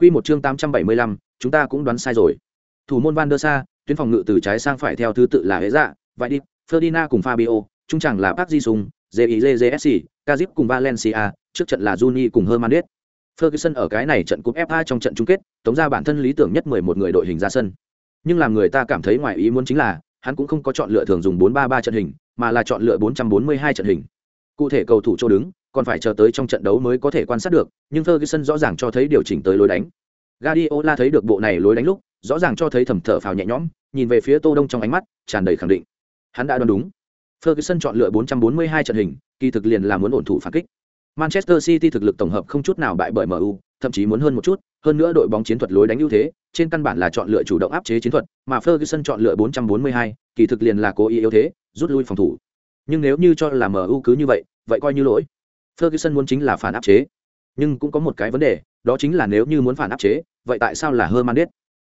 Quy một chương 875, chúng ta cũng đoán sai rồi. Thủ môn Van der Sa, tuyến phòng ngự từ trái sang phải theo thứ tự là Hễ Dạ, Vậy đi, Ferdinand cùng Fabio, trung chẳng là Park Ji-sung, JIJJSC, Kazip cùng Valencia, trước trận là Juni cùng Hernandez. Ferguson ở cái này trận cúp FA trong trận chung kết, tống ra bản thân lý tưởng nhất 11 người đội hình ra sân. Nhưng làm người ta cảm thấy ngoài ý muốn chính là, hắn cũng không có chọn lựa thường dùng 433 trận hình, mà là chọn lựa 442 trận hình. Cụ thể cầu thủ chỗ đứng, còn phải chờ tới trong trận đấu mới có thể quan sát được, nhưng Ferguson rõ ràng cho thấy điều chỉnh tới lối đánh. Guardiola thấy được bộ này lối đánh lúc, rõ ràng cho thấy thầm thở phào nhẹ nhõm, nhìn về phía Tô Đông trong ánh mắt tràn đầy khẳng định. Hắn đã đoán đúng. Ferguson chọn lựa 442 trận hình, kỳ thực liền là muốn ổn thủ phản kích. Manchester City thực lực tổng hợp không chút nào bại bởi MU, thậm chí muốn hơn một chút, hơn nữa đội bóng chiến thuật lối đánh ưu thế, trên căn bản là chọn lựa chủ động áp chế chiến thuật, mà Ferguson chọn lựa 442, kỳ thực liền là cố ý yếu thế, rút lui phòng thủ. Nhưng nếu như cho là MU cứ như vậy, vậy coi như lỗi. Ferguson muốn chính là phản áp chế. Nhưng cũng có một cái vấn đề, đó chính là nếu như muốn phản áp chế, vậy tại sao là Hernandez?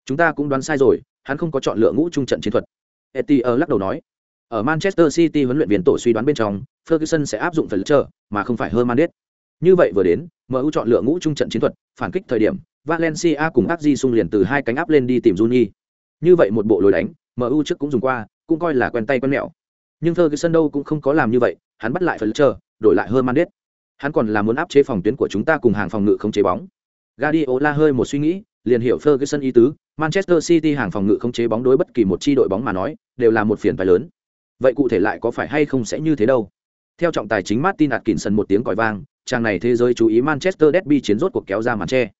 Chúng ta cũng đoán sai rồi, hắn không có chọn lựa ngũ trung trận chiến thuật. Etier lắc đầu nói, ở Manchester City huấn luyện viên tổ suy đoán bên trong, Ferguson sẽ áp dụng Fletcher, mà không phải Hernandez. Như vậy vừa đến, MU chọn lựa ngũ trung trận chiến thuật, phản kích thời điểm, Valencia cùng Aggi xung liền từ hai cánh áp lên đi tìm Juni. Như vậy một bộ lối đánh, MU trước cũng dùng qua, cũng coi là quen tay quen mẹo. Nhưng Ferguson đâu cũng không có làm như vậy, hắn bắt lại Fletcher, đổi lại Hernandez. Hắn còn là muốn áp chế phòng tuyến của chúng ta cùng hàng phòng ngự không chế bóng. Guardiola hơi một suy nghĩ, liền hiểu Ferguson ý tứ, Manchester City hàng phòng ngự không chế bóng đối bất kỳ một chi đội bóng mà nói, đều là một phiền phải lớn vậy cụ thể lại có phải hay không sẽ như thế đâu theo trọng tài chính martin atkinson một tiếng còi vang trang này thế giới chú ý manchester derby chiến rốt cuộc kéo ra màn che.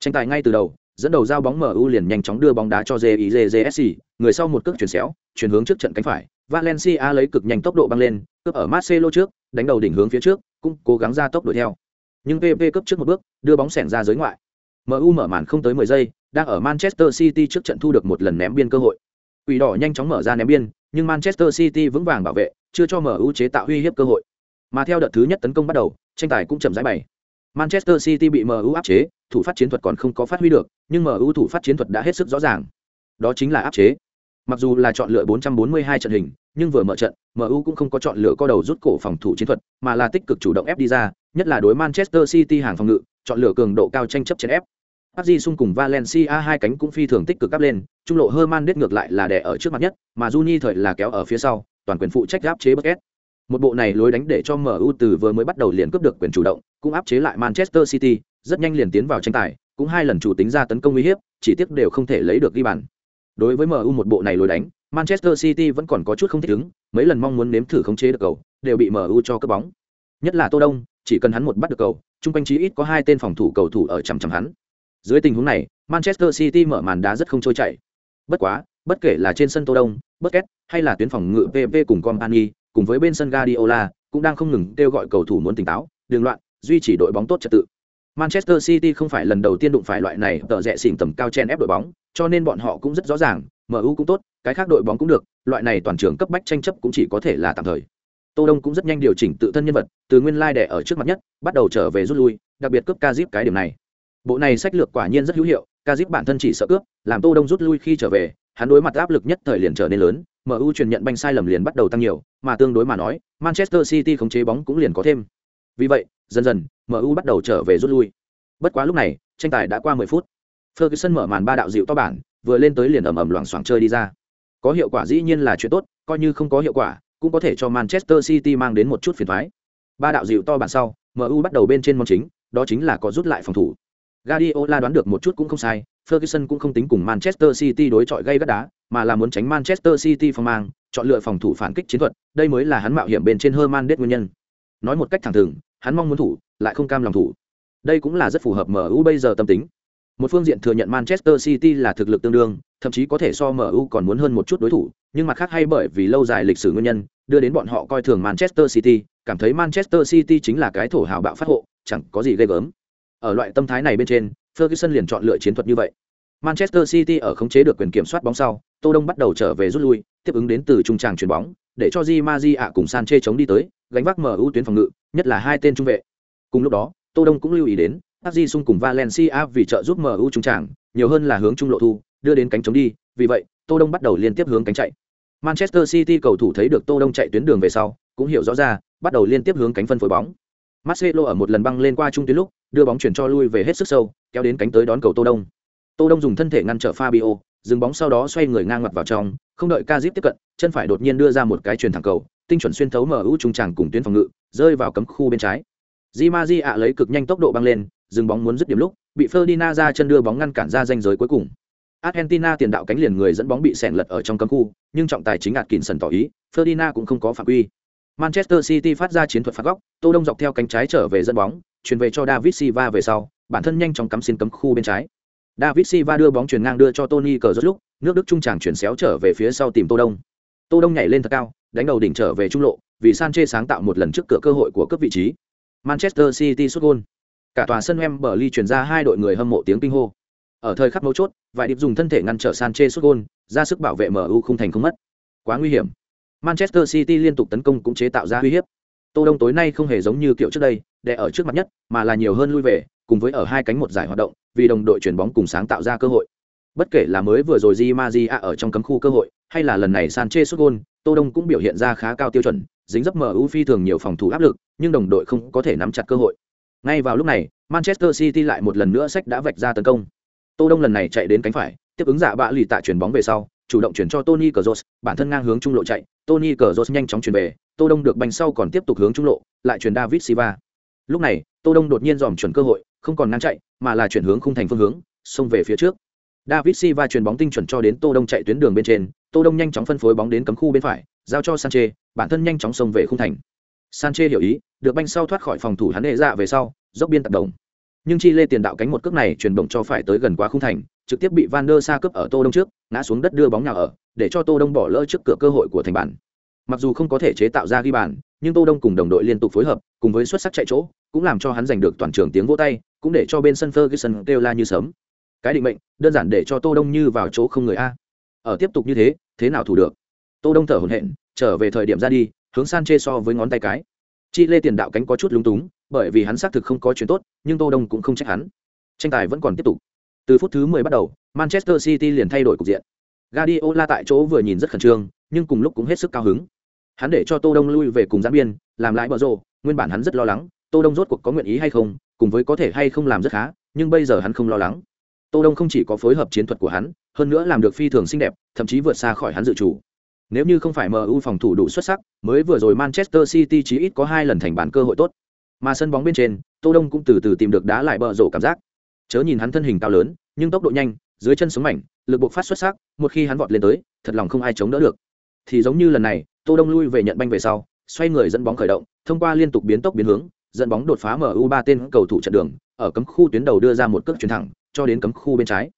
tranh tài ngay từ đầu dẫn đầu giao bóng mu liền nhanh chóng đưa bóng đá cho JIJJSC, người sau một cước chuyển xéo chuyển hướng trước trận cánh phải valencia lấy cực nhanh tốc độ băng lên cướp ở marcelo trước đánh đầu đỉnh hướng phía trước cũng cố gắng ra tốc đuổi theo nhưng pp cấp trước một bước đưa bóng sẻng ra giới ngoại mu mở màn không tới 10 giây đang ở manchester city trước trận thu được một lần ném biên cơ hội Quỷ đỏ nhanh chóng mở ra ném biên, nhưng Manchester City vững vàng bảo vệ, chưa cho MU chế tạo uy hiếp cơ hội. Mà theo đợt thứ nhất tấn công bắt đầu, tranh tài cũng chậm rãi bày. Manchester City bị MU áp chế, thủ phát chiến thuật còn không có phát huy được, nhưng MU thủ phát chiến thuật đã hết sức rõ ràng. Đó chính là áp chế. Mặc dù là chọn lựa 442 trận hình, nhưng vừa mở trận, MU cũng không có chọn lựa co đầu rút cổ phòng thủ chiến thuật, mà là tích cực chủ động ép đi ra, nhất là đối Manchester City hàng phòng ngự, chọn lựa cường độ cao tranh chấp chiến ép. Park Sung cùng Valencia hai cánh cũng phi thường tích cực áp lên, trung lộ Herman đết ngược lại là đè ở trước mặt nhất, mà Juni thời là kéo ở phía sau, toàn quyền phụ trách áp chế Bucket. Một bộ này lối đánh để cho MU từ vừa mới bắt đầu liền cướp được quyền chủ động, cũng áp chế lại Manchester City, rất nhanh liền tiến vào tranh tài, cũng hai lần chủ tính ra tấn công uy hiếp, chỉ tiếc đều không thể lấy được ghi bàn. Đối với MU một bộ này lối đánh, Manchester City vẫn còn có chút không thích ứng, mấy lần mong muốn nếm thử khống chế được cầu, đều bị MU cho cướp bóng. Nhất là Tô Đông, chỉ cần hắn một bắt được cầu, trung quanh chí ít có hai tên phòng thủ cầu thủ ở chằm chằm hắn. Dưới tình huống này, Manchester City mở màn đá rất không trôi chảy. Bất quá, bất kể là trên sân Tô Đông, Busquets hay là tuyến phòng ngự PP cùng Company, cùng với bên sân Guardiola, cũng đang không ngừng kêu gọi cầu thủ muốn tỉnh táo, đường loạn, duy trì đội bóng tốt trật tự. Manchester City không phải lần đầu tiên đụng phải loại này tợ rẻ xỉn tầm cao chen ép đội bóng, cho nên bọn họ cũng rất rõ ràng, MU cũng tốt, cái khác đội bóng cũng được, loại này toàn trường cấp bách tranh chấp cũng chỉ có thể là tạm thời. Tô Đông cũng rất nhanh điều chỉnh tự thân nhân vật, từ nguyên lai đè ở trước mặt nhất, bắt đầu trở về rút lui, đặc biệt cướp Kazip cái điểm này. Bộ này sách lược quả nhiên rất hữu hiệu Kazip bản thân chỉ sợ cướp làm tô đông rút lui khi trở về hắn đối mặt áp lực nhất thời liền trở nên lớn mu truyền nhận banh sai lầm liền bắt đầu tăng nhiều mà tương đối mà nói manchester city khống chế bóng cũng liền có thêm. Vì vậy dần dần mu bắt đầu trở về rút lui. Bất quá lúc này tranh tài đã qua 10 phút ferguson mở màn ba đạo dịu to bản vừa lên tới liền ầm ầm loảng xoảng chơi đi ra có hiệu quả dĩ nhiên là chuyện tốt coi như không có hiệu quả cũng có thể cho manchester city mang đến một chút phiền toái ba đạo dịu to bản sau mu bắt đầu bên trên món chính đó chính là có rút lại phòng thủ Guardiola đoán được một chút cũng không sai, Ferguson cũng không tính cùng Manchester City đối chọi gây gắt đá, mà là muốn tránh Manchester City phòng mang, chọn lựa phòng thủ phản kích chiến thuật, đây mới là hắn mạo hiểm bên trên Hernandez nguyên nhân. Nói một cách thẳng thừng, hắn mong muốn thủ, lại không cam lòng thủ. Đây cũng là rất phù hợp MU bây giờ tâm tính. Một phương diện thừa nhận Manchester City là thực lực tương đương, thậm chí có thể so MU còn muốn hơn một chút đối thủ, nhưng mặt khác hay bởi vì lâu dài lịch sử nguyên nhân, đưa đến bọn họ coi thường Manchester City, cảm thấy Manchester City chính là cái thổ hào bạo phát hộ, chẳng có gì ghê gớm. Ở loại tâm thái này bên trên, Ferguson liền chọn lựa chiến thuật như vậy. Manchester City ở khống chế được quyền kiểm soát bóng sau, Tô Đông bắt đầu trở về rút lui, tiếp ứng đến từ trung tràng chuyền bóng, để cho Di Maji ạ cùng Sanchez chống đi tới, gánh vác MU tuyến phòng ngự, nhất là hai tên trung vệ. Cùng lúc đó, Tô Đông cũng lưu ý đến, Aji Sung cùng Valencia vì trợ giúp mở ưu trung tràng, nhiều hơn là hướng trung lộ thu, đưa đến cánh chống đi, vì vậy, Tô Đông bắt đầu liên tiếp hướng cánh chạy. Manchester City cầu thủ thấy được Tô Đông chạy tuyến đường về sau, cũng hiểu rõ ra, bắt đầu liên tiếp hướng cánh phân phối bóng. Marcelo ở một lần băng lên qua trung tuyến lúc, đưa bóng chuyển cho lui về hết sức sâu, kéo đến cánh tới đón cầu tô đông tô đông dùng thân thể ngăn trở fabio dừng bóng sau đó xoay người ngang mặt vào trong không đợi Kazip tiếp cận chân phải đột nhiên đưa ra một cái chuyền thẳng cầu tinh chuẩn xuyên thấu mu trung tràng cùng tuyến phòng ngự rơi vào cấm khu bên trái di di ạ lấy cực nhanh tốc độ băng lên dừng bóng muốn dứt điểm lúc bị Ferdinand ra chân đưa bóng ngăn cản ra danh giới cuối cùng Argentina tiền đạo cánh liền người dẫn bóng bị xẻng lật ở trong cấm khu, nhưng trọng tài chính ạt tỏ ý, Ferdinand cũng không có phạm quy. Manchester City phát ra chiến thuật phạt góc, Tô Đông dọc theo cánh trái trở về dẫn bóng, chuyển về cho David Silva về sau, bản thân nhanh chóng cắm xin cấm khu bên trái. David Silva đưa bóng chuyển ngang đưa cho Tony cờ lúc, nước Đức trung tràng chuyển xéo trở về phía sau tìm Tô Đông. Tô Đông nhảy lên thật cao, đánh đầu đỉnh trở về trung lộ, vì Sanchez sáng tạo một lần trước cửa cơ hội của cấp vị trí. Manchester City sút gol. Cả tòa sân em bờ ly truyền ra hai đội người hâm mộ tiếng kinh hô. Ở thời khắc mấu chốt, vài điệp dùng thân thể ngăn trở Sanchez xuất gôn ra sức bảo vệ MU không thành không mất. Quá nguy hiểm. Manchester City liên tục tấn công cũng chế tạo ra uy hiếp. Tô Đông tối nay không hề giống như kiểu trước đây, để ở trước mặt nhất, mà là nhiều hơn lui về, cùng với ở hai cánh một giải hoạt động, vì đồng đội chuyển bóng cùng sáng tạo ra cơ hội. Bất kể là mới vừa rồi Di Maria ở trong cấm khu cơ hội, hay là lần này Sanchez xuất gôn Tô Đông cũng biểu hiện ra khá cao tiêu chuẩn, dính dấp MU phi thường nhiều phòng thủ áp lực, nhưng đồng đội không có thể nắm chặt cơ hội. Ngay vào lúc này, Manchester City lại một lần nữa sách đã vạch ra tấn công. Tô Đông lần này chạy đến cánh phải, tiếp ứng giả bạ lì tạ chuyển bóng về sau, chủ động chuyển cho Tony Cazorla, bản thân ngang hướng trung lộ chạy, Tony Cazorla nhanh chóng chuyển về, Tô Đông được bành sau còn tiếp tục hướng trung lộ, lại chuyển David Silva. Lúc này, Tô Đông đột nhiên dòm chuẩn cơ hội, không còn ngang chạy, mà là chuyển hướng khung thành phương hướng, xông về phía trước. David Silva chuyền bóng tinh chuẩn cho đến Tô Đông chạy tuyến đường bên trên, Tô Đông nhanh chóng phân phối bóng đến cấm khu bên phải, giao cho Sanchez, bản thân nhanh chóng xông về khung thành. Sanchez hiểu ý, được banh sau thoát khỏi phòng thủ hắn hệ dạ về sau, dốc biên tập động. Nhưng chi lê tiền đạo cánh một cước này chuyển bổng cho phải tới gần quá khung thành, trực tiếp bị Van der Sa cướp ở Tô Đông trước, ngã xuống đất đưa bóng nhào ở, để cho Tô Đông bỏ lỡ trước cửa cơ hội của thành bản. Mặc dù không có thể chế tạo ra ghi bàn, nhưng Tô Đông cùng đồng đội liên tục phối hợp, cùng với xuất sắc chạy chỗ, cũng làm cho hắn giành được toàn trường tiếng vỗ tay, cũng để cho bên sân Ferguson kêu la như sớm. Cái định mệnh, đơn giản để cho Tô Đông như vào chỗ không người a. Ở tiếp tục như thế, thế nào thủ được? Tô Đông thở hổn hển, trở về thời điểm ra đi, hướng Sanchez so với ngón tay cái. Chi Lê tiền đạo cánh có chút lúng túng, bởi vì hắn xác thực không có chuyện tốt, nhưng Tô Đông cũng không trách hắn. Tranh tài vẫn còn tiếp tục. Từ phút thứ 10 bắt đầu, Manchester City liền thay đổi cục diện. Guardiola tại chỗ vừa nhìn rất khẩn trương, nhưng cùng lúc cũng hết sức cao hứng. Hắn để cho Tô Đông lui về cùng giãn biên, làm lại bờ rồ, nguyên bản hắn rất lo lắng, Tô Đông rốt cuộc có nguyện ý hay không, cùng với có thể hay không làm rất khá, nhưng bây giờ hắn không lo lắng. Tô Đông không chỉ có phối hợp chiến thuật của hắn, hơn nữa làm được phi thường xinh đẹp, thậm chí vượt xa khỏi hắn dự chủ. Nếu như không phải MU phòng thủ đủ xuất sắc, mới vừa rồi Manchester City chỉ ít có hai lần thành bàn cơ hội tốt. Mà sân bóng bên trên, Tô Đông cũng từ từ tìm được đá lại bờ rổ cảm giác. Chớ nhìn hắn thân hình cao lớn, nhưng tốc độ nhanh, dưới chân sống mảnh, lực bộc phát xuất sắc, một khi hắn vọt lên tới, thật lòng không ai chống đỡ được. Thì giống như lần này, Tô Đông lui về nhận banh về sau, xoay người dẫn bóng khởi động, thông qua liên tục biến tốc biến hướng, dẫn bóng đột phá MU ba tên cầu thủ chặn đường, ở cấm khu tuyến đầu đưa ra một cước chuyền thẳng, cho đến cấm khu bên trái.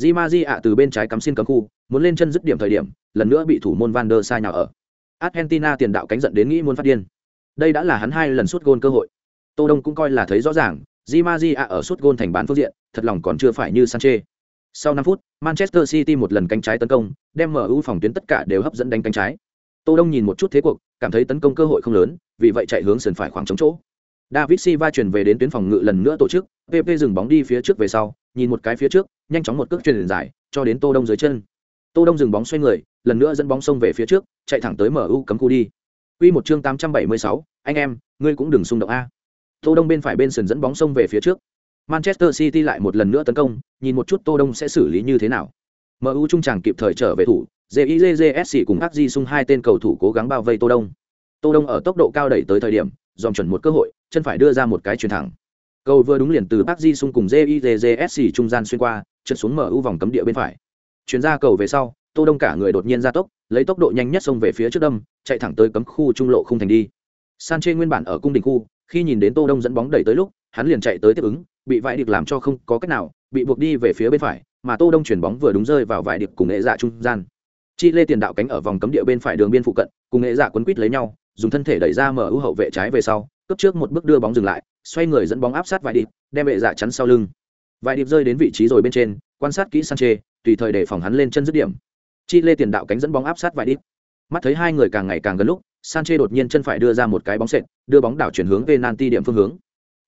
Di Maji ạ từ bên trái cắm xin cấm khu, muốn lên chân dứt điểm thời điểm, lần nữa bị thủ môn Van der Sar nhào ở. Argentina tiền đạo cánh giận đến nghĩ muốn phát điên. Đây đã là hắn hai lần sút gôn cơ hội. Tô Đông cũng coi là thấy rõ ràng, Di Maji ạ ở sút gôn thành bán phương diện, thật lòng còn chưa phải như Sanchez. Sau 5 phút, Manchester City một lần cánh trái tấn công, đem MU phòng tuyến tất cả đều hấp dẫn đánh cánh trái. Tô Đông nhìn một chút thế cuộc, cảm thấy tấn công cơ hội không lớn, vì vậy chạy hướng sườn phải khoảng trống chỗ. David Silva chuyển về đến tuyến phòng ngự lần nữa tổ chức, PP dừng bóng đi phía trước về sau, nhìn một cái phía trước, nhanh chóng một cước truyền dài, cho đến Tô Đông dưới chân. Tô Đông dừng bóng xoay người, lần nữa dẫn bóng xông về phía trước, chạy thẳng tới MU cấm khu đi. Quy một chương 876, anh em, ngươi cũng đừng xung động a. Tô Đông bên phải bên sườn dẫn bóng xông về phía trước. Manchester City lại một lần nữa tấn công, nhìn một chút Tô Đông sẽ xử lý như thế nào. MU trung tràng kịp thời trở về thủ, JIJJSC cùng Akji Sung hai tên cầu thủ cố gắng bao vây Tô Đông. Tô Đông ở tốc độ cao đẩy tới thời điểm, dòm chuẩn một cơ hội, chân phải đưa ra một cái chuyền thẳng. Cầu vừa đúng liền từ Akji Sung cùng jizsc trung gian xuyên qua, trượt xuống mở ưu vòng cấm địa bên phải. Chuyển ra cầu về sau, Tô Đông cả người đột nhiên ra tốc, lấy tốc độ nhanh nhất xông về phía trước đâm, chạy thẳng tới cấm khu trung lộ không thành đi. Sanchez nguyên bản ở cung đình khu, khi nhìn đến Tô Đông dẫn bóng đẩy tới lúc, hắn liền chạy tới tiếp ứng, bị vải điệp làm cho không có cách nào, bị buộc đi về phía bên phải, mà Tô Đông chuyển bóng vừa đúng rơi vào vải điệp cùng nghệ dạ trung gian. Chi lê tiền đạo cánh ở vòng cấm địa bên phải đường biên phụ cận, cùng nghệ dạ quấn quýt lấy nhau, dùng thân thể đẩy ra mở ưu hậu vệ trái về sau, cấp trước một bước đưa bóng dừng lại, xoay người dẫn bóng áp sát vài điệp, đem vệ dạ chắn sau lưng. vài điệp rơi đến vị trí rồi bên trên, quan sát kỹ sanche, tùy thời để phòng hắn lên chân dứt điểm. Chi lê tiền đạo cánh dẫn bóng áp sát vài điệp. Mắt thấy hai người càng ngày càng gần lúc, sanche đột nhiên chân phải đưa ra một cái bóng sệt, đưa bóng đảo chuyển hướng về Nanti điểm phương hướng.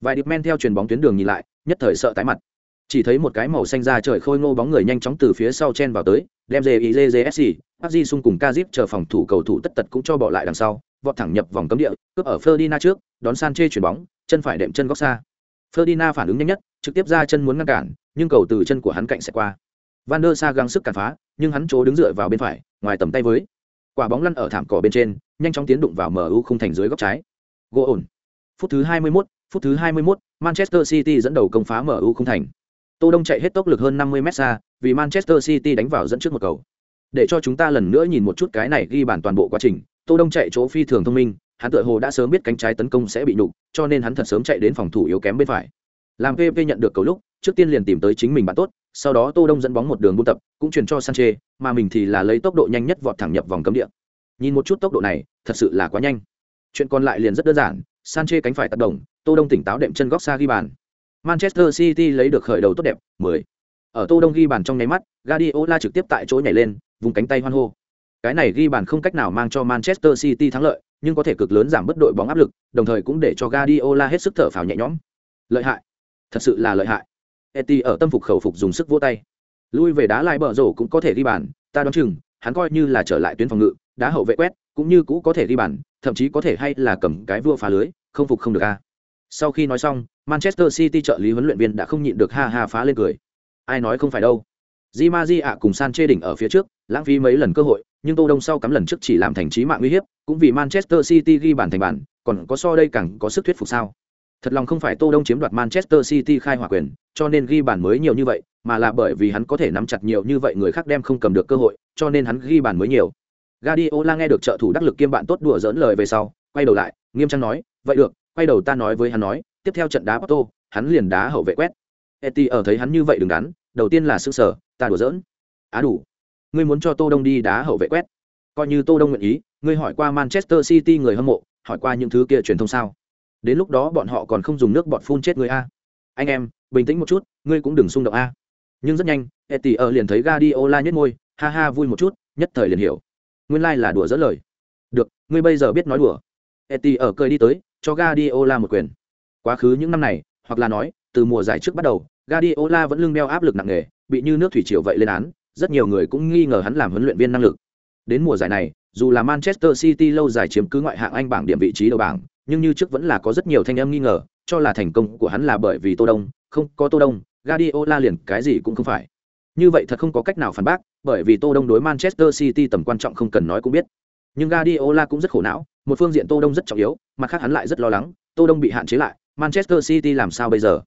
Vài điệp men theo chuyền bóng tuyến đường nhìn lại, nhất thời sợ tái mặt. Chỉ thấy một cái màu xanh da trời khôi ngô bóng người nhanh chóng từ phía sau chen vào tới, đem JIJJSC, Pazi Sung cùng Kazip chờ phòng thủ cầu thủ tất tật cũng cho bỏ lại đằng sau, vọt thẳng nhập vòng cấm địa, cướp ở ferdina trước, đón Sanchez chuyển bóng, chân phải đệm chân góc xa. ferdina phản ứng nhanh nhất, trực tiếp ra chân muốn ngăn cản, nhưng cầu từ chân của hắn cạnh sẽ qua. Van der Sa gắng sức cản phá, nhưng hắn chỗ đứng dựa vào bên phải, ngoài tầm tay với. Quả bóng lăn ở thảm cỏ bên trên, nhanh chóng tiến đụng vào MU không thành dưới góc trái. Gỗ ổn. Phút thứ 21, phút thứ 21, Manchester City dẫn đầu công phá MU không thành. Tô Đông chạy hết tốc lực hơn 50 mét xa, vì Manchester City đánh vào dẫn trước một cầu. Để cho chúng ta lần nữa nhìn một chút cái này ghi bàn toàn bộ quá trình, Tô Đông chạy chỗ phi thường thông minh, hắn tựa hồ đã sớm biết cánh trái tấn công sẽ bị nhục, cho nên hắn thật sớm chạy đến phòng thủ yếu kém bên phải. Làm PP nhận được cầu lúc, trước tiên liền tìm tới chính mình bạn tốt, sau đó Tô Đông dẫn bóng một đường buôn tập, cũng chuyển cho Sanchez, mà mình thì là lấy tốc độ nhanh nhất vọt thẳng nhập vòng cấm địa. Nhìn một chút tốc độ này, thật sự là quá nhanh. Chuyện còn lại liền rất đơn giản, Sanchez cánh phải tác động, Tô Đông tỉnh táo đệm chân góc xa ghi bàn. Manchester City lấy được khởi đầu tốt đẹp, 10. Ở Tô Đông ghi bàn trong nháy mắt, Guardiola trực tiếp tại chỗ nhảy lên, vùng cánh tay hoan hô. Cái này ghi bàn không cách nào mang cho Manchester City thắng lợi, nhưng có thể cực lớn giảm bất đội bóng áp lực, đồng thời cũng để cho Guardiola hết sức thở phào nhẹ nhõm. Lợi hại, thật sự là lợi hại. Eti ở tâm phục khẩu phục dùng sức vỗ tay. Lui về đá lại bờ rổ cũng có thể ghi bàn, ta đoán chừng, hắn coi như là trở lại tuyến phòng ngự, đá hậu vệ quét, cũng như cũ có thể ghi bàn, thậm chí có thể hay là cầm cái vua phá lưới, không phục không được a. Sau khi nói xong, Manchester City trợ lý huấn luyện viên đã không nhịn được ha ha phá lên cười. Ai nói không phải đâu. Di Maji ạ cùng San chê đỉnh ở phía trước, lãng phí mấy lần cơ hội, nhưng Tô Đông sau cắm lần trước chỉ làm thành trí mạng nguy hiểm, cũng vì Manchester City ghi bàn thành bàn, còn có so đây càng có sức thuyết phục sao? Thật lòng không phải Tô Đông chiếm đoạt Manchester City khai hỏa quyền, cho nên ghi bàn mới nhiều như vậy, mà là bởi vì hắn có thể nắm chặt nhiều như vậy người khác đem không cầm được cơ hội, cho nên hắn ghi bàn mới nhiều. Guardiola nghe được trợ thủ đắc lực kiêm bạn tốt đùa giỡn lời về sau, quay đầu lại, nghiêm trang nói, "Vậy được, quay đầu ta nói với hắn nói, tiếp theo trận đá Porto, hắn liền đá hậu vệ quét." Eti ở thấy hắn như vậy đừng đắn, đầu tiên là sửng sờ, ta đùa giỡn. Á đủ. Ngươi muốn cho Tô Đông đi đá hậu vệ quét? Coi như Tô Đông nguyện ý, ngươi hỏi qua Manchester City người hâm mộ, hỏi qua những thứ kia truyền thông sao? Đến lúc đó bọn họ còn không dùng nước bọt phun chết ngươi a. Anh em, bình tĩnh một chút, ngươi cũng đừng xung động a. Nhưng rất nhanh, Eti ở liền thấy Guardiola nhếch môi, ha ha vui một chút, nhất thời liền hiểu. Nguyên lai like là đùa dỡ lời. Được, ngươi bây giờ biết nói đùa. Eti ở cười đi tới, cho Guardiola một quyền. Quá khứ những năm này, hoặc là nói, từ mùa giải trước bắt đầu, Guardiola vẫn lưng đeo áp lực nặng nề, bị như nước thủy triều vậy lên án, rất nhiều người cũng nghi ngờ hắn làm huấn luyện viên năng lực. Đến mùa giải này, dù là Manchester City lâu dài chiếm cứ ngoại hạng Anh bảng điểm vị trí đầu bảng, nhưng như trước vẫn là có rất nhiều thanh âm nghi ngờ, cho là thành công của hắn là bởi vì Tô Đông, không, có Tô Đông, Guardiola liền cái gì cũng không phải. Như vậy thật không có cách nào phản bác, bởi vì Tô Đông đối Manchester City tầm quan trọng không cần nói cũng biết. Nhưng Guardiola cũng rất khổ não, một phương diện Tô Đông rất trọng yếu, mặt khác hắn lại rất lo lắng, Tô Đông bị hạn chế lại, Manchester City làm sao bây giờ?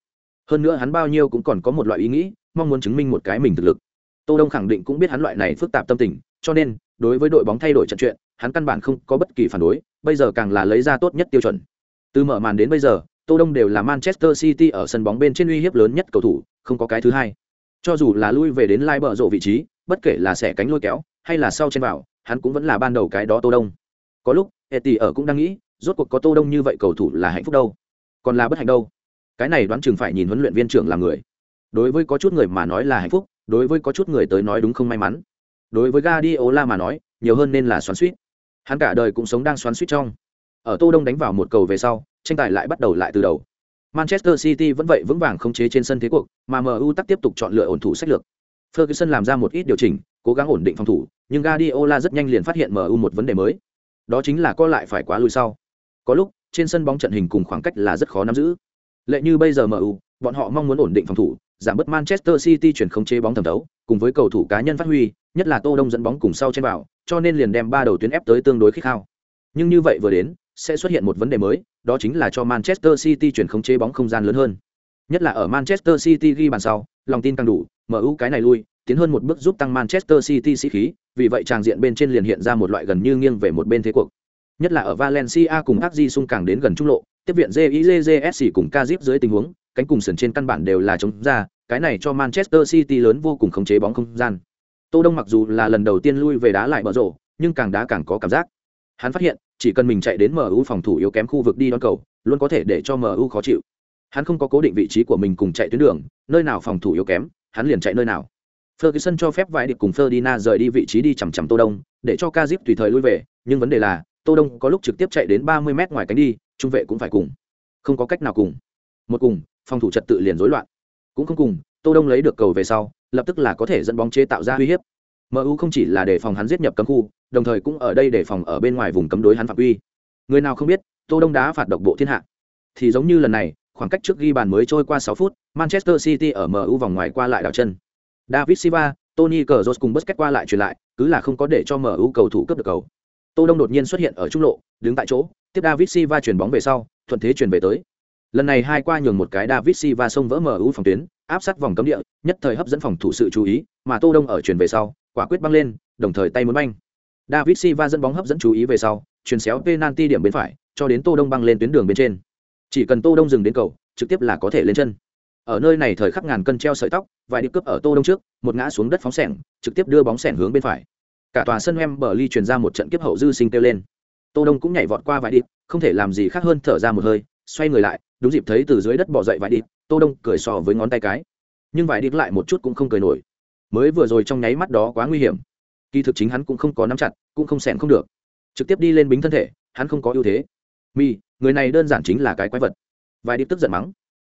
Hơn nữa hắn bao nhiêu cũng còn có một loại ý nghĩ, mong muốn chứng minh một cái mình thực lực. Tô Đông khẳng định cũng biết hắn loại này phức tạp tâm tình, cho nên, đối với đội bóng thay đổi trận chuyện, hắn căn bản không có bất kỳ phản đối, bây giờ càng là lấy ra tốt nhất tiêu chuẩn. Từ mở màn đến bây giờ, Tô Đông đều là Manchester City ở sân bóng bên trên uy hiếp lớn nhất cầu thủ, không có cái thứ hai. Cho dù là lui về đến lai bờ rộ vị trí, bất kể là xẻ cánh lôi kéo, hay là sau trên vào, hắn cũng vẫn là ban đầu cái đó Tô Đông. Có lúc, Etty ở cũng đang nghĩ, rốt cuộc có Tô Đông như vậy cầu thủ là hạnh phúc đâu, còn là bất hạnh đâu. Cái này đoán chừng phải nhìn huấn luyện viên trưởng là người. Đối với có chút người mà nói là hạnh phúc, đối với có chút người tới nói đúng không may mắn. Đối với Guardiola mà nói, nhiều hơn nên là xoắn suýt Hắn cả đời cũng sống đang xoắn suýt trong. Ở Tô Đông đánh vào một cầu về sau, tranh tài lại bắt đầu lại từ đầu. Manchester City vẫn vậy vững vàng khống chế trên sân thế cuộc, mà MU tắc tiếp tục chọn lựa ổn thủ sách lược. Ferguson làm ra một ít điều chỉnh, cố gắng ổn định phòng thủ, nhưng Guardiola rất nhanh liền phát hiện MU một vấn đề mới. Đó chính là co lại phải quá lùi sau. Có lúc, trên sân bóng trận hình cùng khoảng cách là rất khó nắm giữ. Lệ như bây giờ MU, bọn họ mong muốn ổn định phòng thủ, giảm bớt Manchester City chuyển khống chế bóng thẩm đấu, cùng với cầu thủ cá nhân phát huy, nhất là Tô Đông dẫn bóng cùng sau trên vào, cho nên liền đem ba đầu tuyến ép tới tương đối khích khao. Nhưng như vậy vừa đến, sẽ xuất hiện một vấn đề mới, đó chính là cho Manchester City chuyển khống chế bóng không gian lớn hơn. Nhất là ở Manchester City ghi bàn sau, lòng tin càng đủ, MU cái này lui, tiến hơn một bước giúp tăng Manchester City sĩ khí, vì vậy tràng diện bên trên liền hiện ra một loại gần như nghiêng về một bên thế cuộc. Nhất là ở Valencia cùng Aggi xung càng đến gần trung lộ, tiếp viện JIJJSC cùng Kazip dưới tình huống, cánh cùng sườn trên căn bản đều là chống ra, cái này cho Manchester City lớn vô cùng khống chế bóng không gian. Tô Đông mặc dù là lần đầu tiên lui về đá lại bờ rổ, nhưng càng đá càng có cảm giác. Hắn phát hiện, chỉ cần mình chạy đến MU phòng thủ yếu kém khu vực đi đón cầu, luôn có thể để cho MU khó chịu. Hắn không có cố định vị trí của mình cùng chạy tuyến đường, nơi nào phòng thủ yếu kém, hắn liền chạy nơi nào. Ferguson cho phép vài địch cùng Ferdinand rời đi vị trí đi chằm chằm Tô Đông, để cho Kazip tùy thời lui về, nhưng vấn đề là, Tô Đông có lúc trực tiếp chạy đến 30 mét ngoài cánh đi, trung vệ cũng phải cùng. Không có cách nào cùng. Một cùng, phòng thủ trật tự liền rối loạn. Cũng không cùng, Tô Đông lấy được cầu về sau, lập tức là có thể dẫn bóng chế tạo ra uy hiếp. MU không chỉ là để phòng hắn giết nhập cấm khu, đồng thời cũng ở đây để phòng ở bên ngoài vùng cấm đối hắn phạm uy Người nào không biết, Tô Đông đá phạt độc bộ thiên hạ. Thì giống như lần này, khoảng cách trước ghi bàn mới trôi qua 6 phút, Manchester City ở MU vòng ngoài qua lại đảo chân. David Silva, Tony Kroos cùng Busquets qua lại truyền lại, cứ là không có để cho MU cầu thủ cướp được cầu. Tô Đông đột nhiên xuất hiện ở trung lộ, đứng tại chỗ, tiếp David Silva chuyển bóng về sau, thuận thế chuyển về tới. Lần này hai qua nhường một cái David Silva xông vỡ MU phòng tuyến, áp sát vòng cấm địa, nhất thời hấp dẫn phòng thủ sự chú ý, mà Tô Đông ở chuyển về sau, quả quyết băng lên, đồng thời tay muốn banh. David Silva dẫn bóng hấp dẫn chú ý về sau, chuyển xéo penalty điểm bên phải, cho đến Tô Đông băng lên tuyến đường bên trên. Chỉ cần Tô Đông dừng đến cầu, trực tiếp là có thể lên chân. Ở nơi này thời khắc ngàn cân treo sợi tóc, vài điệp cướp ở Tô Đông trước, một ngã xuống đất phóng sẻng, trực tiếp đưa bóng sẻng hướng bên phải. Cả tòa sân em bờ ly truyền ra một trận kiếp hậu dư sinh kêu lên. Tô Đông cũng nhảy vọt qua vài đi, không thể làm gì khác hơn thở ra một hơi, xoay người lại, đúng dịp thấy từ dưới đất bò dậy vài đi, Tô Đông cười sò với ngón tay cái. Nhưng vài đi lại một chút cũng không cười nổi. Mới vừa rồi trong nháy mắt đó quá nguy hiểm. Kỳ thực chính hắn cũng không có nắm chặt, cũng không sẻng không được. Trực tiếp đi lên bính thân thể, hắn không có ưu thế. Mi, người này đơn giản chính là cái quái vật. Vài đi tức giận mắng.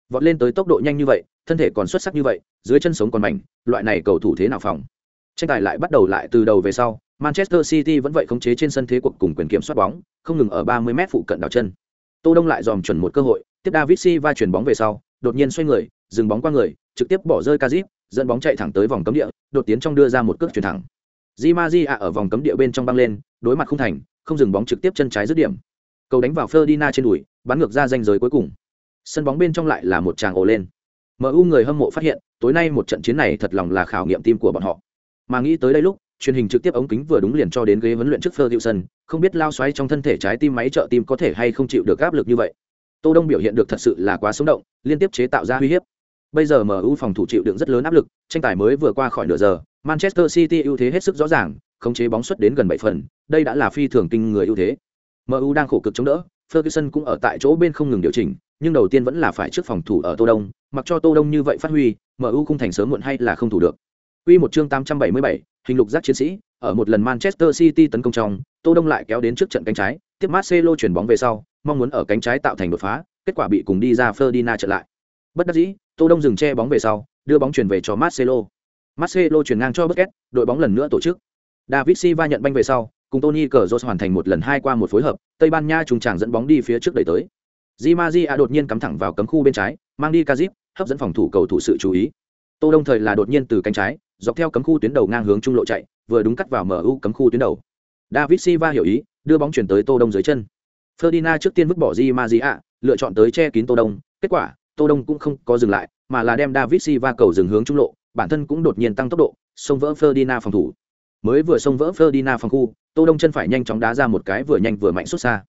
Vọt lên tới tốc độ nhanh như vậy, thân thể còn xuất sắc như vậy, dưới chân sống còn mảnh, loại này cầu thủ thế nào phòng? Tranh tài lại bắt đầu lại từ đầu về sau, Manchester City vẫn vậy khống chế trên sân thế cuộc cùng quyền kiểm soát bóng, không ngừng ở 30m phụ cận đảo chân. Tô Đông lại dòm chuẩn một cơ hội, tiếp David Silva chuyển bóng về sau, đột nhiên xoay người, dừng bóng qua người, trực tiếp bỏ rơi Kazip, dẫn bóng chạy thẳng tới vòng cấm địa, đột tiến trong đưa ra một cước chuyển thẳng. Di Maria ở vòng cấm địa bên trong băng lên, đối mặt không thành, không dừng bóng trực tiếp chân trái dứt điểm. Cầu đánh vào Ferdinand trên đùi, bắn ngược ra ranh giới cuối cùng. Sân bóng bên trong lại là một tràng ồ lên. MU người hâm mộ phát hiện, tối nay một trận chiến này thật lòng là khảo nghiệm tim của bọn họ. Mà nghĩ tới đây lúc, truyền hình trực tiếp ống kính vừa đúng liền cho đến ghế huấn luyện trước Ferguson, không biết lao xoáy trong thân thể trái tim máy trợ tim có thể hay không chịu được áp lực như vậy. Tô Đông biểu hiện được thật sự là quá sống động, liên tiếp chế tạo ra uy hiếp. Bây giờ MU phòng thủ chịu đựng rất lớn áp lực, tranh tài mới vừa qua khỏi nửa giờ, Manchester City ưu thế hết sức rõ ràng, khống chế bóng xuất đến gần 7 phần, đây đã là phi thường kinh người ưu thế. MU đang khổ cực chống đỡ, Ferguson cũng ở tại chỗ bên không ngừng điều chỉnh, nhưng đầu tiên vẫn là phải trước phòng thủ ở Tô Đông, mặc cho Tô Đông như vậy phát huy, MU không thành sớm muộn hay là không thủ được. Quy một chương 877, hình lục giác chiến sĩ, ở một lần Manchester City tấn công trong, Tô Đông lại kéo đến trước trận cánh trái, tiếp Marcelo chuyển bóng về sau, mong muốn ở cánh trái tạo thành đột phá, kết quả bị cùng đi ra Ferdinand trở lại. Bất đắc dĩ, Tô Đông dừng che bóng về sau, đưa bóng chuyển về cho Marcelo. Marcelo chuyển ngang cho Busquets, đội bóng lần nữa tổ chức. David Silva nhận banh về sau, cùng Tony Cazorla hoàn thành một lần hai qua một phối hợp, Tây Ban Nha trùng tràng dẫn bóng đi phía trước đẩy tới. Di Maria đột nhiên cắm thẳng vào cấm khu bên trái, mang đi Kazip, hấp dẫn phòng thủ cầu thủ sự chú ý. Tô Đông thời là đột nhiên từ cánh trái, dọc theo cấm khu tuyến đầu ngang hướng trung lộ chạy, vừa đúng cắt vào MU cấm khu tuyến đầu. David Silva hiểu ý, đưa bóng chuyển tới Tô Đông dưới chân. Ferdinand trước tiên vứt bỏ Di Maria, lựa chọn tới che kín Tô Đông, kết quả, Tô Đông cũng không có dừng lại, mà là đem David Silva cầu dừng hướng trung lộ, bản thân cũng đột nhiên tăng tốc độ, xông vỡ Ferdinand phòng thủ. Mới vừa xông vỡ Ferdinand phòng khu, Tô Đông chân phải nhanh chóng đá ra một cái vừa nhanh vừa mạnh xuất xa.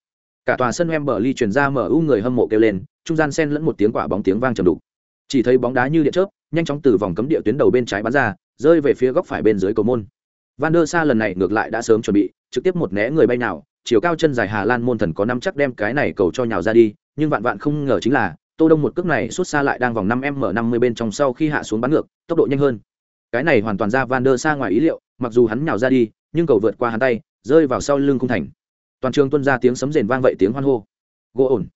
Cả tòa sân Wembley truyền ra MU người hâm mộ kêu lên, trung gian xen lẫn một tiếng quả bóng tiếng vang trầm đục. Chỉ thấy bóng đá như điện chớp, nhanh chóng từ vòng cấm địa tuyến đầu bên trái bắn ra, rơi về phía góc phải bên dưới cầu môn. Van der Sa lần này ngược lại đã sớm chuẩn bị, trực tiếp một né người bay nào, chiều cao chân dài Hà Lan môn thần có năm chắc đem cái này cầu cho nhào ra đi, nhưng vạn vạn không ngờ chính là, Tô Đông một cước này xuất xa lại đang vòng 5m50 bên trong sau khi hạ xuống bắn ngược, tốc độ nhanh hơn. Cái này hoàn toàn ra Van der Sa ngoài ý liệu, mặc dù hắn nhào ra đi, nhưng cầu vượt qua hắn tay, rơi vào sau lưng khung thành. Toàn trường tuôn ra tiếng sấm rền vang vậy tiếng hoan hô. Gỗ ổn.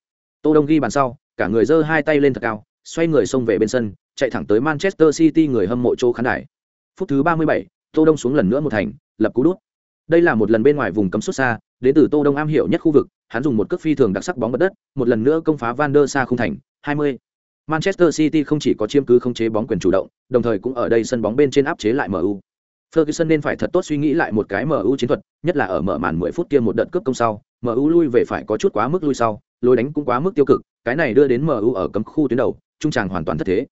Tô Đông ghi bàn sau, cả người giơ hai tay lên thật cao, xoay người xông về bên sân, chạy thẳng tới Manchester City người hâm mộ chỗ khán đài. Phút thứ 37, Tô Đông xuống lần nữa một thành, lập cú đút. Đây là một lần bên ngoài vùng cấm xuất xa, đến từ Tô Đông am hiểu nhất khu vực, hắn dùng một cước phi thường đặc sắc bóng bật đất, một lần nữa công phá Van der Sa không thành, 20. Manchester City không chỉ có chiếm cứ không chế bóng quyền chủ động, đồng thời cũng ở đây sân bóng bên trên áp chế lại MU. Ferguson nên phải thật tốt suy nghĩ lại một cái MU chiến thuật, nhất là ở mở màn 10 phút kia một đợt cướp công sau, MU lui về phải có chút quá mức lui sau, lối đánh cũng quá mức tiêu cực, cái này đưa đến MU ở cấm khu tuyến đầu, trung tràng hoàn toàn thất thế.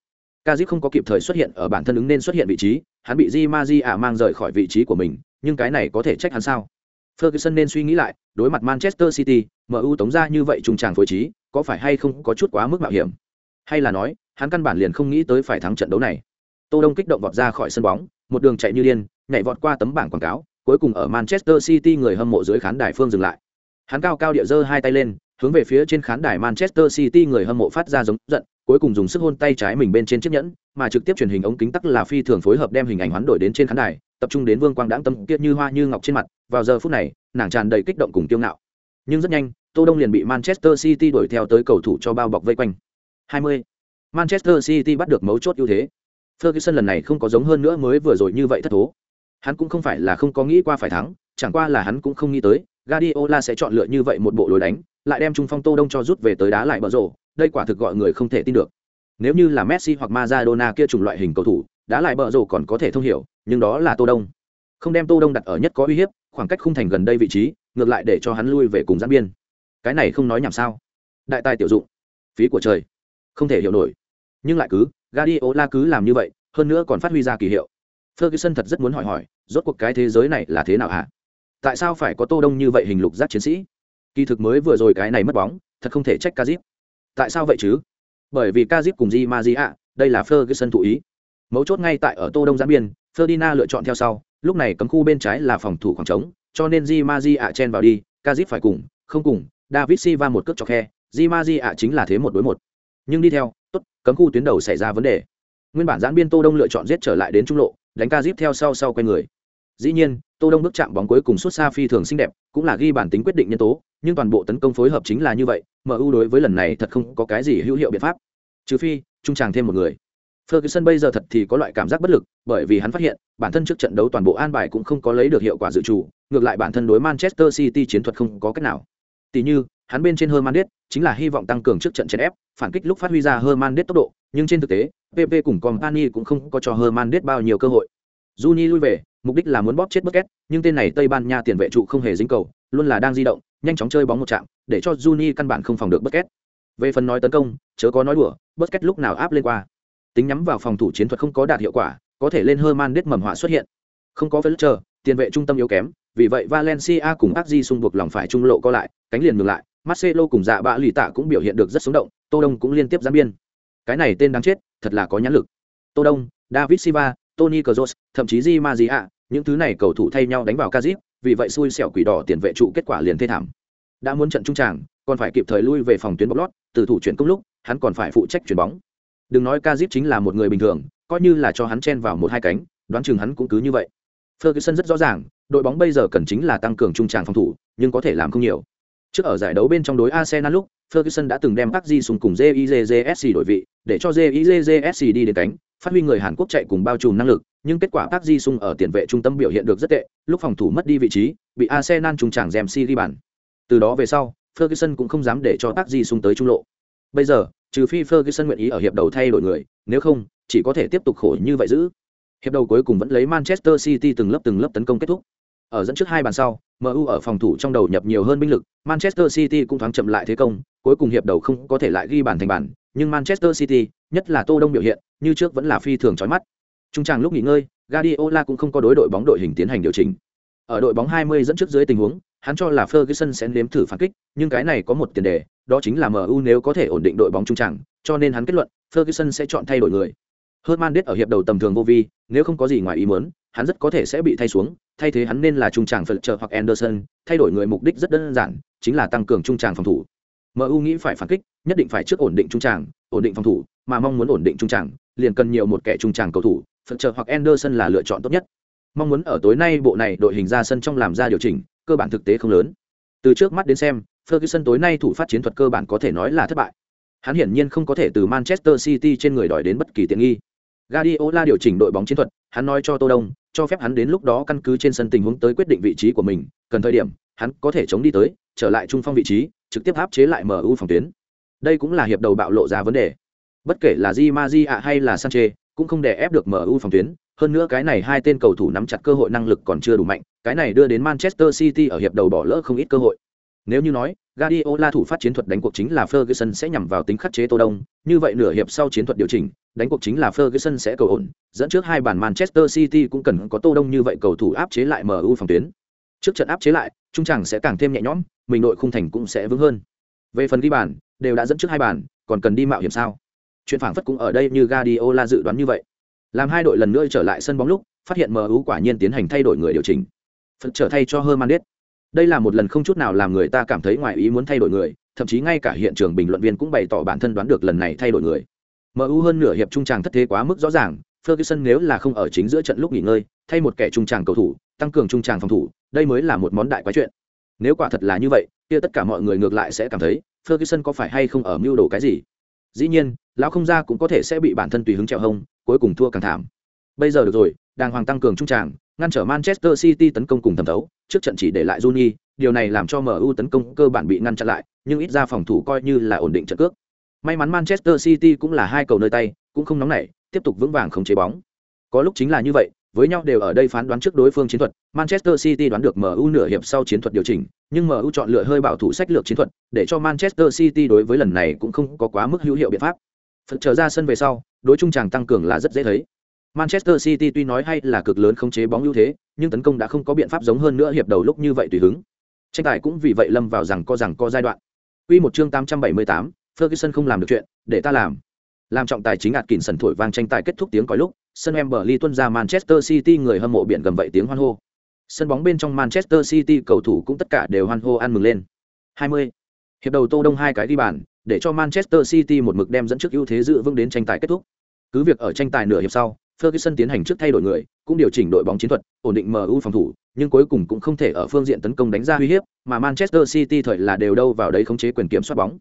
Kazip không có kịp thời xuất hiện ở bản thân ứng nên xuất hiện vị trí, hắn bị Di ả mang rời khỏi vị trí của mình, nhưng cái này có thể trách hắn sao? Ferguson nên suy nghĩ lại, đối mặt Manchester City, MU tống ra như vậy trùng tràng phối trí, có phải hay không có chút quá mức mạo hiểm? Hay là nói, hắn căn bản liền không nghĩ tới phải thắng trận đấu này. Tô Đông kích động vọt ra khỏi sân bóng, một đường chạy như điên, nhảy vọt qua tấm bảng quảng cáo, cuối cùng ở Manchester City người hâm mộ dưới khán đài phương dừng lại. Hắn cao cao địa giơ hai tay lên, hướng về phía trên khán đài Manchester City người hâm mộ phát ra giống giận, cuối cùng dùng sức hôn tay trái mình bên trên chiếc nhẫn, mà trực tiếp truyền hình ống kính tắc là phi thường phối hợp đem hình ảnh hoán đổi đến trên khán đài, tập trung đến Vương Quang đáng tâm kiệt như hoa như ngọc trên mặt, vào giờ phút này, nàng tràn đầy kích động cùng kiêu ngạo. Nhưng rất nhanh, Tô Đông liền bị Manchester City đuổi theo tới cầu thủ cho bao bọc vây quanh. 20. Manchester City bắt được mấu chốt ưu thế. Ferguson lần này không có giống hơn nữa mới vừa rồi như vậy thất thố. Hắn cũng không phải là không có nghĩ qua phải thắng, chẳng qua là hắn cũng không nghĩ tới, Guardiola sẽ chọn lựa như vậy một bộ lối đánh, lại đem trung phong Tô Đông cho rút về tới đá lại bờ rổ, đây quả thực gọi người không thể tin được. Nếu như là messi hoặc Maradona kia chủng loại hình cầu thủ đã lại bợ rồ còn có thể thông hiểu, nhưng đó là tô đông. Không đem tô đông đặt ở nhất có uy hiếp, khoảng cách khung thành gần đây vị trí, ngược lại để cho hắn lui về cùng giãn biên. Cái này không nói nhảm sao? Đại tài tiểu dụng. Phí của trời. Không thể hiểu nổi. Nhưng lại cứ, Guardiola cứ làm như vậy, hơn nữa còn phát huy ra kỳ hiệu. Ferguson thật rất muốn hỏi hỏi, rốt cuộc cái thế giới này là thế nào hả? Tại sao phải có tô đông như vậy hình lục giác chiến sĩ? Kỳ thực mới vừa rồi cái này mất bóng, thật không thể trách Kazip tại sao vậy chứ? Bởi vì Kazip cùng Di Maria đây là Ferguson thụ ý. Mấu chốt ngay tại ở tô đông giãn biên, Ferdinand lựa chọn theo sau. Lúc này cấm khu bên trái là phòng thủ khoảng trống, cho nên Di Maria chen vào đi, Kazip phải cùng, không cùng, David Silva một cước cho khe, Di Maria chính là thế một đối một. Nhưng đi theo, tốt, cấm khu tuyến đầu xảy ra vấn đề. Nguyên bản giãn biên tô đông lựa chọn giết trở lại đến trung lộ, đánh Kazip theo sau sau quay người. Dĩ nhiên, tô đông bước chạm bóng cuối cùng xuất xa phi thường xinh đẹp, cũng là ghi bản tính quyết định nhân tố nhưng toàn bộ tấn công phối hợp chính là như vậy mu đối với lần này thật không có cái gì hữu hiệu biện pháp trừ phi trung tràng thêm một người Ferguson bây giờ thật thì có loại cảm giác bất lực, bởi vì hắn phát hiện, bản thân trước trận đấu toàn bộ an bài cũng không có lấy được hiệu quả dự trù, ngược lại bản thân đối Manchester City chiến thuật không có cách nào. Tỷ như, hắn bên trên Hernandez chính là hy vọng tăng cường trước trận chèn ép, phản kích lúc phát huy ra Hernandez tốc độ, nhưng trên thực tế, PP cùng Company cũng không có cho Hernandez bao nhiêu cơ hội. Juni lui về, mục đích là muốn bóp chết Busquets, nhưng tên này Tây Ban Nha tiền vệ trụ không hề dính cầu, luôn là đang di động, nhanh chóng chơi bóng một chạm, để cho Juni căn bản không phòng được Busquets. Về phần nói tấn công, chớ có nói đùa, Busquets lúc nào áp lên qua. Tính nhắm vào phòng thủ chiến thuật không có đạt hiệu quả có thể lên Herman đết mầm họa xuất hiện. Không có chờ tiền vệ trung tâm yếu kém vì vậy Valencia cùng Aggi xung buộc lòng phải trung lộ co lại cánh liền ngược lại. Marcelo cùng dạ bạ lì tạ cũng biểu hiện được rất sống động Tô Đông cũng liên tiếp giáng biên. Cái này tên đáng chết thật là có nhãn lực. Tô Đông David Silva Tony Kroos thậm chí Di Maria những thứ này cầu thủ thay nhau đánh vào Kazip vì vậy xui xẻo quỷ đỏ tiền vệ trụ kết quả liền thê thảm. Đã muốn trận trung tràng, còn phải kịp thời lui về phòng tuyến bóc lót, từ thủ chuyển công lúc, hắn còn phải phụ trách chuyển bóng. Đừng nói Kazip chính là một người bình thường, coi như là cho hắn chen vào một hai cánh, đoán chừng hắn cũng cứ như vậy. Ferguson rất rõ ràng, đội bóng bây giờ cần chính là tăng cường trung tràng phòng thủ, nhưng có thể làm không nhiều. Trước ở giải đấu bên trong đối Arsenal lúc, Ferguson đã từng đem Park ji sùng cùng JIJJSC đổi vị, để cho JIJJSC đi đến cánh, phát huy người Hàn Quốc chạy cùng bao trùm năng lực nhưng kết quả Park Ji-sung ở tiền vệ trung tâm biểu hiện được rất tệ lúc phòng thủ mất đi vị trí bị Arsenal trung tràng Ramsey ghi bàn từ đó về sau Ferguson cũng không dám để cho Park Ji-sung tới trung lộ bây giờ trừ phi Ferguson nguyện ý ở hiệp đầu thay đổi người, nếu không, chỉ có thể tiếp tục khổ như vậy giữ. Hiệp đầu cuối cùng vẫn lấy Manchester City từng lớp từng lớp tấn công kết thúc. Ở dẫn trước hai bàn sau, MU ở phòng thủ trong đầu nhập nhiều hơn binh lực, Manchester City cũng thoáng chậm lại thế công, cuối cùng hiệp đầu không có thể lại ghi bàn thành bàn, nhưng Manchester City, nhất là Tô Đông biểu hiện, như trước vẫn là phi thường chói mắt. Trung tràng lúc nghỉ ngơi, Guardiola cũng không có đối đội bóng đội hình tiến hành điều chỉnh. Ở đội bóng 20 dẫn trước dưới tình huống, hắn cho là Ferguson sẽ nếm thử phản kích, nhưng cái này có một tiền đề, đó chính là MU nếu có thể ổn định đội bóng trung tràng, cho nên hắn kết luận, Ferguson sẽ chọn thay đổi người. Hernandez ở hiệp đầu tầm thường vô vi, nếu không có gì ngoài ý muốn, hắn rất có thể sẽ bị thay xuống, thay thế hắn nên là trung tràng Fletcher hoặc Anderson, thay đổi người mục đích rất đơn giản, chính là tăng cường trung tràng phòng thủ. MU nghĩ phải phản kích, nhất định phải trước ổn định trung tràng, ổn định phòng thủ, mà mong muốn ổn định trung tràng, liền cần nhiều một kẻ trung tràng cầu thủ, Fletcher hoặc Anderson là lựa chọn tốt nhất. Mong muốn ở tối nay bộ này đội hình ra sân trong làm ra điều chỉnh, cơ bản thực tế không lớn. Từ trước mắt đến xem, Ferguson tối nay thủ phát chiến thuật cơ bản có thể nói là thất bại. Hắn hiển nhiên không có thể từ Manchester City trên người đòi đến bất kỳ tiện nghi. Guardiola điều chỉnh đội bóng chiến thuật, hắn nói cho Tô Đông, cho phép hắn đến lúc đó căn cứ trên sân tình huống tới quyết định vị trí của mình, cần thời điểm, hắn có thể chống đi tới, trở lại trung phong vị trí, trực tiếp áp chế lại MU phòng tuyến. Đây cũng là hiệp đầu bạo lộ ra vấn đề. Bất kể là Di Maria hay là Sanchez, cũng không đè ép được MU phòng tuyến, hơn nữa cái này hai tên cầu thủ nắm chặt cơ hội năng lực còn chưa đủ mạnh, cái này đưa đến Manchester City ở hiệp đầu bỏ lỡ không ít cơ hội. Nếu như nói, Guardiola thủ phát chiến thuật đánh cuộc chính là Ferguson sẽ nhằm vào tính khắc chế Tô Đông, như vậy nửa hiệp sau chiến thuật điều chỉnh, đánh cuộc chính là Ferguson sẽ cầu ổn, dẫn trước hai bàn Manchester City cũng cần có Tô Đông như vậy cầu thủ áp chế lại MU phòng tuyến. Trước trận áp chế lại, trung chẳng sẽ càng thêm nhẹ nhõm, mình đội khung thành cũng sẽ vững hơn. Về phần ghi bàn, đều đã dẫn trước hai bàn, còn cần đi mạo hiểm sao? Chuyện phảng phất cũng ở đây như Guardiola dự đoán như vậy. Làm hai đội lần nữa trở lại sân bóng lúc, phát hiện MU quả nhiên tiến hành thay đổi người điều chỉnh. Phật trở thay cho Hernandez đây là một lần không chút nào làm người ta cảm thấy ngoài ý muốn thay đổi người thậm chí ngay cả hiện trường bình luận viên cũng bày tỏ bản thân đoán được lần này thay đổi người mu hơn nửa hiệp trung tràng thất thế quá mức rõ ràng ferguson nếu là không ở chính giữa trận lúc nghỉ ngơi thay một kẻ trung tràng cầu thủ tăng cường trung tràng phòng thủ đây mới là một món đại quái chuyện nếu quả thật là như vậy kia tất cả mọi người ngược lại sẽ cảm thấy ferguson có phải hay không ở mưu đồ cái gì dĩ nhiên lão không ra cũng có thể sẽ bị bản thân tùy hứng trèo hông cuối cùng thua càng thảm bây giờ được rồi đàng hoàng tăng cường trung tràng ngăn trở Manchester City tấn công cùng thẩm thấu, trước trận chỉ để lại Juni, điều này làm cho MU tấn công cơ bản bị ngăn chặn lại, nhưng ít ra phòng thủ coi như là ổn định trận cước. May mắn Manchester City cũng là hai cầu nơi tay, cũng không nóng nảy, tiếp tục vững vàng không chế bóng. Có lúc chính là như vậy, với nhau đều ở đây phán đoán trước đối phương chiến thuật, Manchester City đoán được MU nửa hiệp sau chiến thuật điều chỉnh, nhưng MU chọn lựa hơi bảo thủ sách lược chiến thuật, để cho Manchester City đối với lần này cũng không có quá mức hữu hiệu biện pháp. Phần trở ra sân về sau, đối trung tràng tăng cường là rất dễ thấy. Manchester City tuy nói hay là cực lớn không chế bóng ưu thế, nhưng tấn công đã không có biện pháp giống hơn nữa hiệp đầu lúc như vậy tùy hứng. Tranh tài cũng vì vậy lâm vào rằng co rằng co giai đoạn. Quy một chương 878, Ferguson không làm được chuyện, để ta làm. Làm trọng tài chính ạt kỉnh sần thổi vang tranh tài kết thúc tiếng còi lúc, sân Emberly tuân ra Manchester City người hâm mộ biển gầm vậy tiếng hoan hô. Sân bóng bên trong Manchester City cầu thủ cũng tất cả đều hoan hô ăn mừng lên. 20. Hiệp đầu Tô Đông hai cái đi bàn, để cho Manchester City một mực đem dẫn trước ưu thế giữ vững đến tranh tài kết thúc. Cứ việc ở tranh tài nửa hiệp sau, Ferguson tiến hành trước thay đổi người, cũng điều chỉnh đội bóng chiến thuật, ổn định MU phòng thủ, nhưng cuối cùng cũng không thể ở phương diện tấn công đánh ra uy hiếp, mà Manchester City thời là đều đâu vào đấy khống chế quyền kiểm soát bóng.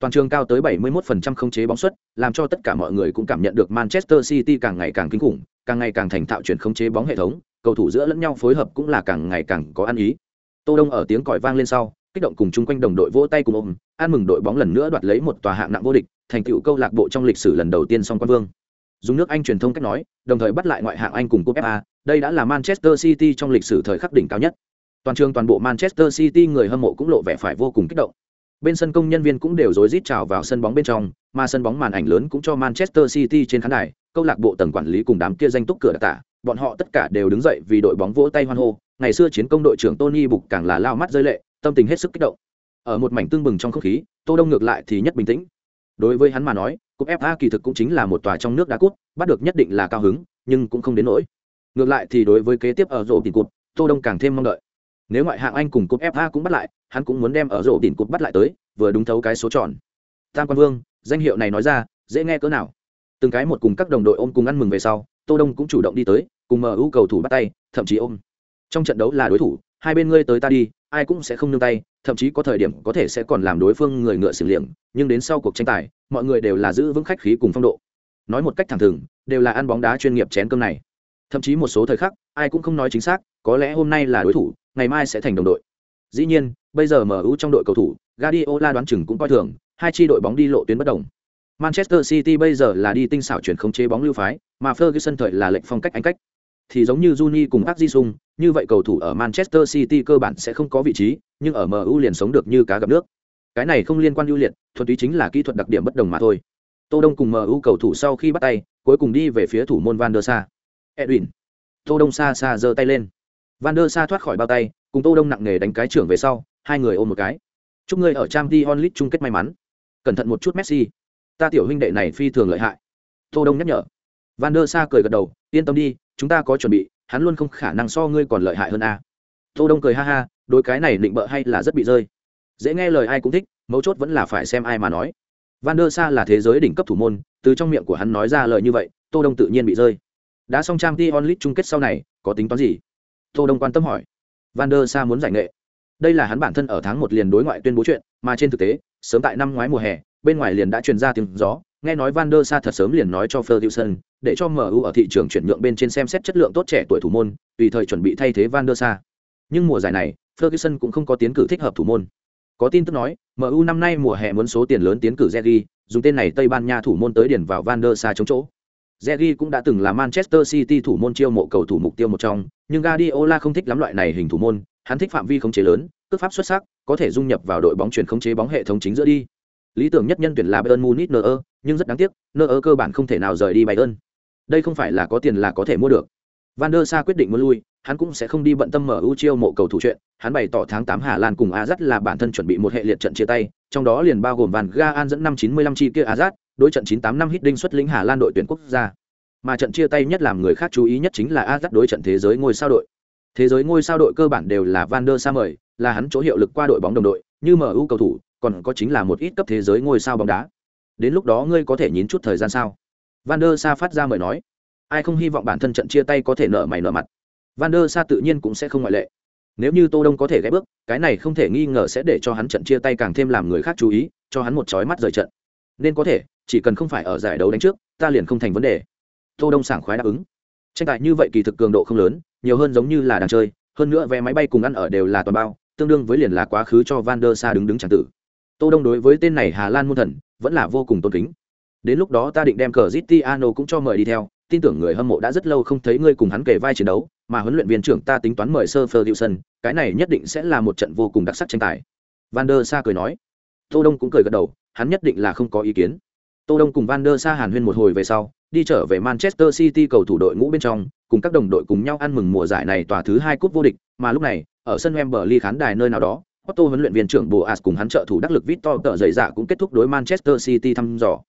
Toàn trường cao tới 71% khống chế bóng suất, làm cho tất cả mọi người cũng cảm nhận được Manchester City càng ngày càng kinh khủng, càng ngày càng thành thạo chuyển khống chế bóng hệ thống, cầu thủ giữa lẫn nhau phối hợp cũng là càng ngày càng có ăn ý. Tô Đông ở tiếng còi vang lên sau, kích động cùng chung quanh đồng đội vỗ tay cùng ôm, ăn mừng đội bóng lần nữa đoạt lấy một tòa hạng nặng vô địch, thành tựu câu lạc bộ trong lịch sử lần đầu tiên song quan vương. Dùng nước Anh truyền thông cách nói, đồng thời bắt lại ngoại hạng Anh cùng cúp FA, đây đã là Manchester City trong lịch sử thời khắc đỉnh cao nhất. Toàn trường toàn bộ Manchester City người hâm mộ cũng lộ vẻ phải vô cùng kích động. Bên sân công nhân viên cũng đều rối rít chào vào sân bóng bên trong, mà sân bóng màn ảnh lớn cũng cho Manchester City trên khán đài, câu lạc bộ tầng quản lý cùng đám kia danh túc cửa đặc tả, bọn họ tất cả đều đứng dậy vì đội bóng vỗ tay hoan hô, ngày xưa chiến công đội trưởng Tony Bục càng là lao mắt rơi lệ, tâm tình hết sức kích động. Ở một mảnh tương bừng trong không khí, Tô Đông ngược lại thì nhất bình tĩnh. Đối với hắn mà nói, cúp FA kỳ thực cũng chính là một tòa trong nước đá cút, bắt được nhất định là cao hứng, nhưng cũng không đến nỗi. Ngược lại thì đối với kế tiếp ở rổ tiền cột, Tô Đông càng thêm mong đợi. Nếu ngoại hạng Anh cùng cúp FA cũng bắt lại, hắn cũng muốn đem ở rổ đỉnh cúp bắt lại tới, vừa đúng thấu cái số tròn. Tam Quan Vương, danh hiệu này nói ra, dễ nghe cỡ nào. Từng cái một cùng các đồng đội ôm cùng ăn mừng về sau, Tô Đông cũng chủ động đi tới, cùng MU cầu thủ bắt tay, thậm chí ôm. Trong trận đấu là đối thủ, hai bên ngươi tới ta đi, ai cũng sẽ không nương tay, thậm chí có thời điểm có thể sẽ còn làm đối phương người ngựa xử liệng, nhưng đến sau cuộc tranh tài, mọi người đều là giữ vững khách khí cùng phong độ. Nói một cách thẳng thừng, đều là ăn bóng đá chuyên nghiệp chén cơm này. Thậm chí một số thời khắc, ai cũng không nói chính xác, có lẽ hôm nay là đối thủ, ngày mai sẽ thành đồng đội. Dĩ nhiên, bây giờ MU trong đội cầu thủ, Guardiola đoán chừng cũng coi thường, hai chi đội bóng đi lộ tuyến bất đồng. Manchester City bây giờ là đi tinh xảo chuyển khống chế bóng lưu phái, mà Ferguson thời là lệnh phong cách anh cách. Thì giống như Juni cùng Park Ji-sung, như vậy cầu thủ ở Manchester City cơ bản sẽ không có vị trí, nhưng ở MU liền sống được như cá gặp nước. Cái này không liên quan ưu liệt, thuần túy chính là kỹ thuật đặc điểm bất đồng mà thôi. Tô Đông cùng MU cầu thủ sau khi bắt tay, cuối cùng đi về phía thủ môn Van der Sa. Edwin. Tô Đông xa xa giơ tay lên. Van der Sa thoát khỏi bao tay, cùng Tô Đông nặng nề đánh cái trưởng về sau, hai người ôm một cái. Chúc ngươi ở Champions League chung kết may mắn. Cẩn thận một chút Messi. Ta tiểu huynh đệ này phi thường lợi hại. Tô Đông nhắc nhở. Van der Sa cười gật đầu, yên tâm đi, chúng ta có chuẩn bị, hắn luôn không khả năng so ngươi còn lợi hại hơn a. Tô Đông cười ha ha, đối cái này định bợ hay là rất bị rơi. Dễ nghe lời ai cũng thích, mấu chốt vẫn là phải xem ai mà nói. Van der Sa là thế giới đỉnh cấp thủ môn, từ trong miệng của hắn nói ra lời như vậy, Tô Đông tự nhiên bị rơi. Đã xong Champions League chung kết sau này, có tính toán gì? Tô Đông quan tâm hỏi. Van der Sa muốn giải nghệ. Đây là hắn bản thân ở tháng một liền đối ngoại tuyên bố chuyện, mà trên thực tế, sớm tại năm ngoái mùa hè, bên ngoài liền đã truyền ra tiếng gió, nghe nói Van der Sa thật sớm liền nói cho Ferguson, để cho MU ở thị trường chuyển nhượng bên trên xem xét chất lượng tốt trẻ tuổi thủ môn, tùy thời chuẩn bị thay thế Van der Sa. Nhưng mùa giải này, Ferguson cũng không có tiến cử thích hợp thủ môn. Có tin tức nói, MU năm nay mùa hè muốn số tiền lớn tiến cử Zeri, dùng tên này Tây Ban Nha thủ môn tới điển vào Van der Sa chống chỗ. Zegi cũng đã từng là Manchester City thủ môn chiêu mộ cầu thủ mục tiêu một trong, nhưng Guardiola không thích lắm loại này hình thủ môn, hắn thích phạm vi khống chế lớn, cước pháp xuất sắc, có thể dung nhập vào đội bóng chuyển khống chế bóng hệ thống chính giữa đi. Lý tưởng nhất nhân tuyển là Bayern Munich Neuer, nhưng rất đáng tiếc, Neuer cơ bản không thể nào rời đi Bayern. Đây không phải là có tiền là có thể mua được. Van der Sar quyết định muốn lui, hắn cũng sẽ không đi bận tâm mở ưu chiêu mộ cầu thủ chuyện, hắn bày tỏ tháng 8 Hà Lan cùng Azat là bản thân chuẩn bị một hệ liệt trận chia tay, trong đó liền bao gồm Van Gaal dẫn năm 95 chi kia Azat, đối trận 98 năm hít đinh xuất lĩnh Hà Lan đội tuyển quốc gia. Mà trận chia tay nhất làm người khác chú ý nhất chính là Azat đối trận thế giới ngôi sao đội. Thế giới ngôi sao đội cơ bản đều là Van der Sa mời, là hắn chỗ hiệu lực qua đội bóng đồng đội, như MU cầu thủ, còn có chính là một ít cấp thế giới ngôi sao bóng đá. Đến lúc đó ngươi có thể nhịn chút thời gian sao? Van der Sa phát ra mời nói. Ai không hy vọng bản thân trận chia tay có thể nợ mày nợ mặt. Van der Sa tự nhiên cũng sẽ không ngoại lệ. Nếu như Tô Đông có thể ghép bước, cái này không thể nghi ngờ sẽ để cho hắn trận chia tay càng thêm làm người khác chú ý, cho hắn một chói mắt rời trận. Nên có thể, chỉ cần không phải ở giải đấu đánh trước, ta liền không thành vấn đề. Tô Đông sảng khoái đáp ứng. Tranh tài như vậy kỳ thực cường độ không lớn, nhiều hơn giống như là đang chơi, hơn nữa vé máy bay cùng ăn ở đều là toàn bao, tương đương với liền là quá khứ cho Van der Sa đứng đứng tràng tử. tô đông đối với tên này hà lan muôn thần vẫn là vô cùng tôn kính đến lúc đó ta định đem cờ zitiano cũng cho mời đi theo tin tưởng người hâm mộ đã rất lâu không thấy ngươi cùng hắn kề vai chiến đấu mà huấn luyện viên trưởng ta tính toán mời sơ ferguson cái này nhất định sẽ là một trận vô cùng đặc sắc tranh tài van der sa cười nói tô đông cũng cười gật đầu hắn nhất định là không có ý kiến tô đông cùng van der sa hàn huyên một hồi về sau đi trở về manchester city cầu thủ đội ngũ bên trong cùng các đồng đội cùng nhau ăn mừng mùa giải này tòa thứ hai cúp vô địch mà lúc này ở sân Wembley khán đài nơi nào đó Otto huấn luyện viên trưởng Boas cùng hắn trợ thủ đắc lực Victor tợ dày dạ cũng kết thúc đối Manchester City thăm dò.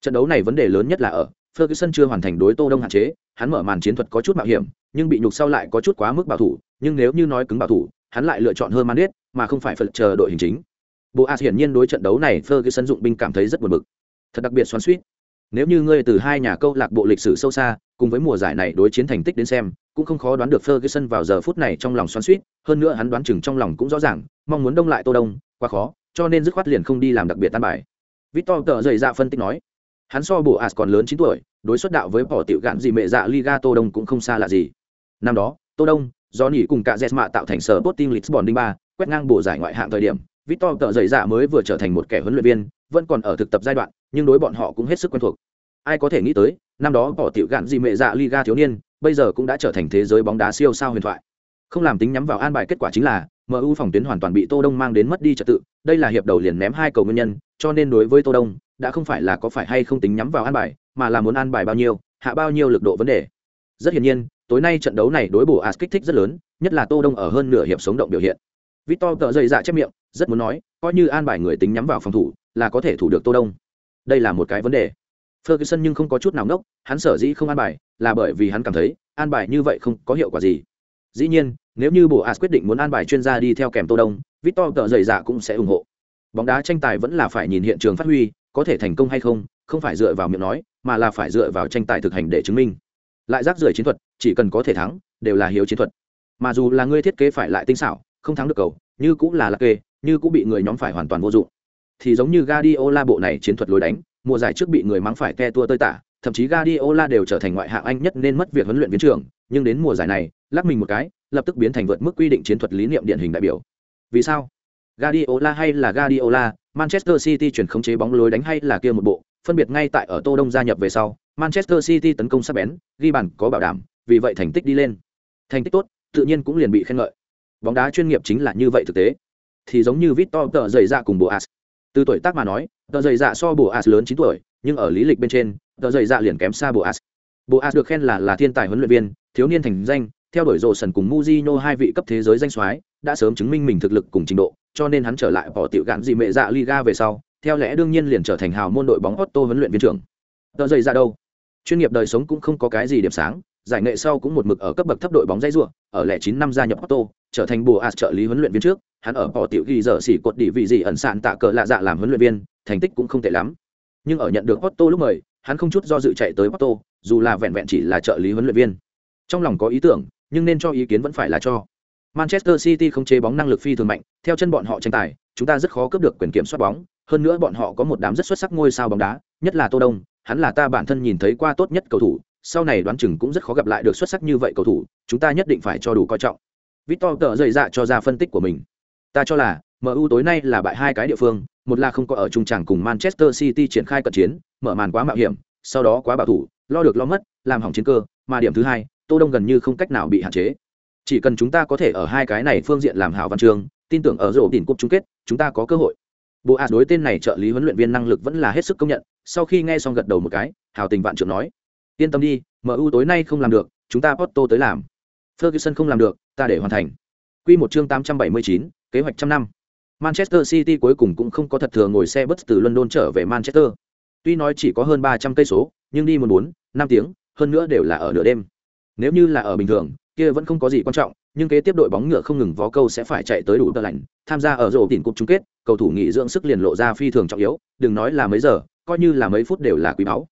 Trận đấu này vấn đề lớn nhất là ở Ferguson chưa hoàn thành đối Tô Đông hạn chế, hắn mở màn chiến thuật có chút mạo hiểm, nhưng bị nhục sau lại có chút quá mức bảo thủ, nhưng nếu như nói cứng bảo thủ, hắn lại lựa chọn hơn Manet, mà không phải phật chờ đội hình chính. Boas hiển nhiên đối trận đấu này Ferguson dụng binh cảm thấy rất buồn bực. Thật đặc biệt xoắn suýt Nếu như ngươi từ hai nhà câu lạc bộ lịch sử sâu xa, cùng với mùa giải này đối chiến thành tích đến xem, cũng không khó đoán được Ferguson vào giờ phút này trong lòng xoắn suýt hơn nữa hắn đoán chừng trong lòng cũng rõ ràng, mong muốn đông lại Tô Đông, quá khó, cho nên dứt khoát liền không đi làm đặc biệt tan bài. Victor tờ dày dạ phân tích nói, hắn so bộ As còn lớn chín tuổi, đối xuất đạo với bỏ tiểu gạn gì mẹ dạ Liga Tô Đông cũng không xa lạ gì. Năm đó, Tô Đông, do nỉ cùng cả Jesma tạo thành sở Sporting Lisbon đinh ba, quét ngang bộ giải ngoại hạng thời điểm, Victor tờ dày dạ mới vừa trở thành một kẻ huấn luyện viên, vẫn còn ở thực tập giai đoạn, nhưng đối bọn họ cũng hết sức quen thuộc. Ai có thể nghĩ tới, năm đó bỏ tiểu gạn gì mẹ dạ Liga thiếu niên, bây giờ cũng đã trở thành thế giới bóng đá siêu sao huyền thoại. Không làm tính nhắm vào an bài kết quả chính là, MU phòng tuyến hoàn toàn bị Tô Đông mang đến mất đi trật tự, đây là hiệp đầu liền ném hai cầu nguyên nhân, cho nên đối với Tô Đông, đã không phải là có phải hay không tính nhắm vào an bài, mà là muốn an bài bao nhiêu, hạ bao nhiêu lực độ vấn đề. Rất hiển nhiên, tối nay trận đấu này đối bổ As kích thích rất lớn, nhất là Tô Đông ở hơn nửa hiệp sống động biểu hiện. Victor tự dậy dạ chép miệng, rất muốn nói, coi như an bài người tính nhắm vào phòng thủ, là có thể thủ được Tô Đông. Đây là một cái vấn đề. Ferguson nhưng không có chút nào ngốc, hắn sở dĩ không an bài, là bởi vì hắn cảm thấy, an bài như vậy không có hiệu quả gì. Dĩ nhiên, nếu như bộ As quyết định muốn an bài chuyên gia đi theo kèm Tô Đông, Victor tợ dày dạ cũng sẽ ủng hộ. Bóng đá tranh tài vẫn là phải nhìn hiện trường phát huy, có thể thành công hay không, không phải dựa vào miệng nói, mà là phải dựa vào tranh tài thực hành để chứng minh. Lại rác rưởi chiến thuật, chỉ cần có thể thắng, đều là hiếu chiến thuật. Mà dù là ngươi thiết kế phải lại tinh xảo, không thắng được cầu, như cũng là lạc kê, như cũng bị người nhóm phải hoàn toàn vô dụng. Thì giống như Guardiola bộ này chiến thuật lối đánh, mùa giải trước bị người mắng phải te tua tơi tả, thậm chí Guardiola đều trở thành ngoại hạng Anh nhất nên mất việc huấn luyện viên trưởng, nhưng đến mùa giải này, lắc mình một cái, lập tức biến thành vượt mức quy định chiến thuật lý niệm điển hình đại biểu. Vì sao? Guardiola hay là Guardiola, Manchester City chuyển khống chế bóng lối đánh hay là kia một bộ, phân biệt ngay tại ở Tô Đông gia nhập về sau, Manchester City tấn công sắc bén, ghi bàn có bảo đảm, vì vậy thành tích đi lên. Thành tích tốt, tự nhiên cũng liền bị khen ngợi. Bóng đá chuyên nghiệp chính là như vậy thực tế. Thì giống như Victor tờ dày dạ cùng Boas. Từ tuổi tác mà nói, tờ dày dạ so Boas lớn 9 tuổi, nhưng ở lý lịch bên trên, tờ dày dạ liền kém xa Boas. Boas được khen là là thiên tài huấn luyện viên, thiếu niên thành danh, theo đuổi rồ sần cùng Mujino hai vị cấp thế giới danh soái, đã sớm chứng minh mình thực lực cùng trình độ, cho nên hắn trở lại bỏ tiểu gạn gì mẹ dạ Liga về sau, theo lẽ đương nhiên liền trở thành hào môn đội bóng Otto huấn luyện viên trưởng. Tờ dậy ra dạ đâu? Chuyên nghiệp đời sống cũng không có cái gì điểm sáng, giải nghệ sau cũng một mực ở cấp bậc thấp đội bóng dây rùa, ở lẻ 9 năm gia nhập Otto, trở thành bùa trợ lý huấn luyện viên trước, hắn ở bỏ tiểu ghi giờ xỉ cột đỉ vị gì ẩn sạn tạ cờ lạ dạ làm huấn luyện viên, thành tích cũng không tệ lắm. Nhưng ở nhận được Otto lúc mời, hắn không chút do dự chạy tới Otto, dù là vẹn vẹn chỉ là trợ lý huấn luyện viên. Trong lòng có ý tưởng, nhưng nên cho ý kiến vẫn phải là cho. Manchester City không chế bóng năng lực phi thường mạnh, theo chân bọn họ tranh tài, chúng ta rất khó cướp được quyền kiểm soát bóng, hơn nữa bọn họ có một đám rất xuất sắc ngôi sao bóng đá, nhất là Tô Đông, hắn là ta bản thân nhìn thấy qua tốt nhất cầu thủ, sau này đoán chừng cũng rất khó gặp lại được xuất sắc như vậy cầu thủ, chúng ta nhất định phải cho đủ coi trọng. Victor tờ dày dạ cho ra phân tích của mình. Ta cho là, MU tối nay là bại hai cái địa phương, một là không có ở trung tràng cùng Manchester City triển khai cận chiến, mở màn quá mạo hiểm, sau đó quá bảo thủ, lo được lo mất, làm hỏng chiến cơ, mà điểm thứ hai, Tô Đông gần như không cách nào bị hạn chế. Chỉ cần chúng ta có thể ở hai cái này phương diện làm hảo văn trường, tin tưởng ở rổ đỉnh cúp chung kết, chúng ta có cơ hội. Bộ A đối tên này trợ lý huấn luyện viên năng lực vẫn là hết sức công nhận, sau khi nghe xong gật đầu một cái, hào tình vạn trượng nói: "Yên tâm đi, MU tối nay không làm được, chúng ta Porto tới làm. Ferguson không làm được, ta để hoàn thành." Quy một chương 879, kế hoạch trăm năm. Manchester City cuối cùng cũng không có thật thừa ngồi xe bus từ London trở về Manchester. Tuy nói chỉ có hơn 300 cây số, nhưng đi một bốn, năm tiếng, hơn nữa đều là ở nửa đêm. Nếu như là ở bình thường, kia vẫn không có gì quan trọng, nhưng kế tiếp đội bóng ngựa không ngừng vó câu sẽ phải chạy tới đủ tờ lạnh, tham gia ở rổ tỉnh cục chung kết, cầu thủ nghỉ dưỡng sức liền lộ ra phi thường trọng yếu, đừng nói là mấy giờ, coi như là mấy phút đều là quý báu.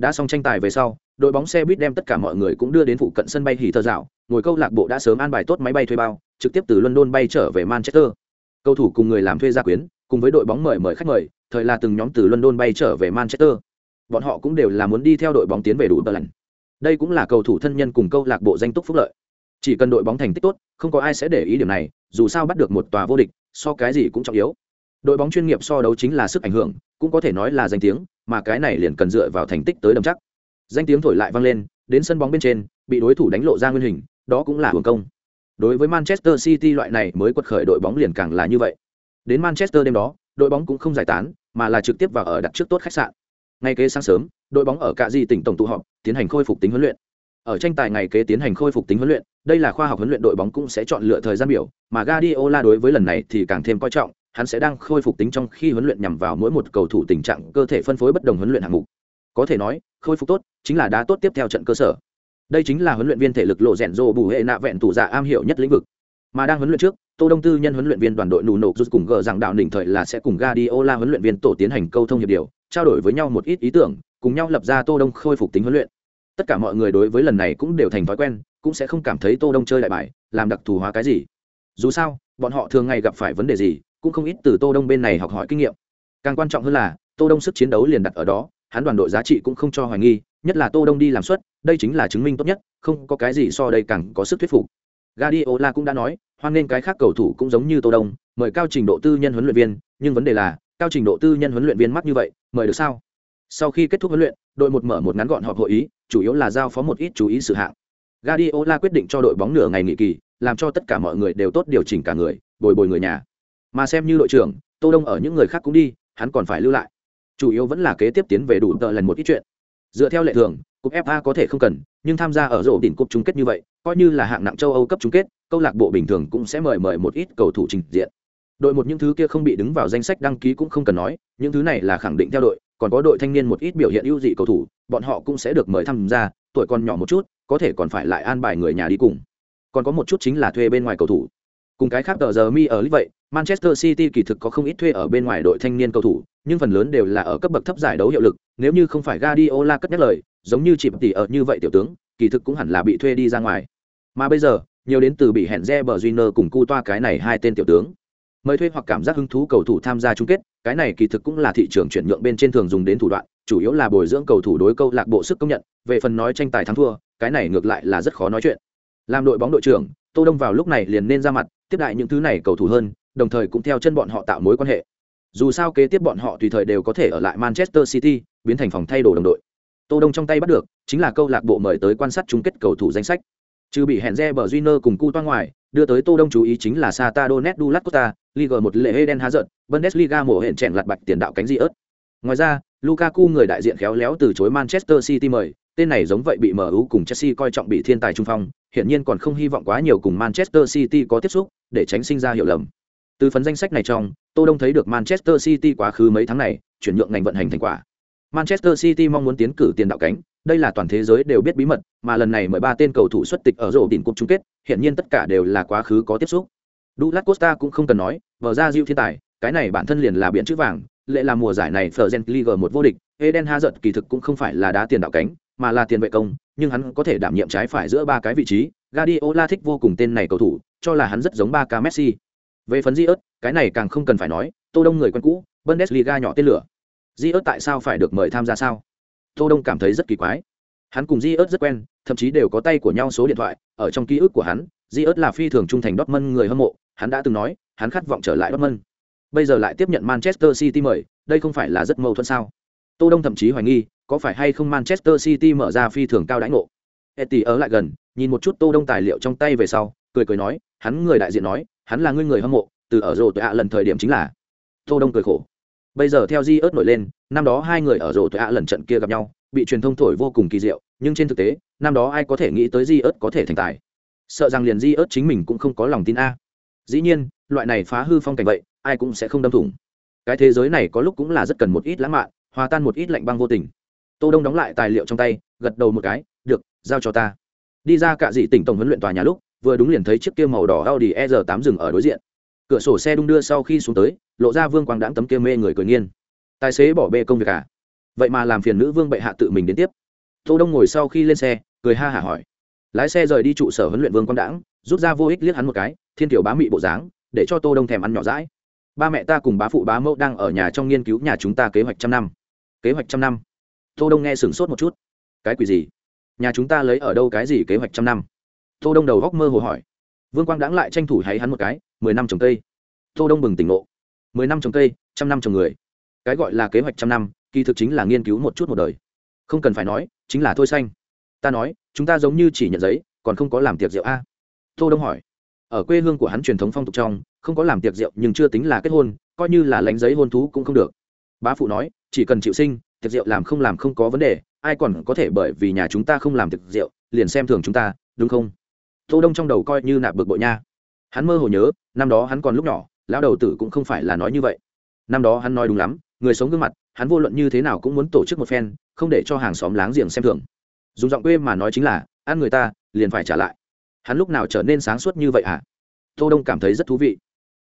Đã xong tranh tài về sau, đội bóng xe buýt đem tất cả mọi người cũng đưa đến phụ cận sân bay hỉ thơ dạo, ngồi câu lạc bộ đã sớm an bài tốt máy bay thuê bao, trực tiếp từ London bay trở về Manchester. Cầu thủ cùng người làm thuê gia quyến, cùng với đội bóng mời mời khách mời, thời là từng nhóm từ London bay trở về Manchester. Bọn họ cũng đều là muốn đi theo đội bóng tiến về đủ tờ lạnh. Đây cũng là cầu thủ thân nhân cùng câu lạc bộ danh túc phúc lợi chỉ cần đội bóng thành tích tốt không có ai sẽ để ý điểm này dù sao bắt được một tòa vô địch so cái gì cũng trọng yếu đội bóng chuyên nghiệp so đấu chính là sức ảnh hưởng cũng có thể nói là danh tiếng mà cái này liền cần dựa vào thành tích tới đầm chắc. Danh tiếng thổi lại vang lên, đến sân bóng bên trên, bị đối thủ đánh lộ ra nguyên hình, đó cũng là hưởng công. Đối với manchester city loại này mới quật khởi đội bóng liền càng là như vậy. Đến manchester đêm đó, đội bóng cũng không giải tán, mà là trực tiếp vào ở đặt trước tốt khách sạn. Ngay kế sáng sớm, đội bóng ở cạ di tỉnh tổng tụ họp, tiến hành khôi phục tính huấn luyện. Ở tranh tài ngày kế tiến hành khôi phục tính huấn luyện, đây là khoa học huấn luyện đội bóng cũng sẽ chọn lựa thời gian biểu, mà Guardiola đối với lần này thì càng thêm coi trọng hắn sẽ đang khôi phục tính trong khi huấn luyện nhằm vào mỗi một cầu thủ tình trạng cơ thể phân phối bất đồng huấn luyện hạng mục. Có thể nói, khôi phục tốt chính là đá tốt tiếp theo trận cơ sở. Đây chính là huấn luyện viên thể lực lộ rèn rô bù hệ nạ vẹn tủ dạ am hiểu nhất lĩnh vực. Mà đang huấn luyện trước, tô đông tư nhân huấn luyện viên đoàn đội nù nộp rút cùng gờ rằng đạo đỉnh thời là sẽ cùng gadiola huấn luyện viên tổ tiến hành câu thông hiệp điều, trao đổi với nhau một ít ý tưởng, cùng nhau lập ra tô đông khôi phục tính huấn luyện. Tất cả mọi người đối với lần này cũng đều thành thói quen, cũng sẽ không cảm thấy tô đông chơi đại bài, làm đặc thù hóa cái gì. Dù sao, bọn họ thường ngày gặp phải vấn đề gì cũng không ít từ tô đông bên này học hỏi kinh nghiệm. Càng quan trọng hơn là, tô đông sức chiến đấu liền đặt ở đó, hắn đoàn đội giá trị cũng không cho hoài nghi, nhất là tô đông đi làm suất, đây chính là chứng minh tốt nhất, không có cái gì so đây càng có sức thuyết phục. Guardiola cũng đã nói, hoan nên cái khác cầu thủ cũng giống như tô đông, mời cao trình độ tư nhân huấn luyện viên, nhưng vấn đề là, cao trình độ tư nhân huấn luyện viên mắc như vậy, mời được sao? Sau khi kết thúc huấn luyện, đội một mở một ngắn gọn họp hội ý, chủ yếu là giao phó một ít chú ý sự hạng. Guardiola quyết định cho đội bóng nửa ngày nghỉ kỳ, làm cho tất cả mọi người đều tốt điều chỉnh cả người, bồi bồi người nhà mà xem như đội trưởng, tô đông ở những người khác cũng đi, hắn còn phải lưu lại. Chủ yếu vẫn là kế tiếp tiến về đủ tợ lần một ít chuyện. Dựa theo lệ thường, cúp fa có thể không cần, nhưng tham gia ở rổ đỉnh cúp chung kết như vậy, coi như là hạng nặng châu âu cấp chung kết, câu lạc bộ bình thường cũng sẽ mời mời một ít cầu thủ trình diện. Đội một những thứ kia không bị đứng vào danh sách đăng ký cũng không cần nói, những thứ này là khẳng định theo đội, còn có đội thanh niên một ít biểu hiện ưu dị cầu thủ, bọn họ cũng sẽ được mời tham gia, tuổi còn nhỏ một chút, có thể còn phải lại an bài người nhà đi cùng. Còn có một chút chính là thuê bên ngoài cầu thủ. Cùng cái khác tờ giờ mi ở vậy manchester city kỳ thực có không ít thuê ở bên ngoài đội thanh niên cầu thủ, nhưng phần lớn đều là ở cấp bậc thấp giải đấu hiệu lực, nếu như không phải Guardiola cất nhắc lời, giống như chỉ tỷ ở như vậy tiểu tướng, kỳ thực cũng hẳn là bị thuê đi ra ngoài. Mà bây giờ, nhiều đến từ bị hẹn re bờ junior cùng cu toa cái này hai tên tiểu tướng. Mời thuê hoặc cảm giác hứng thú cầu thủ tham gia chung kết, cái này kỳ thực cũng là thị trường chuyển nhượng bên trên thường dùng đến thủ đoạn, chủ yếu là bồi dưỡng cầu thủ đối câu lạc bộ sức công nhận, về phần nói tranh tài thắng thua, cái này ngược lại là rất khó nói chuyện. Làm đội bóng đội trưởng, tô đông vào lúc này liền nên ra mặt, tiếp đại những thứ này cầu thủ hơn đồng thời cũng theo chân bọn họ tạo mối quan hệ. Dù sao kế tiếp bọn họ tùy thời đều có thể ở lại manchester city biến thành phòng thay đồ đồng đội. Tô đông trong tay bắt được chính là câu lạc bộ mời tới quan sát chung kết cầu thủ danh sách. Trừ bị hẹn re bờ junior cùng cu toa ngoài đưa tới tô đông chú ý chính là sata net du costa liga một lệ eden hazard bundesliga mổ hẹn chèn lặt bạch tiền đạo cánh di ớt. Ngoài ra lukaku người đại diện khéo léo từ chối manchester city mời tên này giống vậy bị MU cùng Chelsea coi trọng bị thiên tài trung phong, hiện nhiên còn không hy vọng quá nhiều cùng Manchester City có tiếp xúc, để tránh sinh ra hiểu lầm. Từ phần danh sách này trong, Tô Đông thấy được Manchester City quá khứ mấy tháng này, chuyển nhượng ngành vận hành thành quả. Manchester City mong muốn tiến cử tiền đạo cánh, đây là toàn thế giới đều biết bí mật, mà lần này mời ba tên cầu thủ xuất tịch ở rổ đỉnh cúp chung kết, hiện nhiên tất cả đều là quá khứ có tiếp xúc. Douglas Costa cũng không cần nói, vở ra Diu thiên tài, cái này bản thân liền là biển chữ vàng, lệ là mùa giải này Fergen League một vô địch, Eden Hazard kỳ thực cũng không phải là đá tiền đạo cánh, mà là tiền vệ công, nhưng hắn có thể đảm nhiệm trái phải giữa ba cái vị trí. Guardiola thích vô cùng tên này cầu thủ, cho là hắn rất giống ba ca Messi. Về phần Diot, cái này càng không cần phải nói, Tô Đông người quen cũ, Bundesliga nhỏ tên lửa. Diot tại sao phải được mời tham gia sao? Tô Đông cảm thấy rất kỳ quái. Hắn cùng Diot rất quen, thậm chí đều có tay của nhau số điện thoại, ở trong ký ức của hắn, Diot là phi thường trung thành Dortmund người hâm mộ, hắn đã từng nói, hắn khát vọng trở lại Dortmund. Bây giờ lại tiếp nhận Manchester City mời, đây không phải là rất mâu thuẫn sao? Tô Đông thậm chí hoài nghi, có phải hay không Manchester City mở ra phi thường cao đãi ngộ. Etty ở lại gần, nhìn một chút Tô Đông tài liệu trong tay về sau, cười cười nói, hắn người đại diện nói, hắn là ngươi người hâm mộ, từ ở rổ tuổi ạ lần thời điểm chính là. Tô Đông cười khổ. Bây giờ theo Di ớt nổi lên, năm đó hai người ở rổ tuổi ạ lần trận kia gặp nhau, bị truyền thông thổi vô cùng kỳ diệu, nhưng trên thực tế, năm đó ai có thể nghĩ tới Di ớt có thể thành tài. Sợ rằng liền Di ớt chính mình cũng không có lòng tin a. Dĩ nhiên, loại này phá hư phong cảnh vậy, ai cũng sẽ không đâm thủng. Cái thế giới này có lúc cũng là rất cần một ít lãng mạn, hòa tan một ít lạnh băng vô tình tô đông đóng lại tài liệu trong tay gật đầu một cái được giao cho ta đi ra cả dị tỉnh tổng huấn luyện tòa nhà lúc vừa đúng liền thấy chiếc kia màu đỏ audi e r 8 dừng ở đối diện. Cửa sổ xe đung đưa sau khi xuống tới, lộ ra vương quang đãng tấm kia mê người cười nghiêng. Tài xế bỏ bê công việc à? Vậy mà làm phiền nữ vương bệ hạ tự mình đến tiếp. Tô đông ngồi sau khi lên xe, cười ha hả hỏi. Lái xe rời đi trụ sở huấn luyện vương quang đãng, rút ra vô ích liếc hắn một cái, thiên tiểu bá mị bộ dáng, để cho tô đông thèm ăn nhỏ dãi. Ba mẹ ta cùng bá phụ bá mẫu đang ở nhà trong nghiên cứu nhà chúng ta kế hoạch trăm năm. Kế hoạch trăm năm? Tô đông nghe sửng sốt một chút. Cái quỷ gì? Nhà chúng ta lấy ở đâu cái gì kế hoạch trăm năm? Tô đông đầu góc mơ hồ hỏi. Vương quang đãng lại tranh thủ hay hắn một cái, mười năm trồng cây. Tô đông bừng tỉnh ngộ. Mười năm trồng cây, trăm năm trồng người. Cái gọi là kế hoạch trăm năm, kỳ thực chính là nghiên cứu một chút một đời. Không cần phải nói, chính là thôi xanh. Ta nói, chúng ta giống như chỉ nhận giấy, còn không có làm tiệc rượu a. Tô đông hỏi. Ở quê hương của hắn truyền thống phong tục trong, không có làm tiệc rượu nhưng chưa tính là kết hôn, coi như là lãnh giấy hôn thú cũng không được. Bá phụ nói, chỉ cần chịu sinh, tiệc rượu làm không làm không có vấn đề, ai còn có thể bởi vì nhà chúng ta không làm tiệc rượu, liền xem thường chúng ta, đúng không? Tô đông trong đầu coi như nạp bực bội nha. Hắn mơ hồ nhớ, năm đó hắn còn lúc nhỏ, lão đầu tử cũng không phải là nói như vậy. Năm đó hắn nói đúng lắm, người sống gương mặt, hắn vô luận như thế nào cũng muốn tổ chức một phen, không để cho hàng xóm láng giềng xem thường. Dùng giọng quê mà nói chính là, ăn người ta, liền phải trả lại. Hắn lúc nào trở nên sáng suốt như vậy hả? À? tô đông cảm thấy rất thú vị.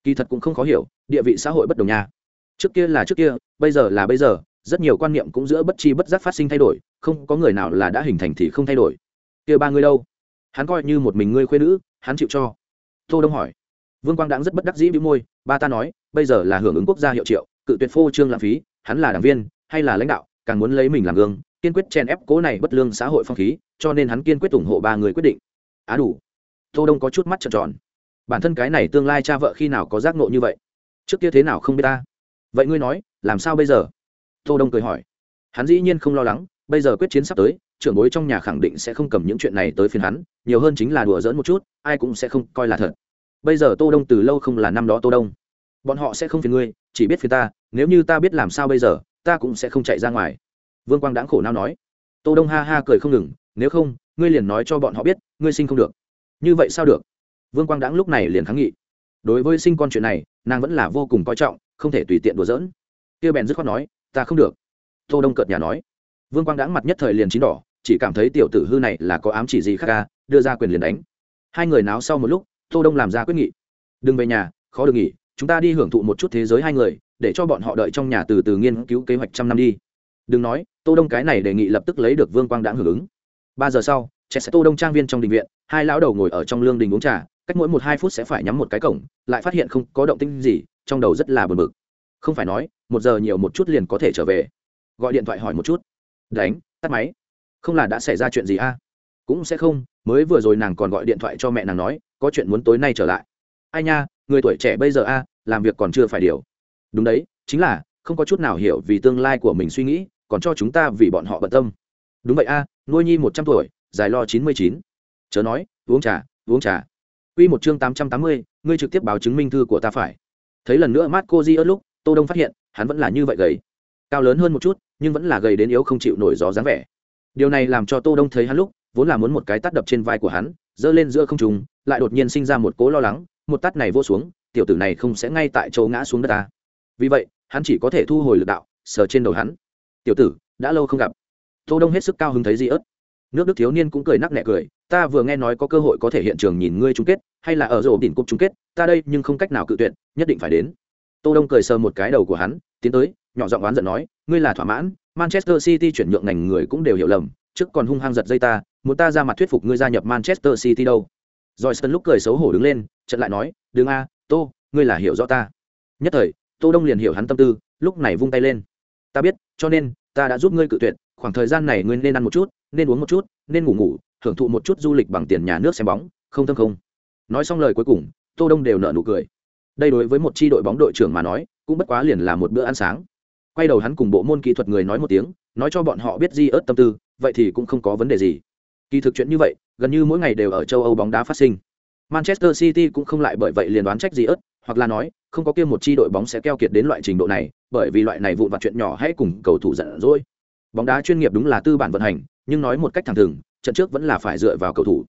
Kỳ thật cũng không khó hiểu, địa vị xã hội bất đồng nha. Trước kia là trước kia, bây giờ là bây giờ, rất nhiều quan niệm cũng giữa bất chi bất giác phát sinh thay đổi, không có người nào là đã hình thành thì không thay đổi. Kia ba người đâu? Hắn coi như một mình ngươi khuê nữ, hắn chịu cho. Tô đông hỏi. Vương quang đáng rất bất đắc dĩ bĩu môi, ba ta nói, bây giờ là hưởng ứng quốc gia hiệu triệu, cự tuyệt phô trương lãng phí, hắn là đảng viên, hay là lãnh đạo, càng muốn lấy mình làm gương, kiên quyết chen ép cố này bất lương xã hội phong khí, cho nên hắn kiên quyết ủng hộ ba người quyết định. Á đủ. Tô đông có chút mắt trợn tròn. Bản thân cái này tương lai cha vợ khi nào có giác nộ như vậy? Trước kia thế nào không biết ta? Vậy ngươi nói, làm sao bây giờ? Tô đông cười hỏi. Hắn dĩ nhiên không lo lắng bây giờ quyết chiến sắp tới, trưởng bối trong nhà khẳng định sẽ không cầm những chuyện này tới phiền hắn, nhiều hơn chính là đùa dỡn một chút, ai cũng sẽ không coi là thật. Bây giờ tô đông từ lâu không là năm đó tô đông. Bọn họ sẽ không phiền ngươi, chỉ biết phiền ta, nếu như ta biết làm sao bây giờ, ta cũng sẽ không chạy ra ngoài. Vương quang đáng khổ não nói. Tô đông ha ha cười không ngừng, nếu không, ngươi liền nói cho bọn họ biết, ngươi sinh không được. Như vậy sao được? Vương quang đáng lúc này liền kháng nghị. Đối với sinh con chuyện này, nàng vẫn là vô cùng coi trọng, không thể tùy tiện đùa giỡn. Kia bèn dứt khoát nói, ta không được. Tô đông cợt nhà nói vương quang đãng mặt nhất thời liền chín đỏ, chỉ cảm thấy tiểu tử hư này là có ám chỉ gì khác ca, đưa ra quyền liền đánh. Hai người náo sau một lúc, tô đông làm ra quyết nghị. Đừng về nhà, khó được nghỉ, chúng ta đi hưởng thụ một chút thế giới hai người, để cho bọn họ đợi trong nhà từ từ nghiên cứu kế hoạch trăm năm đi. Đừng nói, tô đông cái này đề nghị lập tức lấy được vương quang đãng hưởng ứng. Ba giờ sau trẻ sẽ tô đông trang viên trong đình viện, hai lão đầu ngồi ở trong lương đình uống trà, cách mỗi một hai phút sẽ phải nhắm một cái cổng, lại phát hiện không có động tĩnh gì, trong đầu rất là bực bực. Không phải nói, một giờ nhiều một chút liền có thể trở về. Gọi điện thoại hỏi một chút đánh, tắt máy. Không là đã xảy ra chuyện gì a? Cũng sẽ không, mới vừa rồi nàng còn gọi điện thoại cho mẹ nàng nói, có chuyện muốn tối nay trở lại. Ai nha, người tuổi trẻ bây giờ a, làm việc còn chưa phải điều. Đúng đấy, chính là, không có chút nào hiểu vì tương lai của mình suy nghĩ, còn cho chúng ta vì bọn họ bận tâm. Đúng vậy a, nuôi nhi một trăm tuổi dài lo chín mươi chín. Chớ nói, uống trà uống trà. Quy một chương tám trăm tám mươi, ngươi trực tiếp báo chứng minh thư của ta phải. Thấy lần nữa mát cô di ớt lúc, tô đông phát hiện, hắn vẫn là như vậy gầy cao lớn hơn một chút, nhưng vẫn là gầy đến yếu không chịu nổi gió dáng vẻ. Điều này làm cho tô đông thấy hắn lúc, vốn là muốn một cái tát đập trên vai của hắn dơ lên giữa không trung, lại đột nhiên sinh ra một cố lo lắng, một tát này vô xuống, tiểu tử này không sẽ ngay tại chỗ ngã xuống đất ta. Vì vậy, hắn chỉ có thể thu hồi lực đạo, sờ trên đầu hắn. Tiểu tử, đã lâu không gặp. Tô đông hết sức cao hứng thấy di ớt. Nước đức thiếu niên cũng cười nắc nẹ cười, ta vừa nghe nói có cơ hội có thể hiện trường nhìn ngươi chung kết, hay là ở rổ đỉnh cúp chung kết, ta đây nhưng không cách nào cự tuyệt, nhất định phải đến. Tô đông cười sờ một cái đầu của hắn tiến tới, nhỏ giọng oán giận nói, ngươi là thỏa mãn, manchester city chuyển nhượng ngành người cũng đều hiểu lầm, trước còn hung hăng giật dây ta, muốn ta ra mặt thuyết phục ngươi gia nhập manchester city đâu. Royston lúc cười xấu hổ đứng lên trận lại nói, đừng a, tô, ngươi là hiểu rõ ta. Nhất thời, tô đông liền hiểu hắn tâm tư, lúc này vung tay lên. Ta biết, cho nên, ta đã giúp ngươi cự tuyệt, khoảng thời gian này ngươi nên ăn một chút, nên uống một chút, nên ngủ ngủ hưởng thụ một chút du lịch bằng tiền nhà nước xem bóng, không thâm không. Nói xong lời cuối cùng, tô đông đều nở nụ cười. Đây đối với một chi đội bóng đội trưởng mà nói cũng bất quá liền là một bữa ăn sáng. Quay đầu hắn cùng bộ môn kỹ thuật người nói một tiếng, nói cho bọn họ biết di ớt tâm tư, vậy thì cũng không có vấn đề gì. Kỳ thực chuyện như vậy, gần như mỗi ngày đều ở châu âu bóng đá phát sinh. Manchester city cũng không lại bởi vậy liền đoán trách di ớt, hoặc là nói, không có kia một chi đội bóng sẽ keo kiệt đến loại trình độ này, bởi vì loại này vụn vặt chuyện nhỏ hãy cùng cầu thủ giận dỗi. Bóng đá chuyên nghiệp đúng là tư bản vận hành, nhưng nói một cách thẳng thừng, trận trước vẫn là phải dựa vào cầu thủ.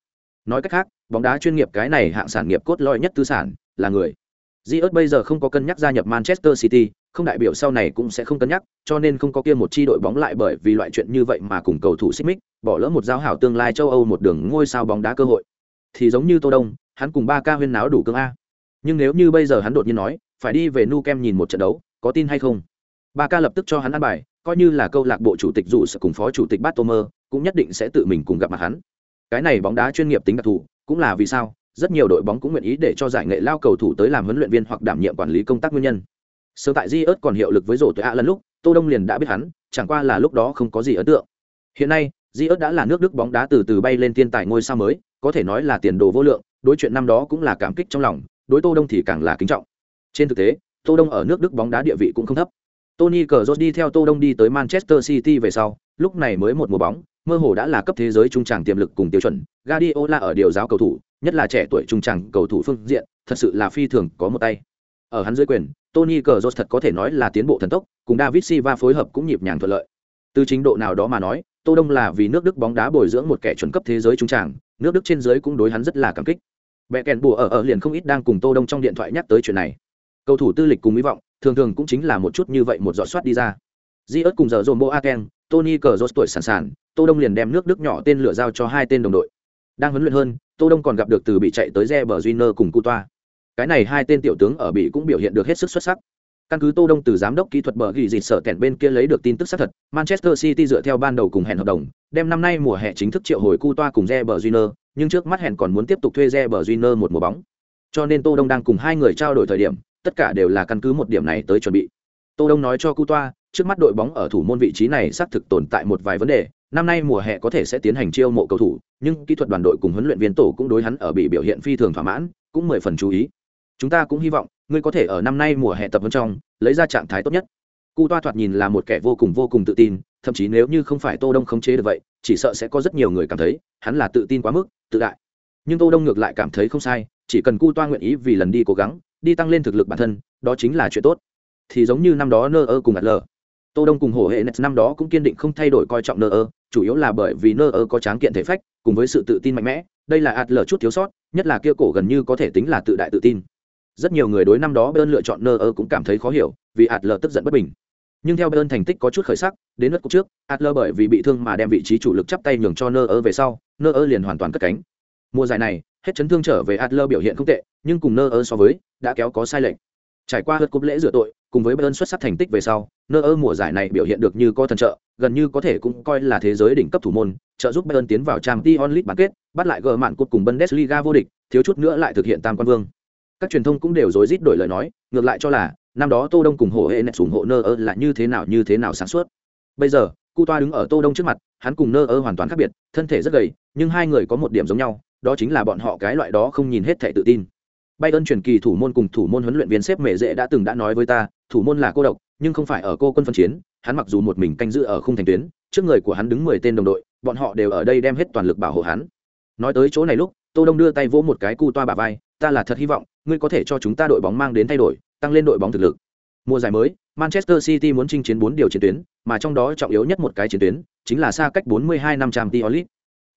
Nói cách khác, bóng đá chuyên nghiệp cái này hạng sản nghiệp cốt lõi nhất tư sản là người. Diot bây giờ không có cân nhắc gia nhập Manchester City, không đại biểu sau này cũng sẽ không cân nhắc, cho nên không có kia một chi đội bóng lại bởi vì loại chuyện như vậy mà cùng cầu thủ xích mích, bỏ lỡ một giao hảo tương lai châu Âu một đường ngôi sao bóng đá cơ hội. Thì giống như Tô Đông, hắn cùng ba ca huyên náo đủ cương a. Nhưng nếu như bây giờ hắn đột nhiên nói, phải đi về Nu Kem nhìn một trận đấu, có tin hay không? Ba ca lập tức cho hắn ăn bài, coi như là câu lạc bộ chủ tịch dụ sẽ cùng phó chủ tịch Batomer, cũng nhất định sẽ tự mình cùng gặp mặt hắn. Cái này bóng đá chuyên nghiệp tính đặc thù, cũng là vì sao rất nhiều đội bóng cũng nguyện ý để cho giải nghệ lao cầu thủ tới làm huấn luyện viên hoặc đảm nhiệm quản lý công tác nguyên nhân sớm tại di ớt còn hiệu lực với rổ tuổi a lần lúc tô đông liền đã biết hắn chẳng qua là lúc đó không có gì ấn tượng hiện nay di ớt đã là nước đức bóng đá từ từ bay lên thiên tài ngôi sao mới có thể nói là tiền đồ vô lượng đối chuyện năm đó cũng là cảm kích trong lòng đối tô đông thì càng là kính trọng trên thực tế Tô Đông ở nước Đức bóng đá địa vị cũng không thấp. Tony Cazorla đi theo Tô Đông đi tới Manchester City về sau, lúc này mới một mùa bóng, mơ hồ đã là cấp thế giới trung tràng tiềm lực cùng tiêu chuẩn. Guardiola ở điều giáo cầu thủ, nhất là trẻ tuổi trung tràng cầu thủ phương diện, thật sự là phi thường có một tay. Ở hắn dưới quyền, Tony Cazorla thật có thể nói là tiến bộ thần tốc, cùng David Silva phối hợp cũng nhịp nhàng thuận lợi. Từ chính độ nào đó mà nói, Tô Đông là vì nước Đức bóng đá bồi dưỡng một kẻ chuẩn cấp thế giới trung tràng, nước Đức trên dưới cũng đối hắn rất là cảm kích. Bẻ kèn bùa ở ở liền không ít đang cùng Tô Đông trong điện thoại nhắc tới chuyện này. Cầu thủ tư lịch cùng hy vọng, thường thường cũng chính là một chút như vậy một giọt soát đi ra. Di cùng giờ dồn Aken, Tony Cazorla tuổi sẵn sàng, Tô Đông liền đem nước Đức nhỏ tên lửa giao cho hai tên đồng đội. Đang huấn luyện hơn, Tô Đông còn gặp được từ bị chạy tới re bờ junior cùng cu toa, Cái này hai tên tiểu tướng ở bị cũng biểu hiện được hết sức xuất sắc. Căn cứ Tô Đông từ giám đốc kỹ thuật bờ ghi dịt sở kẹn bên kia lấy được tin tức xác thật, Manchester City dựa theo ban đầu cùng hẹn hợp đồng, đem năm nay mùa hè chính thức triệu hồi cu toa cùng re bờ junior nhưng trước mắt hẹn còn muốn tiếp tục thuê re bờ junior một mùa bóng. Cho nên Tô Đông đang cùng hai người trao đổi thời điểm, tất cả đều là căn cứ một điểm này tới chuẩn bị. Tô Đông nói cho cu toa, trước mắt đội bóng ở thủ môn vị trí này xác thực tồn tại một vài vấn đề, năm nay mùa hè có thể sẽ tiến hành chiêu mộ cầu thủ, nhưng kỹ thuật đoàn đội cùng huấn luyện viên tổ cũng đối hắn ở bị biểu hiện phi thường thỏa mãn, cũng mười phần chú ý. Chúng ta cũng hy vọng ngươi có thể ở năm nay mùa hè tập huấn trong lấy ra trạng thái tốt nhất. Cú Toa thoạt nhìn là một kẻ vô cùng vô cùng tự tin, thậm chí nếu như không phải Tô Đông khống chế được vậy, chỉ sợ sẽ có rất nhiều người cảm thấy hắn là tự tin quá mức, tự đại. Nhưng Tô Đông ngược lại cảm thấy không sai, chỉ cần Cú Toa nguyện ý vì lần đi cố gắng, đi tăng lên thực lực bản thân, đó chính là chuyện tốt. Thì giống như năm đó Nơ ơ cùng Adler. Tô Đông cùng Hổ Hệ Nets năm đó cũng kiên định không thay đổi coi trọng Nơ ơ, chủ yếu là bởi vì Nơ ơ có tráng kiện thể phách, cùng với sự tự tin mạnh mẽ, đây là Adler chút thiếu sót, nhất là kia cổ gần như có thể tính là tự đại tự tin. Rất nhiều người đối năm đó bơn lựa chọn Nơ ơ cũng cảm thấy khó hiểu, vì Adler tức giận bất bình. Nhưng theo bơn thành tích có chút khởi sắc, đến lượt cúp trước, Adler bởi vì bị thương mà đem vị trí chủ lực chắp tay nhường cho Nơ ơ về sau, Nơ ơ liền hoàn toàn cất cánh. Mùa giải này, hết chấn thương trở về Adler biểu hiện không tệ, nhưng cùng Nơ ơ so với, đã kéo có sai lệch. Trải qua lượt cúp lễ rửa tội, cùng với bơn xuất sắc thành tích về sau, Nơ ơ mùa giải này biểu hiện được như có thần trợ, gần như có thể cũng coi là thế giới đỉnh cấp thủ môn, trợ giúp Bayern tiến vào Champions League bán kết, bắt lại gờ mạn cột cùng Bundesliga vô địch, thiếu chút nữa lại thực hiện tam quan vương. Các truyền thông cũng đều rối rít đổi lời nói, ngược lại cho là năm đó Tô Đông cùng Hồ Hệ Nets ủng hộ Nơ là như thế nào như thế nào sáng suốt. Bây giờ, Cu Toa đứng ở Tô Đông trước mặt, hắn cùng Nơ hoàn toàn khác biệt, thân thể rất gầy, nhưng hai người có một điểm giống nhau, đó chính là bọn họ cái loại đó không nhìn hết thể tự tin. Bayern truyền kỳ thủ môn cùng thủ môn huấn luyện viên xếp mẹ dễ đã từng đã nói với ta, thủ môn là cô độc, nhưng không phải ở cô quân phân chiến, hắn mặc dù một mình canh giữ ở khung thành tuyến, trước người của hắn đứng mười tên đồng đội, bọn họ đều ở đây đem hết toàn lực bảo hộ hắn. Nói tới chỗ này lúc, Tô Đông đưa tay vỗ một cái cu toa bả vai, ta là thật hy vọng, ngươi có thể cho chúng ta đội bóng mang đến thay đổi, tăng lên đội bóng thực lực. Mùa giải mới, Manchester City muốn chinh chiến bốn điều chiến tuyến, mà trong đó trọng yếu nhất một cái chiến tuyến, chính là xa cách 42 năm Champions League.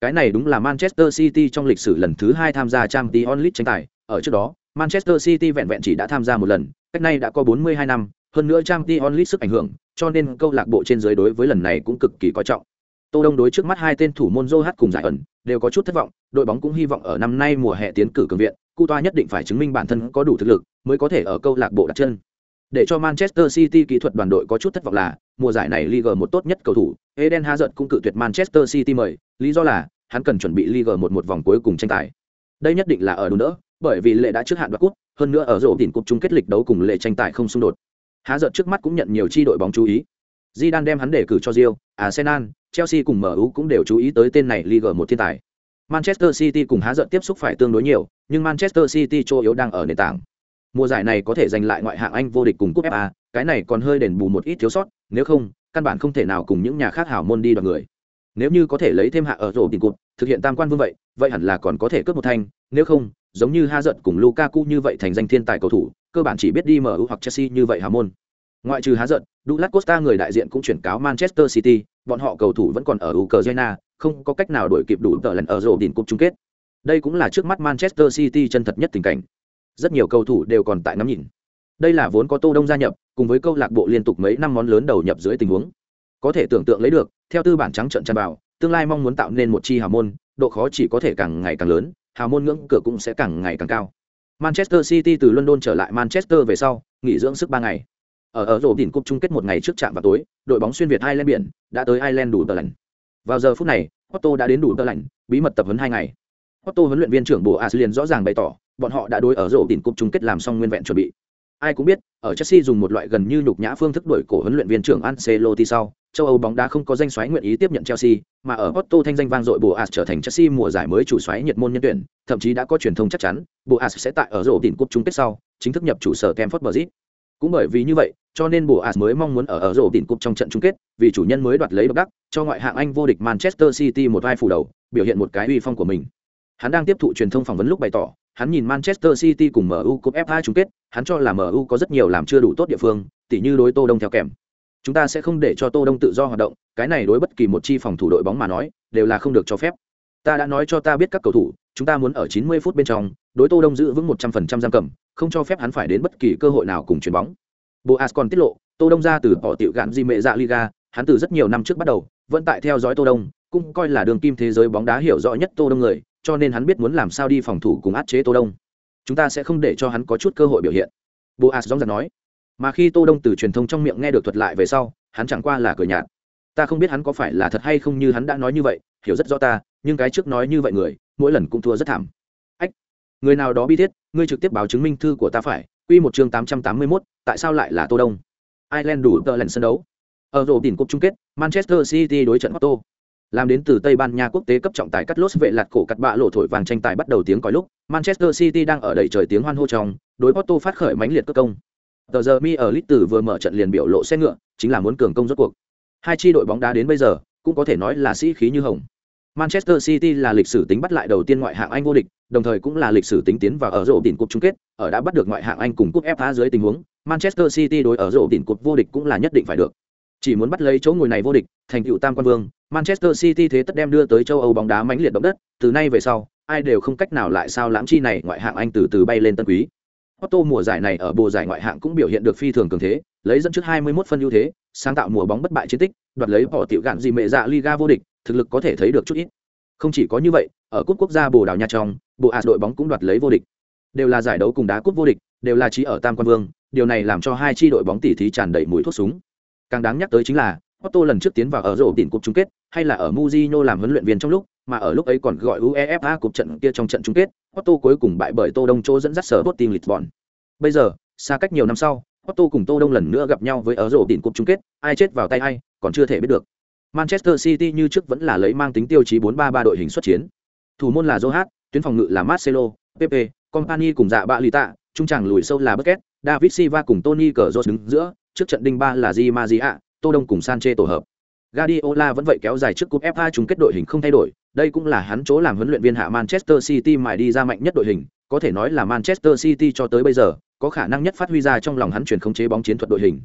Cái này đúng là Manchester City trong lịch sử lần thứ hai tham gia Champions League tranh tài, ở trước đó, Manchester City vẹn vẹn chỉ đã tham gia một lần, cách nay đã có 42 năm, hơn nữa Champions League sức ảnh hưởng, cho nên câu lạc bộ trên dưới đối với lần này cũng cực kỳ coi trọng. Tô Đông đối trước mắt hai tên thủ môn Joe cùng giải ẩn đều có chút thất vọng, đội bóng cũng hy vọng ở năm nay mùa hè tiến cử cường viện, Cu Toa nhất định phải chứng minh bản thân có đủ thực lực mới có thể ở câu lạc bộ đặt chân. Để cho Manchester City kỹ thuật đoàn đội có chút thất vọng là, mùa giải này Liga một tốt nhất cầu thủ, Eden Hazard cũng cự tuyệt Manchester City mời, lý do là hắn cần chuẩn bị Liga một một vòng cuối cùng tranh tài. Đây nhất định là ở đúng đỡ, bởi vì lệ đã trước hạn đoạt cúp, hơn nữa ở rổ tiền cúp chung kết lịch đấu cùng lệ tranh tài không xung đột. Hazard trước mắt cũng nhận nhiều chi đội bóng chú ý. Zidane đem hắn đề cử cho Real, Arsenal, Chelsea cùng MU cũng đều chú ý tới tên này Liga một thiên tài. Manchester City cùng Hazard tiếp xúc phải tương đối nhiều, nhưng Manchester City chỗ yếu đang ở nền tảng. Mùa giải này có thể giành lại ngoại hạng Anh vô địch cùng cúp FA, cái này còn hơi đền bù một ít thiếu sót, nếu không, căn bản không thể nào cùng những nhà khác hảo môn đi đoạt người. Nếu như có thể lấy thêm hạ ở rổ tiền cúp, thực hiện tam quan vương vậy, vậy hẳn là còn có thể cướp một thanh, nếu không, giống như Hazard cùng Lukaku như vậy thành danh thiên tài cầu thủ, cơ bản chỉ biết đi MU hoặc Chelsea như vậy hà môn. Ngoại trừ Hazard, Douglas Costa người đại diện cũng chuyển cáo Manchester City, bọn họ cầu thủ vẫn còn ở Ukraine, không có cách nào đuổi kịp đủ tờ lần ở rổ đỉnh cúp chung kết. Đây cũng là trước mắt Manchester City chân thật nhất tình cảnh. Rất nhiều cầu thủ đều còn tại ngắm nhìn. Đây là vốn có Tô Đông gia nhập, cùng với câu lạc bộ liên tục mấy năm món lớn đầu nhập dưới tình huống. Có thể tưởng tượng lấy được, theo tư bản trắng trận tràn vào, tương lai mong muốn tạo nên một chi hào môn, độ khó chỉ có thể càng ngày càng lớn, hào môn ngưỡng cửa cũng sẽ càng ngày càng cao. Manchester City từ London trở lại Manchester về sau, nghỉ dưỡng sức 3 ngày. Ở ở rổ đỉnh cúp chung kết một ngày trước trạm vào tối, đội bóng xuyên Việt Ireland biển đã tới Ireland đủ tờ lạnh. Vào giờ phút này, Otto đã đến đủ tờ lạnh, bí mật tập huấn 2 ngày. Otto huấn luyện viên trưởng bộ As liền rõ ràng bày tỏ, bọn họ đã đối ở rổ đỉnh cúp chung kết làm xong nguyên vẹn chuẩn bị. Ai cũng biết, ở Chelsea dùng một loại gần như nhục nhã phương thức đổi cổ huấn luyện viên trưởng Ancelotti sau, châu Âu bóng đá không có danh xoáy nguyện ý tiếp nhận Chelsea, mà ở Porto thanh danh vang dội Boas trở thành Chelsea mùa giải mới chủ xoáy nhiệt môn nhân tuyển, thậm chí đã có truyền thông chắc chắn, Boas sẽ tại ở rổ đỉnh cúp chung kết sau, chính thức nhập chủ sở Campfort Bridge. Cũng bởi vì như vậy, cho nên Boas mới mong muốn ở ở rổ đỉnh cúp trong trận chung kết, vì chủ nhân mới đoạt lấy độc đắc, cho ngoại hạng Anh vô địch Manchester City một vai phủ đầu, biểu hiện một cái uy phong của mình. Hắn đang tiếp thụ truyền thông phỏng vấn lúc bày tỏ, hắn nhìn Manchester City cùng MU cúp FA chung kết, hắn cho là MU có rất nhiều làm chưa đủ tốt địa phương, tỉ như đối Tô Đông theo kèm. Chúng ta sẽ không để cho Tô Đông tự do hoạt động, cái này đối bất kỳ một chi phòng thủ đội bóng mà nói, đều là không được cho phép. Ta đã nói cho ta biết các cầu thủ, chúng ta muốn ở 90 phút bên trong, đối Tô Đông giữ vững 100% giam cầm, không cho phép hắn phải đến bất kỳ cơ hội nào cùng chuyền bóng. Boas còn tiết lộ, Tô Đông ra từ bỏ tiểu gạn di mệ dạ Liga, hắn từ rất nhiều năm trước bắt đầu, vẫn tại theo dõi Tô Đông, cũng coi là đường kim thế giới bóng đá hiểu rõ nhất Tô Đông người, cho nên hắn biết muốn làm sao đi phòng thủ cùng áp chế Tô Đông. Chúng ta sẽ không để cho hắn có chút cơ hội biểu hiện. Boas rõ ràng nói. Mà khi Tô Đông từ truyền thông trong miệng nghe được thuật lại về sau, hắn chẳng qua là cười nhạt. Ta không biết hắn có phải là thật hay không như hắn đã nói như vậy, hiểu rất rõ ta, nhưng cái trước nói như vậy người, mỗi lần cũng thua rất thảm. Ách, người nào đó bi thiết, ngươi trực tiếp báo chứng minh thư của ta phải, quy một chương 881, tại sao lại là Tô Đông? Ireland đủ tờ lần sân đấu. Ở rổ đỉnh cúp chung kết, Manchester City đối trận Porto. Làm đến từ Tây Ban Nha quốc tế cấp trọng tài cắt lốt vệ lạt cổ cắt bạ lộ thổi vàng tranh tài bắt đầu tiếng còi lúc, Manchester City đang ở đầy trời tiếng hoan hô trong, đối Porto phát khởi mãnh liệt cơ công. Tờ giờ mi ở lít tử vừa mở trận liền biểu lộ xe ngựa, chính là muốn cường công rốt cuộc. Hai chi đội bóng đá đến bây giờ, cũng có thể nói là sĩ khí như hồng. Manchester City là lịch sử tính bắt lại đầu tiên ngoại hạng Anh vô địch, đồng thời cũng là lịch sử tính tiến vào ở rổ đỉnh cúp chung kết, ở đã bắt được ngoại hạng Anh cùng cúp FA dưới tình huống, Manchester City đối ở rổ đỉnh cúp vô địch cũng là nhất định phải được. Chỉ muốn bắt lấy chỗ ngồi này vô địch, thành cựu tam quan vương, Manchester City thế tất đem đưa tới châu Âu bóng đá mãnh liệt động đất, từ nay về sau, ai đều không cách nào lại sao lãm chi này ngoại hạng Anh từ từ bay lên tân quý. Otto mùa giải này ở bộ giải ngoại hạng cũng biểu hiện được phi thường cường thế, lấy dẫn trước 21 phân ưu thế, sáng tạo mùa bóng bất bại chiến tích, đoạt lấy bỏ tiểu gạn gì mẹ dạ Liga vô địch, thực lực có thể thấy được chút ít. Không chỉ có như vậy, ở cúp quốc gia Bồ Đào Nha trong, bộ AS đội bóng cũng đoạt lấy vô địch. Đều là giải đấu cùng đá cúp vô địch, đều là chỉ ở Tam Quan Vương, điều này làm cho hai chi đội bóng tỷ thí tràn đầy mùi thuốc súng. Càng đáng nhắc tới chính là, Otto lần trước tiến vào ở rổ tiền cúp chung kết, hay là ở Mujino làm huấn luyện viên trong lúc, mà ở lúc ấy còn gọi UEFA cúp trận kia trong trận chung kết, Otto cuối cùng bại bởi Tô Đông chỗ dẫn dắt sở Sporting Lisbon. Bây giờ, xa cách nhiều năm sau, Otto cùng Tô Đông lần nữa gặp nhau với ở rổ đỉnh cúp chung kết, ai chết vào tay ai, còn chưa thể biết được. Manchester City như trước vẫn là lấy mang tính tiêu chí 4-3-3 đội hình xuất chiến. Thủ môn là Zohat, tuyến phòng ngự là Marcelo, Pepe, Company cùng dạ bạ lì tạ, trung tràng lùi sâu là Bucket, David Silva cùng Tony Cazorla đứng giữa, trước trận đinh ba là Di Maria, Tô Đông cùng Sanchez tổ hợp. Guardiola vẫn vậy kéo dài trước cúp FA chung kết đội hình không thay đổi, đây cũng là hắn chỗ làm huấn luyện viên hạ Manchester City mài đi ra mạnh nhất đội hình, có thể nói là Manchester City cho tới bây giờ, có khả năng nhất phát huy ra trong lòng hắn chuyển khống chế bóng chiến thuật đội hình.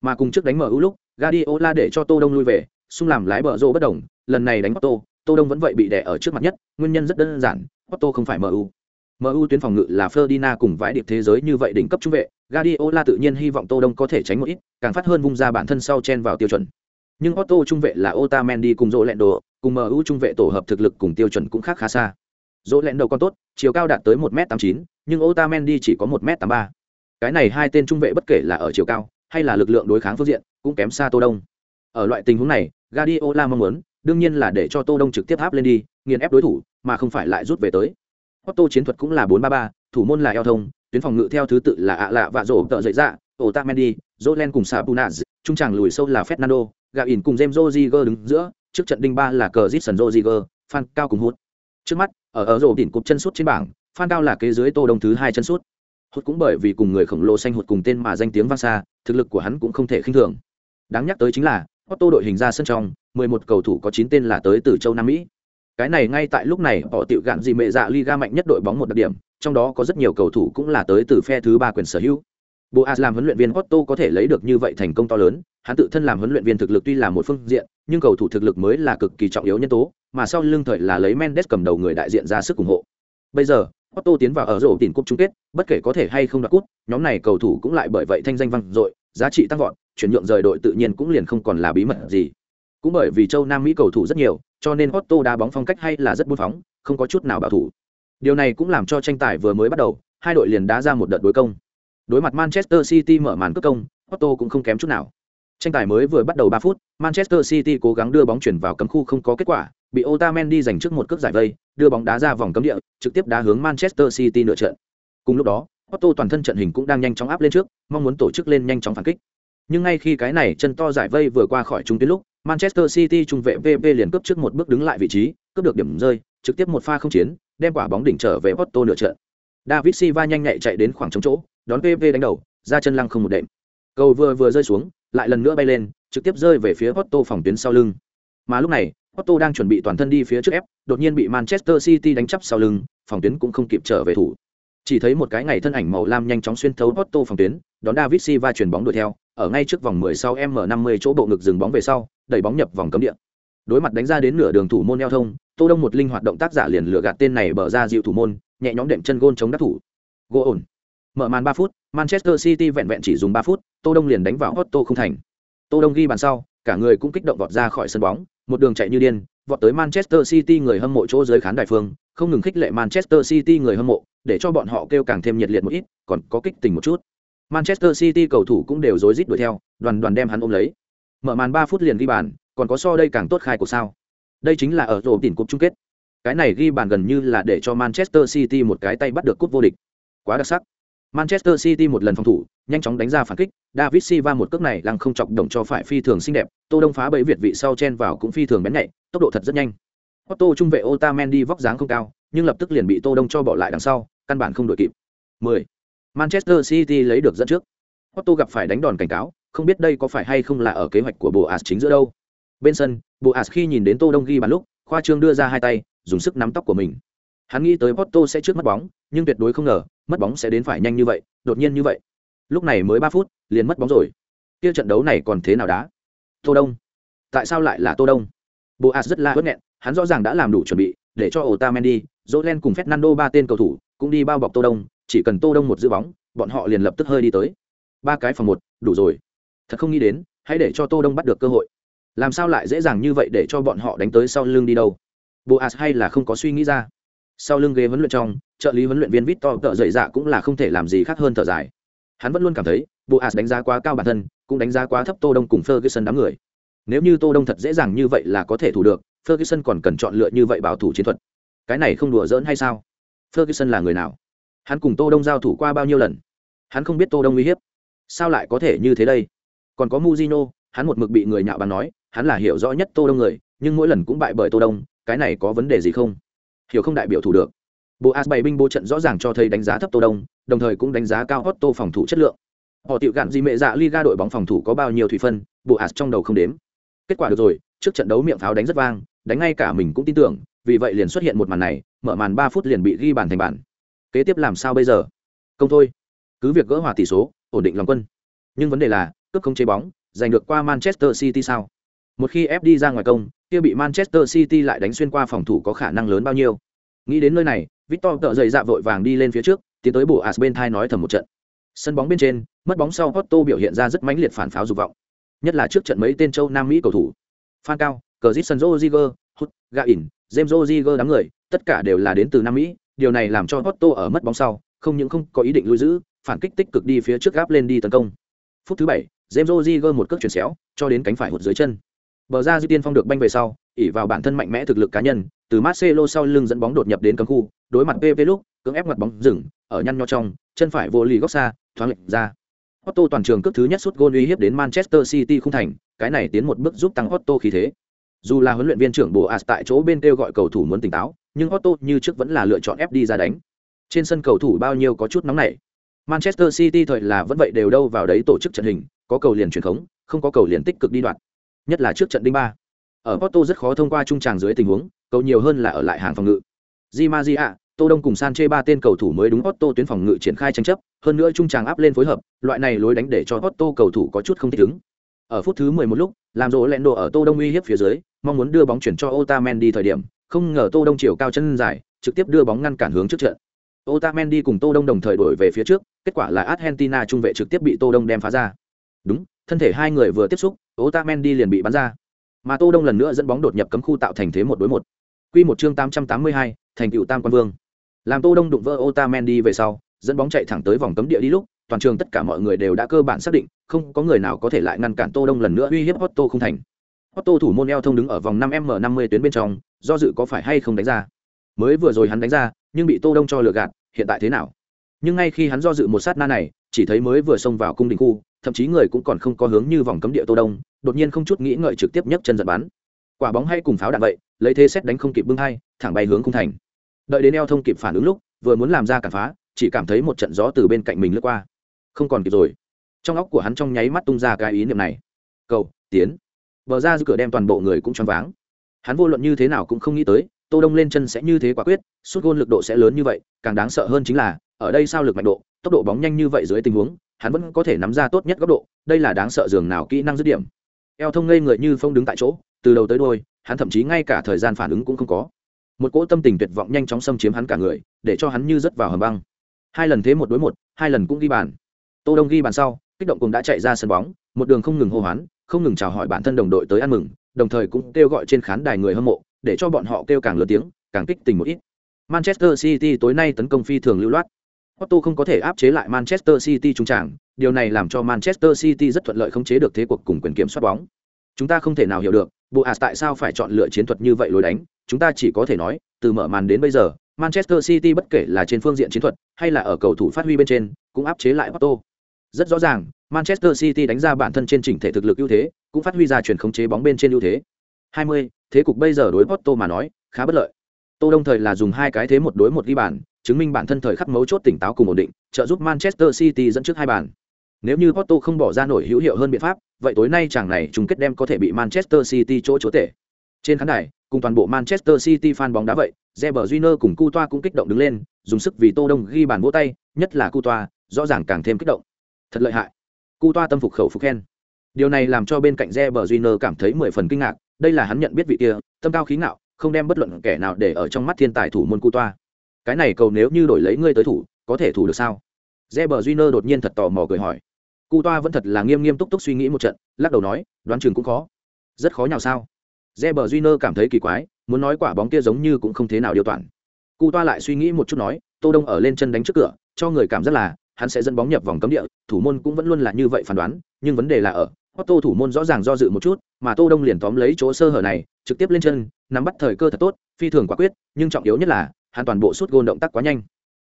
Mà cùng trước đánh mở ưu lúc, Guardiola để cho Tô Đông lui về, xung làm lái bờ rô bất động. lần này đánh Otto, Tô Đông vẫn vậy bị đè ở trước mặt nhất, nguyên nhân rất đơn giản, Otto không phải MU. MU tuyến phòng ngự là Ferdinand cùng vãi điệp thế giới như vậy đỉnh cấp trung vệ, Guardiola tự nhiên hy vọng Tô Đông có thể tránh một ít, càng phát hơn vung ra bản thân sau chen vào tiêu chuẩn. Nhưng Otto trung vệ là Otamendi cùng rô Lẹn Đồ, cùng MU trung vệ tổ hợp thực lực cùng tiêu chuẩn cũng khác khá xa. Dỗ Lẹn đầu con tốt, chiều cao đạt tới 1m89, nhưng Otamendi chỉ có 1m83. Cái này hai tên trung vệ bất kể là ở chiều cao hay là lực lượng đối kháng phương diện, cũng kém xa Tô Đông. Ở loại tình huống này, Guardiola mong muốn, đương nhiên là để cho Tô Đông trực tiếp áp lên đi, nghiền ép đối thủ, mà không phải lại rút về tới. Otto chiến thuật cũng là 4-3-3, thủ môn là eo thông, tuyến phòng ngự theo thứ tự là ạ lạ và rổ tợ dậy dạ, Otamendi, Zolen cùng Sapunaz, trung tràng lùi sâu là Fernando, Gain cùng James Rodriguez đứng giữa, trước trận đinh ba là cờ Cristiano Rodriguez, Phan Cao cùng hút. Trước mắt, ở ở rổ đỉnh cục chân sút trên bảng, Phan Cao là kế dưới Tô Đông thứ hai chân sút. Hút cũng bởi vì cùng người khổng lồ xanh hụt cùng tên mà danh tiếng vang xa, thực lực của hắn cũng không thể khinh thường. Đáng nhắc tới chính là, Otto đội hình ra sân trong, 11 cầu thủ có 9 tên là tới từ châu Nam Mỹ. Cái này ngay tại lúc này, họ tiểu gạn gì mẹ dạ Liga mạnh nhất đội bóng một đặc điểm, trong đó có rất nhiều cầu thủ cũng là tới từ phe thứ ba quyền sở hữu. Boas làm huấn luyện viên Otto có thể lấy được như vậy thành công to lớn, hắn tự thân làm huấn luyện viên thực lực tuy là một phương diện, nhưng cầu thủ thực lực mới là cực kỳ trọng yếu nhân tố, mà sau lưng thời là lấy Mendes cầm đầu người đại diện ra sức ủng hộ. Bây giờ, Otto tiến vào ở rổ tiền cúp chung kết, bất kể có thể hay không đoạt cúp, nhóm này cầu thủ cũng lại bởi vậy thanh danh vang dội, giá trị tăng vọt, chuyển nhượng rời đội tự nhiên cũng liền không còn là bí mật gì. Cũng bởi vì châu Nam Mỹ cầu thủ rất nhiều, cho nên Otto đá bóng phong cách hay là rất buôn phóng, không có chút nào bảo thủ. Điều này cũng làm cho tranh tài vừa mới bắt đầu, hai đội liền đá ra một đợt đối công. Đối mặt Manchester City mở màn cướp công, Otto cũng không kém chút nào. Tranh tài mới vừa bắt đầu 3 phút, Manchester City cố gắng đưa bóng chuyển vào cấm khu không có kết quả, bị Otamendi giành trước một cước giải vây, đưa bóng đá ra vòng cấm địa, trực tiếp đá hướng Manchester City nửa trận. Cùng lúc đó, Otto toàn thân trận hình cũng đang nhanh chóng áp lên trước, mong muốn tổ chức lên nhanh chóng phản kích. Nhưng ngay khi cái này chân to giải vây vừa qua khỏi trung tuyến lúc, Manchester City trung vệ VV liền cướp trước một bước đứng lại vị trí, cướp được điểm rơi, trực tiếp một pha không chiến, đem quả bóng đỉnh trở về Otto nửa trận. David Silva nhanh nhạy chạy đến khoảng trống chỗ, đón PV đánh đầu, ra chân lăng không một đệm. cầu vừa vừa rơi xuống lại lần nữa bay lên trực tiếp rơi về phía Otto phòng tuyến sau lưng. Mà lúc này Otto đang chuẩn bị toàn thân đi phía trước ép đột nhiên bị Manchester City đánh chắp sau lưng phòng tuyến cũng không kịp trở về thủ. Chỉ thấy một cái ngày thân ảnh màu lam nhanh chóng xuyên thấu Otto phòng tuyến đón David Silva chuyển bóng đuổi theo ở ngay trước vòng 10 sau M50 chỗ bộ ngực dừng bóng về sau đẩy bóng nhập vòng cấm địa. Đối mặt đánh ra đến nửa đường thủ môn eo thông tô đông một linh hoạt động tác giả liền lựa gạt tên này bờ ra dịu thủ môn nhẹ nhõm đệm chân gôn chống đắc thủ. Gỗ ổn mở màn ba phút, manchester city vẹn vẹn chỉ dùng ba phút, tô đông liền đánh vào otto không thành. Tô đông ghi bàn sau, cả người cũng kích động vọt ra khỏi sân bóng, một đường chạy như điên, vọt tới manchester city người hâm mộ chỗ dưới khán đài phương, không ngừng khích lệ manchester city người hâm mộ, để cho bọn họ kêu càng thêm nhiệt liệt một ít, còn có kích tình một chút. Manchester city cầu thủ cũng đều rối rít đuổi theo, đoàn đoàn đem hắn ôm lấy. Mở màn ba phút liền ghi bàn, còn có so đây càng tốt khai của sao? Đây chính là ở rổ tỉnh cúp chung kết. Cái này ghi bàn gần như là để cho manchester city một cái tay bắt được cúp vô địch. Quá đặc sắc manchester city một lần phòng thủ, nhanh chóng đánh ra phản kích. David silva một cước này lăng không chọc đồng cho phải phi thường xinh đẹp. Tô đông phá bẫy việt vị sau chen vào cũng phi thường bén nhạy, tốc độ thật rất nhanh. Otto trung vệ otamendi vóc dáng không cao, nhưng lập tức liền bị tô đông cho bỏ lại đằng sau, căn bản không đuổi kịp. 10. manchester city lấy được dẫn trước. Otto gặp phải đánh đòn cảnh cáo, không biết đây có phải hay không là ở kế hoạch của bộ chính giữa đâu. Bên sân bộ khi nhìn đến tô đông ghi bàn lúc, khoa trương đưa ra hai tay, dùng sức nắm tóc của mình. Hắn nghĩ tới porto sẽ trước mất bóng, nhưng tuyệt đối không ngờ mất bóng sẽ đến phải nhanh như vậy, đột nhiên như vậy. Lúc này mới ba phút, liền mất bóng rồi. Kia trận đấu này còn thế nào đá? Tô đông. Tại sao lại là tô đông? Boas rất là bất nghẹn, hắn rõ ràng đã làm đủ chuẩn bị, để cho otamendi jolen cùng fernando ba tên cầu thủ cũng đi bao bọc tô đông, chỉ cần tô đông một giữ bóng, bọn họ liền lập tức hơi đi tới. Ba cái phòng một, đủ rồi. Thật không nghĩ đến, hãy để cho tô đông bắt được cơ hội. Làm sao lại dễ dàng như vậy để cho bọn họ đánh tới sau lưng đi đâu? Boas hay là không có suy nghĩ ra sau lưng ghế huấn luyện trong, trợ lý huấn luyện viên vít to cỡ dậy dạ cũng là không thể làm gì khác hơn thở dài. Hắn vẫn luôn cảm thấy boas đánh giá quá cao bản thân, cũng đánh giá quá thấp tô đông cùng ferguson đám người. Nếu như tô đông thật dễ dàng như vậy là có thể thủ được, ferguson còn cần chọn lựa như vậy bảo thủ chiến thuật. Cái này không đùa giỡn hay sao? Ferguson là người nào? Hắn cùng tô đông giao thủ qua bao nhiêu lần? Hắn không biết tô đông uy hiếp. Sao lại có thể như thế đây? Còn có muzino hắn một mực bị người nhạo bàn nói, hắn là hiểu rõ nhất tô đông người, nhưng mỗi lần cũng bại bởi tô đông, cái này có vấn đề gì không? Hiểu không đại biểu thủ được. Bộ as bảy binh bố trận rõ ràng cho thấy đánh giá thấp tô đông, đồng thời cũng đánh giá cao otto phòng thủ chất lượng. Họ tiểu gạn gì mẹ dạ liga đội bóng phòng thủ có bao nhiêu thủy phân, bộ as trong đầu không đếm. Kết quả được rồi, trước trận đấu miệng pháo đánh rất vang, đánh ngay cả mình cũng tin tưởng, vì vậy liền xuất hiện một màn này, mở màn ba phút liền bị ghi bàn thành bàn kế tiếp làm sao bây giờ? Công thôi. Cứ việc gỡ hòa tỷ số, ổn định lòng quân. Nhưng vấn đề là, cướp không chế bóng, giành được qua manchester city sao? Một khi ép đi ra ngoài công kia bị manchester city lại đánh xuyên qua phòng thủ có khả năng lớn bao nhiêu? Nghĩ đến nơi này victor tự dậy dạ vội vàng đi lên phía trước tiến tới bộ as bên thai nói thầm một trận. Sân bóng bên trên mất bóng sau Porto biểu hiện ra rất mãnh liệt phản pháo dục vọng. Nhất là trước trận mấy tên châu nam mỹ cầu thủ. Phan cao Cristiano zit Hut, joziger ỉn james Rodriguez đám người tất cả đều là đến từ nam mỹ điều này làm cho Porto ở mất bóng sau không những không có ý định lui giữ phản kích tích cực đi phía trước gáp lên đi tấn công. Phút thứ bảy james Rodriguez một cước chuyển xéo cho đến cánh phải hụt dưới chân bờ ra dư tiên phong được banh về sau, ỷ vào bản thân mạnh mẽ thực lực cá nhân, từ Marcelo sau lưng dẫn bóng đột nhập đến cấm khu, đối mặt PV lúc, cưỡng ép ngoặt bóng dừng ở nhăn nho trong, chân phải vô lì góc xa, thoáng lệch ra. Otto toàn trường cước thứ nhất sút gôn uy hiếp đến Manchester City không thành, cái này tiến một bước giúp tăng Otto khí thế. Dù là huấn luyện viên trưởng Boas tại chỗ bên kêu gọi cầu thủ muốn tỉnh táo, nhưng Otto như trước vẫn là lựa chọn ép đi ra đánh. Trên sân cầu thủ bao nhiêu có chút nóng nảy. Manchester City thời là vẫn vậy đều đâu vào đấy tổ chức trận hình, có cầu liền truyền khống, không có cầu liền tích cực đi đoạn nhất là trước trận đinh ba ở Porto rất khó thông qua trung tràng dưới tình huống cầu nhiều hơn là ở lại hàng phòng ngự Di Maria, Tô Đông cùng san chê ba tên cầu thủ mới đúng Porto tuyến phòng ngự triển khai tranh chấp, hơn nữa trung tràng áp lên phối hợp, loại này lối đánh để cho Porto cầu thủ có chút không thích ứng. Ở phút thứ 11 lúc, làm rỗ lẹn đồ ở Tô Đông uy hiếp phía dưới, mong muốn đưa bóng chuyển cho Otamendi thời điểm, không ngờ Tô Đông chiều cao chân dài, trực tiếp đưa bóng ngăn cản hướng trước trận. Otamendi cùng Tô Đông đồng thời đổi về phía trước, kết quả là Argentina trung vệ trực tiếp bị Tô Đông đem phá ra. Đúng, thân thể hai người vừa tiếp xúc, Otamendi liền bị bắn ra. Mà Tô Đông lần nữa dẫn bóng đột nhập cấm khu tạo thành thế một đối một. Quy một chương 882, thành tựu Tam Quan Vương. Làm Tô Đông đụng vỡ Otamendi về sau, dẫn bóng chạy thẳng tới vòng cấm địa đi lúc, toàn trường tất cả mọi người đều đã cơ bản xác định, không có người nào có thể lại ngăn cản Tô Đông lần nữa uy hiếp Otto không thành. Otto thủ môn eo thông đứng ở vòng 5m50 tuyến bên trong, do dự có phải hay không đánh ra. Mới vừa rồi hắn đánh ra, nhưng bị Tô Đông cho lừa gạt, hiện tại thế nào? Nhưng ngay khi hắn do dự một sát na này, chỉ thấy mới vừa xông vào cung đình khu, thậm chí người cũng còn không có hướng như vòng cấm địa Tô Đông, đột nhiên không chút nghĩ ngợi trực tiếp nhấc chân giật bắn. Quả bóng hay cùng pháo đạn vậy lấy thế xét đánh không kịp bưng hai thẳng bay hướng khung thành. Đợi đến eo thông kịp phản ứng lúc vừa muốn làm ra cản phá chỉ cảm thấy một trận gió từ bên cạnh mình lướt qua. Không còn kịp rồi. Trong óc của hắn trong nháy mắt tung ra cái ý niệm này. Cầu tiến. Bờ ra cửa đem toàn bộ người cũng choáng váng. Hắn vô luận như thế nào cũng không nghĩ tới tô đông lên chân sẽ như thế quả quyết suốt gôn lực độ sẽ lớn như vậy càng đáng sợ hơn chính là ở đây sao lực mạnh độ tốc độ bóng nhanh như vậy dưới tình huống hắn vẫn có thể nắm ra tốt nhất góc độ, đây là đáng sợ dường nào kỹ năng dứt điểm. Eo thông ngây người như phong đứng tại chỗ, từ đầu tới đôi, hắn thậm chí ngay cả thời gian phản ứng cũng không có. Một cỗ tâm tình tuyệt vọng nhanh chóng xâm chiếm hắn cả người, để cho hắn như rớt vào hầm băng. Hai lần thế một đối một, hai lần cũng ghi bàn. Tô đông ghi bàn sau, kích động cùng đã chạy ra sân bóng, một đường không ngừng hô hoán, không ngừng chào hỏi bản thân đồng đội tới ăn mừng, đồng thời cũng kêu gọi trên khán đài người hâm mộ, để cho bọn họ kêu càng lớn tiếng, càng kích tình một ít. Manchester city tối nay tấn công phi thường lưu loát. Otto không có thể áp chế lại Manchester City trung trảng, điều này làm cho Manchester City rất thuận lợi khống chế được thế cuộc cùng quyền kiểm soát bóng. Chúng ta không thể nào hiểu được, Boas tại sao phải chọn lựa chiến thuật như vậy lối đánh, chúng ta chỉ có thể nói, từ mở màn đến bây giờ, Manchester City bất kể là trên phương diện chiến thuật hay là ở cầu thủ phát huy bên trên, cũng áp chế lại Otto. Rất rõ ràng, Manchester City đánh ra bản thân trên chỉnh thể thực lực ưu thế, cũng phát huy ra chuyển khống chế bóng bên trên ưu thế. 20, thế cục bây giờ đối Otto mà nói, khá bất lợi. Tô Đông thời là dùng hai cái thế một đối một ghi bàn, chứng minh bản thân thời khắc mấu chốt tỉnh táo cùng ổn định, trợ giúp Manchester City dẫn trước hai bàn. Nếu như Porto không bỏ ra nổi hữu hiệu hơn biện pháp, vậy tối nay chàng này chung kết đem có thể bị Manchester City chỗ chỗ tệ. Trên khán đài, cùng toàn bộ Manchester City fan bóng đá vậy, Reber Júnior cùng Coutoa cũng kích động đứng lên, dùng sức vì Tô Đông ghi bàn vỗ tay, nhất là Coutoa, rõ ràng càng thêm kích động. Thật lợi hại. Coutoa tâm phục khẩu phục khen. Điều này làm cho bên cạnh Reber Júnior cảm thấy mười phần kinh ngạc, đây là hắn nhận biết vị kia, tâm cao khí ngạo, không đem bất luận kẻ nào để ở trong mắt thiên tài thủ môn Coutoa. Cái này cầu nếu như đổi lấy ngươi tới thủ, có thể thủ được sao? Reber nơ đột nhiên thật tò mò cười hỏi. Coutoa vẫn thật là nghiêm nghiêm túc túc suy nghĩ một trận, lắc đầu nói, đoán chừng cũng khó. Rất khó nhào sao? Reber nơ cảm thấy kỳ quái, muốn nói quả bóng kia giống như cũng không thế nào điều toàn. Toa lại suy nghĩ một chút nói, Tô Đông ở lên chân đánh trước cửa, cho người cảm giác là hắn sẽ dẫn bóng nhập vòng cấm địa, thủ môn cũng vẫn luôn là như vậy phán đoán, nhưng vấn đề là ở Otto thủ môn rõ ràng do dự một chút, mà Tô Đông liền tóm lấy chỗ sơ hở này, trực tiếp lên chân, nắm bắt thời cơ thật tốt, phi thường quả quyết, nhưng trọng yếu nhất là, hắn toàn bộ suốt gôn động tác quá nhanh.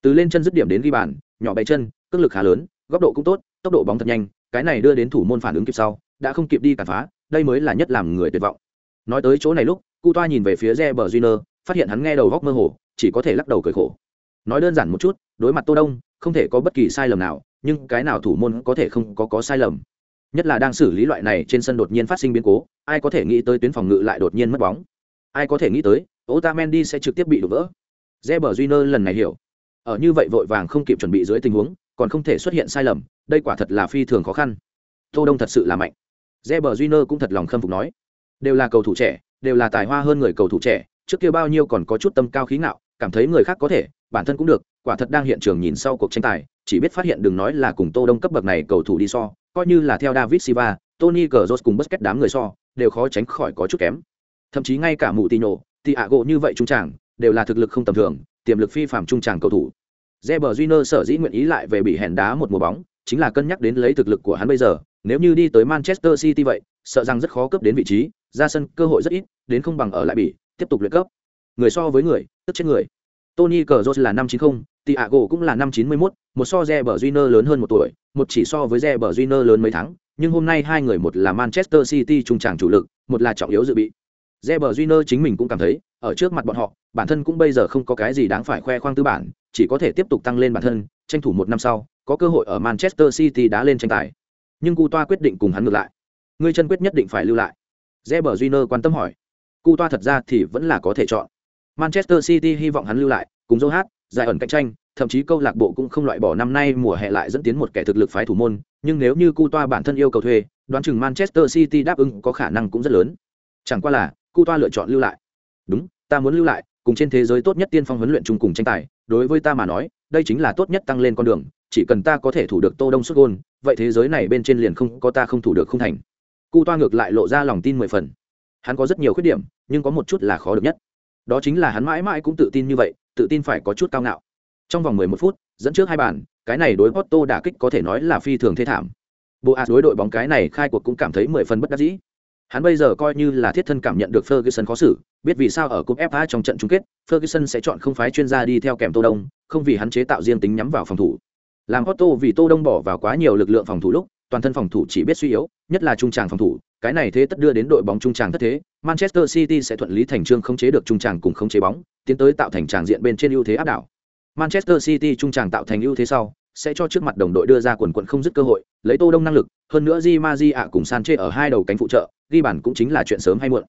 Từ lên chân dứt điểm đến ghi bàn, nhỏ bay chân, cước lực khá lớn, góc độ cũng tốt, tốc độ bóng thật nhanh, cái này đưa đến thủ môn phản ứng kịp sau, đã không kịp đi cản phá, đây mới là nhất làm người tuyệt vọng. Nói tới chỗ này lúc, Cu Toa nhìn về phía Reber Junior, phát hiện hắn nghe đầu góc mơ hồ, chỉ có thể lắc đầu cười khổ. Nói đơn giản một chút, đối mặt Tô Đông, không thể có bất kỳ sai lầm nào, nhưng cái nào thủ môn có thể không có có sai lầm nhất là đang xử lý loại này trên sân đột nhiên phát sinh biến cố ai có thể nghĩ tới tuyến phòng ngự lại đột nhiên mất bóng ai có thể nghĩ tới otamendi sẽ trực tiếp bị đổ vỡ Reber Júnior lần này hiểu. Ở như vậy vội vàng không kịp chuẩn bị dưới tình huống còn không thể xuất hiện sai lầm đây quả thật là phi thường khó khăn. Tô đông thật sự là mạnh. Reber Júnior cũng thật lòng khâm phục nói đều là cầu thủ trẻ đều là tài hoa hơn người cầu thủ trẻ trước kia bao nhiêu còn có chút tâm cao khí ngạo cảm thấy người khác có thể bản thân cũng được quả thật đang hiện trường nhìn sau cuộc tranh tài chỉ biết phát hiện đừng nói là cùng tô đông cấp bậc này cầu thủ đi so coi như là theo David Silva, Tony Cazorla cùng Busquets đám người so, đều khó tránh khỏi có chút kém. Thậm chí ngay cả Moutinho, Thiago như vậy trung trảng, đều là thực lực không tầm thường, tiềm lực phi phàm trung tràng cầu thủ. Reber Júnior sở dĩ nguyện ý lại về bị hèn đá một mùa bóng, chính là cân nhắc đến lấy thực lực của hắn bây giờ, nếu như đi tới Manchester City vậy, sợ rằng rất khó cướp đến vị trí, ra sân cơ hội rất ít, đến không bằng ở lại bị, tiếp tục luyện cấp. Người so với người, tức chết người. Tony Cazorla là năm 90, Thiago cũng là năm 91, một so Reber Júnior lớn hơn một tuổi, một chỉ so với Reber Júnior lớn mấy tháng, nhưng hôm nay hai người một là Manchester City trung tràng chủ lực, một là trọng yếu dự bị. Reber Júnior chính mình cũng cảm thấy, ở trước mặt bọn họ, bản thân cũng bây giờ không có cái gì đáng phải khoe khoang tư bản, chỉ có thể tiếp tục tăng lên bản thân, tranh thủ một năm sau, có cơ hội ở Manchester City đá lên tranh tài. Nhưng Cu Toa quyết định cùng hắn ngược lại. Ngươi chân quyết nhất định phải lưu lại. Reber Júnior quan tâm hỏi. Cu Toa thật ra thì vẫn là có thể chọn. Manchester City hy vọng hắn lưu lại, cùng Joe Hát, giải ẩn cạnh tranh, thậm chí câu lạc bộ cũng không loại bỏ năm nay mùa hè lại dẫn tiến một kẻ thực lực phái thủ môn, nhưng nếu như Cu Toa bản thân yêu cầu thuê, đoán chừng Manchester City đáp ứng có khả năng cũng rất lớn. Chẳng qua là, Cu Toa lựa chọn lưu lại. Đúng, ta muốn lưu lại, cùng trên thế giới tốt nhất tiên phong huấn luyện chung cùng tranh tài, đối với ta mà nói, đây chính là tốt nhất tăng lên con đường, chỉ cần ta có thể thủ được Tô Đông xuất gôn, vậy thế giới này bên trên liền không có ta không thủ được không thành. Cu Toa ngược lại lộ ra lòng tin mười phần. Hắn có rất nhiều khuyết điểm, nhưng có một chút là khó được nhất đó chính là hắn mãi mãi cũng tự tin như vậy tự tin phải có chút cao ngạo trong vòng 11 phút dẫn trước hai bàn cái này đối Porto đả kích có thể nói là phi thường thế thảm Boas đối đội bóng cái này khai cuộc cũng cảm thấy mười phần bất đắc dĩ hắn bây giờ coi như là thiết thân cảm nhận được Ferguson khó xử, biết vì sao ở cúp FA trong trận chung kết, Ferguson sẽ chọn không phái chuyên gia đi theo kèm Tô Đông, không vì hắn chế tạo riêng tính nhắm vào phòng thủ. Làm Otto vì Tô Đông bỏ vào quá nhiều lực lượng phòng thủ lúc, toàn thân phòng thủ chỉ biết suy yếu, nhất là trung tràng phòng thủ, cái này thế tất đưa đến đội bóng trung tràng thất thế, manchester city sẽ thuận lý thành trương khống chế được trung tràng cùng khống chế bóng, tiến tới tạo thành tràng diện bên trên ưu thế áp đảo. Manchester city trung tràng tạo thành ưu thế sau sẽ cho trước mặt đồng đội đưa ra quần quận không dứt cơ hội, lấy tô đông năng lực, hơn nữa di ma di ạ cùng san chê ở hai đầu cánh phụ trợ, ghi bàn cũng chính là chuyện sớm hay muộn.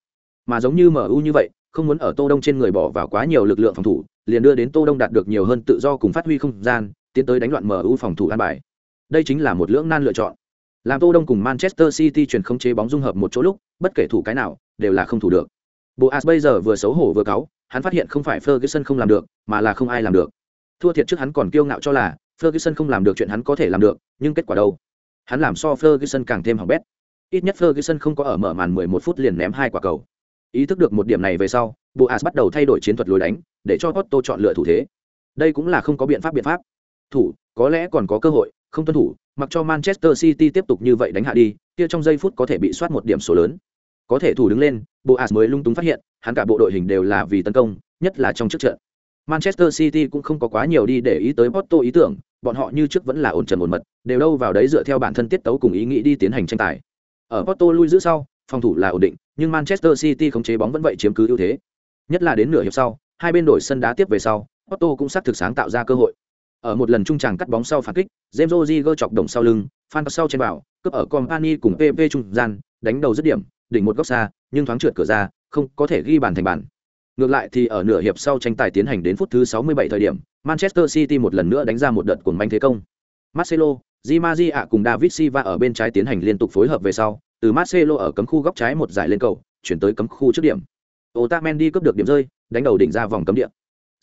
Mà giống như mu như vậy, không muốn ở tô đông trên người bỏ vào quá nhiều lực lượng phòng thủ, liền đưa đến tô đông đạt được nhiều hơn tự do cùng phát huy không gian, tiến tới đánh loạn mu phòng thủ an bài. Đây chính là một lưỡng nan lựa chọn. Làm tô đông cùng manchester city chuyển không chế bóng dung hợp một chỗ lúc, bất kể thủ cái nào, đều là không thủ được. Boas bây giờ vừa xấu hổ vừa cáu, hắn phát hiện không phải ferguson không làm được, mà là không ai làm được. Thua thiệt trước hắn còn kiêu ngạo cho là ferguson không làm được chuyện hắn có thể làm được, nhưng kết quả đâu? Hắn làm so ferguson càng thêm hỏng bét. Ít nhất ferguson không có ở mở màn 11 phút liền ném hai quả cầu. Ý thức được một điểm này về sau, boas bắt đầu thay đổi chiến thuật lối đánh, để cho otto chọn lựa thủ thế. Đây cũng là không có biện pháp biện pháp. Thủ, có lẽ còn có cơ hội, không tuân thủ, mặc cho manchester city tiếp tục như vậy đánh hạ đi, kia trong giây phút có thể bị soát một điểm số lớn. Có thể thủ đứng lên, boas mới lung túng phát hiện, hắn cả bộ đội hình đều là vì tấn công, nhất là trong trước trận. Manchester city cũng không có quá nhiều đi để ý tới porto ý tưởng bọn họ như trước vẫn là ổn trần ổn mật, đều đâu vào đấy dựa theo bản thân tiết tấu cùng ý nghĩ đi tiến hành tranh tài. Ở porto lui giữ sau, phòng thủ là ổn định, nhưng manchester city khống chế bóng vẫn vậy chiếm cứ ưu thế. Nhất là đến nửa hiệp sau, hai bên đổi sân đá tiếp về sau, porto cũng xác thực sáng tạo ra cơ hội. Ở một lần trung tràng cắt bóng sau phản kích, james rodriguez chọc đồng sau lưng, phan sau trên bảo cướp ở company cùng pp trung gian, đánh đầu dứt điểm, đỉnh một góc xa, nhưng thoáng trượt cửa ra, không có thể ghi bàn thành bàn ngược lại thì ở nửa hiệp sau tranh tài tiến hành đến phút thứ 67 thời điểm manchester city một lần nữa đánh ra một đợt cuồng manh thế công marcelo di maria cùng david silva ở bên trái tiến hành liên tục phối hợp về sau từ marcelo ở cấm khu góc trái một giải lên cầu chuyển tới cấm khu trước điểm otamendi cướp được điểm rơi đánh đầu đỉnh ra vòng cấm địa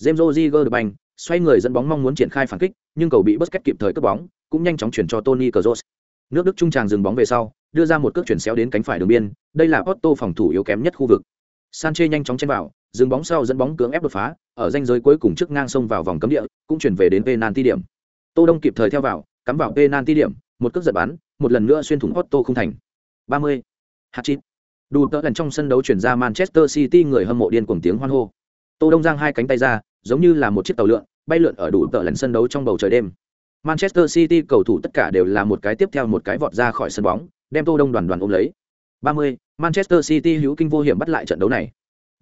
james rodriguez bành, xoay người dẫn bóng mong muốn triển khai phản kích nhưng cầu bị Busquets kịp thời cướp bóng cũng nhanh chóng chuyển cho Toni Kroos. Nước Đức trung tràng dừng bóng về sau, đưa ra một cước chuyển xéo đến cánh phải đường biên, đây là Otto phòng thủ yếu kém nhất khu vực. Sanchez nhanh chóng chen vào, dừng bóng sau dẫn bóng cưỡng ép đột phá, ở ranh giới cuối cùng trước ngang sông vào vòng cấm địa, cũng chuyển về đến penalty điểm. Tô Đông kịp thời theo vào, cắm vào penalty điểm, một cước giật bắn, một lần nữa xuyên thủng Otto không thành. 30. Hat-trick. Đủ tợ lần trong sân đấu chuyển ra Manchester City người hâm mộ điên cuồng tiếng hoan hô. Tô Đông giang hai cánh tay ra, giống như là một chiếc tàu lượn, bay lượn ở đủ tợ lần sân đấu trong bầu trời đêm. Manchester City cầu thủ tất cả đều là một cái tiếp theo một cái vọt ra khỏi sân bóng, đem Tô Đông đoàn đoàn ôm lấy. 30. Manchester City hữu kinh vô hiểm bắt lại trận đấu này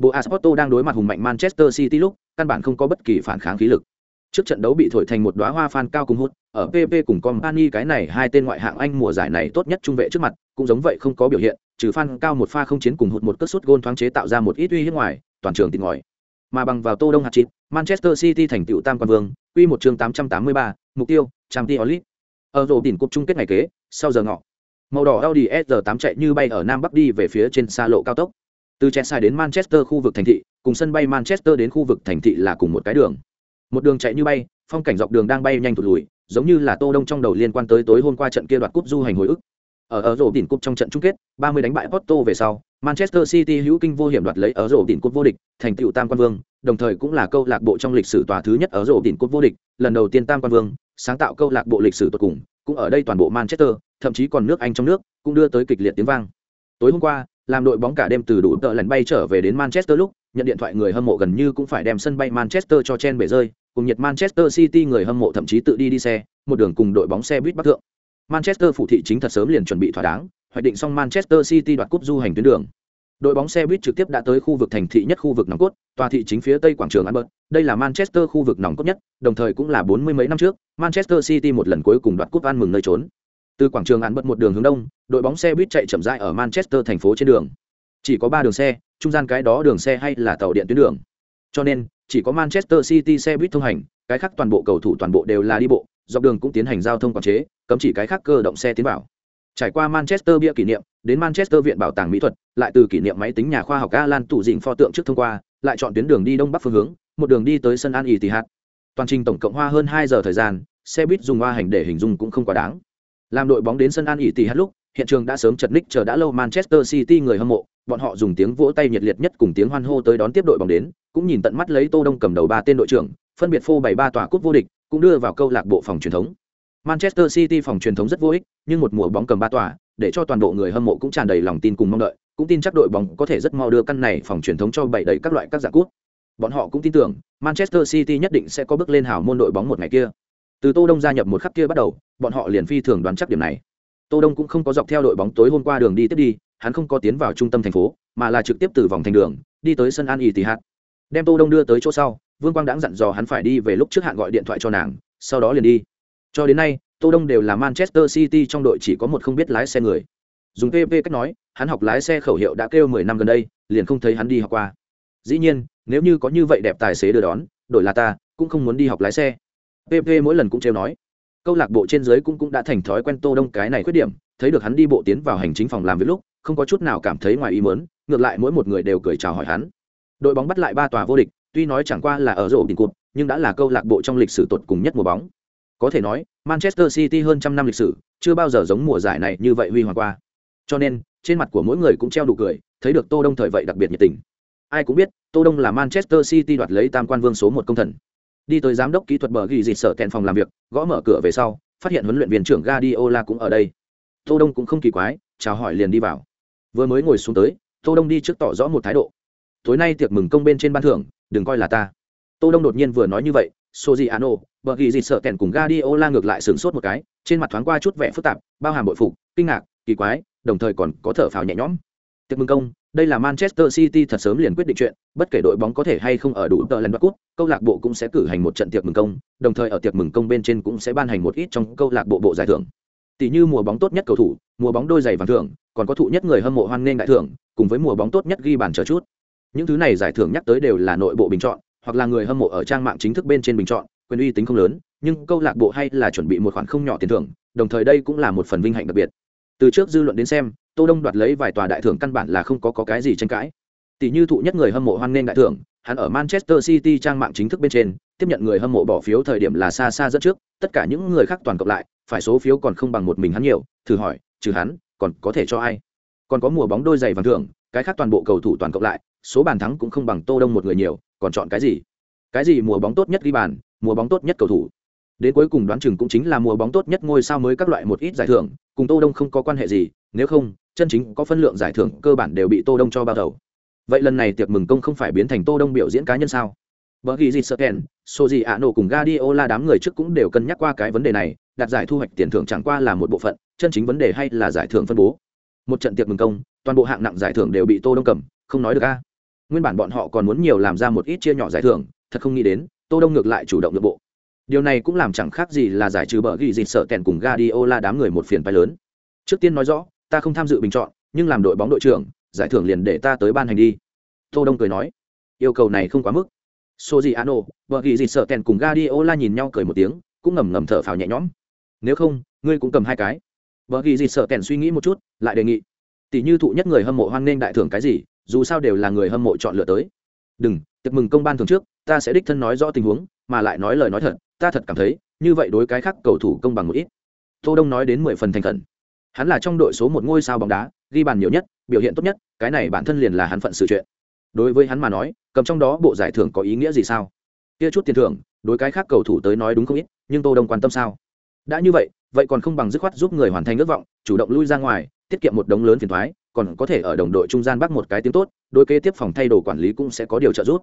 bộ asporto đang đối mặt hùng mạnh Manchester City lúc, căn bản không có bất kỳ phản kháng khí lực. Trước trận đấu bị thổi thành một đóa hoa fan cao cùng hút, ở PP cùng Company cái này hai tên ngoại hạng Anh mùa giải này tốt nhất trung vệ trước mặt, cũng giống vậy không có biểu hiện, trừ fan cao một pha không chiến cùng hụt một cất sút gôn thoáng chế tạo ra một ít uy hiếp ngoài, toàn trường tỉnh ngòi. Mà bằng vào Tô Đông hạt chín, Manchester City thành tựu tam quan vương, quy một chương 883, mục tiêu, Champions League. Ở rổ đỉnh cúp chung kết ngày kế, sau giờ ngọ. Màu đỏ Audi S8 chạy như bay ở nam bắc đi về phía trên xa lộ cao tốc. Từ Chelsea đến Manchester khu vực thành thị, cùng sân bay Manchester đến khu vực thành thị là cùng một cái đường. Một đường chạy như bay, phong cảnh dọc đường đang bay nhanh thụt lùi, giống như là Tô Đông trong đầu liên quan tới tối hôm qua trận kia đoạt cúp du hành hồi ức. Ở ở rổ đỉnh cúp trong trận chung kết, 30 đánh bại Porto về sau, Manchester City hữu kinh vô hiểm đoạt lấy ở rổ đỉnh cúp vô địch, thành tựu tam quan vương, đồng thời cũng là câu lạc bộ trong lịch sử tòa thứ nhất ở rổ đỉnh cúp vô địch, lần đầu tiên tam quan vương, sáng tạo câu lạc bộ lịch sử tuyệt cùng, cũng ở đây toàn bộ Manchester, thậm chí còn nước Anh trong nước, cũng đưa tới kịch liệt tiếng vang. Tối hôm qua, làm đội bóng cả đêm từ đủ tợ lần bay trở về đến Manchester lúc, nhận điện thoại người hâm mộ gần như cũng phải đem sân bay Manchester cho chen bể rơi, cùng nhiệt Manchester City người hâm mộ thậm chí tự đi đi xe, một đường cùng đội bóng xe buýt bắc thượng. Manchester phủ thị chính thật sớm liền chuẩn bị thỏa đáng, hoạch định xong Manchester City đoạt cúp du hành tuyến đường. Đội bóng xe buýt trực tiếp đã tới khu vực thành thị nhất khu vực nòng cốt, tòa thị chính phía tây quảng trường Albert. Đây là Manchester khu vực nòng cốt nhất, đồng thời cũng là bốn mươi mấy năm trước, Manchester City một lần cuối cùng đoạt cúp ăn mừng nơi trốn. Từ quảng trường Albert một đường hướng đông, đội bóng xe buýt chạy chậm rãi ở Manchester thành phố trên đường. Chỉ có ba đường xe, trung gian cái đó đường xe hay là tàu điện tuyến đường. Cho nên, chỉ có Manchester City xe buýt thông hành, cái khác toàn bộ cầu thủ toàn bộ đều là đi bộ, dọc đường cũng tiến hành giao thông quản chế, cấm chỉ cái khác cơ động xe tiến vào. Trải qua Manchester bia kỷ niệm, đến Manchester viện bảo tàng mỹ thuật, lại từ kỷ niệm máy tính nhà khoa học Alan tủ dịnh pho tượng trước thông qua, lại chọn tuyến đường đi đông bắc phương hướng, một đường đi tới sân An Etihad. Toàn trình tổng cộng hoa hơn hai giờ thời gian, xe buýt dùng hoa hành để hình dung cũng không quá đáng. Làm đội bóng đến sân An Etihad lúc, hiện trường đã sớm chật ních chờ đã lâu Manchester City người hâm mộ, bọn họ dùng tiếng vỗ tay nhiệt liệt nhất cùng tiếng hoan hô tới đón tiếp đội bóng đến, cũng nhìn tận mắt lấy Tô Đông cầm đầu ba tên đội trưởng, phân biệt phô bày ba tòa cúp vô địch, cũng đưa vào câu lạc bộ phòng truyền thống. Manchester City phòng truyền thống rất vô ích, nhưng một mùa bóng cầm ba tòa, để cho toàn bộ người hâm mộ cũng tràn đầy lòng tin cùng mong đợi, cũng tin chắc đội bóng có thể rất mau đưa căn này phòng truyền thống cho bảy đầy các loại các dạng cúp. Bọn họ cũng tin tưởng, Manchester City nhất định sẽ có bước lên hào môn đội bóng một ngày kia. Từ Tô Đông gia nhập một khắc kia bắt đầu, bọn họ liền phi thường đoán chắc điểm này. Tô Đông cũng không có dọc theo đội bóng tối hôm qua đường đi tiếp đi, hắn không có tiến vào trung tâm thành phố, mà là trực tiếp từ vòng thành đường, đi tới sân An Etihad. Đem Tô Đông đưa tới chỗ sau, Vương Quang đãng dặn dò hắn phải đi về lúc trước hạn gọi điện thoại cho nàng, sau đó liền đi. Cho đến nay, Tô Đông đều là Manchester City trong đội chỉ có một không biết lái xe người. Dùng PP cách nói, hắn học lái xe khẩu hiệu đã kêu 10 năm gần đây, liền không thấy hắn đi học qua. Dĩ nhiên, nếu như có như vậy đẹp tài xế đưa đón, đổi là ta, cũng không muốn đi học lái xe. PP mỗi lần cũng trêu nói. Câu lạc bộ trên dưới cũng cũng đã thành thói quen Tô Đông cái này khuyết điểm, thấy được hắn đi bộ tiến vào hành chính phòng làm việc lúc, không có chút nào cảm thấy ngoài ý muốn, ngược lại mỗi một người đều cười chào hỏi hắn. Đội bóng bắt lại ba tòa vô địch, tuy nói chẳng qua là ở rổ đỉnh cụt nhưng đã là câu lạc bộ trong lịch sử tột cùng nhất mùa bóng. Có thể nói, Manchester City hơn trăm năm lịch sử, chưa bao giờ giống mùa giải này như vậy huy hoàng qua. Cho nên, trên mặt của mỗi người cũng treo đủ cười, thấy được Tô Đông thời vậy đặc biệt nhiệt tình. Ai cũng biết, Tô Đông là Manchester City đoạt lấy tam quan vương số một công thần. Đi tới giám đốc kỹ thuật bờ ghi dịt sở kèn phòng làm việc, gõ mở cửa về sau, phát hiện huấn luyện viên trưởng gadiola cũng ở đây. Tô Đông cũng không kỳ quái, chào hỏi liền đi vào. Vừa mới ngồi xuống tới, Tô Đông đi trước tỏ rõ một thái độ. Tối nay tiệc mừng công bên trên ban thưởng, đừng coi là ta. Tô Đông đột nhiên vừa nói như vậy, Sojiano, bờ ghi dịt sợ kèn cùng gadiola ngược lại sửng sốt một cái, trên mặt thoáng qua chút vẻ phức tạp, bao hàm bội phục, kinh ngạc, kỳ quái, đồng thời còn có thở phào nhẹ nhõm. Tiệc mừng công, đây là Manchester City thật sớm liền quyết định chuyện, bất kể đội bóng có thể hay không ở đủ tờ lần cúp, câu lạc bộ cũng sẽ cử hành một trận tiệc mừng công, đồng thời ở tiệc mừng công bên trên cũng sẽ ban hành một ít trong câu lạc bộ bộ giải thưởng. Tỷ như mùa bóng tốt nhất cầu thủ, mùa bóng đôi giày vàng thưởng, còn có thụ nhất người hâm mộ hoan nghênh đại thưởng, cùng với mùa bóng tốt nhất ghi bàn chờ chút. Những thứ này giải thưởng nhắc tới đều là nội bộ bình chọn, hoặc là người hâm mộ ở trang mạng chính thức bên trên bình chọn, quyền uy tính không lớn nhưng câu lạc bộ hay là chuẩn bị một khoản không nhỏ tiền thưởng đồng thời đây cũng là một phần vinh hạnh đặc biệt từ trước dư luận đến xem tô đông đoạt lấy vài tòa đại thưởng căn bản là không có, có cái gì tranh cãi. Tỷ như thụ nhất người hâm mộ hoan nghênh đại thưởng hắn ở manchester city trang mạng chính thức bên trên tiếp nhận người hâm mộ bỏ phiếu thời điểm là xa xa dẫn trước tất cả những người khác toàn cộng lại phải số phiếu còn không bằng một mình hắn nhiều thử hỏi trừ hắn còn có thể cho ai? Còn có mùa bóng đôi giày vàng thưởng cái khác toàn bộ cầu thủ toàn cộng lại số bàn thắng cũng không bằng tô đông một người nhiều còn chọn cái gì? Cái gì mùa bóng tốt nhất ghi bàn mùa bóng tốt nhất cầu thủ? Đến cuối cùng đoán chừng cũng chính là mùa bóng tốt nhất ngôi sao mới các loại một ít giải thưởng cùng tô đông không có quan hệ gì nếu không chân chính có phân lượng giải thưởng cơ bản đều bị tô đông cho bao đầu vậy lần này tiệc mừng công không phải biến thành tô đông biểu diễn cá nhân sao Bởi vì gì sợ kèn, ạ nổ cùng gadiola đám người trước cũng đều cân nhắc qua cái vấn đề này, đặt giải thu hoạch tiền thưởng chẳng qua là một bộ phận, chân chính vấn đề hay là giải thưởng phân bố. Một trận tiệc mừng công, toàn bộ hạng nặng giải thưởng đều bị Tô Đông cầm, không nói được a. Nguyên bản bọn họ còn muốn nhiều làm ra một ít chia nhỏ giải thưởng, thật không nghĩ đến, tô đông ngược lại chủ động nội bộ điều này cũng làm chẳng khác gì là giải trừ bờ ghi gì sợ kèn cùng gadiola đám người một phiền phái lớn trước tiên nói rõ ta không tham dự bình chọn, nhưng làm đội bóng đội trưởng, giải thưởng liền để ta tới ban hành đi. Tô đông cười nói. Yêu cầu này không quá mức. Số gì ano vợ ghi gì sợ tèn cùng gadiola nhìn nhau cười một tiếng, cũng ngầm ngầm thở phào nhẹ nhõm. Nếu không, ngươi cũng cầm hai cái. Vợ ghi gì sợ tèn suy nghĩ một chút, lại đề nghị. Tỷ như thụ nhất người hâm mộ hoan nghênh đại thưởng cái gì, dù sao đều là người hâm mộ chọn lựa tới. Đừng, tiệc mừng công ban thường trước, ta sẽ đích thân nói rõ tình huống, mà lại nói lời nói thật, ta thật cảm thấy, như vậy đối cái khác cầu thủ công bằng một ít. Tô đông nói đến mười phần thành khẩn hắn là trong đội số một ngôi sao bóng đá ghi bàn nhiều nhất biểu hiện tốt nhất cái này bản thân liền là hắn phận sự chuyện. Đối với hắn mà nói cầm trong đó bộ giải thưởng có ý nghĩa gì sao? Kia chút tiền thưởng đối cái khác cầu thủ tới nói đúng không ít nhưng tô đông quan tâm sao? Đã như vậy vậy còn không bằng dứt khoát giúp người hoàn thành ước vọng chủ động lui ra ngoài tiết kiệm một đống lớn phiền thoái còn có thể ở đồng đội trung gian bắt một cái tiếng tốt đôi kế tiếp phòng thay đồ quản lý cũng sẽ có điều trợ giúp.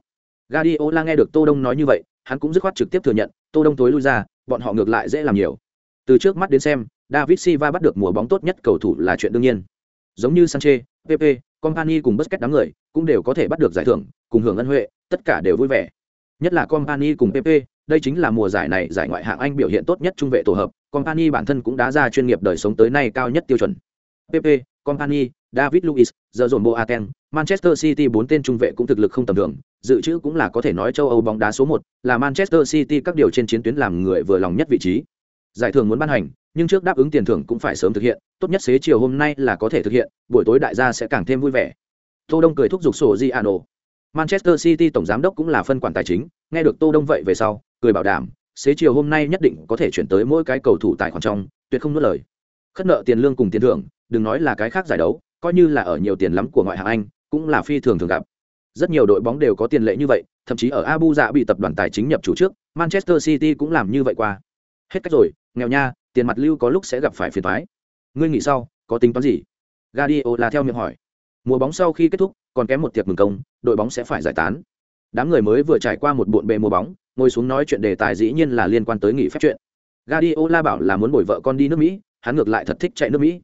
Guardiola nghe được Tô Đông nói như vậy, hắn cũng dứt khoát trực tiếp thừa nhận, Tô Đông tối lui ra, bọn họ ngược lại dễ làm nhiều. Từ trước mắt đến xem, David Silva bắt được mùa bóng tốt nhất cầu thủ là chuyện đương nhiên. Giống như Sanchez, Pepe, Company cùng Busquets đám người, cũng đều có thể bắt được giải thưởng, cùng hưởng ân huệ, tất cả đều vui vẻ. Nhất là Company cùng Pepe, đây chính là mùa giải này giải ngoại hạng Anh biểu hiện tốt nhất trung vệ tổ hợp, Company bản thân cũng đã ra chuyên nghiệp đời sống tới nay cao nhất tiêu chuẩn. Pepe, Company, David Luiz, giờ dồn Boateng, Manchester City bốn tên trung vệ cũng thực lực không tầm thường, dự trữ cũng là có thể nói châu Âu bóng đá số một, là Manchester City các điều trên chiến tuyến làm người vừa lòng nhất vị trí. Giải thưởng muốn ban hành, nhưng trước đáp ứng tiền thưởng cũng phải sớm thực hiện, tốt nhất xế chiều hôm nay là có thể thực hiện, buổi tối đại gia sẽ càng thêm vui vẻ. Tô Đông cười thúc giục sổ di Giano. À Manchester City tổng giám đốc cũng là phân quản tài chính, nghe được Tô Đông vậy về sau, cười bảo đảm, xế chiều hôm nay nhất định có thể chuyển tới mỗi cái cầu thủ tài khoản trong, tuyệt không nuốt lời. Khất nợ tiền lương cùng tiền thưởng, đừng nói là cái khác giải đấu, coi như là ở nhiều tiền lắm của ngoại hạng Anh, cũng là phi thường thường gặp. Rất nhiều đội bóng đều có tiền lệ như vậy, thậm chí ở Abu Dạ bị tập đoàn tài chính nhập chủ trước, Manchester City cũng làm như vậy qua. Hết cách rồi, nghèo nha, tiền mặt lưu có lúc sẽ gặp phải phiền toái. Ngươi nghĩ sau, có tính toán gì? Guardiola theo miệng hỏi. Mùa bóng sau khi kết thúc, còn kém một tiệc mừng công, đội bóng sẽ phải giải tán. Đám người mới vừa trải qua một bộn bề mùa bóng, ngồi xuống nói chuyện đề tài dĩ nhiên là liên quan tới nghỉ phép chuyện. Guardiola bảo là muốn bồi vợ con đi nước Mỹ, hắn ngược lại thật thích chạy nước Mỹ.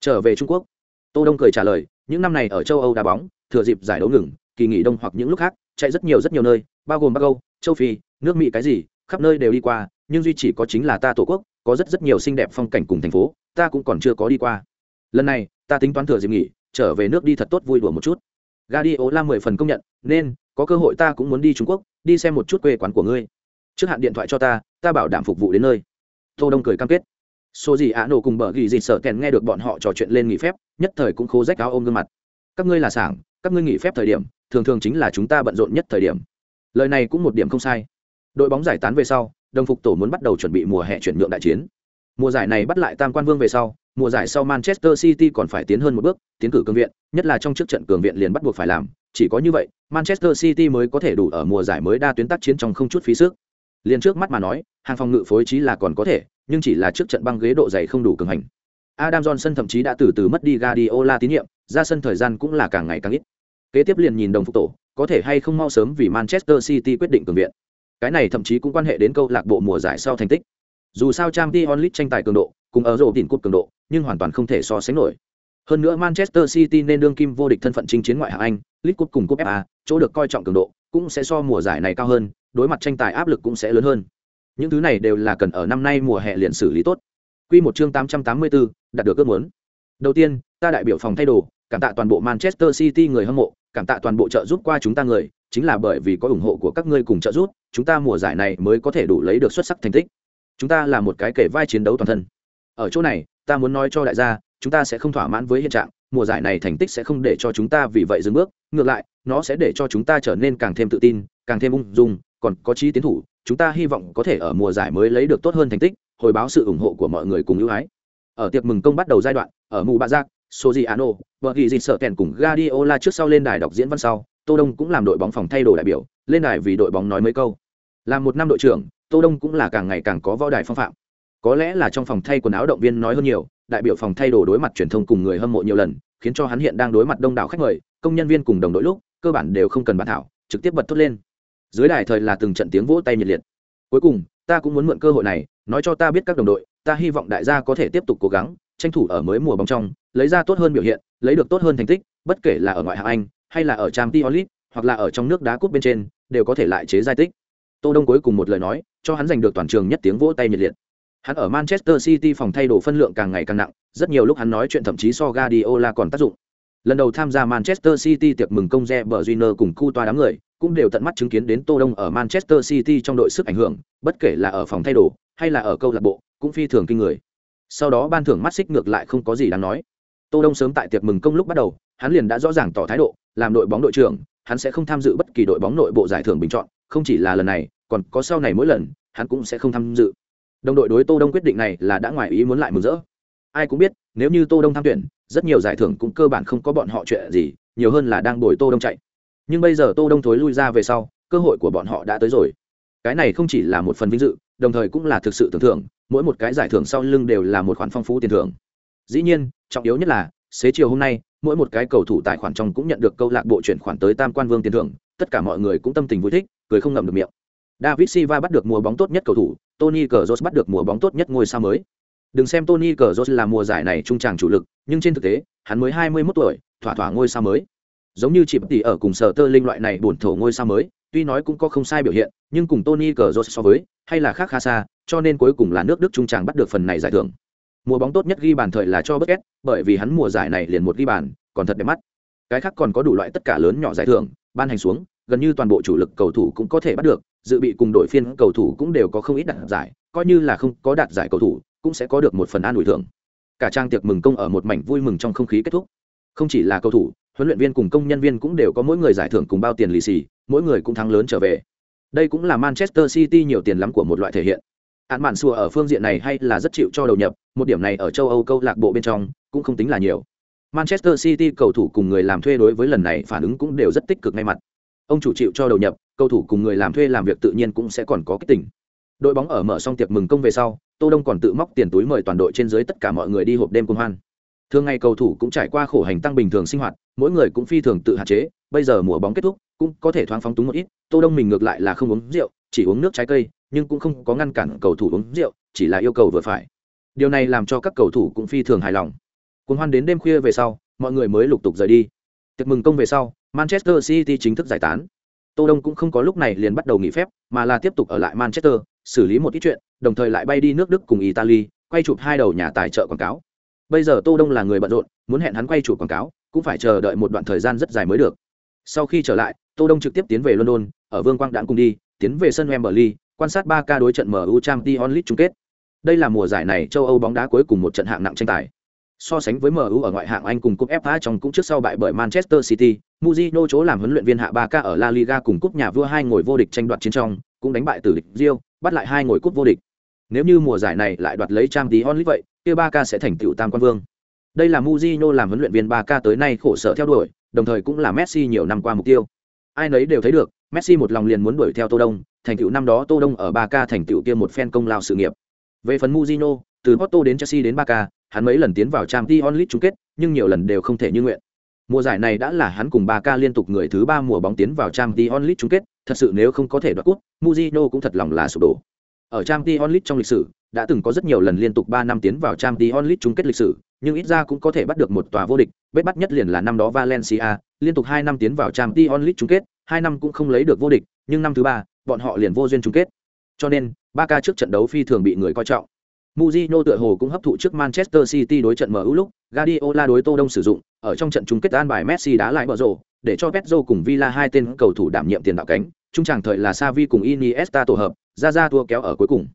Trở về Trung Quốc, Tô Đông cười trả lời, những năm này ở châu Âu đá bóng, thừa dịp giải đấu ngừng, kỳ nghỉ đông hoặc những lúc khác, chạy rất nhiều rất nhiều nơi, bao gồm Bắc Âu, châu Phi, nước Mỹ cái gì, khắp nơi đều đi qua nhưng duy chỉ có chính là ta tổ quốc có rất rất nhiều xinh đẹp phong cảnh cùng thành phố ta cũng còn chưa có đi qua lần này ta tính toán thừa dịp nghỉ trở về nước đi thật tốt vui đùa một chút Guardiola mười phần công nhận, nên có cơ hội ta cũng muốn đi Trung Quốc, đi xem một chút quê quán của ngươi. Trước hạn điện thoại cho ta, ta bảo đảm phục vụ đến nơi. Tô Đông cười cam kết. Số gì ả nổ cùng bờ ghi gì sợ kèn nghe được bọn họ trò chuyện lên nghỉ phép, nhất thời cũng khô rách áo ôm gương mặt. Các ngươi là sảng, các ngươi nghỉ phép thời điểm, thường thường chính là chúng ta bận rộn nhất thời điểm. Lời này cũng một điểm không sai. Đội bóng giải tán về sau, đồng phục tổ muốn bắt đầu chuẩn bị mùa hè chuyển nhượng đại chiến. Mùa giải này bắt lại Tam Quan Vương về sau, mùa giải sau Manchester City còn phải tiến hơn một bước, tiến cử cường viện, nhất là trong trước trận cường viện liền bắt buộc phải làm, chỉ có như vậy, Manchester City mới có thể đủ ở mùa giải mới đa tuyến tác chiến trong không chút phí sức. Liên trước mắt mà nói, hàng phòng ngự phối trí là còn có thể, nhưng chỉ là trước trận băng ghế độ dày không đủ cường hành. Adam Johnson thậm chí đã từ từ mất đi Guardiola tín nhiệm, ra sân thời gian cũng là càng ngày càng ít. Kế tiếp liền nhìn đồng phục tổ, có thể hay không mau sớm vì Manchester City quyết định cường viện. Cái này thậm chí cũng quan hệ đến câu lạc bộ mùa giải sau thành tích. Dù sao Champions League tranh tài cường độ, cùng ở rổ đỉnh cúp cường độ, nhưng hoàn toàn không thể so sánh nổi. Hơn nữa Manchester City nên đương kim vô địch thân phận chính chiến ngoại hạng Anh, League Cup cùng Cup FA, chỗ được coi trọng cường độ, cũng sẽ so mùa giải này cao hơn, đối mặt tranh tài áp lực cũng sẽ lớn hơn. Những thứ này đều là cần ở năm nay mùa hè liền xử lý tốt. Quy một chương 884, đạt được ước muốn. Đầu tiên, ta đại biểu phòng thay đồ, cảm tạ toàn bộ Manchester City người hâm mộ, cảm tạ toàn bộ trợ giúp qua chúng ta người, chính là bởi vì có ủng hộ của các ngươi cùng trợ giúp, chúng ta mùa giải này mới có thể đủ lấy được xuất sắc thành tích. Chúng ta là một cái kể vai chiến đấu toàn thân. Ở chỗ này, ta muốn nói cho đại gia, chúng ta sẽ không thỏa mãn với hiện trạng, mùa giải này thành tích sẽ không để cho chúng ta vì vậy dừng bước, ngược lại, nó sẽ để cho chúng ta trở nên càng thêm tự tin, càng thêm ung dung, còn có chí tiến thủ, chúng ta hy vọng có thể ở mùa giải mới lấy được tốt hơn thành tích, hồi báo sự ủng hộ của mọi người cùng ưu ái. Ở tiệc mừng công bắt đầu giai đoạn, ở mù bạ giác, Sojiano, vợ ghi gì sợ kèn cùng Guardiola trước sau lên đài đọc diễn văn sau, Tô Đông cũng làm đội bóng phòng thay đồ đại biểu, lên đài vì đội bóng nói mấy câu. Làm một năm đội trưởng, Tô Đông cũng là càng ngày càng có võ đài phong phạm. Có lẽ là trong phòng thay quần áo động viên nói hơn nhiều, đại biểu phòng thay đồ đối mặt truyền thông cùng người hâm mộ nhiều lần, khiến cho hắn hiện đang đối mặt đông đảo khách mời, công nhân viên cùng đồng đội lúc, cơ bản đều không cần bàn thảo, trực tiếp bật thốt lên. Dưới đài thời là từng trận tiếng vỗ tay nhiệt liệt. Cuối cùng, ta cũng muốn mượn cơ hội này, nói cho ta biết các đồng đội, ta hy vọng đại gia có thể tiếp tục cố gắng, tranh thủ ở mới mùa bóng trong, lấy ra tốt hơn biểu hiện, lấy được tốt hơn thành tích, bất kể là ở ngoại hạng Anh hay là ở trang Tiolit, hoặc là ở trong nước đá cúp bên trên, đều có thể lại chế giai tích. Tô Đông cuối cùng một lời nói, cho hắn giành được toàn trường nhất tiếng vỗ tay nhiệt liệt. Hắn ở Manchester City phòng thay đồ phân lượng càng ngày càng nặng, rất nhiều lúc hắn nói chuyện thậm chí so Guardiola còn tác dụng. Lần đầu tham gia Manchester City tiệc mừng công Reber Junior cùng cu toa đám người, cũng đều tận mắt chứng kiến đến Tô Đông ở Manchester City trong đội sức ảnh hưởng, bất kể là ở phòng thay đồ hay là ở câu lạc bộ, cũng phi thường kinh người. Sau đó ban thưởng mắt xích ngược lại không có gì đáng nói. Tô Đông sớm tại tiệc mừng công lúc bắt đầu, hắn liền đã rõ ràng tỏ thái độ, làm đội bóng đội trưởng, hắn sẽ không tham dự bất kỳ đội bóng nội bộ giải thưởng bình chọn, không chỉ là lần này, còn có sau này mỗi lần, hắn cũng sẽ không tham dự. Đồng đội đối Tô Đông quyết định này là đã ngoài ý muốn lại mừng rỡ. Ai cũng biết, nếu như Tô Đông tham tuyển, rất nhiều giải thưởng cũng cơ bản không có bọn họ chuyện gì, nhiều hơn là đang đổi Tô Đông chạy. Nhưng bây giờ Tô Đông thối lui ra về sau, cơ hội của bọn họ đã tới rồi. Cái này không chỉ là một phần vinh dự, đồng thời cũng là thực sự tưởng thưởng, mỗi một cái giải thưởng sau lưng đều là một khoản phong phú tiền thưởng. Dĩ nhiên, trọng yếu nhất là, xế chiều hôm nay, mỗi một cái cầu thủ tài khoản trong cũng nhận được câu lạc bộ chuyển khoản tới Tam Quan Vương tiền thưởng, tất cả mọi người cũng tâm tình vui thích, cười không ngậm được miệng. David Silva bắt được mùa bóng tốt nhất cầu thủ, Tony Cazorla bắt được mùa bóng tốt nhất ngôi sao mới. Đừng xem Tony Cazorla là mùa giải này trung tràng chủ lực, nhưng trên thực tế, hắn mới 21 tuổi, thỏa thỏa ngôi sao mới. Giống như chỉ tỷ ở cùng sở tơ linh loại này buồn thổ ngôi sao mới, tuy nói cũng có không sai biểu hiện, nhưng cùng Tony Cazorla so với, hay là khác khá xa, cho nên cuối cùng là nước Đức trung tràng bắt được phần này giải thưởng. Mùa bóng tốt nhất ghi bàn thời là cho Busquets, bởi vì hắn mùa giải này liền một ghi bàn, còn thật đẹp mắt. Cái khác còn có đủ loại tất cả lớn nhỏ giải thưởng, ban hành xuống, gần như toàn bộ chủ lực cầu thủ cũng có thể bắt được, dự bị cùng đội phiên cầu thủ cũng đều có không ít đạt giải, coi như là không có đạt giải cầu thủ, cũng sẽ có được một phần an ủi thưởng. Cả trang tiệc mừng công ở một mảnh vui mừng trong không khí kết thúc. Không chỉ là cầu thủ, huấn luyện viên cùng công nhân viên cũng đều có mỗi người giải thưởng cùng bao tiền lì xì, mỗi người cũng thắng lớn trở về. Đây cũng là Manchester City nhiều tiền lắm của một loại thể hiện. Án mạn sùa ở phương diện này hay là rất chịu cho đầu nhập, một điểm này ở châu Âu câu lạc bộ bên trong cũng không tính là nhiều. Manchester City cầu thủ cùng người làm thuê đối với lần này phản ứng cũng đều rất tích cực ngay mặt. Ông chủ chịu cho đầu nhập, cầu thủ cùng người làm thuê làm việc tự nhiên cũng sẽ còn có cái tình. Đội bóng ở mở xong tiệc mừng công về sau, Tô Đông còn tự móc tiền túi mời toàn đội trên dưới tất cả mọi người đi hộp đêm công hoan. Thường ngày cầu thủ cũng trải qua khổ hành tăng bình thường sinh hoạt, mỗi người cũng phi thường tự hạn chế, bây giờ mùa bóng kết thúc, cũng có thể thoáng phóng túng một ít, Tô Đông mình ngược lại là không uống rượu, chỉ uống nước trái cây, nhưng cũng không có ngăn cản cầu thủ uống rượu, chỉ là yêu cầu vừa phải. Điều này làm cho các cầu thủ cũng phi thường hài lòng. cuốn hoan đến đêm khuya về sau, mọi người mới lục tục rời đi. Tiệc mừng công về sau, Manchester City chính thức giải tán. Tô Đông cũng không có lúc này liền bắt đầu nghỉ phép, mà là tiếp tục ở lại Manchester, xử lý một ít chuyện đồng thời lại bay đi nước đức cùng italy quay chụp hai đầu nhà tài trợ quảng cáo bây giờ tô đông là người bận rộn muốn hẹn hắn quay chụp quảng cáo cũng phải chờ đợi một đoạn thời gian rất dài mới được sau khi trở lại tô đông trực tiếp tiến về london ở vương quang đãng cùng đi tiến về sân wembley quan sát ba ca đối trận mu champions league chung kết. Đây là mùa giải này châu âu bóng đá cuối cùng một trận hạng nặng tranh tài. So sánh với mu ở ngoại hạng anh cùng cúp fa trong cũng trước sau bại bởi manchester city Mourinho chỗ làm huấn luyện viên hạ 3K ở la liga cùng cúp nhà vua hai ngồi vô địch tranh đoạt chiến trong cũng đánh bại tử địch Real, bắt lại hai ngồi cúp vô địch. Nếu như mùa giải này lại đoạt lấy Champions League vậy kia 3K sẽ thành tựu tam quan vương. Đây là Mourinho làm huấn luyện viên 3K tới nay khổ sở theo đuổi đồng thời cũng là messi nhiều năm qua mục tiêu. Ai nấy đều thấy được messi một lòng liền muốn đuổi theo tô đông thành tựu năm đó tô đông ở Barca thành tựu kia một phen công lao sự nghiệp. Về phần muzino từ porto đến chelsea đến Barca, hắn mấy lần tiến vào Champions League chung kết nhưng nhiều lần đều không thể như nguyện. Mùa giải này đã là hắn cùng Barca liên tục người thứ ba mùa bóng tiến vào Champions League chung kết thật sự nếu không có thể đoạt cúp muzino cũng thật lòng là sụp đổ. Ở Champions League trong lịch sử đã từng có rất nhiều lần liên tục ba năm tiến vào Champions League chung kết lịch sử nhưng ít ra cũng có thể bắt được một tòa vô địch bết bắt nhất liền là năm đó valencia liên tục hai năm tiến vào Champions League chung kết hai năm cũng không lấy được vô địch nhưng năm thứ ba bọn họ liền vô duyên chung kết. Cho nên ba ca trước trận đấu phi thường bị người coi trọng. Mujino tựa hồ cũng hấp thụ trước Manchester City đối trận MU lúc, Guardiola đối Tô Đông sử dụng, ở trong trận chung kết an bài Messi đá lại bờ rổ, để cho Pedro cùng Villa hai tên cầu thủ đảm nhiệm tiền đạo cánh, trung tràng thời là Xavi cùng Iniesta tổ hợp, ra ra thua kéo ở cuối cùng.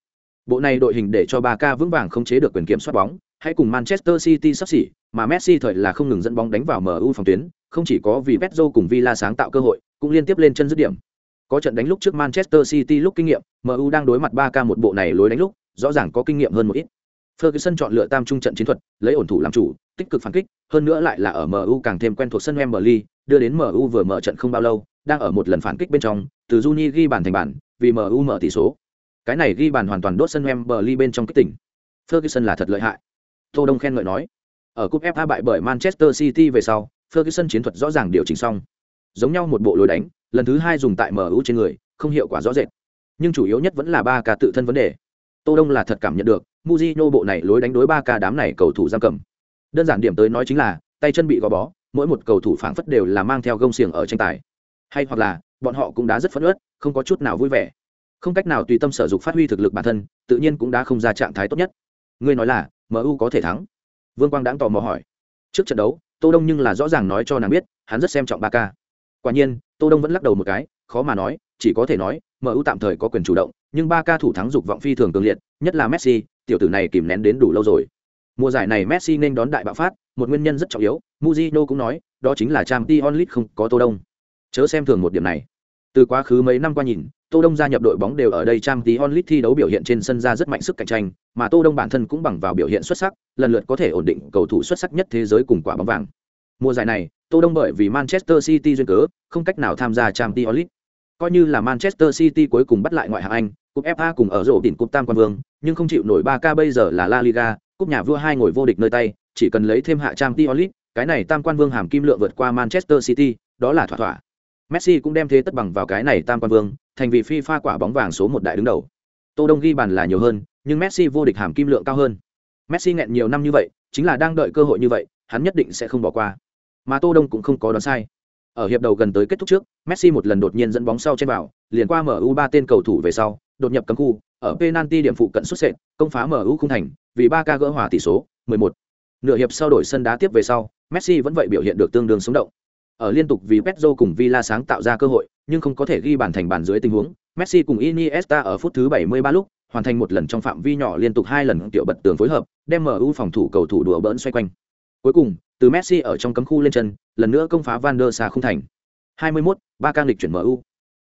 Bộ này đội hình để cho Barca vững vàng khống chế được quyền kiểm soát bóng, hãy cùng Manchester City sắp xỉ, mà Messi thời là không ngừng dẫn bóng đánh vào MU phòng tuyến, không chỉ có vì Pedro cùng Villa sáng tạo cơ hội, cũng liên tiếp lên chân dứt điểm. Có trận đánh lúc trước Manchester City lúc kinh nghiệm, MU đang đối mặt Barca một bộ này lối đánh lúc, rõ ràng có kinh nghiệm hơn một ít. Ferguson chọn lựa tam trung trận chiến thuật, lấy ổn thủ làm chủ, tích cực phản kích, hơn nữa lại là ở MU càng thêm quen thuộc sân Wembley, đưa đến MU vừa mở trận không bao lâu, đang ở một lần phản kích bên trong, từ Juni ghi bàn thành bàn, vì MU mở tỷ số. Cái này ghi bàn hoàn toàn đốt sân Wembley bên trong kích tỉnh. Ferguson là thật lợi hại. Tô Đông khen ngợi nói. Ở cúp FA bại bởi Manchester City về sau, Ferguson chiến thuật rõ ràng điều chỉnh xong. Giống nhau một bộ lối đánh, lần thứ hai dùng tại MU trên người, không hiệu quả rõ rệt. Nhưng chủ yếu nhất vẫn là ba ca tự thân vấn đề. Tô Đông là thật cảm nhận được, Mujino bộ này lối đánh đối ba ca đám này cầu thủ giam cầm. Đơn giản điểm tới nói chính là, tay chân bị gò bó, mỗi một cầu thủ phảng phất đều là mang theo gông xiềng ở tranh tài. Hay hoặc là, bọn họ cũng đã rất phấn uất, không có chút nào vui vẻ. Không cách nào tùy tâm sở dục phát huy thực lực bản thân, tự nhiên cũng đã không ra trạng thái tốt nhất. Ngươi nói là, MU có thể thắng. Vương Quang đáng tò mò hỏi. Trước trận đấu, Tô Đông nhưng là rõ ràng nói cho nàng biết, hắn rất xem trọng ba ca. Quả nhiên, Tô Đông vẫn lắc đầu một cái, khó mà nói, chỉ có thể nói, MU tạm thời có quyền chủ động, nhưng ba ca thủ thắng dục vọng phi thường cường liệt, nhất là Messi, tiểu tử này kìm nén đến đủ lâu rồi. Mùa giải này Messi nên đón đại bạo phát, một nguyên nhân rất trọng yếu, Mujino cũng nói, đó chính là Champions Onlit không có Tô Đông. Chớ xem thường một điểm này. Từ quá khứ mấy năm qua nhìn, Tô Đông gia nhập đội bóng đều ở đây Champions Onlit thi đấu biểu hiện trên sân ra rất mạnh sức cạnh tranh, mà Tô Đông bản thân cũng bằng vào biểu hiện xuất sắc, lần lượt có thể ổn định cầu thủ xuất sắc nhất thế giới cùng quả bóng vàng. Mùa giải này, Tô Đông bởi vì Manchester City duyên cớ, không cách nào tham gia Champions League. Coi như là Manchester City cuối cùng bắt lại ngoại hạng Anh, cúp FA cùng ở rổ đỉnh cúp Tam Quan Vương, nhưng không chịu nổi 3K bây giờ là La Liga, cúp nhà vua hai ngồi vô địch nơi tay, chỉ cần lấy thêm hạ Champions League, cái này Tam Quan Vương hàm kim lượng vượt qua Manchester City, đó là thỏa thỏa. Messi cũng đem thế tất bằng vào cái này Tam Quan Vương, thành vì FIFA quả bóng vàng số một đại đứng đầu. Tô Đông ghi bàn là nhiều hơn, nhưng Messi vô địch hàm kim lượng cao hơn. Messi nghẹn nhiều năm như vậy, chính là đang đợi cơ hội như vậy, hắn nhất định sẽ không bỏ qua. Mà Tô Đông cũng không có đoán sai. Ở hiệp đầu gần tới kết thúc trước, Messi một lần đột nhiên dẫn bóng sau trên vào, liền qua MU ba tên cầu thủ về sau, đột nhập cấm khu, ở penalty điểm phụ cận xuất sệt, công phá MU không thành, vì 3K gỡ hòa tỷ số, 11. Nửa hiệp sau đổi sân đá tiếp về sau, Messi vẫn vậy biểu hiện được tương đương sống động. Ở liên tục vì Pedro cùng Villa sáng tạo ra cơ hội, nhưng không có thể ghi bàn thành bàn dưới tình huống, Messi cùng Iniesta ở phút thứ 73 lúc, hoàn thành một lần trong phạm vi nhỏ liên tục hai lần tiểu bật tường phối hợp, đem MU phòng thủ cầu thủ đùa bỡn xoay quanh. Cuối cùng, từ Messi ở trong cấm khu lên chân, lần nữa công phá Van der Sar không thành. 21, ba can lịch chuyển MU.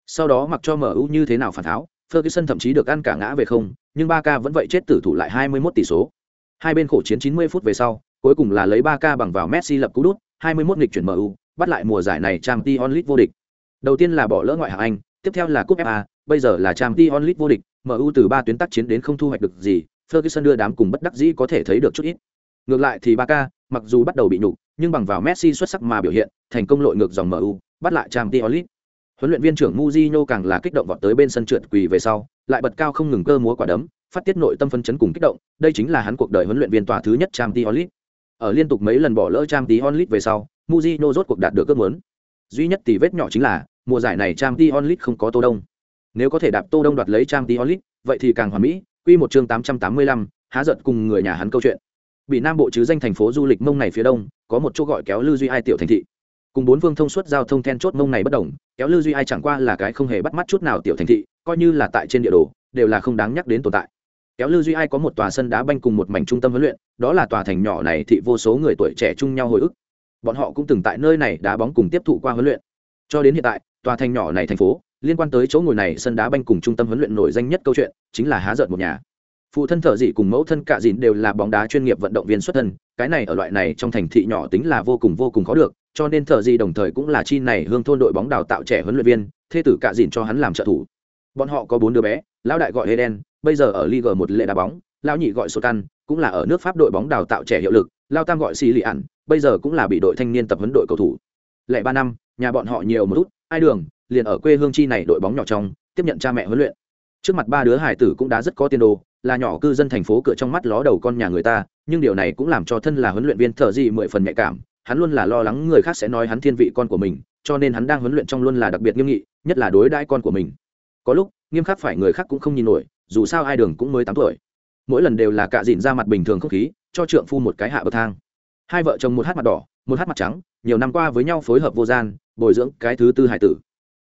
Sau đó mặc cho MU như thế nào phản tháo, Ferguson thậm chí được ăn cả ngã về không, nhưng Barca vẫn vậy chết tử thủ lại 21 tỷ số. Hai bên khổ chiến 90 phút về sau, cuối cùng là lấy Barca bằng vào Messi lập cú đút, 21 nghịch chuyển MU, bắt lại mùa giải này Champions League vô địch. Đầu tiên là bỏ lỡ ngoại hạng Anh, tiếp theo là cúp FA, bây giờ là Champions League vô địch, MU từ ba tuyến tác chiến đến không thu hoạch được gì, Ferguson đưa đám cùng bất đắc dĩ có thể thấy được chút ít. Ngược lại thì Barca, mặc dù bắt đầu bị nhục, nhưng bằng vào Messi xuất sắc mà biểu hiện, thành công lội ngược dòng MU, bắt lại Champions League. Huấn luyện viên trưởng Mujinho càng là kích động vọt tới bên sân trượt quỳ về sau, lại bật cao không ngừng cơ múa quả đấm, phát tiết nội tâm phân chấn cùng kích động, đây chính là hắn cuộc đời huấn luyện viên tòa thứ nhất Champions League. Ở liên tục mấy lần bỏ lỡ Champions League về sau, Mujinho rốt cuộc đạt được ước muốn. Duy nhất tỷ vết nhỏ chính là, mùa giải này Champions League không có Tô Đông. Nếu có thể đạp Tô Đông đoạt lấy Champions League, vậy thì càng hoàn mỹ quy một chương tám trăm tám mươi lăm há giận cùng người nhà hắn câu chuyện bị nam bộ chứ danh thành phố du lịch mông này phía đông, có một chỗ gọi kéo lư duy ai tiểu thành thị. Cùng bốn vương thông suốt giao thông then chốt mông này bất đồng, kéo lư duy ai chẳng qua là cái không hề bắt mắt chút nào tiểu thành thị, coi như là tại trên địa đồ, đều là không đáng nhắc đến tồn tại. Kéo lư duy ai có một tòa sân đá banh cùng một mảnh trung tâm huấn luyện, đó là tòa thành nhỏ này thị vô số người tuổi trẻ chung nhau hồi ức. Bọn họ cũng từng tại nơi này đá bóng cùng tiếp thụ qua huấn luyện. Cho đến hiện tại, tòa thành nhỏ này thành phố, liên quan tới chỗ ngồi này sân đá banh cùng trung tâm huấn luyện nổi danh nhất câu chuyện, chính là há giận một nhà phụ thân thợ dị cùng mẫu thân cạ dịn đều là bóng đá chuyên nghiệp vận động viên xuất thân, cái này ở loại này trong thành thị nhỏ tính là vô cùng vô cùng khó được, cho nên thợ dị đồng thời cũng là chi này hương thôn đội bóng đào tạo trẻ huấn luyện viên, thê tử cạ dịn cho hắn làm trợ thủ. Bọn họ có bốn đứa bé, lão đại gọi eden, bây giờ ở liga một lệ đá bóng, lão nhị gọi sô căn cũng là ở nước pháp đội bóng đào tạo trẻ hiệu lực lao tam gọi xì lì ản bây giờ cũng là bị đội thanh niên tập huấn đội cầu thủ. Lệ ba năm, nhà bọn họ nhiều một chút, ai đường, liền ở quê hương chi này đội bóng nhỏ trong, tiếp nhận cha mẹ huấn luyện. Trước mặt ba đứa hải tử cũng đã rất có tiền đồ là nhỏ cư dân thành phố cửa trong mắt ló đầu con nhà người ta, nhưng điều này cũng làm cho thân là huấn luyện viên thợ gì mười phần nhạy cảm, hắn luôn là lo lắng người khác sẽ nói hắn thiên vị con của mình, cho nên hắn đang huấn luyện trong luôn là đặc biệt nghiêm nghị, nhất là đối đãi con của mình. Có lúc, nghiêm khắc phải người khác cũng không nhìn nổi, dù sao ai đường cũng mới tám tuổi. Mỗi lần đều là cạ dìn ra mặt bình thường không khí, cho trượng phu một cái hạ bậc thang. Hai vợ chồng một hát mặt đỏ, một hát mặt trắng, nhiều năm qua với nhau phối hợp vô gian, bồi dưỡng cái thứ tư hải tử.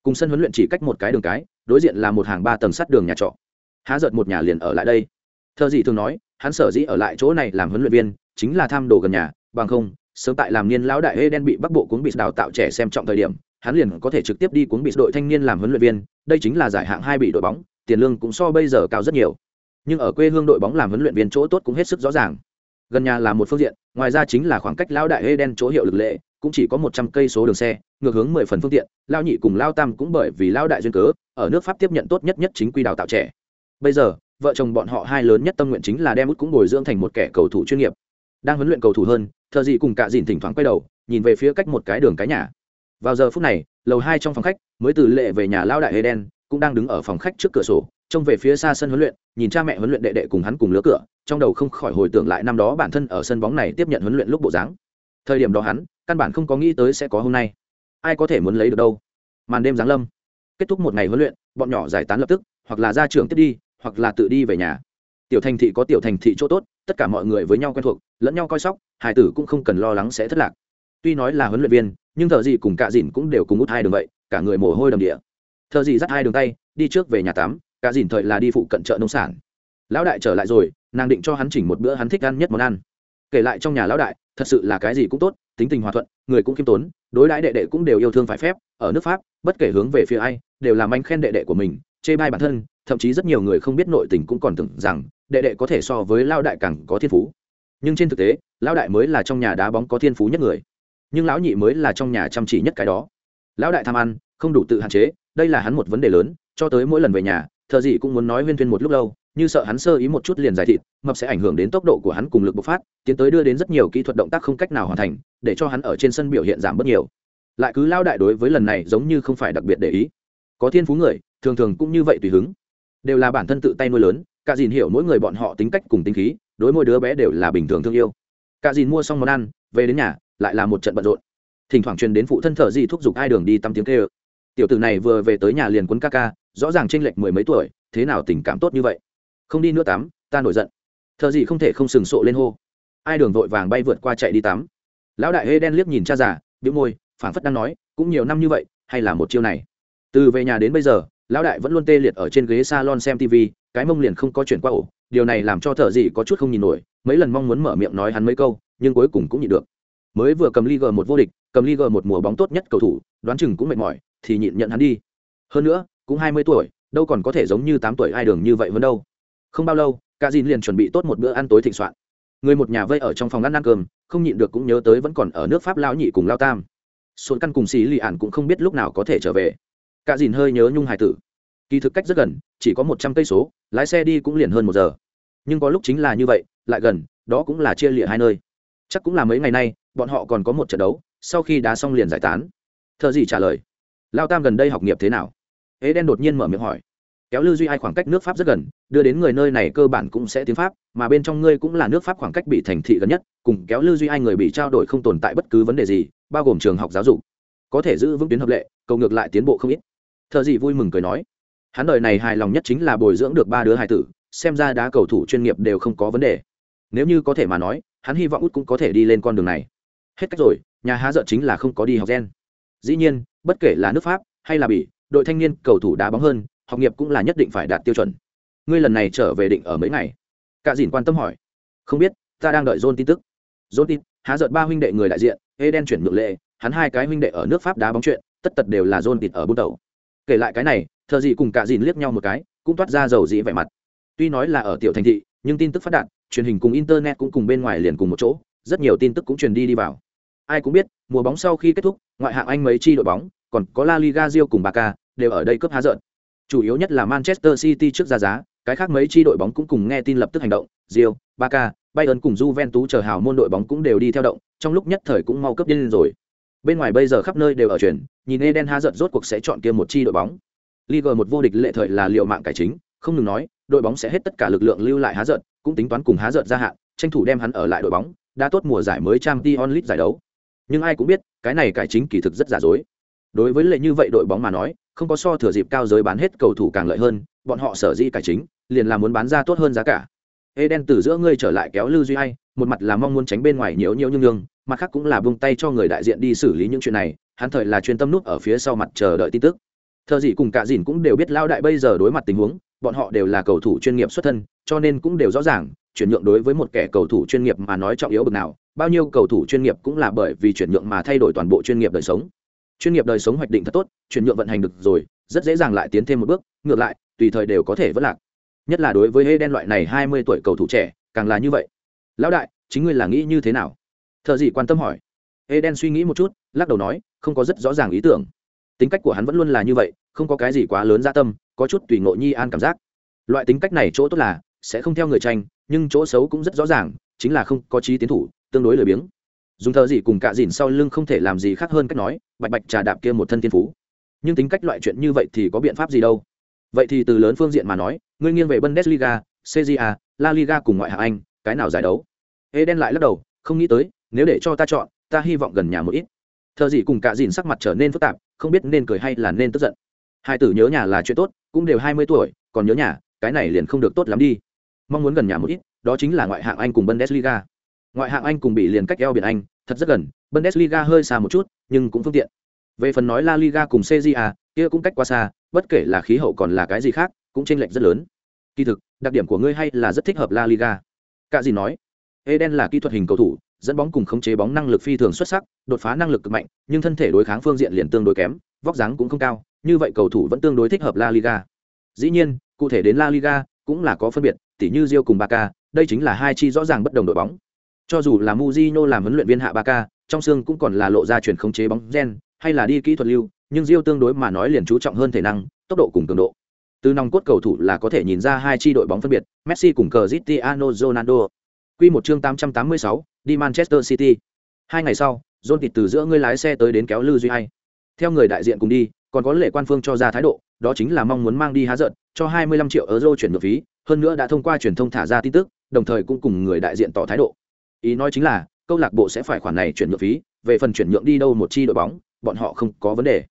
Cùng sân huấn luyện chỉ cách một cái đường cái, đối diện là một hàng ba tầng sắt đường nhà trọ há giật một nhà liền ở lại đây. Thợ dị thường nói, hắn sở dĩ ở lại chỗ này làm huấn luyện viên, chính là tham đồ gần nhà, bằng không, sớm tại làm niên lão đại hê đen bị bắc bộ cuốn bị đào tạo trẻ xem trọng thời điểm, hắn liền có thể trực tiếp đi cuốn bị đội thanh niên làm huấn luyện viên, đây chính là giải hạng hai bị đội bóng, tiền lương cũng so bây giờ cao rất nhiều. Nhưng ở quê hương đội bóng làm huấn luyện viên chỗ tốt cũng hết sức rõ ràng. Gần nhà là một phương diện, ngoài ra chính là khoảng cách lão đại hê đen chỗ hiệu lực lệ, cũng chỉ có một trăm cây số đường xe, ngược hướng mười phần phương tiện lao nhị cùng lao tam cũng bởi vì lao đại duyên cớ, ở nước pháp tiếp nhận tốt nhất nhất chính quy đào tạo trẻ bây giờ, vợ chồng bọn họ hai lớn nhất tâm nguyện chính là đem út cũng bồi dưỡng thành một kẻ cầu thủ chuyên nghiệp. Đang huấn luyện cầu thủ hơn, thợ gì cùng cả dìn thỉnh thoảng quay đầu, nhìn về phía cách một cái đường cái nhà. Vào giờ phút này, lầu hai trong phòng khách, mới từ lệ về nhà lao đại hê đen cũng đang đứng ở phòng khách trước cửa sổ, trông về phía xa sân huấn luyện, nhìn cha mẹ huấn luyện đệ đệ cùng hắn cùng lứa cửa, trong đầu không khỏi hồi tưởng lại năm đó bản thân ở sân bóng này tiếp nhận huấn luyện lúc bộ dáng. Thời điểm đó hắn, căn bản không có nghĩ tới sẽ có hôm nay. Ai có thể muốn lấy được đâu? Màn đêm giáng lâm. Kết thúc một ngày huấn luyện, bọn nhỏ giải tán lập tức, hoặc là ra trường tiếp đi hoặc là tự đi về nhà. Tiểu thành thị có tiểu thành thị chỗ tốt, tất cả mọi người với nhau quen thuộc, lẫn nhau coi sóc hải tử cũng không cần lo lắng sẽ thất lạc. Tuy nói là huấn luyện viên, nhưng thợ gì cùng cả dìn cũng đều cùng út hai đường vậy, cả người mồ hôi đầm địa. Thợ gì dắt hai đường tay, đi trước về nhà tắm cả dìn thời là đi phụ cận chợ nông sản. Lão đại trở lại rồi, nàng định cho hắn chỉnh một bữa hắn thích ăn nhất món ăn. Kể lại trong nhà lão đại, thật sự là cái gì cũng tốt, tính tình hòa thuận, người cũng khiêm tốn, đối đãi đệ đệ cũng đều yêu thương phải phép, ở nước pháp, bất kể hướng về phía ai, đều làm anh khen đệ đệ của mình, chê bai bản thân thậm chí rất nhiều người không biết nội tình cũng còn tưởng rằng đệ đệ có thể so với lao đại càng có thiên phú. Nhưng trên thực tế, lão đại mới là trong nhà đá bóng có thiên phú nhất người. Nhưng lão nhị mới là trong nhà chăm chỉ nhất cái đó. Lão đại tham ăn, không đủ tự hạn chế, đây là hắn một vấn đề lớn, cho tới mỗi lần về nhà, thợ gì cũng muốn nói huyên thuyên một lúc lâu, như sợ hắn sơ ý một chút liền giải thịt, mập sẽ ảnh hưởng đến tốc độ của hắn cùng lực bộc phát, tiến tới đưa đến rất nhiều kỹ thuật động tác không cách nào hoàn thành, để cho hắn ở trên sân biểu hiện giảm bớt nhiều. Lại cứ lao đại đối với lần này giống như không phải đặc biệt để ý. Có thiên phú người, thường thường cũng như vậy tùy hứng đều là bản thân tự tay nuôi lớn, cả dìn hiểu mỗi người bọn họ tính cách cùng tính khí, đối mỗi đứa bé đều là bình thường thương yêu. Cả dìn mua xong món ăn, về đến nhà, lại là một trận bận rộn. Thỉnh thoảng truyền đến phụ thân thợ gì thúc giục ai đường đi tăm tiếng kêu. Tiểu tử này vừa về tới nhà liền quấn ca ca, rõ ràng chênh lệch mười mấy tuổi, thế nào tình cảm tốt như vậy? Không đi nữa tắm, ta nổi giận. Thợ gì không thể không sừng sộ lên hô. Ai đường vội vàng bay vượt qua chạy đi tắm. Lão đại hê đen liếc nhìn cha già biếu môi, phảng phất đang nói, cũng nhiều năm như vậy, hay là một chiêu này? Từ về nhà đến bây giờ lão đại vẫn luôn tê liệt ở trên ghế salon xem tv cái mông liền không có chuyển qua ổ. Điều này làm cho thợ gì có chút không nhìn nổi, mấy lần mong muốn mở miệng nói hắn mấy câu, nhưng cuối cùng cũng nhịn được. Mới vừa cầm Liga một vô địch, cầm Liga một mùa bóng tốt nhất cầu thủ, đoán chừng cũng mệt mỏi, thì nhịn nhận hắn đi. Hơn nữa, cũng hai mươi tuổi, đâu còn có thể giống như tám tuổi ai đường như vậy vẫn đâu. Không bao lâu, cả dìn liền chuẩn bị tốt một bữa ăn tối thịnh soạn. Người một nhà vây ở trong phòng ăn ăn cơm, không nhịn được cũng nhớ tới vẫn còn ở nước pháp lao nhị cùng lao tam. Sồn căn cùng xì lì ản cũng không biết lúc nào có thể trở về cả dìn hơi nhớ nhung hải tử. Kỳ thực cách rất gần, chỉ có một trăm cây số, lái xe đi cũng liền hơn một giờ. Nhưng có lúc chính là như vậy, lại gần, đó cũng là chia lịa hai nơi. Chắc cũng là mấy ngày nay, bọn họ còn có một trận đấu, sau khi đá xong liền giải tán. Thợ gì trả lời? Lao tam gần đây học nghiệp thế nào? Ế đen đột nhiên mở miệng hỏi. Kéo lư duy ai khoảng cách nước pháp rất gần, đưa đến người nơi này cơ bản cũng sẽ tiếng pháp, mà bên trong ngươi cũng là nước pháp khoảng cách bị thành thị gần nhất, cùng kéo lư duy ai người bị trao đổi không tồn tại bất cứ vấn đề gì, bao gồm trường học giáo dục. Có thể giữ vững tuyến hợp lệ, cầu ngược lại tiến bộ không ít thợ gì vui mừng cười nói, hắn đời này hài lòng nhất chính là bồi dưỡng được ba đứa hài tử, xem ra đá cầu thủ chuyên nghiệp đều không có vấn đề. Nếu như có thể mà nói, hắn hy vọng út cũng có thể đi lên con đường này. Hết cách rồi, nhà há dợ chính là không có đi học gen. Dĩ nhiên, bất kể là nước pháp hay là bỉ, đội thanh niên cầu thủ đá bóng hơn, học nghiệp cũng là nhất định phải đạt tiêu chuẩn. Ngươi lần này trở về định ở mấy ngày? Cả dìn quan tâm hỏi. Không biết, ta đang đợi john tin tức. John tin, há dợt ba huynh đệ người đại diện, eden chuyển ngược lệ, hắn hai cái huynh đệ ở nước pháp đá bóng chuyện, tất tật đều là john tịt ở bút đầu kể lại cái này, thợ gì cùng cả dìn liếc nhau một cái, cũng toát ra dầu dĩ vẻ mặt. Tuy nói là ở tiểu thành thị, nhưng tin tức phát đạt, truyền hình cùng internet cũng cùng bên ngoài liền cùng một chỗ, rất nhiều tin tức cũng truyền đi đi vào. Ai cũng biết, mùa bóng sau khi kết thúc, ngoại hạng anh mấy chi đội bóng, còn có la liga rio cùng barca, đều ở đây cướp há giận chủ yếu nhất là manchester city trước ra giá, cái khác mấy chi đội bóng cũng cùng nghe tin lập tức hành động rio barca, bayern cùng juventus chờ hào môn đội bóng cũng đều đi theo động, trong lúc nhất thời cũng mau cấp điên rồi bên ngoài bây giờ khắp nơi đều ở chuyển nhìn eden ha rốt cuộc sẽ chọn kia một chi đội bóng Liga một vô địch lệ thời là liệu mạng cải chính, không ngừng nói, đội bóng sẽ hết tất cả lực lượng lưu lại há cũng tính toán cùng há giận ra hạn, tranh thủ đem hắn ở lại đội bóng, đã tốt mùa giải mới Champions League giải đấu. Nhưng ai cũng biết, cái này cải chính kỳ thực rất giả dối. Đối với lệ như vậy đội bóng mà nói, không có so thừa dịp cao giới bán hết cầu thủ càng lợi hơn, bọn họ sở dĩ cải chính, liền là muốn bán ra tốt hơn giá cả. Eden từ giữa ngươi trở lại kéo Lưu Duy hay, một mặt là mong muốn tránh bên ngoài nhiễu nhiễu nhưng nhưng, mặt khác cũng là buông tay cho người đại diện đi xử lý những chuyện này, hắn thời là chuyên tâm nút ở phía sau mặt chờ đợi tin tức. Thợ gì cùng cả dìn cũng đều biết lao đại bây giờ đối mặt tình huống bọn họ đều là cầu thủ chuyên nghiệp xuất thân cho nên cũng đều rõ ràng chuyển nhượng đối với một kẻ cầu thủ chuyên nghiệp mà nói trọng yếu bực nào bao nhiêu cầu thủ chuyên nghiệp cũng là bởi vì chuyển nhượng mà thay đổi toàn bộ chuyên nghiệp đời sống. Chuyên nghiệp đời sống hoạch định thật tốt chuyển nhượng vận hành được rồi rất dễ dàng lại tiến thêm một bước ngược lại tùy thời đều có thể vất lạc. Nhất là đối với hê đen loại này hai mươi tuổi cầu thủ trẻ càng là như vậy. Lão đại chính ngươi là nghĩ như thế nào? Thợ gì quan tâm hỏi. Ê đen suy nghĩ một chút, lắc đầu nói, không có rất rõ ràng ý tưởng. Tính cách của hắn vẫn luôn là như vậy, không có cái gì quá lớn gia tâm, có chút tùy ngộ nhi an cảm giác. Loại tính cách này chỗ tốt là, sẽ không theo người tranh, nhưng chỗ xấu cũng rất rõ ràng, chính là không có trí tiến thủ, tương đối lười biếng. Dùng thợ gì cùng cạ dìn sau lưng không thể làm gì khác hơn cách nói, bạch bạch trà đạp kia một thân thiên phú. Nhưng tính cách loại chuyện như vậy thì có biện pháp gì đâu? Vậy thì từ lớn phương diện mà nói, ngươi nghiêng về bundesliga cja la liga cùng ngoại hạng anh, cái nào giải đấu? Eden lại lắc đầu, không nghĩ tới nếu để cho ta chọn, ta hy vọng gần nhà một ít. Thợ gì cùng cả dìn sắc mặt trở nên phức tạp, không biết nên cười hay là nên tức giận. Hai tử nhớ nhà là chuyện tốt, cũng đều hai mươi tuổi, còn nhớ nhà, cái này liền không được tốt lắm đi. Mong muốn gần nhà một ít, đó chính là ngoại hạng anh cùng bundesliga. Ngoại hạng anh cùng bị liền cách eo biển anh, thật rất gần, bundesliga hơi xa một chút, nhưng cũng phương tiện. Về phần nói la liga cùng cja kia cũng cách quá xa, bất kể là khí hậu còn là cái gì khác, cũng chênh lệch rất lớn. Kỳ thực, đặc điểm của ngươi hay là rất thích hợp la liga. Cả gì nói, eden là kỹ thuật hình cầu thủ dẫn bóng cùng khống chế bóng năng lực phi thường xuất sắc, đột phá năng lực cực mạnh, nhưng thân thể đối kháng phương diện liền tương đối kém, vóc dáng cũng không cao, như vậy cầu thủ vẫn tương đối thích hợp La Liga. Dĩ nhiên, cụ thể đến La Liga cũng là có phân biệt, tỉ như Rio cùng Barca, đây chính là hai chi rõ ràng bất đồng đội bóng. Cho dù là Mourinho làm huấn luyện viên hạ Barca, trong xương cũng còn là lộ ra chuyển khống chế bóng gen, hay là đi kỹ thuật lưu, nhưng Rio tương đối mà nói liền chú trọng hơn thể năng, tốc độ cùng cường độ. Từ nòng cốt cầu thủ là có thể nhìn ra hai chi đội bóng phân biệt, Messi cùng Cristiano Ronaldo. Quy một chương 886, đi manchester city. Hai ngày sau, john tịt từ giữa ngươi lái xe tới đến kéo lư duy hay theo người đại diện cùng đi, còn có lệ quan phương cho ra thái độ, đó chính là mong muốn mang đi há giận, cho 25 triệu euro chuyển nhượng phí, hơn nữa đã thông qua truyền thông thả ra tin tức, đồng thời cũng cùng người đại diện tỏ thái độ. Ý nói chính là, câu lạc bộ sẽ phải khoản này chuyển nhượng phí, về phần chuyển nhượng đi đâu một chi đội bóng, bọn họ không có vấn đề.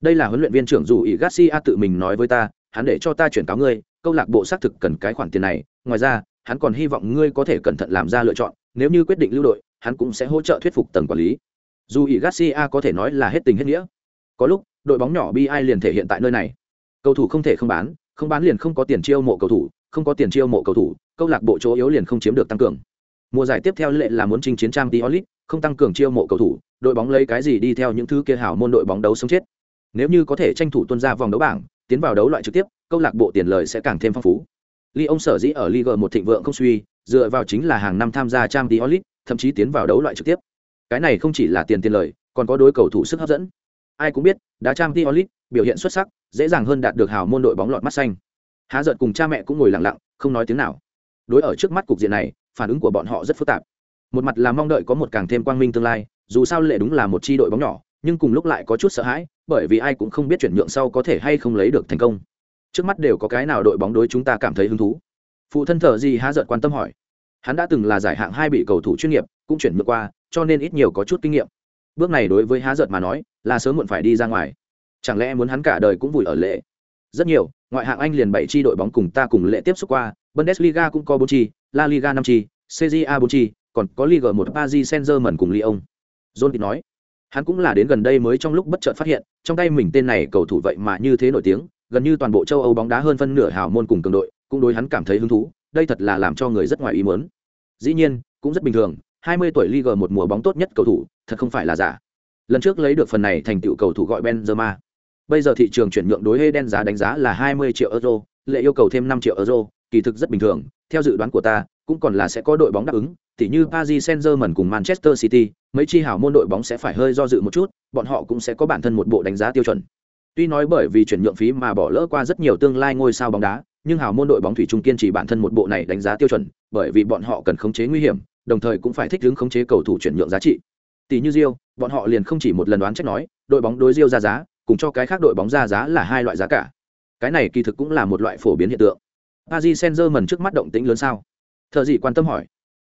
Đây là huấn luyện viên trưởng dù ý garcia tự mình nói với ta, hắn để cho ta chuyển cáo ngươi, câu lạc bộ xác thực cần cái khoản tiền này, ngoài ra, hắn còn hy vọng ngươi có thể cẩn thận làm ra lựa chọn nếu như quyết định lưu đội hắn cũng sẽ hỗ trợ thuyết phục tầng quản lý. Dù ý garcia có thể nói là hết tình hết nghĩa có lúc đội bóng nhỏ bi ai liền thể hiện tại nơi này. Cầu thủ không thể không bán không bán liền không có tiền chiêu mộ cầu thủ không có tiền chiêu mộ cầu thủ câu lạc bộ chỗ yếu liền không chiếm được tăng cường. Mùa giải tiếp theo lệ là muốn chinh chiến trang tiolit không tăng cường chiêu mộ cầu thủ đội bóng lấy cái gì đi theo những thứ kia hảo môn đội bóng đấu sống chết. Nếu như có thể tranh thủ tuân ra vòng đấu bảng tiến vào đấu loại trực tiếp câu lạc bộ tiền lời sẽ càng thêm phong phú. Lyon sở dĩ ở Liga một thịnh vượng không suy, dựa vào chính là hàng năm tham gia trang tí olit thậm chí tiến vào đấu loại trực tiếp. Cái này không chỉ là tiền tiền lời, còn có đối cầu thủ sức hấp dẫn. Ai cũng biết, đá trang tí olit biểu hiện xuất sắc, dễ dàng hơn đạt được hào môn đội bóng lọt mắt xanh. Há giận cùng cha mẹ cũng ngồi lặng lặng, không nói tiếng nào. Đối ở trước mắt cục diện này, phản ứng của bọn họ rất phức tạp. Một mặt là mong đợi có một càng thêm quang minh tương lai, dù sao lệ đúng là một chi đội bóng nhỏ, nhưng cùng lúc lại có chút sợ hãi, bởi vì ai cũng không biết chuyển nhượng sau có thể hay không lấy được thành công trước mắt đều có cái nào đội bóng đối chúng ta cảm thấy hứng thú phụ thân thờ gì há giận quan tâm hỏi. Hắn đã từng là giải hạng hai bị cầu thủ chuyên nghiệp cũng chuyển ngược qua cho nên ít nhiều có chút kinh nghiệm. Bước này đối với há giận mà nói là sớm muộn phải đi ra ngoài. Chẳng lẽ muốn hắn cả đời cũng vùi ở lệ? Rất nhiều ngoại hạng Anh liền bảy chi đội bóng cùng ta cùng lệ tiếp xúc qua, Bundesliga cũng có bốn chi, La Liga năm chi, Serie A bốn chi, còn có liga một Paris Saint-Germain cùng Lyon. John nói, hắn cũng là đến gần đây mới trong lúc bất chợt phát hiện, trong tay mình tên này cầu thủ vậy mà như thế nổi tiếng, gần như toàn bộ châu Âu bóng đá hơn phân nửa hào môn cùng cường đội, cũng đối hắn cảm thấy hứng thú, đây thật là làm cho người rất ngoài ý muốn. Dĩ nhiên, cũng rất bình thường, 20 tuổi liga một mùa bóng tốt nhất cầu thủ, thật không phải là giả. Lần trước lấy được phần này thành tựu cầu thủ gọi Benzema. Bây giờ thị trường chuyển nhượng đối Heden giá đánh giá là 20 triệu euro, lệ yêu cầu thêm 5 triệu euro, kỳ thực rất bình thường, theo dự đoán của ta, cũng còn là sẽ có đội bóng đáp ứng, tỉ như Paris Saint-Germain cùng Manchester City, mấy chi hảo môn đội bóng sẽ phải hơi do dự một chút, bọn họ cũng sẽ có bản thân một bộ đánh giá tiêu chuẩn. Tuy nói bởi vì chuyển nhượng phí mà bỏ lỡ qua rất nhiều tương lai ngôi sao bóng đá, nhưng hào môn đội bóng thủy chung kiên trì bản thân một bộ này đánh giá tiêu chuẩn, bởi vì bọn họ cần khống chế nguy hiểm, đồng thời cũng phải thích ứng khống chế cầu thủ chuyển nhượng giá trị. Tỷ như Rio, bọn họ liền không chỉ một lần đoán trách nói, đội bóng đối Rio ra giá, cùng cho cái khác đội bóng ra giá là hai loại giá cả. Cái này kỳ thực cũng là một loại phổ biến hiện tượng. Paris Saint-Germain trước mắt động tĩnh lớn sao? Thợ gì quan tâm hỏi.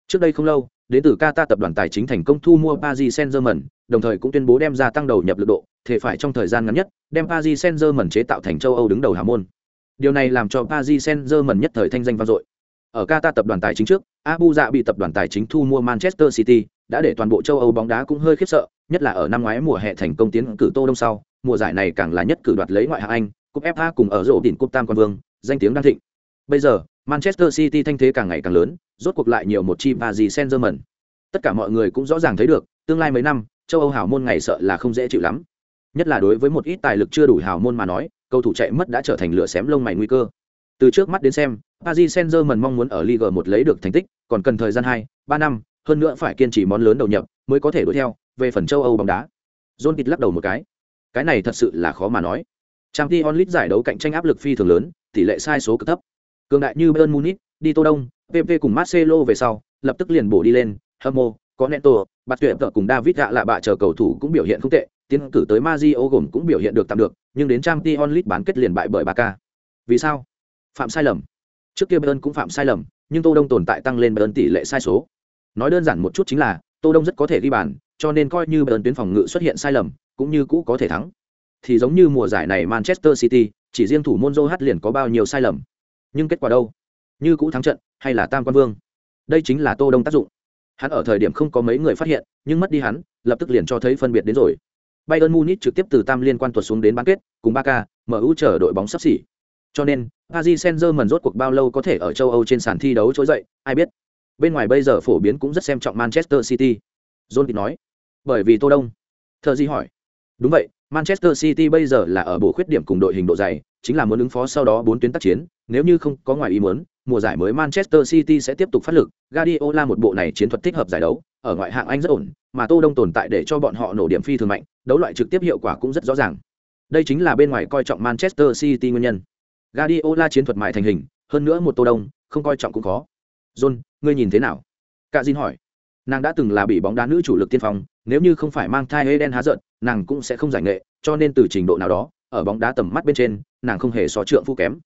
Trước đây không lâu, đến từ Qatar tập đoàn tài chính thành công thu mua Paris Saint-Germain, đồng thời cũng tuyên bố đem ra tăng đầu nhập lực độ, thể phải trong thời gian ngắn nhất, đem Paris Saint-Germain chế tạo thành châu Âu đứng đầu hào môn. Điều này làm cho Paris Saint-Germain nhất thời thanh danh vang dội. Ở Qatar tập đoàn tài chính trước, Abu Dhabi bị tập đoàn tài chính thu mua Manchester City, đã để toàn bộ châu Âu bóng đá cũng hơi khiếp sợ, nhất là ở năm ngoái mùa hè thành công tiến cử Tô Đông sau, mùa giải này càng là nhất cử đoạt lấy ngoại hạng Anh, cúp FA cùng ở rổ đỉnh cúp Tam Quan Vương, danh tiếng đang thịnh. Bây giờ, Manchester City thanh thế càng ngày càng lớn, rốt cuộc lại nhiều một chi Paris Saint-Germain. Tất cả mọi người cũng rõ ràng thấy được, tương lai mấy năm, châu Âu hào môn ngày sợ là không dễ chịu lắm. Nhất là đối với một ít tài lực chưa đủ hào môn mà nói, cầu thủ chạy mất đã trở thành lửa xém lông mày nguy cơ. Từ trước mắt đến xem, Paris Saint-Germain mong muốn ở Ligue một lấy được thành tích, còn cần thời gian 2, 3 năm, hơn nữa phải kiên trì món lớn đầu nhập mới có thể đuổi theo, về phần châu Âu bóng đá. John kịt lắc đầu một cái. Cái này thật sự là khó mà nói. Champions onlit giải đấu cạnh tranh áp lực phi thường lớn, tỷ lệ sai số cực thấp. Cường đại như Bayern Munich, đi Tô Đông, PP cùng Marcelo về sau, lập tức liền bổ đi lên, Hamo, có Neto, Bạt tợ cùng David gạ lạ bạ chờ cầu thủ cũng biểu hiện không tệ, tiến cử tới Mario gồm cũng biểu hiện được tạm được, nhưng đến Champions League bán kết liền bại bởi Barca. Vì sao? Phạm sai lầm. Trước kia Bayern cũng phạm sai lầm, nhưng Tô Đông tồn tại tăng lên Bayern tỷ lệ sai số. Nói đơn giản một chút chính là, Tô Đông rất có thể ghi bàn, cho nên coi như Bayern tuyến phòng ngự xuất hiện sai lầm, cũng như cũ có thể thắng. Thì giống như mùa giải này Manchester City, chỉ riêng thủ môn Joe liền có bao nhiêu sai lầm. Nhưng kết quả đâu? Như cũ thắng trận, hay là tam quan vương? Đây chính là Tô Đông tác dụng. Hắn ở thời điểm không có mấy người phát hiện, nhưng mất đi hắn, lập tức liền cho thấy phân biệt đến rồi. Bayern Munich trực tiếp từ tam liên quan tuột xuống đến bán kết, cùng Barca, MU chờ đội bóng sắp xỉ. Cho nên, Paris Saint-Germain rốt cuộc bao lâu có thể ở châu Âu trên sàn thi đấu trỗi dậy, ai biết. Bên ngoài bây giờ phổ biến cũng rất xem trọng Manchester City. John nói. Bởi vì Tô Đông. Thờ gì hỏi. Đúng vậy, Manchester City bây giờ là ở bộ khuyết điểm cùng đội hình độ dày, chính là muốn ứng phó sau đó bốn tuyến tác chiến, nếu như không có ngoài ý muốn, mùa giải mới Manchester City sẽ tiếp tục phát lực, Guardiola một bộ này chiến thuật thích hợp giải đấu, ở ngoại hạng Anh rất ổn, mà Tô Đông tồn tại để cho bọn họ nổ điểm phi thường mạnh, đấu loại trực tiếp hiệu quả cũng rất rõ ràng. Đây chính là bên ngoài coi trọng Manchester City nguyên nhân. Guardiola chiến thuật mại thành hình, hơn nữa một Tô Đông, không coi trọng cũng khó. John, ngươi nhìn thế nào? Cả Jin hỏi. Nàng đã từng là bị bóng đá nữ chủ lực tiên phong, nếu như không phải mang thai Eden há giận, nàng cũng sẽ không giải nghệ, cho nên từ trình độ nào đó, ở bóng đá tầm mắt bên trên, nàng không hề so trượng phu kém.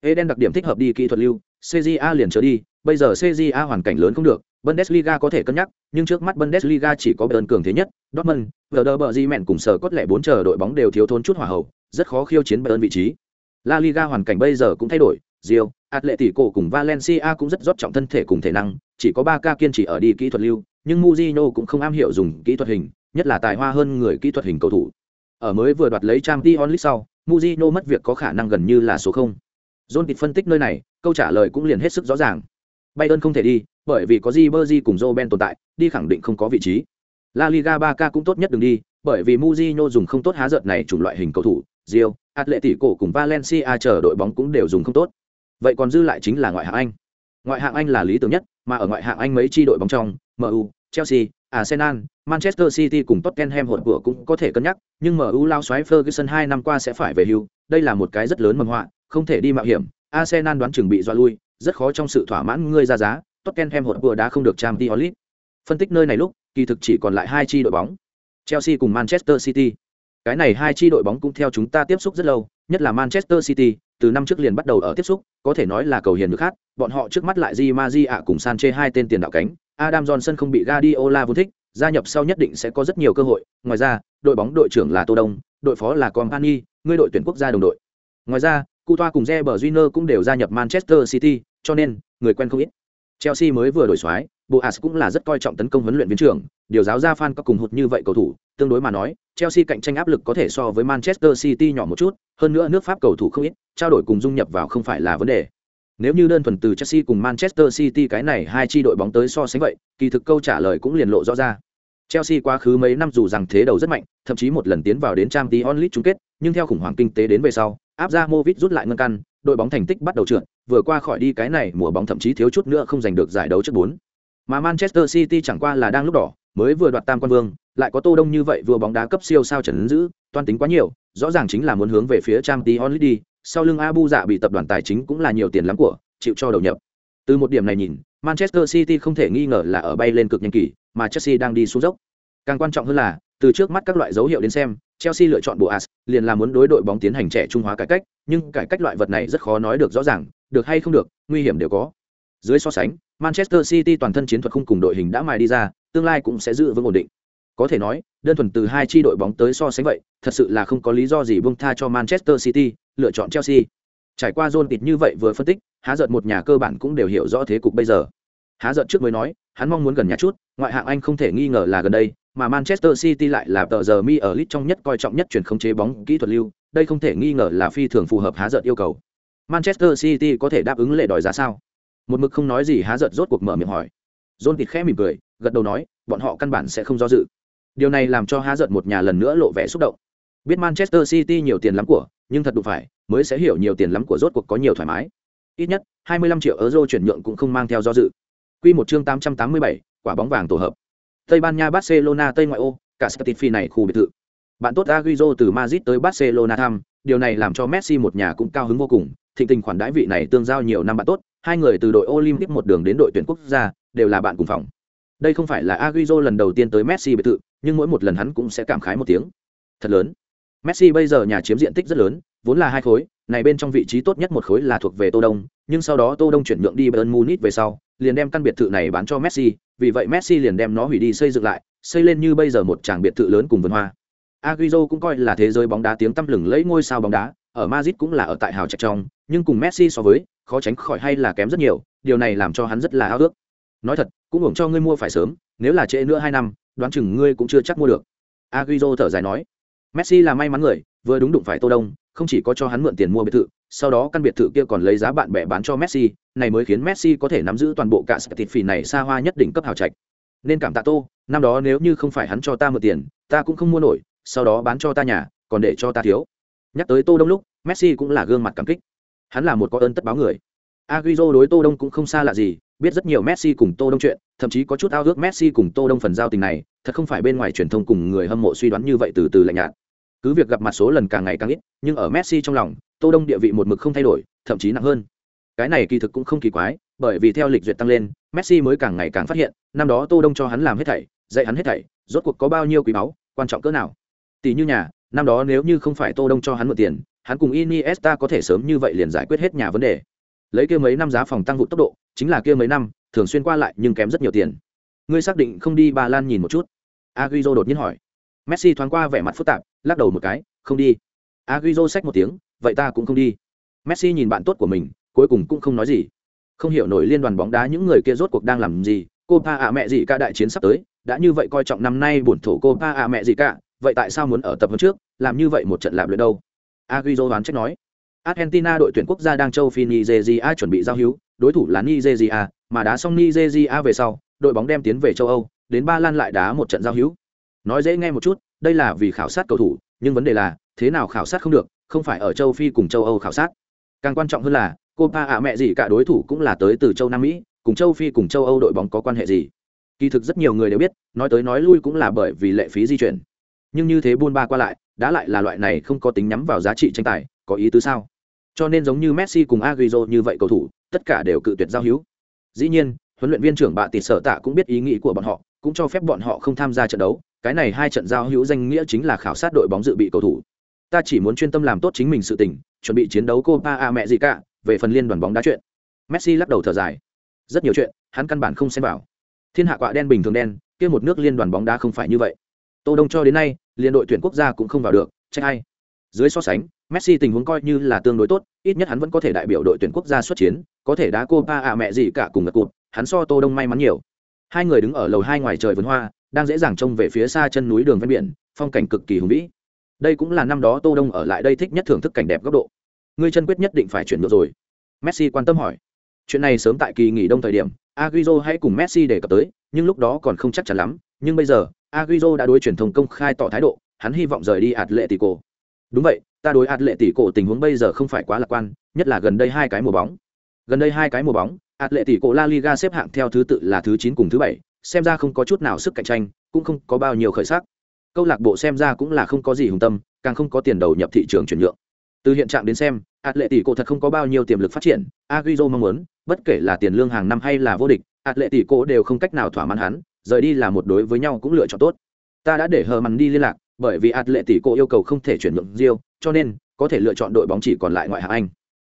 Eden đặc điểm thích hợp đi kỹ thuật lưu, CJA liền trở đi, bây giờ CJA hoàn cảnh lớn không được, Bundesliga có thể cân nhắc, nhưng trước mắt Bundesliga chỉ có Bayern cường thế nhất, Dortmund, Werder Bremen cùng sở cốt lẻ bốn chờ đội bóng đều thiếu thốn chút hỏa hậu, rất khó khiêu chiến Bayern vị trí. La Liga hoàn cảnh bây giờ cũng thay đổi, Real, Atletico cùng Valencia cũng rất rót trọng thân thể cùng thể năng, chỉ có 3 ca kiên trì ở đi kỹ thuật lưu, nhưng Mujino cũng không am hiểu dùng kỹ thuật hình, nhất là tài hoa hơn người kỹ thuật hình cầu thủ. Ở mới vừa đoạt lấy Champions League sau, Mujino mất việc có khả năng gần như là số 0. John Pitt phân tích nơi này, câu trả lời cũng liền hết sức rõ ràng. Bayern không thể đi, bởi vì có Ribery cùng Robben tồn tại, đi khẳng định không có vị trí. La Liga 3K cũng tốt nhất đừng đi, bởi vì Mujino dùng không tốt há giận này chủng loại hình cầu thủ, Real, Atletico cùng Valencia chờ đội bóng cũng đều dùng không tốt. Vậy còn dư lại chính là ngoại hạng Anh. Ngoại hạng Anh là lý tưởng nhất, mà ở ngoại hạng Anh mấy chi đội bóng trong, MU, Chelsea, Arsenal, Manchester City cùng Tottenham hỗn của cũng có thể cân nhắc, nhưng MU lao xoáy Ferguson 2 năm qua sẽ phải về hưu, đây là một cái rất lớn mầm họa, không thể đi mạo hiểm. Arsenal đoán chừng bị dọa lui, rất khó trong sự thỏa mãn người ra giá, Tottenham hỗn của đã không được Champions League. Phân tích nơi này lúc, kỳ thực chỉ còn lại hai chi đội bóng, Chelsea cùng Manchester City. Cái này hai chi đội bóng cũng theo chúng ta tiếp xúc rất lâu, nhất là Manchester City, từ năm trước liền bắt đầu ở tiếp xúc, có thể nói là cầu hiền nước khác, bọn họ trước mắt lại Di Maria cùng Sanchez hai tên tiền đạo cánh, Adam Johnson không bị Guardiola vô thích, gia nhập sau nhất định sẽ có rất nhiều cơ hội, ngoài ra, đội bóng đội trưởng là Tô Đông, đội phó là Company, người đội tuyển quốc gia đồng đội. Ngoài ra, Cụ toa cùng Reber Júnior cũng đều gia nhập Manchester City, cho nên người quen không ít. Chelsea mới vừa đổi soái, Boas cũng là rất coi trọng tấn công huấn luyện viên trưởng, điều giáo ra fan có cùng hụt như vậy cầu thủ, tương đối mà nói, Chelsea cạnh tranh áp lực có thể so với Manchester City nhỏ một chút, hơn nữa nước Pháp cầu thủ không ít, trao đổi cùng dung nhập vào không phải là vấn đề. Nếu như đơn thuần từ Chelsea cùng Manchester City cái này hai chi đội bóng tới so sánh vậy, kỳ thực câu trả lời cũng liền lộ rõ ra. Chelsea quá khứ mấy năm dù rằng thế đầu rất mạnh, thậm chí một lần tiến vào đến Champions League chung kết, nhưng theo khủng hoảng kinh tế đến về sau, áp ra Movit rút lại ngân căn, đội bóng thành tích bắt đầu trượt, vừa qua khỏi đi cái này mùa bóng thậm chí thiếu chút nữa không giành được giải đấu trước bốn. Mà Manchester City chẳng qua là đang lúc đỏ, mới vừa đoạt tam quan vương, lại có Tô Đông như vậy vừa bóng đá cấp siêu sao trần giữ, toan tính quá nhiều, rõ ràng chính là muốn hướng về phía Champions League đi, sau lưng Abu Dạ bị tập đoàn tài chính cũng là nhiều tiền lắm của, chịu cho đầu nhập. Từ một điểm này nhìn, Manchester City không thể nghi ngờ là ở bay lên cực nhanh kỳ, mà Chelsea đang đi xuống dốc. Càng quan trọng hơn là, từ trước mắt các loại dấu hiệu đến xem, Chelsea lựa chọn Boas, liền là muốn đối đội bóng tiến hành trẻ trung hóa cải cách, nhưng cải cách loại vật này rất khó nói được rõ ràng, được hay không được, nguy hiểm đều có. Dưới so sánh, Manchester City toàn thân chiến thuật khung cùng đội hình đã mài đi ra, tương lai cũng sẽ giữ vững ổn định. Có thể nói, đơn thuần từ hai chi đội bóng tới so sánh vậy, thật sự là không có lý do gì buông tha cho Manchester City, lựa chọn Chelsea. Trải qua John tịt như vậy vừa phân tích, há giận một nhà cơ bản cũng đều hiểu rõ thế cục bây giờ. Há giận trước mới nói, hắn mong muốn gần nhà chút, ngoại hạng Anh không thể nghi ngờ là gần đây, mà Manchester City lại là tờ giờ mi ở lit trong nhất coi trọng nhất chuyển không chế bóng kỹ thuật lưu, đây không thể nghi ngờ là phi thường phù hợp há giận yêu cầu. Manchester City có thể đáp ứng lệ đòi giá sao? Một mực không nói gì há giận rốt cuộc mở miệng hỏi. John tịt khẽ mỉm cười, gật đầu nói, bọn họ căn bản sẽ không do dự. Điều này làm cho há giận một nhà lần nữa lộ vẻ xúc động. Biết Manchester City nhiều tiền lắm của, nhưng thật đủ phải, mới sẽ hiểu nhiều tiền lắm của rốt cuộc có nhiều thoải mái. Ít nhất, 25 triệu euro chuyển nhượng cũng không mang theo do dự. Quy một chương 887, quả bóng vàng tổ hợp. Tây Ban Nha Barcelona Tây ngoại ô, cả Spatifi này khu biệt thự. Bạn tốt Agüero từ Madrid tới Barcelona thăm, điều này làm cho Messi một nhà cũng cao hứng vô cùng, thịnh tình khoản đãi vị này tương giao nhiều năm bạn tốt, hai người từ đội Olympic một đường đến đội tuyển quốc gia, đều là bạn cùng phòng. Đây không phải là Agüero lần đầu tiên tới Messi biệt thự, nhưng mỗi một lần hắn cũng sẽ cảm khái một tiếng. Thật lớn. Messi bây giờ nhà chiếm diện tích rất lớn, vốn là hai khối, này bên trong vị trí tốt nhất một khối là thuộc về Tô Đông, nhưng sau đó Tô Đông chuyển nhượng đi Bayern Munich về sau, liền đem căn biệt thự này bán cho Messi, vì vậy Messi liền đem nó hủy đi xây dựng lại, xây lên như bây giờ một tràng biệt thự lớn cùng vườn hoa. Agüero cũng coi là thế giới bóng đá tiếng tăm lừng lẫy ngôi sao bóng đá, ở Madrid cũng là ở tại hào trạch trong, nhưng cùng Messi so với, khó tránh khỏi hay là kém rất nhiều, điều này làm cho hắn rất là ao ước. Nói thật, cũng hưởng cho ngươi mua phải sớm, nếu là trễ nữa hai năm, đoán chừng ngươi cũng chưa chắc mua được. Agüero thở dài nói. Messi là may mắn người, vừa đúng đụng phải Tô Đông, không chỉ có cho hắn mượn tiền mua biệt thự, sau đó căn biệt thự kia còn lấy giá bạn bè bán cho Messi, này mới khiến Messi có thể nắm giữ toàn bộ cả phì này xa hoa nhất đỉnh cấp hào trạch. Nên cảm tạ Tô, năm đó nếu như không phải hắn cho ta mượn tiền, ta cũng không mua nổi, sau đó bán cho ta nhà, còn để cho ta thiếu. Nhắc tới Tô Đông lúc, Messi cũng là gương mặt cảm kích. Hắn là một có ơn tất báo người. Agüero đối Tô Đông cũng không xa lạ gì, biết rất nhiều Messi cùng Tô Đông chuyện, thậm chí có chút ao ước Messi cùng Tô Đông phần giao tình này, thật không phải bên ngoài truyền thông cùng người hâm mộ suy đoán như vậy từ từ lạnh nhạt. Cứ việc gặp mặt số lần càng ngày càng ít, nhưng ở Messi trong lòng, Tô Đông địa vị một mực không thay đổi, thậm chí nặng hơn. Cái này kỳ thực cũng không kỳ quái, bởi vì theo lịch duyệt tăng lên, Messi mới càng ngày càng phát hiện, năm đó Tô Đông cho hắn làm hết thảy, dạy hắn hết thảy, rốt cuộc có bao nhiêu quý báu, quan trọng cỡ nào. Tỷ như nhà, năm đó nếu như không phải Tô Đông cho hắn mượn tiền, hắn cùng Iniesta có thể sớm như vậy liền giải quyết hết nhà vấn đề. Lấy kia mấy năm giá phòng tăng vụ tốc độ, chính là kia mấy năm, thường xuyên qua lại nhưng kém rất nhiều tiền. Ngươi xác định không đi Ba Lan nhìn một chút? Agüero đột nhiên hỏi. Messi thoáng qua vẻ mặt phức tạp, lắc đầu một cái, không đi. Agüero xách một tiếng, vậy ta cũng không đi. Messi nhìn bạn tốt của mình, cuối cùng cũng không nói gì. Không hiểu nổi liên đoàn bóng đá những người kia rốt cuộc đang làm gì, Copa ạ mẹ gì cả đại chiến sắp tới, đã như vậy coi trọng năm nay bổn thổ Copa ạ mẹ gì cả, vậy tại sao muốn ở tập hôm trước, làm như vậy một trận lạp luyện đâu? Agüero đoán trách nói. Argentina đội tuyển quốc gia đang châu Phi Nigeria chuẩn bị giao hữu, đối thủ là Nigeria, mà đá xong Nigeria về sau, đội bóng đem tiến về châu Âu, đến Ba Lan lại đá một trận giao hữu. Nói dễ nghe một chút, đây là vì khảo sát cầu thủ, nhưng vấn đề là, thế nào khảo sát không được, không phải ở châu Phi cùng châu Âu khảo sát. Càng quan trọng hơn là, Copa ạ mẹ gì cả đối thủ cũng là tới từ châu Nam Mỹ, cùng châu Phi cùng châu Âu đội bóng có quan hệ gì. Kỳ thực rất nhiều người đều biết, nói tới nói lui cũng là bởi vì lệ phí di chuyển. Nhưng như thế buôn ba qua lại, đã lại là loại này không có tính nhắm vào giá trị tranh tài, có ý tứ sao? Cho nên giống như Messi cùng Agüero như vậy cầu thủ, tất cả đều cự tuyệt giao hữu. Dĩ nhiên, huấn luyện viên trưởng bạ tịt sở tạ cũng biết ý nghĩ của bọn họ, cũng cho phép bọn họ không tham gia trận đấu. Cái này hai trận giao hữu danh nghĩa chính là khảo sát đội bóng dự bị cầu thủ. Ta chỉ muốn chuyên tâm làm tốt chính mình sự tình, chuẩn bị chiến đấu Copa cả về phần liên đoàn bóng đá chuyện. Messi lắc đầu thở dài. Rất nhiều chuyện, hắn căn bản không xem vào. Thiên hạ quạ đen bình thường đen, kia một nước liên đoàn bóng đá không phải như vậy. Tô Đông cho đến nay, liên đội tuyển quốc gia cũng không vào được, trách ai? Dưới so sánh, Messi tình huống coi như là tương đối tốt, ít nhất hắn vẫn có thể đại biểu đội tuyển quốc gia xuất chiến, có thể đá Copa a mẹ gì cả cùng ngật cụt, hắn so Tô Đông may mắn nhiều. Hai người đứng ở lầu hai ngoài trời vườn hoa, đang dễ dàng trông về phía xa chân núi đường ven biển, phong cảnh cực kỳ hùng vĩ. Đây cũng là năm đó Tô Đông ở lại đây thích nhất thưởng thức cảnh đẹp góc độ. Ngươi chân quyết nhất định phải chuyển ngược rồi. Messi quan tâm hỏi. Chuyện này sớm tại kỳ nghỉ đông thời điểm, Agüero hãy cùng Messi đề cập tới, nhưng lúc đó còn không chắc chắn lắm, nhưng bây giờ, Agüero đã đối truyền thông công khai tỏ thái độ, hắn hy vọng rời đi Atletico. Đúng vậy, ta đối Atletico tình huống bây giờ không phải quá lạc quan, nhất là gần đây hai cái mùa bóng. Gần đây hai cái mùa bóng, Atletico La Liga xếp hạng theo thứ tự là thứ 9 cùng thứ 7, xem ra không có chút nào sức cạnh tranh, cũng không có bao nhiêu khởi sắc. Câu lạc bộ xem ra cũng là không có gì hùng tâm, càng không có tiền đầu nhập thị trường chuyển nhượng. Từ hiện trạng đến xem, Atletico thật không có bao nhiêu tiềm lực phát triển, Agüero mong muốn, bất kể là tiền lương hàng năm hay là vô địch, Atletico đều không cách nào thỏa mãn hắn, rời đi là một đối với nhau cũng lựa chọn tốt. Ta đã để hờ mằn đi liên lạc, bởi vì Atletico yêu cầu không thể chuyển nhượng Rio, cho nên có thể lựa chọn đội bóng chỉ còn lại ngoại hạng Anh.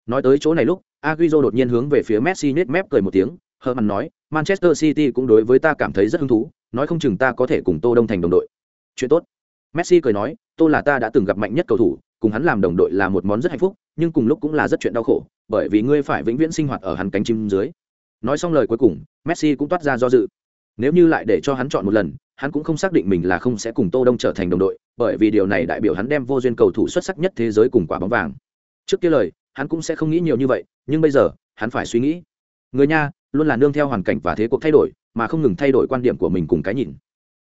Nói tới chỗ này lúc, Agüero đột nhiên hướng về phía Messi nhếch mép cười một tiếng, hờ mằn nói, Manchester City cũng đối với ta cảm thấy rất hứng thú, nói không chừng ta có thể cùng Tô Đông thành đồng đội. Chuyện tốt. Messi cười nói, Tô là ta đã từng gặp mạnh nhất cầu thủ, cùng hắn làm đồng đội là một món rất hạnh phúc, nhưng cùng lúc cũng là rất chuyện đau khổ, bởi vì ngươi phải vĩnh viễn sinh hoạt ở hắn cánh chim dưới. Nói xong lời cuối cùng, Messi cũng toát ra do dự. Nếu như lại để cho hắn chọn một lần, hắn cũng không xác định mình là không sẽ cùng Tô Đông trở thành đồng đội, bởi vì điều này đại biểu hắn đem vô duyên cầu thủ xuất sắc nhất thế giới cùng quả bóng vàng. Trước kia lời, hắn cũng sẽ không nghĩ nhiều như vậy, nhưng bây giờ, hắn phải suy nghĩ. Người nha, luôn là nương theo hoàn cảnh và thế cuộc thay đổi, mà không ngừng thay đổi quan điểm của mình cùng cái nhìn.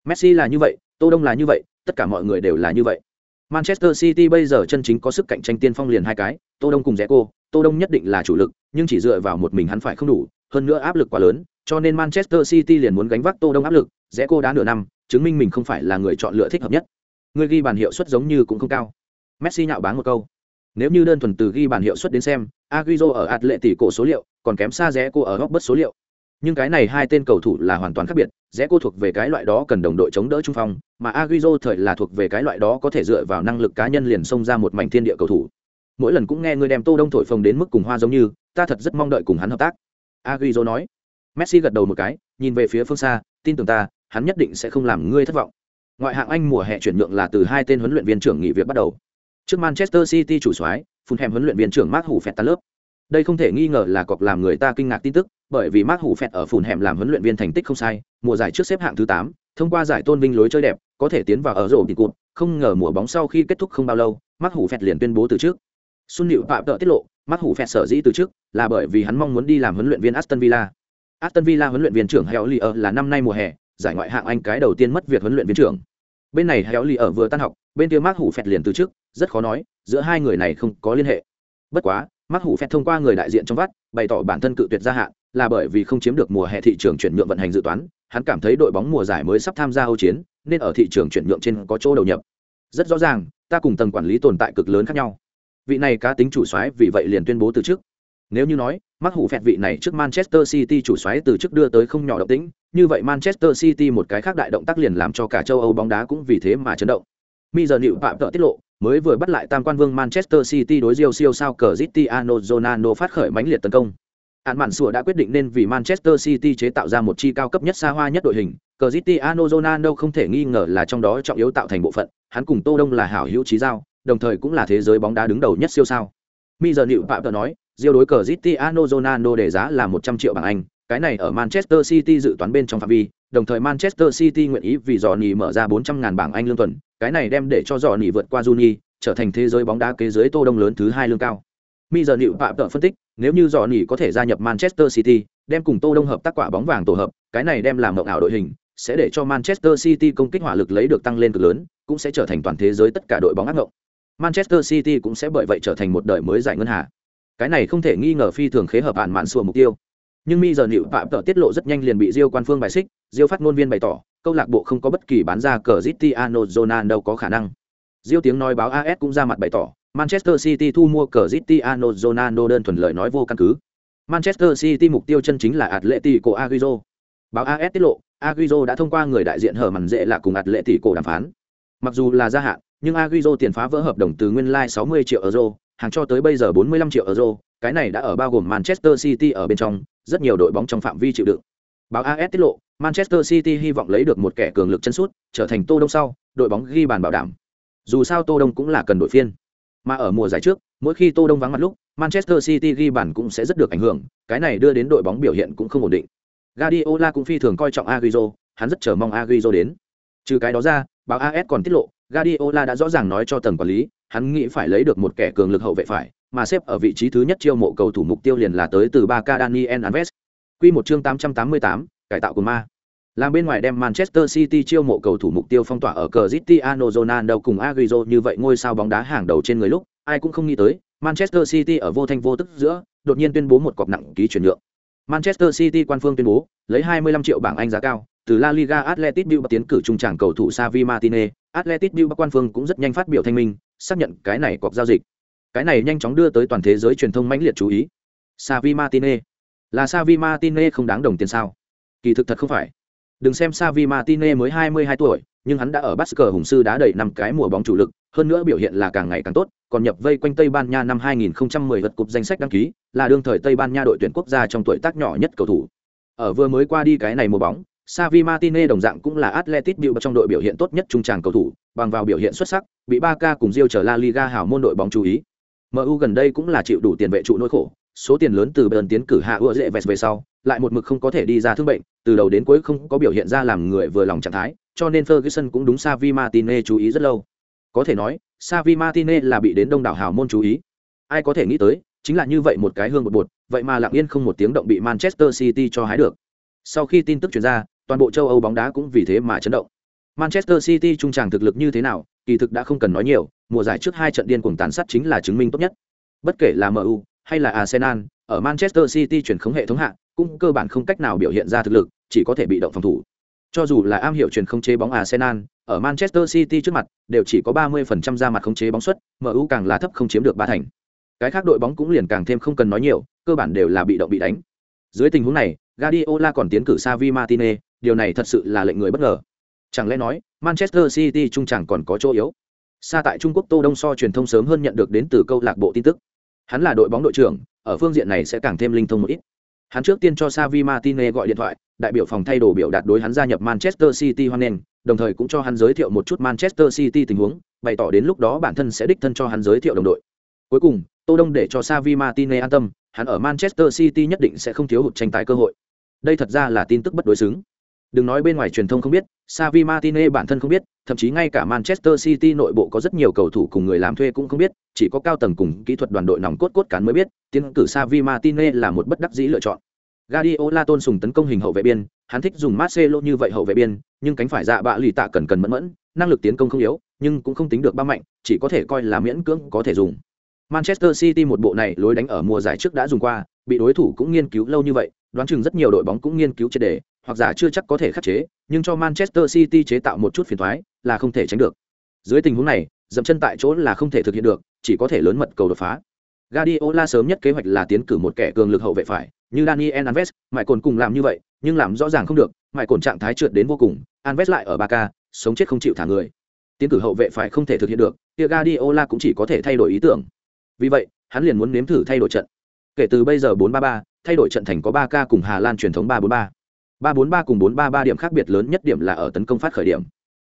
Messi là như vậy, Tô Đông là như vậy, tất cả mọi người đều là như vậy. Manchester City bây giờ chân chính có sức cạnh tranh tiên phong liền hai cái, Tô Đông cùng rẽ cô, Tô Đông nhất định là chủ lực, nhưng chỉ dựa vào một mình hắn phải không đủ, hơn nữa áp lực quá lớn, cho nên Manchester City liền muốn gánh vác Tô Đông áp lực, rẽ cô đá nửa năm, chứng minh mình không phải là người chọn lựa thích hợp nhất. Người ghi bàn hiệu suất giống như cũng không cao. Messi nhạo báng một câu. Nếu như đơn thuần từ ghi bàn hiệu suất đến xem, Agüero ở Atletico số liệu, còn kém xa rẽ cô ở Robert số liệu. Nhưng cái này hai tên cầu thủ là hoàn toàn khác biệt, rẽ cô thuộc về cái loại đó cần đồng đội chống đỡ trung phong, mà Agüero thời là thuộc về cái loại đó có thể dựa vào năng lực cá nhân liền xông ra một mảnh thiên địa cầu thủ. Mỗi lần cũng nghe người đem Tô Đông thổi phồng đến mức cùng hoa giống như, ta thật rất mong đợi cùng hắn hợp tác. Agüero nói. Messi gật đầu một cái, nhìn về phía phương xa, tin tưởng ta, hắn nhất định sẽ không làm ngươi thất vọng. Ngoại hạng Anh mùa hè chuyển nhượng là từ hai tên huấn luyện viên trưởng nghỉ việc bắt đầu. Trước Manchester City chủ soái, phun hẻm huấn luyện viên trưởng Mark Hủ Phẹt tan lớp. Đây không thể nghi ngờ là cọc làm người ta kinh ngạc tin tức, bởi vì Mark Hủ Phẹt ở phun hẻm làm huấn luyện viên thành tích không sai, mùa giải trước xếp hạng thứ 8, thông qua giải tôn vinh lối chơi đẹp, có thể tiến vào ở rổ tỉ cụt, không ngờ mùa bóng sau khi kết thúc không bao lâu, Mark Hủ Phẹt liền tuyên bố từ trước. Xuân Nịu Phạm tự tiết lộ, Mark Hủ Phẹt sở dĩ từ trước là bởi vì hắn mong muốn đi làm huấn luyện viên Aston Villa. Aston Villa huấn luyện viên trưởng Heo là năm nay mùa hè, giải ngoại hạng Anh cái đầu tiên mất việc huấn luyện viên trưởng. Bên này Heo vừa tan học, bên kia Mark Hủ Phẹt liền từ trước, rất khó nói, giữa hai người này không có liên hệ. Bất quá, mắt Hủ phép thông qua người đại diện trong vắt, bày tỏ bản thân cự tuyệt gia hạn, là bởi vì không chiếm được mùa hè thị trường chuyển nhượng vận hành dự toán, hắn cảm thấy đội bóng mùa giải mới sắp tham gia Âu chiến, nên ở thị trường chuyển nhượng trên có chỗ đầu nhập. Rất rõ ràng, ta cùng tầng quản lý tồn tại cực lớn khác nhau. Vị này cá tính chủ soái vì vậy liền tuyên bố từ chức. Nếu như nói, mắc hủ phẹt vị này trước Manchester City chủ xoáy từ chức đưa tới không nhỏ động tĩnh, như vậy Manchester City một cái khác đại động tác liền làm cho cả châu Âu bóng đá cũng vì thế mà chấn động. Mi giờ nịu phạm tợ tiết lộ, mới vừa bắt lại tam quan vương Manchester City đối Real siêu sao Cristiano Ronaldo phát khởi mãnh liệt tấn công. Án mạn sủa đã quyết định nên vì Manchester City chế tạo ra một chi cao cấp nhất xa hoa nhất đội hình. Cristiano Ronaldo không thể nghi ngờ là trong đó trọng yếu tạo thành bộ phận, hắn cùng Tô Đông là hảo hữu chí giao, đồng thời cũng là thế giới bóng đá đứng đầu nhất siêu sao. Mi giờ Nữu phạm tự nói, Real đối cờ Cristiano Ronaldo để giá là 100 triệu bảng Anh, cái này ở Manchester City dự toán bên trong phạm vi, đồng thời Manchester City nguyện ý vì Johnny mở ra 400.000 bảng Anh lương tuần, cái này đem để cho Johnny vượt qua Juni, trở thành thế giới bóng đá kế dưới Tô Đông lớn thứ hai lương cao. Mi giờ Nữu Phạm tự phân tích, nếu như Johnny có thể gia nhập Manchester City, đem cùng Tô Đông hợp tác quả bóng vàng tổ hợp, cái này đem làm mộng ảo đội hình, sẽ để cho Manchester City công kích hỏa lực lấy được tăng lên cực lớn, cũng sẽ trở thành toàn thế giới tất cả đội bóng ác ngộng. Manchester City cũng sẽ bởi vậy trở thành một đời mới giải ngân hà cái này không thể nghi ngờ phi thường khế hợp hạn mạn sùa mục tiêu nhưng mi giờ nịu phạm tợ tiết lộ rất nhanh liền bị diêu quan phương bài xích diêu phát ngôn viên bày tỏ câu lạc bộ không có bất kỳ bán ra cờ Cristiano Ronaldo đâu có khả năng diêu tiếng nói báo as cũng ra mặt bày tỏ manchester city thu mua cờ Cristiano Ronaldo đơn thuần lợi nói vô căn cứ manchester city mục tiêu chân chính là atletico Agüero. báo as tiết lộ Agüero đã thông qua người đại diện hở màn dễ là cùng atletico đàm phán mặc dù là gia hạn nhưng Agüero tiền phá vỡ hợp đồng từ nguyên lai like 60 triệu euro hàng cho tới bây giờ 45 triệu euro, cái này đã ở bao gồm Manchester City ở bên trong, rất nhiều đội bóng trong phạm vi chịu đựng. Báo AS tiết lộ, Manchester City hy vọng lấy được một kẻ cường lực chân sút, trở thành Tô Đông sau, đội bóng ghi bàn bảo đảm. Dù sao Tô Đông cũng là cần đội phiên. Mà ở mùa giải trước, mỗi khi Tô Đông vắng mặt lúc, Manchester City ghi bàn cũng sẽ rất được ảnh hưởng, cái này đưa đến đội bóng biểu hiện cũng không ổn định. Guardiola cũng phi thường coi trọng Agüero, hắn rất chờ mong Agüero đến. Trừ cái đó ra, báo AS còn tiết lộ, Guardiola đã rõ ràng nói cho tầng quản lý, hắn nghĩ phải lấy được một kẻ cường lực hậu vệ phải, mà xếp ở vị trí thứ nhất chiêu mộ cầu thủ mục tiêu liền là tới từ Barca Daniel Alves. Quy một chương 888, cải tạo của ma. Làm bên ngoài đem Manchester City chiêu mộ cầu thủ mục tiêu phong tỏa ở Cristiano Ronaldo cùng Agüero như vậy ngôi sao bóng đá hàng đầu trên người lúc, ai cũng không nghĩ tới, Manchester City ở vô thanh vô tức giữa, đột nhiên tuyên bố một cọc nặng ký chuyển nhượng. Manchester City quan phương tuyên bố, lấy 25 triệu bảng Anh giá cao, từ La Liga Athletic Bilbao tiến cử trung trảng cầu thủ Xavi Martinez, Athletic Bilbao quan phương cũng rất nhanh phát biểu thanh minh, xác nhận cái này cọc giao dịch. Cái này nhanh chóng đưa tới toàn thế giới truyền thông mãnh liệt chú ý. Xavi Martinez, là Xavi Martinez không đáng đồng tiền sao? Kỳ thực thật không phải. Đừng xem Xavi Martinez mới 22 tuổi, nhưng hắn đã ở Barca hùng sư đá đầy năm cái mùa bóng chủ lực, hơn nữa biểu hiện là càng ngày càng tốt, còn nhập vây quanh Tây Ban Nha năm 2010 vật cục danh sách đăng ký, là đương thời Tây Ban Nha đội tuyển quốc gia trong tuổi tác nhỏ nhất cầu thủ. Ở vừa mới qua đi cái này mùa bóng, Xavi Martinez đồng dạng cũng là Atletico Bilbao trong đội biểu hiện tốt nhất trung tràng cầu thủ, bằng vào biểu hiện xuất sắc, bị Barca cùng Real trở La Liga hảo môn đội bóng chú ý. MU gần đây cũng là chịu đủ tiền vệ trụ nỗi khổ, số tiền lớn từ bờn tiến cử hạ ưa dễ vẹt về sau, lại một mực không có thể đi ra thương bệnh, từ đầu đến cuối không có biểu hiện ra làm người vừa lòng trạng thái, cho nên Ferguson cũng đúng savi Martinez chú ý rất lâu. Có thể nói, savi Martinez là bị đến đông đảo hào môn chú ý. Ai có thể nghĩ tới, chính là như vậy một cái hương bột bột, vậy mà lặng yên không một tiếng động bị Manchester City cho hái được. Sau khi tin tức truyền ra, toàn bộ châu Âu bóng đá cũng vì thế mà chấn động. Manchester City trung tràng thực lực như thế nào, kỳ thực đã không cần nói nhiều, mùa giải trước hai trận điên cuồng tàn sát chính là chứng minh tốt nhất. Bất kể là MU hay là Arsenal, ở Manchester City chuyển khống hệ thống hạ, cũng cơ bản không cách nào biểu hiện ra thực lực, chỉ có thể bị động phòng thủ. Cho dù là am hiểu chuyển không chế bóng Arsenal, ở Manchester City trước mặt, đều chỉ có 30% ra mặt khống chế bóng suất, MU càng là thấp không chiếm được ba thành. Cái khác đội bóng cũng liền càng thêm không cần nói nhiều, cơ bản đều là bị động bị đánh. Dưới tình huống này, Guardiola còn tiến cử Xavi Martinez, điều này thật sự là lệnh người bất ngờ. Chẳng lẽ nói, Manchester City trung chẳng còn có chỗ yếu? Xa tại Trung Quốc Tô Đông So truyền thông sớm hơn nhận được đến từ câu lạc bộ tin tức. Hắn là đội bóng đội trưởng, ở phương diện này sẽ càng thêm linh thông một ít. Hắn trước tiên cho Xavi Martinez gọi điện thoại, đại biểu phòng thay đồ biểu đạt đối hắn gia nhập Manchester City hoan nghênh, đồng thời cũng cho hắn giới thiệu một chút Manchester City tình huống, bày tỏ đến lúc đó bản thân sẽ đích thân cho hắn giới thiệu đồng đội. Cuối cùng, Tô Đông để cho Xavi Martinez an tâm, hắn ở Manchester City nhất định sẽ không thiếu hụt tranh tài cơ hội. Đây thật ra là tin tức bất đối xứng. Đừng nói bên ngoài truyền thông không biết, Xavi Martinez bản thân không biết, thậm chí ngay cả Manchester City nội bộ có rất nhiều cầu thủ cùng người làm thuê cũng không biết, chỉ có cao tầng cùng kỹ thuật đoàn đội nòng cốt cốt cán mới biết, tiến cử Xavi Martinez là một bất đắc dĩ lựa chọn. Guardiola tôn sùng tấn công hình hậu vệ biên, hắn thích dùng Marcelo như vậy hậu vệ biên, nhưng cánh phải dạ bạ lì tạ cần cần mẫn mẫn, năng lực tiến công không yếu, nhưng cũng không tính được ba mạnh, chỉ có thể coi là miễn cưỡng có thể dùng. Manchester City một bộ này lối đánh ở mùa giải trước đã dùng qua, bị đối thủ cũng nghiên cứu lâu như vậy, đoán chừng rất nhiều đội bóng cũng nghiên cứu triệt đề, hoặc giả chưa chắc có thể khắc chế, nhưng cho Manchester City chế tạo một chút phiền toái là không thể tránh được. Dưới tình huống này, dậm chân tại chỗ là không thể thực hiện được, chỉ có thể lớn mật cầu đột phá. Guardiola sớm nhất kế hoạch là tiến cử một kẻ cường lực hậu vệ phải, như Daniel Alves, mãi cồn cùng làm như vậy, nhưng làm rõ ràng không được, mãi cồn trạng thái trượt đến vô cùng, Alves lại ở Barca, sống chết không chịu thả người. Tiến cử hậu vệ phải không thể thực hiện được, kia Guardiola cũng chỉ có thể thay đổi ý tưởng. Vì vậy, hắn liền muốn nếm thử thay đổi trận. Kể từ bây giờ 4-3-3, thay đổi trận thành có 3K cùng Hà Lan truyền thống 3-4-3. 343 cùng 433 điểm khác biệt lớn nhất điểm là ở tấn công phát khởi điểm.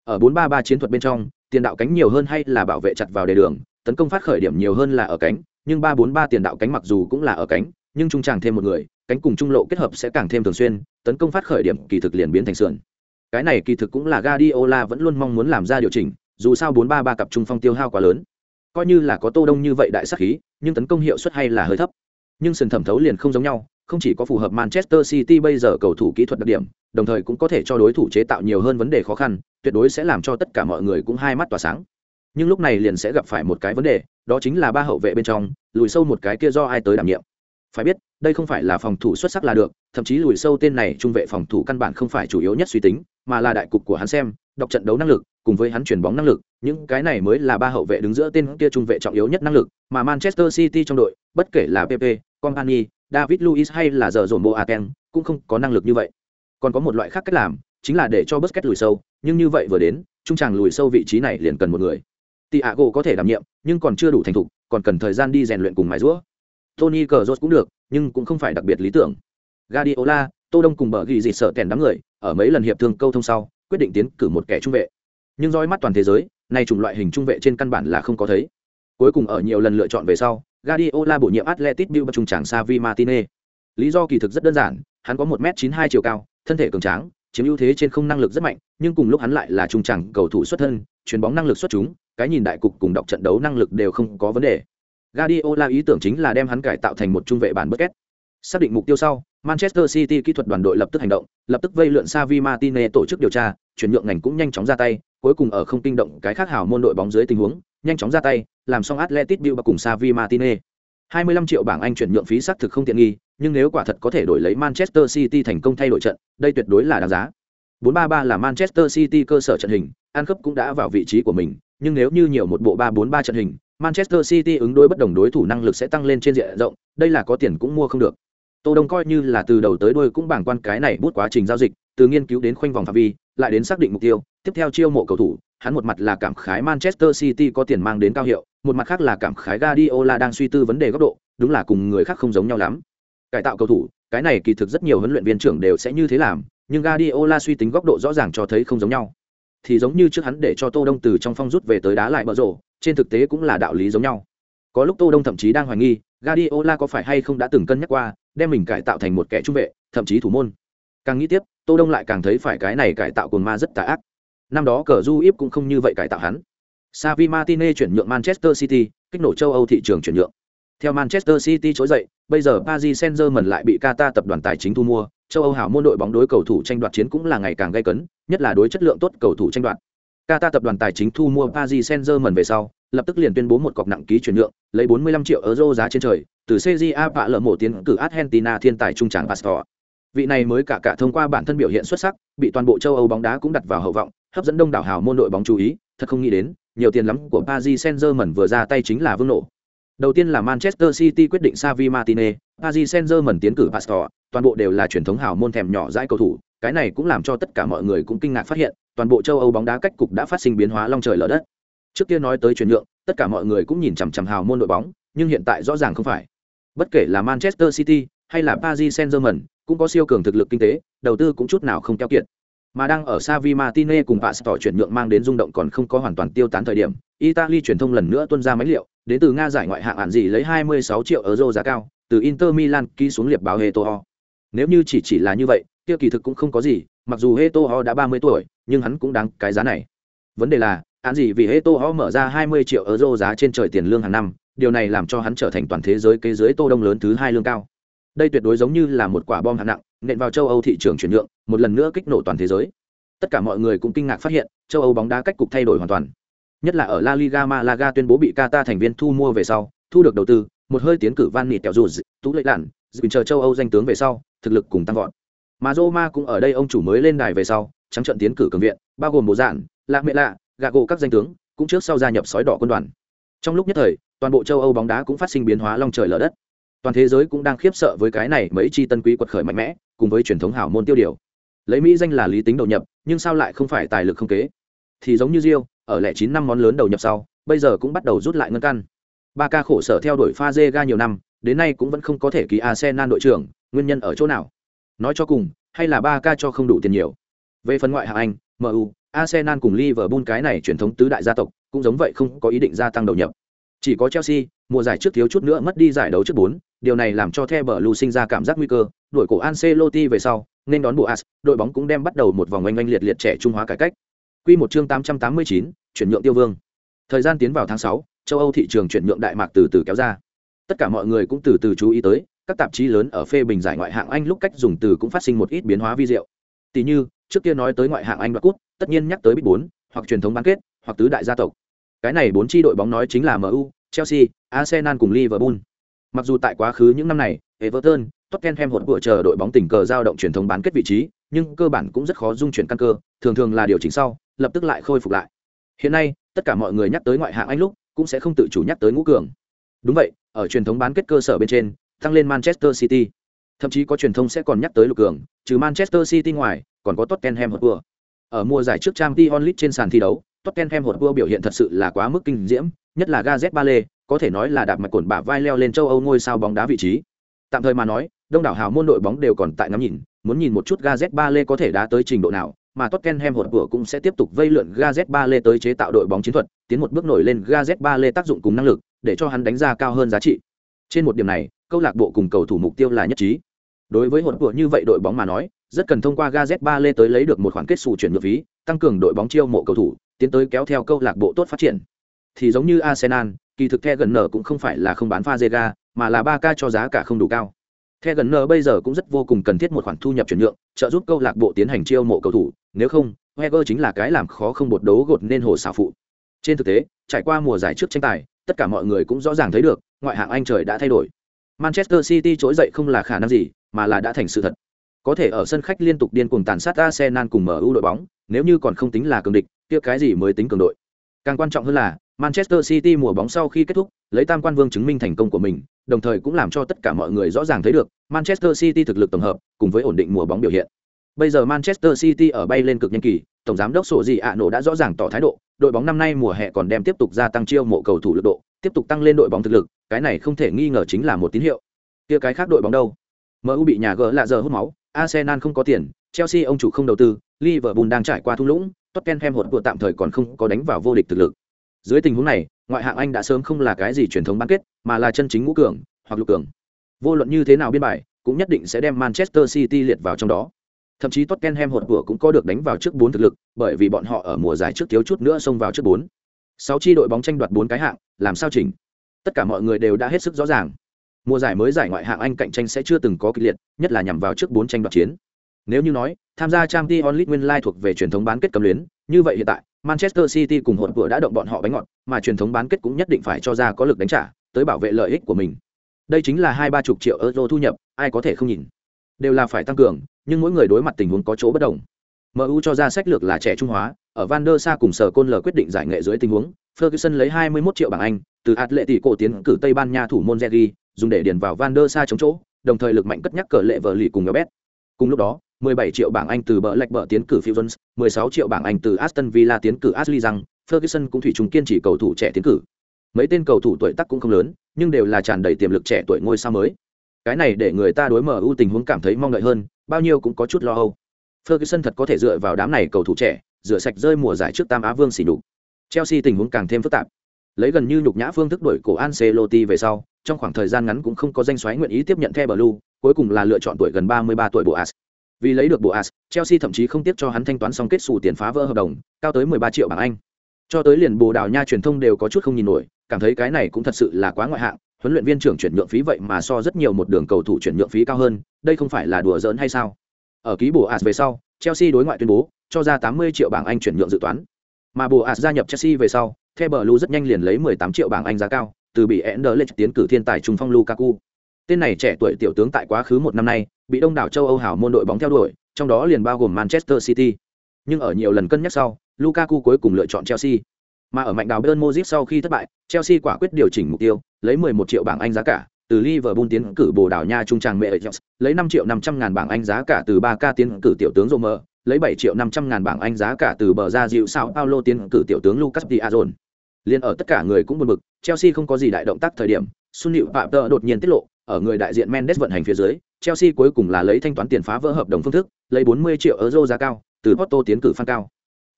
Ở 433 chiến thuật bên trong, tiền đạo cánh nhiều hơn hay là bảo vệ chặt vào đề đường, tấn công phát khởi điểm nhiều hơn là ở cánh, nhưng 343 tiền đạo cánh mặc dù cũng là ở cánh, nhưng trung tràng thêm một người, cánh cùng trung lộ kết hợp sẽ càng thêm thường xuyên, tấn công phát khởi điểm kỳ thực liền biến thành sườn. Cái này kỳ thực cũng là Guardiola vẫn luôn mong muốn làm ra điều chỉnh, dù sao 433 cặp trung phong tiêu hao quá lớn. Coi như là có Tô Đông như vậy đại sát khí, nhưng tấn công hiệu suất hay là hơi thấp. Nhưng sườn thẩm thấu liền không giống nhau, không chỉ có phù hợp Manchester City bây giờ cầu thủ kỹ thuật đặc điểm, đồng thời cũng có thể cho đối thủ chế tạo nhiều hơn vấn đề khó khăn, tuyệt đối sẽ làm cho tất cả mọi người cũng hai mắt tỏa sáng. Nhưng lúc này liền sẽ gặp phải một cái vấn đề, đó chính là ba hậu vệ bên trong, lùi sâu một cái kia do ai tới đảm nhiệm. Phải biết, đây không phải là phòng thủ xuất sắc là được, thậm chí lùi sâu tên này trung vệ phòng thủ căn bản không phải chủ yếu nhất suy tính, mà là đại cục của hắn xem, đọc trận đấu năng lực, cùng với hắn chuyển bóng năng lực, những cái này mới là ba hậu vệ đứng giữa tên kia trung vệ trọng yếu nhất năng lực, mà Manchester City trong đội, bất kể là PP, Company, David Luiz hay là giờ dồn Boateng, cũng không có năng lực như vậy. Còn có một loại khác cách làm, chính là để cho Busquets lùi sâu, nhưng như vậy vừa đến, trung tràng lùi sâu vị trí này liền cần một người. Thiago có thể đảm nhiệm, nhưng còn chưa đủ thành thục, còn cần thời gian đi rèn luyện cùng mài giũa. Tony Cazorla cũng được, nhưng cũng không phải đặc biệt lý tưởng. Guardiola, Tô Đông cùng bở ghi gì sợ kèn đám người, ở mấy lần hiệp thương câu thông sau, quyết định tiến cử một kẻ trung vệ. Nhưng dõi mắt toàn thế giới, nay chủng loại hình trung vệ trên căn bản là không có thấy. Cuối cùng ở nhiều lần lựa chọn về sau, Guardiola bổ nhiệm Atletico Bilbao trung trảng Xavi Martinez. Lý do kỳ thực rất đơn giản, hắn có 1m92 chiều cao, thân thể cường tráng, chiếm ưu thế trên không năng lực rất mạnh, nhưng cùng lúc hắn lại là trung trảng cầu thủ xuất thân, chuyền bóng năng lực xuất chúng, cái nhìn đại cục cùng đọc trận đấu năng lực đều không có vấn đề. Guardiola ý tưởng chính là đem hắn cải tạo thành một trung vệ bản Busquets. Xác định mục tiêu sau, Manchester City kỹ thuật đoàn đội lập tức hành động, lập tức vây lượn Xavi Martinez tổ chức điều tra, chuyển nhượng ngành cũng nhanh chóng ra tay, cuối cùng ở không kinh động cái khác hào môn đội bóng dưới tình huống, nhanh chóng ra tay, làm xong Atletico Bilbao cùng Xavi Martinez. 25 triệu bảng Anh chuyển nhượng phí xác thực không tiện nghi, nhưng nếu quả thật có thể đổi lấy Manchester City thành công thay đổi trận, đây tuyệt đối là đáng giá. 4-3-3 là Manchester City cơ sở trận hình, An cấp cũng đã vào vị trí của mình, nhưng nếu như nhiều một bộ 3-4-3 trận hình, Manchester City ứng đối bất đồng đối thủ năng lực sẽ tăng lên trên diện rộng, đây là có tiền cũng mua không được. Tô Đông coi như là từ đầu tới đuôi cũng bảng quan cái này bút quá trình giao dịch, từ nghiên cứu đến khoanh vòng phạm vi, lại đến xác định mục tiêu, tiếp theo chiêu mộ cầu thủ, hắn một mặt là cảm khái Manchester City có tiền mang đến cao hiệu, một mặt khác là cảm khái Guardiola đang suy tư vấn đề góc độ, đúng là cùng người khác không giống nhau lắm. Cải tạo cầu thủ, cái này kỳ thực rất nhiều huấn luyện viên trưởng đều sẽ như thế làm, nhưng Guardiola suy tính góc độ rõ ràng cho thấy không giống nhau. Thì giống như trước hắn để cho Tô Đông từ trong phong rút về tới đá lại bờ rổ, trên thực tế cũng là đạo lý giống nhau. Có lúc Tô Đông thậm chí đang hoài nghi, Guardiola có phải hay không đã từng cân nhắc qua, đem mình cải tạo thành một kẻ trung vệ, thậm chí thủ môn. Càng nghĩ tiếp, Tô Đông lại càng thấy phải cái này cải tạo cuồng ma rất tà ác. Năm đó cờ du íp cũng không như vậy cải tạo hắn. savi Martinez chuyển nhượng Manchester City, kích nổ châu Âu thị trường chuyển nhượng. Theo Manchester City trỗi dậy, bây giờ Paris Saint-Germain lại bị Qatar tập đoàn tài chính thu mua, châu Âu hảo môn đội bóng đối cầu thủ tranh đoạt chiến cũng là ngày càng gay cấn, nhất là đối chất lượng tốt cầu thủ tranh đoạt. Qatar tập đoàn tài chính thu mua Paris Saint-Germain về sau, lập tức liền tuyên bố một cọc nặng ký chuyển nhượng, lấy 45 triệu euro giá trên trời, từ CJA vạ lợ mổ tiến cử Argentina thiên tài trung tràng Pastor. Vị này mới cả cả thông qua bản thân biểu hiện xuất sắc, bị toàn bộ châu Âu bóng đá cũng đặt vào hậu vọng, hấp dẫn đông đảo hào môn đội bóng chú ý, thật không nghĩ đến, nhiều tiền lắm của Paris Saint-Germain vừa ra tay chính là vương nổ. Đầu tiên là Manchester City quyết định savi Martinez, Paris Saint-Germain tiến cử Pastor, toàn bộ đều là truyền thống hào môn thèm nhỏ dãi cầu thủ, cái này cũng làm cho tất cả mọi người cũng kinh ngạc phát hiện, toàn bộ châu Âu bóng đá cách cục đã phát sinh biến hóa long trời lở đất. Trước kia nói tới chuyển nhượng, tất cả mọi người cũng nhìn chằm chằm hào môn đội bóng, nhưng hiện tại rõ ràng không phải. Bất kể là Manchester City hay là Paris Saint-Germain, cũng có siêu cường thực lực kinh tế, đầu tư cũng chút nào không keo kiệt. Mà đang ở Savi Martinez cùng Pastor chuyển nhượng mang đến rung động còn không có hoàn toàn tiêu tán thời điểm, Italy truyền thông lần nữa tuân ra máy liệu, đến từ Nga giải ngoại hạng hạn gì lấy 26 triệu euro giá cao, từ Inter Milan ký xuống liệp báo Heto. Nếu như chỉ chỉ là như vậy, kia kỳ thực cũng không có gì, mặc dù Heto đã 30 tuổi, nhưng hắn cũng đáng cái giá này. Vấn đề là, án gì vì Heto mở ra 20 triệu euro giá trên trời tiền lương hàng năm, điều này làm cho hắn trở thành toàn thế giới kế dưới Tô Đông lớn thứ hai lương cao. Đây tuyệt đối giống như là một quả bom hạng nặng, nện vào châu Âu thị trường chuyển nhượng, một lần nữa kích nổ toàn thế giới. Tất cả mọi người cũng kinh ngạc phát hiện, châu Âu bóng đá cách cục thay đổi hoàn toàn. Nhất là ở La Liga Malaga tuyên bố bị Qatar thành viên thu mua về sau, thu được đầu tư, một hơi tiến cử Van Nịt kẹo dù, tú lệ lạn, dự chờ châu Âu danh tướng về sau, thực lực cùng tăng vọt. Mà Roma cũng ở đây ông chủ mới lên đài về sau, trắng trận tiến cử cường viện, bao gồm bộ dạn, lạ mẹ lạ, gạ gỗ các danh tướng, cũng trước sau gia nhập sói đỏ quân đoàn. Trong lúc nhất thời, toàn bộ châu Âu bóng đá cũng phát sinh biến hóa long trời lở đất. Toàn thế giới cũng đang khiếp sợ với cái này mấy chi tân quý quật khởi mạnh mẽ, cùng với truyền thống hảo môn tiêu điều. Lấy Mỹ danh là lý tính đầu nhập, nhưng sao lại không phải tài lực không kế? Thì giống như Rio, ở lẻ chín năm món lớn đầu nhập sau, bây giờ cũng bắt đầu rút lại ngân căn. Ba ca khổ sở theo đuổi pha ga nhiều năm, đến nay cũng vẫn không có thể ký Arsenal đội trưởng, nguyên nhân ở chỗ nào? Nói cho cùng, hay là ba ca cho không đủ tiền nhiều. Về phần ngoại hạng Anh, MU, Arsenal cùng Liverpool cái này truyền thống tứ đại gia tộc, cũng giống vậy không có ý định gia tăng đầu nhập. Chỉ có Chelsea, mùa giải trước thiếu chút nữa mất đi giải đấu trước bốn điều này làm cho The Blue sinh ra cảm giác nguy cơ, đuổi cổ Ancelotti về sau, nên đón Boas, đội bóng cũng đem bắt đầu một vòng oanh oanh liệt liệt trẻ trung hóa cải cách. Quy một chương 889, chuyển nhượng tiêu vương. Thời gian tiến vào tháng 6, châu Âu thị trường chuyển nhượng đại mạc từ từ kéo ra. Tất cả mọi người cũng từ từ chú ý tới, các tạp chí lớn ở phê bình giải ngoại hạng Anh lúc cách dùng từ cũng phát sinh một ít biến hóa vi diệu. Tỷ như, trước kia nói tới ngoại hạng Anh đoạt cúp, tất nhiên nhắc tới big 4, hoặc truyền thống bán kết, hoặc tứ đại gia tộc. Cái này bốn chi đội bóng nói chính là MU, Chelsea, Arsenal cùng Liverpool. Mặc dù tại quá khứ những năm này, Everton, Tottenham hỗn vừa chờ đội bóng tình cờ giao động truyền thống bán kết vị trí, nhưng cơ bản cũng rất khó dung chuyển căn cơ, thường thường là điều chỉnh sau, lập tức lại khôi phục lại. Hiện nay, tất cả mọi người nhắc tới ngoại hạng Anh lúc, cũng sẽ không tự chủ nhắc tới ngũ cường. Đúng vậy, ở truyền thống bán kết cơ sở bên trên, tăng lên Manchester City. Thậm chí có truyền thông sẽ còn nhắc tới lục cường, trừ Manchester City ngoài, còn có Tottenham Hotspur. Ở mùa giải trước Champions League trên sàn thi đấu, Tottenham Hotspur biểu hiện thật sự là quá mức kinh diễm, nhất là Gaz Bale, có thể nói là đạp mạch cổn bả vai leo lên châu Âu ngôi sao bóng đá vị trí. Tạm thời mà nói, đông đảo hào môn đội bóng đều còn tại ngắm nhìn, muốn nhìn một chút Gazet Bale có thể đá tới trình độ nào, mà Tottenham Hotspur cũng sẽ tiếp tục vây lượn Gazet Bale tới chế tạo đội bóng chiến thuật, tiến một bước nổi lên Gazet Bale tác dụng cùng năng lực, để cho hắn đánh ra cao hơn giá trị. Trên một điểm này câu lạc bộ cùng cầu thủ mục tiêu là nhất trí. Đối với hột vừa như vậy đội bóng mà nói rất cần thông qua Gazet ba lê tới lấy được một khoản kết xù chuyển nhượng phí tăng cường đội bóng chiêu mộ cầu thủ tiến tới kéo theo câu lạc bộ tốt phát triển. Thì giống như arsenal kỳ thực the gần nở cũng không phải là không bán pha Zega, mà là ba k cho giá cả không đủ cao. The gần nở bây giờ cũng rất vô cùng cần thiết một khoản thu nhập chuyển nhượng trợ giúp câu lạc bộ tiến hành chiêu mộ cầu thủ. Nếu không Wenger chính là cái làm khó không bột đấu gột nên hồ xảo phụ. Trên thực tế trải qua mùa giải trước tranh tài tất cả mọi người cũng rõ ràng thấy được ngoại hạng anh trời đã thay đổi. Manchester city trỗi dậy không là khả năng gì mà là đã thành sự thật. Có thể ở sân khách liên tục điên cuồng tàn sát arsenal cùng mu đội bóng nếu như còn không tính là cường địch kia cái gì mới tính cường đội? Càng quan trọng hơn là manchester city mùa bóng sau khi kết thúc, lấy tam quan vương chứng minh thành công của mình, đồng thời cũng làm cho tất cả mọi người rõ ràng thấy được, manchester city thực lực tổng hợp, cùng với ổn định mùa bóng biểu hiện. Bây giờ manchester city ở bay lên cực nhanh kỳ, tổng giám đốc sổ gì ạ nổ đã rõ ràng tỏ thái độ, đội bóng năm nay mùa hè còn đem tiếp tục gia tăng chiêu mộ cầu thủ lực độ, tiếp tục tăng lên đội bóng thực lực, cái này không thể nghi ngờ chính là một tín hiệu. Kia cái khác đội bóng đâu? Mu bị nhà gỡ lạ giờ hút máu, arsenal không có tiền, chelsea ông chủ không đầu tư, liverpool đang trải qua thung lũng, tottenham hột vừa tạm thời còn không có đánh vào vô địch thực lực dưới tình huống này ngoại hạng anh đã sớm không là cái gì truyền thống bán kết mà là chân chính ngũ cường hoặc lục cường vô luận như thế nào biên bài cũng nhất định sẽ đem manchester city liệt vào trong đó thậm chí Tottenham hột của cũng có được đánh vào trước bốn thực lực, bởi vì bọn họ ở mùa giải trước thiếu chút nữa xông vào trước bốn. Sáu chi đội bóng tranh đoạt bốn cái hạng, làm sao chỉnh? Tất cả mọi người đều đã hết sức rõ ràng. Mùa giải mới giải ngoại hạng Anh cạnh tranh sẽ chưa từng có kịch liệt, nhất là nhằm vào trước bốn tranh đoạt chiến. Nếu như nói, tham gia Champions League nguyên lai thuộc về truyền thống bán kết cấm luyến, như vậy hiện tại, Manchester City cùng hột vừa đã động bọn họ bánh ngọt, mà truyền thống bán kết cũng nhất định phải cho ra có lực đánh trả, tới bảo vệ lợi ích của mình. Đây chính là hai ba chục triệu euro thu nhập, ai có thể không nhìn. Đều là phải tăng cường, nhưng mỗi người đối mặt tình huống có chỗ bất đồng. MU cho ra sách lược là trẻ trung hóa, ở Van der Sa cùng Sở Côn L quyết định giải nghệ dưới tình huống, Ferguson lấy 21 triệu bảng Anh, từ Atletico tiến cử Tây Ban Nha thủ môn jerry dùng để điền vào Van der Sa chống chỗ, đồng thời lực mạnh cất nhắc cờ lệ vợ lì cùng Gabet. Cùng lúc đó, 17 triệu bảng Anh từ bờ lệch bờ tiến cử Fivens, 16 triệu bảng Anh từ Aston Villa tiến cử Ashley rằng, Ferguson cũng thủy chung kiên trì cầu thủ trẻ tiến cử. Mấy tên cầu thủ tuổi tác cũng không lớn, nhưng đều là tràn đầy tiềm lực trẻ tuổi ngôi sao mới. Cái này để người ta đối mở ưu tình huống cảm thấy mong đợi hơn, bao nhiêu cũng có chút lo âu. Ferguson thật có thể dựa vào đám này cầu thủ trẻ, rửa sạch rơi mùa giải trước Tam Á Vương xỉ nhục. Chelsea tình huống càng thêm phức tạp. Lấy gần như nhục nhã phương thức đuổi cổ Ancelotti về sau, trong khoảng thời gian ngắn cũng không có danh xoáy nguyện ý tiếp nhận The Blue, cuối cùng là lựa chọn tuổi gần 33 tuổi Boas. Vì lấy được Boas, Chelsea thậm chí không tiếp cho hắn thanh toán xong kết sổ tiền phá vỡ hợp đồng, cao tới 13 triệu bảng Anh. Cho tới liền Bồ Đào Nha truyền thông đều có chút không nhìn nổi, cảm thấy cái này cũng thật sự là quá ngoại hạng, huấn luyện viên trưởng chuyển nhượng phí vậy mà so rất nhiều một đường cầu thủ chuyển nhượng phí cao hơn, đây không phải là đùa giỡn hay sao? Ở ký Boas về sau, Chelsea đối ngoại tuyên bố cho ra 80 triệu bảng Anh chuyển nhượng dự toán. Mà Boas gia nhập Chelsea về sau, The Blue rất nhanh liền lấy 18 triệu bảng Anh giá cao, từ bị Anderlecht tiến cử thiên tài trung phong Lukaku. Tên này trẻ tuổi tiểu tướng tại quá khứ một năm nay, bị đông đảo châu Âu hảo môn đội bóng theo đuổi, trong đó liền bao gồm Manchester City. Nhưng ở nhiều lần cân nhắc sau, Lukaku cuối cùng lựa chọn Chelsea. Mà ở mạnh đào Bayern Munich sau khi thất bại, Chelsea quả quyết điều chỉnh mục tiêu, lấy 11 triệu bảng Anh giá cả, từ Liverpool tiến cử Bồ Đào Nha trung tràng mẹ lấy 5 triệu 500 ngàn bảng Anh giá cả từ 3K tiến cử tiểu tướng Romer, lấy 7 triệu 500 ngàn bảng Anh giá cả từ bờ ra dịu Sao Paulo tiến cử tiểu tướng Lucas Diazon. Liên ở tất cả người cũng buồn bực, Chelsea không có gì đại động tác thời điểm, Sun Liễu Phạm Tơ đột nhiên tiết lộ, ở người đại diện Mendes vận hành phía dưới, Chelsea cuối cùng là lấy thanh toán tiền phá vỡ hợp đồng phương thức, lấy 40 triệu euro giá cao, từ Porto tiến cử phan cao.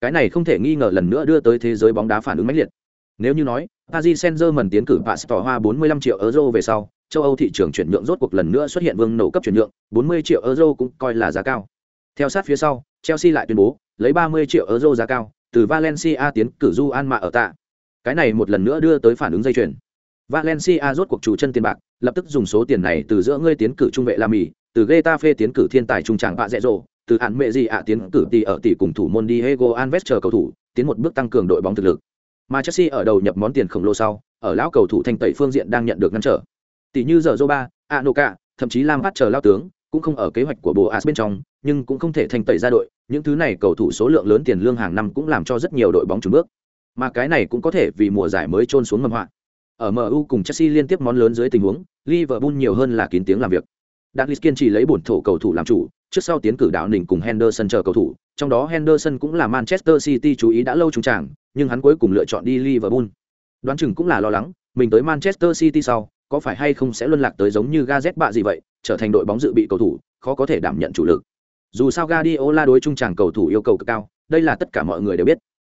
Cái này không thể nghi ngờ lần nữa đưa tới thế giới bóng đá phản ứng mãnh liệt. Nếu như nói, Paris Saint-Germain tiến cử Pastor Hoa 45 triệu euro về sau, châu Âu thị trường chuyển nhượng rốt cuộc lần nữa xuất hiện vương nổ cấp chuyển nhượng, 40 triệu euro cũng coi là giá cao. Theo sát phía sau, Chelsea lại tuyên bố, lấy 30 triệu euro giá cao, từ Valencia tiến cử Juan Mata ở tạ. Cái này một lần nữa đưa tới phản ứng dây chuyền. Valencia rốt cuộc chủ chân tiền bạc, lập tức dùng số tiền này từ giữa ngươi tiến cử trung vệ La mỹ từ Getafe tiến cử thiên tài trung tràng Bạ từ hạn mẹ gì ạ tiến cử tỷ ở tỷ cùng thủ môn Diego Alves chờ cầu thủ, tiến một bước tăng cường đội bóng thực lực. Mà Chelsea ở đầu nhập món tiền khổng lồ sau, ở lão cầu thủ thanh tẩy phương diện đang nhận được ngăn trở. Tỷ như giờ Zoba, Anoka, thậm chí Lam Phát chờ lao tướng, cũng không ở kế hoạch của Boas bên trong, nhưng cũng không thể thành tẩy ra đội, những thứ này cầu thủ số lượng lớn tiền lương hàng năm cũng làm cho rất nhiều đội bóng chùn bước. Mà cái này cũng có thể vì mùa giải mới trôn xuống mầm họa. Ở MU cùng Chelsea liên tiếp món lớn dưới tình huống, Liverpool nhiều hơn là kín tiếng làm việc. Dalglish kiên trì lấy bổn thổ cầu thủ làm chủ, trước sau tiến cử đạo đỉnh cùng Henderson chờ cầu thủ, trong đó Henderson cũng là Manchester City chú ý đã lâu trùng tràng, nhưng hắn cuối cùng lựa chọn đi Liverpool. Đoán chừng cũng là lo lắng, mình tới Manchester City sau, có phải hay không sẽ luân lạc tới giống như Gazet bạ gì vậy, trở thành đội bóng dự bị cầu thủ, khó có thể đảm nhận chủ lực. Dù sao Guardiola đối trung tràng cầu thủ yêu cầu cực cao, đây là tất cả mọi người đều biết.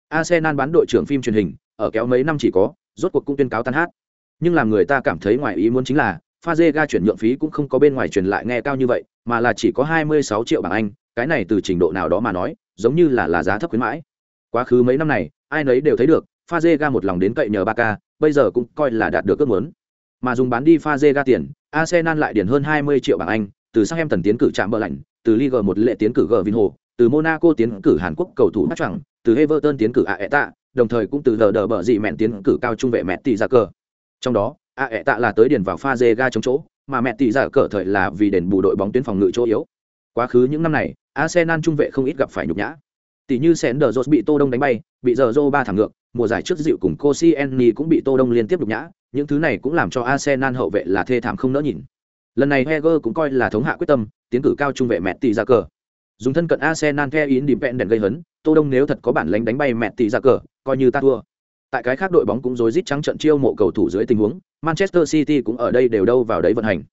Arsenal bán đội trưởng phim truyền hình, ở kéo mấy năm chỉ có, rốt cuộc cũng tuyên cáo tan hát nhưng làm người ta cảm thấy ngoài ý muốn chính là Pha Zéga chuyển nhượng phí cũng không có bên ngoài truyền lại nghe cao như vậy, mà là chỉ có 26 triệu bảng Anh, cái này từ trình độ nào đó mà nói, giống như là là giá thấp khuyến mãi. Quá khứ mấy năm này, ai nấy đều thấy được, Pha Zéga một lòng đến cậy nhờ Barca, bây giờ cũng coi là đạt được ước muốn. Mà dùng bán đi Pha Zéga tiền, Arsenal lại điển hơn 20 triệu bảng Anh, từ Southampton tiến cử chạm bờ lạnh, từ Liga một lệ tiến cử Vinho, từ Monaco tiến cử Hàn Quốc cầu thủ mắt chẳng, từ Everton tiến cử Aeta, đồng thời cũng từ đờ bờ gì mẹn tiến cử cao trung vệ mẹ tỷ ra cờ. Trong đó, a ẹ tạ là tới điền vào pha rê ga chống chỗ, mà mẹ tỷ giả cờ thời là vì đền bù đội bóng tuyến phòng ngự chỗ yếu. Quá khứ những năm này, Arsenal trung vệ không ít gặp phải nhục nhã. Tỷ như Sender Jones bị Tô Đông đánh bay, bị giờ dô ba thẳng ngược, mùa giải trước dịu cùng Koscielny cũng bị Tô Đông liên tiếp nhục nhã, những thứ này cũng làm cho Arsenal hậu vệ là thê thảm không nỡ nhìn. Lần này Heger cũng coi là thống hạ quyết tâm, tiến cử cao trung vệ mẹ tỷ giả cờ. Dùng thân cận Arsenal theo ý điểm vẹn đèn gây hấn, Tô Đông nếu thật có bản lĩnh đánh bay mẹ tỷ giả cờ, coi như ta thua. Tại cái khác đội bóng cũng rối rít trắng trận chiêu mộ cầu thủ dưới tình huống, Manchester City cũng ở đây đều đâu vào đấy vận hành.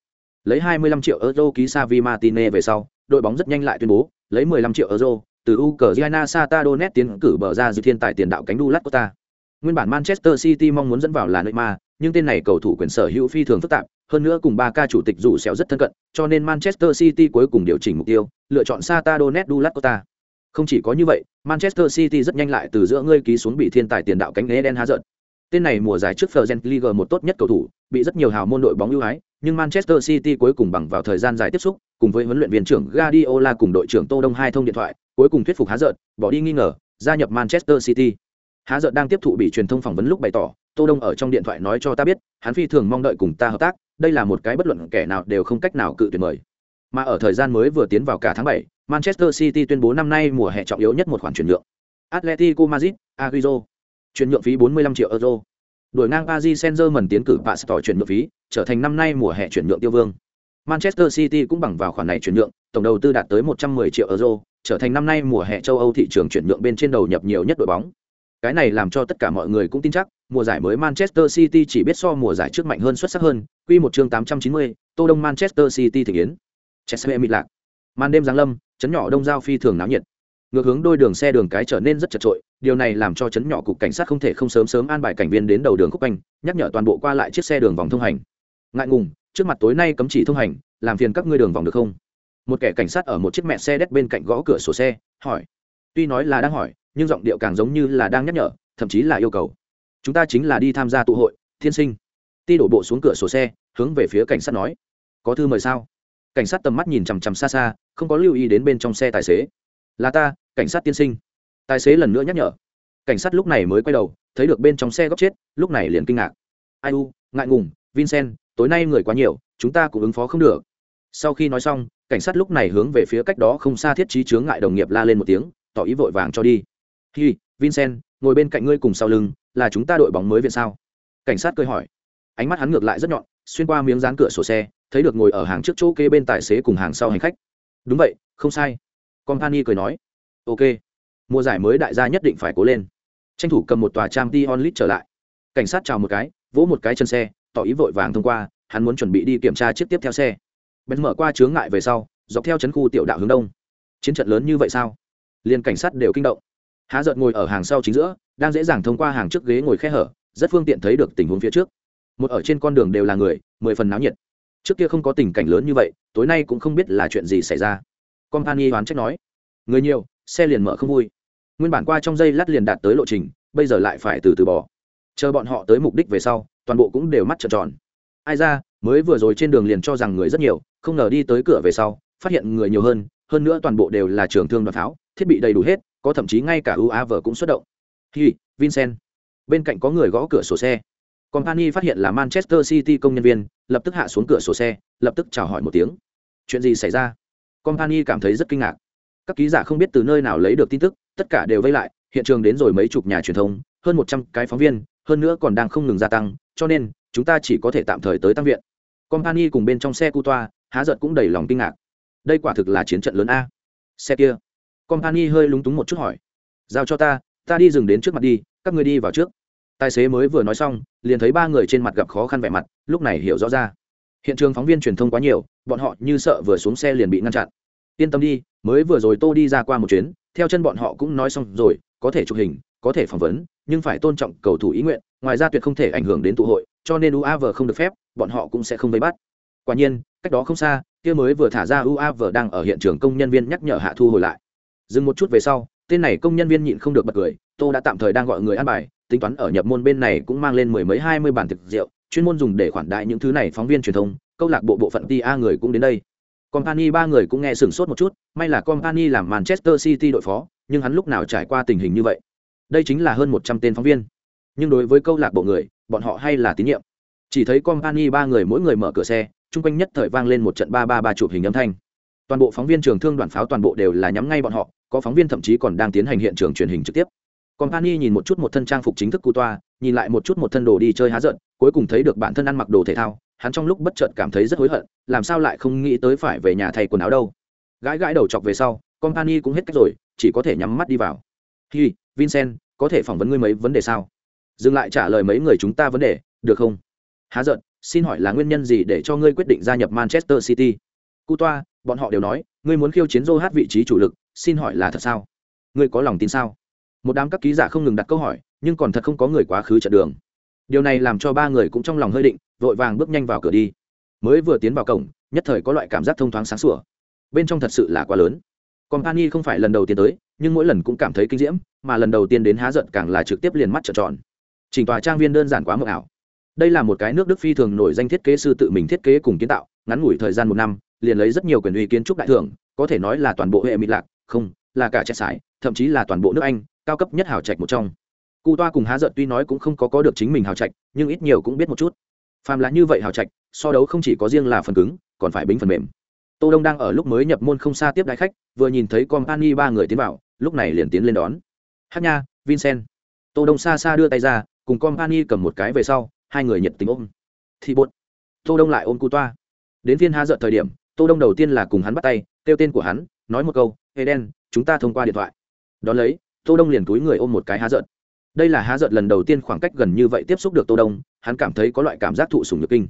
Lấy 25 triệu euro ký Savi Martinez về sau, đội bóng rất nhanh lại tuyên bố, lấy 15 triệu euro từ Ukraine Sata Donetsk tiến cử bờ ra dự thiên tài tiền đạo cánh Dulat Costa. Nguyên bản Manchester City mong muốn dẫn vào là Neymar, nhưng tên này cầu thủ quyền sở hữu phi thường phức tạp, hơn nữa cùng ba ca chủ tịch rủ xéo rất thân cận, cho nên Manchester City cuối cùng điều chỉnh mục tiêu, lựa chọn Sata Donetsk Dulacota. Không chỉ có như vậy, Manchester City rất nhanh lại từ giữa ngươi ký xuống bị thiên tài tiền đạo cánh Eden Hazard. Tên này mùa giải trước Fergen League một tốt nhất cầu thủ, bị rất nhiều hào môn đội bóng ưu ái, nhưng Manchester City cuối cùng bằng vào thời gian dài tiếp xúc, cùng với huấn luyện viên trưởng Guardiola cùng đội trưởng Tô Đông hai thông điện thoại, cuối cùng thuyết phục Há bỏ đi nghi ngờ, gia nhập Manchester City. Há đang tiếp thụ bị truyền thông phỏng vấn lúc bày tỏ, Tô Đông ở trong điện thoại nói cho ta biết, hắn phi thường mong đợi cùng ta hợp tác, đây là một cái bất luận kẻ nào đều không cách nào cự tuyệt mời. Mà ở thời gian mới vừa tiến vào cả tháng 7, Manchester City tuyên bố năm nay mùa hè trọng yếu nhất một khoản chuyển nhượng. Atletico Madrid, Agüero. Chuyển nhượng phí 45 triệu euro. Đổi ngang Paris Saint-Germain tiến cử Pastor chuyển nhượng phí, trở thành năm nay mùa hè chuyển nhượng tiêu vương. Manchester City cũng bằng vào khoản này chuyển nhượng, tổng đầu tư đạt tới 110 triệu euro, trở thành năm nay mùa hè châu Âu thị trường chuyển nhượng bên trên đầu nhập nhiều nhất đội bóng. Cái này làm cho tất cả mọi người cũng tin chắc, mùa giải mới Manchester City chỉ biết so mùa giải trước mạnh hơn xuất sắc hơn. Quy một chương 890, Tô Đông Manchester City thịnh yến. Chelsea bị lạc. Màn đêm giáng lâm, chấn nhỏ đông giao phi thường náo nhiệt. Ngược hướng đôi đường xe đường cái trở nên rất chật trội, điều này làm cho chấn nhỏ cục cảnh sát không thể không sớm sớm an bài cảnh viên đến đầu đường khúc anh, nhắc nhở toàn bộ qua lại chiếc xe đường vòng thông hành. Ngại ngùng, trước mặt tối nay cấm chỉ thông hành, làm phiền các ngươi đường vòng được không? Một kẻ cảnh sát ở một chiếc mẹ xe đét bên cạnh gõ cửa sổ xe, hỏi. Tuy nói là đang hỏi, nhưng giọng điệu càng giống như là đang nhắc nhở, thậm chí là yêu cầu. Chúng ta chính là đi tham gia tụ hội, thiên sinh. Ti đổ bộ xuống cửa sổ xe, hướng về phía cảnh sát nói, có thư mời sao? Cảnh sát tầm mắt nhìn chằm chằm xa xa, không có lưu ý đến bên trong xe tài xế. Là ta, cảnh sát tiên sinh. Tài xế lần nữa nhắc nhở. Cảnh sát lúc này mới quay đầu, thấy được bên trong xe góc chết, lúc này liền kinh ngạc. Ai u, ngại ngùng, vincent, tối nay người quá nhiều, chúng ta cũng ứng phó không được. Sau khi nói xong, cảnh sát lúc này hướng về phía cách đó không xa thiết trí chướng ngại đồng nghiệp la lên một tiếng, tỏ ý vội vàng cho đi. Hi, vincent, ngồi bên cạnh ngươi cùng sau lưng, là chúng ta đội bóng mới viện sao? Cảnh sát cười hỏi. Ánh mắt hắn ngược lại rất nhọn, xuyên qua miếng dán cửa sổ xe thấy được ngồi ở hàng trước chỗ kê bên tài xế cùng hàng sau hành khách. Đúng vậy, không sai. Company cười nói. Ok. Mùa giải mới đại gia nhất định phải cố lên. Tranh thủ cầm một tòa trang t onlit trở lại. Cảnh sát chào một cái, vỗ một cái chân xe, tỏ ý vội vàng thông qua, hắn muốn chuẩn bị đi kiểm tra chiếc tiếp theo xe. Bèn mở qua chướng ngại về sau, dọc theo chấn khu tiểu đạo hướng đông. Chiến trận lớn như vậy sao? Liên cảnh sát đều kinh động. Há giận ngồi ở hàng sau chính giữa, đang dễ dàng thông qua hàng trước ghế ngồi khe hở, rất phương tiện thấy được tình huống phía trước. Một ở trên con đường đều là người, mười phần náo nhiệt trước kia không có tình cảnh lớn như vậy, tối nay cũng không biết là chuyện gì xảy ra. Company đoán trách nói, người nhiều, xe liền mở không vui. Nguyên bản qua trong giây lát liền đạt tới lộ trình, bây giờ lại phải từ từ bỏ. Chờ bọn họ tới mục đích về sau, toàn bộ cũng đều mắt trợn tròn. Ai ra, mới vừa rồi trên đường liền cho rằng người rất nhiều, không ngờ đi tới cửa về sau, phát hiện người nhiều hơn hơn nữa toàn bộ đều là trường thương đoàn pháo, thiết bị đầy đủ hết, có thậm chí ngay cả uav cũng xuất động. Hi, vincent. Bên cạnh có người gõ cửa sổ xe company phát hiện là manchester city công nhân viên, lập tức hạ xuống cửa sổ xe, lập tức chào hỏi một tiếng. Chuyện gì xảy ra? Company cảm thấy rất kinh ngạc. Các ký giả không biết từ nơi nào lấy được tin tức, tất cả đều vây lại, hiện trường đến rồi mấy chục nhà truyền thông, hơn một trăm cái phóng viên, hơn nữa còn đang không ngừng gia tăng, cho nên, chúng ta chỉ có thể tạm thời tới tăng viện. Company cùng bên trong xe cu toa, há giận cũng đầy lòng kinh ngạc. Đây quả thực là chiến trận lớn a. Xe kia. Company hơi lúng túng một chút hỏi. Giao cho ta ta đi dừng đến trước mặt đi, các người đi vào trước tài xế mới vừa nói xong, liền thấy ba người trên mặt gặp khó khăn vẻ mặt, lúc này hiểu rõ ra. Hiện trường phóng viên truyền thông quá nhiều, bọn họ như sợ vừa xuống xe liền bị ngăn chặn. Yên tâm đi, mới vừa rồi tô đi ra qua một chuyến, theo chân bọn họ cũng nói xong rồi, có thể chụp hình, có thể phỏng vấn, nhưng phải tôn trọng cầu thủ ý nguyện, ngoài ra tuyệt không thể ảnh hưởng đến tụ hội, cho nên uav không được phép, bọn họ cũng sẽ không vây bắt. Quả nhiên, cách đó không xa, kia mới vừa thả ra uav đang ở hiện trường công nhân viên nhắc nhở hạ thu hồi lại. Dừng một chút về sau, tên này công nhân viên nhịn không được bật cười, tô đã tạm thời đang gọi người ăn bài tính toán ở nhập môn bên này cũng mang lên mười mấy, hai mươi bản thực rượu, chuyên môn dùng để khoản đại những thứ này phóng viên truyền thông, câu lạc bộ bộ phận ti a người cũng đến đây. Company ba người cũng nghe sửng sốt một chút, may là company làm manchester city đội phó, nhưng hắn lúc nào trải qua tình hình như vậy? Đây chính là hơn một trăm tên phóng viên. Nhưng đối với câu lạc bộ người, bọn họ hay là tín nhiệm. Chỉ thấy company ba người mỗi người mở cửa xe, chung quanh nhất thời vang lên một trận ba ba ba chụp hình âm thanh. Toàn bộ phóng viên trường thương đoàn pháo toàn bộ đều là nhắm ngay bọn họ, có phóng viên thậm chí còn đang tiến hành hiện trường truyền hình trực tiếp company nhìn một chút một thân trang phục chính thức cu toa, nhìn lại một chút một thân đồ đi chơi há giận, cuối cùng thấy được bản thân ăn mặc đồ thể thao, hắn trong lúc bất chợt cảm thấy rất hối hận, làm sao lại không nghĩ tới phải về nhà thay quần áo đâu. Gãi gãi đầu chọc về sau company cũng hết cách rồi, chỉ có thể nhắm mắt đi vào. Hi, vincent, có thể phỏng vấn ngươi mấy vấn đề sao? Dừng lại trả lời mấy người chúng ta vấn đề, được không? Há giận, xin hỏi là nguyên nhân gì để cho ngươi quyết định gia nhập manchester city? Cu toa, bọn họ đều nói, ngươi muốn khiêu chiến Joe hát vị trí chủ lực, xin hỏi là thật sao? Ngươi có lòng tin sao? Một đám các ký giả không ngừng đặt câu hỏi, nhưng còn thật không có người quá khứ chặn đường. Điều này làm cho ba người cũng trong lòng hơi định, vội vàng bước nhanh vào cửa đi. Mới vừa tiến vào cổng, nhất thời có loại cảm giác thông thoáng sáng sủa. Bên trong thật sự là quá lớn. Company không phải lần đầu tiên tới, nhưng mỗi lần cũng cảm thấy kinh diễm, mà lần đầu tiên đến há giận càng là trực tiếp liền mắt trợn tròn. Chỉnh tòa trang viên đơn giản quá mờ ảo. Đây là một cái nước đức phi thường nổi danh thiết kế sư tự mình thiết kế cùng kiến tạo, ngắn ngủi thời gian một năm, liền lấy rất nhiều quyền uy kiến trúc đại thưởng, có thể nói là toàn bộ hệ mỹ lạc, không, là cả trẻ sải, thậm chí là toàn bộ nước anh cao cấp nhất hào trạch một trong. Cụ toa cùng há giận tuy nói cũng không có có được chính mình hào trạch, nhưng ít nhiều cũng biết một chút. Phàm là như vậy hào trạch, so đấu không chỉ có riêng là phần cứng, còn phải bính phần mềm. Tô đông đang ở lúc mới nhập môn không xa tiếp đại khách, vừa nhìn thấy company ba người tiến vào, lúc này liền tiến lên đón. Hát nha, vincent. Tô đông xa xa đưa tay ra, cùng company cầm một cái về sau, hai người nhiệt tình ôm. Thì buồn. Tô đông lại ôm cụ toa. Đến phiên há giận thời điểm, tô đông đầu tiên là cùng hắn bắt tay, kêu tên của hắn, nói một câu eden chúng ta thông qua điện thoại. Đón lấy tô đông liền túi người ôm một cái há giận. Đây là há giận lần đầu tiên khoảng cách gần như vậy tiếp xúc được tô đông hắn cảm thấy có loại cảm giác thụ sủng nhược kinh.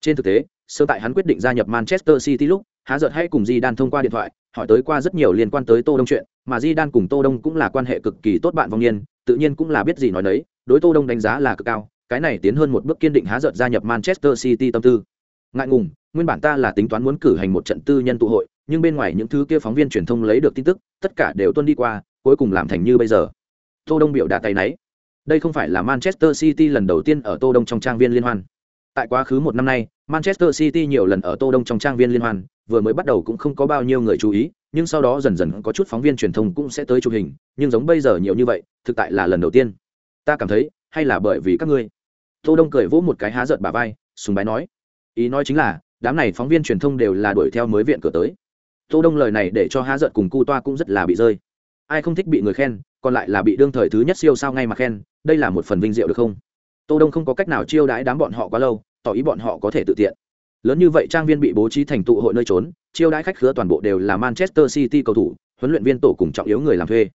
Trên thực tế sơ tại hắn quyết định gia nhập manchester city lúc há giận hay cùng di đan thông qua điện thoại hỏi tới qua rất nhiều liên quan tới tô đông chuyện mà di đan cùng tô đông cũng là quan hệ cực kỳ tốt bạn vong niên tự nhiên cũng là biết gì nói đấy, đối tô đông đánh giá là cực cao cái này tiến hơn một bước kiên định há giận gia nhập manchester city tâm tư. Ngại ngùng nguyên bản ta là tính toán muốn cử hành một trận tư nhân tụ hội nhưng bên ngoài những thứ kia phóng viên truyền thông lấy được tin tức tất cả đều tuân đi qua cuối cùng làm thành như bây giờ. Tô đông biểu đạt tay nấy đây không phải là manchester city lần đầu tiên ở tô đông trong trang viên liên hoan. Tại quá khứ một năm nay, manchester city nhiều lần ở tô đông trong trang viên liên hoan, vừa mới bắt đầu cũng không có bao nhiêu người chú ý, nhưng sau đó dần dần có chút phóng viên truyền thông cũng sẽ tới chụp hình, nhưng giống bây giờ nhiều như vậy, thực tại là lần đầu tiên. Ta cảm thấy, hay là bởi vì các ngươi. Tô đông cười vỗ một cái há giận bà vai, sùng bái nói. Ý nói chính là, đám này phóng viên truyền thông đều là đuổi theo mới viện cửa tới. Tô đông lời này để cho há giận cùng cu toa cũng rất là bị rơi ai không thích bị người khen, còn lại là bị đương thời thứ nhất siêu sao ngay mà khen, đây là một phần vinh diệu được không? Tô đông không có cách nào chiêu đãi đám bọn họ quá lâu, tỏ ý bọn họ có thể tự tiện. Lớn như vậy trang viên bị bố trí thành tụ hội nơi trốn, chiêu đãi khách khứa toàn bộ đều là manchester city cầu thủ, huấn luyện viên tổ cùng trọng yếu người làm thuê.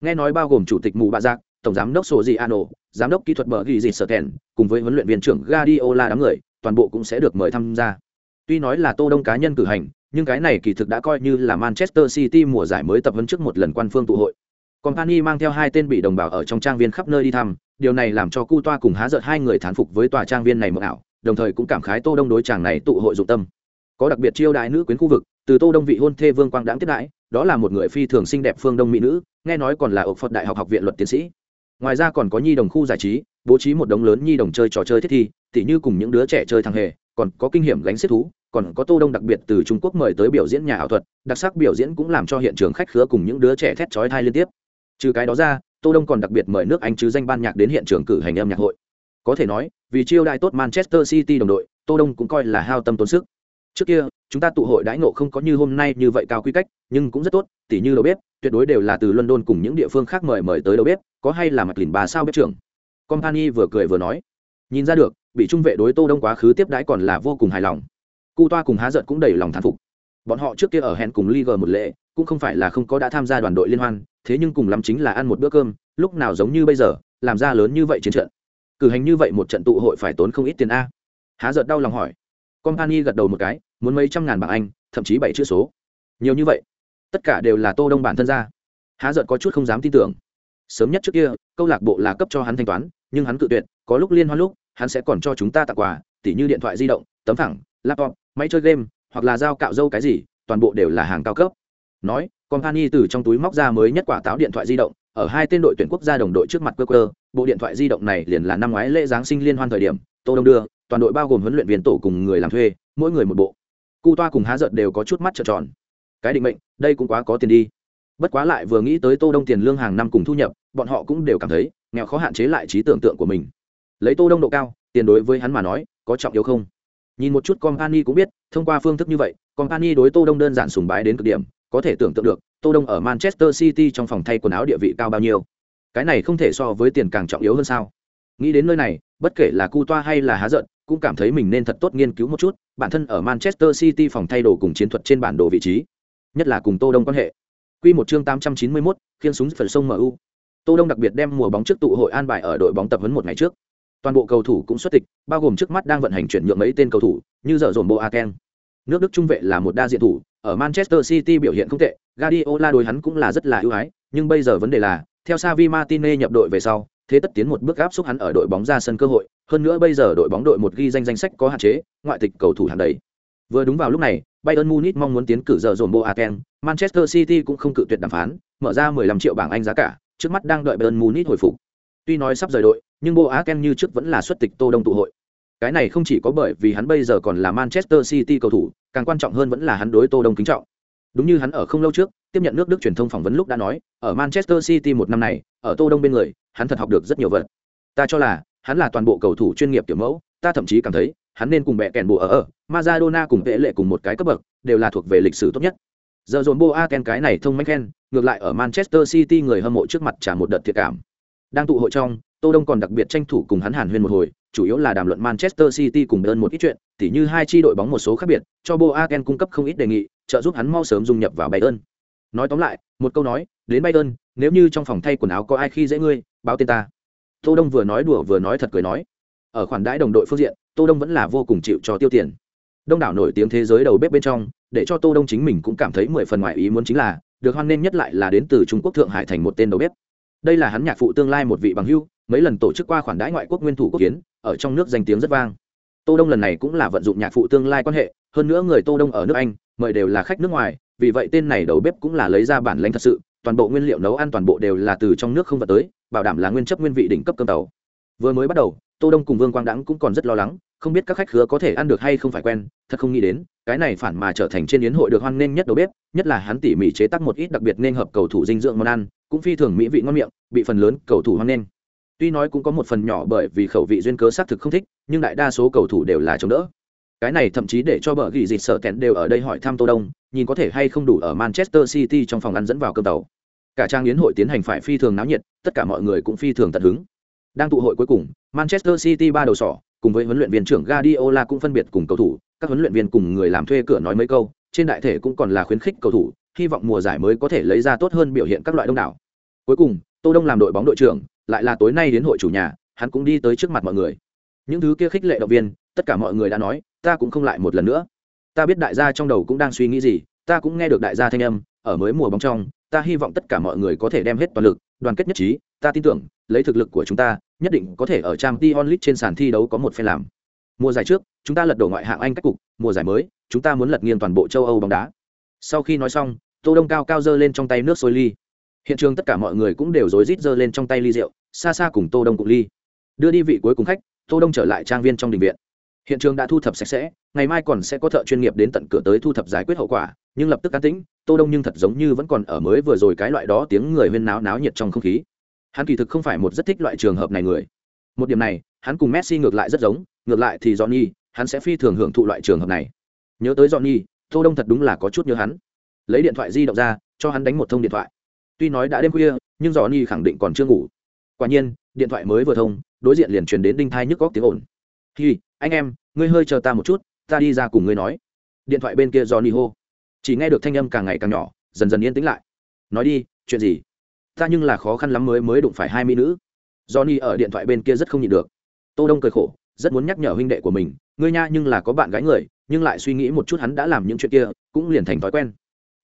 Nghe nói bao gồm chủ tịch mù bạ giác, tổng giám đốc sổ dị ano giám đốc kỹ thuật bờ ghi dị sở kèn cùng với huấn luyện viên trưởng Guardiola đám người, toàn bộ cũng sẽ được mời tham gia. Tuy nói là tô đông cá nhân cử hành nhưng cái này kỳ thực đã coi như là manchester city mùa giải mới tập huấn trước một lần quan phương tụ hội. Company mang theo hai tên bị đồng bào ở trong trang viên khắp nơi đi thăm, điều này làm cho cu toa cùng há giận hai người thán phục với tòa trang viên này mộng ảo, đồng thời cũng cảm khái tô đông đối chàng này tụ hội dụng tâm. Có đặc biệt chiêu đại nữ quyến khu vực, từ tô đông vị hôn thê vương quang đãng tiếp đãi, đó là một người phi thường xinh đẹp phương đông mỹ nữ, nghe nói còn là ở phật đại học học viện luật tiến sĩ. Ngoài ra còn có nhi đồng khu giải trí, bố trí một đống lớn nhi đồng chơi trò chơi thiết thi, tỉ như cùng những đứa trẻ chơi thằng hề, còn có kinh nghiệm gánh xiết thú còn có tô đông đặc biệt từ trung quốc mời tới biểu diễn nhà ảo thuật, đặc sắc biểu diễn cũng làm cho hiện trường khách khứa cùng những đứa trẻ thét chói thai liên tiếp. Trừ cái đó ra, tô đông còn đặc biệt mời nước anh chứ danh ban nhạc đến hiện trường cử hành âm nhạc hội. Có thể nói, vì chiêu đại tốt manchester city đồng đội, tô đông cũng coi là hao tâm tốn sức. Trước kia, chúng ta tụ hội đãi ngộ không có như hôm nay như vậy cao quy cách, nhưng cũng rất tốt, tỉ như đầu bếp, tuyệt đối đều là từ london cùng những địa phương khác mời mời tới đầu bếp, có hay là mặt lìn bà sao bếp trưởng. Company vừa cười vừa nói. Nhìn ra được, bị trung vệ đối tô đông quá khứ tiếp đãi còn là vô cùng hài lòng cu toa cùng há giận cũng đầy lòng thán phục. Bọn họ trước kia ở hẹn cùng liga một lệ, cũng không phải là không có đã tham gia đoàn đội liên hoan, thế nhưng cùng lắm chính là ăn một bữa cơm, lúc nào giống như bây giờ, làm ra lớn như vậy chiến trận. Cử hành như vậy một trận tụ hội phải tốn không ít tiền a. Há giận đau lòng hỏi. Company gật đầu một cái, muốn mấy trăm ngàn bảng anh, thậm chí bảy chữ số. Nhiều như vậy. Tất cả đều là tô đông bản thân ra. Há giận có chút không dám tin tưởng. Sớm nhất trước kia, câu lạc bộ là cấp cho hắn thanh toán, nhưng hắn cự tuyệt, có lúc liên hoan lúc, hắn sẽ còn cho chúng ta tặng quà, tỉ như điện thoại di động, tấm thẳng laptop, máy chơi game, hoặc là dao cạo râu cái gì, toàn bộ đều là hàng cao cấp. Nói, company từ trong túi móc ra mới nhất quả táo điện thoại di động, ở hai tên đội tuyển quốc gia đồng đội trước mặt cơ cơ bộ điện thoại di động này liền là năm ngoái lễ giáng sinh liên hoan thời điểm, tô đông đưa, toàn đội bao gồm huấn luyện viên tổ cùng người làm thuê, mỗi người một bộ. Cu toa cùng há giận đều có chút mắt trợn tròn. Cái định mệnh, đây cũng quá có tiền đi. Bất quá lại vừa nghĩ tới tô đông tiền lương hàng năm cùng thu nhập, bọn họ cũng đều cảm thấy, nghèo khó hạn chế lại trí tưởng tượng của mình. Lấy tô đông độ cao, tiền đối với hắn mà nói, có trọng yếu không? Nhìn một chút company cũng biết thông qua phương thức như vậy company đối tô đông đơn giản sùng bái đến cực điểm có thể tưởng tượng được tô đông ở manchester city trong phòng thay quần áo địa vị cao bao nhiêu. Cái này không thể so với tiền càng trọng yếu hơn sao? Nghĩ đến nơi này bất kể là cu toa hay là há giận cũng cảm thấy mình nên thật tốt nghiên cứu một chút bản thân ở manchester city phòng thay đồ cùng chiến thuật trên bản đồ vị trí nhất là cùng tô đông quan hệ. Quy một chương 891, khiên súng phần sông mu tô đông đặc biệt đem mùa bóng trước tụ hội an bài ở đội bóng tập huấn một ngày trước toàn bộ cầu thủ cũng xuất tịch bao gồm trước mắt đang vận hành chuyển nhượng mấy tên cầu thủ như dở dồn bộ aken nước đức trung vệ là một đa diện thủ ở manchester city biểu hiện không tệ guardiola đối hắn cũng là rất là ưu ái nhưng bây giờ vấn đề là theo Savi Martinez nhập đội về sau thế tất tiến một bước áp xúc hắn ở đội bóng ra sân cơ hội hơn nữa bây giờ đội bóng đội một ghi danh danh sách có hạn chế ngoại tịch cầu thủ hàng đấy vừa đúng vào lúc này Bayern Munich mong muốn tiến cử giờ dồn bộ Aken, Manchester City cũng không cự tuyệt đàm phán, mở ra 15 triệu bảng Anh giá cả, trước mắt đang đợi Bayern Munich hồi phục. Tuy nói sắp rời đội, nhưng Boateng như trước vẫn là xuất tịch Tô Đông tụ hội. Cái này không chỉ có bởi vì hắn bây giờ còn là Manchester City cầu thủ, càng quan trọng hơn vẫn là hắn đối Tô Đông kính trọng. Đúng như hắn ở không lâu trước, tiếp nhận nước Đức truyền thông phỏng vấn lúc đã nói, ở Manchester City một năm này, ở Tô Đông bên người, hắn thật học được rất nhiều vật. Ta cho là, hắn là toàn bộ cầu thủ chuyên nghiệp kiểu mẫu, ta thậm chí cảm thấy, hắn nên cùng bẹ kèn bộ ở ở, Maradona cùng vệ lệ cùng một cái cấp bậc, đều là thuộc về lịch sử tốt nhất. Giờ dồn Boateng cái này thông mách khen, ngược lại ở Manchester City người hâm mộ trước mặt trả một đợt thiệt cảm. Đang tụ hội trong, Tô Đông còn đặc biệt tranh thủ cùng hắn hàn huyên một hồi, chủ yếu là đàm luận Manchester City cùng Bayern một ít chuyện, tỉ như hai chi đội bóng một số khác biệt, cho Boateng cung cấp không ít đề nghị, trợ giúp hắn mau sớm dung nhập vào Bayern. Nói tóm lại, một câu nói, đến Bayern, nếu như trong phòng thay quần áo có ai khi dễ ngươi, báo tên ta. Tô Đông vừa nói đùa vừa nói thật cười nói. Ở khoản đãi đồng đội phương diện, Tô Đông vẫn là vô cùng chịu cho tiêu tiền. Đông đảo nổi tiếng thế giới đầu bếp bên trong, để cho Tô Đông chính mình cũng cảm thấy mười phần ngoài ý muốn chính là, được hoan nên nhất lại là đến từ Trung Quốc Thượng Hải thành một tên đầu bếp. Đây là hắn nhạc phụ tương lai một vị bằng hữu, mấy lần tổ chức qua khoản đãi ngoại quốc nguyên thủ quốc kiến, ở trong nước danh tiếng rất vang. Tô Đông lần này cũng là vận dụng nhạc phụ tương lai quan hệ, hơn nữa người Tô Đông ở nước Anh, mời đều là khách nước ngoài, vì vậy tên này đầu bếp cũng là lấy ra bản lãnh thật sự, toàn bộ nguyên liệu nấu ăn toàn bộ đều là từ trong nước không vận tới, bảo đảm là nguyên chất nguyên vị đỉnh cấp cơm tàu. Vừa mới bắt đầu, Tô Đông cùng Vương Quang Đãng cũng còn rất lo lắng, không biết các khách khứa có thể ăn được hay không phải quen, thật không nghĩ đến, cái này phản mà trở thành trên yến hội được hoan nghênh nhất đầu bếp, nhất là hắn tỉ mỉ chế tác một ít đặc biệt nên hợp cầu thủ dinh dưỡng món ăn, cũng phi thường mỹ vị ngon miệng, bị phần lớn cầu thủ hoan nghênh. Tuy nói cũng có một phần nhỏ bởi vì khẩu vị duyên cớ xác thực không thích, nhưng đại đa số cầu thủ đều là chống đỡ. Cái này thậm chí để cho bờ gỉ dịch sợ kẹn đều ở đây hỏi thăm Tô Đông, nhìn có thể hay không đủ ở Manchester City trong phòng ăn dẫn vào cơm tàu. Cả trang yến hội tiến hành phải phi thường náo nhiệt, tất cả mọi người cũng phi thường tận hứng. Đang tụ hội cuối cùng, Manchester City ba đầu sỏ, cùng với huấn luyện viên trưởng Guardiola cũng phân biệt cùng cầu thủ, các huấn luyện viên cùng người làm thuê cửa nói mấy câu, trên đại thể cũng còn là khuyến khích cầu thủ, hy vọng mùa giải mới có thể lấy ra tốt hơn biểu hiện các loại đông đảo. Cuối cùng, Tô Đông làm đội bóng đội trưởng, lại là tối nay đến hội chủ nhà, hắn cũng đi tới trước mặt mọi người. Những thứ kia khích lệ động viên, tất cả mọi người đã nói, ta cũng không lại một lần nữa. Ta biết đại gia trong đầu cũng đang suy nghĩ gì, ta cũng nghe được đại gia thanh âm, ở mới mùa bóng trong, ta hy vọng tất cả mọi người có thể đem hết toàn lực, đoàn kết nhất trí, ta tin tưởng, lấy thực lực của chúng ta, nhất định có thể ở Champions League trên sàn thi đấu có một phe làm. Mùa giải trước, chúng ta lật đổ ngoại hạng Anh cách cục, mùa giải mới, chúng ta muốn lật nghiêng toàn bộ châu Âu bóng đá. Sau khi nói xong, Tô Đông cao cao dơ lên trong tay nước sôi ly. Hiện trường tất cả mọi người cũng đều rối rít giơ lên trong tay ly rượu, xa xa cùng Tô Đông cùng ly. Đưa đi vị cuối cùng khách, Tô Đông trở lại trang viên trong đình viện. Hiện trường đã thu thập sạch sẽ, ngày mai còn sẽ có thợ chuyên nghiệp đến tận cửa tới thu thập giải quyết hậu quả, nhưng lập tức cá tĩnh, Tô Đông nhưng thật giống như vẫn còn ở mới vừa rồi cái loại đó tiếng người huyên náo náo nhiệt trong không khí. Hắn kỳ thực không phải một rất thích loại trường hợp này người. Một điểm này, hắn cùng Messi ngược lại rất giống, ngược lại thì Johnny, hắn sẽ phi thường hưởng thụ loại trường hợp này. Nhớ tới Johnny, Tô Đông thật đúng là có chút nhớ hắn. Lấy điện thoại di động ra, cho hắn đánh một thông điện thoại. Tuy nói đã đêm khuya, nhưng Johnny khẳng định còn chưa ngủ. Quả nhiên, điện thoại mới vừa thông, đối diện liền truyền đến đinh thai nhức góc tiếng ồn. "Hi, anh em, ngươi hơi chờ ta một chút, ta đi ra cùng ngươi nói." Điện thoại bên kia Johnny hô. Chỉ nghe được thanh âm càng ngày càng nhỏ, dần dần yên tĩnh lại. "Nói đi, chuyện gì?" "Ta nhưng là khó khăn lắm mới mới đụng phải hai mỹ nữ." Johnny ở điện thoại bên kia rất không nhịn được. Tô Đông cười khổ, rất muốn nhắc nhở huynh đệ của mình, ngươi nha nhưng là có bạn gái người, nhưng lại suy nghĩ một chút hắn đã làm những chuyện kia, cũng liền thành thói quen.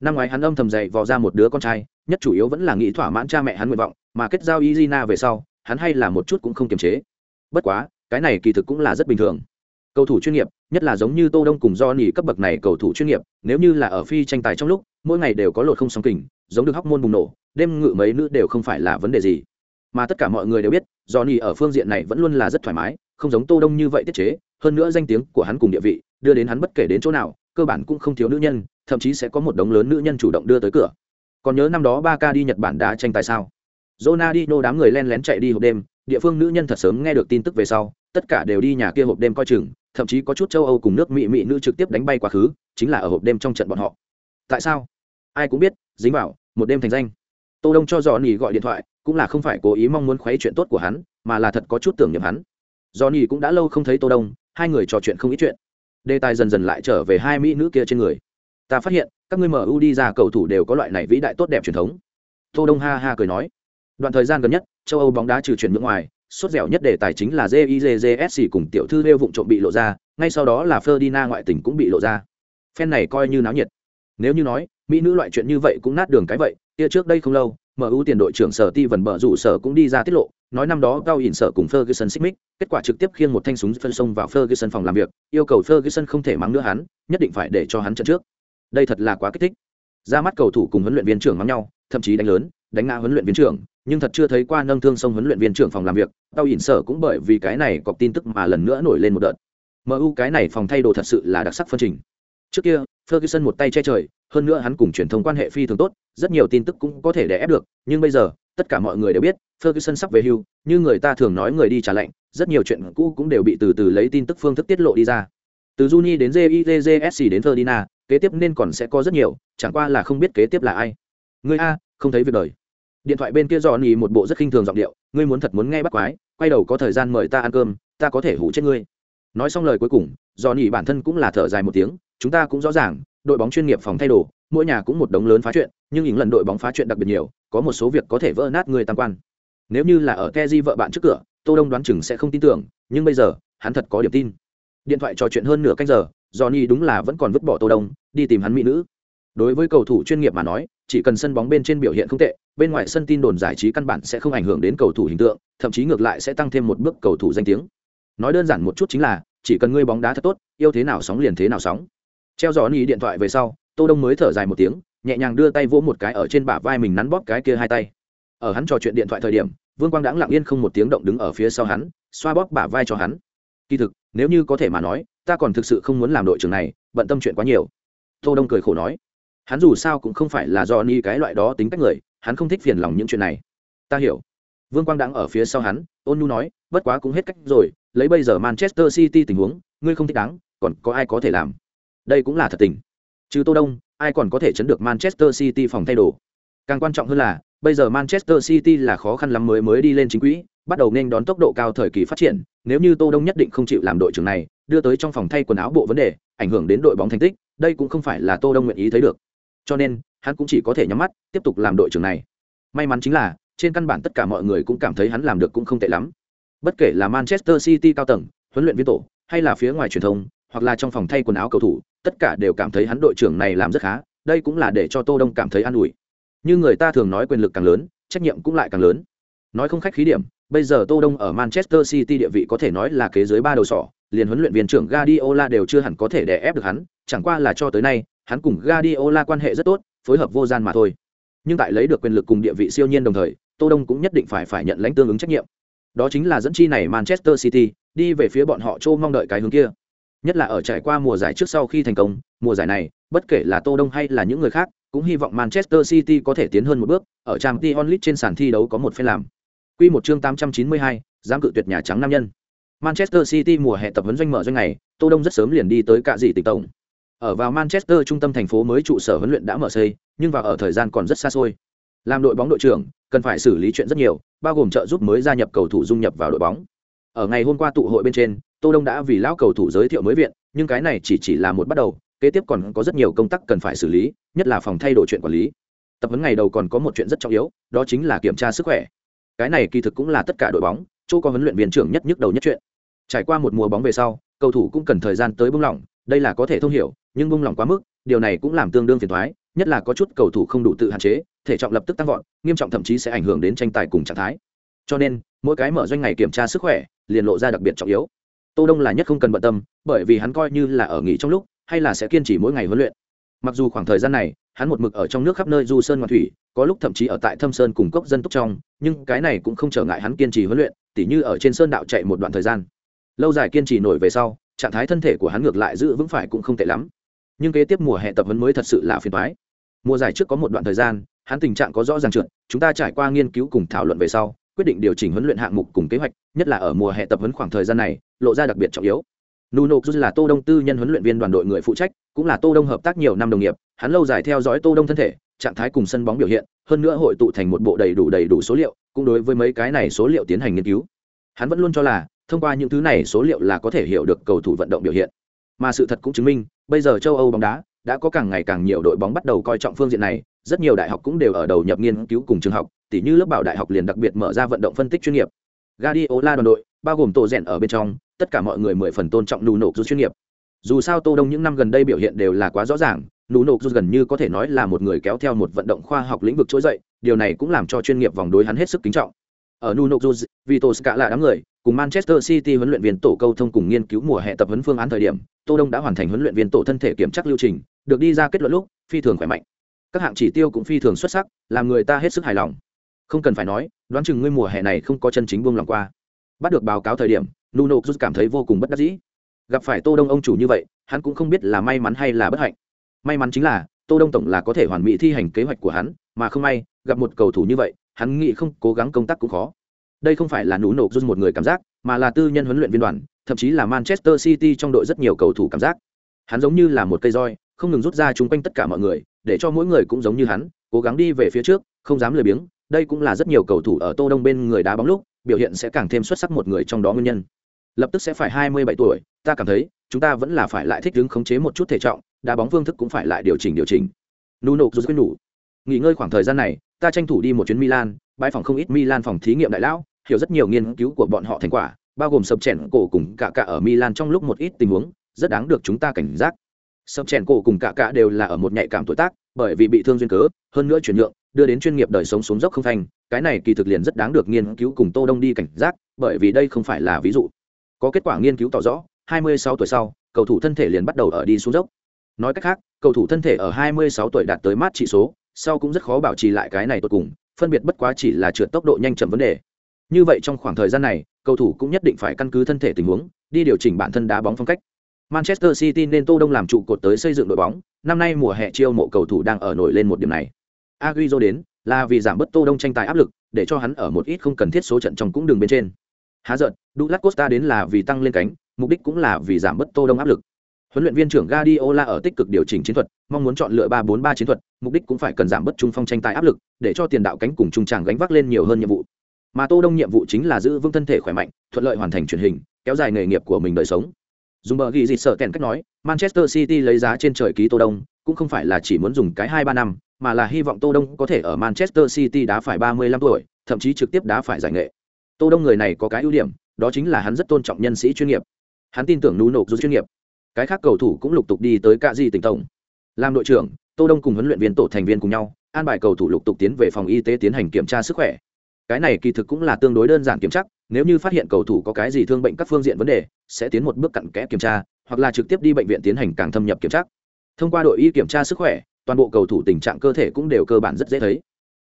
Năm ngoái hắn âm thầm dạy vò ra một đứa con trai, nhất chủ yếu vẫn là nghĩ thỏa mãn cha mẹ hắn nguyện vọng, mà kết giao Izina về sau, hắn hay là một chút cũng không kiềm chế. Bất quá cái này kỳ thực cũng là rất bình thường. Cầu thủ chuyên nghiệp nhất là giống như tô đông cùng do nỉ cấp bậc này cầu thủ chuyên nghiệp nếu như là ở phi tranh tài trong lúc mỗi ngày đều có lột không sóng kình giống được hóc môn bùng nổ đêm ngự mấy nữ đều không phải là vấn đề gì. Mà tất cả mọi người đều biết do nỉ ở phương diện này vẫn luôn là rất thoải mái không giống tô đông như vậy tiết chế hơn nữa danh tiếng của hắn cùng địa vị đưa đến hắn bất kể đến chỗ nào cơ bản cũng không thiếu nữ nhân thậm chí sẽ có một đống lớn nữ nhân chủ động đưa tới cửa. Còn nhớ năm đó ba ca đi nhật bản đá tranh tài sao? Ronaldinho đám người len lén chạy đi hộp đêm, địa phương nữ nhân thật sớm nghe được tin tức về sau, tất cả đều đi nhà kia hộp đêm coi chừng, thậm chí có chút châu âu cùng nước mỹ mỹ nữ trực tiếp đánh bay quá khứ, chính là ở hộp đêm trong trận bọn họ. Tại sao? Ai cũng biết, dính vào, một đêm thành danh. Tô đông cho dò nỉ gọi điện thoại, cũng là không phải cố ý mong muốn khuấy chuyện tốt của hắn, mà là thật có chút tưởng niệm hắn. Dò nỉ cũng đã lâu không thấy tô đông, hai người trò chuyện không ít chuyện. Đề tài dần dần lại trở về hai mỹ nữ kia trên người ta phát hiện các ngươi mu đi ra cầu thủ đều có loại này vĩ đại tốt đẹp truyền thống. Tô đông ha ha cười nói. Đoạn thời gian gần nhất châu âu bóng đá trừ chuyển nước ngoài suốt dẻo nhất đề tài chính là jizsc cùng tiểu thư lêu vụng trộm bị lộ ra ngay sau đó là ferdinand ngoại tình cũng bị lộ ra. Phen này coi như náo nhiệt. Nếu như nói mỹ nữ loại chuyện như vậy cũng nát đường cái vậy kia trước đây không lâu MU tiền đội trưởng Sở Ti Vân bợ rủ sở cũng đi ra tiết lộ, nói năm đó cao ỉn sở cùng Ferguson xích mích, kết quả trực tiếp khiêng một thanh súng phân xông vào Ferguson phòng làm việc, yêu cầu Ferguson không thể mắng nữa hắn, nhất định phải để cho hắn trận trước. Đây thật là quá kích thích. Ra mắt cầu thủ cùng huấn luyện viên trưởng mắng nhau, thậm chí đánh lớn, đánh ngã huấn luyện viên trưởng, nhưng thật chưa thấy qua nâng thương sông huấn luyện viên trưởng phòng làm việc, Tao ỉn sở cũng bởi vì cái này có tin tức mà lần nữa nổi lên một đợt. MU cái này phòng thay đồ thật sự là đặc sắc phân trình. Trước kia, Ferguson một tay che trời, hơn nữa hắn cùng truyền thông quan hệ phi thường tốt, rất nhiều tin tức cũng có thể đè ép được, nhưng bây giờ, tất cả mọi người đều biết, Ferguson sắp về hưu, như người ta thường nói người đi trả lệnh, rất nhiều chuyện cũ cũng đều bị từ từ lấy tin tức phương thức tiết lộ đi ra. Từ Juni đến jizsc đến Ferdinand, kế tiếp nên còn sẽ có rất nhiều, chẳng qua là không biết kế tiếp là ai. Người a, không thấy việc đời. Điện thoại bên kia dò nhì một bộ rất khinh thường giọng điệu, ngươi muốn thật muốn nghe bắt quái, quay đầu có thời gian mời ta ăn cơm, ta có thể hủ chết ngươi. Nói xong lời cuối cùng, dò nhì bản thân cũng là thở dài một tiếng, chúng ta cũng rõ ràng, đội bóng chuyên nghiệp phòng thay đồ, mỗi nhà cũng một đống lớn phá chuyện, nhưng những lần đội bóng phá chuyện đặc biệt nhiều, có một số việc có thể vỡ nát người tam quan. Nếu như là ở Keji vợ bạn trước cửa, Tô Đông đoán chừng sẽ không tin tưởng, nhưng bây giờ, hắn thật có điểm tin. Điện thoại trò chuyện hơn nửa canh giờ, Johnny đúng là vẫn còn vứt bỏ Tô Đông, đi tìm hắn mỹ nữ. Đối với cầu thủ chuyên nghiệp mà nói, chỉ cần sân bóng bên trên biểu hiện không tệ, bên ngoài sân tin đồn giải trí căn bản sẽ không ảnh hưởng đến cầu thủ hình tượng, thậm chí ngược lại sẽ tăng thêm một bước cầu thủ danh tiếng. Nói đơn giản một chút chính là, chỉ cần ngươi bóng đá thật tốt, yêu thế nào sóng liền thế nào sóng. Treo Johnny điện thoại về sau, Tô Đông mới thở dài một tiếng, nhẹ nhàng đưa tay vỗ một cái ở trên bả vai mình nắn bóp cái kia hai tay ở hắn trò chuyện điện thoại thời điểm vương quang đãng lặng yên không một tiếng động đứng ở phía sau hắn xoa bóp bả vai cho hắn kỳ thực nếu như có thể mà nói ta còn thực sự không muốn làm đội trưởng này, bận tâm chuyện quá nhiều. Tô đông cười khổ nói. Hắn dù sao cũng không phải là do ni cái loại đó tính cách người, hắn không thích phiền lòng những chuyện này. Ta hiểu. Vương quang đang ở phía sau hắn, ôn nhu nói, bất quá cũng hết cách rồi, lấy bây giờ manchester city tình huống, ngươi không thích đáng, còn có ai có thể làm? Đây cũng là thật tình. Trừ tô đông, ai còn có thể chấn được manchester city phòng thay đồ? Càng quan trọng hơn là, bây giờ manchester city là khó khăn lắm mới mới đi lên chính quỹ, bắt đầu nên đón tốc độ cao thời kỳ phát triển, nếu như tô đông nhất định không chịu làm đội trưởng này đưa tới trong phòng thay quần áo bộ vấn đề, ảnh hưởng đến đội bóng thành tích, đây cũng không phải là tô đông nguyện ý thấy được. Cho nên, hắn cũng chỉ có thể nhắm mắt, tiếp tục làm đội trưởng này. May mắn chính là, trên căn bản tất cả mọi người cũng cảm thấy hắn làm được cũng không tệ lắm. Bất kể là manchester city cao tầng, huấn luyện viên tổ, hay là phía ngoài truyền thông, hoặc là trong phòng thay quần áo cầu thủ, tất cả đều cảm thấy hắn đội trưởng này làm rất khá, đây cũng là để cho tô đông cảm thấy an ủi. Như người ta thường nói quyền lực càng lớn, trách nhiệm cũng lại càng lớn. Nói không khách khí điểm, bây giờ tô đông ở manchester city địa vị có thể nói là kế dưới ba đầu sỏ liền huấn luyện viên trưởng Guardiola đều chưa hẳn có thể đè ép được hắn chẳng qua là cho tới nay hắn cùng Guardiola quan hệ rất tốt phối hợp vô gian mà thôi. Nhưng tại lấy được quyền lực cùng địa vị siêu nhiên đồng thời tô đông cũng nhất định phải phải nhận lãnh tương ứng trách nhiệm. Đó chính là dẫn chi này manchester city đi về phía bọn họ trô mong đợi cái hướng kia. Nhất là ở trải qua mùa giải trước sau khi thành công mùa giải này bất kể là tô đông hay là những người khác cũng hy vọng manchester city có thể tiến hơn một bước ở trang League trên sàn thi đấu có một phen làm. Quy một chương 892, dám cự tuyệt nhà trắng nam nhân manchester city mùa hè tập huấn doanh mở doanh ngày. tô đông rất sớm liền đi tới cả dị tỉnh tổng. Ở vào manchester trung tâm thành phố mới trụ sở huấn luyện đã mở xây, nhưng vào ở thời gian còn rất xa xôi. Làm đội bóng đội trưởng, cần phải xử lý chuyện rất nhiều, bao gồm trợ giúp mới gia nhập cầu thủ dung nhập vào đội bóng. Ở ngày hôm qua tụ hội bên trên, tô đông đã vì lão cầu thủ giới thiệu mới viện, nhưng cái này chỉ chỉ là một bắt đầu, kế tiếp còn có rất nhiều công tác cần phải xử lý, nhất là phòng thay đổi chuyện quản lý. Tập huấn ngày đầu còn có một chuyện rất trọng yếu, đó chính là kiểm tra sức khỏe. Cái này kỳ thực cũng là tất cả đội bóng, chỗ có huấn luyện viên trưởng nhất nhức đầu nhất chuyện trải qua một mùa bóng về sau, cầu thủ cũng cần thời gian tới bung lỏng, đây là có thể thông hiểu, nhưng bung lỏng quá mức, điều này cũng làm tương đương phiền thoái nhất là có chút cầu thủ không đủ tự hạn chế, thể trọng lập tức tăng vọt, nghiêm trọng thậm chí sẽ ảnh hưởng đến tranh tài cùng trạng thái. Cho nên, mỗi cái mở doanh ngày kiểm tra sức khỏe liền lộ ra đặc biệt trọng yếu. Tô đông là nhất không cần bận tâm, bởi vì hắn coi như là ở nghỉ trong lúc, hay là sẽ kiên trì mỗi ngày huấn luyện. Mặc dù khoảng thời gian này, hắn một mực ở trong nước khắp nơi du sơn ngoạn thủy, có lúc thậm chí ở tại thâm sơn cùng cốc dân túc trong, nhưng cái này cũng không trở ngại hắn kiên trì huấn luyện, tỉ như ở trên sơn đạo chạy một đoạn thời gian lâu dài kiên trì nổi về sau, trạng thái thân thể của hắn ngược lại giữ vững phải cũng không tệ lắm. Nhưng kế tiếp mùa hè tập huấn mới thật sự là phiền toái. Mùa giải trước có một đoạn thời gian, hắn tình trạng có rõ ràng trượt, chúng ta trải qua nghiên cứu cùng thảo luận về sau, quyết định điều chỉnh huấn luyện hạng mục cùng kế hoạch, nhất là ở mùa hè tập huấn khoảng thời gian này, lộ ra đặc biệt trọng yếu. Nuno dù là tô đông tư nhân huấn luyện viên đoàn đội người phụ trách, cũng là tô đông hợp tác nhiều năm đồng nghiệp, hắn lâu dài theo dõi tô đông thân thể, trạng thái cùng sân bóng biểu hiện, hơn nữa hội tụ thành một bộ đầy đủ đầy đủ số liệu, cũng đối với mấy cái này số liệu tiến hành nghiên cứu hắn vẫn luôn cho là, thông qua những thứ này số liệu là có thể hiểu được cầu thủ vận động biểu hiện. Mà sự thật cũng chứng minh, bây giờ châu âu bóng đá đã có càng ngày càng nhiều đội bóng bắt đầu coi trọng phương diện này, rất nhiều đại học cũng đều ở đầu nhập nghiên cứu cùng trường học, tỉ như lớp bảo đại học liền đặc biệt mở ra vận động phân tích chuyên nghiệp. Guardiola đoàn đội, bao gồm tổ rèn ở bên trong, tất cả mọi người mười phần tôn trọng nụ nộp dù chuyên nghiệp. Dù sao tô đông những năm gần đây biểu hiện đều là quá rõ ràng nụ nộp dù gần như có thể nói là một người kéo theo một vận động khoa học lĩnh vực trỗi dậy, điều này cũng làm cho chuyên nghiệp vòng đối hắn hết sức kính trọng ở Nuno nộp vito là đám người, cùng manchester city huấn luyện viên tổ câu thông cùng nghiên cứu mùa hè tập huấn phương án thời điểm, tô đông đã hoàn thành huấn luyện viên tổ thân thể kiểm tra lưu trình, được đi ra kết luận lúc, phi thường khỏe mạnh. Các hạng chỉ tiêu cũng phi thường xuất sắc, làm người ta hết sức hài lòng. Không cần phải nói, đoán chừng ngươi mùa hè này không có chân chính buông lòng qua. Bắt được báo cáo thời điểm nuno rút cảm thấy vô cùng bất đắc dĩ. Gặp phải tô đông ông chủ như vậy, hắn cũng không biết là may mắn hay là bất hạnh. May mắn chính là, tô đông tổng là có thể hoàn mỹ thi hành kế hoạch của hắn, mà không may, gặp một cầu thủ như vậy hắn nghĩ không cố gắng công tác cũng khó. Đây không phải là nú nổ rút một người cảm giác, mà là tư nhân huấn luyện viên đoàn, thậm chí là manchester city trong đội rất nhiều cầu thủ cảm giác. Hắn giống như là một cây roi, không ngừng rút ra chung quanh tất cả mọi người, để cho mỗi người cũng giống như hắn, cố gắng đi về phía trước, không dám lười biếng. Đây cũng là rất nhiều cầu thủ ở tô đông bên người đá bóng lúc, biểu hiện sẽ càng thêm xuất sắc một người trong đó nguyên nhân. Lập tức sẽ phải 27 tuổi, ta cảm thấy, chúng ta vẫn là phải lại thích ứng khống chế một chút thể trọng, đá bóng phương thức cũng phải lại điều chỉnh điều chỉnh. Nuno rút quên đủ nghỉ ngơi khoảng thời gian này ta tranh thủ đi một chuyến milan bãi phòng không ít milan phòng thí nghiệm đại lão, hiểu rất nhiều nghiên cứu của bọn họ thành quả, bao gồm sập chèn cổ cùng cả cả ở milan trong lúc một ít tình huống, rất đáng được chúng ta cảnh giác. Sập chèn cổ cùng cả cả đều là ở một nhạy cảm tuổi tác, bởi vì bị thương duyên cớ, hơn nữa chuyển nhượng, đưa đến chuyên nghiệp đời sống xuống dốc không thành, cái này kỳ thực liền rất đáng được nghiên cứu cùng tô đông đi cảnh giác, bởi vì đây không phải là ví dụ. Có kết quả nghiên cứu tỏ rõ 26 tuổi sau, cầu thủ thân thể liền bắt đầu ở đi xuống dốc. Nói cách khác, cầu thủ thân thể ở 26 tuổi đạt tới mát trị số sau cũng rất khó bảo trì lại cái này tốt cùng, phân biệt bất quá chỉ là trượt tốc độ nhanh chậm vấn đề. Như vậy trong khoảng thời gian này, cầu thủ cũng nhất định phải căn cứ thân thể tình huống, đi điều chỉnh bản thân đá bóng phong cách. Manchester city nên tô đông làm trụ cột tới xây dựng đội bóng, năm nay mùa hè chiêu mộ cầu thủ đang ở nổi lên một điểm này. Agüero đến, là vì giảm bớt tô đông tranh tài áp lực, để cho hắn ở một ít không cần thiết số trận trong cũng đường bên trên. Há giận Douglas Costa đến là vì tăng lên cánh, mục đích cũng là vì giảm bớt tô đông áp lực huấn luyện viên trưởng Guardiola ở tích cực điều chỉnh chiến thuật, mong muốn chọn lựa 3-4-3 chiến thuật, mục đích cũng phải cần giảm bớt trung phong tranh tài áp lực, để cho tiền đạo cánh cùng trung tràng gánh vác lên nhiều hơn nhiệm vụ. Mà tô đông nhiệm vụ chính là giữ vững thân thể khỏe mạnh, thuận lợi hoàn thành truyền hình, kéo dài nghề nghiệp của mình đời sống. Dùng bờ ghi dịt sợ kèn cách nói, manchester city lấy giá trên trời ký tô đông, cũng không phải là chỉ muốn dùng cái hai ba năm, mà là hy vọng tô đông có thể ở manchester city đá phải ba mươi lăm tuổi, thậm chí trực tiếp đá phải giải nghệ. Tô đông người này có cái ưu điểm, đó chính là hắn rất tôn trọng nhân sĩ chuyên nghiệp. Hắn tin tưởng núi nổ dù chuyên nghiệp cái khác cầu thủ cũng lục tục đi tới cạ di tỉnh tổng. Làm đội trưởng, tô đông cùng huấn luyện viên tổ thành viên cùng nhau, an bài cầu thủ lục tục tiến về phòng y tế tiến hành kiểm tra sức khỏe. Cái này kỳ thực cũng là tương đối đơn giản kiểm tra, nếu như phát hiện cầu thủ có cái gì thương bệnh các phương diện vấn đề, sẽ tiến một bước cặn kẽ kiểm tra, hoặc là trực tiếp đi bệnh viện tiến hành càng thâm nhập kiểm tra. Thông qua đội y kiểm tra sức khỏe, toàn bộ cầu thủ tình trạng cơ thể cũng đều cơ bản rất dễ thấy.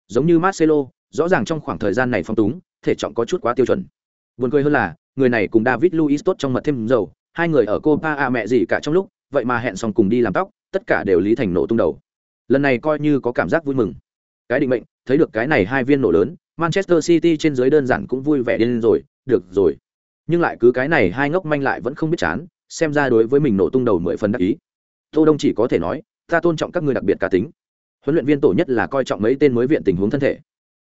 Giống như marcelo, rõ ràng trong khoảng thời gian này phong túng, thể trọng có chút quá tiêu chuẩn. Buồn cười hơn là, người này cùng david luis tốt trong mật thêm dầu hai người ở copa a à mẹ gì cả trong lúc, vậy mà hẹn xong cùng đi làm tóc, tất cả đều lý thành nổ tung đầu. Lần này coi như có cảm giác vui mừng. Cái định mệnh, thấy được cái này hai viên nổ lớn, manchester city trên dưới đơn giản cũng vui vẻ điên rồi, được rồi. Nhưng lại cứ cái này hai ngốc manh lại vẫn không biết chán, xem ra đối với mình nổ tung đầu mười phần đắc ý. Tô đông chỉ có thể nói, ta tôn trọng các người đặc biệt cá tính. Huấn luyện viên tổ nhất là coi trọng mấy tên mới viện tình huống thân thể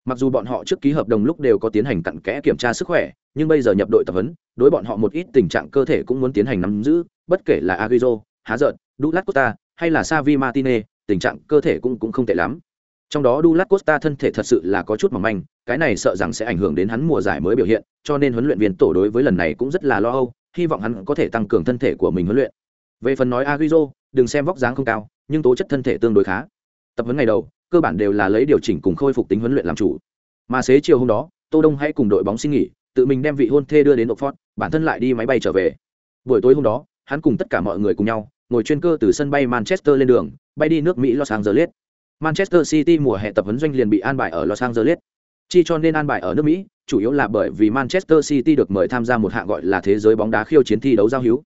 mặc dù bọn họ trước ký hợp đồng lúc đều có tiến hành cặn kẽ kiểm tra sức khỏe nhưng bây giờ nhập đội tập huấn đối bọn họ một ít tình trạng cơ thể cũng muốn tiến hành nắm giữ bất kể là Agüero, há giận Douglas Costa hay là Savi martine tình trạng cơ thể cũng cũng không tệ lắm. Trong đó Douglas Costa thân thể thật sự là có chút mỏng manh cái này sợ rằng sẽ ảnh hưởng đến hắn mùa giải mới biểu hiện cho nên huấn luyện viên tổ đối với lần này cũng rất là lo âu hy vọng hắn có thể tăng cường thân thể của mình huấn luyện. Về phần nói Agüero đừng xem vóc dáng không cao nhưng tố chất thân thể tương đối khá. Tập huấn ngày đầu cơ bản đều là lấy điều chỉnh cùng khôi phục tính huấn luyện làm chủ mà xế chiều hôm đó Tô Đông hãy cùng đội bóng xin nghỉ, tự mình đem vị hôn thê đưa đến Oxford, bản thân lại đi máy bay trở về. Buổi tối hôm đó, hắn cùng tất cả mọi người cùng nhau, ngồi chuyên cơ từ sân bay Manchester lên đường, bay đi nước Mỹ Los Angeles. Manchester City mùa hè tập huấn doanh liền bị an bài ở Los Angeles. Chi cho nên an bài ở nước Mỹ, chủ yếu là bởi vì Manchester City được mời tham gia một hạng gọi là thế giới bóng đá khiêu chiến thi đấu giao hữu.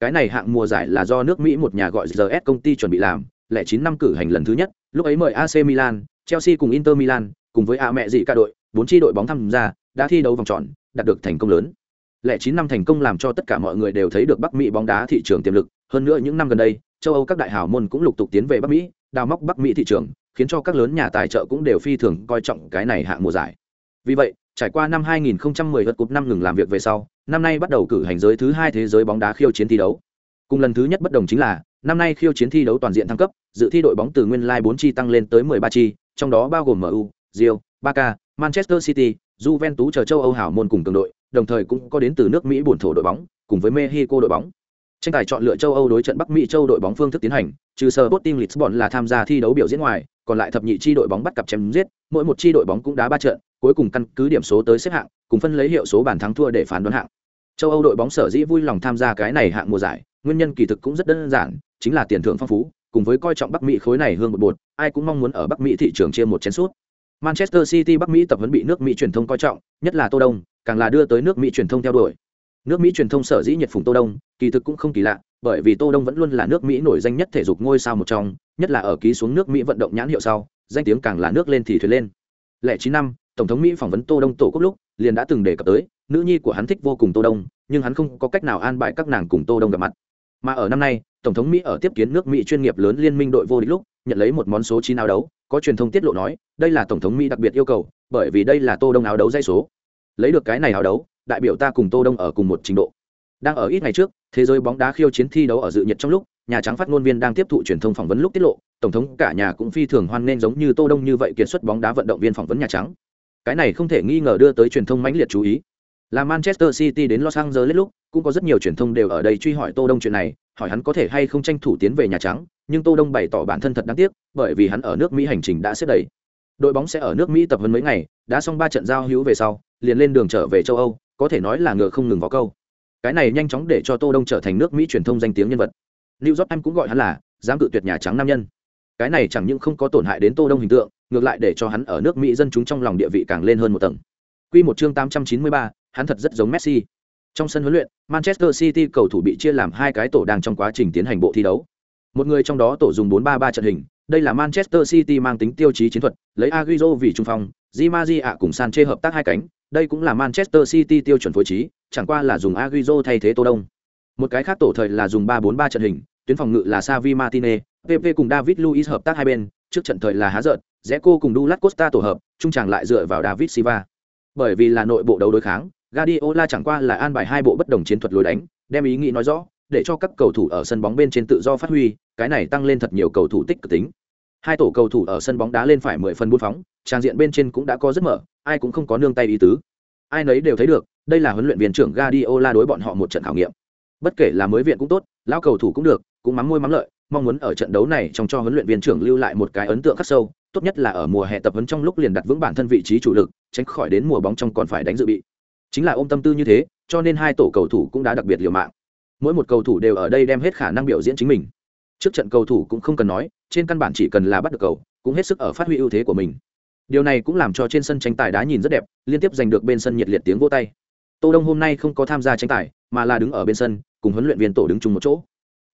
Cái này hạng mùa giải là do nước Mỹ một nhà gọi GS công ty chuẩn bị làm, lẻ chín năm cử hành lần thứ nhất, lúc ấy mời AC Milan, Chelsea cùng Inter Milan, cùng với A mẹ gì cả đội, bốn chi đội bóng tham gia, đã thi đấu vòng tròn, đạt được thành công lớn. Lẻ chín năm thành công làm cho tất cả mọi người đều thấy được Bắc Mỹ bóng đá thị trường tiềm lực, hơn nữa những năm gần đây, châu Âu các đại hào môn cũng lục tục tiến về Bắc Mỹ, đào móc Bắc Mỹ thị trường, khiến cho các lớn nhà tài trợ cũng đều phi thường coi trọng cái này hạng mùa giải. Vì vậy, trải qua năm 2010 vật cúp năm ngừng làm việc về sau, năm nay bắt đầu cử hành giới thứ hai thế giới bóng đá khiêu chiến thi đấu. Cùng lần thứ nhất bất đồng chính là, năm nay khiêu chiến thi đấu toàn diện thăng cấp, dự thi đội bóng từ nguyên lai like 4 chi tăng lên tới 13 chi, trong đó bao gồm MU, Real, Barca, Manchester City, Juventus chờ châu Âu hảo môn cùng cường đội, đồng thời cũng có đến từ nước Mỹ buồn thổ đội bóng, cùng với Mexico đội bóng. Tranh tài chọn lựa châu Âu đối trận Bắc Mỹ châu đội bóng phương thức tiến hành, trừ Sporting Lisbon là tham gia thi đấu biểu diễn ngoài, còn lại thập nhị chi đội bóng bắt cặp chém giết, mỗi một chi đội bóng cũng đá ba trận, cuối cùng căn cứ điểm số tới xếp hạng, cùng phân lấy hiệu số bàn thắng thua để phán đoán hạng. Châu Âu đội bóng sở dĩ vui lòng tham gia cái này hạng mùa giải, nguyên nhân kỳ thực cũng rất đơn giản, chính là tiền thưởng phong phú, cùng với coi trọng Bắc Mỹ khối này hương một bột, ai cũng mong muốn ở Bắc Mỹ thị trường chia một chén suốt. Manchester City Bắc Mỹ tập huấn bị nước Mỹ truyền thông coi trọng, nhất là Tô Đông, càng là đưa tới nước Mỹ truyền thông theo đuổi. Nước Mỹ truyền thông sở dĩ nhiệt phùng Tô Đông, kỳ thực cũng không kỳ lạ, bởi vì Tô Đông vẫn luôn là nước Mỹ nổi danh nhất thể dục ngôi sao một trong, nhất là ở ký xuống nước Mỹ vận động nhãn hiệu sau, danh tiếng càng là nước lên thì thuyền lên. Lẻ chín năm, tổng thống Mỹ phỏng vấn Tô Đông tổ quốc lúc, liền đã từng đề cập tới, nữ nhi của hắn thích vô cùng Tô Đông, nhưng hắn không có cách nào an bài các nàng cùng Tô Đông gặp mặt. Mà ở năm nay, tổng thống Mỹ ở tiếp kiến nước Mỹ chuyên nghiệp lớn liên minh đội vô địch lúc, nhận lấy một món số chín áo đấu, có truyền thông tiết lộ nói, đây là tổng thống Mỹ đặc biệt yêu cầu, bởi vì đây là Tô Đông áo đấu dây số. Lấy được cái này áo đấu, đại biểu ta cùng Tô Đông ở cùng một trình độ. Đang ở ít ngày trước, thế giới bóng đá khiêu chiến thi đấu ở dự nhiệt trong lúc, nhà trắng phát ngôn viên đang tiếp thụ truyền thông phỏng vấn lúc tiết lộ, tổng thống cả nhà cũng phi thường hoan nghênh giống như Tô Đông như vậy kiệt xuất bóng đá vận động viên phỏng vấn nhà trắng. Cái này không thể nghi ngờ đưa tới truyền thông mãnh liệt chú ý. Là Manchester City đến Los Angeles lúc, cũng có rất nhiều truyền thông đều ở đây truy hỏi Tô Đông chuyện này, hỏi hắn có thể hay không tranh thủ tiến về nhà trắng, nhưng Tô Đông bày tỏ bản thân thật đáng tiếc, bởi vì hắn ở nước Mỹ hành trình đã xếp đầy. Đội bóng sẽ ở nước Mỹ tập huấn mấy ngày, đã xong ba trận giao hữu về sau, liền lên đường trở về châu Âu, có thể nói là ngựa không ngừng vào câu. Cái này nhanh chóng để cho Tô Đông trở thành nước Mỹ truyền thông danh tiếng nhân vật. New York anh cũng gọi hắn là dám cự tuyệt nhà trắng nam nhân. Cái này chẳng những không có tổn hại đến Tô Đông hình tượng, ngược lại để cho hắn ở nước Mỹ dân chúng trong lòng địa vị càng lên hơn một tầng. Quy một chương 893, hắn thật rất giống Messi. Trong sân huấn luyện, Manchester City cầu thủ bị chia làm hai cái tổ đang trong quá trình tiến hành bộ thi đấu. Một người trong đó tổ dùng 4-3-3 trận hình, đây là Manchester City mang tính tiêu chí chiến thuật, lấy Agüero vì trung phong, Di Maria cùng Sanchez hợp tác hai cánh, đây cũng là Manchester City tiêu chuẩn phối trí, chẳng qua là dùng Agüero thay thế Tô Đông. Một cái khác tổ thời là dùng 3-4-3 trận hình, tuyến phòng ngự là Savi Martinez, PP cùng David Luiz hợp tác hai bên, trước trận thời là há giận, Zeco cùng Douglas Costa tổ hợp, trung tràng lại dựa vào David Silva. Bởi vì là nội bộ đấu đối kháng, Guardiola chẳng qua là an bài hai bộ bất đồng chiến thuật lối đánh, đem ý nghĩ nói rõ, để cho các cầu thủ ở sân bóng bên trên tự do phát huy, cái này tăng lên thật nhiều cầu thủ tích cực tính. Hai tổ cầu thủ ở sân bóng đá lên phải 10 phần buôn phóng, trang diện bên trên cũng đã có rất mở, ai cũng không có nương tay ý tứ. Ai nấy đều thấy được, đây là huấn luyện viên trưởng Guardiola đối bọn họ một trận khảo nghiệm. Bất kể là mới viện cũng tốt, lão cầu thủ cũng được, cũng mắm môi mắm lợi, mong muốn ở trận đấu này trong cho huấn luyện viên trưởng lưu lại một cái ấn tượng khắc sâu, tốt nhất là ở mùa hè tập huấn trong lúc liền đặt vững bản thân vị trí chủ lực, tránh khỏi đến mùa bóng trong còn phải đánh dự bị. Chính là ôm tâm tư như thế, cho nên hai tổ cầu thủ cũng đã đặc biệt liều mạng. Mỗi một cầu thủ đều ở đây đem hết khả năng biểu diễn chính mình. Trước trận cầu thủ cũng không cần nói, trên căn bản chỉ cần là bắt được cầu, cũng hết sức ở phát huy ưu thế của mình. Điều này cũng làm cho trên sân tranh tài đá nhìn rất đẹp, liên tiếp giành được bên sân nhiệt liệt tiếng vỗ tay. Tô Đông hôm nay không có tham gia tranh tài, mà là đứng ở bên sân, cùng huấn luyện viên tổ đứng chung một chỗ.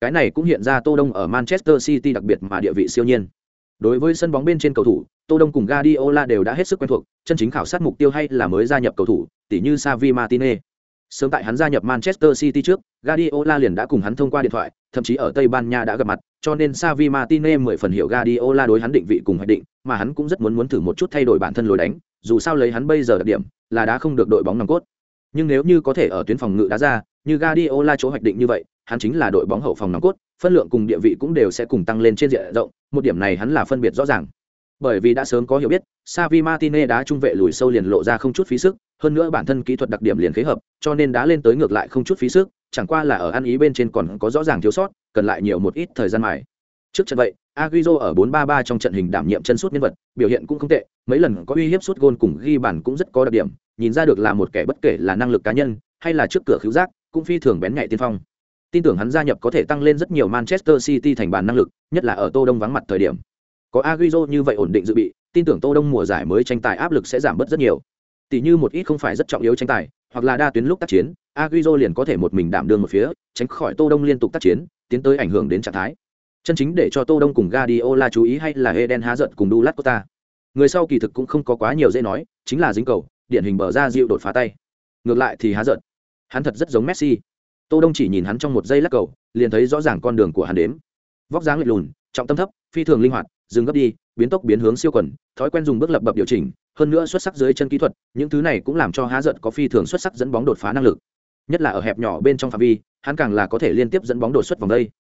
Cái này cũng hiện ra Tô Đông ở Manchester City đặc biệt mà địa vị siêu nhiên. Đối với sân bóng bên trên cầu thủ, Tô Đông cùng Guardiola đều đã hết sức quen thuộc, chân chính khảo sát mục tiêu hay là mới gia nhập cầu thủ, tỉ như Xavi Martinez. Sớm tại hắn gia nhập Manchester City trước, Guardiola liền đã cùng hắn thông qua điện thoại, thậm chí ở Tây Ban Nha đã gặp mặt, cho nên Xavi Martinez mười phần hiểu Guardiola đối hắn định vị cùng hoạch định, mà hắn cũng rất muốn muốn thử một chút thay đổi bản thân lối đánh, dù sao lấy hắn bây giờ đặc điểm, là đã không được đội bóng nòng cốt. Nhưng nếu như có thể ở tuyến phòng ngự đá ra, như Guardiola chỗ hoạch định như vậy, hắn chính là đội bóng hậu phòng nòng cốt, phân lượng cùng địa vị cũng đều sẽ cùng tăng lên trên diện rộng, một điểm này hắn là phân biệt rõ ràng. Bởi vì đã sớm có hiểu biết, Savi Martinez đá trung vệ lùi sâu liền lộ ra không chút phí sức, hơn nữa bản thân kỹ thuật đặc điểm liền khế hợp, cho nên đá lên tới ngược lại không chút phí sức, chẳng qua là ở ăn ý bên trên còn có rõ ràng thiếu sót, cần lại nhiều một ít thời gian mài. Trước trận vậy, Agüero ở 4-3-3 trong trận hình đảm nhiệm chân sút nhân vật, biểu hiện cũng không tệ, mấy lần có uy hiếp sút gôn cùng ghi bàn cũng rất có đặc điểm, nhìn ra được là một kẻ bất kể là năng lực cá nhân hay là trước cửa khiếu giác cũng phi thường bén nhạy tiên phong tin tưởng hắn gia nhập có thể tăng lên rất nhiều manchester city thành bàn năng lực, nhất là ở tô đông vắng mặt thời điểm. Có Agüero như vậy ổn định dự bị, tin tưởng tô đông mùa giải mới tranh tài áp lực sẽ giảm bớt rất nhiều. Tỷ như một ít không phải rất trọng yếu tranh tài, hoặc là đa tuyến lúc tác chiến, Agüero liền có thể một mình đảm đương một phía, tránh khỏi tô đông liên tục tác chiến, tiến tới ảnh hưởng đến trạng thái. Chân chính để cho tô đông cùng Guardiola chú ý hay là Eden Hazard cùng Douglas Costa. Người sau kỳ thực cũng không có quá nhiều dễ nói, chính là dính cầu, điển hình bờ ra dịu đột phá tay. Ngược lại thì Hazard. Hắn thật rất giống Messi tô đông chỉ nhìn hắn trong một giây lắc cầu, liền thấy rõ ràng con đường của hắn đếm. Vóc dáng lệch lùn, trọng tâm thấp, phi thường linh hoạt, dừng gấp đi, biến tốc biến hướng siêu quần, thói quen dùng bước lập bập điều chỉnh, hơn nữa xuất sắc dưới chân kỹ thuật, những thứ này cũng làm cho há giận có phi thường xuất sắc dẫn bóng đột phá năng lực. Nhất là ở hẹp nhỏ bên trong phạm vi, hắn càng là có thể liên tiếp dẫn bóng đột xuất vòng đây.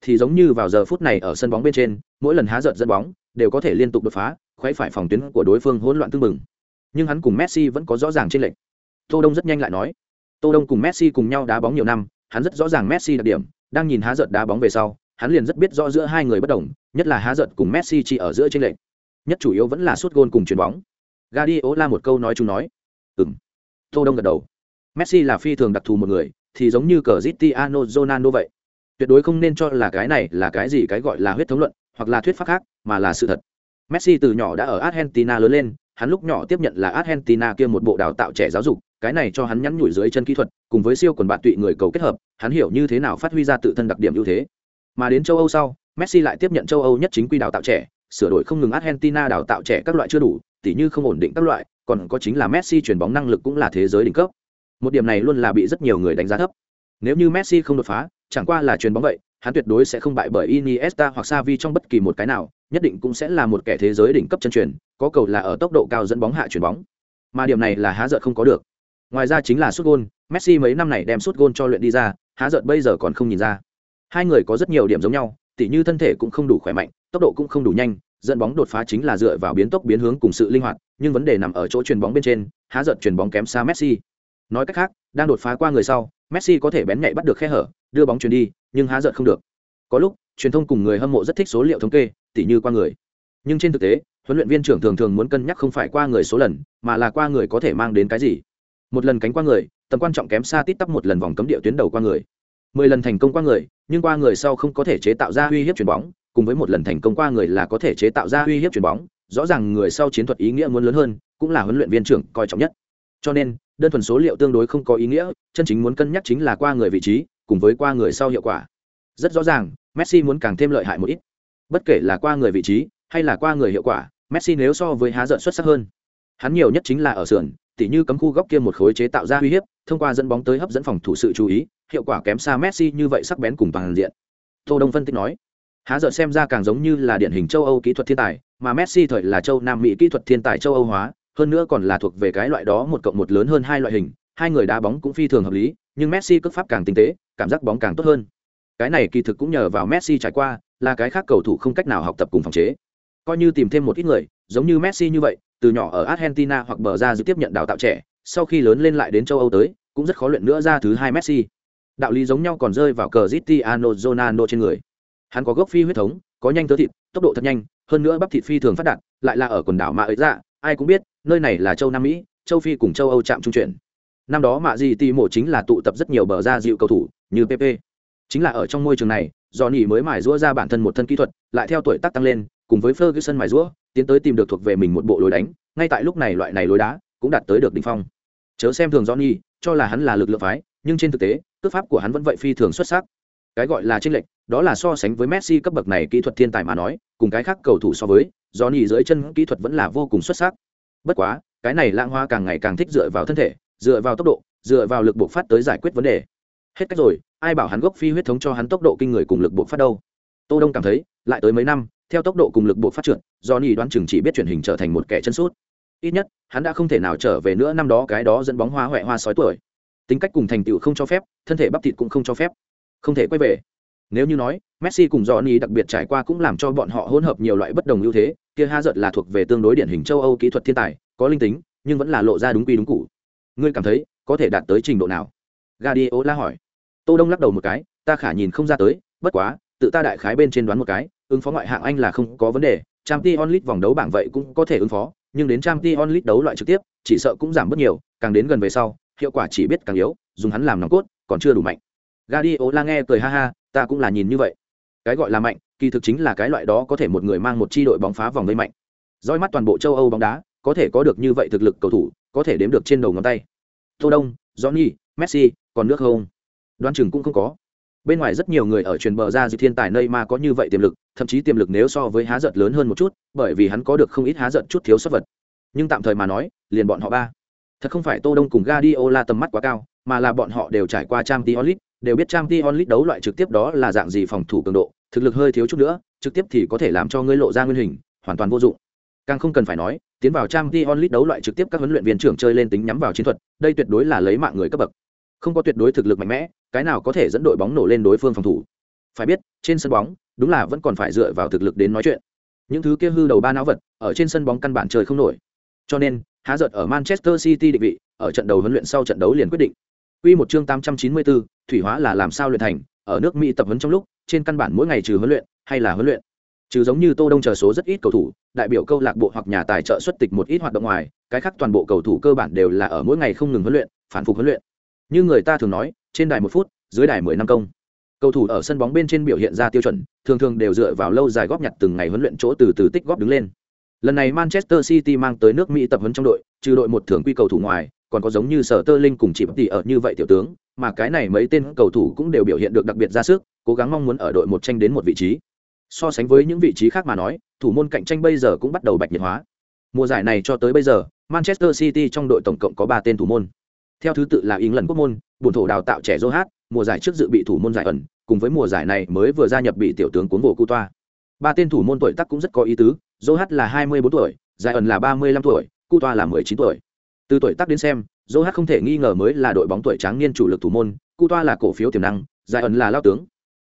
Thì giống như vào giờ phút này ở sân bóng bên trên, mỗi lần há giận dẫn bóng đều có thể liên tục đột phá khoáy phải phòng tuyến của đối phương hỗn loạn tương mừng nhưng hắn cùng messi vẫn có rõ ràng trên lệnh tô đông rất nhanh lại nói. Tô đông cùng messi cùng nhau đá bóng nhiều năm hắn rất rõ ràng messi đặc điểm, đang nhìn há giận đá bóng về sau, hắn liền rất biết rõ giữa hai người bất đồng, nhất là há giận cùng messi chỉ ở giữa trên lệnh nhất chủ yếu vẫn là suốt gôn cùng chuyền bóng. Guardiola một câu nói chung nói. Ừm. Tô đông gật đầu. Messi là phi thường đặc thù một người, thì giống như Cristiano Ronaldo vậy. Tuyệt đối không nên cho là cái này là cái gì cái gọi là huyết thống luận, hoặc là thuyết pháp khác, mà là sự thật. Messi từ nhỏ đã ở argentina lớn lên hắn lúc nhỏ tiếp nhận là argentina kia một bộ đào tạo trẻ giáo dục, cái này cho hắn nhắn nhủi dưới chân kỹ thuật, cùng với siêu quần bạn tụy người cầu kết hợp, hắn hiểu như thế nào phát huy ra tự thân đặc điểm ưu thế. Mà đến châu âu sau, messi lại tiếp nhận châu âu nhất chính quy đào tạo trẻ, sửa đổi không ngừng argentina đào tạo trẻ các loại chưa đủ, tỉ như không ổn định các loại, còn có chính là messi chuyển bóng năng lực cũng là thế giới đỉnh cấp. Một điểm này luôn là bị rất nhiều người đánh giá thấp. Nếu như messi không đột phá, chẳng qua là chuyền bóng vậy, hắn tuyệt đối sẽ không bại bởi iniesta hoặc Xavi trong bất kỳ một cái nào nhất định cũng sẽ là một kẻ thế giới đỉnh cấp chân truyền, có cầu là ở tốc độ cao dẫn bóng hạ chuyển bóng. Mà điểm này là há giận không có được. Ngoài ra chính là sút gôn, messi mấy năm này đem sút gôn cho luyện đi ra, há giận bây giờ còn không nhìn ra. Hai người có rất nhiều điểm giống nhau, tỉ như thân thể cũng không đủ khỏe mạnh, tốc độ cũng không đủ nhanh, dẫn bóng đột phá chính là dựa vào biến tốc biến hướng cùng sự linh hoạt, nhưng vấn đề nằm ở chỗ chuyền bóng bên trên, há giận chuyền bóng kém xa messi. Nói cách khác, đang đột phá qua người sau, messi có thể bén nhạy bắt được khe hở, đưa bóng chuyền đi, nhưng há giận không được. Có lúc, truyền thông cùng người hâm mộ rất thích số liệu thống kê tỉ như qua người. Nhưng trên thực tế, huấn luyện viên trưởng thường thường muốn cân nhắc không phải qua người số lần, mà là qua người có thể mang đến cái gì. Một lần cánh qua người, tầm quan trọng kém xa tít tắp một lần vòng cấm địa tuyến đầu qua người. Mười lần thành công qua người, nhưng qua người sau không có thể chế tạo ra uy hiếp chuyền bóng, cùng với một lần thành công qua người là có thể chế tạo ra uy hiếp chuyền bóng, rõ ràng người sau chiến thuật ý nghĩa muốn lớn hơn, cũng là huấn luyện viên trưởng coi trọng nhất. Cho nên, đơn thuần số liệu tương đối không có ý nghĩa, chân chính muốn cân nhắc chính là qua người vị trí, cùng với qua người sau hiệu quả. Rất rõ ràng, messi muốn càng thêm lợi hại một ít bất kể là qua người vị trí, hay là qua người hiệu quả, messi nếu so với há giận xuất sắc hơn. Hắn nhiều nhất chính là ở sườn, tỉ như cấm khu góc kia một khối chế tạo ra uy hiếp, thông qua dẫn bóng tới hấp dẫn phòng thủ sự chú ý, hiệu quả kém xa messi như vậy sắc bén cùng toàn diện. Tô đông phân tích nói, há giận xem ra càng giống như là điển hình châu âu kỹ thuật thiên tài, mà messi thời là châu nam mỹ kỹ thuật thiên tài châu âu hóa, hơn nữa còn là thuộc về cái loại đó một cộng một lớn hơn hai loại hình, hai người đá bóng cũng phi thường hợp lý, nhưng messi cước pháp càng tinh tế, cảm giác bóng càng tốt hơn. Cái này kỳ thực cũng nhờ vào messi trải qua là cái khác cầu thủ không cách nào học tập cùng phòng chế. Coi như tìm thêm một ít người, giống như messi như vậy, từ nhỏ ở argentina hoặc bờ ra dự tiếp nhận đào tạo trẻ, sau khi lớn lên lại đến châu âu tới, cũng rất khó luyện nữa ra thứ hai messi. Đạo lý giống nhau còn rơi vào cờ Cristiano Ronaldo trên người. Hắn có gốc phi huyết thống, có nhanh tớ thịt, tốc độ thật nhanh, hơn nữa bắp thịt phi thường phát đạt, lại là ở quần đảo mạ ấy ra dạ, ai cũng biết, nơi này là châu nam mỹ, châu phi cùng châu âu chạm trung chuyển. Năm đó mạ gì tỷ mộ chính là tụ tập rất nhiều bờ ra dịu cầu thủ, như pp chính là ở trong môi trường này Johnny mới mài rũa ra bản thân một thân kỹ thuật, lại theo tuổi tác tăng lên, cùng với ferguson mài rũa, tiến tới tìm được thuộc về mình một bộ lối đánh, ngay tại lúc này loại này lối đá cũng đạt tới được đỉnh phong. Chớ xem thường johnny, cho là hắn là lực lượng phái, nhưng trên thực tế, cước pháp của hắn vẫn vậy phi thường xuất sắc. Cái gọi là tranh lệch, đó là so sánh với messi cấp bậc này kỹ thuật thiên tài mà nói, cùng cái khác cầu thủ so với, johnny dưới chân kỹ thuật vẫn là vô cùng xuất sắc. Bất quá, cái này lãng hoa càng ngày càng thích dựa vào thân thể, dựa vào tốc độ, dựa vào lực bộc phát tới giải quyết vấn đề. Hết cách rồi ai bảo hắn gốc phi huyết thống cho hắn tốc độ kinh người cùng lực buộc phát đâu. Tô đông cảm thấy, lại tới mấy năm, theo tốc độ cùng lực buộc phát trượt do nhì đoán chừng chỉ biết chuyển hình trở thành một kẻ chân sút. Ít nhất, hắn đã không thể nào trở về nữa năm đó cái đó dẫn bóng hoa huệ hoa sói tuổi. Tính cách cùng thành tựu không cho phép, thân thể bắp thịt cũng không cho phép. Không thể quay về. Nếu như nói, messi cùng johnny đặc biệt trải qua cũng làm cho bọn họ hỗn hợp nhiều loại bất đồng ưu thế, kia ha giật là thuộc về tương đối điển hình châu âu kỹ thuật thiên tài, có linh tính, nhưng vẫn là lộ ra đúng quy đúng cụ. Ngươi cảm thấy, có thể đạt tới trình độ nào? Guardiola hỏi tô đông lắc đầu một cái, ta khả nhìn không ra tới, bất quá, tự ta đại khái bên trên đoán một cái, ứng phó ngoại hạng anh là không có vấn đề trang t onlit vòng đấu bảng vậy cũng có thể ứng phó, nhưng đến trang t onlit đấu loại trực tiếp, chỉ sợ cũng giảm bớt nhiều, càng đến gần về sau, hiệu quả chỉ biết càng yếu, dùng hắn làm nòng cốt, còn chưa đủ mạnh. Guardiola nghe cười ha ha, ta cũng là nhìn như vậy. Cái gọi là mạnh, kỳ thực chính là cái loại đó có thể một người mang một chi đội bóng phá vòng vây mạnh. Roi mắt toàn bộ châu âu bóng đá, có thể có được như vậy thực lực cầu thủ, có thể đếm được trên đầu ngón tay. Tô đông, johnny, messi, còn nước không? Đoán chừng cũng không có. Bên ngoài rất nhiều người ở truyền bờ ra dịp thiên tài nơi mà có như vậy tiềm lực, thậm chí tiềm lực nếu so với há giận lớn hơn một chút, bởi vì hắn có được không ít há giận chút thiếu sót vật. Nhưng tạm thời mà nói, liền bọn họ ba. Thật không phải tô đông cùng Guardiola tầm mắt quá cao, mà là bọn họ đều trải qua trang t onlit đều biết trang t onlit đấu loại trực tiếp đó là dạng gì phòng thủ cường độ, thực lực hơi thiếu chút nữa, trực tiếp thì có thể làm cho ngươi lộ ra nguyên hình, hoàn toàn vô dụng. Càng không cần phải nói, tiến vào trang t onlit đấu loại trực tiếp các huấn luyện viên trưởng chơi lên tính nhắm vào chiến thuật, đây tuyệt đối là lấy mạng người cấp bậc không có tuyệt đối thực lực mạnh mẽ cái nào có thể dẫn đội bóng nổ lên đối phương phòng thủ phải biết trên sân bóng đúng là vẫn còn phải dựa vào thực lực đến nói chuyện những thứ kia hư đầu ba não vật ở trên sân bóng căn bản trời không nổi cho nên há giật ở manchester city định vị ở trận đầu huấn luyện sau trận đấu liền quyết định Quy một chương 894, thủy hóa là làm sao luyện thành, ở nước Mỹ tập huấn trong lúc, trên căn bản mỗi ngày trừ huấn luyện hay là huấn luyện. Trừ giống như Tô Đông chờ số rất ít cầu thủ, đại biểu câu lạc bộ hoặc nhà tài trợ xuất tịch một ít hoạt động ngoài, cái khác toàn bộ cầu thủ cơ bản đều là ở mỗi ngày không ngừng huấn luyện, phản phục huấn luyện. Như người ta thường nói, trên đài một phút, dưới đài mười năm công. Cầu thủ ở sân bóng bên trên biểu hiện ra tiêu chuẩn, thường thường đều dựa vào lâu dài góp nhặt từng ngày huấn luyện chỗ từ từ tích góp đứng lên. Lần này Manchester City mang tới nước Mỹ tập huấn trong đội, trừ đội một thường quy cầu thủ ngoài, còn có giống như Sở Tơ Linh cùng chỉ tỷ ở như vậy tiểu tướng, mà cái này mấy tên cầu thủ cũng đều biểu hiện được đặc biệt ra sức, cố gắng mong muốn ở đội một tranh đến một vị trí. So sánh với những vị trí khác mà nói, thủ môn cạnh tranh bây giờ cũng bắt đầu bạch nhiệt hóa. Mùa giải này cho tới bây giờ, Manchester City trong đội tổng cộng có ba tên thủ môn. Theo thứ tự là England quốc môn, bổn thổ đào tạo trẻ Joe mùa giải trước dự bị thủ môn giải ẩn, cùng với mùa giải này mới vừa gia nhập bị tiểu tướng cuốn vụ Cu Toa. Ba tên thủ môn tuổi tác cũng rất có ý tứ, Joe là 24 tuổi, giải ẩn là 35 tuổi, Cu Toa là 19 tuổi. Từ tuổi tác đến xem, Joe không thể nghi ngờ mới là đội bóng tuổi tráng niên chủ lực thủ môn, Cu Toa là cổ phiếu tiềm năng, giải ẩn là lao tướng.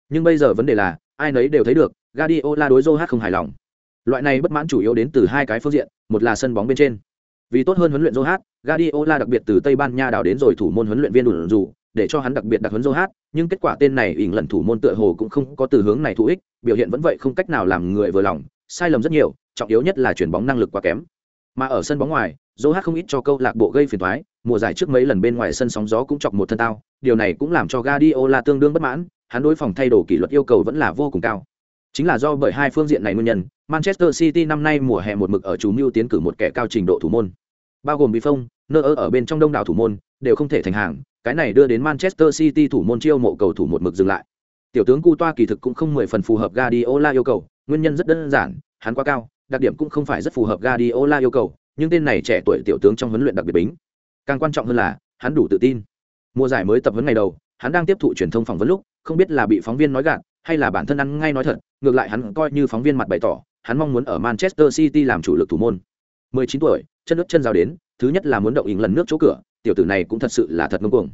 Nhưng bây giờ vấn đề là, ai nấy đều thấy được, Guardiola đối Joe không hài lòng. Loại này bất mãn chủ yếu đến từ hai cái phương diện, một là sân bóng bên trên. Vì tốt hơn huấn luyện Joe Guardiola đặc biệt từ Tây Ban Nha đào đến rồi thủ môn huấn luyện viên đủ dù, để cho hắn đặc biệt đặc huấn Joe nhưng kết quả tên này ỉn lần thủ môn tựa hồ cũng không có từ hướng này thu ích, biểu hiện vẫn vậy không cách nào làm người vừa lòng, sai lầm rất nhiều, trọng yếu nhất là chuyển bóng năng lực quá kém. Mà ở sân bóng ngoài, Joe không ít cho câu lạc bộ gây phiền toái, mùa giải trước mấy lần bên ngoài sân sóng gió cũng chọc một thân tao, điều này cũng làm cho Guardiola tương đương bất mãn, hắn đối phòng thay đổi kỷ luật yêu cầu vẫn là vô cùng cao. Chính là do bởi hai phương diện này nguyên nhân, Manchester City năm nay mùa hè một mực ở chú mưu tiến cử một kẻ cao trình độ thủ môn. Bao gồm Buffon, nơ ở bên trong đông đảo thủ môn, đều không thể thành hàng, cái này đưa đến Manchester City thủ môn chiêu mộ cầu thủ một mực dừng lại. Tiểu tướng Cu Toa kỳ thực cũng không mười phần phù hợp Guardiola yêu cầu, nguyên nhân rất đơn giản, hắn quá cao, đặc điểm cũng không phải rất phù hợp Guardiola yêu cầu, nhưng tên này trẻ tuổi tiểu tướng trong huấn luyện đặc biệt bính. Càng quan trọng hơn là, hắn đủ tự tin. Mùa giải mới tập huấn ngày đầu, hắn đang tiếp thụ truyền thông phỏng vấn lúc, không biết là bị phóng viên nói gạt, hay là bản thân ăn ngay nói thật, ngược lại hắn coi như phóng viên mặt bày tỏ, hắn mong muốn ở Manchester City làm chủ lực thủ môn. 19 tuổi, chân nước chân giao đến, thứ nhất là muốn động ỉng lần nước chỗ cửa, tiểu tử này cũng thật sự là thật ngông cuồng.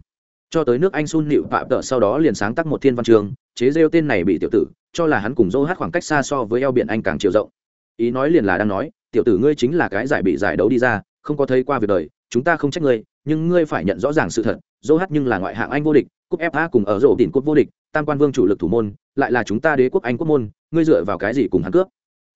Cho tới nước Anh Sun Nịu Phạm Tợ sau đó liền sáng tác một thiên văn trường, chế rêu tên này bị tiểu tử, cho là hắn cùng Dô hát khoảng cách xa so với eo biển Anh càng chiều rộng. Ý nói liền là đang nói, tiểu tử ngươi chính là cái giải bị giải đấu đi ra, không có thấy qua việc đời, chúng ta không trách ngươi, nhưng ngươi phải nhận rõ ràng sự thật, Dô hát nhưng là ngoại hạng Anh vô địch, cúp FA cùng ở rổ đỉnh cúp vô địch, tam quan vương chủ lực thủ môn, lại là chúng ta đế quốc Anh quốc môn, ngươi dựa vào cái gì cùng hắn cướp?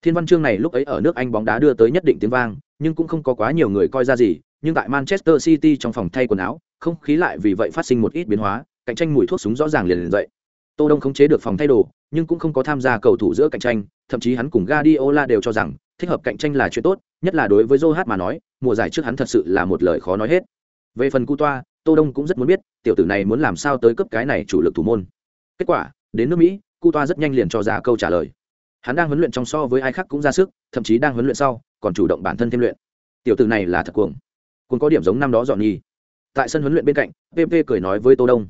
Thiên văn chương này lúc ấy ở nước Anh bóng đá đưa tới nhất định tiếng vang, nhưng cũng không có quá nhiều người coi ra gì, nhưng tại Manchester City trong phòng thay quần áo, không khí lại vì vậy phát sinh một ít biến hóa, cạnh tranh mùi thuốc súng rõ ràng liền liền dậy. Tô Đông khống chế được phòng thay đồ, nhưng cũng không có tham gia cầu thủ giữa cạnh tranh, thậm chí hắn cùng Guardiola đều cho rằng, thích hợp cạnh tranh là chuyện tốt, nhất là đối với Joe mà nói, mùa giải trước hắn thật sự là một lời khó nói hết. Về phần Cu Toa, Tô Đông cũng rất muốn biết, tiểu tử này muốn làm sao tới cấp cái này chủ lực thủ môn. Kết quả, đến nước Mỹ, Cu Toa rất nhanh liền cho ra câu trả lời. Hắn đang huấn luyện trong so với ai khác cũng ra sức, thậm chí đang huấn luyện sau, còn chủ động bản thân thêm luyện. Tiểu tử này là thật cuồng. Cuồng có điểm giống năm đó Johnny. Tại sân huấn luyện bên cạnh, PP cười nói với Tô Đông.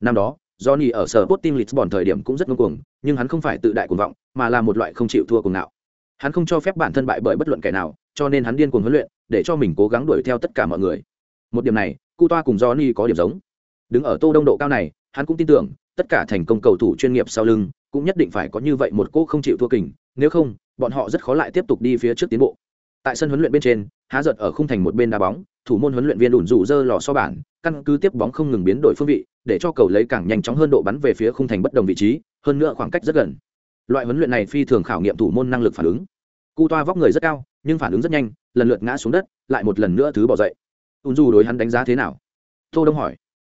Năm đó, Johnny ở sở Sporting Lisbon thời điểm cũng rất ngông cuồng, nhưng hắn không phải tự đại cuồng vọng, mà là một loại không chịu thua cuồng nào Hắn không cho phép bản thân bại bởi bất luận kẻ nào, cho nên hắn điên cuồng huấn luyện, để cho mình cố gắng đuổi theo tất cả mọi người. Một điểm này, Cu Toa cùng Johnny có điểm giống. Đứng ở Tô Đông độ cao này, hắn cũng tin tưởng, tất cả thành công cầu thủ chuyên nghiệp sau lưng, cũng nhất định phải có như vậy một cô không chịu thua kình, nếu không, bọn họ rất khó lại tiếp tục đi phía trước tiến bộ. Tại sân huấn luyện bên trên, há giật ở khung thành một bên đá bóng, thủ môn huấn luyện viên ủn rủ dơ lò so bản, căn cứ tiếp bóng không ngừng biến đổi phương vị, để cho cầu lấy càng nhanh chóng hơn độ bắn về phía khung thành bất đồng vị trí, hơn nữa khoảng cách rất gần. Loại huấn luyện này phi thường khảo nghiệm thủ môn năng lực phản ứng. Cu toa vóc người rất cao, nhưng phản ứng rất nhanh, lần lượt ngã xuống đất, lại một lần nữa thứ bỏ dậy. ùn dù đối hắn đánh giá thế nào tô đông hỏi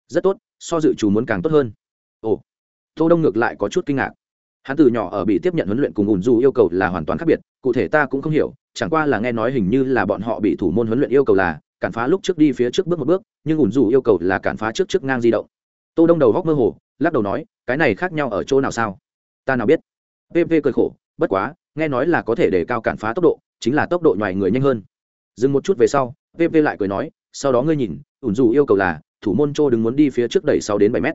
rất tốt so dự chủ muốn càng tốt hơn ồ tô đông ngược lại có chút kinh ngạc hắn từ nhỏ ở bị tiếp nhận huấn luyện cùng ùn dù yêu cầu là hoàn toàn khác biệt cụ thể ta cũng không hiểu chẳng qua là nghe nói hình như là bọn họ bị thủ môn huấn luyện yêu cầu là cản phá lúc trước đi phía trước bước một bước, nhưng ủn dù yêu cầu là cản phá trước trước ngang di động. Tô đông đầu góc mơ hồ, lắc đầu nói, cái này khác nhau ở chỗ nào sao? Ta nào biết? Pv cười khổ, bất quá, nghe nói là có thể để cao cản phá tốc độ, chính là tốc độ ngoài người nhanh hơn. Dừng một chút về sau pv lại cười nói, sau đó ngươi nhìn, ủn dù yêu cầu là, thủ môn châu đừng muốn đi phía trước đẩy sáu đến bảy mét.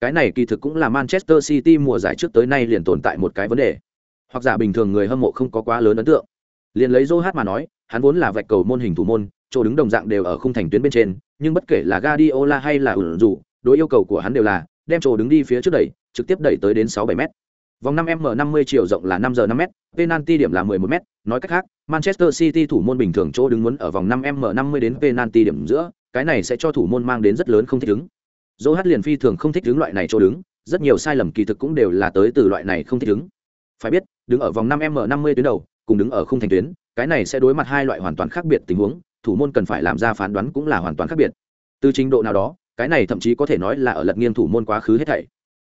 Cái này kỳ thực cũng là manchester city mùa giải trước tới nay liền tồn tại một cái vấn đề. Hoặc giả bình thường người hâm mộ không có quá lớn ấn tượng liền lấy joe mà nói hắn vốn là vạch cầu môn hình thủ môn chỗ đứng đồng dạng đều ở khung thành tuyến bên trên nhưng bất kể là Guardiola hay là ủn dù đối yêu cầu của hắn đều là đem chỗ đứng đi phía trước đẩy trực tiếp đẩy tới đến sáu bảy mét Vòng 5m 50 chiều rộng là 5 giờ 5m, penalty điểm là 11m, nói cách khác, Manchester City thủ môn bình thường chỗ đứng muốn ở vòng 5m 50 đến penalty điểm giữa, cái này sẽ cho thủ môn mang đến rất lớn không thích ứng. Joe hát liền phi thường không thích đứng loại này chỗ đứng, rất nhiều sai lầm kỳ thực cũng đều là tới từ loại này không thích ứng. Phải biết, đứng ở vòng 5m 50 tuyến đầu, cùng đứng ở khung thành tuyến, cái này sẽ đối mặt hai loại hoàn toàn khác biệt tình huống, thủ môn cần phải làm ra phán đoán cũng là hoàn toàn khác biệt. Từ trình độ nào đó, cái này thậm chí có thể nói là ở lật nghiêng thủ môn quá khứ hết thảy.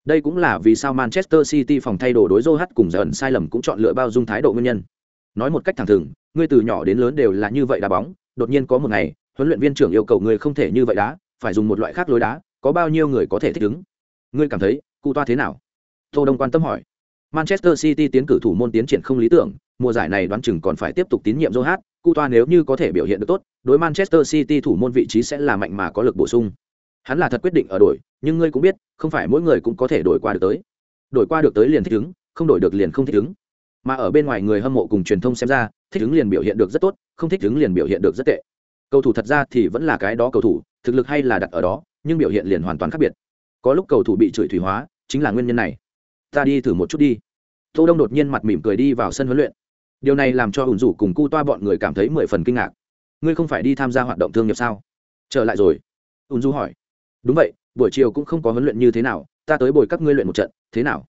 Đây cũng là vì sao Manchester City phòng thay đồ đối Joe cùng dần sai lầm cũng chọn lựa bao dung thái độ nguyên nhân. Nói một cách thẳng thừng, ngươi từ nhỏ đến lớn đều là như vậy đá bóng, đột nhiên có một ngày, huấn luyện viên trưởng yêu cầu ngươi không thể như vậy đá, phải dùng một loại khác lối đá, có bao nhiêu người có thể thích ứng? Ngươi cảm thấy, cụ toa thế nào? Tô Đông quan tâm hỏi. Manchester City tiến cử thủ môn tiến triển không lý tưởng, mùa giải này đoán chừng còn phải tiếp tục tín nhiệm Joe Cụ toa nếu như có thể biểu hiện được tốt, đối Manchester City thủ môn vị trí sẽ là mạnh mà có lực bổ sung. Hắn là thật quyết định ở đổi nhưng ngươi cũng biết không phải mỗi người cũng có thể đổi qua được tới. Đổi qua được tới liền thích ứng không đổi được liền không thích ứng. Mà ở bên ngoài người hâm mộ cùng truyền thông xem ra thích ứng liền biểu hiện được rất tốt không thích ứng liền biểu hiện được rất tệ. Cầu thủ thật ra thì vẫn là cái đó cầu thủ thực lực hay là đặt ở đó nhưng biểu hiện liền hoàn toàn khác biệt. Có lúc cầu thủ bị chửi thủy hóa chính là nguyên nhân này. Ta đi thử một chút đi. Tô đông đột nhiên mặt mỉm cười đi vào sân huấn luyện điều này làm cho ủn rủ cùng cu toa bọn người cảm thấy mười phần kinh ngạc. Ngươi không phải đi tham gia hoạt động thương nghiệp sao? Trở lại rồi. Ủn du hỏi. Đúng vậy, buổi chiều cũng không có huấn luyện như thế nào, ta tới bồi các ngươi luyện một trận, thế nào?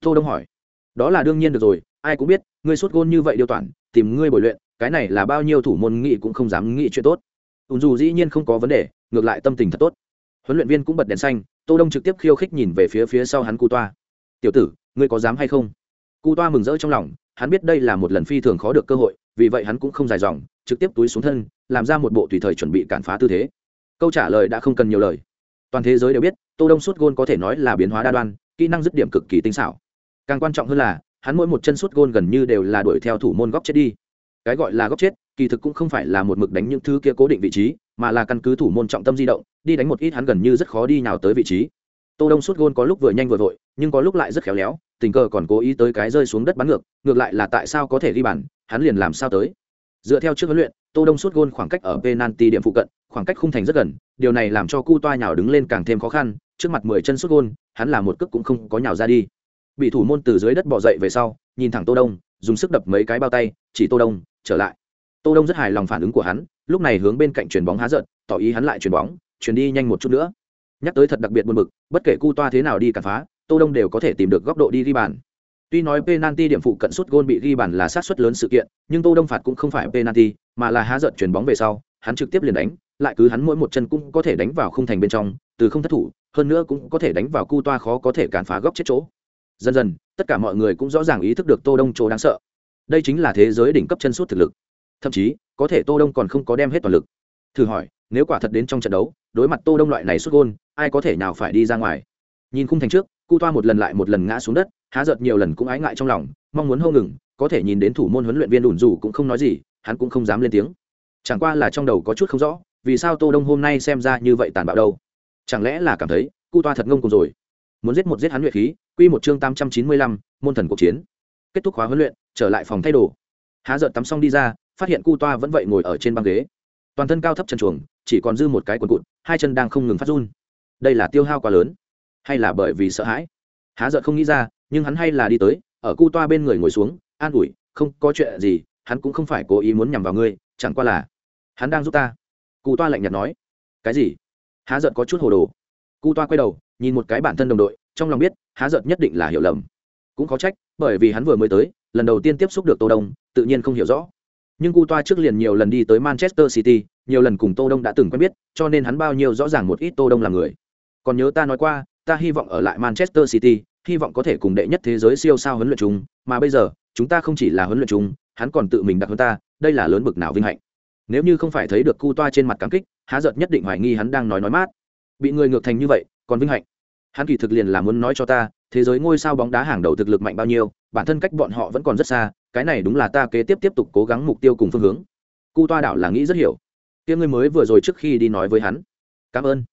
Tô đông hỏi. Đó là đương nhiên được rồi, ai cũng biết, ngươi suốt gôn như vậy điều toàn tìm ngươi bồi luyện, cái này là bao nhiêu thủ môn nghị cũng không dám nghĩ chuyện tốt. Ùn dù dĩ nhiên không có vấn đề, ngược lại tâm tình thật tốt. Huấn luyện viên cũng bật đèn xanh, tô đông trực tiếp khiêu khích nhìn về phía phía sau hắn cu toa. Tiểu tử, ngươi có dám hay không? Cu toa mừng rỡ trong lòng hắn biết đây là một lần phi thường khó được cơ hội, vì vậy hắn cũng không dài dòng, trực tiếp túi xuống thân, làm ra một bộ tùy thời chuẩn bị cản phá tư thế. Câu trả lời đã không cần nhiều lời. Toàn thế giới đều biết, tô đông suốt gôn có thể nói là biến hóa đa đoan, kỹ năng dứt điểm cực kỳ tinh xảo. Càng quan trọng hơn là, hắn mỗi một chân suốt gôn gần như đều là đuổi theo thủ môn góc chết đi. Cái gọi là góc chết, kỳ thực cũng không phải là một mực đánh những thứ kia cố định vị trí, mà là căn cứ thủ môn trọng tâm di động, đi đánh một ít hắn gần như rất khó đi nào tới vị trí. Tô đông suốt gôn có lúc vừa nhanh vừa vội nhưng có lúc lại rất khéo léo, tình cờ còn cố ý tới cái rơi xuống đất bắn ngược ngược lại là tại sao có thể ghi bàn, hắn liền làm sao tới. Dựa theo trước huấn luyện, tô đông suốt gôn khoảng cách ở penalty điểm phụ cận, khoảng cách khung thành rất gần, điều này làm cho cu toa nhào đứng lên càng thêm khó khăn, trước mặt mười chân suốt gôn, hắn làm một cước cũng không có nhào ra đi. Bị thủ môn từ dưới đất bỏ dậy về sau, nhìn thẳng tô đông, dùng sức đập mấy cái bao tay, chỉ tô đông, trở lại. Tô đông rất hài lòng phản ứng của hắn, lúc này hướng bên cạnh chuyền bóng há giận, tỏ ý hắn lại chuyền bóng chuyền đi nhanh một chút nữa. Nhắc tới thật đặc biệt buồn bực, bất kể cu toa thế nào đi cản phá tô đông đều có thể tìm được góc độ đi ghi bàn Tuy nói penalty điểm phụ cận suất gôn bị ghi bàn là sát suất lớn sự kiện, nhưng Tô Đông phạt cũng không phải penalty, mà là há giận chuyển bóng về sau, hắn trực tiếp liền đánh, lại cứ hắn mỗi một chân cũng có thể đánh vào khung thành bên trong, từ không thất thủ, hơn nữa cũng có thể đánh vào cu toa khó có thể cản phá góc chết chỗ. Dần dần, tất cả mọi người cũng rõ ràng ý thức được Tô Đông chỗ đáng sợ. Đây chính là thế giới đỉnh cấp chân sút thực lực. Thậm chí, có thể Tô Đông còn không có đem hết toàn lực. Thử hỏi, nếu quả thật đến trong trận đấu, đối mặt Tô Đông loại này sút gôn, ai có thể nào phải đi ra ngoài? Nhìn khung thành trước, cu toa một lần lại một lần ngã xuống đất, há giật nhiều lần cũng ái ngại trong lòng mong muốn hâu ngừng có thể nhìn đến thủ môn huấn luyện viên ủn dù cũng không nói gì hắn cũng không dám lên tiếng. Chẳng qua là trong đầu có chút không rõ vì sao tô đông hôm nay xem ra như vậy tàn bạo đâu? Chẳng lẽ là cảm thấy cu toa thật ngông cùng rồi? Muốn giết một giết hắn luyện khí quy một chương tám trăm chín mươi lăm, môn thần cuộc chiến. Kết thúc khóa huấn luyện trở lại phòng thay đồ. Há giật tắm xong đi ra phát hiện cu toa vẫn vậy ngồi ở trên băng ghế. Toàn thân cao thấp chân chuồng chỉ còn dư một cái quần cụt hai chân đang không ngừng phát run. Đây là tiêu hao quá lớn hay là bởi vì sợ hãi? Há giận không nghĩ ra, nhưng hắn hay là đi tới, ở cu toa bên người ngồi xuống, an ủi, không có chuyện gì, hắn cũng không phải cố ý muốn nhằm vào ngươi, chẳng qua là hắn đang giúp ta. Cụ toa lạnh nhạt nói, cái gì? Há giận có chút hồ đồ. Cụ toa quay đầu, nhìn một cái bản thân đồng đội, trong lòng biết, há giận nhất định là hiểu lầm. Cũng có trách, bởi vì hắn vừa mới tới, lần đầu tiên tiếp xúc được tô đông, tự nhiên không hiểu rõ. Nhưng cụ toa trước liền nhiều lần đi tới manchester city, nhiều lần cùng tô đông đã từng quen biết, cho nên hắn bao nhiêu rõ ràng một ít tô đông là người. Còn nhớ ta nói qua ta hy vọng ở lại manchester city, hy vọng có thể cùng đệ nhất thế giới siêu sao huấn luyện chúng mà bây giờ, chúng ta không chỉ là huấn luyện chúng hắn còn tự mình đặt hơn ta, đây là lớn bực nào vinh hạnh. Nếu như không phải thấy được cu toa trên mặt cảm kích, há giật nhất định hoài nghi hắn đang nói nói mát. Bị người ngược thành như vậy, còn vinh hạnh. Hắn kỳ thực liền là muốn nói cho ta, thế giới ngôi sao bóng đá hàng đầu thực lực mạnh bao nhiêu, bản thân cách bọn họ vẫn còn rất xa, cái này đúng là ta kế tiếp tiếp tục cố gắng mục tiêu cùng phương hướng. Cu toa đảo là nghĩ rất hiểu. Kia ngươi mới vừa rồi trước khi đi nói với hắn. Cảm ơn.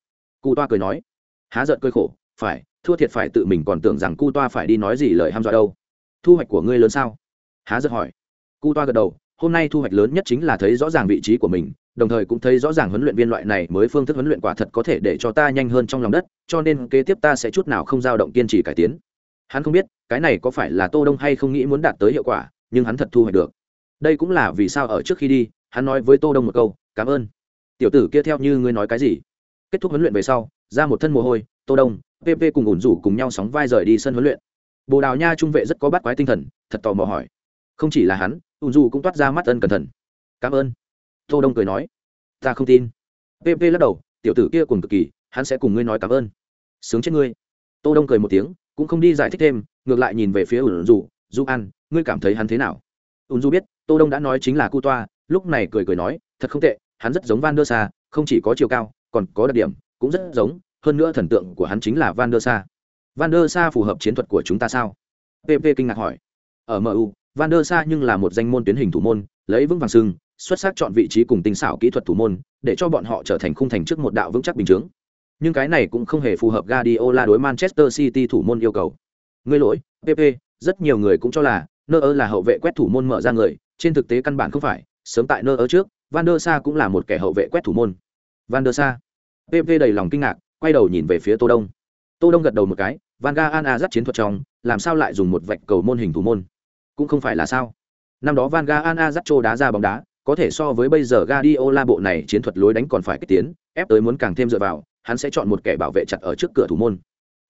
Cụ toa cười nói. Há giận cơi khổ phải, thua thiệt phải tự mình còn tưởng rằng cu toa phải đi nói gì lời ham dọa đâu. Thu hoạch của ngươi lớn sao? Há giật hỏi. Cu toa gật đầu, hôm nay thu hoạch lớn nhất chính là thấy rõ ràng vị trí của mình, đồng thời cũng thấy rõ ràng huấn luyện viên loại này mới phương thức huấn luyện quả thật có thể để cho ta nhanh hơn trong lòng đất, cho nên kế tiếp ta sẽ chút nào không dao động kiên trì cải tiến. Hắn không biết, cái này có phải là tô đông hay không nghĩ muốn đạt tới hiệu quả, nhưng hắn thật thu hoạch được. Đây cũng là vì sao ở trước khi đi, hắn nói với tô đông một câu, cảm ơn. Tiểu tử kia theo như ngươi nói cái gì? Kết thúc huấn luyện về sau, ra một thân mồ hôi, tô đông pp cùng ủn rủ cùng nhau sóng vai rời đi sân huấn luyện. Bồ đào nha trung vệ rất có bắt quái tinh thần, thật tò mò hỏi. Không chỉ là hắn, ủn rủ cũng toát ra mắt ân cẩn thận. Cảm ơn. Tô đông cười nói. Ta không tin. Pp lắc đầu, tiểu tử kia cùng cực kỳ, hắn sẽ cùng ngươi nói cảm ơn. Sướng chết ngươi. Tô đông cười một tiếng, cũng không đi giải thích thêm, ngược lại nhìn về phía ủn rủ. Du an, ngươi cảm thấy hắn thế nào? Ủn rủ biết, tô đông đã nói chính là cu toa, lúc này cười cười nói, thật không tệ, hắn rất giống van der sa không chỉ có chiều cao, còn có đặc điểm, cũng rất giống hơn nữa thần tượng của hắn chính là van der sa van der sa phù hợp chiến thuật của chúng ta sao pp kinh ngạc hỏi ở mu van der sa nhưng là một danh môn tuyến hình thủ môn lấy vững vàng sưng xuất sắc chọn vị trí cùng tinh xảo kỹ thuật thủ môn để cho bọn họ trở thành khung thành trước một đạo vững chắc bình chướng nhưng cái này cũng không hề phù hợp Guardiola đối Manchester City thủ môn yêu cầu. Ngươi lỗi, PP, rất nhiều người cũng cho là Nơ là hậu vệ quét thủ môn mở ra người, trên thực tế căn bản không phải, sớm tại Nơ trước, Van der Sa cũng là một kẻ hậu vệ quét thủ môn. Van der Sa. PP đầy lòng kinh ngạc, quay đầu nhìn về phía Tô Đông. Tô Đông gật đầu một cái, Van Gaal dắt chiến thuật trong, làm sao lại dùng một vạch cầu môn hình thủ môn? Cũng không phải là sao? Năm đó Van Gaal dắt trô đá ra bóng đá, có thể so với bây giờ Guardiola bộ này chiến thuật lối đánh còn phải cải tiến, ép tới muốn càng thêm dựa vào, hắn sẽ chọn một kẻ bảo vệ chặt ở trước cửa thủ môn.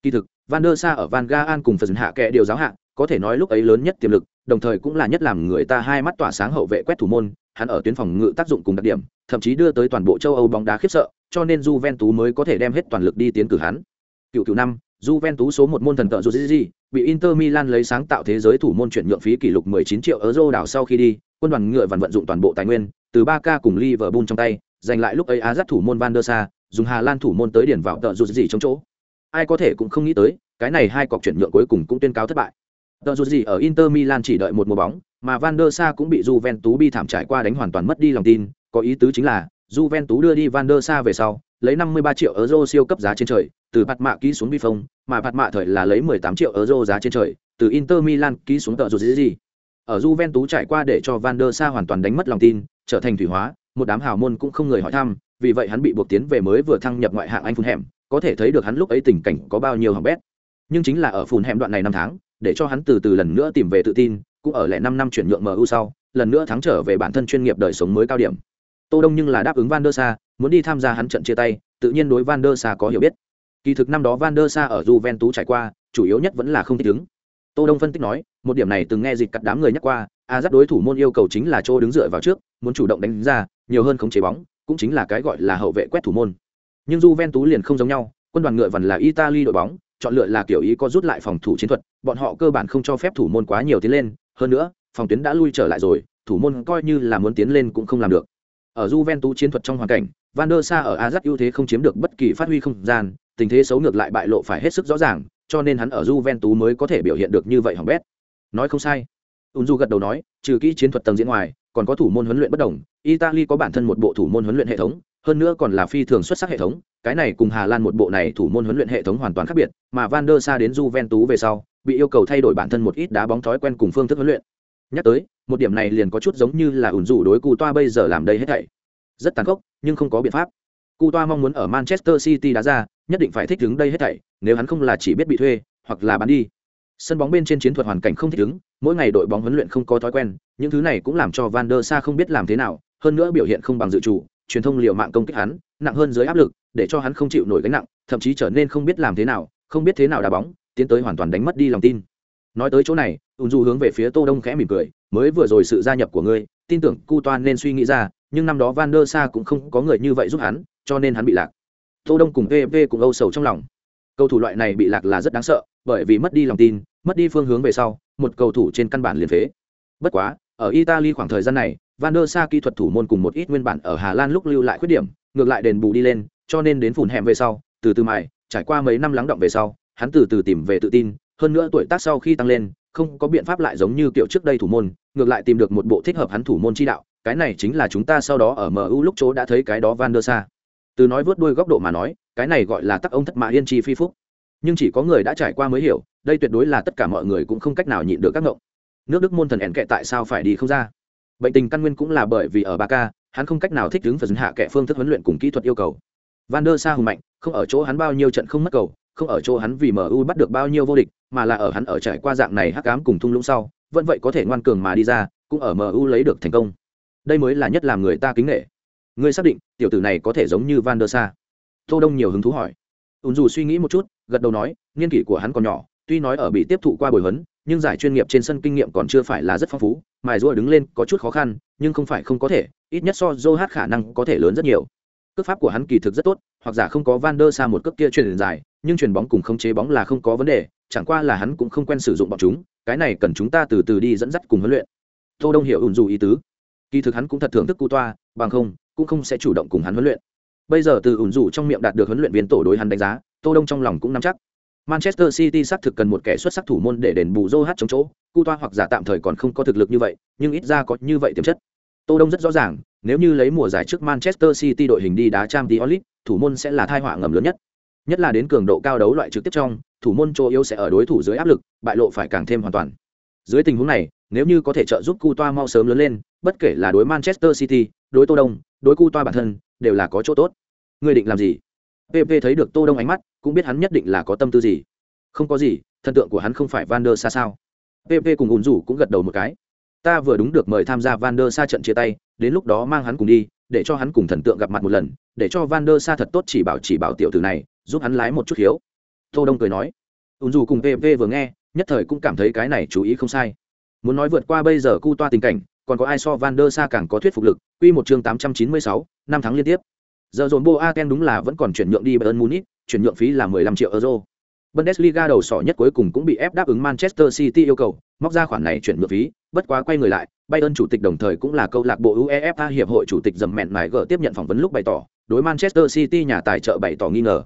Kỳ thực, Van der Sa ở Van Gaal cùng phần hạ kẻ điều giáo hạ, có thể nói lúc ấy lớn nhất tiềm lực, đồng thời cũng là nhất làm người ta hai mắt tỏa sáng hậu vệ quét thủ môn, hắn ở tuyến phòng ngự tác dụng cùng đặc điểm, thậm chí đưa tới toàn bộ châu Âu bóng đá khiếp sợ, cho nên Juventus mới có thể đem hết toàn lực đi tiến cử hắn. Cựu cựu năm, Juventus số một môn thần tợ Juzizi, bị Inter Milan lấy sáng tạo thế giới thủ môn chuyển nhượng phí kỷ lục 19 triệu euro đảo sau khi đi, quân đoàn ngựa vận vận dụng toàn bộ tài nguyên, từ 3K cùng Liverpool trong tay, giành lại lúc ấy Á dắt thủ môn Van der Sar dùng Hà Lan thủ môn tới điển vào tợ Juzizi trong chỗ. Ai có thể cũng không nghĩ tới, cái này hai cọc chuyển nhượng cuối cùng cũng tuyên cáo thất bại. Tợ Juzizi ở Inter Milan chỉ đợi một mùa bóng, mà Van der Sar cũng bị Juventus bi thảm trải qua đánh hoàn toàn mất đi lòng tin, có ý tứ chính là Juventus đưa đi Van der Sa về sau, lấy 53 triệu euro siêu cấp giá trên trời, từ bạt mạ ký xuống Buffon, phong, mà bạt mạ thời là lấy 18 triệu euro giá trên trời, từ Inter Milan ký xuống tợ rồi gì. Ở Juventus trải qua để cho Van der Sa hoàn toàn đánh mất lòng tin, trở thành thủy hóa, một đám hào môn cũng không người hỏi thăm, vì vậy hắn bị buộc tiến về mới vừa thăng nhập ngoại hạng Anh phun hẻm, có thể thấy được hắn lúc ấy tình cảnh có bao nhiêu hỏng bét. Nhưng chính là ở phun hẻm đoạn này năm tháng, để cho hắn từ từ lần nữa tìm về tự tin, cũng ở lại 5 năm chuyển nhượng MU sau, lần nữa thắng trở về bản thân chuyên nghiệp đời sống mới cao điểm. Tô Đông nhưng là đáp ứng Van der Sa, muốn đi tham gia hắn trận chia tay, tự nhiên đối Van der Sa có hiểu biết. Kỳ thực năm đó Van der Sa ở Juventus trải qua, chủ yếu nhất vẫn là không thích ứng. Tô Đông phân tích nói, một điểm này từng nghe dịch cắt đám người nhắc qua, a dắt đối thủ môn yêu cầu chính là chỗ đứng dựa vào trước, muốn chủ động đánh ra, nhiều hơn khống chế bóng, cũng chính là cái gọi là hậu vệ quét thủ môn. Nhưng Juventus liền không giống nhau, quân đoàn ngựa vằn là Italy đội bóng, chọn lựa là kiểu ý có rút lại phòng thủ chiến thuật, bọn họ cơ bản không cho phép thủ môn quá nhiều tiến lên, hơn nữa, phòng tuyến đã lui trở lại rồi, thủ môn coi như là muốn tiến lên cũng không làm được. Ở Juventus chiến thuật trong hoàn cảnh, Van der Sar ở Ajax ưu thế không chiếm được bất kỳ phát huy không gian, tình thế xấu ngược lại bại lộ phải hết sức rõ ràng, cho nên hắn ở Juventus mới có thể biểu hiện được như vậy hỏng bét. Nói không sai. Unju gật đầu nói, trừ kỹ chiến thuật tầng diễn ngoài, còn có thủ môn huấn luyện bất đồng, Italy có bản thân một bộ thủ môn huấn luyện hệ thống, hơn nữa còn là phi thường xuất sắc hệ thống, cái này cùng Hà Lan một bộ này thủ môn huấn luyện hệ thống hoàn toàn khác biệt, mà Van der Sar đến Juventus về sau, bị yêu cầu thay đổi bản thân một ít đá bóng thói quen cùng phương thức huấn luyện. Nhắc tới, một điểm này liền có chút giống như là ủn rủ đối cụ toa bây giờ làm đây hết thảy. Rất tàn khốc nhưng không có biện pháp. Cụ toa mong muốn ở manchester city đá ra nhất định phải thích ứng đây hết thảy nếu hắn không là chỉ biết bị thuê hoặc là bán đi. Sân bóng bên trên chiến thuật hoàn cảnh không thích ứng mỗi ngày đội bóng huấn luyện không có thói quen những thứ này cũng làm cho van der sa không biết làm thế nào hơn nữa biểu hiện không bằng dự chủ truyền thông liều mạng công kích hắn nặng hơn dưới áp lực để cho hắn không chịu nổi gánh nặng thậm chí trở nên không biết làm thế nào không biết thế nào đá bóng tiến tới hoàn toàn đánh mất đi lòng tin nói tới chỗ này ùn du hướng về phía tô đông khẽ mỉm cười, mới vừa rồi sự gia nhập của ngươi, tin tưởng cu toan nên suy nghĩ ra, nhưng năm đó van der sa cũng không có người như vậy giúp hắn, cho nên hắn bị lạc. Tô đông cùng pv cũng âu sầu trong lòng. Cầu thủ loại này bị lạc là rất đáng sợ, bởi vì mất đi lòng tin, mất đi phương hướng về sau, một cầu thủ trên căn bản liền phế. Bất quá, ở italy khoảng thời gian này, van der sa kỹ thuật thủ môn cùng một ít nguyên bản ở hà lan lúc lưu lại khuyết điểm, ngược lại đền bù đi lên, cho nên đến phùn hẻm về sau, từ từ mài, trải qua mấy năm lắng động về sau, hắn từ từ tìm về tự tin hơn nữa tuổi tác sau khi tăng lên, không có biện pháp lại giống như kiểu trước đây thủ môn, ngược lại tìm được một bộ thích hợp hắn thủ môn chi đạo, cái này chính là chúng ta sau đó ở mu lúc chỗ đã thấy cái đó van der sa từ nói vớt đuôi góc độ mà nói, cái này gọi là tắc ông thất mã yên chi phi phúc. Nhưng chỉ có người đã trải qua mới hiểu, đây tuyệt đối là tất cả mọi người cũng không cách nào nhịn được các ngộng. Nước đức môn thần ẻn kệ tại sao phải đi không ra? Bệnh tình căn nguyên cũng là bởi vì ở ba ca, hắn không cách nào thích ứng và dừng hạ kệ phương thức huấn luyện cùng kỹ thuật yêu cầu. Van der sa hùng mạnh, không ở chỗ hắn bao nhiêu trận không mất cầu, không ở chỗ hắn vì mu bắt được bao nhiêu vô địch mà là ở hắn ở trải qua dạng này hắc ám cùng thung lũng sau, vẫn vậy có thể ngoan cường mà đi ra, cũng ở mu lấy được thành công. Đây mới là nhất làm người ta kính nghệ ngươi xác định, tiểu tử này có thể giống như van der sa tô đông nhiều hứng thú hỏi. Ùn dù suy nghĩ một chút, gật đầu nói nghiên kỷ của hắn còn nhỏ, tuy nói ở bị tiếp thụ qua bồi huấn, nhưng giải chuyên nghiệp trên sân kinh nghiệm còn chưa phải là rất phong phú, mài rua đứng lên có chút khó khăn, nhưng không phải không có thể, ít nhất so dô hát khả năng có thể lớn rất nhiều. Cước pháp của hắn kỳ thực rất tốt, hoặc giả không có van der sa một cước kia truyền dài nhưng truyền bóng cùng khống chế bóng là không có vấn đề chẳng qua là hắn cũng không quen sử dụng bọn chúng cái này cần chúng ta từ từ đi dẫn dắt cùng huấn luyện. Tô đông hiểu ủn dù ý tứ. Kỳ thực hắn cũng thật thưởng thức cu toa bằng không cũng không sẽ chủ động cùng hắn huấn luyện. Bây giờ từ ủn dù trong miệng đạt được huấn luyện viên tổ đối hắn đánh giá tô đông trong lòng cũng nắm chắc. Manchester city xác thực cần một kẻ xuất sắc thủ môn để đền bù Joe Hart chống chỗ cu toa hoặc giả tạm thời còn không có thực lực như vậy nhưng ít ra có như vậy tiềm chất. Tô đông rất rõ ràng nếu như lấy mùa giải trước manchester city đội hình đi đá Champions League, thủ môn sẽ là tai họa ngầm lớn nhất nhất là đến cường độ cao đấu loại trực tiếp trong, thủ môn chỗ yếu sẽ ở đối thủ dưới áp lực, bại lộ phải càng thêm hoàn toàn. Dưới tình huống này, nếu như có thể trợ giúp cu toa mau sớm lớn lên, bất kể là đối manchester city, đối tô đông, đối cu toa bản thân, đều là có chỗ tốt. Người định làm gì? Pp thấy được tô đông ánh mắt, cũng biết hắn nhất định là có tâm tư gì. Không có gì, thần tượng của hắn không phải van der sa sao? Pp cùng ùn rủ cũng gật đầu một cái. Ta vừa đúng được mời tham gia van der sa trận chia tay, đến lúc đó mang hắn cùng đi để cho hắn cùng thần tượng gặp mặt một lần để cho van der sa thật tốt chỉ bảo chỉ bảo tiểu tử này giúp hắn lái một chút hiếu. Tô đông cười nói. Ùn dù cùng pv vừa nghe nhất thời cũng cảm thấy cái này chú ý không sai. Muốn nói vượt qua bây giờ cu toa tình cảnh còn có ai so van der sa càng có thuyết phục lực? Quy một chương 896, năm tháng liên tiếp. Giờ dồn boaken đúng là vẫn còn chuyển nhượng đi bayern munich chuyển nhượng phí là 15 triệu euro. Bundesliga đầu sỏ nhất cuối cùng cũng bị ép đáp ứng manchester city yêu cầu móc ra khoản này chuyển nhượng phí bất quá quay người lại bayern chủ tịch đồng thời cũng là câu lạc bộ uefa hiệp hội chủ tịch dầm mẹn mải gỡ tiếp nhận phỏng vấn lúc bày tỏ đối manchester city nhà tài trợ bày tỏ nghi ngờ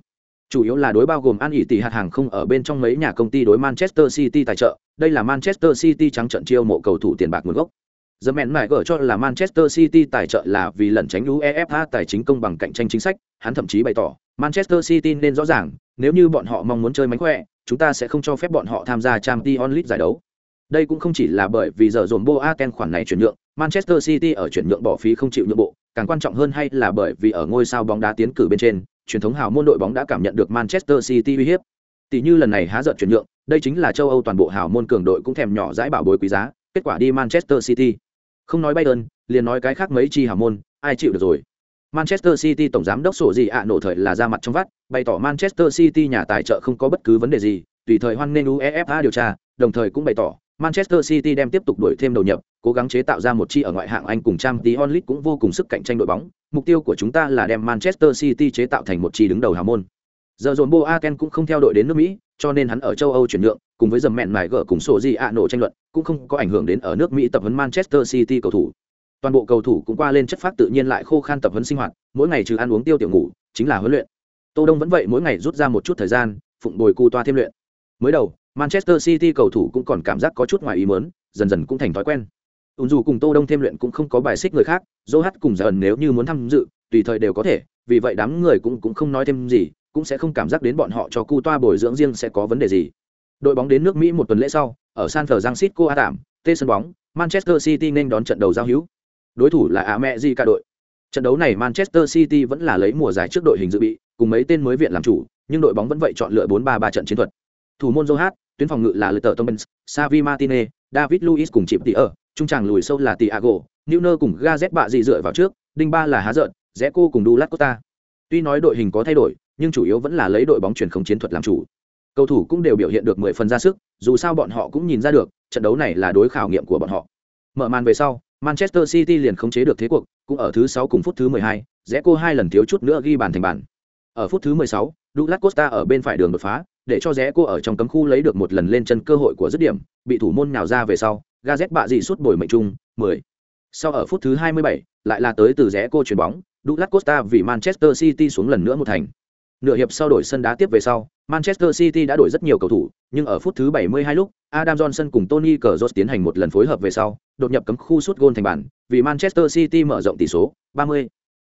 chủ yếu là đối bao gồm an ỉ tỷ hạt hàng không ở bên trong mấy nhà công ty đối manchester city tài trợ đây là manchester city trắng trận chiêu mộ cầu thủ tiền bạc nguồn gốc Dầm mẹn mải gỡ cho là Manchester City tài trợ là vì lẩn tránh UEFA tài chính công bằng cạnh tranh chính sách, hắn thậm chí bày tỏ, Manchester City nên rõ ràng, nếu như bọn họ mong muốn chơi mánh khỏe, chúng ta sẽ không cho phép bọn họ tham gia Champions League giải đấu. Đây cũng không chỉ là bởi vì giờ dồn Boateng khoản này chuyển nhượng, Manchester City ở chuyển nhượng bỏ phí không chịu nhượng bộ, càng quan trọng hơn hay là bởi vì ở ngôi sao bóng đá tiến cử bên trên, truyền thống hào môn đội bóng đã cảm nhận được Manchester City uy hiếp. Tỷ như lần này há giận chuyển nhượng, đây chính là châu Âu toàn bộ hào môn cường đội cũng thèm nhỏ dãi bảo bối quý giá, kết quả đi Manchester City. Không nói Bayern, liền nói cái khác mấy chi hào môn, ai chịu được rồi. Manchester City tổng giám đốc sổ gì ạ nổ thời là ra mặt trong vắt, bày tỏ Manchester City nhà tài trợ không có bất cứ vấn đề gì, tùy thời hoan nên UEFA điều tra, đồng thời cũng bày tỏ Manchester City đem tiếp tục đuổi thêm đầu nhập, cố gắng chế tạo ra một chi ở ngoại hạng Anh cùng Champions League cũng vô cùng sức cạnh tranh đội bóng. Mục tiêu của chúng ta là đem Manchester City chế tạo thành một chi đứng đầu hào môn. Giờ dồn Boaken cũng không theo đội đến nước Mỹ, cho nên hắn ở châu Âu chuyển nhượng, cùng với dầm mẹn mài gỡ cùng sổ gì ạ nổ tranh luận, cũng không có ảnh hưởng đến ở nước Mỹ tập huấn Manchester City cầu thủ. Toàn bộ cầu thủ cũng qua lên chất phát tự nhiên lại khô khan tập huấn sinh hoạt, mỗi ngày trừ ăn uống tiêu tiểu ngủ, chính là huấn luyện. Tô Đông vẫn vậy mỗi ngày rút ra một chút thời gian, phụng bồi cu toa thêm luyện. Mới đầu, Manchester City cầu thủ cũng còn cảm giác có chút ngoài ý muốn, dần dần cũng thành thói quen. Tùn dù cùng Tô Đông thêm luyện cũng không có bài xích người khác, Johat cùng dần nếu như muốn tham dự, tùy thời đều có thể, vì vậy đám người cũng cũng không nói thêm gì, cũng sẽ không cảm giác đến bọn họ cho cu toa bồi dưỡng riêng sẽ có vấn đề gì. Đội bóng đến nước Mỹ một tuần lễ sau, ở San Francisco A tạm, tê sân bóng, Manchester City nên đón trận đầu giao hữu. Đối thủ là mẹ gì cả đội. Trận đấu này Manchester City vẫn là lấy mùa giải trước đội hình dự bị, cùng mấy tên mới viện làm chủ, nhưng đội bóng vẫn vậy chọn lựa 4-3-3 trận chiến thuật. Thủ môn Zohat, tuyến phòng ngự là Luther Thomas, Xavi Martinez, David Luiz cùng chịp tỉ ở, trung tràng lùi sâu là Thiago, Neuer cùng Gazet bạ dị dựa vào trước, đinh ba là Há Dợn, cô cùng Douglas Costa. Tuy nói đội hình có thay đổi, nhưng chủ yếu vẫn là lấy đội bóng truyền không chiến thuật làm chủ. Cầu thủ cũng đều biểu hiện được 10 phần ra sức, dù sao bọn họ cũng nhìn ra được, trận đấu này là đối khảo nghiệm của bọn họ. Mở màn về sau, Manchester City liền khống chế được thế cuộc, cũng ở thứ 6 cùng phút thứ 12, rẽ cô hai lần thiếu chút nữa ghi bàn thành bàn. Ở phút thứ 16, Douglas Costa ở bên phải đường đột phá, để cho rẽ cô ở trong cấm khu lấy được một lần lên chân cơ hội của dứt điểm, bị thủ môn nào ra về sau, Gazet bạ dị suốt bồi mệnh trung, 10. Sau ở phút thứ 27, lại là tới từ rẽ cô chuyển bóng, Douglas Costa vì Manchester City xuống lần nữa một thành. Nửa hiệp sau đổi sân đá tiếp về sau, Manchester City đã đổi rất nhiều cầu thủ, nhưng ở phút thứ 72 lúc, Adam Johnson cùng Tony Kroos tiến hành một lần phối hợp về sau, đột nhập cấm khu sút gôn thành bàn, vì Manchester City mở rộng tỷ số, 30.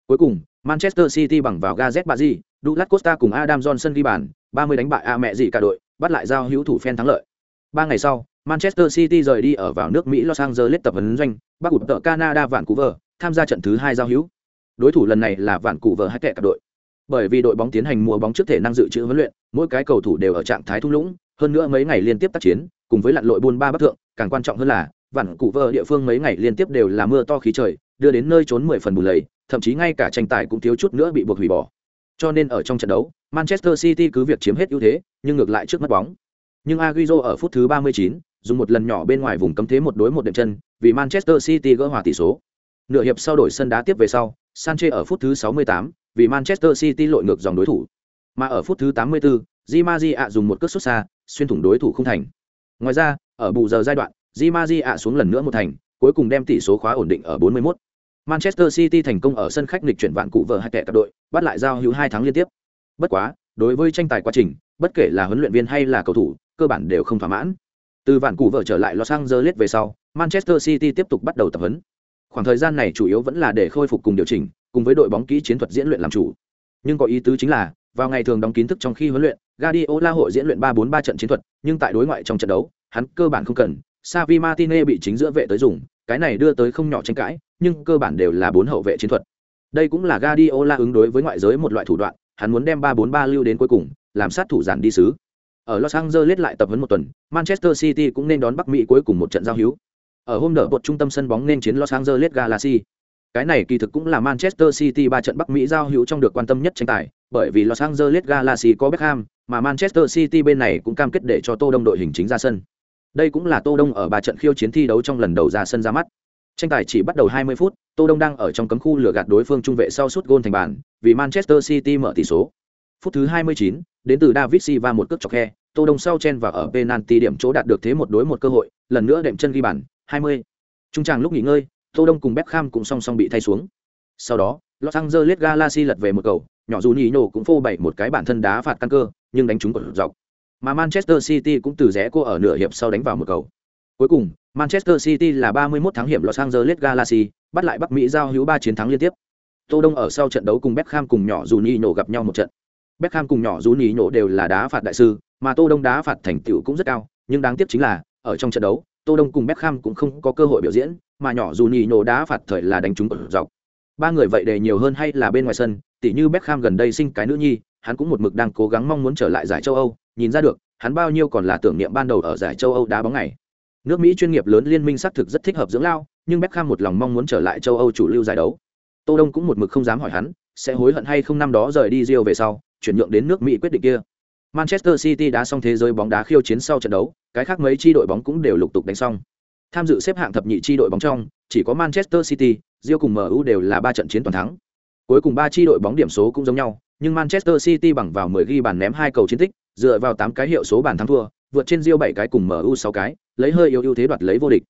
Cuối cùng, Manchester City bằng vào Gazet Bazi, Douglas Costa cùng Adam Johnson ghi bàn, 30 đánh bại A mẹ gì cả đội, bắt lại giao hữu thủ fan thắng lợi. Ba ngày sau, Manchester City rời đi ở vào nước Mỹ Los Angeles tập huấn doanh, bắc ụt tợ Canada vạn Vancouver, tham gia trận thứ hai giao hữu. Đối thủ lần này là vạn Vancouver hai kẻ cả đội. Bởi vì đội bóng tiến hành mùa bóng trước thể năng dự trữ huấn luyện, mỗi cái cầu thủ đều ở trạng thái thung lũng, hơn nữa mấy ngày liên tiếp tác chiến, cùng với lặn lội buôn ba bất thượng, càng quan trọng hơn là vạn cụ vợ địa phương mấy ngày liên tiếp đều là mưa to khí trời đưa đến nơi trốn mười phần bù lầy thậm chí ngay cả tranh tài cũng thiếu chút nữa bị buộc hủy bỏ cho nên ở trong trận đấu manchester city cứ việc chiếm hết ưu thế nhưng ngược lại trước mất bóng nhưng Agüero ở phút thứ 39, dùng một lần nhỏ bên ngoài vùng cấm thế một đối một đệm chân vì manchester city gỡ hòa tỷ số nửa hiệp sau đổi sân đá tiếp về sau Sanchez ở phút thứ 68, vì manchester city lội ngược dòng đối thủ mà ở phút thứ 84, Di Maria dùng một cước sút xa xuyên thủng đối thủ không thành ngoài ra ở bù giờ giai đoạn Di Maria xuống lần nữa một thành, cuối cùng đem tỷ số khóa ổn định ở 41. Manchester City thành công ở sân khách nghịch chuyển vạn cụ vợ hai kẻ cặp đội, bắt lại giao hữu hai tháng liên tiếp. Bất quá, đối với tranh tài quá trình, bất kể là huấn luyện viên hay là cầu thủ, cơ bản đều không thỏa mãn. Từ vạn cụ vợ trở lại Los Angeles về sau, Manchester City tiếp tục bắt đầu tập huấn. Khoảng thời gian này chủ yếu vẫn là để khôi phục cùng điều chỉnh, cùng với đội bóng kỹ chiến thuật diễn luyện làm chủ. Nhưng có ý tứ chính là, vào ngày thường đóng kín thức trong khi huấn luyện, Guardiola hội diễn luyện 3-4-3 trận chiến thuật, nhưng tại đối ngoại trong trận đấu, hắn cơ bản không cần, Xavi Martinez bị chính giữa vệ tới dùng, cái này đưa tới không nhỏ tranh cãi, nhưng cơ bản đều là bốn hậu vệ chiến thuật. Đây cũng là Guardiola ứng đối với ngoại giới một loại thủ đoạn, hắn muốn đem 3-4-3 lưu đến cuối cùng, làm sát thủ giản đi xứ. Ở Los Angeles lại tập huấn một tuần, Manchester City cũng nên đón Bắc Mỹ cuối cùng một trận giao hữu. Ở hôm nở bột trung tâm sân bóng nên chiến Los Angeles Galaxy. Cái này kỳ thực cũng là Manchester City ba trận Bắc Mỹ giao hữu trong được quan tâm nhất tranh tài, bởi vì Los Angeles Galaxy có Beckham, mà Manchester City bên này cũng cam kết để cho Tô Đông đội hình chính ra sân. Đây cũng là Tô Đông ở ba trận khiêu chiến thi đấu trong lần đầu ra sân ra mắt. Tranh tài chỉ bắt đầu 20 phút, Tô Đông đang ở trong cấm khu lừa gạt đối phương trung vệ sau sút gôn thành bàn, vì Manchester City mở tỷ số. Phút thứ 29, đến từ David Silva một cước chọc khe, Tô Đông sau chen vào ở penalty điểm chỗ đạt được thế một đối một cơ hội, lần nữa đệm chân ghi bàn, 20. Trung tràng lúc nghỉ ngơi, Tô Đông cùng Beckham cũng song song bị thay xuống. Sau đó, Los Angeles Galaxy lật về một cầu, nhỏ dù nhí nổ cũng phô bày một cái bản thân đá phạt căn cơ, nhưng đánh trúng cột dọc. Mà Manchester City cũng từ rẽ cô ở nửa hiệp sau đánh vào một cầu. Cuối cùng, Manchester City là 31 thắng hiểm Los Angeles Galaxy, bắt lại Bắc Mỹ giao hữu 3 chiến thắng liên tiếp. Tô Đông ở sau trận đấu cùng Beckham cùng nhỏ Juninho gặp nhau một trận. Beckham cùng nhỏ Juninho đều là đá phạt đại sư, mà Tô Đông đá phạt thành tựu cũng rất cao, nhưng đáng tiếc chính là, ở trong trận đấu, Tô Đông cùng Beckham cũng không có cơ hội biểu diễn, mà nhỏ Juninho đá phạt thời là đánh trúng cột dọc. Ba người vậy đề nhiều hơn hay là bên ngoài sân, tỉ như Beckham gần đây sinh cái nữ nhi, hắn cũng một mực đang cố gắng mong muốn trở lại giải châu Âu, nhìn ra được, hắn bao nhiêu còn là tưởng niệm ban đầu ở giải châu Âu đá bóng này. Nước Mỹ chuyên nghiệp lớn liên minh xác thực rất thích hợp dưỡng lao, nhưng Beckham một lòng mong muốn trở lại châu Âu chủ lưu giải đấu. Tô Đông cũng một mực không dám hỏi hắn, sẽ hối hận hay không năm đó rời đi Rio về sau, chuyển nhượng đến nước Mỹ quyết định kia. Manchester City đã xong thế giới bóng đá khiêu chiến sau trận đấu, cái khác mấy chi đội bóng cũng đều lục tục đánh xong. Tham dự xếp hạng thập nhị chi đội bóng trong, chỉ có Manchester City, Rio cùng MU đều là ba trận chiến toàn thắng. Cuối cùng ba chi đội bóng điểm số cũng giống nhau, nhưng Manchester City bằng vào 10 ghi bàn ném hai cầu chiến tích, dựa vào 8 cái hiệu số bàn thắng thua, vượt trên Rio 7 cái cùng MU 6 cái, lấy hơi yếu ưu thế đoạt lấy vô địch.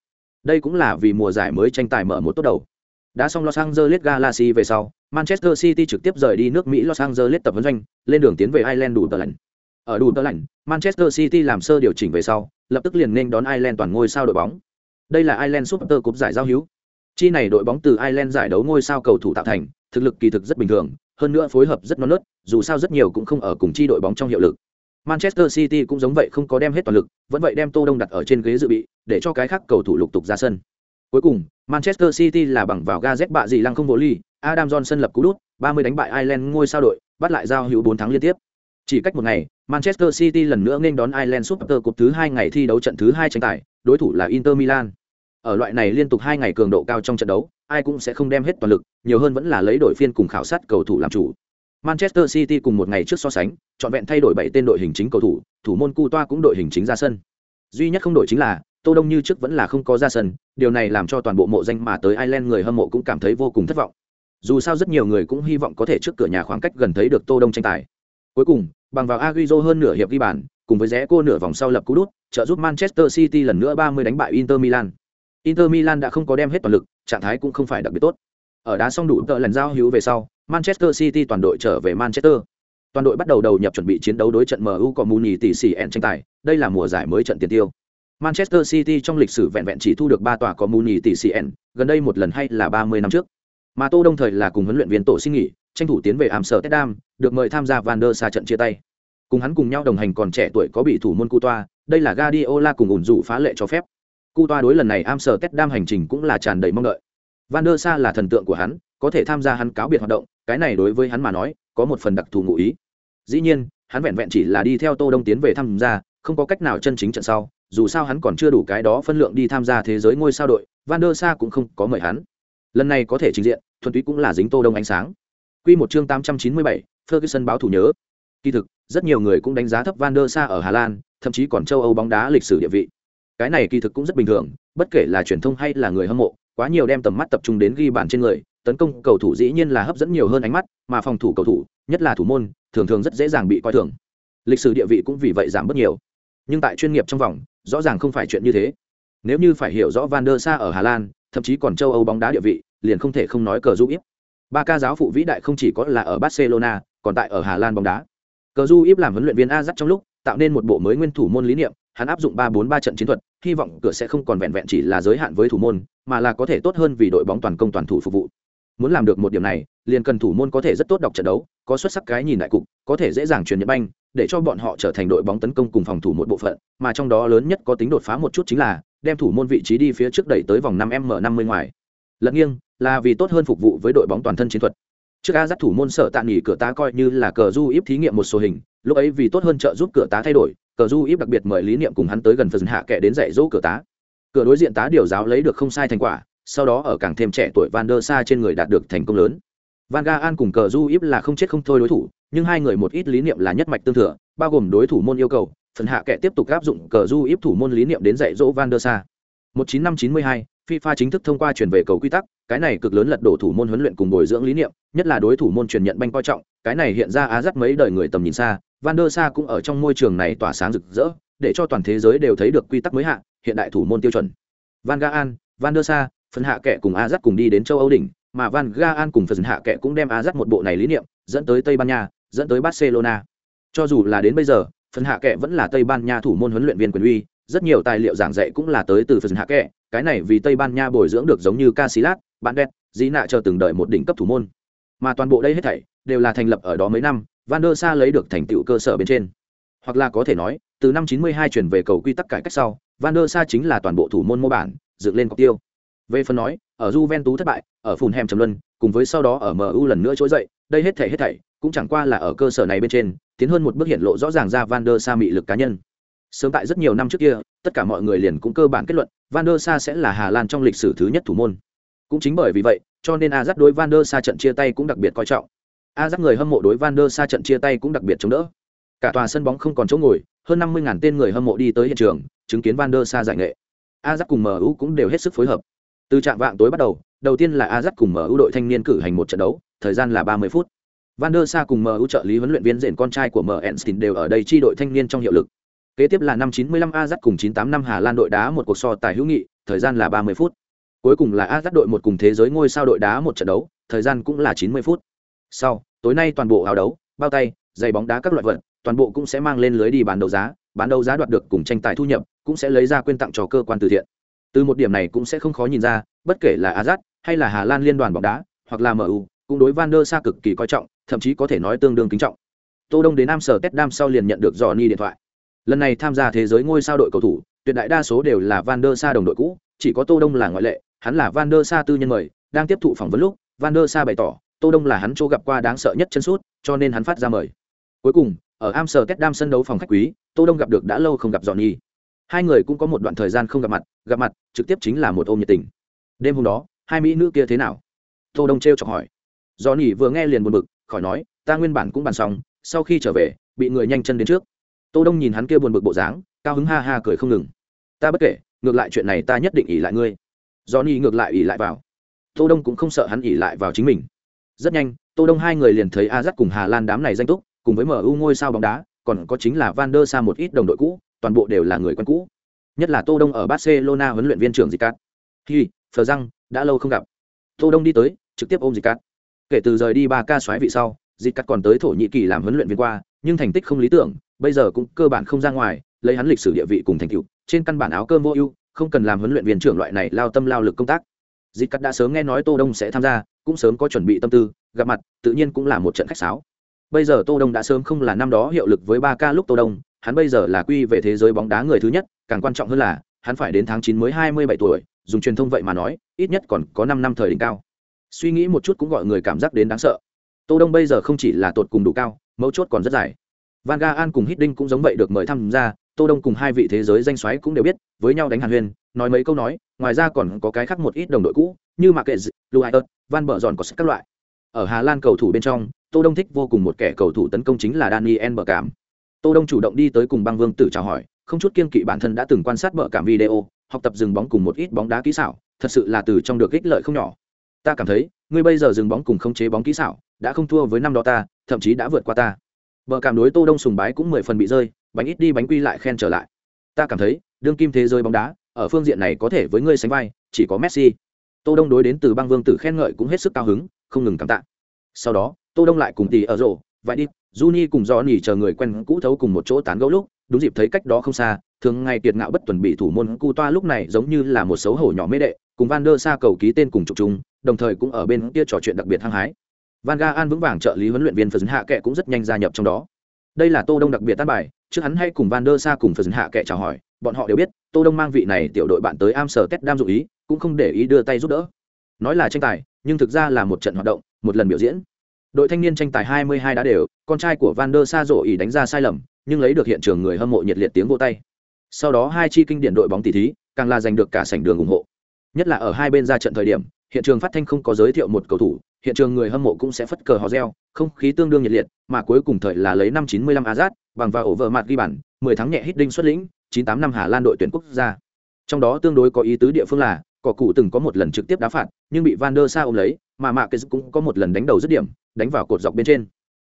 Đây cũng là vì mùa giải mới tranh tài mở một tốt đầu. Đã xong Los Angeles Galaxy về sau, Manchester City trực tiếp rời đi nước Mỹ Los Angeles tập huấn doanh, lên đường tiến về Ireland đủ tờ lạnh. Ở đủ tờ lạnh, Manchester City làm sơ điều chỉnh về sau, lập tức liền nên đón Ireland toàn ngôi sao đội bóng. Đây là Ireland Super Cup giải giao hữu. Chi này đội bóng từ Ireland giải đấu ngôi sao cầu thủ tạo thành, thực lực kỳ thực rất bình thường, hơn nữa phối hợp rất non nớt, dù sao rất nhiều cũng không ở cùng chi đội bóng trong hiệu lực. Manchester City cũng giống vậy không có đem hết toàn lực, vẫn vậy đem Tô Đông đặt ở trên ghế dự bị, để cho cái khác cầu thủ lục tục ra sân. Cuối cùng, Manchester City là bằng vào Gazet bạ gì lăng không vô ly, Adam Johnson lập cú đút, 30 đánh bại Ireland ngôi sao đội, bắt lại giao hữu 4 thắng liên tiếp. Chỉ cách một ngày, Manchester City lần nữa nên đón Ireland Super Cup thứ 2 ngày thi đấu trận thứ 2 tranh tài, đối thủ là Inter Milan. Ở loại này liên tục 2 ngày cường độ cao trong trận đấu, ai cũng sẽ không đem hết toàn lực, nhiều hơn vẫn là lấy đội phiên cùng khảo sát cầu thủ làm chủ. Manchester City cùng một ngày trước so sánh, chọn vẹn thay đổi 7 tên đội hình chính cầu thủ, thủ môn Cu Toa cũng đội hình chính ra sân. Duy nhất không đổi chính là, Tô Đông như trước vẫn là không có ra sân, điều này làm cho toàn bộ mộ danh mà tới Ireland người hâm mộ cũng cảm thấy vô cùng thất vọng. Dù sao rất nhiều người cũng hy vọng có thể trước cửa nhà khoảng cách gần thấy được Tô Đông tranh tài. Cuối cùng, bằng vào Agüero hơn nửa hiệp ghi bàn, cùng với rẽ cô nửa vòng sau lập cú đút, trợ giúp Manchester City lần nữa 30 đánh bại Inter Milan. Inter Milan đã không có đem hết toàn lực, trạng thái cũng không phải đặc biệt tốt. Ở đá xong đủ tợ lần giao hữu về sau, Manchester City toàn đội trở về Manchester. Toàn đội bắt đầu đầu nhập chuẩn bị chiến đấu đối trận MU có Muni tỷ sĩ en tranh tài, đây là mùa giải mới trận tiền tiêu. Manchester City trong lịch sử vẹn vẹn chỉ thu được 3 tòa có Muni tỷ sĩ en, gần đây một lần hay là 30 năm trước. Mà Tô Đông thời là cùng huấn luyện viên tổ xin nghỉ, tranh thủ tiến về Amsterdam, được mời tham gia Van der Sa trận chia tay. Cùng hắn cùng nhau đồng hành còn trẻ tuổi có bị thủ môn Coutoa, đây là Guardiola cùng ủn dụ phá lệ cho phép. Coutoa đối lần này Amsterdam hành trình cũng là tràn đầy mong đợi. Van der Sa là thần tượng của hắn, có thể tham gia hắn cáo biệt hoạt động, cái này đối với hắn mà nói, có một phần đặc thù ngụ ý. Dĩ nhiên, hắn vẹn vẹn chỉ là đi theo Tô Đông tiến về tham gia, không có cách nào chân chính trận sau, dù sao hắn còn chưa đủ cái đó phân lượng đi tham gia thế giới ngôi sao đội, Van der Sa cũng không có mời hắn. Lần này có thể trình diện, thuần túy cũng là dính Tô Đông ánh sáng. Quy một chương 897, Ferguson báo thủ nhớ. Kỳ thực, rất nhiều người cũng đánh giá thấp Van der Sa ở Hà Lan, thậm chí còn châu Âu bóng đá lịch sử địa vị. Cái này kỳ thực cũng rất bình thường, bất kể là truyền thông hay là người hâm mộ, quá nhiều đem tầm mắt tập trung đến ghi bàn trên người, tấn công cầu thủ dĩ nhiên là hấp dẫn nhiều hơn ánh mắt, mà phòng thủ cầu thủ, nhất là thủ môn, thường thường rất dễ dàng bị coi thường. Lịch sử địa vị cũng vì vậy giảm bớt nhiều. Nhưng tại chuyên nghiệp trong vòng, rõ ràng không phải chuyện như thế. Nếu như phải hiểu rõ Van der Sa ở Hà Lan, thậm chí còn châu Âu bóng đá địa vị, liền không thể không nói cờ giúp ít. Ba ca giáo phụ vĩ đại không chỉ có là ở Barcelona, còn tại ở Hà Lan bóng đá. Cờ Du Íp làm huấn luyện viên Ajax trong lúc, tạo nên một bộ mới nguyên thủ môn lý niệm, hắn áp dụng 3-4-3 trận chiến thuật, hy vọng cửa sẽ không còn vẹn vẹn chỉ là giới hạn với thủ môn, mà là có thể tốt hơn vì đội bóng toàn công toàn thủ phục vụ. Muốn làm được một điểm này, liền cần thủ môn có thể rất tốt đọc trận đấu, có xuất sắc cái nhìn đại cục, có thể dễ dàng truyền nhận banh, để cho bọn họ trở thành đội bóng tấn công cùng phòng thủ một bộ phận, mà trong đó lớn nhất có tính đột phá một chút chính là đem thủ môn vị trí đi phía trước đẩy tới vòng 5m50 ngoài. Lật nghiêng, là vì tốt hơn phục vụ với đội bóng toàn thân chiến thuật trước a dắt thủ môn sở tạ nghỉ cửa tá coi như là cờ du íp thí nghiệm một số hình lúc ấy vì tốt hơn trợ giúp cửa tá thay đổi cờ du íp đặc biệt mời lý niệm cùng hắn tới gần phần hạ kẻ đến dạy dỗ cửa tá cửa đối diện tá điều giáo lấy được không sai thành quả sau đó ở càng thêm trẻ tuổi van der sa trên người đạt được thành công lớn. Van ga an cùng cờ du íp là không chết không thôi đối thủ nhưng hai người một ít lý niệm là nhất mạch tương thừa bao gồm đối thủ môn yêu cầu phần hạ kệ tiếp tục áp dụng cờ du íp thủ môn lý niệm đến dạy dỗ van der sa 19592, FIFA chính thức thông qua chuyển về cầu quy tắc, cái này cực lớn lật đổ thủ môn huấn luyện cùng bồi dưỡng lý niệm, nhất là đối thủ môn truyền nhận banh coi trọng, cái này hiện ra á rất mấy đời người tầm nhìn xa, Van der Sa cũng ở trong môi trường này tỏa sáng rực rỡ, để cho toàn thế giới đều thấy được quy tắc mới hạ, hiện đại thủ môn tiêu chuẩn. Van Gaal, Van der Sa, phần hạ kệ cùng Ajax cùng đi đến châu Âu đỉnh, mà Van Gaal cùng phần hạ kệ cũng đem Ajax một bộ này lý niệm, dẫn tới Tây Ban Nha, dẫn tới Barcelona. Cho dù là đến bây giờ, phần hạ kệ vẫn là Tây Ban Nha thủ môn huấn luyện viên quyền uy, rất nhiều tài liệu giảng dạy cũng là tới từ phần hạ kệ, cái này vì tây ban nha bồi dưỡng được giống như Casillas, bạn đẹp dĩ nạ chờ từng đợi một đỉnh cấp thủ môn mà toàn bộ đây hết thảy đều là thành lập ở đó mấy năm van der sa lấy được thành tựu cơ sở bên trên hoặc là có thể nói từ năm 92 chuyển về cầu quy tắc cải cách sau, van der sa chính là toàn bộ thủ môn mô bản, dựng lên cọc tiêu. Về phần nói, ở Juventus thất bại, ở Fulham trầm luân, cùng với sau đó ở MU lần nữa trỗi dậy, đây hết thảy hết thảy cũng chẳng qua là ở cơ sở này bên trên, tiến hơn một bước hiện lộ rõ ràng ra van der sa mị lực cá nhân. Sớm tại rất nhiều năm trước kia, tất cả mọi người liền cũng cơ bản kết luận, van der sa sẽ là hà lan trong lịch sử thứ nhất thủ môn. Cũng chính bởi vì vậy, cho nên Ajax đối van der sa trận chia tay cũng đặc biệt coi trọng. Ajax người hâm mộ đối van der sa trận chia tay cũng đặc biệt chống đỡ. Cả tòa sân bóng không còn chỗ ngồi hơn năm mươi tên người hâm mộ đi tới hiện trường chứng kiến van der sa giải nghệ a cùng mu cũng đều hết sức phối hợp từ trạm vạng tối bắt đầu đầu tiên là a cùng mu đội thanh niên cử hành một trận đấu thời gian là ba mươi phút van der sa cùng mu trợ lý huấn luyện viên rèn con trai của MU Einstein đều ở đây chi đội thanh niên trong hiệu lực Kế tiếp là năm 95 AZ cùng 98 năm Hà Lan đội đá một cuộc so tài hữu nghị, thời gian là 30 phút. Cuối cùng là AZ đội một cùng thế giới ngôi sao đội đá một trận đấu, thời gian cũng là 90 phút. Sau, tối nay toàn bộ áo đấu, bao tay, giày bóng đá các loại vật, toàn bộ cũng sẽ mang lên lưới đi bán đấu giá, bán đấu giá đoạt được cùng tranh tài thu nhập, cũng sẽ lấy ra quyên tặng cho cơ quan từ thiện. Từ một điểm này cũng sẽ không khó nhìn ra, bất kể là azad hay là Hà Lan liên đoàn bóng đá, hoặc là MU, cũng đối Van der Sa cực kỳ coi trọng, thậm chí có thể nói tương đương kính trọng. Tô Đông đến nam sở tết đam sau liền nhận được Johnny điện thoại lần này tham gia thế giới ngôi sao đội cầu thủ tuyệt đại đa số đều là van der sa đồng đội cũ chỉ có tô đông là ngoại lệ hắn là van der sa tư nhân mời đang tiếp thụ phỏng vấn lúc van der sa bày tỏ tô đông là hắn chỗ gặp qua đáng sợ nhất chân sút cho nên hắn phát ra mời cuối cùng ở amsterdam sân đấu phòng khách quý, tô đông gặp được đã lâu không gặp dọn hai người cũng có một đoạn thời gian không gặp mặt gặp mặt trực tiếp chính là một ôm nhiệt tình. Đêm hôm đó, hai mỹ nữ kia thế nào? Tô đông treo chọc hỏi. Dọn vừa nghe liền buồn bực, khỏi nói, ta nguyên bản cũng bàn xong, sau khi trở về, bị người nhanh chân đến trước. Tô đông nhìn hắn kia buồn bực bộ dáng, cao hứng ha ha cười không ngừng. Ta bất kể, ngược lại chuyện này ta nhất định ỉ lại ngươi. Johnny ngược lại ỉ lại vào. Tô đông cũng không sợ hắn ỉ lại vào chính mình. Rất nhanh, tô đông hai người liền thấy a dắt cùng hà lan đám này danh túc cùng với mu ngôi sao bóng đá, còn có chính là van der sa một ít đồng đội cũ, toàn bộ đều là người quen cũ. Nhất là tô đông ở barcelona huấn luyện viên trưởng zicat hi phờ răng đã lâu không gặp. Tô đông đi tới, trực tiếp ôm zicat kể từ rời đi ba ca xoáy vị sau zicat còn tới thổ nhĩ kỳ làm huấn luyện viên qua, nhưng thành tích không lý tưởng, bây giờ cũng cơ bản không ra ngoài, lấy hắn lịch sử địa vị cùng thành tựu, trên căn bản áo cơm vô ưu, không cần làm huấn luyện viên trưởng loại này lao tâm lao lực công tác. Dịch cắt đã sớm nghe nói tô đông sẽ tham gia, cũng sớm có chuẩn bị tâm tư, gặp mặt, tự nhiên cũng là một trận khách sáo bây giờ tô đông đã sớm không là năm đó hiệu lực với ba ca lúc tô đông, hắn bây giờ là quy về thế giới bóng đá người thứ nhất, càng quan trọng hơn là, hắn phải đến tháng chín mới hai mươi bảy tuổi, dùng truyền thông vậy mà nói, ít nhất còn có năm năm thời đỉnh cao. Suy nghĩ một chút cũng gọi người cảm giác đến đáng sợ. Tô đông bây giờ không chỉ là tột cùng đủ cao, mấu chốt còn rất dài. Van Gaal cùng hiddink cũng giống vậy được mời tham gia, tô đông cùng hai vị thế giới danh xoáy cũng đều biết, với nhau đánh hàn huyền nói mấy câu nói, ngoài ra còn có cái khác một ít đồng đội cũ, như mạc kệ luiert van bờ giòn có các loại. Ở hà lan cầu thủ bên trong tô đông thích vô cùng một kẻ cầu thủ tấn công chính là daniel bờ cảm tô đông chủ động đi tới cùng băng vương tử chào hỏi, không chút kiên kỵ bản thân đã từng quan sát bờ cảm video, học tập dừng bóng cùng một ít bóng đá kỹ xảo, thật sự là từ trong được ích lợi không nhỏ. Ta cảm thấy, ngươi bây giờ dừng bóng cùng không chế bóng kỹ xảo, đã không thua với năm đó ta, thậm chí đã vượt qua ta. Bờ cảm đối tô đông sùng bái cũng mười phần bị rơi, bánh ít đi bánh quy lại khen trở lại. Ta cảm thấy, đương kim thế giới bóng đá, ở phương diện này có thể với ngươi sánh vai, chỉ có messi. Tô đông đối đến từ băng vương tử khen ngợi cũng hết sức cao hứng, không ngừng cảm tạ. Sau đó tô đông lại cùng tỷ ở rổ vậy đi Juni cùng do nỉ chờ người quen cũ thấu cùng một chỗ tán gẫu lúc, đúng dịp thấy cách đó không xa, thường ngày kiệt ngạo bất tuần bị thủ môn cu toa lúc này giống như là một xấu hổ nhỏ mê đệ, cùng van der sa cầu ký tên cùng trục chung, đồng thời cũng ở bên kia trò chuyện đặc biệt hăng hái. Van Gaal vững vàng trợ lý huấn luyện viên phần hạ kệ cũng rất nhanh gia nhập trong đó. Đây là tô đông đặc biệt tan bài, trước hắn hay cùng van der sa cùng phần hạ kệ chào hỏi, bọn họ đều biết, tô đông mang vị này tiểu đội bạn tới amsterdam dụ ý, cũng không để ý đưa tay giúp đỡ. Nói là tranh tài, nhưng thực ra là một trận hoạt động, một lần biểu diễn đội thanh niên tranh tài 22 đã đều, con trai của van der sa rộ ý đánh ra sai lầm, nhưng lấy được hiện trường người hâm mộ nhiệt liệt tiếng vô tay. Sau đó hai chi kinh điển đội bóng tỷ thí, càng là giành được cả sảnh đường ủng hộ. Nhất là ở hai bên ra trận thời điểm, hiện trường phát thanh không có giới thiệu một cầu thủ, hiện trường người hâm mộ cũng sẽ phất cờ hò reo, không khí tương đương nhiệt liệt, mà cuối cùng thời là lấy năm 95 Azat bằng vào ổ vợ mặt ghi bàn 10 tháng nhẹ hít đinh xuất lĩnh 98 năm Hà Lan đội tuyển quốc gia. Trong đó tương đối có ý tứ địa phương là cỏ cụ từng có một lần trực tiếp đá phạt, nhưng bị van der sa ôm lấy, mà mạ cây cũng có một lần đánh đầu dứt điểm, đánh vào cột dọc bên trên.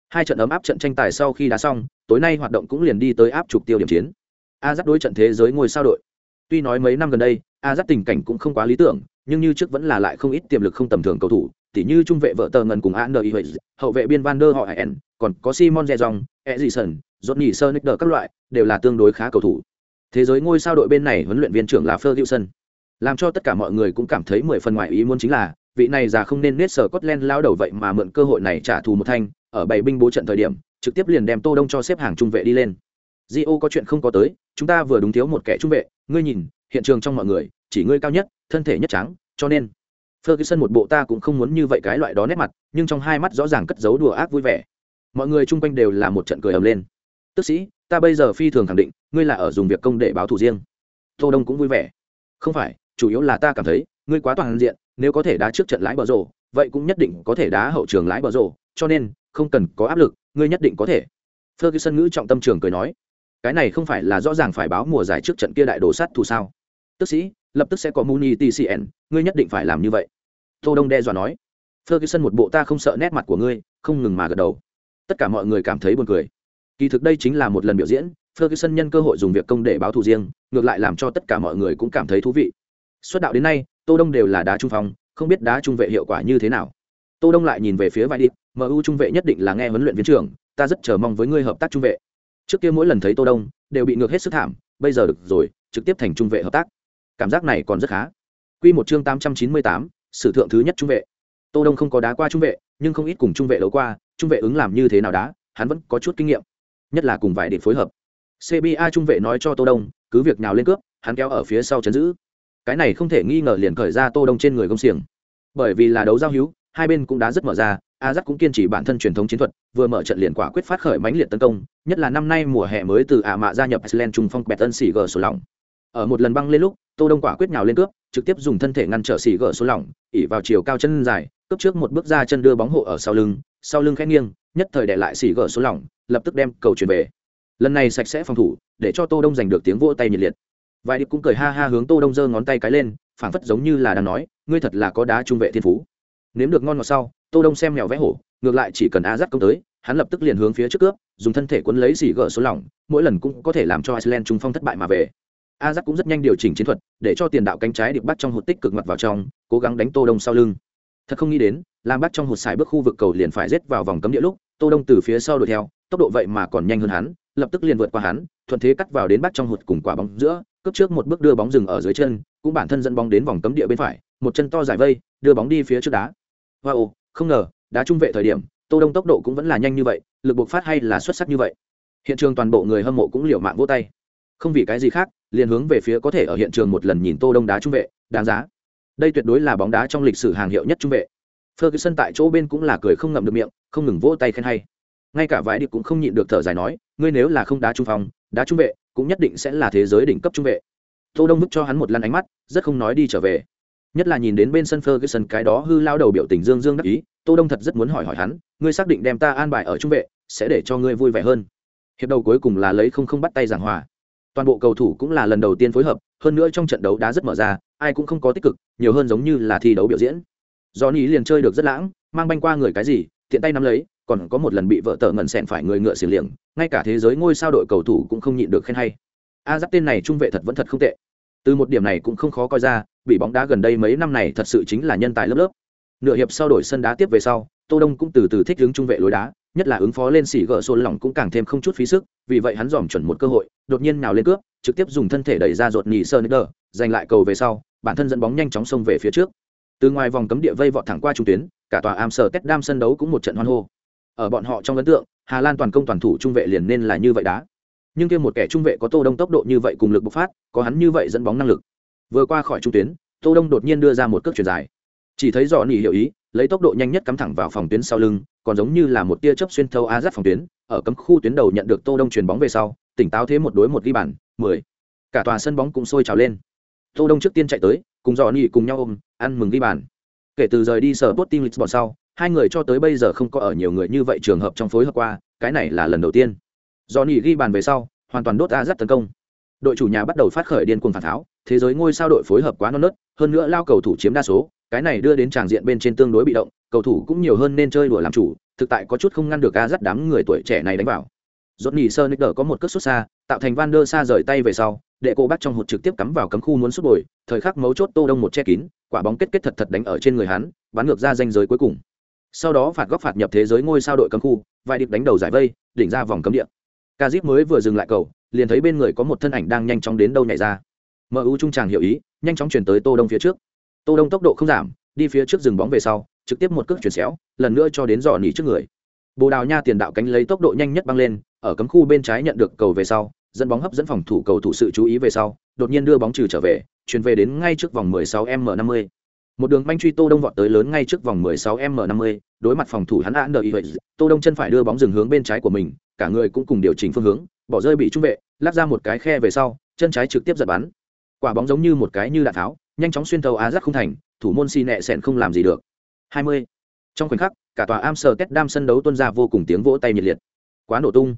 Hai trận ấm áp trận tranh tài sau khi đá xong, tối nay hoạt động cũng liền đi tới áp trục tiêu điểm chiến. A dắt đối trận thế giới ngôi sao đội. Tuy nói mấy năm gần đây, a dắt tình cảnh cũng không quá lý tưởng, nhưng như trước vẫn là lại không ít tiềm lực không tầm thường cầu thủ, tỉ như trung vệ vợ tờ ngần cùng an đợi hậu vệ biên van der họ n còn có simon zezong edison johnny sơ nick các loại, đều là tương đối khá cầu thủ. Thế giới ngôi sao đội bên này huấn luyện viên trưởng là ferguson làm cho tất cả mọi người cũng cảm thấy mười phần ngoài ý muốn chính là vị này già không nên nết sở Scotland lao đầu vậy mà mượn cơ hội này trả thù một thanh, ở bảy binh bố trận thời điểm, trực tiếp liền đem Tô Đông cho xếp hàng trung vệ đi lên. Gio có chuyện không có tới, chúng ta vừa đúng thiếu một kẻ trung vệ, ngươi nhìn, hiện trường trong mọi người, chỉ ngươi cao nhất, thân thể nhất trắng, cho nên Ferguson một bộ ta cũng không muốn như vậy cái loại đó nét mặt, nhưng trong hai mắt rõ ràng cất giấu đùa ác vui vẻ. Mọi người chung quanh đều là một trận cười ầm lên. Tức sĩ, ta bây giờ phi thường khẳng định, ngươi là ở dùng việc công để báo thù riêng. Tô Đông cũng vui vẻ. Không phải, chủ yếu là ta cảm thấy, ngươi quá toàn diện, nếu có thể đá trước trận lái bờ rổ vậy cũng nhất định có thể đá hậu trường lái bờ rổ cho nên không cần có áp lực ngươi nhất định có thể. Ferguson ngữ trọng tâm trường cười nói cái này không phải là rõ ràng phải báo mùa giải trước trận kia đại đồ sắt thù sao? Tức sĩ lập tức sẽ có muni tcn ngươi nhất định phải làm như vậy. Tô đông đe dọa nói ferguson một bộ ta không sợ nét mặt của ngươi không ngừng mà gật đầu. Tất cả mọi người cảm thấy buồn cười. Kỳ thực đây chính là một lần biểu diễn ferguson nhân cơ hội dùng việc công để báo thù riêng ngược lại làm cho tất cả mọi người cũng cảm thấy thú vị xuất đạo đến nay tô đông đều là đá trung phong không biết đá trung vệ hiệu quả như thế nào. Tô đông lại nhìn về phía vai điệp mu trung vệ nhất định là nghe huấn luyện viên trưởng ta rất chờ mong với ngươi hợp tác trung vệ. Trước kia mỗi lần thấy tô đông đều bị ngược hết sức thảm bây giờ được rồi trực tiếp thành trung vệ hợp tác. Cảm giác này còn rất khá. Quy một chương 898, sử thượng thứ nhất trung vệ. Tô đông không có đá qua trung vệ nhưng không ít cùng trung vệ đấu qua trung vệ ứng làm như thế nào đá hắn vẫn có chút kinh nghiệm. Nhất là cùng vài điện phối hợp. Cba trung vệ nói cho tô đông cứ việc nào lên cướp hắn kéo ở phía sau chấn giữ cái này không thể nghi ngờ liền khởi ra tô đông trên người công xiềng. Bởi vì là đấu giao hữu, hai bên cũng đã rất mở ra a dắt cũng kiên trì bản thân truyền thống chiến thuật, vừa mở trận liền quả quyết phát khởi mãnh liệt tấn công, nhất là năm nay mùa hè mới từ ả mạ gia nhập iceland trung phong bẹt tân xỉ gờ số lỏng. Ở một lần băng lên lúc, tô đông quả quyết nhào lên cướp, trực tiếp dùng thân thể ngăn trở xỉ gờ số lỏng, ỉ vào chiều cao chân dài, cướp trước một bước ra chân đưa bóng hộ ở sau lưng sau lưng khẽ nghiêng, nhất thời để lại xỉ gờ số lỏng, lập tức đem cầu chuyển về. Lần này sạch sẽ phòng thủ, để cho tô đông giành được tiếng vỗ tay nhiệt liệt vài điệp cũng cười ha ha hướng tô đông giơ ngón tay cái lên, phảng phất giống như là đang nói, ngươi thật là có đá trung vệ thiên phú. Nếm được ngon ngọt sau, tô đông xem mèo vẽ hổ, ngược lại chỉ cần a dắt công tới, hắn lập tức liền hướng phía trước cướp, dùng thân thể quấn lấy xỉ gỡ số lỏng, mỗi lần cũng có thể làm cho iceland trung phong thất bại mà về. A dắt cũng rất nhanh điều chỉnh chiến thuật, để cho tiền đạo cánh trái điệp bắt trong hụt tích cực mặt vào trong, cố gắng đánh tô đông sau lưng. Thật không nghĩ đến, làm bắt trong hụt xài bước khu vực cầu liền phải rết vào vòng cấm địa lúc, tô đông từ phía sau đuổi theo, tốc độ vậy mà còn nhanh hơn hắn, lập tức liền vượt qua hắn thuận thế cắt vào đến bắt trong hụt cùng quả bóng giữa, cướp trước một bước đưa bóng dừng ở dưới chân, cũng bản thân dẫn bóng đến vòng cấm địa bên phải, một chân to giải vây, đưa bóng đi phía trước đá. Wow không ngờ, đá trung vệ thời điểm, tô đông tốc độ cũng vẫn là nhanh như vậy, lực buộc phát hay là xuất sắc như vậy? Hiện trường toàn bộ người hâm mộ cũng liều mạng vỗ tay. Không vì cái gì khác, liền hướng về phía có thể ở hiện trường một lần nhìn tô đông đá trung vệ, đáng giá. Đây tuyệt đối là bóng đá trong lịch sử hàng hiệu nhất trung vệ. Ferguson tại chỗ bên cũng là cười không ngậm được miệng, không ngừng vỗ tay khen hay ngay cả vải điệp cũng không nhịn được thở dài nói, ngươi nếu là không đá trung phong, đá trung vệ, cũng nhất định sẽ là thế giới đỉnh cấp trung vệ. Tô đông mức cho hắn một lăn ánh mắt, rất không nói đi trở về. Nhất là nhìn đến bên sân ferguson cái đó hư lao đầu biểu tình dương dương đắc ý, tô đông thật rất muốn hỏi hỏi hắn, ngươi xác định đem ta an bài ở trung vệ, sẽ để cho ngươi vui vẻ hơn? Hiệp đầu cuối cùng là lấy không không bắt tay giảng hòa. Toàn bộ cầu thủ cũng là lần đầu tiên phối hợp, hơn nữa trong trận đấu đá rất mở ra, ai cũng không có tích cực, nhiều hơn giống như là thi đấu biểu diễn. Do ý liền chơi được rất lãng, mang banh qua người cái gì, tiện tay nắm lấy còn có một lần bị vợ tờ ngẩn xẹn phải người ngựa xỉu liệng ngay cả thế giới ngôi sao đội cầu thủ cũng không nhịn được khen hay. A giáp tên này trung vệ thật vẫn thật không tệ. Từ một điểm này cũng không khó coi ra, bị bóng đá gần đây mấy năm này thật sự chính là nhân tài lớp lớp. Nửa hiệp sau đổi sân đá tiếp về sau, tô đông cũng từ từ thích ứng trung vệ lối đá, nhất là ứng phó lên xỉ gỡ xôn lỏng cũng càng thêm không chút phí sức, vì vậy hắn dòm chuẩn một cơ hội, đột nhiên nào lên cướp, trực tiếp dùng thân thể đẩy ra ruột nhì sơ đờ giành lại cầu về sau, bản thân dẫn bóng nhanh chóng xông về phía trước. Từ ngoài vòng cấm địa vây vọt thẳng qua trung tuyến, cả tòa amsterdam sân đấu cũng một trận hoan hô ở bọn họ trong ấn tượng, hà lan toàn công toàn thủ trung vệ liền nên là như vậy đá. Nhưng kia một kẻ trung vệ có tô đông tốc độ như vậy cùng lực bộc phát, có hắn như vậy dẫn bóng năng lực. Vừa qua khỏi trung tuyến, tô đông đột nhiên đưa ra một cước chuyển dài. Chỉ thấy dò nỉ hiểu ý, lấy tốc độ nhanh nhất cắm thẳng vào phòng tuyến sau lưng, còn giống như là một tia chớp xuyên thâu a giáp phòng tuyến, ở cấm khu tuyến đầu nhận được tô đông chuyền bóng về sau, tỉnh táo thế một đối một ghi bàn, mười. Cả tòa sân bóng cũng sôi trào lên. Tô đông trước tiên chạy tới, cùng dò nỉ cùng nhau ôm, ăn mừng ghi bàn. Kể từ rời đi sở Sporting Lisbon sau hai người cho tới bây giờ không có ở nhiều người như vậy trường hợp trong phối hợp qua, cái này là lần đầu tiên. Do nỉ ghi bàn về sau, hoàn toàn đốt a dắt tấn công. Đội chủ nhà bắt đầu phát khởi điên cuồng phản tháo, thế giới ngôi sao đội phối hợp quá non nớt, hơn nữa lao cầu thủ chiếm đa số, cái này đưa đến tràng diện bên trên tương đối bị động, cầu thủ cũng nhiều hơn nên chơi đùa làm chủ, thực tại có chút không ngăn được a dắt đám người tuổi trẻ này đánh vào. Dốt nỉ sơ nick có một cất xuất xa, tạo thành van der xa rời tay về sau đệ cô bắt trong hụt trực tiếp cắm vào cấm khu muốn xuất bồi, thời khắc mấu chốt tô đông một che kín, quả bóng kết kết thật thật đánh ở trên người hắn, bắn ngược ra danh giới cuối cùng sau đó phạt góc phạt nhập thế giới ngôi sao đội cấm khu, vài điệp đánh đầu giải vây, đỉnh ra vòng cấm địa. Kazip mới vừa dừng lại cầu, liền thấy bên người có một thân ảnh đang nhanh chóng đến đâu nhảy ra. Mu trung tràng hiểu ý, nhanh chóng chuyển tới tô đông phía trước. Tô đông tốc độ không giảm, đi phía trước dừng bóng về sau, trực tiếp một cước chuyển xéo, lần nữa cho đến dò nỉ trước người. Bồ đào nha tiền đạo cánh lấy tốc độ nhanh nhất băng lên, ở cấm khu bên trái nhận được cầu về sau, dẫn bóng hấp dẫn phòng thủ cầu thủ sự chú ý về sau, đột nhiên đưa bóng trừ trở về, chuyển về đến ngay trước vòng 16 m 50 một đường banh truy tô đông vọt tới lớn ngay trước vòng 16 m 50 đối mặt phòng thủ hắn đã đợi ý vậy tô đông chân phải đưa bóng dừng hướng bên trái của mình, cả người cũng cùng điều chỉnh phương hướng, bỏ rơi bị trung vệ lắc ra một cái khe về sau, chân trái trực tiếp giật bắn. Quả bóng giống như một cái như đạn tháo, nhanh chóng xuyên thấu á rất không thành, thủ môn xi nẹ sẹn không làm gì được. 20. trong khoảnh khắc, cả tòa amsterdam sân đấu tuôn ra vô cùng tiếng vỗ tay nhiệt liệt. Quá nổ tung.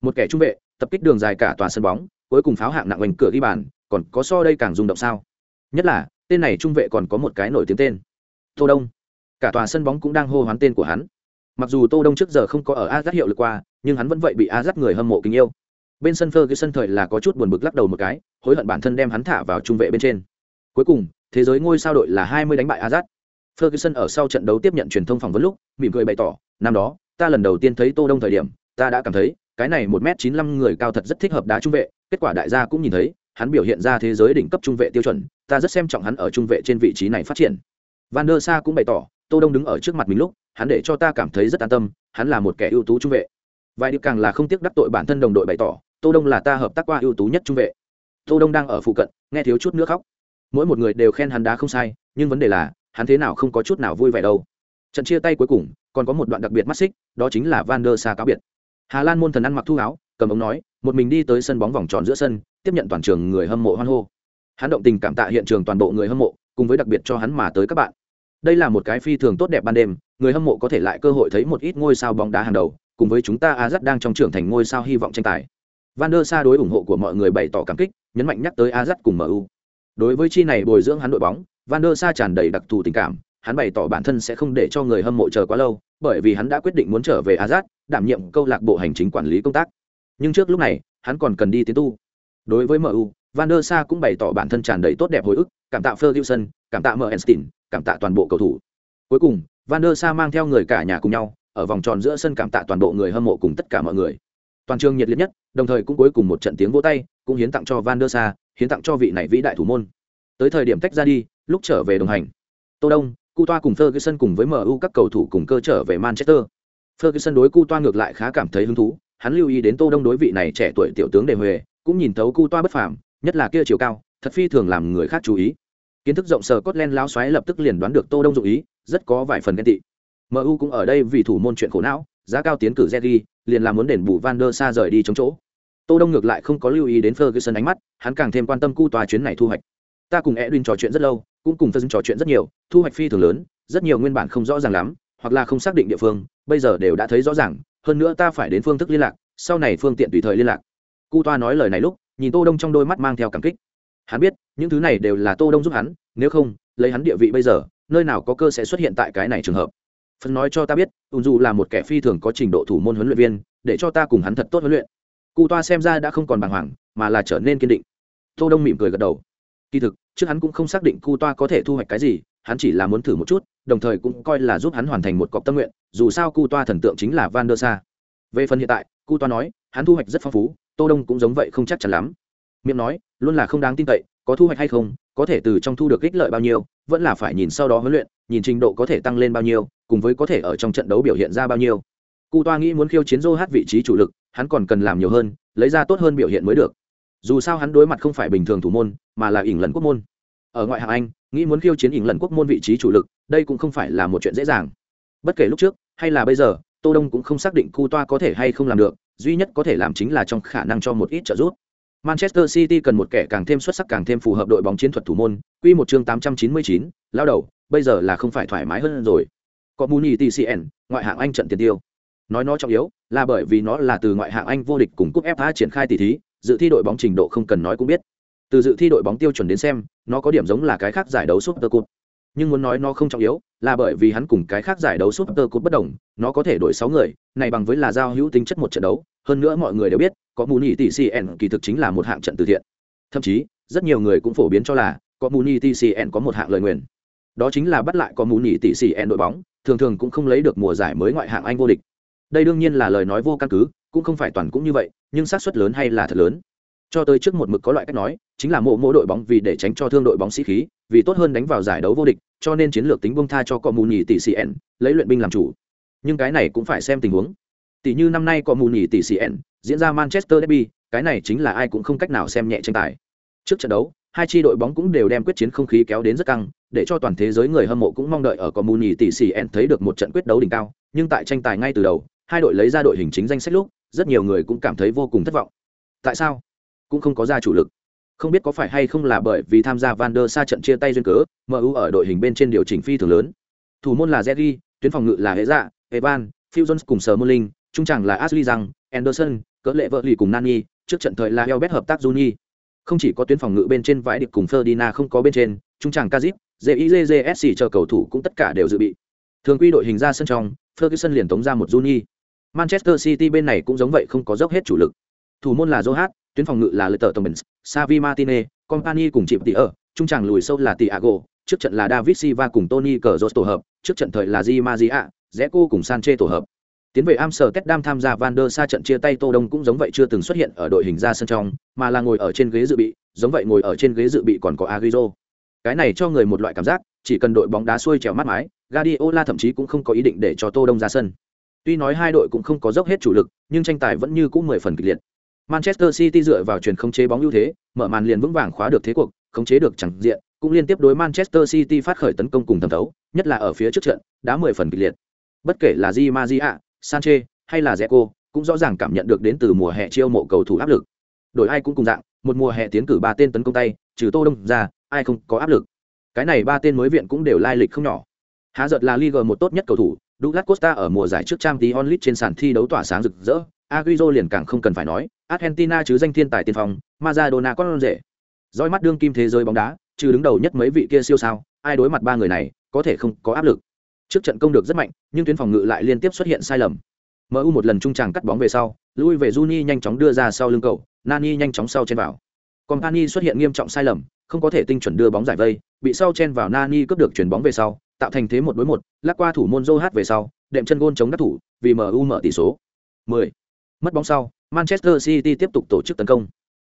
Một kẻ trung vệ, tập kích đường dài cả tòa sân bóng, cuối cùng pháo hạng nặng hoành cửa ghi bàn, còn có so đây càng rung động sao? Nhất là tên này trung vệ còn có một cái nổi tiếng tên tô đông. Cả tòa sân bóng cũng đang hô hoán tên của hắn. Mặc dù tô đông trước giờ không có ở a hiệu lực qua nhưng hắn vẫn vậy bị a người hâm mộ kính yêu. Bên sân phơ cái sân thời là có chút buồn bực lắc đầu một cái hối hận bản thân đem hắn thả vào trung vệ bên trên. Cuối cùng thế giới ngôi sao đội là hai mươi đánh bại a dắt Ferguson ở sau trận đấu tiếp nhận truyền thông phỏng vấn lúc, mỉm cười bày tỏ, năm đó, ta lần đầu tiên thấy Tô Đông thời điểm, ta đã cảm thấy, cái này một m chín người cao thật rất thích hợp đá trung vệ, kết quả đại gia cũng nhìn thấy, hắn biểu hiện ra thế giới đỉnh cấp trung vệ tiêu chuẩn, ta rất xem trọng hắn ở trung vệ trên vị trí này phát triển. Van der Sa cũng bày tỏ, Tô Đông đứng ở trước mặt mình lúc, hắn để cho ta cảm thấy rất an tâm, hắn là một kẻ ưu tú trung vệ. Vài điều càng là không tiếc đắc tội bản thân đồng đội bày tỏ, Tô Đông là ta hợp tác qua ưu tú nhất trung vệ. Tô Đông đang ở phụ cận, nghe thiếu chút nước khóc. Mỗi một người đều khen hắn đá không sai, nhưng vấn đề là, hắn thế nào không có chút nào vui vẻ đâu. Trận chia tay cuối cùng, còn có một đoạn đặc biệt mắt xích, đó chính là Van der Sa cáo biệt. Hà Lan môn thần ăn mặc thu áo, cầm ống nói, một mình đi tới sân bóng vòng tròn giữa sân, tiếp nhận toàn trường người hâm mộ hoan hô. Hắn động tình cảm tạ hiện trường toàn bộ người hâm mộ, cùng với đặc biệt cho hắn mà tới các bạn. Đây là một cái phi thường tốt đẹp ban đêm, người hâm mộ có thể lại cơ hội thấy một ít ngôi sao bóng đá hàng đầu, cùng với chúng ta Azat đang trong trưởng thành ngôi sao hy vọng tranh tài. Van der Sa đối ủng hộ của mọi người bày tỏ cảm kích, nhấn mạnh nhắc tới Ajax cùng MU. Đối với chi này bồi dưỡng hắn đội bóng, Van der Sa tràn đầy đặc thù tình cảm, hắn bày tỏ bản thân sẽ không để cho người hâm mộ chờ quá lâu, bởi vì hắn đã quyết định muốn trở về Ajax, đảm nhiệm câu lạc bộ hành chính quản lý công tác. Nhưng trước lúc này, hắn còn cần đi tiến tu. Đối với MU, Van der Sa cũng bày tỏ bản thân tràn đầy tốt đẹp hồi ức, cảm tạ Ferguson, cảm tạ Merenstin, cảm tạ toàn bộ cầu thủ. Cuối cùng, Van der Sa mang theo người cả nhà cùng nhau, ở vòng tròn giữa sân cảm tạ toàn bộ người hâm mộ cùng tất cả mọi người. Toàn trường nhiệt liệt nhất, đồng thời cũng cuối cùng một trận tiếng vỗ tay, cũng hiến tặng cho Van der Sa, hiến tặng cho vị này vĩ đại thủ môn. Tới thời điểm tách ra đi, lúc trở về đồng hành. Tô Đông, Cu Toa cùng Ferguson cùng với MU các cầu thủ cùng cơ trở về Manchester. Ferguson đối Cu Toa ngược lại khá cảm thấy hứng thú, hắn lưu ý đến Tô Đông đối vị này trẻ tuổi tiểu tướng đề huề, cũng nhìn thấu Cu Toa bất phàm, nhất là kia chiều cao, thật phi thường làm người khác chú ý. Kiến thức rộng sở len lão xoáy lập tức liền đoán được Tô Đông dụng ý, rất có vài phần ghen tị. MU cũng ở đây vì thủ môn chuyện khổ não, giá cao tiến cử Zeri, liền là muốn đền bù Van der Sa rời đi chống chỗ. Tô Đông ngược lại không có lưu ý đến Ferguson ánh mắt, hắn càng thêm quan tâm cu toa chuyến này thu hoạch. Ta cùng Edwin trò chuyện rất lâu, cũng cùng Ferguson trò chuyện rất nhiều, thu hoạch phi thường lớn, rất nhiều nguyên bản không rõ ràng lắm, hoặc là không xác định địa phương, bây giờ đều đã thấy rõ ràng, hơn nữa ta phải đến phương thức liên lạc, sau này phương tiện tùy thời liên lạc. Cu toa nói lời này lúc, nhìn Tô Đông trong đôi mắt mang theo cảm kích. Hắn biết, những thứ này đều là Tô Đông giúp hắn, nếu không, lấy hắn địa vị bây giờ, nơi nào có cơ sẽ xuất hiện tại cái này trường hợp. Phần nói cho ta biết, ùn dù là một kẻ phi thường có trình độ thủ môn huấn luyện viên, để cho ta cùng hắn thật tốt huấn luyện. Cụ toa xem ra đã không còn bàng hoàng, mà là trở nên kiên định. Tô Đông mỉm cười gật đầu. Kỳ thực, trước hắn cũng không xác định Cụ toa có thể thu hoạch cái gì, hắn chỉ là muốn thử một chút, đồng thời cũng coi là giúp hắn hoàn thành một cọc tâm nguyện, dù sao cu toa thần tượng chính là Van der Sa. Về phần hiện tại, cu toa nói, hắn thu hoạch rất phong phú, Tô Đông cũng giống vậy không chắc chắn lắm. Miệng nói, luôn là không đáng tin cậy, có thu hoạch hay không, có thể từ trong thu được ích lợi bao nhiêu, vẫn là phải nhìn sau đó huấn luyện, nhìn trình độ có thể tăng lên bao nhiêu, cùng với có thể ở trong trận đấu biểu hiện ra bao nhiêu. cu toa nghĩ muốn khiêu chiến dô hát vị trí chủ lực, hắn còn cần làm nhiều hơn, lấy ra tốt hơn biểu hiện mới được. Dù sao hắn đối mặt không phải bình thường thủ môn, mà là ỉng lần quốc môn. Ở ngoại hạng Anh, nghĩ muốn khiêu chiến ỉng lần quốc môn vị trí chủ lực, đây cũng không phải là một chuyện dễ dàng. Bất kể lúc trước hay là bây giờ, Tô Đông cũng không xác định Cu Toa có thể hay không làm được, duy nhất có thể làm chính là trong khả năng cho một ít trợ giúp. Manchester City cần một kẻ càng thêm xuất sắc càng thêm phù hợp đội bóng chiến thuật thủ môn, quy một chương 899, lao đầu, bây giờ là không phải thoải mái hơn rồi. Có Muni TCN, ngoại hạng Anh trận tiền tiêu. Nói nó trọng yếu, là bởi vì nó là từ ngoại hạng Anh vô địch cùng cúp FA triển khai tỷ thí, dự thi đội bóng trình độ không cần nói cũng biết. Từ dự thi đội bóng tiêu chuẩn đến xem, nó có điểm giống là cái khác giải đấu Super Cup. Nhưng muốn nói nó không trọng yếu, là bởi vì hắn cùng cái khác giải đấu Super Cup bất đồng, nó có thể đổi sáu người, này bằng với là giao hữu tính chất một trận đấu, hơn nữa mọi người đều biết, có mù nhị tỷ cn kỳ thực chính là một hạng trận từ thiện. Thậm chí, rất nhiều người cũng phổ biến cho là có mù nhị tỷ cn có một hạng lời nguyền. Đó chính là bắt lại có mù nhị tỷ cn đội bóng, thường thường cũng không lấy được mùa giải mới ngoại hạng Anh vô địch. Đây đương nhiên là lời nói vô căn cứ, cũng không phải toàn cũng như vậy, nhưng xác suất lớn hay là thật lớn. Cho tới trước một mực có loại cách nói, chính là mộ mộ đội bóng vì để tránh cho thương đội bóng sĩ khí, vì tốt hơn đánh vào giải đấu vô địch, cho nên chiến lược tính bông tha cho cọ mù nhì tỷ cn lấy luyện binh làm chủ. Nhưng cái này cũng phải xem tình huống. Tỷ như năm nay cọ mù nhì tỷ cn diễn ra Manchester Derby, cái này chính là ai cũng không cách nào xem nhẹ tranh tài. Trước trận đấu, hai chi đội bóng cũng đều đem quyết chiến không khí kéo đến rất căng, để cho toàn thế giới người hâm mộ cũng mong đợi ở Communi tỷ CN thấy được một trận quyết đấu đỉnh cao, nhưng tại tranh tài ngay từ đầu, hai đội lấy ra đội hình chính danh sách lúc, rất nhiều người cũng cảm thấy vô cùng thất vọng. Tại sao? Cũng không có ra chủ lực. Không biết có phải hay không là bởi vì tham gia Van der Sa trận chia tay duyên cớ, MU ở đội hình bên trên điều chỉnh phi thường lớn. Thủ môn là Zeri, tuyến phòng ngự là Hệ Dạ, Evan, Phil Jones cùng Sở linh trung chẳng là Ashley Rằng, Anderson, cỡ lệ vợ lì cùng Nani, trước trận thời là Elbet hợp tác Juni. Không chỉ có tuyến phòng ngự bên trên vãi điệp cùng Ferdinand không có bên trên, trung tràng Kazip, JIJJSC chờ cầu thủ cũng tất cả đều dự bị. Thường quy đội hình ra sân trong, Ferguson liền tống ra một Juni. Manchester City bên này cũng giống vậy không có dốc hết chủ lực. Thủ môn là Johat, tuyến phòng ngự là Letter Thomas, Savi Martinez, Company cùng chịp tỷ ở, trung tràng lùi sâu là Thiago, trước trận là David Silva cùng Tony Cazorla tổ hợp, trước trận thời là Di Maria, Zeco cùng Sanchez tổ hợp. Tiến về Amsterdam tham gia Van der Sa trận chia tay Tô Đông cũng giống vậy chưa từng xuất hiện ở đội hình ra sân trong, mà là ngồi ở trên ghế dự bị, giống vậy ngồi ở trên ghế dự bị còn có Agüero. Cái này cho người một loại cảm giác, chỉ cần đội bóng đá xuôi trèo mắt mái, Guardiola thậm chí cũng không có ý định để cho Tô Đông ra sân. Tuy nói hai đội cũng không có dốc hết chủ lực, nhưng tranh tài vẫn như cũ mười phần kịch liệt. Manchester City dựa vào truyền không chế bóng ưu thế, mở màn liền vững vàng khóa được thế cuộc, khống chế được chẳng diện, cũng liên tiếp đối Manchester City phát khởi tấn công cùng thẩm thấu, nhất là ở phía trước trận, đá mười phần kịch liệt. Bất kể là Di Maria, Sanchez hay là Zeko, cũng rõ ràng cảm nhận được đến từ mùa hè chiêu mộ cầu thủ áp lực. Đội ai cũng cùng dạng, một mùa hè tiến cử ba tên tấn công tay, trừ Tô Đông ra, ai không có áp lực. Cái này ba tên mới viện cũng đều lai lịch không nhỏ. Há giật là Liga một tốt nhất cầu thủ, Douglas Costa ở mùa giải trước Champions League trên sàn thi đấu tỏa sáng rực rỡ, Agüero liền càng không cần phải nói, Argentina chứ danh thiên tài tiền phong, Maradona con rể. Dõi mắt đương kim thế giới bóng đá, trừ đứng đầu nhất mấy vị kia siêu sao, ai đối mặt ba người này, có thể không có áp lực. Trước trận công được rất mạnh, nhưng tuyến phòng ngự lại liên tiếp xuất hiện sai lầm. MU một lần trung tràng cắt bóng về sau, lui về Juni nhanh chóng đưa ra sau lưng cầu, Nani nhanh chóng sau trên vào. Company xuất hiện nghiêm trọng sai lầm, không có thể tinh chuẩn đưa bóng giải vây, bị sau chen vào Nani cướp được chuyển bóng về sau, tạo thành thế một đối một, lắc qua thủ môn Zohat về sau, đệm chân gôn chống đất thủ, vì MU mở tỷ số. 10. Mất bóng sau, Manchester City tiếp tục tổ chức tấn công.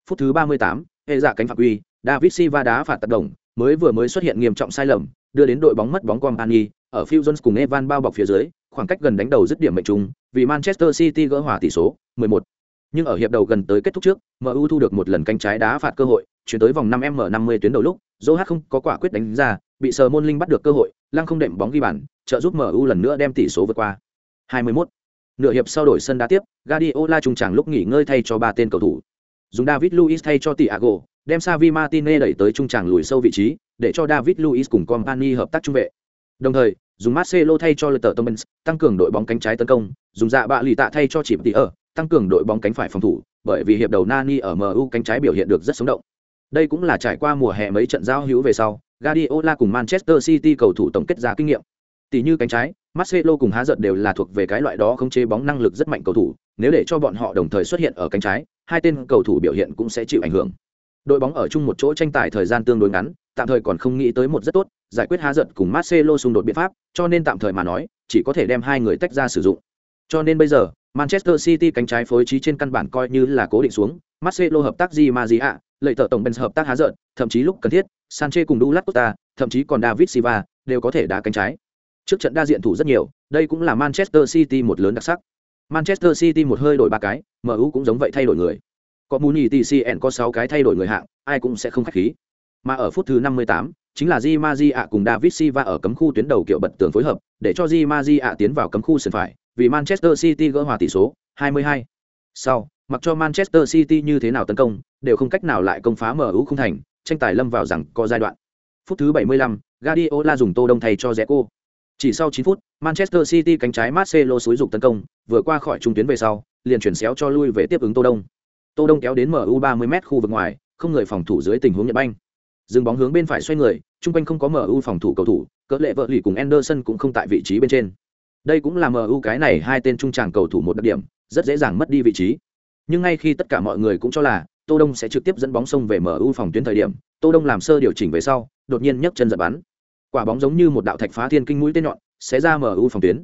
Phút thứ 38, hệ giả cánh phạt quy, David Silva đá phạt tác đồng, mới vừa mới xuất hiện nghiêm trọng sai lầm, đưa đến đội bóng mất bóng Company, ở Phil Jones cùng Evan bao bọc phía dưới, khoảng cách gần đánh đầu dứt điểm mệnh trung, vì Manchester City gỡ hòa tỷ số 11. Nhưng ở hiệp đầu gần tới kết thúc trước, MU thu được một lần cánh trái đá phạt cơ hội, chuyển tới vòng 5m50 tuyến đầu lúc, Zohat không có quả quyết đánh ra, bị Sờ Môn Linh bắt được cơ hội, lăng không đệm bóng ghi bàn, trợ giúp MU lần nữa đem tỷ số vượt qua. 21. Nửa hiệp sau đổi sân đá tiếp, Guardiola trung trảng lúc nghỉ ngơi thay cho ba tên cầu thủ. Dùng David Luiz thay cho Thiago, đem Xavi Martinez đẩy tới trung tràng lùi sâu vị trí, để cho David Luiz cùng Company hợp tác trung vệ. Đồng thời, dùng Marcelo thay cho Leicester Thomas, tăng cường đội bóng cánh trái tấn công, dùng dạ bạ lì tạ thay cho chịp tỷ ở, tăng cường đội bóng cánh phải phòng thủ, bởi vì hiệp đầu Nani ở MU cánh trái biểu hiện được rất sống động. Đây cũng là trải qua mùa hè mấy trận giao hữu về sau, Guardiola cùng Manchester City cầu thủ tổng kết ra kinh nghiệm. Tỷ như cánh trái, Marcelo cùng Há giận đều là thuộc về cái loại đó không chế bóng năng lực rất mạnh cầu thủ, nếu để cho bọn họ đồng thời xuất hiện ở cánh trái, hai tên cầu thủ biểu hiện cũng sẽ chịu ảnh hưởng. Đội bóng ở chung một chỗ tranh tài thời gian tương đối ngắn, tạm thời còn không nghĩ tới một rất tốt, giải quyết Há giận cùng Marcelo xung đột biện pháp, cho nên tạm thời mà nói, chỉ có thể đem hai người tách ra sử dụng. Cho nên bây giờ, Manchester City cánh trái phối trí trên căn bản coi như là cố định xuống, Marcelo hợp tác gì mà gì ạ? lợi tợ tổng Benz hợp tác há giận, thậm chí lúc cần thiết, Sanchez cùng Douglas Costa, thậm chí còn David Silva đều có thể đá cánh trái. Trước trận đa diện thủ rất nhiều, đây cũng là Manchester City một lớn đặc sắc. Manchester City một hơi đổi ba cái, MU cũng giống vậy thay đổi người. Có Muni TCN có 6 cái thay đổi người hạng, ai cũng sẽ không khách khí. Mà ở phút thứ 58, chính là Di Maria cùng David Silva ở cấm khu tuyến đầu kiểu bật tường phối hợp, để cho Di Maria tiến vào cấm khu sân phải, vì Manchester City gỡ hòa tỷ số 22. Sau, mặc cho Manchester City như thế nào tấn công, đều không cách nào lại công phá MU không thành, tranh tài lâm vào rằng có giai đoạn. Phút thứ 75, Guardiola dùng Tô Đông thay cho Zeko. Chỉ sau 9 phút, Manchester City cánh trái Marcelo xúi dục tấn công, vừa qua khỏi trung tuyến về sau, liền chuyển xéo cho lui về tiếp ứng Tô Đông. Tô Đông kéo đến MU 30m khu vực ngoài, không người phòng thủ dưới tình huống nhận banh. Dừng bóng hướng bên phải xoay người, trung quanh không có MU phòng thủ cầu thủ, cỡ lệ vợ lì cùng Anderson cũng không tại vị trí bên trên. Đây cũng là MU cái này hai tên trung tràng cầu thủ một đặc điểm, rất dễ dàng mất đi vị trí. Nhưng ngay khi tất cả mọi người cũng cho là Tô Đông sẽ trực tiếp dẫn bóng xông về MU phòng tuyến thời điểm, Tô Đông làm sơ điều chỉnh về sau, đột nhiên nhấc chân giật bắn. Quả bóng giống như một đạo thạch phá thiên kinh mũi tên nhọn, sẽ ra MU phòng tuyến.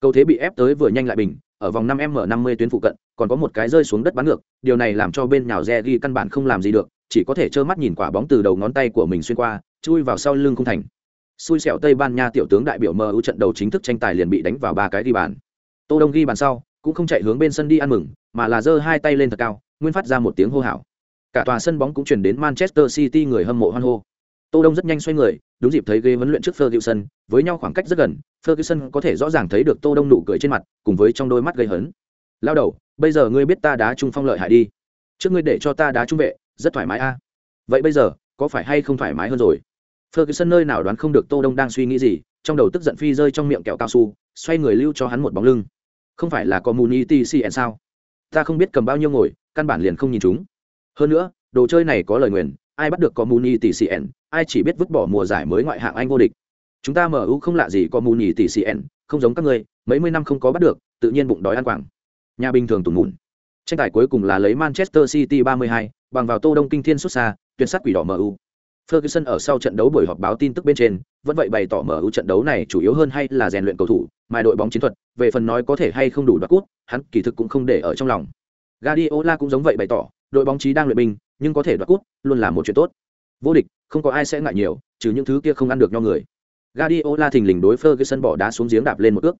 Cầu thế bị ép tới vừa nhanh lại bình, ở vòng 5m50 tuyến phụ cận, còn có một cái rơi xuống đất bắn ngược, điều này làm cho bên nhào Regi căn bản không làm gì được, chỉ có thể trơ mắt nhìn quả bóng từ đầu ngón tay của mình xuyên qua, chui vào sau lưng không thành. Xui xẻo Tây Ban Nha tiểu tướng đại biểu MU trận đầu chính thức tranh tài liền bị đánh vào ba cái ghi bàn. Tô Đông ghi bàn sau, cũng không chạy hướng bên sân đi ăn mừng, mà là giơ hai tay lên thật cao, nguyên phát ra một tiếng hô hào. Cả tòa sân bóng cũng truyền đến Manchester City người hâm mộ hoan hô. Tô Đông rất nhanh xoay người, đúng dịp thấy ghế huấn luyện trước Ferguson, với nhau khoảng cách rất gần, Ferguson có thể rõ ràng thấy được Tô Đông nụ cười trên mặt, cùng với trong đôi mắt gây hấn. Lao đầu, bây giờ ngươi biết ta đá trung phong lợi hại đi. Trước ngươi để cho ta đá trung vệ, rất thoải mái a. Vậy bây giờ, có phải hay không thoải mái hơn rồi? Ferguson nơi nào đoán không được Tô Đông đang suy nghĩ gì, trong đầu tức giận phi rơi trong miệng kẹo cao su, xoay người lưu cho hắn một bóng lưng. Không phải là community CN sao? Ta không biết cầm bao nhiêu ngồi, căn bản liền không nhìn chúng. Hơn nữa, đồ chơi này có lời nguyền, ai bắt được community CN, ai chỉ biết vứt bỏ mùa giải mới ngoại hạng Anh vô địch. Chúng ta MU không lạ gì community CN, không giống các ngươi, mấy mươi năm không có bắt được, tự nhiên bụng đói ăn quảng. Nhà bình thường tủn mùn Tranh tài cuối cùng là lấy Manchester City 32, bằng vào Tô Đông kinh thiên xuất xa, tuyệt sát quỷ đỏ MU. Ferguson ở sau trận đấu buổi họp báo tin tức bên trên, vẫn vậy bày tỏ MU trận đấu này chủ yếu hơn hay là rèn luyện cầu thủ, mai đội bóng chiến thuật, về phần nói có thể hay không đủ đoạt cút, hắn kỳ thực cũng không để ở trong lòng. Guardiola cũng giống vậy bày tỏ, đội bóng trí đang luyện binh, nhưng có thể đoạt cút, luôn là một chuyện tốt. Vô địch, không có ai sẽ ngại nhiều, trừ những thứ kia không ăn được nho người. Guardiola thình lình đối Ferguson bỏ đá xuống giếng đạp lên một ước.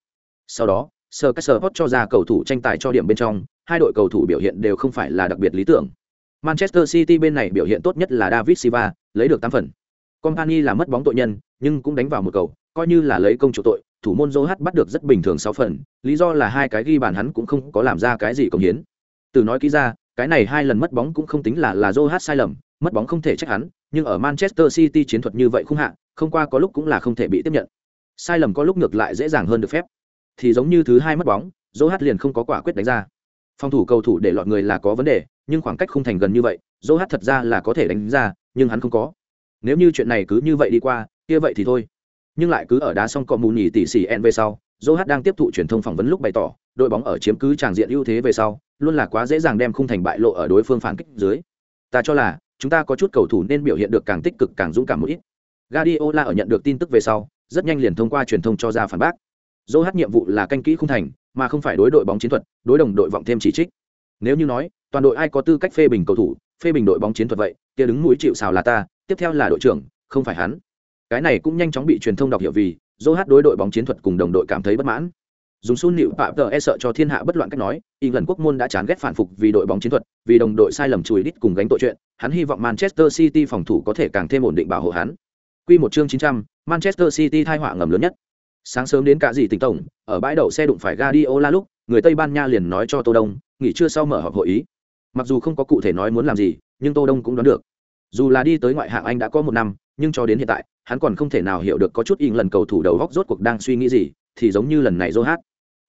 Sau đó, Sir Caesar cho ra cầu thủ tranh tài cho điểm bên trong, hai đội cầu thủ biểu hiện đều không phải là đặc biệt lý tưởng. Manchester City bên này biểu hiện tốt nhất là David Silva, lấy được 8 phần. Company là mất bóng tội nhân, nhưng cũng đánh vào một cầu, coi như là lấy công chủ tội, thủ môn Joe bắt được rất bình thường 6 phần, lý do là hai cái ghi bàn hắn cũng không có làm ra cái gì công hiến. Từ nói kỹ ra, cái này hai lần mất bóng cũng không tính là là Joe sai lầm, mất bóng không thể trách hắn, nhưng ở Manchester City chiến thuật như vậy không hạ, không qua có lúc cũng là không thể bị tiếp nhận. Sai lầm có lúc ngược lại dễ dàng hơn được phép. Thì giống như thứ hai mất bóng, Joe liền không có quả quyết đánh ra. Phòng thủ cầu thủ để lọt người là có vấn đề, nhưng khoảng cách không thành gần như vậy, Joe hát thật ra là có thể đánh ra nhưng hắn không có nếu như chuyện này cứ như vậy đi qua kia vậy thì thôi nhưng lại cứ ở đá xong cọ mù nhì tỷ xỉ en về sau Joe hát đang tiếp thụ truyền thông phỏng vấn lúc bày tỏ đội bóng ở chiếm cứ tràng diện ưu thế về sau luôn là quá dễ dàng đem khung thành bại lộ ở đối phương phản kích dưới ta cho là chúng ta có chút cầu thủ nên biểu hiện được càng tích cực càng dũng cảm một ít. Guardiola ở nhận được tin tức về sau, rất nhanh liền thông qua truyền thông cho ra phản bác. Dỗ hát nhiệm vụ là canh kỹ khung thành, mà không phải đối đội bóng chiến thuật, đối đồng đội vọng thêm chỉ trích. Nếu như nói, toàn đội ai có tư cách phê bình cầu thủ, phê bình đội bóng chiến thuật vậy, kia đứng mũi chịu sào là ta, tiếp theo là đội trưởng, không phải hắn. Cái này cũng nhanh chóng bị truyền thông đọc hiểu vì Dỗ hát đối đội bóng chiến thuật cùng đồng đội cảm thấy bất mãn dùng sun nịu phạm tờ e sợ cho thiên hạ bất loạn cách nói y lần quốc môn đã chán ghét phản phục vì đội bóng chiến thuật vì đồng đội sai lầm chùi đít cùng gánh tội chuyện hắn hy vọng manchester city phòng thủ có thể càng thêm ổn định bảo hộ hắn. Quy một chương 900, manchester city thai họa ngầm lớn nhất. Sáng sớm đến cả gì tỉnh tổng ở bãi đậu xe đụng phải Guardiola lúc người tây ban nha liền nói cho tô đông nghỉ trưa sau mở họp hội ý. Mặc dù không có cụ thể nói muốn làm gì nhưng tô đông cũng đoán được. Dù là đi tới ngoại hạng anh đã có một năm nhưng cho đến hiện tại hắn còn không thể nào hiểu được có chút in lần cầu thủ đầu góc rốt cuộc đang suy nghĩ gì thì giống như lần này dô hát.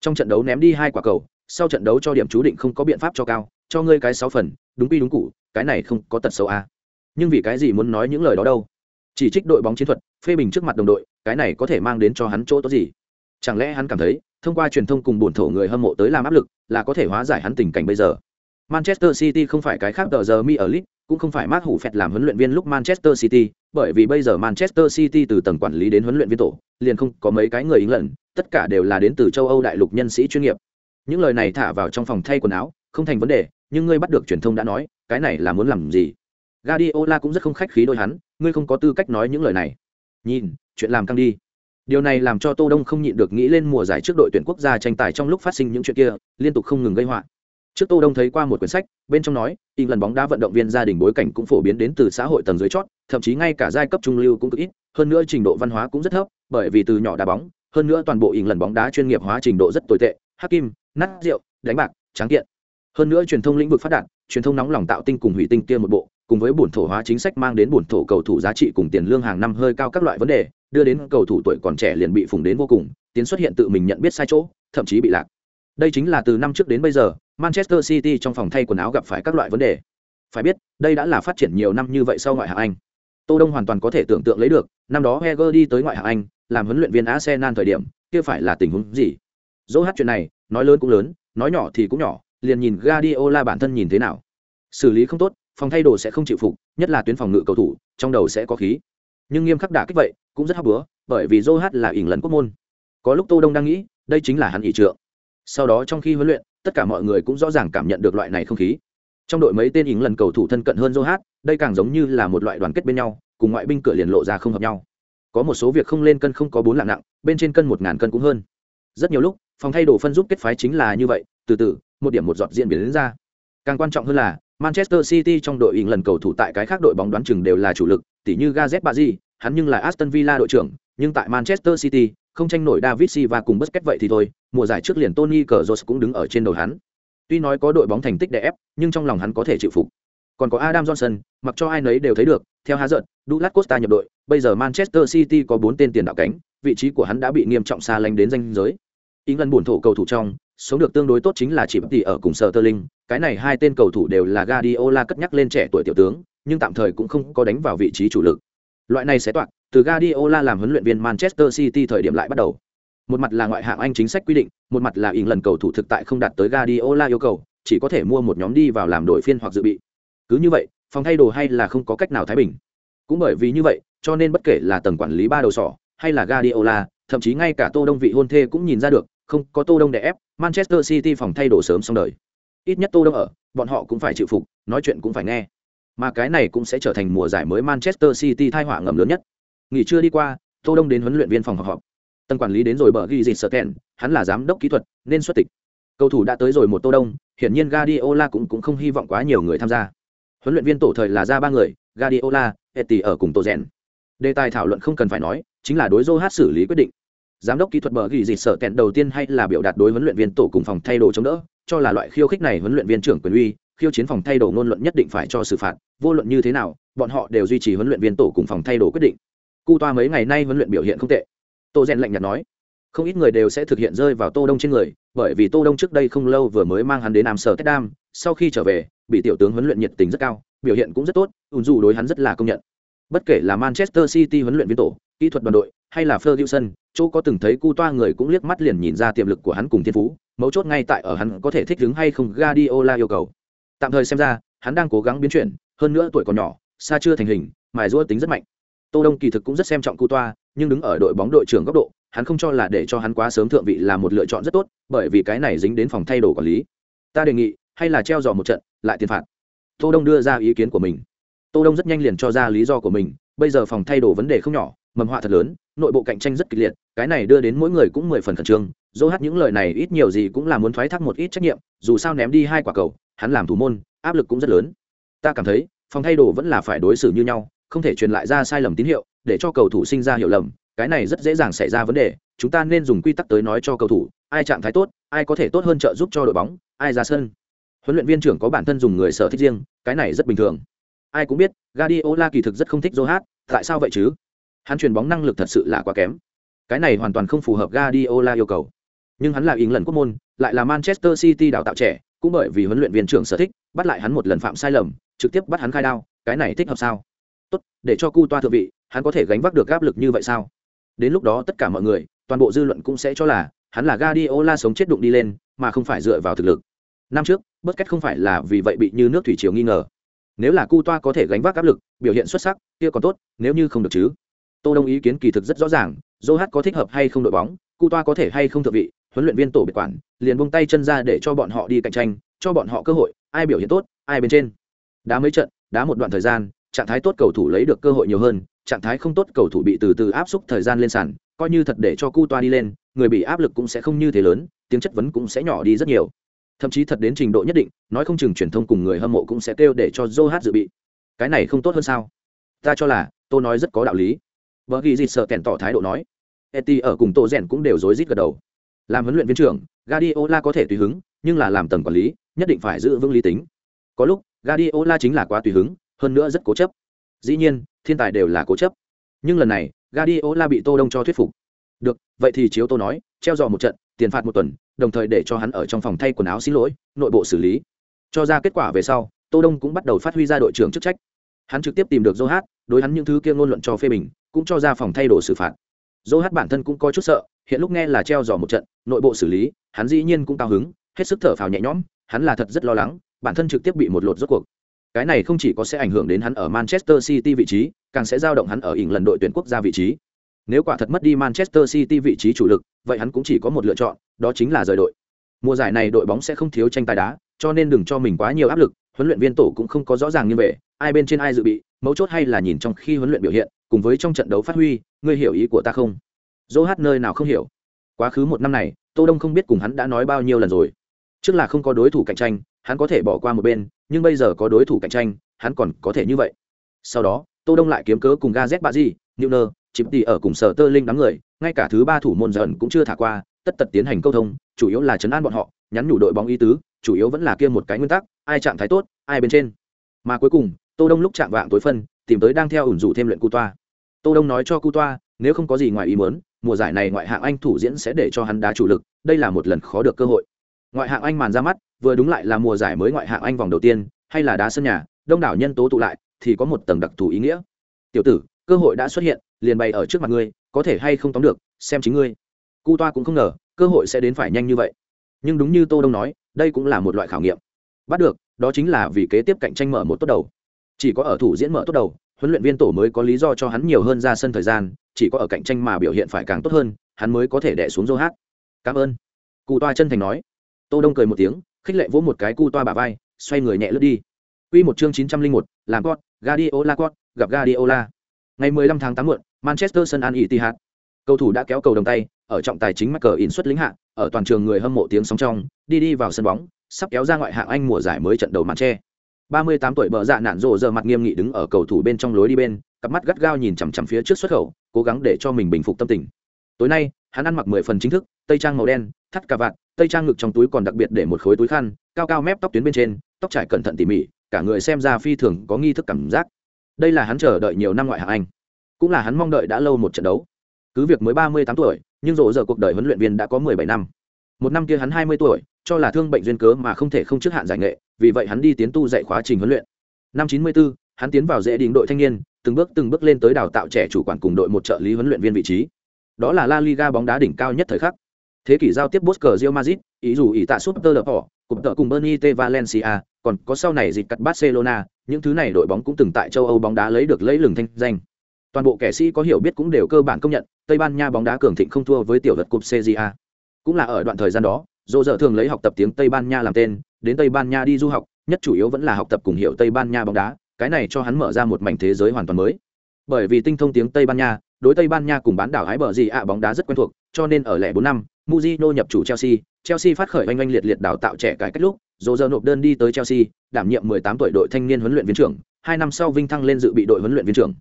Trong trận đấu ném đi hai quả cầu, sau trận đấu cho điểm chú định không có biện pháp cho cao, cho ngươi cái sáu phần, đúng quy đúng cụ, cái này không có tật xấu a à. nhưng vì cái gì muốn nói những lời đó đâu? Chỉ trích đội bóng chiến thuật, phê bình trước mặt đồng đội, cái này có thể mang đến cho hắn chỗ tốt gì? Chẳng lẽ hắn cảm thấy, thông qua truyền thông cùng bổn thổ người hâm mộ tới làm áp lực, là có thể hóa giải hắn tình cảnh bây giờ? Manchester city không phải cái khác tờ giờ mi ở lit cũng không phải mát hủ phẹt làm huấn luyện viên lúc manchester city, bởi vì bây giờ manchester city từ tầng quản lý đến huấn luyện viên tổ, liền không có mấy cái người ý lần tất cả đều là đến từ châu âu đại lục nhân sĩ chuyên nghiệp. Những lời này thả vào trong phòng thay quần áo, không thành vấn đề, nhưng ngươi bắt được truyền thông đã nói, cái này là muốn làm gì? Guardiola cũng rất không khách khí đôi hắn, ngươi không có tư cách nói những lời này. Nhìn, chuyện làm căng đi. Điều này làm cho tô đông không nhịn được nghĩ lên mùa giải trước đội tuyển quốc gia tranh tài trong lúc phát sinh những chuyện kia, liên tục không ngừng gây họa. Trước tô đông thấy qua một quyển sách, bên trong nói in lần bóng đá vận động viên gia đình bối cảnh cũng phổ biến đến từ xã hội tầng dưới chót, thậm chí ngay cả giai cấp trung lưu cũng cực ít, hơn nữa trình độ văn hóa cũng rất thấp, bởi vì từ nhỏ đá bóng hơn nữa toàn bộ ỉng lần bóng đá chuyên nghiệp hóa trình độ rất tồi tệ, hắc kim, nát rượu, đánh bạc, tráng kiện. Hơn nữa truyền thông lĩnh vực phát đạt, truyền thông nóng lòng tạo tinh cùng hủy tinh kia một bộ, cùng với bổn thổ hóa chính sách mang đến bổn thổ cầu thủ giá trị cùng tiền lương hàng năm hơi cao các loại vấn đề, đưa đến cầu thủ tuổi còn trẻ liền bị phùng đến vô cùng, tiến xuất hiện tự mình nhận biết sai chỗ, thậm chí bị lạc. Đây chính là từ năm trước đến bây giờ, manchester city trong phòng thay quần áo gặp phải các loại vấn đề. Phải biết, đây đã là phát triển nhiều năm như vậy sau ngoại hạng anh tô đông hoàn toàn có thể tưởng tượng lấy được năm đó heger đi tới ngoại hạng anh làm huấn luyện viên arsenal thời điểm kia phải là tình huống gì? Dỗ hát chuyện này nói lớn cũng lớn nói nhỏ thì cũng nhỏ liền nhìn Guardiola bản thân nhìn thế nào. Xử lý không tốt phòng thay đồ sẽ không chịu phục nhất là tuyến phòng ngự cầu thủ trong đầu sẽ có khí. Nhưng nghiêm khắc đả kích vậy cũng rất hấp bữa, bởi vì joe là ỉn lần quốc môn. Có lúc tô đông đang nghĩ đây chính là hắn ỷ trượng. Sau đó trong khi huấn luyện tất cả mọi người cũng rõ ràng cảm nhận được loại này không khí. Trong đội mấy tên ỉn lần cầu thủ thân cận hơn joe đây càng giống như là một loại đoàn kết bên nhau cùng ngoại binh cửa liền lộ ra không hợp nhau có một số việc không lên cân không có bốn lạng nặng bên trên cân một ngàn cân cũng hơn rất nhiều lúc phòng thay đồ phân giúp kết phái chính là như vậy từ từ một điểm một giọt diễn biến đến ra càng quan trọng hơn là Manchester City trong đội hình lần cầu thủ tại cái khác đội bóng đoán chừng đều là chủ lực, tỉ như Gareth Bale, hắn nhưng là Aston Villa đội trưởng, nhưng tại Manchester City, không tranh nổi David Silva cùng bất kết vậy thì thôi, mùa giải trước liền Tony cờ cũng đứng ở trên đầu hắn. Tuy nói có đội bóng thành tích đè ép, nhưng trong lòng hắn có thể chịu phục. Còn có Adam Johnson, mặc cho ai nấy đều thấy được, theo Hazard, Douglas Costa nhập đội, bây giờ Manchester City có 4 tên tiền đạo cánh, vị trí của hắn đã bị nghiêm trọng xa lánh đến danh giới. England buồn thổ cầu thủ trong, sống được tương đối tốt chính là chỉ bất tỷ ở cùng Sterling, cái này hai tên cầu thủ đều là Guardiola cất nhắc lên trẻ tuổi tiểu tướng, nhưng tạm thời cũng không có đánh vào vị trí chủ lực. Loại này sẽ toạc, từ Guardiola làm huấn luyện viên Manchester City thời điểm lại bắt đầu. Một mặt là ngoại hạng Anh chính sách quy định, một mặt là ỉn lần cầu thủ thực tại không đạt tới Guardiola yêu cầu, chỉ có thể mua một nhóm đi vào làm đội phiên hoặc dự bị. Cứ như vậy, phòng thay đồ hay là không có cách nào thái bình. Cũng bởi vì như vậy, cho nên bất kể là tầng quản lý ba đầu sỏ, hay là Guardiola, thậm chí ngay cả Tô Đông vị hôn thê cũng nhìn ra được, không có Tô Đông để ép, Manchester City phòng thay đồ sớm xong đời. Ít nhất Tô Đông ở, bọn họ cũng phải chịu phục, nói chuyện cũng phải nghe. Mà cái này cũng sẽ trở thành mùa giải mới Manchester City tai họa ngầm lớn nhất. Nghỉ trưa đi qua, Tô Đông đến huấn luyện viên phòng họp họp. Tân quản lý đến rồi bở ghi dịch Sterken, hắn là giám đốc kỹ thuật, nên xuất tịch. Cầu thủ đã tới rồi một Tô Đông, hiển nhiên Guardiola cũng cũng không hy vọng quá nhiều người tham gia. Huấn luyện viên tổ thời là ra ba người, Guardiola, Eti ở cùng Tô Rèn. Đề tài thảo luận không cần phải nói, chính là đối Joe hát xử lý quyết định. Giám đốc kỹ thuật bờ ghi dịch sợ tẹn đầu tiên hay là biểu đạt đối huấn luyện viên tổ cùng phòng thay đồ chống đỡ cho là loại khiêu khích này huấn luyện viên trưởng quyền uy khiêu chiến phòng thay đồ ngôn luận nhất định phải cho xử phạt vô luận như thế nào bọn họ đều duy trì huấn luyện viên tổ cùng phòng thay đồ quyết định. Cu toa mấy ngày nay huấn luyện biểu hiện không tệ. Tô Rèn lạnh nhạt nói không ít người đều sẽ thực hiện rơi vào tô đông trên người, bởi vì tô đông trước đây không lâu vừa mới mang hắn đến nam sở tết đam sau khi trở về, bị tiểu tướng huấn luyện nhiệt tình rất cao, biểu hiện cũng rất tốt, ùn dù đối hắn rất là công nhận. Bất kể là manchester city huấn luyện viên tổ, kỹ thuật đoàn đội, hay là ferguson, chỗ có từng thấy cu toa người cũng liếc mắt liền nhìn ra tiềm lực của hắn cùng thiên phú, mấu chốt ngay tại ở hắn có thể thích ứng hay không Guardiola yêu cầu. Tạm thời xem ra, hắn đang cố gắng biến chuyển, hơn nữa tuổi còn nhỏ, xa chưa thành hình, mài giũa tính rất mạnh. Tô đông kỳ thực cũng rất xem trọng cu toa, nhưng đứng ở đội bóng đội trưởng góc độ hắn không cho là để cho hắn quá sớm thượng vị là một lựa chọn rất tốt, bởi vì cái này dính đến phòng thay đồ quản lý. Ta đề nghị, hay là treo dò một trận, lại tiền phạt. Tô đông đưa ra ý kiến của mình. Tô đông rất nhanh liền cho ra lý do của mình, bây giờ phòng thay đồ vấn đề không nhỏ, mầm họa thật lớn, nội bộ cạnh tranh rất kịch liệt, cái này đưa đến mỗi người cũng mười phần khẩn trương, dô hát những lời này ít nhiều gì cũng là muốn thoái thác một ít trách nhiệm, dù sao ném đi hai quả cầu, hắn làm thủ môn, áp lực cũng rất lớn. Ta cảm thấy, phòng thay đồ vẫn là phải đối xử như nhau, không thể truyền lại ra sai lầm tín hiệu, để cho cầu thủ sinh ra hiểu lầm cái này rất dễ dàng xảy ra vấn đề, chúng ta nên dùng quy tắc tới nói cho cầu thủ, ai trạng thái tốt, ai có thể tốt hơn trợ giúp cho đội bóng, ai ra sân. Huấn luyện viên trưởng có bản thân dùng người sở thích riêng, cái này rất bình thường. Ai cũng biết, Guardiola kỳ thực rất không thích Joe tại sao vậy chứ? Hắn truyền bóng năng lực thật sự là quá kém. Cái này hoàn toàn không phù hợp Guardiola yêu cầu. Nhưng hắn là ý lần quốc môn, lại là Manchester City đào tạo trẻ, cũng bởi vì huấn luyện viên trưởng sở thích, bắt lại hắn một lần phạm sai lầm, trực tiếp bắt hắn khai đao, cái này thích hợp sao? Tốt, để cho cu toa thượng vị, hắn có thể gánh vác được áp lực như vậy sao? Đến lúc đó tất cả mọi người, toàn bộ dư luận cũng sẽ cho là hắn là Guardiola sống chết đụng đi lên, mà không phải dựa vào thực lực. Năm trước bất kết không phải là vì vậy bị như nước thủy triều nghi ngờ. Nếu là cu toa có thể gánh vác áp lực, biểu hiện xuất sắc, kia còn tốt, nếu như không được chứ. Tô đông ý kiến kỳ thực rất rõ ràng dô có thích hợp hay không đội bóng cu toa có thể hay không thượng vị, huấn luyện viên tổ biệt quản, liền buông tay chân ra để cho bọn họ đi cạnh tranh, cho bọn họ cơ hội, ai biểu hiện tốt, ai bên trên. Đá mấy trận, đá một đoạn thời gian, trạng thái tốt cầu thủ lấy được cơ hội nhiều hơn trạng thái không tốt, cầu thủ bị từ từ áp xúc thời gian lên sàn, coi như thật để cho cu toa đi lên, người bị áp lực cũng sẽ không như thế lớn, tiếng chất vấn cũng sẽ nhỏ đi rất nhiều. Thậm chí thật đến trình độ nhất định, nói không chừng truyền thông cùng người hâm mộ cũng sẽ kêu để cho joe hát dự bị. Cái này không tốt hơn sao? Ta cho là, tôi nói rất có đạo lý. Vợ ghi dịt sợ kèn tỏ thái độ nói, eti ở cùng tô rèn cũng đều rối rít gật đầu. Làm huấn luyện viên trưởng, Guardiola có thể tùy hứng, nhưng là làm tầng quản lý, nhất định phải giữ vững lý tính. Có lúc, Guardiola chính là quá tùy hứng, hơn nữa rất cố chấp. Dĩ nhiên thiên tài đều là cố chấp. Nhưng lần này, Guardiola bị tô đông cho thuyết phục. Được, vậy thì chiếu tô nói, treo dò một trận, tiền phạt một tuần, đồng thời để cho hắn ở trong phòng thay quần áo xin lỗi, nội bộ xử lý. Cho ra kết quả về sau, tô đông cũng bắt đầu phát huy ra đội trưởng chức trách. Hắn trực tiếp tìm được dô đối hắn những thứ kia ngôn luận cho phê bình, cũng cho ra phòng thay đồ xử phạt. Dô bản thân cũng có chút sợ, hiện lúc nghe là treo dò một trận, nội bộ xử lý, hắn dĩ nhiên cũng cao hứng, hết sức thở phào nhẹ nhõm, hắn là thật rất lo lắng, bản thân trực tiếp bị một lột rốt cuộc cái này không chỉ có sẽ ảnh hưởng đến hắn ở manchester city vị trí, càng sẽ giao động hắn ở ỉng lần đội tuyển quốc gia vị trí. Nếu quả thật mất đi manchester city vị trí chủ lực, vậy hắn cũng chỉ có một lựa chọn, đó chính là rời đội. Mùa giải này đội bóng sẽ không thiếu tranh tài đá, cho nên đừng cho mình quá nhiều áp lực, huấn luyện viên tổ cũng không có rõ ràng như vậy, ai bên trên ai dự bị, mấu chốt hay là nhìn trong khi huấn luyện biểu hiện, cùng với trong trận đấu phát huy, ngươi hiểu ý của ta không? Dỗ hát nơi nào không hiểu? Quá khứ một năm này, tô đông không biết cùng hắn đã nói bao nhiêu lần rồi trước là không có đối thủ cạnh tranh, hắn có thể bỏ qua một bên, nhưng bây giờ có đối thủ cạnh tranh, hắn còn có thể như vậy. Sau đó, tô đông lại kiếm cớ cùng ga z ba di newner chịp tỉ ở cùng sở tơ linh đám người, ngay cả thứ ba thủ môn dần cũng chưa thả qua, tất tật tiến hành câu thông, chủ yếu là chấn an bọn họ, nhắn nhủ đội bóng ý tứ, chủ yếu vẫn là kia một cái nguyên tắc, ai trạng thái tốt, ai bên trên. Mà cuối cùng, tô đông lúc chạm vạng tối phân, tìm tới đang theo ủn rủ thêm luyện cu toa. Tô đông nói cho cu toa, nếu không có gì ngoài ý muốn, mùa giải này ngoại hạng anh thủ diễn sẽ để cho hắn đá chủ lực, đây là một lần khó được cơ hội ngoại hạng anh màn ra mắt, vừa đúng lại là mùa giải mới ngoại hạng anh vòng đầu tiên, hay là đá sân nhà, đông đảo nhân tố tụ lại, thì có một tầng đặc thù ý nghĩa. Tiểu tử, cơ hội đã xuất hiện, liền bày ở trước mặt ngươi, có thể hay không tóm được, xem chính ngươi. Cu toa cũng không ngờ, cơ hội sẽ đến phải nhanh như vậy. Nhưng đúng như tô đông nói, đây cũng là một loại khảo nghiệm. Bắt được, đó chính là vì kế tiếp cạnh tranh mở một tốt đầu. Chỉ có ở thủ diễn mở tốt đầu, huấn luyện viên tổ mới có lý do cho hắn nhiều hơn ra sân thời gian, chỉ có ở cạnh tranh mà biểu hiện phải càng tốt hơn, hắn mới có thể đẻ xuống dô hát cảm ơn. Cụ toa chân thành nói tô đông cười một tiếng khích lệ vỗ một cái cu toa bả vai xoay người nhẹ lướt đi Quy một chương chín trăm linh một, làm con, Guardiola con, gặp Guardiola. Ngày 15 tháng 8 muộn, Manchester sân An Etihad. Cầu thủ đã kéo cầu đồng tay, ở trọng tài chính mắc cờ in xuất lính hạ, ở toàn trường người hâm mộ tiếng sóng trong, đi đi vào sân bóng, sắp kéo ra ngoại hạng Anh mùa giải mới trận đầu màn che. 38 tuổi bờ dạ nạn rồ giờ mặt nghiêm nghị đứng ở cầu thủ bên trong lối đi bên, cặp mắt gắt gao nhìn chằm chằm phía trước xuất khẩu, cố gắng để cho mình bình phục tâm tình. Tối nay, hắn ăn mặc 10 phần chính thức, tây trang màu đen, thắt cà vạt, tây trang ngực trong túi còn đặc biệt để một khối túi khăn, cao cao mép tóc tuyến bên trên, tóc trải cẩn thận tỉ mỉ, cả người xem ra phi thường có nghi thức cảm giác. Đây là hắn chờ đợi nhiều năm ngoại hạng Anh, cũng là hắn mong đợi đã lâu một trận đấu. Cứ việc mới 38 tuổi, nhưng rộ giờ cuộc đời huấn luyện viên đã có 17 năm. Một năm kia hắn 20 tuổi, cho là thương bệnh duyên cớ mà không thể không trước hạn giải nghệ, vì vậy hắn đi tiến tu dạy khóa trình huấn luyện. năm 94, hắn tiến vào dễ đình đội thanh niên từng bước từng bước lên tới đào tạo trẻ chủ quản cùng đội một trợ lý huấn luyện viên vị trí đó là la liga bóng đá đỉnh cao nhất thời khắc thế kỷ giao tiếp Bosker Real Madrid, ý dù ý tạ suốt tơ lập Họ, cùng tợ cùng Bernie T Valencia, còn có sau này dịch cắt Barcelona, những thứ này đội bóng cũng từng tại châu Âu bóng đá lấy được lấy lừng thanh danh. Toàn bộ kẻ sĩ có hiểu biết cũng đều cơ bản công nhận, Tây Ban Nha bóng đá cường thịnh không thua với tiểu vật cúp CJA. Cũng là ở đoạn thời gian đó, Dỗ dở thường lấy học tập tiếng Tây Ban Nha làm tên, đến Tây Ban Nha đi du học, nhất chủ yếu vẫn là học tập cùng hiểu Tây Ban Nha bóng đá, cái này cho hắn mở ra một mảnh thế giới hoàn toàn mới. Bởi vì tinh thông tiếng Tây Ban Nha, đối Tây Ban Nha cùng bán đảo Hái bờ gì ạ bóng đá rất quen thuộc, cho nên ở lẻ bốn năm, Mujino nhập chủ Chelsea, Chelsea phát khởi oanh oanh liệt liệt đào tạo trẻ cải cách lúc, Roger nộp đơn đi tới Chelsea, đảm nhiệm 18 tuổi đội thanh niên huấn luyện viên trưởng, hai năm sau vinh thăng lên dự bị đội huấn luyện viên trưởng.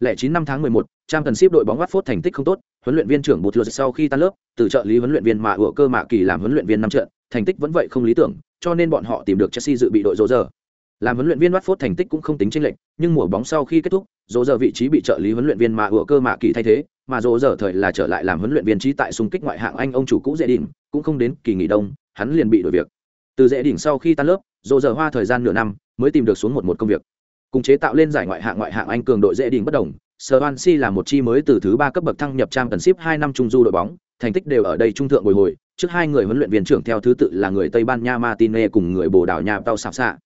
Lẻ 9 năm tháng 11, Trang cần ship đội bóng Watford thành tích không tốt, huấn luyện viên trưởng Bụt Lượt sau khi tan lớp, từ trợ lý huấn luyện viên mà ủa cơ mạ kỳ làm huấn luyện viên năm trận, thành tích vẫn vậy không lý tưởng, cho nên bọn họ tìm được Chelsea dự bị đội Roger. Làm huấn luyện viên Watford thành tích cũng không tính chênh lệch, nhưng mùa bóng sau khi kết thúc, Roger vị trí bị trợ lý huấn luyện viên mà ủa cơ mạ kỳ thay thế, mà dỗ dở thời là trở lại làm huấn luyện viên trí tại xung kích ngoại hạng Anh ông chủ cũ dễ đỉnh, cũng không đến kỳ nghỉ đông, hắn liền bị đổi việc. Từ dễ đỉnh sau khi tan lớp, dỗ dở hoa thời gian nửa năm mới tìm được xuống một một công việc. Cùng chế tạo lên giải ngoại hạng ngoại hạng Anh cường đội dễ đỉnh bất đồng, Swansea là một chi mới từ thứ ba cấp bậc thăng nhập trang tần ship hai năm trung du đội bóng, thành tích đều ở đây trung thượng bồi hồi, trước hai người huấn luyện viên trưởng theo thứ tự là người Tây Ban Nha martine cùng người Bồ Đào Nha Tao Sạp Sạ.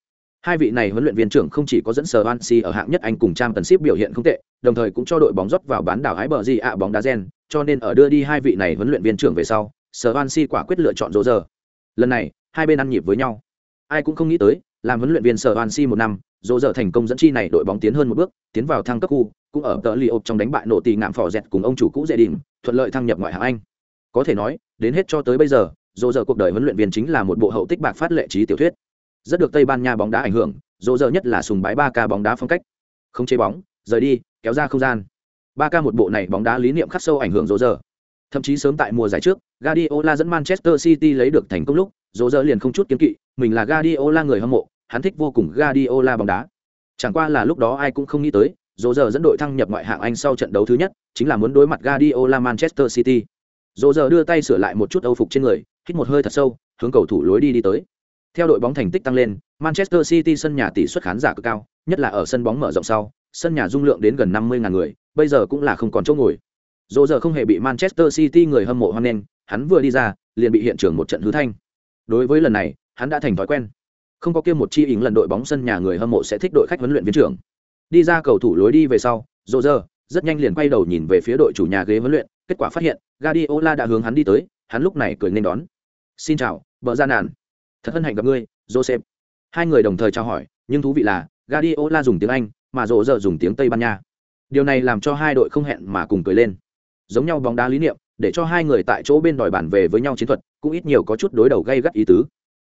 Hai vị này huấn luyện viên trưởng không chỉ có dẫn Swansea ở hạng nhất Anh cùng trang tần ship biểu hiện không tệ, đồng thời cũng cho đội bóng rót vào bán đảo hái bờ gì ạ bóng đá gen, cho nên ở đưa đi hai vị này huấn luyện viên trưởng về sau, Swansea quả quyết lựa chọn rỗ giờ. Lần này, hai bên ăn nhịp với nhau. Ai cũng không nghĩ tới, làm huấn luyện viên Swansea một năm, rỗ giờ thành công dẫn chi này đội bóng tiến hơn một bước, tiến vào thăng cấp khu, cũng ở tờ li ộp trong đánh bại nổ tì ngạm phỏ dẹt cùng ông chủ cũ dễ đình thuận lợi thăng nhập ngoại hạng anh có thể nói đến hết cho tới bây giờ dỗ dở cuộc đời huấn luyện viên chính là một bộ hậu tích bạc phát lệ trí tiểu thuyết rất được tây ban nha bóng đá ảnh hưởng rộ rỡ nhất là sùng bái ba ca bóng đá phong cách không chế bóng rời đi kéo ra không gian ba ca một bộ này bóng đá lý niệm khắc sâu ảnh hưởng rộ rỡ. thậm chí sớm tại mùa giải trước Guardiola dẫn Manchester City lấy được thành công lúc rộ rỡ liền không chút kiêng kỵ mình là Guardiola người hâm mộ hắn thích vô cùng Guardiola bóng đá chẳng qua là lúc đó ai cũng không nghĩ tới dỗ giờ dẫn đội thăng nhập ngoại hạng Anh sau trận đấu thứ nhất, chính là muốn đối mặt Guardiola Manchester City. Dỗ giờ đưa tay sửa lại một chút âu phục trên người, hít một hơi thật sâu, hướng cầu thủ lối đi đi tới. Theo đội bóng thành tích tăng lên, Manchester City sân nhà tỷ suất khán giả cực cao, nhất là ở sân bóng mở rộng sau, sân nhà dung lượng đến gần 50.000 người, bây giờ cũng là không còn chỗ ngồi. Dỗ giờ không hề bị Manchester City người hâm mộ hoan nghênh, hắn vừa đi ra, liền bị hiện trường một trận hư thanh. Đối với lần này, hắn đã thành thói quen. Không có kia một chi ỉng lần đội bóng sân nhà người hâm mộ sẽ thích đội khách huấn luyện viên trưởng đi ra cầu thủ lối đi về sau Dỗ giờ rất nhanh liền quay đầu nhìn về phía đội chủ nhà ghế huấn luyện kết quả phát hiện Guardiola đã hướng hắn đi tới hắn lúc này cười nên đón xin chào vợ gia nàn thật hân hạnh gặp ngươi joseph. Hai người đồng thời chào hỏi nhưng thú vị là Guardiola dùng tiếng anh mà rộ rợ dùng tiếng tây ban nha. Điều này làm cho hai đội không hẹn mà cùng cười lên. Giống nhau bóng đá lý niệm để cho hai người tại chỗ bên đòi bản về với nhau chiến thuật cũng ít nhiều có chút đối đầu gây gắt ý tứ.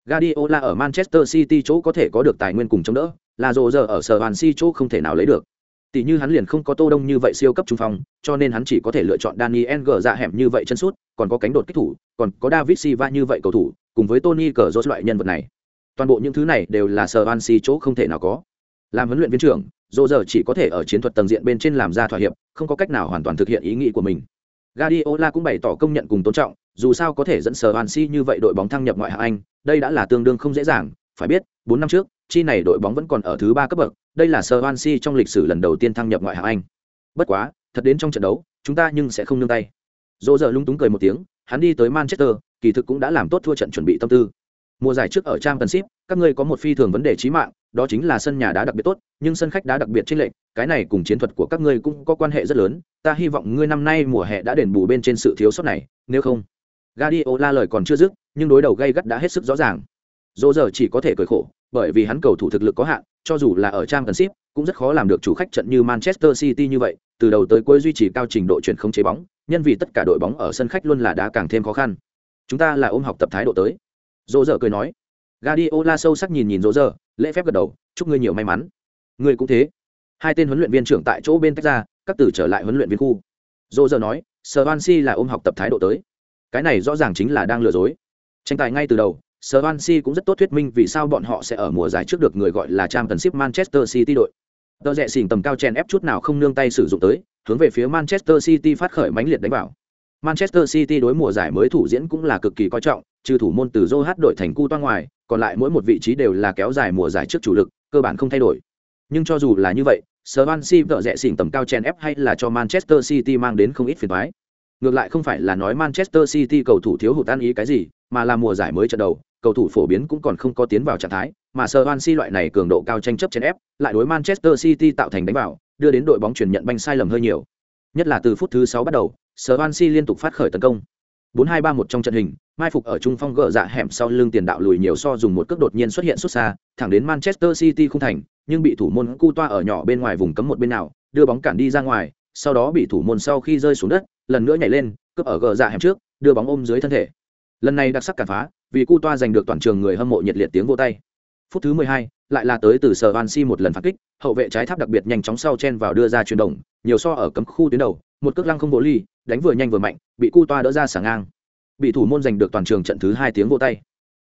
Guardiola ở Manchester City chỗ có thể có được tài nguyên cùng chống đỡ, là rồ giờ ở sở hoàn si chỗ không thể nào lấy được. Tỷ như hắn liền không có tô đông như vậy siêu cấp trung phong cho nên hắn chỉ có thể lựa chọn daniel gờ dạ hẻm như vậy chân sút còn có cánh đột kích thủ còn có david silva như vậy cầu thủ cùng với tony cờ rốt loại nhân vật này toàn bộ những thứ này đều là sở chỗ không thể nào có làm huấn luyện viên trưởng Rô giờ chỉ có thể ở chiến thuật tầng diện bên trên làm ra thỏa hiệp không có cách nào hoàn toàn thực hiện ý nghĩ của mình Guardiola cũng bày tỏ công nhận cùng tôn trọng, dù sao có thể dẫn sở như vậy đội bóng thăng nhập ngoại hạng Anh, đây đã là tương đương không dễ dàng, phải biết, 4 năm trước, chi này đội bóng vẫn còn ở thứ ba cấp bậc, đây là Swansea trong lịch sử lần đầu tiên thăng nhập ngoại hạng Anh. Bất quá, thật đến trong trận đấu, chúng ta nhưng sẽ không nương tay. Rô giờ lung túng cười một tiếng, hắn đi tới Manchester, kỳ thực cũng đã làm tốt thua trận chuẩn bị tâm tư. Mùa giải trước ở Championship, các ngươi có một phi thường vấn đề chí mạng, đó chính là sân nhà đá đặc biệt tốt, nhưng sân khách đá đặc biệt trên lệnh, cái này cùng chiến thuật của các ngươi cũng có quan hệ rất lớn, ta hy vọng ngươi năm nay mùa hè đã đền bù bên trên sự thiếu sót này, nếu không. Guardiola lời còn chưa dứt, nhưng đối đầu gay gắt đã hết sức rõ ràng. Dỗ giờ chỉ có thể cười khổ, bởi vì hắn cầu thủ thực lực có hạn, cho dù là ở trang ship cũng rất khó làm được chủ khách trận như Manchester City như vậy, từ đầu tới cuối duy trì cao trình độ chuyển không chế bóng, nhân vì tất cả đội bóng ở sân khách luôn là đá càng thêm khó khăn. Chúng ta là ôm học tập thái độ tới. Dỗ dở cười nói. Guardiola sâu sắc nhìn nhìn Dỗ dở, lễ phép gật đầu, chúc ngươi nhiều may mắn. Ngươi cũng thế. Hai tên huấn luyện viên trưởng tại chỗ bên tách ra, các tử trở lại huấn luyện viên khu. Dỗ dở nói, Swansea là ôm học tập thái độ tới. Cái này rõ ràng chính là đang lừa dối. Tranh tài ngay từ đầu, Swansea cũng rất tốt thuyết minh vì sao bọn họ sẽ ở mùa giải trước được người gọi là Championship Manchester City đội. Tờ rẽ xỉn tầm cao chèn ép chút nào không nương tay sử dụng tới, hướng về phía Manchester City phát khởi mãnh liệt đánh vào. Manchester City đối mùa giải mới thủ diễn cũng là cực kỳ coi trọng, trừ thủ môn từ Joe đội thành cu toa ngoài, còn lại mỗi một vị trí đều là kéo dài mùa giải trước chủ lực, cơ bản không thay đổi. nhưng cho dù là như vậy Swansea vợ rẽ xỉn tầm cao chen ép hay là cho Manchester City mang đến không ít phiền toái. Ngược lại không phải là nói Manchester City cầu thủ thiếu hụt tan ý cái gì, mà là mùa giải mới trận đầu, cầu thủ phổ biến cũng còn không có tiến vào trạng thái, mà Swansea loại này cường độ cao tranh chấp chèn ép, lại đối Manchester City tạo thành đánh vào, đưa đến đội bóng chuyển nhận banh sai lầm hơi nhiều. Nhất là từ phút thứ sáu bắt đầu, Swansea liên tục phát khởi tấn công. 4-2-3-1 trong trận hình, mai phục ở trung phong gỡ dạ hẻm sau lưng tiền đạo lùi nhiều so dùng một cước đột nhiên xuất hiện xuất xa, thẳng đến Manchester City không thành, nhưng bị thủ môn Cu Toa ở nhỏ bên ngoài vùng cấm một bên nào, đưa bóng cản đi ra ngoài, sau đó bị thủ môn sau khi rơi xuống đất, lần nữa nhảy lên, cướp ở gỡ dạ hẻm trước, đưa bóng ôm dưới thân thể. Lần này đặc sắc cản phá, vì Cu Toa giành được toàn trường người hâm mộ nhiệt liệt tiếng vỗ tay. Phút thứ 12, lại là tới từ Swansea một lần phản kích, hậu vệ trái tháp đặc biệt nhanh chóng sau chen vào đưa ra chuyển động, nhiều so ở cấm khu tuyến đầu, một cước lăng không bộ ly, đánh vừa nhanh vừa mạnh, bị Cu Toa đỡ ra sả ngang. Bị thủ môn giành được toàn trường trận thứ hai tiếng vô tay.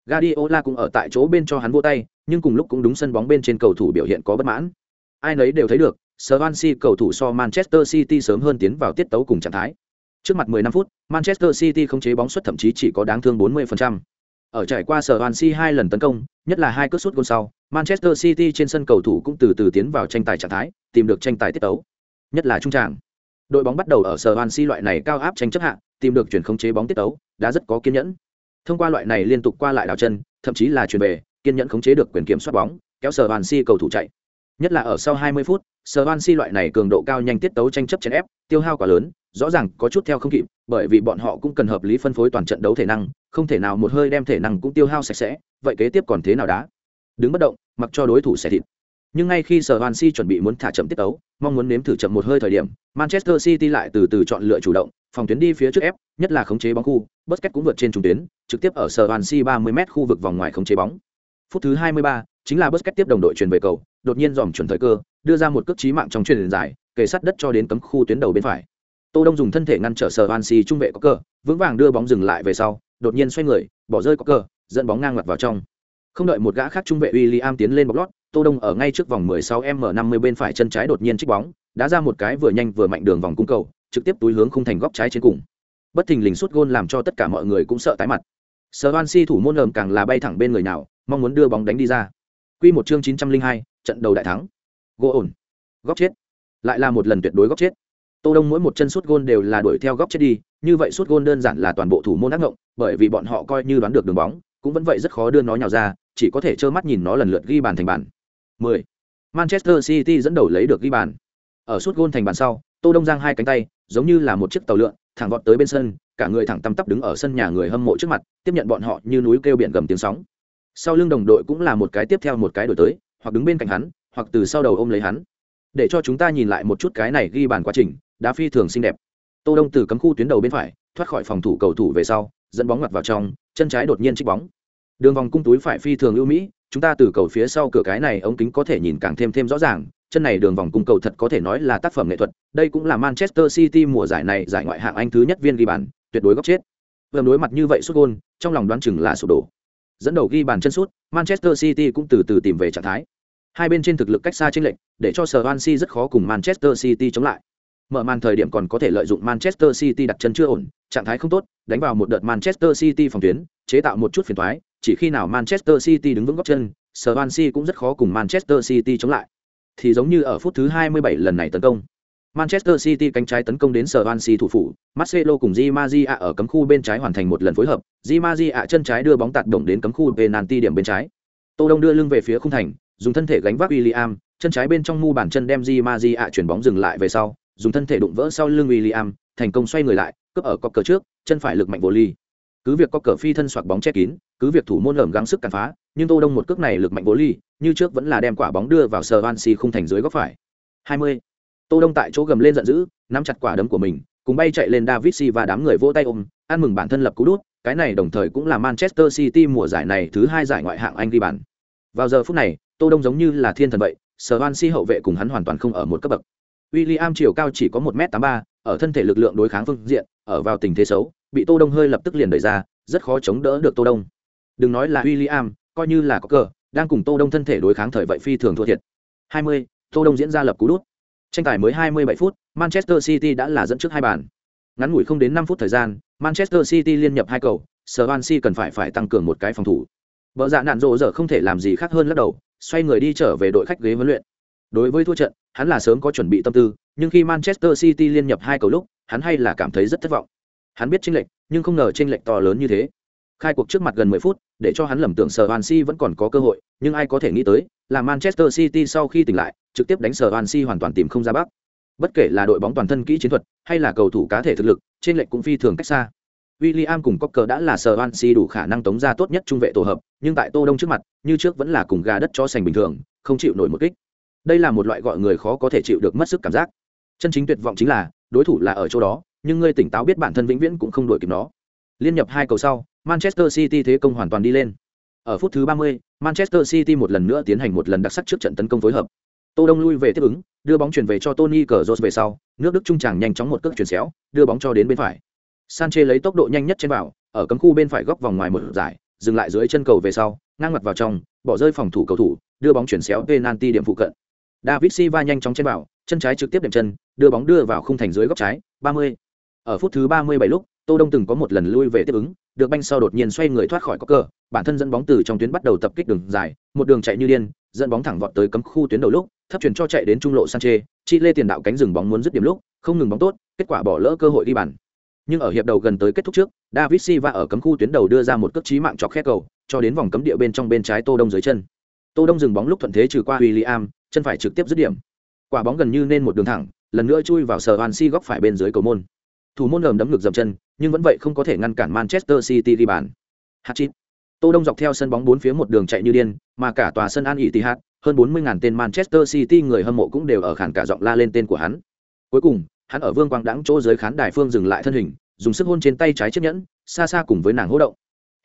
Guardiola cũng ở tại chỗ bên cho hắn vô tay, nhưng cùng lúc cũng đúng sân bóng bên trên cầu thủ biểu hiện có bất mãn. Ai nấy đều thấy được, Swansea cầu thủ so Manchester City sớm hơn tiến vào tiết tấu cùng trạng thái. Trước mặt 15 phút, Manchester City không chế bóng suất thậm chí chỉ có đáng thương 40%. Ở trải qua Swansea hai lần tấn công, nhất là hai cú sút gôn sau, Manchester City trên sân cầu thủ cũng từ từ tiến vào tranh tài trạng thái, tìm được tranh tài tiết tấu. Nhất là trung tràng. Đội bóng bắt đầu ở Swansea loại này cao áp tranh chấp hạ, tìm được chuyển không chế bóng tiết tấu, đã rất có kiên nhẫn. Thông qua loại này liên tục qua lại đảo chân, thậm chí là chuyển về, kiên nhẫn khống chế được quyền kiểm soát bóng, kéo Swansea cầu thủ chạy. Nhất là ở sau 20 phút, Swansea loại này cường độ cao nhanh tiết tấu tranh chấp chèn ép, tiêu hao quá lớn, rõ ràng có chút theo không kịp, bởi vì bọn họ cũng cần hợp lý phân phối toàn trận đấu thể năng, không thể nào một hơi đem thể năng cũng tiêu hao sạch sẽ, vậy kế tiếp còn thế nào đá? Đứng bất động, mặc cho đối thủ sẽ thịt. Nhưng ngay khi sở Swansea chuẩn bị muốn thả chậm tiết tấu, mong muốn nếm thử chậm một hơi thời điểm, Manchester City lại từ từ chọn lựa chủ động, phòng tuyến đi phía trước ép, nhất là khống chế bóng khu, Busquets cũng vượt trên trung tuyến, trực tiếp ở sở Swansea 30m khu vực vòng ngoài khống chế bóng. Phút thứ 23, chính là Busquets tiếp đồng đội truyền về cầu, đột nhiên dòm chuẩn thời cơ, đưa ra một cước chí mạng trong truyền dài, kề sát đất cho đến cấm khu tuyến đầu bên phải. Tô Đông dùng thân thể ngăn trở Swansea trung vệ có cơ, vững vàng đưa bóng dừng lại về sau, đột nhiên xoay người, bỏ rơi có cơ, dẫn bóng ngang mặt vào trong. Không đợi một gã khác trung vệ William tiến lên bọc lót, Tô Đông ở ngay trước vòng 16m50 bên phải chân trái đột nhiên trích bóng, đá ra một cái vừa nhanh vừa mạnh đường vòng cung cầu, trực tiếp túi hướng khung thành góc trái trên cùng. Bất thình lình sút gôn làm cho tất cả mọi người cũng sợ tái mặt. Swansea thủ môn ầm càng là bay thẳng bên người nào, mong muốn đưa bóng đánh đi ra. Quy một chương 902, trận đầu đại thắng. Gỗ ổn. Góc chết. Lại là một lần tuyệt đối góc chết. Tô Đông mỗi một chân sút gôn đều là đuổi theo góc chết đi, như vậy sút gôn đơn giản là toàn bộ thủ môn ác ngộng, bởi vì bọn họ coi như đoán được đường bóng, cũng vẫn vậy rất khó đưa nó nhào ra, chỉ có thể trơ mắt nhìn nó lần lượt ghi bàn thành bàn. 10. Manchester City dẫn đầu lấy được ghi bàn. Ở sút gôn thành bàn sau, Tô Đông giang hai cánh tay, giống như là một chiếc tàu lượn, thẳng vọt tới bên sân, cả người thẳng tắp tắp đứng ở sân nhà người hâm mộ trước mặt, tiếp nhận bọn họ như núi kêu biển gầm tiếng sóng. Sau lưng đồng đội cũng là một cái tiếp theo một cái đổi tới, hoặc đứng bên cạnh hắn, hoặc từ sau đầu ôm lấy hắn. Để cho chúng ta nhìn lại một chút cái này ghi bàn quá trình, đá phi thường xinh đẹp. Tô Đông từ cấm khu tuyến đầu bên phải, thoát khỏi phòng thủ cầu thủ về sau, dẫn bóng ngoặt vào trong, chân trái đột nhiên chích bóng. Đường vòng cung túi phải phi thường ưu mỹ, chúng ta từ cầu phía sau cửa cái này ống kính có thể nhìn càng thêm thêm rõ ràng, chân này đường vòng cung cầu thật có thể nói là tác phẩm nghệ thuật, đây cũng là Manchester City mùa giải này giải ngoại hạng Anh thứ nhất viên ghi bàn, tuyệt đối góc chết. Vừa đối mặt như vậy sút gol, trong lòng đoán chừng là sụp đổ. Dẫn đầu ghi bàn chân sút, Manchester City cũng từ từ tìm về trạng thái. Hai bên trên thực lực cách xa chênh lệch, để cho Swansea rất khó cùng Manchester City chống lại. Mở màn thời điểm còn có thể lợi dụng Manchester City đặt chân chưa ổn, trạng thái không tốt, đánh vào một đợt Manchester City phòng tuyến, chế tạo một chút phiền toái, chỉ khi nào Manchester City đứng vững góc chân, Swansea cũng rất khó cùng Manchester City chống lại. Thì giống như ở phút thứ 27 lần này tấn công. Manchester City cánh trái tấn công đến Swansea thủ phủ, Marcelo cùng Di Maria ở cấm khu bên trái hoàn thành một lần phối hợp, Di Maria chân trái đưa bóng tạt động đến cấm khu penalty điểm bên trái. Tô Đông đưa lưng về phía khung thành, dùng thân thể gánh vác William, chân trái bên trong mu bàn chân đem Di Maria chuyển bóng dừng lại về sau, dùng thân thể đụng vỡ sau lưng William, thành công xoay người lại, cướp ở cọc cờ trước, chân phải lực mạnh vô ly. Cứ việc có cờ phi thân xoạc bóng che kín, cứ việc thủ môn ẩm gắng sức cản phá, nhưng Tô Đông một cước này lực mạnh vô ly, như trước vẫn là đem quả bóng đưa vào Swansea khung thành dưới góc phải. 20. Tô Đông tại chỗ gầm lên giận dữ, nắm chặt quả đấm của mình, cùng bay chạy lên David Silva đám người vỗ tay ôm, ăn mừng bản thân lập cú đút, cái này đồng thời cũng là Manchester City mùa giải này thứ hai giải ngoại hạng Anh ghi bàn. Vào giờ phút này, Tô Đông giống như là thiên thần vậy, Swansea hậu vệ cùng hắn hoàn toàn không ở một cấp bậc. William chiều cao chỉ có 1m83, ở thân thể lực lượng đối kháng phương diện, ở vào tình thế xấu, bị Tô Đông hơi lập tức liền đẩy ra, rất khó chống đỡ được Tô Đông. Đừng nói là William, coi như là có cờ, đang cùng Tô Đông thân thể đối kháng thời vậy phi thường thua thiệt. 20, Tô Đông diễn ra lập cú đút. Tranh tài mới 27 phút, Manchester City đã là dẫn trước hai bàn. Ngắn ngủi không đến 5 phút thời gian, Manchester City liên nhập hai cầu, Swansea cần phải phải tăng cường một cái phòng thủ. Bỡ dạ nạn rộ giờ không thể làm gì khác hơn lắc đầu, xoay người đi trở về đội khách ghế huấn luyện. Đối với thua trận, hắn là sớm có chuẩn bị tâm tư, nhưng khi Manchester City liên nhập hai cầu lúc, hắn hay là cảm thấy rất thất vọng. Hắn biết chênh lệch, nhưng không ngờ chênh lệch to lớn như thế. Khai cuộc trước mặt gần 10 phút, để cho hắn lầm tưởng Swansea vẫn còn có cơ hội, nhưng ai có thể nghĩ tới, là Manchester City sau khi tỉnh lại, trực tiếp đánh Swansea hoàn toàn tìm không ra bắc. Bất kể là đội bóng toàn thân kỹ chiến thuật, hay là cầu thủ cá thể thực lực, trên lệch cũng phi thường cách xa. William cùng Cocker đã là Swansea đủ khả năng tống ra tốt nhất trung vệ tổ hợp, nhưng tại Tô Đông trước mặt, như trước vẫn là cùng gà đất cho sành bình thường, không chịu nổi một kích. Đây là một loại gọi người khó có thể chịu được mất sức cảm giác. Chân chính tuyệt vọng chính là, đối thủ là ở chỗ đó, nhưng ngươi tỉnh táo biết bản thân vĩnh viễn cũng không đuổi kịp nó. Liên nhập hai cầu sau, Manchester City thế công hoàn toàn đi lên. Ở phút thứ 30, Manchester City một lần nữa tiến hành một lần đặc sắc trước trận tấn công phối hợp. Tô Đông lui về tiếp ứng, đưa bóng chuyển về cho Tony Kroos về sau, nước Đức trung tràng nhanh chóng một cước chuyển xéo, đưa bóng cho đến bên phải. Sanchez lấy tốc độ nhanh nhất trên vào, ở cấm khu bên phải góc vòng ngoài một giải, dừng lại dưới chân cầu về sau, ngang mặt vào trong, bỏ rơi phòng thủ cầu thủ, đưa bóng chuyển xéo penalty điểm phụ cận. David Silva nhanh chóng chen vào, chân trái trực tiếp điểm chân, đưa bóng đưa vào khung thành dưới góc trái, 30. Ở phút thứ 37 lúc, Tô Đông từng có một lần lui về tiếp ứng, được banh sau đột nhiên xoay người thoát khỏi cọc cờ, bản thân dẫn bóng từ trong tuyến bắt đầu tập kích đường dài, một đường chạy như điên, dẫn bóng thẳng vọt tới cấm khu tuyến đầu lúc, thấp chuyển cho chạy đến trung lộ Sanchez, chi lê tiền đạo cánh dừng bóng muốn dứt điểm lúc, không ngừng bóng tốt, kết quả bỏ lỡ cơ hội đi bàn. Nhưng ở hiệp đầu gần tới kết thúc trước, David Silva ở cấm khu tuyến đầu đưa ra một cước chí mạng chọc khe cầu, cho đến vòng cấm địa bên trong bên trái Tô Đông dưới chân. Tô Đông dừng bóng lúc thuận thế trừ qua William, chân phải trực tiếp dứt điểm. Quả bóng gần như nên một đường thẳng, lần nữa chui vào sờ Si góc phải bên dưới cầu môn. Thủ môn ngầm đấm ngực dầm chân, nhưng vẫn vậy không có thể ngăn cản Manchester City đi bàn. Hat-trick. Tô Đông dọc theo sân bóng bốn phía một đường chạy như điên, mà cả tòa sân An Etihad, hơn 40.000 tên Manchester City người hâm mộ cũng đều ở khán cả giọng la lên tên của hắn. Cuối cùng, hắn ở vương quang đãng chỗ dưới khán đài phương dừng lại thân hình, dùng sức hôn trên tay trái chiếc nhẫn, xa xa cùng với nàng hô động.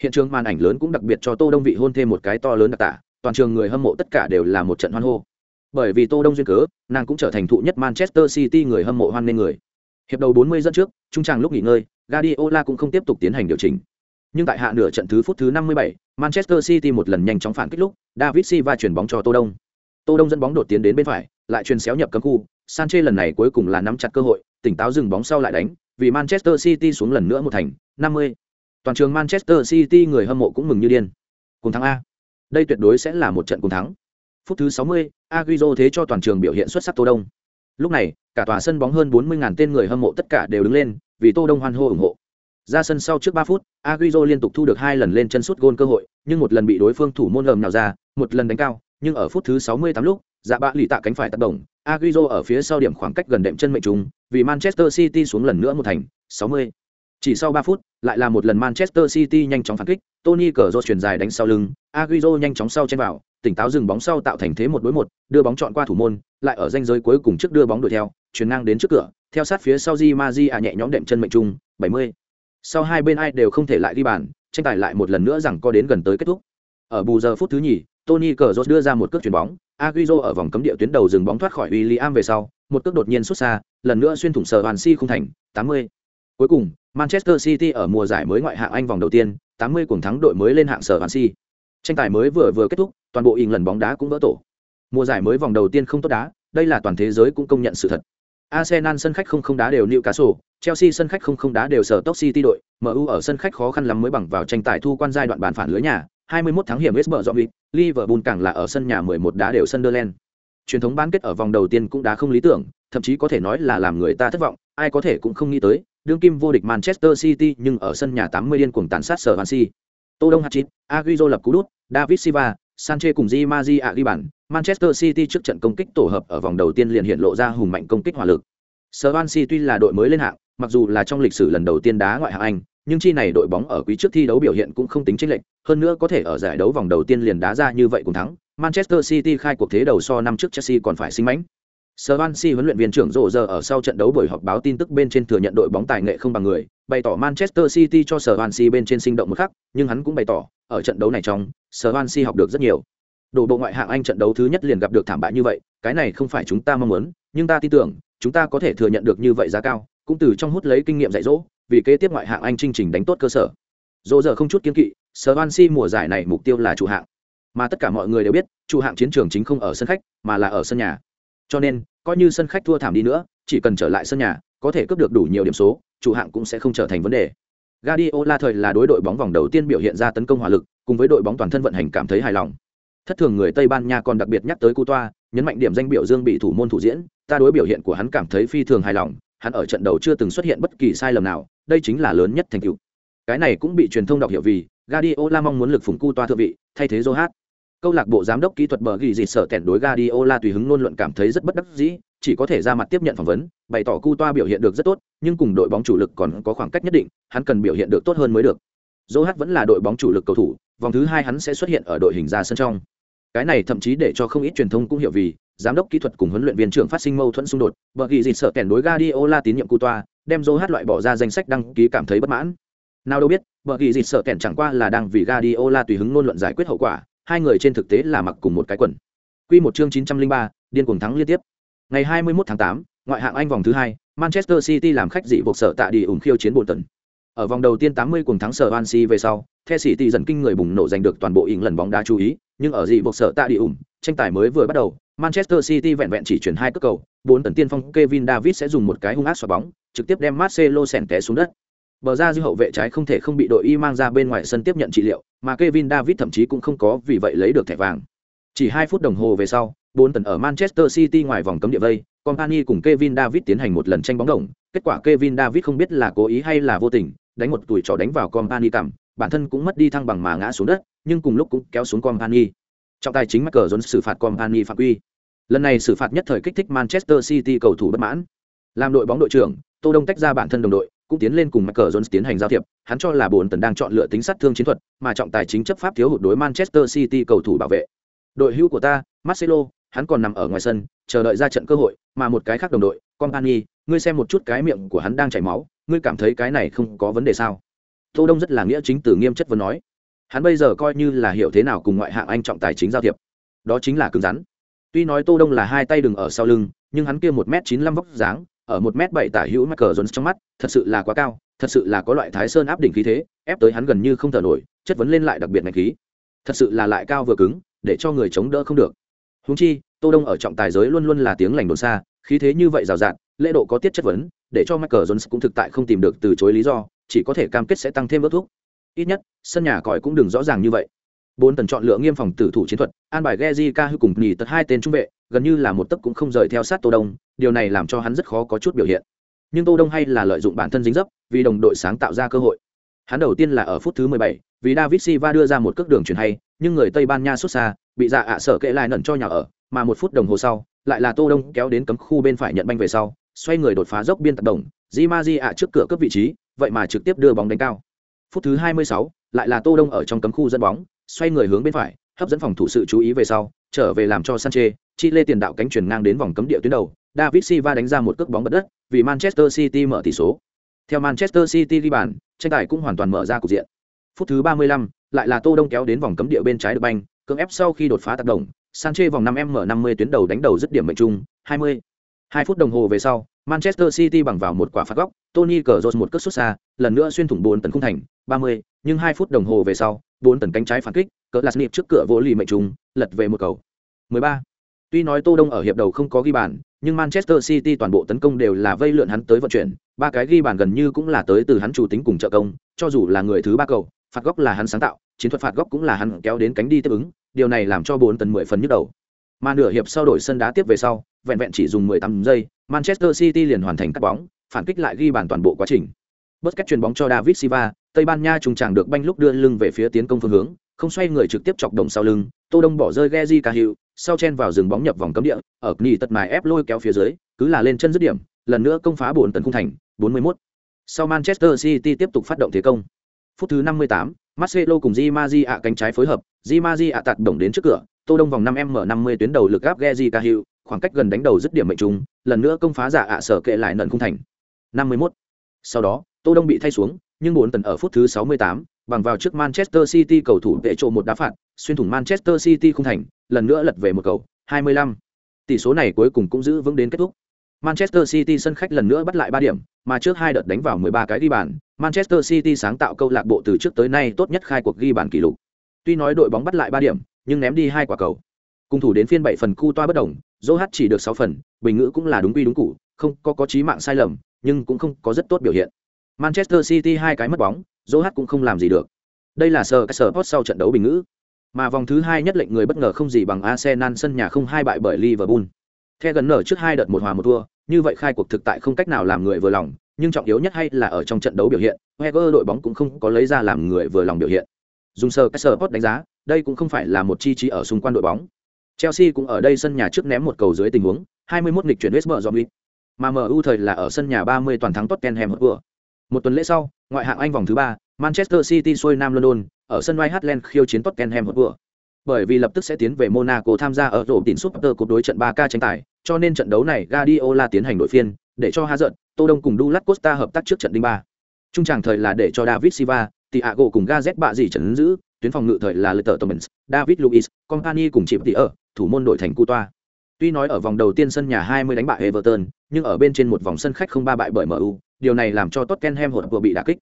Hiện trường màn ảnh lớn cũng đặc biệt cho Tô Đông vị hôn thêm một cái to lớn đặc tả, toàn trường người hâm mộ tất cả đều là một trận hoan hô. Bởi vì Tô Đông duyên cớ, nàng cũng trở thành thụ nhất Manchester City người hâm mộ hoan nghênh người. Hiệp đầu 40 dẫn trước, trung tràng lúc nghỉ ngơi, Guardiola cũng không tiếp tục tiến hành điều chỉnh. Nhưng tại hạ nửa trận thứ phút thứ 57, Manchester City một lần nhanh chóng phản kích lúc, David Silva chuyển bóng cho Tô Đông. Tô Đông dẫn bóng đột tiến đến bên phải, lại truyền xéo nhập cấm khu, Sanchez lần này cuối cùng là nắm chặt cơ hội, tỉnh táo dừng bóng sau lại đánh, vì Manchester City xuống lần nữa một thành, 50. Toàn trường Manchester City người hâm mộ cũng mừng như điên. Cùng thắng A. Đây tuyệt đối sẽ là một trận cùng thắng. Phút thứ 60, Agüero thế cho toàn trường biểu hiện xuất sắc Tô Đông. Lúc này, cả tòa sân bóng hơn 40.000 tên người hâm mộ tất cả đều đứng lên, vì Tô Đông hoan hô ủng hộ. Ra sân sau trước 3 phút, Agüero liên tục thu được hai lần lên chân sút gôn cơ hội, nhưng một lần bị đối phương thủ môn lầm nào ra, một lần đánh cao, nhưng ở phút thứ 68 lúc, dạ bạ lì tạ cánh phải tác động, Agüero ở phía sau điểm khoảng cách gần đệm chân mệnh trùng, vì Manchester City xuống lần nữa một thành, 60. Chỉ sau 3 phút, lại là một lần Manchester City nhanh chóng phản kích, Tony Cazorla chuyển dài đánh sau lưng, Agüero nhanh chóng sau chen vào, tỉnh táo dừng bóng sau tạo thành thế một đối một, đưa bóng chọn qua thủ môn, lại ở ranh giới cuối cùng trước đưa bóng đuổi theo, chuyển ngang đến trước cửa, theo sát phía sau Di à nhẹ nhõm đệm chân mệnh trung, 70. Sau hai bên ai đều không thể lại đi bàn, tranh tài lại một lần nữa rằng có đến gần tới kết thúc. Ở bù giờ phút thứ nhì, Tony Cazorla đưa ra một cước chuyền bóng, Agüero ở vòng cấm địa tuyến đầu dừng bóng thoát khỏi William về sau, một cước đột nhiên xuất xa, lần nữa xuyên thủng sờ hoàn si không thành, 80. Cuối cùng, Manchester City ở mùa giải mới ngoại hạng Anh vòng đầu tiên, 80 cuồng thắng đội mới lên hạng sở si. Tranh tài mới vừa vừa kết thúc, toàn bộ ỉn lần bóng đá cũng vỡ tổ. Mùa giải mới vòng đầu tiên không tốt đá, đây là toàn thế giới cũng công nhận sự thật. Arsenal sân khách không không đá đều Newcastle, Chelsea sân khách không không đá đều sở top City đội, MU ở sân khách khó khăn lắm mới bằng vào tranh tài thu quan giai đoạn bàn phản lưới nhà, 21 tháng hiểm West Brom Liverpool càng là ở sân nhà 11 đá đều Sunderland. Truyền thống bán kết ở vòng đầu tiên cũng đã không lý tưởng, thậm chí có thể nói là làm người ta thất vọng, ai có thể cũng không nghĩ tới, đương kim vô địch Manchester City nhưng ở sân nhà 80 điên cuồng tàn sát sở Swansea. Tô Đông Hatchit, Agüero lập cú đút, David Silva, Sanchez cùng Di Maria ghi bàn, Manchester City trước trận công kích tổ hợp ở vòng đầu tiên liền hiện lộ ra hùng mạnh công kích hỏa lực. Swansea tuy là đội mới lên hạng, mặc dù là trong lịch sử lần đầu tiên đá ngoại hạng Anh, nhưng chi này đội bóng ở quý trước thi đấu biểu hiện cũng không tính chênh lệch, hơn nữa có thể ở giải đấu vòng đầu tiên liền đá ra như vậy cùng thắng. Manchester City khai cuộc thế đầu so năm trước Chelsea còn phải sinh mãnh. Huấn luyện viên trưởng rộ giờ ở sau trận đấu buổi họp báo tin tức bên trên thừa nhận đội bóng tài nghệ không bằng người, bày tỏ Manchester City cho Swansea bên trên sinh động một khắc, nhưng hắn cũng bày tỏ, ở trận đấu này trong, Swansea học được rất nhiều. Đội bộ ngoại hạng Anh trận đấu thứ nhất liền gặp được thảm bại như vậy, cái này không phải chúng ta mong muốn, nhưng ta tin tưởng, chúng ta có thể thừa nhận được như vậy giá cao, cũng từ trong hút lấy kinh nghiệm dạy dỗ, vì kế tiếp ngoại hạng Anh chương trình đánh tốt cơ sở. Rộ giờ không chút kiên kỵ, Swansea mùa giải này mục tiêu là chủ hạng, mà tất cả mọi người đều biết, chủ hạng chiến trường chính không ở sân khách, mà là ở sân nhà. Cho nên, coi như sân khách thua thảm đi nữa, chỉ cần trở lại sân nhà, có thể cướp được đủ nhiều điểm số, chủ hạng cũng sẽ không trở thành vấn đề. Guardiola thời là đối đội bóng vòng đầu tiên biểu hiện ra tấn công hỏa lực, cùng với đội bóng toàn thân vận hành cảm thấy hài lòng. Thất thường người Tây Ban Nha còn đặc biệt nhắc tới Coutoa, nhấn mạnh điểm danh biểu dương bị thủ môn thủ diễn ta đối biểu hiện của hắn cảm thấy phi thường hài lòng hắn ở trận đầu chưa từng xuất hiện bất kỳ sai lầm nào đây chính là lớn nhất thành tựu cái này cũng bị truyền thông đọc hiểu vì Guardiola mong muốn lực phủng cu toa thượng vị thay thế Zohat câu lạc bộ giám đốc kỹ thuật bờ ghi dịt sở tẻn đối Guardiola tùy hứng luôn luận cảm thấy rất bất đắc dĩ, chỉ có thể ra mặt tiếp nhận phỏng vấn, bày tỏ cu toa biểu hiện được rất tốt, nhưng cùng đội bóng chủ lực còn có khoảng cách nhất định, hắn cần biểu hiện được tốt hơn mới được. Joe vẫn là đội bóng chủ lực cầu thủ, vòng thứ hai hắn sẽ xuất hiện ở đội hình ra sân trong. Cái này thậm chí để cho không ít truyền thông cũng hiểu vì, giám đốc kỹ thuật cùng huấn luyện viên trưởng phát sinh mâu thuẫn xung đột, bờ ghi dịt sở tẻn đối Guardiola tín nhiệm cu toa, đem Joe loại bỏ ra danh sách đăng ký cảm thấy bất mãn. Nào đâu biết, bờ ghi dịt sở tẻn chẳng qua là đang vì Guardiola tùy hứng luôn luận giải quyết hậu quả hai người trên thực tế là mặc cùng một cái quần Quy một chương 903, điên cuồng thắng liên tiếp. Ngày 21 tháng 8, ngoại hạng Anh vòng thứ hai, Manchester City làm khách dị buộc sở tạ đi ủng khiêu chiến bồn tần. Ở vòng đầu tiên 80 cuồng thắng sở Swansea về sau, The City dần kinh người bùng nổ giành được toàn bộ ỉng lần bóng đá chú ý, nhưng ở dị buộc sở tạ đi ủng, tranh tài mới vừa bắt đầu, Manchester City vẹn vẹn chỉ chuyển hai cước cầu, bốn tấn tiên phong Kevin David sẽ dùng một cái hung ác xoạc bóng, trực tiếp đem Marcelo sèn té xuống đất. Bờ ra dư hậu vệ trái không thể không bị đội y mang ra bên ngoài sân tiếp nhận trị liệu, mà Kevin David thậm chí cũng không có vì vậy lấy được thẻ vàng. Chỉ 2 phút đồng hồ về sau, bốn tấn ở Manchester City ngoài vòng cấm địa vây, Company cùng Kevin David tiến hành một lần tranh bóng đồng, kết quả Kevin David không biết là cố ý hay là vô tình, đánh một tuổi trò đánh vào Company cằm, bản thân cũng mất đi thăng bằng mà ngã xuống đất, nhưng cùng lúc cũng kéo xuống Company. Trọng tài chính Michael Jones xử phạt Company phạm quy. Lần này xử phạt nhất thời kích thích Manchester City cầu thủ bất mãn. Làm đội bóng đội trưởng, Tô Đông tách ra bản thân đồng đội, cũng tiến lên cùng Michael Jones tiến hành giao thiệp, hắn cho là bốn tần đang chọn lựa tính sát thương chiến thuật, mà trọng tài chính chấp pháp thiếu hụt đối Manchester City cầu thủ bảo vệ. Đội hữu của ta, Marcelo, hắn còn nằm ở ngoài sân, chờ đợi ra trận cơ hội, mà một cái khác đồng đội, Company, ngươi xem một chút cái miệng của hắn đang chảy máu, ngươi cảm thấy cái này không có vấn đề sao? Tô Đông rất là nghĩa chính từ nghiêm chất vấn nói. Hắn bây giờ coi như là hiểu thế nào cùng ngoại hạng Anh trọng tài chính giao thiệp. Đó chính là cứng rắn. Tuy nói Tô Đông là hai tay đừng ở sau lưng, nhưng hắn kia một m chín vóc dáng, ở một m bảy tả hữu mắc cờ Jones trong mắt, thật sự là quá cao, thật sự là có loại Thái Sơn áp đỉnh khí thế, ép tới hắn gần như không thở nổi, chất vấn lên lại đặc biệt ngạch khí. Thật sự là lại cao vừa cứng, để cho người chống đỡ không được. Huống chi, Tô Đông ở trọng tài giới luôn luôn là tiếng lành đồn xa, khí thế như vậy rào rạt, lễ độ có tiết chất vấn, để cho Michael Jones cũng thực tại không tìm được từ chối lý do, chỉ có thể cam kết sẽ tăng thêm ước thuốc. Ít nhất, sân nhà còi cũng đừng rõ ràng như vậy. Bốn tần chọn lựa nghiêm phòng tử thủ chiến thuật, an bài Geji Ca hư cùng nhì tật hai tên trung vệ, gần như là một tấc cũng không rời theo sát Tô Đông, điều này làm cho hắn rất khó có chút biểu hiện. Nhưng Tô Đông hay là lợi dụng bản thân dính dấp, vì đồng đội sáng tạo ra cơ hội. Hắn đầu tiên là ở phút thứ 17, vì David Silva đưa ra một cước đường chuyển hay, nhưng người Tây Ban Nha xuất xa, bị dạ ạ sở kệ lại nẩn cho nhà ở, mà một phút đồng hồ sau, lại là Tô Đông kéo đến cấm khu bên phải nhận banh về sau, xoay người đột phá dốc biên tập đồng, Di Maji ạ trước cửa cấp vị trí, vậy mà trực tiếp đưa bóng đánh cao. Phút thứ 26, lại là Tô Đông ở trong cấm khu dẫn bóng, xoay người hướng bên phải, hấp dẫn phòng thủ sự chú ý về sau, trở về làm cho Sanchez, chi lê tiền đạo cánh chuyển ngang đến vòng cấm địa tuyến đầu, David Silva đánh ra một cước bóng bật đất, vì Manchester City mở tỷ số. Theo Manchester City ghi bàn, tranh tài cũng hoàn toàn mở ra cục diện. Phút thứ 35, lại là Tô Đông kéo đến vòng cấm địa bên trái được banh, cưỡng ép sau khi đột phá tác động, Sanchez vòng 5m50 tuyến đầu đánh đầu dứt điểm mệnh trung, 20. 2 phút đồng hồ về sau, Manchester City bằng vào một quả phạt góc, Tony Cazorla một cước xuất xa, lần nữa xuyên thủng bốn tấn khung thành, 30, nhưng 2 phút đồng hồ về sau, bốn tấn cánh trái phản kích, cỡ Klasnip trước cửa vỗ lì mệnh trung, lật về một cầu. 13. Tuy nói Tô Đông ở hiệp đầu không có ghi bàn, nhưng Manchester City toàn bộ tấn công đều là vây lượn hắn tới vận chuyển, ba cái ghi bàn gần như cũng là tới từ hắn chủ tính cùng trợ công, cho dù là người thứ ba cầu, phạt góc là hắn sáng tạo, chiến thuật phạt góc cũng là hắn kéo đến cánh đi tiếp ứng, điều này làm cho 4 tấn 10 phần nhức đầu. Mà nửa hiệp sau đổi sân đá tiếp về sau, vẹn vẹn chỉ dùng 18 giây, Manchester City liền hoàn thành cắt bóng, phản kích lại ghi bàn toàn bộ quá trình. Bất chuyền bóng cho David Silva, Tây Ban Nha trùng chàng được banh lúc đưa lưng về phía tiến công phương hướng, không xoay người trực tiếp chọc đồng sau lưng, Tô Đông bỏ rơi Geji Cahill, sau chen vào rừng bóng nhập vòng cấm địa, ở knee tật mài ép lôi kéo phía dưới, cứ là lên chân dứt điểm, lần nữa công phá bổn tấn khung thành, 41. Sau Manchester City tiếp tục phát động thế công. Phút thứ 58, Marcelo cùng Di Maji ạ cánh trái phối hợp, Di Maji ạ tạt đồng đến trước cửa, Tô Đông vòng 5m50 tuyến đầu lực gáp Geji Cahill, khoảng cách gần đánh đầu dứt điểm mệnh trung, lần nữa công phá giả ạ sở kệ lại nận khung thành. 51. Sau đó, Tô Đông bị thay xuống, nhưng bốn tấn ở phút thứ 68, bằng vào trước Manchester City cầu thủ vệ trụ một đá phạt, xuyên thủng Manchester City khung thành, lần nữa lật về một cầu, 25. Tỷ số này cuối cùng cũng giữ vững đến kết thúc. Manchester City sân khách lần nữa bắt lại 3 điểm, mà trước hai đợt đánh vào 13 cái ghi bàn, Manchester City sáng tạo câu lạc bộ từ trước tới nay tốt nhất khai cuộc ghi bàn kỷ lục. Tuy nói đội bóng bắt lại 3 điểm, nhưng ném đi hai quả cầu. Cung thủ đến phiên 7 phần cu toa bất động, Joe chỉ được 6 phần, bình ngữ cũng là đúng quy đúng củ, không có có chí mạng sai lầm, nhưng cũng không có rất tốt biểu hiện. Manchester City hai cái mất bóng, Joe cũng không làm gì được. Đây là sở sở post sau trận đấu bình ngữ. Mà vòng thứ hai nhất lệnh người bất ngờ không gì bằng Arsenal sân nhà không hai bại bởi Liverpool. Theo gần nở trước hai đợt một hòa một thua, như vậy khai cuộc thực tại không cách nào làm người vừa lòng, nhưng trọng yếu nhất hay là ở trong trận đấu biểu hiện, Wenger đội bóng cũng không có lấy ra làm người vừa lòng biểu hiện. Dùng sơ Sport đánh giá, đây cũng không phải là một chi trí ở xung quanh đội bóng. Chelsea cũng ở đây sân nhà trước ném một cầu dưới tình huống, 21 nghịch chuyển West Brom Mà MU thời là ở sân nhà 30 toàn thắng Tottenham Hotspur. Một tuần lễ sau, ngoại hạng Anh vòng thứ 3, Manchester City xuôi Nam London, ở sân White Hart Lane khiêu chiến Tottenham Hotspur. Bởi vì lập tức sẽ tiến về Monaco tham gia ở rổ tỉnh Super Cup đối trận 3K tranh tài, cho nên trận đấu này Guardiola tiến hành đội phiên, để cho Hazard, Tô Đông cùng Douglas Costa hợp tác trước trận đinh ba. Trung tràng thời là để cho David Silva, Thiago cùng Gazet bạ gì trận giữ, tuyến phòng ngự thời là Letter Thomas, David Luiz, Company cùng chịp tỉ ở, thủ môn đội thành Cutoa. Tuy nói ở vòng đầu tiên sân nhà 20 đánh bại Everton, nhưng ở bên trên một vòng sân khách không ba bại bởi MU, điều này làm cho Tottenham hụt vừa bị đả kích.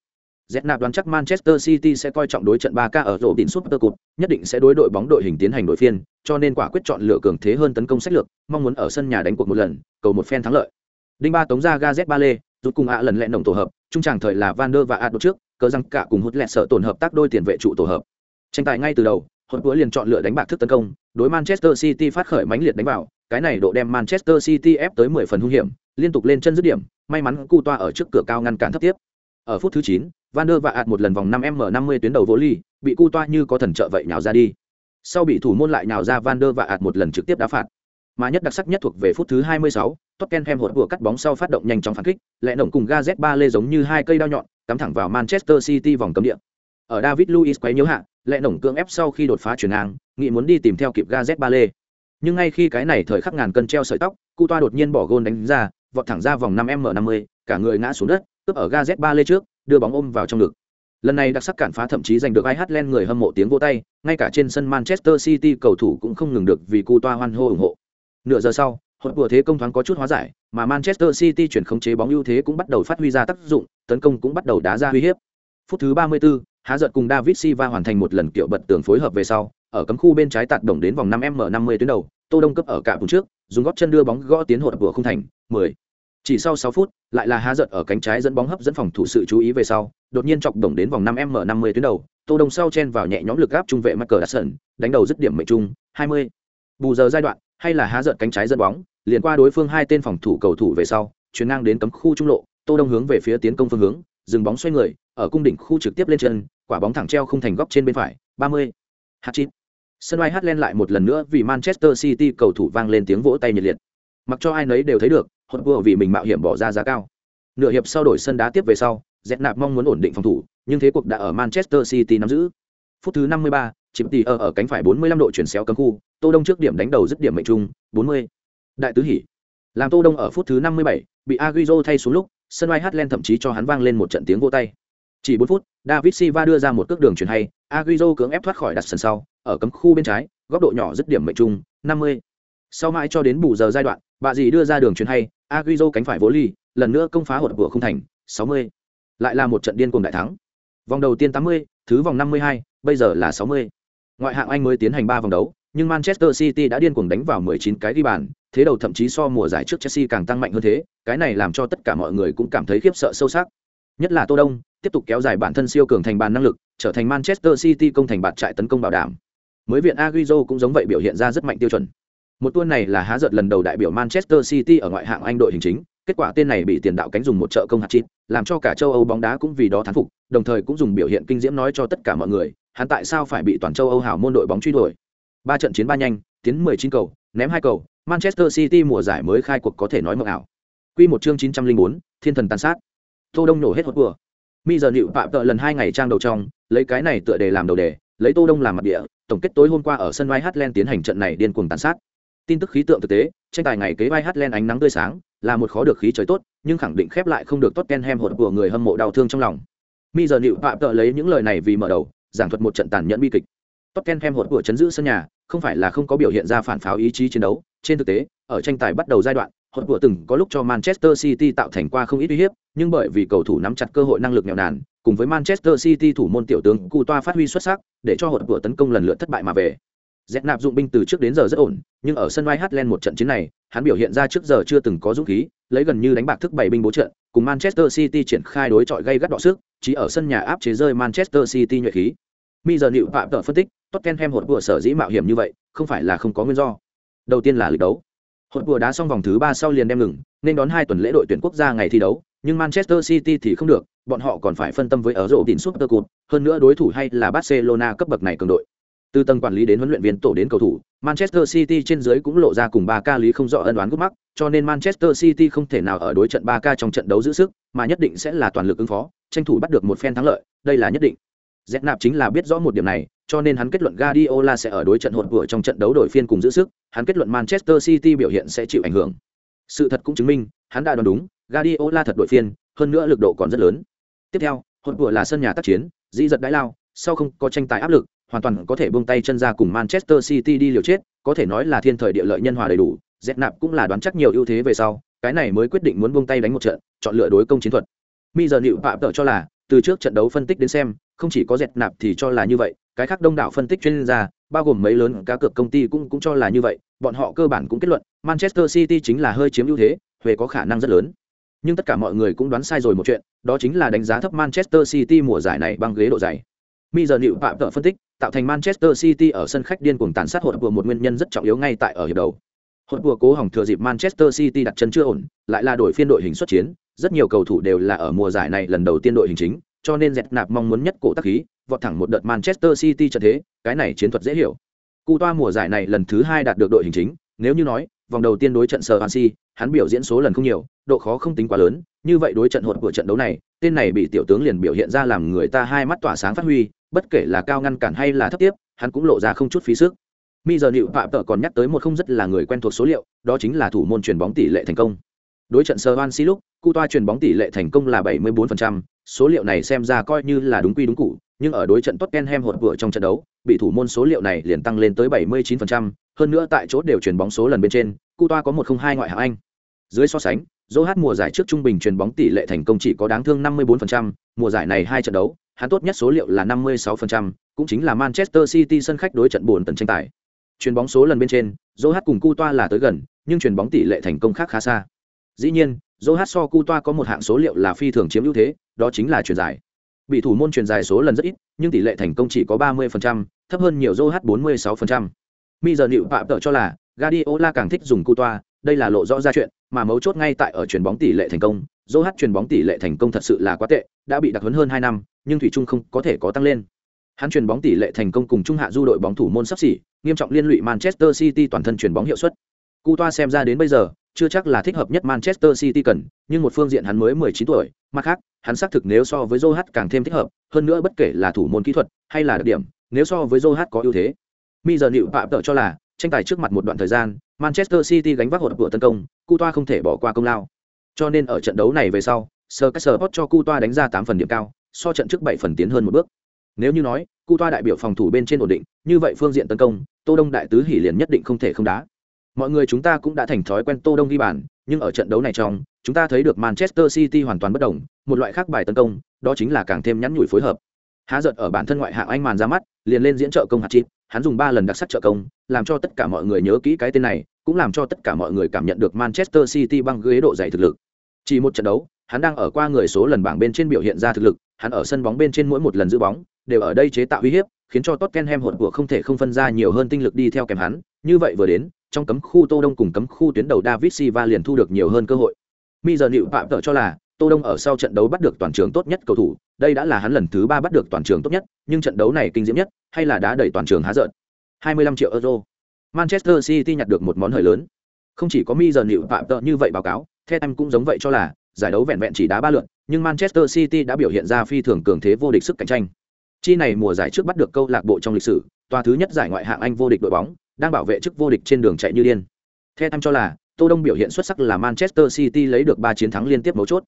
Zetnap đoán chắc Manchester City sẽ coi trọng đối trận 3K ở rổ đỉnh Super Cup, nhất định sẽ đối đội bóng đội hình tiến hành đội phiên, cho nên quả quyết chọn lựa cường thế hơn tấn công sách lược, mong muốn ở sân nhà đánh cuộc một lần, cầu một phen thắng lợi. Đinh ba tống ra Gazet Bale, rút cùng ạ lần lẹ nồng tổ hợp, trung tràng thời là Van der và Ado trước, cờ răng cả cùng hút lẹ sợ tổn hợp tác đôi tiền vệ trụ tổ hợp. Tranh tài ngay từ đầu, hụt cuối liền chọn lựa đánh bạc thức tấn công, đối Manchester City phát khởi mãnh liệt đánh vào, cái này độ đem Manchester City ép tới 10 phần hung hiểm, liên tục lên chân dứt điểm, may mắn Cu toa ở trước cửa cao ngăn cản thấp tiếp. Ở phút thứ 9, Van der Vaart một lần vòng 5m50 tuyến đầu vô ly, bị Cu toa như có thần trợ vậy nhào ra đi. Sau bị thủ môn lại nhào ra Van der Vaart một lần trực tiếp đá phạt. Mà nhất đặc sắc nhất thuộc về phút thứ 26, Tottenham hụt vừa cắt bóng sau phát động nhanh chóng phản kích, lẹ động cùng Gazet ba lê giống như hai cây đao nhọn, cắm thẳng vào Manchester City vòng cấm địa. Ở David Luiz quấy nhiễu hạ, lẹ động cưỡng ép sau khi đột phá chuyển ngang, nghĩ muốn đi tìm theo kịp Gazet ba lê nhưng ngay khi cái này thời khắc ngàn cân treo sợi tóc cu toa đột nhiên bỏ gôn đánh ra vọt thẳng ra vòng năm m năm mươi cả người ngã xuống đất cướp ở ga z ba lê trước đưa bóng ôm vào trong ngực. Lần này đặc sắc cản phá thậm chí giành được ai hát len người hâm mộ tiếng vô tay ngay cả trên sân manchester city cầu thủ cũng không ngừng được vì cu toa hoan hô ủng hộ. Nửa giờ sau hội vừa thế công thoáng có chút hóa giải mà manchester city chuyển khống chế bóng ưu thế cũng bắt đầu phát huy ra tác dụng tấn công cũng bắt đầu đá ra uy hiếp. Phút thứ ba mươi 34, há giật cùng david silva hoàn thành một lần kiểu bật tường phối hợp về sau ở cấm khu bên trái tạt đồng đến vòng 5 m 50 tuyến đầu tô đông cấp ở cả vùng trước dùng gót chân đưa bóng gõ tiến hột vừa không thành 10 chỉ sau 6 phút lại là há giật ở cánh trái dẫn bóng hấp dẫn phòng thủ sự chú ý về sau đột nhiên chọc đồng đến vòng 5 m 50 tuyến đầu tô đông sau chen vào nhẹ nhõm lực gáp trung vệ Michael Dasson đánh đầu dứt điểm mệnh trung 20. bù giờ giai đoạn hay là há giật cánh trái dẫn bóng liền qua đối phương hai tên phòng thủ cầu thủ về sau chuyển ngang đến cấm khu trung lộ tô đông hướng về phía tiến công phương hướng dừng bóng xoay người ở cung đỉnh khu trực tiếp lên chân quả bóng thẳng treo không thành góc trên bên phải 30. hạt chín Sân bay Hatlen lại một lần nữa vì Manchester City cầu thủ vang lên tiếng vỗ tay nhiệt liệt. Mặc cho ai nấy đều thấy được, hốt vừa vì mình mạo hiểm bỏ ra giá cao. Nửa hiệp sau đổi sân đá tiếp về sau, Dẹt nạp mong muốn ổn định phòng thủ, nhưng thế cuộc đã ở Manchester City nắm giữ. Phút thứ 53, chìm tỷ ở ở cánh phải 45 độ chuyển xéo cấm khu, Tô Đông trước điểm đánh đầu dứt điểm mệnh trung, 40. Đại tứ hỉ. Làm Tô Đông ở phút thứ 57, bị Agüero thay xuống lúc, sân bay Hatlen thậm chí cho hắn vang lên một trận tiếng vỗ tay. Chỉ 4 phút, David Silva đưa ra một cước đường chuyển hay, Agüero cưỡng ép thoát khỏi đặt sân sau, ở cấm khu bên trái, góc độ nhỏ dứt điểm mệnh trung, 50. Sau mãi cho đến bù giờ giai đoạn, bà dì đưa ra đường chuyển hay, Agüero cánh phải vô ly, lần nữa công phá hụt vừa không thành, 60. Lại là một trận điên cuồng đại thắng. Vòng đầu tiên 80, thứ vòng 52, bây giờ là 60. Ngoại hạng Anh mới tiến hành 3 vòng đấu, nhưng Manchester City đã điên cuồng đánh vào 19 cái ghi bàn, thế đầu thậm chí so mùa giải trước Chelsea càng tăng mạnh hơn thế, cái này làm cho tất cả mọi người cũng cảm thấy khiếp sợ sâu sắc. Nhất là Tô Đông, tiếp tục kéo dài bản thân siêu cường thành bàn năng lực, trở thành Manchester City công thành bạt trại tấn công bảo đảm. Mới viện Agüero cũng giống vậy biểu hiện ra rất mạnh tiêu chuẩn. Một tuần này là há giật lần đầu đại biểu Manchester City ở ngoại hạng Anh đội hình chính, kết quả tên này bị tiền đạo cánh dùng một trợ công hạt chít, làm cho cả châu Âu bóng đá cũng vì đó thán phục, đồng thời cũng dùng biểu hiện kinh diễm nói cho tất cả mọi người, hắn tại sao phải bị toàn châu Âu hảo môn đội bóng truy đuổi. Ba trận chiến ba nhanh, tiến 19 cầu, ném hai cầu, Manchester City mùa giải mới khai cuộc có thể nói mộng ảo. Quy một chương 904, Thiên thần tàn sát. Tô Đông nổ hết hột vừa mi giờ nịu phạm tợ lần hai ngày trang đầu trong lấy cái này tựa đề làm đầu đề lấy tô đông làm mặt địa tổng kết tối hôm qua ở sân White Hart Lane tiến hành trận này điên cuồng tàn sát tin tức khí tượng thực tế tranh tài ngày kế vai lên ánh nắng tươi sáng là một khó được khí trời tốt nhưng khẳng định khép lại không được tốt Tottenham hột của người hâm mộ đau thương trong lòng mi giờ nịu phạm tợ lấy những lời này vì mở đầu giảng thuật một trận tàn nhẫn bi kịch Tottenham hột của chấn giữ sân nhà không phải là không có biểu hiện ra phản pháo ý chí chiến đấu trên thực tế ở tranh tài bắt đầu giai đoạn hột của từng có lúc cho Manchester City tạo thành qua không ít uy hiếp, nhưng bởi vì cầu thủ nắm chặt cơ hội năng lực nghèo nàn, cùng với Manchester City thủ môn tiểu tướng Cu Toa phát huy xuất sắc, để cho hột của tấn công lần lượt thất bại mà về dẹp nạp dụng binh từ trước đến giờ rất ổn, nhưng ở sân White một trận chiến này, hắn biểu hiện ra trước giờ chưa từng có dũng khí, lấy gần như đánh bạc thức bảy binh bố trận, cùng Manchester City triển khai đối chọi gây gắt đọ sức, chỉ ở sân nhà áp chế rơi Manchester City nhuệ khí. mi giờ nịu phạm tờ phân tích tottenham hột vừa sở dĩ mạo hiểm như vậy không phải là không có nguyên do. Đầu tiên là lịch đấu. Hột vừa đá xong vòng thứ ba sau liền đem ngừng nên đón hai tuần lễ đội tuyển quốc gia ngày thi đấu nhưng manchester city thì không được bọn họ còn phải phân tâm với ở rộ tín super cup hơn nữa đối thủ hay là barcelona cấp bậc này cường đội từ tầng quản lý đến huấn luyện viên tổ đến cầu thủ manchester city trên dưới cũng lộ ra cùng ba ca lý không rõ ân đoán gút mắc cho nên manchester city không thể nào ở đối trận ba ca trong trận đấu giữ sức mà nhất định sẽ là toàn lực ứng phó tranh thủ bắt được một phen thắng lợi đây là nhất định z nạp chính là biết rõ một điểm này cho nên hắn kết luận Guardiola sẽ ở đối trận hụt vừa trong trận đấu đổi phiên cùng giữ sức, hắn kết luận Manchester City biểu hiện sẽ chịu ảnh hưởng. Sự thật cũng chứng minh, hắn đã đoán đúng, Guardiola thật đổi phiên, hơn nữa lực độ còn rất lớn. Tiếp theo, hụt vừa là sân nhà tác chiến, dĩ giật đãi lao, sau không có tranh tài áp lực, hoàn toàn có thể buông tay chân ra cùng Manchester City đi liều chết, có thể nói là thiên thời địa lợi nhân hòa đầy đủ, Zet nạp cũng là đoán chắc nhiều ưu thế về sau, cái này mới quyết định muốn buông tay đánh một trận, chọn lựa đối công chiến thuật. Mi giờ nịu phạm tự cho là, từ trước trận đấu phân tích đến xem, không chỉ có dẹt nạp thì cho là như vậy, cái khác đông đảo phân tích chuyên gia bao gồm mấy lớn cá cược công ty cũng cũng cho là như vậy bọn họ cơ bản cũng kết luận manchester city chính là hơi chiếm ưu thế huề có khả năng rất lớn nhưng tất cả mọi người cũng đoán sai rồi một chuyện đó chính là đánh giá thấp manchester city mùa giải này bằng ghế độ dày mi giờ liệu phạm tợ phân tích tạo thành manchester city ở sân khách điên cuồng tàn sát hội vừa một nguyên nhân rất trọng yếu ngay tại ở hiệp đầu Hội vừa cố hỏng thừa dịp manchester city đặt chân chưa ổn lại là đổi phiên đội hình xuất chiến rất nhiều cầu thủ đều là ở mùa giải này lần đầu tiên đội hình chính cho nên dẹt nạp mong muốn nhất cổ tác khí vọt thẳng một đợt Manchester City trận thế, cái này chiến thuật dễ hiểu. Cú toa mùa giải này lần thứ hai đạt được đội hình chính, nếu như nói, vòng đầu tiên đối trận Swansea, hắn biểu diễn số lần không nhiều, độ khó không tính quá lớn, như vậy đối trận hột của trận đấu này, tên này bị tiểu tướng liền biểu hiện ra làm người ta hai mắt tỏa sáng phát huy, bất kể là cao ngăn cản hay là thấp tiếp, hắn cũng lộ ra không chút phí sức. Mi giờ Nữu Phạm Tợ còn nhắc tới một không rất là người quen thuộc số liệu, đó chính là thủ môn chuyền bóng tỷ lệ thành công. Đối trận Swansea lúc, Cu toa chuyền bóng tỷ lệ thành công là 74%, số liệu này xem ra coi như là đúng quy đúng cụ, nhưng ở đối trận Tottenham hột vừa trong trận đấu, bị thủ môn số liệu này liền tăng lên tới 79%, hơn nữa tại chỗ đều chuyền bóng số lần bên trên, Coutoa có 102 ngoại hạng Anh. Dưới so sánh, Zohat mùa giải trước trung bình truyền bóng tỷ lệ thành công chỉ có đáng thương 54%, mùa giải này hai trận đấu, hắn tốt nhất số liệu là 56%, cũng chính là Manchester City sân khách đối trận buồn tần tranh tài. Truyền bóng số lần bên trên, Zohat cùng Coutoa là tới gần, nhưng truyền bóng tỷ lệ thành công khác khá xa. Dĩ nhiên, Zohat so Coutoa có một hạng số liệu là phi thường chiếm ưu thế, đó chính là truyền giải bị thủ môn truyền dài số lần rất ít nhưng tỷ lệ thành công chỉ có 30%, thấp hơn nhiều Joe H46%. Mi giờ nịu phạm tợ cho là Guardiola càng thích dùng cu toa, đây là lộ rõ ra chuyện, mà mấu chốt ngay tại ở chuyền bóng tỷ lệ thành công, Joe Hát chuyền bóng tỷ lệ thành công thật sự là quá tệ, đã bị đặc huấn hơn 2 năm, nhưng thủy chung không có thể có tăng lên. Hắn chuyền bóng tỷ lệ thành công cùng trung hạ du đội bóng thủ môn sắp xỉ, nghiêm trọng liên lụy Manchester City toàn thân chuyền bóng hiệu suất. Cú toa xem ra đến bây giờ, chưa chắc là thích hợp nhất Manchester City cần, nhưng một phương diện hắn mới 19 tuổi, mặt khác, hắn xác thực nếu so với Joe càng thêm thích hợp, hơn nữa bất kể là thủ môn kỹ thuật hay là đặc điểm, nếu so với Joe có ưu thế. Mi giờ nịu phạm tự cho là, tranh tài trước mặt một đoạn thời gian, Manchester City gánh vác hột của tấn công, Coutoa không thể bỏ qua công lao. Cho nên ở trận đấu này về sau, Sir Caesar cho Coutoa đánh ra 8 phần điểm cao, so trận trước 7 phần tiến hơn một bước. Nếu như nói, Coutoa đại biểu phòng thủ bên trên ổn định, như vậy phương diện tấn công, Tô Đông đại tứ hỉ liền nhất định không thể không đá. Mọi người chúng ta cũng đã thành thói quen Tô Đông ghi bàn, nhưng ở trận đấu này trong, chúng ta thấy được Manchester City hoàn toàn bất động, một loại khác bài tấn công, đó chính là càng thêm nhắn nhủi phối hợp. Há giật ở bản thân ngoại hạng Anh màn ra mắt, liền lên diễn trợ công hạt chít, hắn dùng 3 lần đặc sắc trợ công, làm cho tất cả mọi người nhớ kỹ cái tên này, cũng làm cho tất cả mọi người cảm nhận được Manchester City băng ghế độ dày thực lực. Chỉ một trận đấu, hắn đang ở qua người số lần bảng bên trên biểu hiện ra thực lực, hắn ở sân bóng bên trên mỗi một lần giữ bóng, đều ở đây chế tạo uy hiếp, khiến cho Tottenham hụt của không thể không phân ra nhiều hơn tinh lực đi theo kèm hắn, như vậy vừa đến, trong cấm khu Tô Đông cùng cấm khu tuyến đầu David Silva liền thu được nhiều hơn cơ hội. Mi giờ nịu phạm tợ cho là Tô Đông ở sau trận đấu bắt được toàn trường tốt nhất cầu thủ, đây đã là hắn lần thứ ba bắt được toàn trường tốt nhất, nhưng trận đấu này kinh diễm nhất, hay là đã đẩy toàn trường há giận. 25 triệu euro. Manchester City nhặt được một món hời lớn. Không chỉ có Mi giờ nịu phạm tợ như vậy báo cáo, The Times cũng giống vậy cho là giải đấu vẹn vẹn chỉ đá ba lượt, nhưng Manchester City đã biểu hiện ra phi thường cường thế vô địch sức cạnh tranh. Chi này mùa giải trước bắt được câu lạc bộ trong lịch sử, tòa thứ nhất giải ngoại hạng Anh vô địch đội bóng, đang bảo vệ chức vô địch trên đường chạy như điên. The Times cho là, Tô Đông biểu hiện xuất sắc là Manchester City lấy được 3 chiến thắng liên tiếp mấu chốt.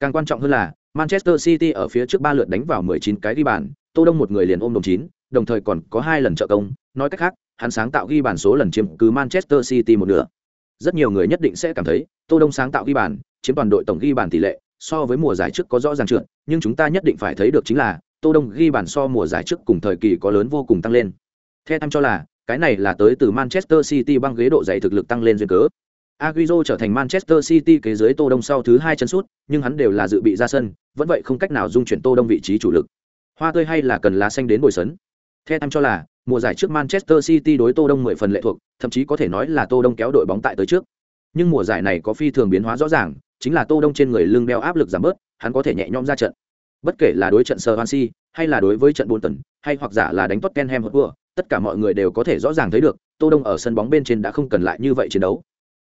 Càng quan trọng hơn là, Manchester City ở phía trước 3 lượt đánh vào 19 cái ghi bàn, Tô Đông một người liền ôm đồng chín, đồng thời còn có hai lần trợ công, nói cách khác, hắn sáng tạo ghi bàn số lần chiếm cứ Manchester City một nửa. Rất nhiều người nhất định sẽ cảm thấy, Tô Đông sáng tạo ghi bàn, chiếm toàn đội tổng ghi bàn tỷ lệ, so với mùa giải trước có rõ ràng trượt, nhưng chúng ta nhất định phải thấy được chính là, Tô Đông ghi bàn so mùa giải trước cùng thời kỳ có lớn vô cùng tăng lên. Theo tham cho là, cái này là tới từ Manchester City băng ghế độ dày thực lực tăng lên duyên cớ. Agüero trở thành Manchester City kế dưới Tô Đông sau thứ hai chân sút, nhưng hắn đều là dự bị ra sân, vẫn vậy không cách nào dung chuyển Tô Đông vị trí chủ lực. Hoa tươi hay là cần lá xanh đến bồi sấn. Theo em cho là, mùa giải trước Manchester City đối Tô Đông 10 phần lệ thuộc, thậm chí có thể nói là Tô Đông kéo đội bóng tại tới trước. Nhưng mùa giải này có phi thường biến hóa rõ ràng, chính là Tô Đông trên người lưng đeo áp lực giảm bớt, hắn có thể nhẹ nhõm ra trận. Bất kể là đối trận Swansea hay là đối với trận Bolton, hay hoặc giả là đánh Tottenham Hotspur, tất cả mọi người đều có thể rõ ràng thấy được, Tô Đông ở sân bóng bên trên đã không cần lại như vậy chiến đấu.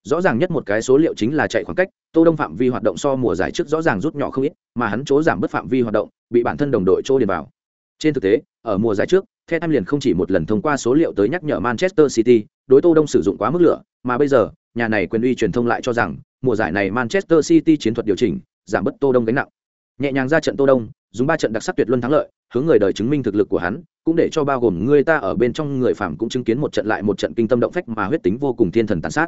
Rõ ràng nhất một cái số liệu chính là chạy khoảng cách, Tô Đông phạm vi hoạt động so mùa giải trước rõ ràng rút nhỏ không ít, mà hắn chỗ giảm bớt phạm vi hoạt động, bị bản thân đồng đội chỗ điền vào. Trên thực tế, ở mùa giải trước, The Times liền không chỉ một lần thông qua số liệu tới nhắc nhở Manchester City, đối Tô Đông sử dụng quá mức lửa, mà bây giờ, nhà này quyền uy truyền thông lại cho rằng, mùa giải này Manchester City chiến thuật điều chỉnh, giảm bớt Tô Đông gánh nặng. Nhẹ nhàng ra trận Tô Đông, dùng ba trận đặc sắc tuyệt luân thắng lợi, hướng người đời chứng minh thực lực của hắn, cũng để cho bao gồm người ta ở bên trong người phàm cũng chứng kiến một trận lại một trận kinh tâm động phách mà huyết tính vô cùng thiên thần tàn sát.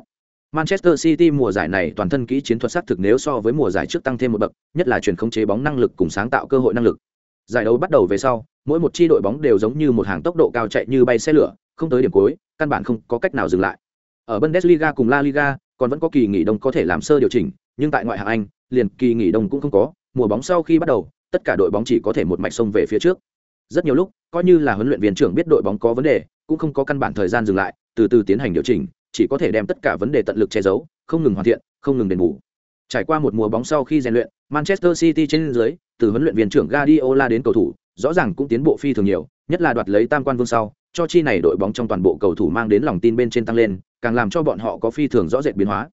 Manchester City mùa giải này toàn thân kỹ chiến thuật sắc thực nếu so với mùa giải trước tăng thêm một bậc, nhất là chuyển khống chế bóng năng lực cùng sáng tạo cơ hội năng lực. Giải đấu bắt đầu về sau, mỗi một chi đội bóng đều giống như một hàng tốc độ cao chạy như bay xe lửa, không tới điểm cuối, căn bản không có cách nào dừng lại. Ở Bundesliga cùng La Liga, còn vẫn có kỳ nghỉ đông có thể làm sơ điều chỉnh, nhưng tại ngoại hạng Anh, liền kỳ nghỉ đông cũng không có, mùa bóng sau khi bắt đầu, tất cả đội bóng chỉ có thể một mạch xông về phía trước. Rất nhiều lúc, coi như là huấn luyện viên trưởng biết đội bóng có vấn đề, cũng không có căn bản thời gian dừng lại, từ từ tiến hành điều chỉnh, chỉ có thể đem tất cả vấn đề tận lực che giấu, không ngừng hoàn thiện, không ngừng đền bù. Trải qua một mùa bóng sau khi rèn luyện, Manchester City trên dưới, từ huấn luyện viên trưởng Guardiola đến cầu thủ, rõ ràng cũng tiến bộ phi thường nhiều, nhất là đoạt lấy tam quan vương sau, cho chi này đội bóng trong toàn bộ cầu thủ mang đến lòng tin bên trên tăng lên, càng làm cho bọn họ có phi thường rõ rệt biến hóa.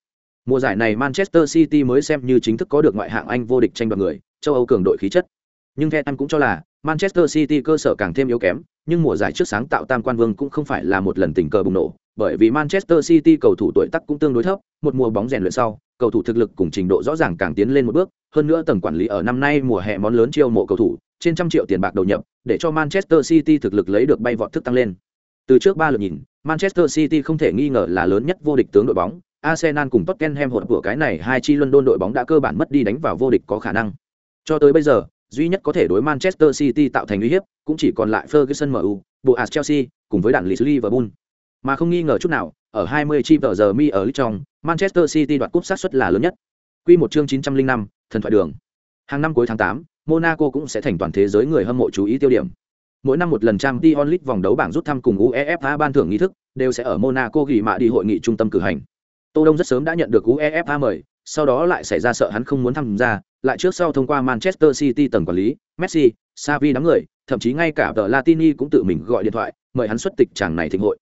Mùa giải này Manchester City mới xem như chính thức có được ngoại hạng Anh vô địch tranh đoạt người, châu Âu cường đội khí chất. Nhưng theo anh cũng cho là Manchester City cơ sở càng thêm yếu kém, nhưng mùa giải trước sáng tạo tam quan vương cũng không phải là một lần tình cờ bùng nổ, bởi vì Manchester City cầu thủ tuổi tác cũng tương đối thấp, một mùa bóng rèn luyện sau, cầu thủ thực lực cùng trình độ rõ ràng càng tiến lên một bước, hơn nữa tầng quản lý ở năm nay mùa hè món lớn chiêu mộ cầu thủ, trên trăm triệu tiền bạc đầu nhập, để cho Manchester City thực lực lấy được bay vọt thức tăng lên. Từ trước ba lượt nhìn, Manchester City không thể nghi ngờ là lớn nhất vô địch tướng đội bóng, Arsenal cùng Tottenham hỗn của cái này hai chi London đội bóng đã cơ bản mất đi đánh vào vô địch có khả năng. Cho tới bây giờ, duy nhất có thể đối Manchester City tạo thành uy hiếp, cũng chỉ còn lại Ferguson MU, Boas Chelsea, cùng với đạn và Liverpool. Mà không nghi ngờ chút nào, ở 20 chi tờ giờ mi ở trong, Manchester City đoạt cúp sát suất là lớn nhất. Quy một chương 905, thần thoại đường. Hàng năm cuối tháng 8, Monaco cũng sẽ thành toàn thế giới người hâm mộ chú ý tiêu điểm. Mỗi năm một lần Champions League vòng đấu bảng rút thăm cùng UEFA ban thưởng nghi thức, đều sẽ ở Monaco ghi mạ đi hội nghị trung tâm cử hành. Tô Đông rất sớm đã nhận được UEFA mời, sau đó lại xảy ra sợ hắn không muốn tham gia, lại trước sau thông qua Manchester City tầng quản lý, Messi, Xavi đám người, thậm chí ngay cả The Latini cũng tự mình gọi điện thoại, mời hắn xuất tịch chàng này thịnh hội.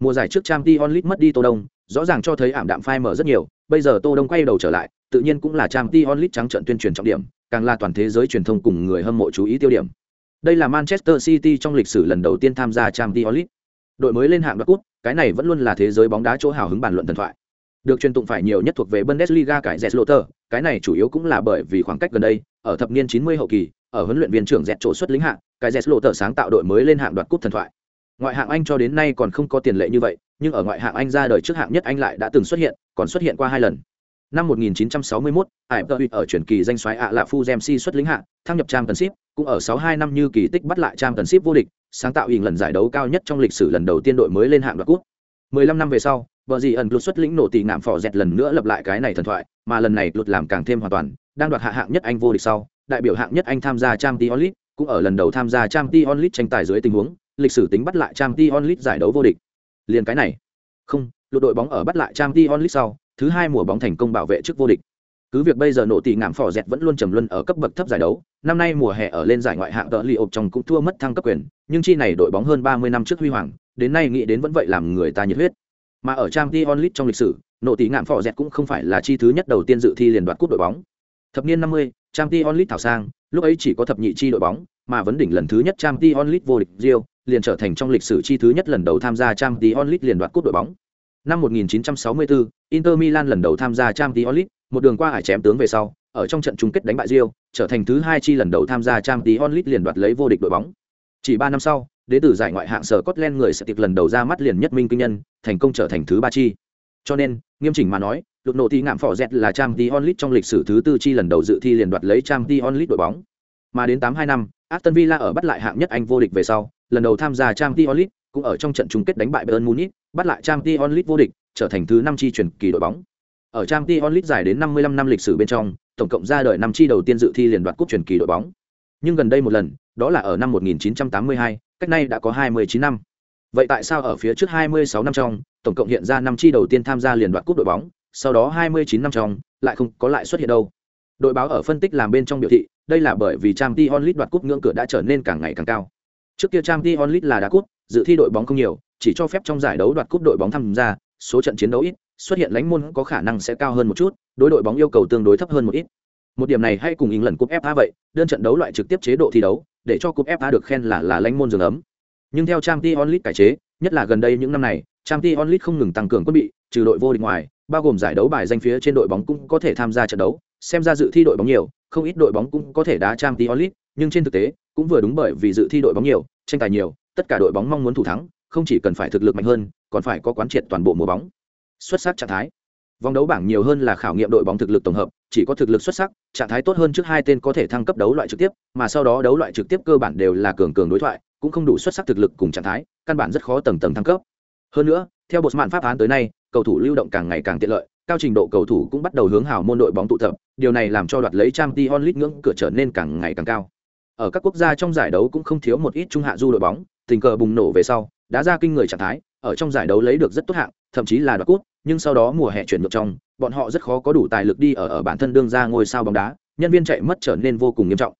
Mùa giải trước Champions League mất đi Tô Đông, rõ ràng cho thấy ảm đạm phai mở rất nhiều, bây giờ Tô Đông quay đầu trở lại, tự nhiên cũng là Champions League trắng trận tuyên truyền trọng điểm, càng là toàn thế giới truyền thông cùng người hâm mộ chú ý tiêu điểm. Đây là Manchester City trong lịch sử lần đầu tiên tham gia Champions League. Đội mới lên hạng đoạt cúp, cái này vẫn luôn là thế giới bóng đá chỗ hào hứng bàn luận thần thoại. Được truyền tụng phải nhiều nhất thuộc về Bundesliga cải Zetlotter, cái này chủ yếu cũng là bởi vì khoảng cách gần đây, ở thập niên 90 hậu kỳ, ở huấn luyện viên trưởng dẹt chỗ xuất lĩnh hạng, cái Zetlotter sáng tạo đội mới lên hạng đoạt cúp thần thoại. Ngoại hạng Anh cho đến nay còn không có tiền lệ như vậy, nhưng ở ngoại hạng Anh ra đời trước hạng nhất Anh lại đã từng xuất hiện, còn xuất hiện qua hai lần. Năm 1961, Ải ở chuyển kỳ danh xoáy ạ lạ Phu Gemsi xuất lĩnh hạng, thăng nhập trang ship, cũng ở 62 năm như kỳ tích bắt lại trang ship vô địch, sáng tạo hình lần giải đấu cao nhất trong lịch sử lần đầu tiên đội mới lên hạng đoạt cúp. 15 năm về sau, Bờ gì ẩn luật xuất lĩnh nổ tỷ ngạm phò dẹt lần nữa lập lại cái này thần thoại, mà lần này luật làm càng thêm hoàn toàn, đang đoạt hạ hạng nhất Anh vô địch sau, đại biểu hạng nhất Anh tham gia trang League, cũng ở lần đầu tham gia trang League tranh tài dưới tình huống, lịch sử tính bắt lại trang League giải đấu vô địch. Liên cái này. Không, luật đội bóng ở bắt lại trang League sau, thứ hai mùa bóng thành công bảo vệ chức vô địch. Cứ việc bây giờ nổ tỷ ngảm phò dẹt vẫn luôn trầm luân ở cấp bậc thấp giải đấu, năm nay mùa hè ở lên giải ngoại hạng tợ li ộp trong cũng thua mất thăng cấp quyền, nhưng chi này đội bóng hơn 30 năm trước huy hoàng, đến nay nghĩ đến vẫn vậy làm người ta nhiệt huyết. Mà ở Champions League trong lịch sử, nổ tỷ ngảm phò dẹt cũng không phải là chi thứ nhất đầu tiên dự thi liền đoạt cúp đội bóng. Thập niên 50, Champions League thảo sang, lúc ấy chỉ có thập nhị chi đội bóng, mà vấn đỉnh lần thứ nhất Champions League vô địch Rio, liền trở thành trong lịch sử chi thứ nhất lần đầu tham gia Champions League liền đoạt cúp đội bóng. Năm 1964, Inter Milan lần đầu tham gia Champions League, một đường qua hải chém tướng về sau, ở trong trận chung kết đánh bại Rio, trở thành thứ hai chi lần đầu tham gia Champions League liền đoạt lấy vô địch đội bóng. Chỉ 3 năm sau, đế tử giải ngoại hạng sở Scotland người sẽ tiệp lần đầu ra mắt liền nhất minh kinh nhân, thành công trở thành thứ ba chi. Cho nên, nghiêm chỉnh mà nói, lục nổ thì ngạm phỏ dẹt là Champions League trong lịch sử thứ tư chi lần đầu dự thi liền đoạt lấy Champions League đội bóng. Mà đến tám hai năm, Aston Villa ở bắt lại hạng nhất Anh vô địch về sau, lần đầu tham gia Champions League cũng ở trong trận chung kết đánh bại Bayern Munich, bắt lại trang tí onlit vô địch, trở thành thứ năm chi truyền kỳ đội bóng. Ở trang tí onlit dài đến 55 năm lịch sử bên trong, tổng cộng ra đời năm chi đầu tiên dự thi liền đoạt cúp truyền kỳ đội bóng. Nhưng gần đây một lần, đó là ở năm 1982, cách nay đã có 29 năm vậy tại sao ở phía trước 26 năm trong tổng cộng hiện ra năm chi đầu tiên tham gia liền đoạt cúp đội bóng sau đó 29 năm trong lại không có lại xuất hiện đâu đội báo ở phân tích làm bên trong biểu thị đây là bởi vì trang t onlit đoạt cúp ngưỡng cửa đã trở nên càng ngày càng cao trước kia trang t onlit là đá cúp, dự thi đội bóng không nhiều, chỉ cho phép trong giải đấu đoạt cúp đội bóng tham gia, số trận chiến đấu ít, xuất hiện lãnh môn có khả năng sẽ cao hơn một chút, đối đội bóng yêu cầu tương đối thấp hơn một ít một điểm này hay cùng ý lần cúp fa vậy, đơn trận đấu loại trực tiếp chế độ thi đấu, để cho cúp fa được khen là là lãnh môn giường ấm nhưng theo trang League cải chế, nhất là gần đây những năm này trang League không ngừng tăng cường quân bị, trừ đội vô địch ngoài, bao gồm giải đấu bài danh phía trên đội bóng cũng có thể tham gia trận đấu, xem ra dự thi đội bóng nhiều, không ít đội bóng cũng có thể đá trang League nhưng trên thực tế, cũng vừa đúng bởi vì dự thi đội bóng nhiều, tranh tài nhiều, tất cả đội bóng mong muốn thủ thắng, không chỉ cần phải thực lực mạnh hơn, còn phải có quán triệt toàn bộ mùa bóng. Xuất sắc trạng thái. Vòng đấu bảng nhiều hơn là khảo nghiệm đội bóng thực lực tổng hợp, chỉ có thực lực xuất sắc, trạng thái tốt hơn trước hai tên có thể thăng cấp đấu loại trực tiếp, mà sau đó đấu loại trực tiếp cơ bản đều là cường cường đối thoại, cũng không đủ xuất sắc thực lực cùng trạng thái, căn bản rất khó tầng tầng thăng cấp. Hơn nữa, theo bột mạn pháp án tới nay, cầu thủ lưu động càng ngày càng tiện lợi, cao trình độ cầu thủ cũng bắt đầu hướng hào môn đội bóng tụ tập, điều này làm cho đoạt lấy trang t onlit ngưỡng cửa trở nên càng ngày càng cao ở các quốc gia trong giải đấu cũng không thiếu một ít trung hạ du đội bóng, tình cờ bùng nổ về sau, đã ra kinh người trạng thái, ở trong giải đấu lấy được rất tốt hạng, thậm chí là đoạt cút nhưng sau đó mùa hè chuyển ngược trong, bọn họ rất khó có đủ tài lực đi ở ở bản thân đương ra ngôi sao bóng đá, nhân viên chạy mất trở nên vô cùng nghiêm trọng.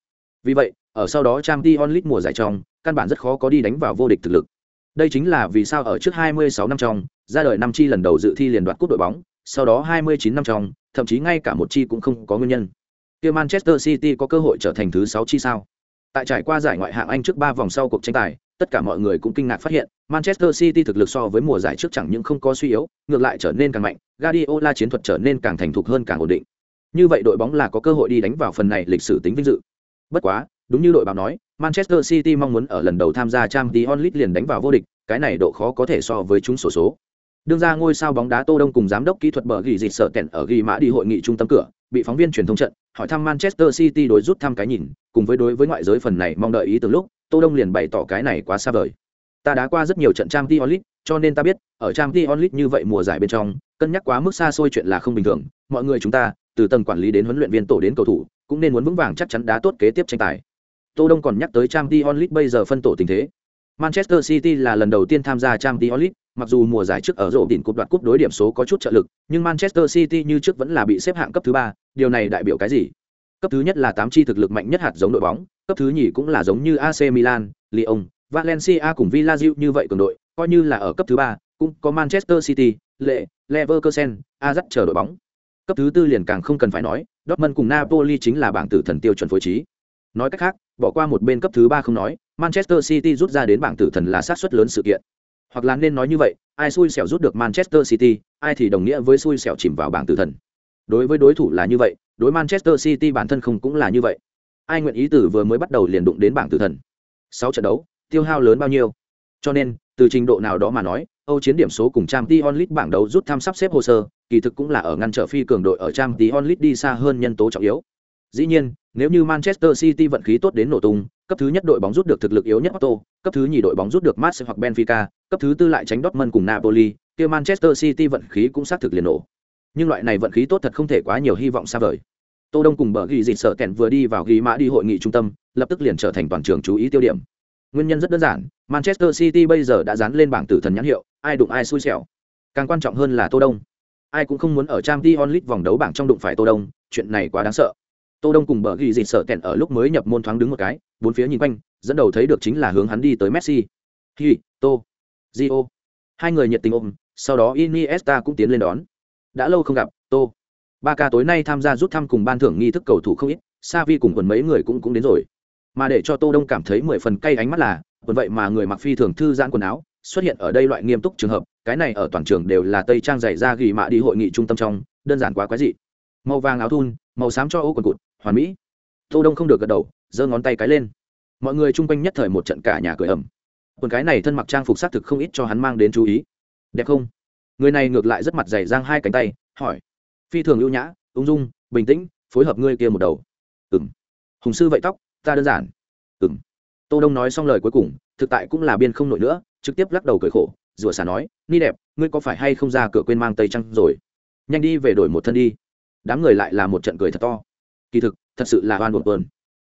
Vì vậy, ở sau đó trang t onlit mùa giải trong, căn bản rất khó có đi đánh vào vô địch thực lực. Đây chính là vì sao ở trước 26 năm trong, ra đời năm chi lần đầu dự thi liền đoạt cúp đội bóng, sau đó 29 năm trong, thậm chí ngay cả một chi cũng không có nguyên nhân. Kia manchester city có cơ hội trở thành thứ sáu chi sao? Tại trải qua giải ngoại hạng anh trước ba vòng sau cuộc tranh tài, tất cả mọi người cũng kinh ngạc phát hiện, manchester city thực lực so với mùa giải trước chẳng những không có suy yếu, ngược lại trở nên càng mạnh, guardiola chiến thuật trở nên càng thành thục hơn càng ổn định. Như vậy đội bóng là có cơ hội đi đánh vào phần này lịch sử tính vinh dự. Bất quá, đúng như đội báo nói, manchester city mong muốn ở lần đầu tham gia Champions League liền đánh vào vô địch, cái này độ khó có thể so với chúng sổ số. Đương ra ngôi sao bóng đá tô đông cùng giám đốc kỹ thuật bờ gỉ dịch sợ kẹn ở ghi mã đi hội nghị trung tâm cửa, bị phóng viên truyền thông trận, hỏi thăm manchester city đối rút thăm cái nhìn cùng với đối với ngoại giới phần này mong đợi ý từ lúc, tô đông liền bày tỏ cái này quá xa vời. Ta đã qua rất nhiều trận trang t onlit cho nên ta biết, ở trang t onlit như vậy mùa giải bên trong, cân nhắc quá mức xa xôi chuyện là không bình thường. Mọi người chúng ta, từ tầng quản lý đến huấn luyện viên tổ đến cầu thủ, cũng nên muốn vững vàng chắc chắn đá tốt kế tiếp tranh tài. Tô đông còn nhắc tới trang t onlit bây giờ phân tổ tình thế. Manchester city là lần đầu tiên tham gia trang t onlit mặc dù mùa giải trước ở rổ đỉnh cúp đoạt cúp đối điểm số có chút trợ lực, nhưng manchester city như trước vẫn là bị xếp hạng cấp thứ ba, điều này đại biểu cái gì? Cấp thứ nhất là tám chi thực lực mạnh nhất hạt giống đội bóng cấp thứ nhì cũng là giống như AC Milan, Lyon, Valencia cùng Villarreal như vậy cường đội, coi như là ở cấp thứ ba cũng có Manchester City, Lệ, Leverkusen, Ajax chờ đội bóng. Cấp thứ tư liền càng không cần phải nói, Dortmund cùng Napoli chính là bảng tử thần tiêu chuẩn phối trí. Nói cách khác, bỏ qua một bên cấp thứ ba không nói, Manchester City rút ra đến bảng tử thần là sát suất lớn sự kiện. Hoặc là nên nói như vậy, ai xui xẻo rút được Manchester City, ai thì đồng nghĩa với xui xẻo chìm vào bảng tử thần. Đối với đối thủ là như vậy, đối Manchester City bản thân không cũng là như vậy. Ai nguyện ý tử vừa mới bắt đầu liền đụng đến bảng tử thần? Sáu trận đấu tiêu hao lớn bao nhiêu? Cho nên từ trình độ nào đó mà nói âu chiến điểm số cùng Champions League bảng đấu rút thăm sắp xếp hồ sơ kỳ thực cũng là ở ngăn trở phi cường đội ở Champions League đi xa hơn nhân tố trọng yếu. Dĩ nhiên nếu như manchester city vận khí tốt đến nổ tung cấp thứ nhất đội bóng rút được thực lực yếu nhất Otto, cấp thứ nhì đội bóng rút được Marseille hoặc Benfica, cấp thứ tư lại tránh Dortmund cùng Napoli, kia Manchester City vận khí cũng xác thực liền nổ. Nhưng loại này vận khí tốt thật không thể quá nhiều hy vọng xa vời tô đông cùng bờ ghi dịt sợ kẹn vừa đi vào ghi mã đi hội nghị trung tâm, lập tức liền trở thành toàn trường chú ý tiêu điểm. Nguyên nhân rất đơn giản, manchester city bây giờ đã dán lên bảng tử thần nhãn hiệu, ai đụng ai xui xẻo. Càng quan trọng hơn là tô đông. Ai cũng không muốn ở trang t onlit vòng đấu bảng trong đụng phải tô đông, chuyện này quá đáng sợ. Tô đông cùng bờ ghi dịt sợ kẹn ở lúc mới nhập môn thoáng đứng một cái, bốn phía nhìn quanh, dẫn đầu thấy được chính là hướng hắn đi tới messi. Hi, tô. Gio. Hai người nhiệt tình ôm, sau đó iniesta cũng tiến lên đón. Đã lâu không gặp, tô ba ca tối nay tham gia rút thăm cùng ban thưởng nghi thức cầu thủ không ít sa vi cùng quần mấy người cũng cũng đến rồi. Mà để cho tô đông cảm thấy mười phần cay ánh mắt là, quần vậy mà người mặc phi thường thư giãn quần áo, xuất hiện ở đây loại nghiêm túc trường hợp, cái này ở toàn trường đều là tây trang dày ra ghi mạ đi hội nghị trung tâm trong, đơn giản quá quái dị. Màu vàng áo thun, màu xám cho ô quần cụt, hoàn mỹ. Tô đông không được gật đầu, giơ ngón tay cái lên. Mọi người chung quanh nhất thời một trận cả nhà cười ẩm quần cái này thân mặc trang phục xác thực không ít cho hắn mang đến chú ý. Đẹp không? Người này ngược lại rất mặt dày giang hai cánh tay, hỏi phi thường ưu nhã, ung dung, bình tĩnh, phối hợp ngươi kia một đầu. Ừng hùng sư vậy tóc, ta đơn giản. Ừng tô đông nói xong lời cuối cùng, thực tại cũng là biên không nổi nữa, trực tiếp lắc đầu cười khổ, rủa xả nói, ni đẹp, ngươi có phải hay không ra cửa quên mang tây trăng rồi? Nhanh đi về đổi một thân đi. Đám người lại là một trận cười thật to. Kỳ thực, thật sự là oan buồn buồn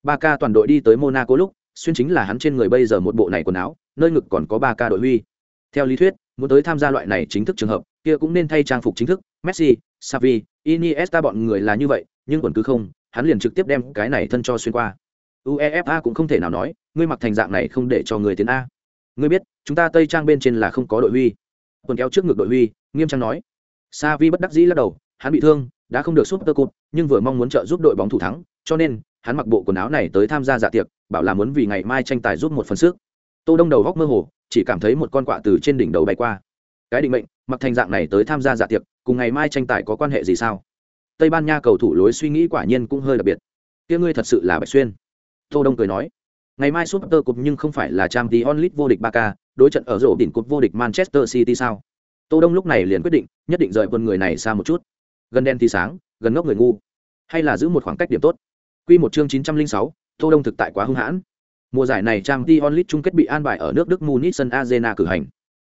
ba ca toàn đội đi tới monaco lúc, xuyên chính là hắn trên người bây giờ một bộ này quần áo, nơi ngực còn có ba ca đội huy. Theo lý thuyết, muốn tới tham gia loại này chính thức trường hợp, kia cũng nên thay trang phục chính thức messi savi iniesta bọn người là như vậy, nhưng quần cứ không, hắn liền trực tiếp đem cái này thân cho xuyên qua. Uefa cũng không thể nào nói, ngươi mặc thành dạng này không để cho người tiến a. Ngươi biết, chúng ta tây trang bên trên là không có đội huy. Quần kéo trước ngực đội huy, nghiêm trang nói. Savi bất đắc dĩ lắc đầu, hắn bị thương, đã không được súp tơ cụt nhưng vừa mong muốn trợ giúp đội bóng thủ thắng, cho nên, hắn mặc bộ quần áo này tới tham gia dạ tiệc, bảo là muốn vì ngày mai tranh tài giúp một phần sức. Tô đông đầu góc mơ hồ, chỉ cảm thấy một con quạ từ trên đỉnh đầu bay qua. Cái định mệnh, mặc thành dạng này tới tham gia dạ tiệc cùng ngày mai tranh tài có quan hệ gì sao? Tây ban nha cầu thủ lối suy nghĩ quả nhiên cũng hơi đặc biệt. Kia ngươi thật sự là bạch xuyên. Tô đông cười nói ngày mai súp tơ cục nhưng không phải là trang tí onlit vô địch ba k đối trận ở rổ đỉnh cục vô địch manchester city sao? Tô đông lúc này liền quyết định nhất định rời quân người này xa một chút. Gần đen thì sáng gần ngốc người ngu. Hay là giữ một khoảng cách điểm tốt. Quy một chương 906, tô đông thực tại quá hung hãn. Mùa giải này trang tí onlit chung kết bị an bài ở nước đức munich sân arena cử hành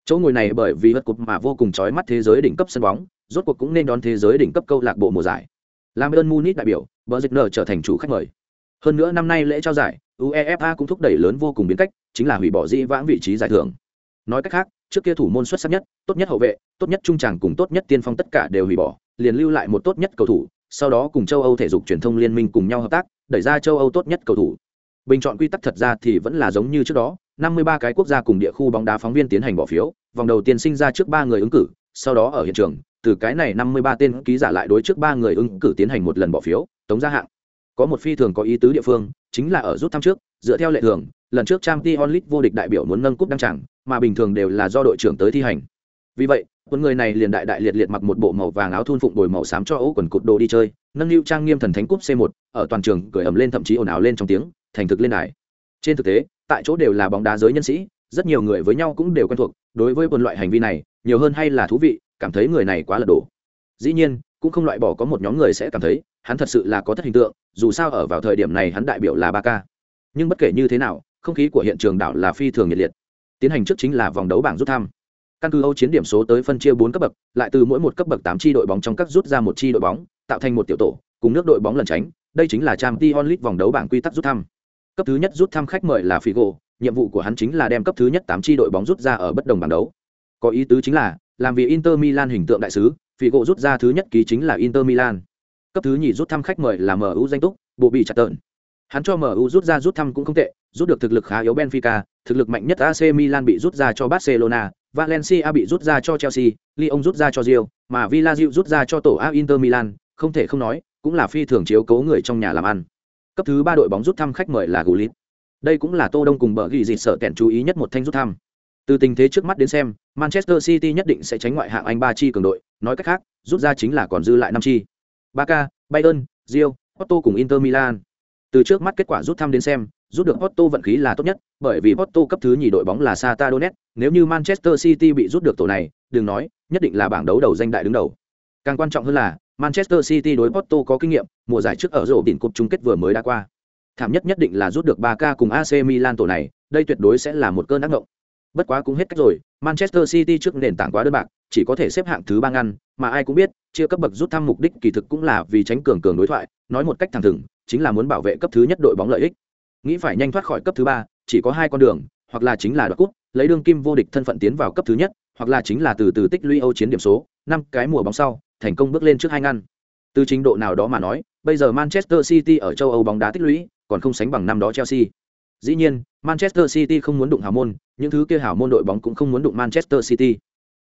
chỗ ngồi này bởi vì vật cục mà vô cùng chói mắt thế giới đỉnh cấp sân bóng, rốt cuộc cũng nên đón thế giới đỉnh cấp câu lạc bộ mùa giải. Làm ơn munich đại biểu bờ dịch nở trở thành chủ khách mời. Hơn nữa năm nay lễ trao giải, uefa cũng thúc đẩy lớn vô cùng biến cách, chính là hủy bỏ dĩ vãng vị trí giải thưởng. Nói cách khác, trước kia thủ môn xuất sắc nhất, tốt nhất hậu vệ, tốt nhất trung tràng cùng tốt nhất tiên phong tất cả đều hủy bỏ, liền lưu lại một tốt nhất cầu thủ, sau đó cùng châu âu thể dục truyền thông liên minh cùng nhau hợp tác, đẩy ra châu âu tốt nhất cầu thủ. Bình chọn quy tắc thật ra thì vẫn là giống như trước đó 53 cái quốc gia cùng địa khu bóng đá phóng viên tiến hành bỏ phiếu, vòng đầu tiên sinh ra trước ba người ứng cử, sau đó ở hiện trường, từ cái này 53 tên ký giả lại đối trước ba người ứng cử tiến hành một lần bỏ phiếu, tống gia hạng. Có một phi thường có ý tứ địa phương, chính là ở rút thăm trước, dựa theo lệ thường, lần trước Champions League vô địch đại biểu muốn nâng cúp đăng chẳng mà bình thường đều là do đội trưởng tới thi hành. Vì vậy, quân người này liền đại đại liệt liệt mặc một bộ màu vàng áo thun phụng bồi màu xám cho ấu quần cụt đồ đi chơi, nâng lưu trang nghiêm thần thánh cúp c 1 ở toàn trường cười ầm lên thậm chí ồn ào lên trong tiếng, thành thực lên đài. Trên thực tế tại chỗ đều là bóng đá giới nhân sĩ, rất nhiều người với nhau cũng đều quen thuộc, đối với một loại hành vi này, nhiều hơn hay là thú vị, cảm thấy người này quá lật đổ. Dĩ nhiên, cũng không loại bỏ có một nhóm người sẽ cảm thấy, hắn thật sự là có thất hình tượng, dù sao ở vào thời điểm này hắn đại biểu là ba k nhưng bất kể như thế nào, không khí của hiện trường đảo là phi thường nhiệt liệt. Tiến hành trước chính là vòng đấu bảng rút thăm. Căn cứ âu chiến điểm số tới phân chia bốn cấp bậc, lại từ mỗi một cấp bậc tám chi đội bóng trong các rút ra một chi đội bóng, tạo thành một tiểu tổ, cùng nước đội bóng lần tránh. Đây chính là trang t onlit vòng đấu bảng quy tắc rút thăm cấp thứ nhất rút thăm khách mời là figo, nhiệm vụ của hắn chính là đem cấp thứ nhất tám chi đội bóng rút ra ở bất đồng bảng đấu. Có ý tứ chính là, làm vì inter milan hình tượng đại sứ, figo rút ra thứ nhất ký chính là inter milan. Cấp thứ nhì rút thăm khách mời là mu danh túc, bộ bị chặt tợn. Hắn cho mu rút ra rút thăm cũng không tệ, rút được thực lực khá yếu benfica, thực lực mạnh nhất ac milan bị rút ra cho barcelona, valencia bị rút ra cho chelsea, lyon rút ra cho rio mà villa rút ra cho tổ a inter milan. Không thể không nói, cũng là phi thường chiếu cố người trong nhà làm ăn cấp thứ ba đội bóng rút thăm khách mời là gulit đây cũng là tô đông cùng bờ ghi dịt sợ kẹn chú ý nhất một thanh rút thăm từ tình thế trước mắt đến xem manchester city nhất định sẽ tránh ngoại hạng anh ba chi cường đội nói cách khác rút ra chính là còn dư lại năm chi Barca, Bayern, Real, Porto cùng Inter Milan. Từ trước mắt kết quả rút thăm đến xem, rút được Porto vận khí là tốt nhất, bởi vì Porto cấp thứ nhì đội bóng là Sata Donetsk, nếu như Manchester City bị rút được tổ này, đừng nói, nhất định là bảng đấu đầu danh đại đứng đầu. Càng quan trọng hơn là, Manchester City đối Porto có kinh nghiệm, mùa giải trước ở rổ đỉnh cúp chung kết vừa mới đã qua. Thảm nhất nhất định là rút được 3K cùng AC Milan tổ này, đây tuyệt đối sẽ là một cơn ác ngộng. Bất quá cũng hết cách rồi, Manchester City trước nền tảng quá đơn bạc, chỉ có thể xếp hạng thứ ba ngăn, mà ai cũng biết, chia cấp bậc rút thăm mục đích kỳ thực cũng là vì tránh cường cường đối thoại, nói một cách thẳng thừng, chính là muốn bảo vệ cấp thứ nhất đội bóng lợi ích. Nghĩ phải nhanh thoát khỏi cấp thứ ba, chỉ có hai con đường, hoặc là chính là đoạt cúp, lấy đương kim vô địch thân phận tiến vào cấp thứ nhất, hoặc là chính là từ từ tích lũy Âu chiến điểm số, năm cái mùa bóng sau, thành công bước lên trước hai ngăn. Từ trình độ nào đó mà nói, bây giờ Manchester City ở châu Âu bóng đá tích lũy, còn không sánh bằng năm đó Chelsea. Dĩ nhiên, Manchester City không muốn đụng hào môn, những thứ kia hào môn đội bóng cũng không muốn đụng Manchester City.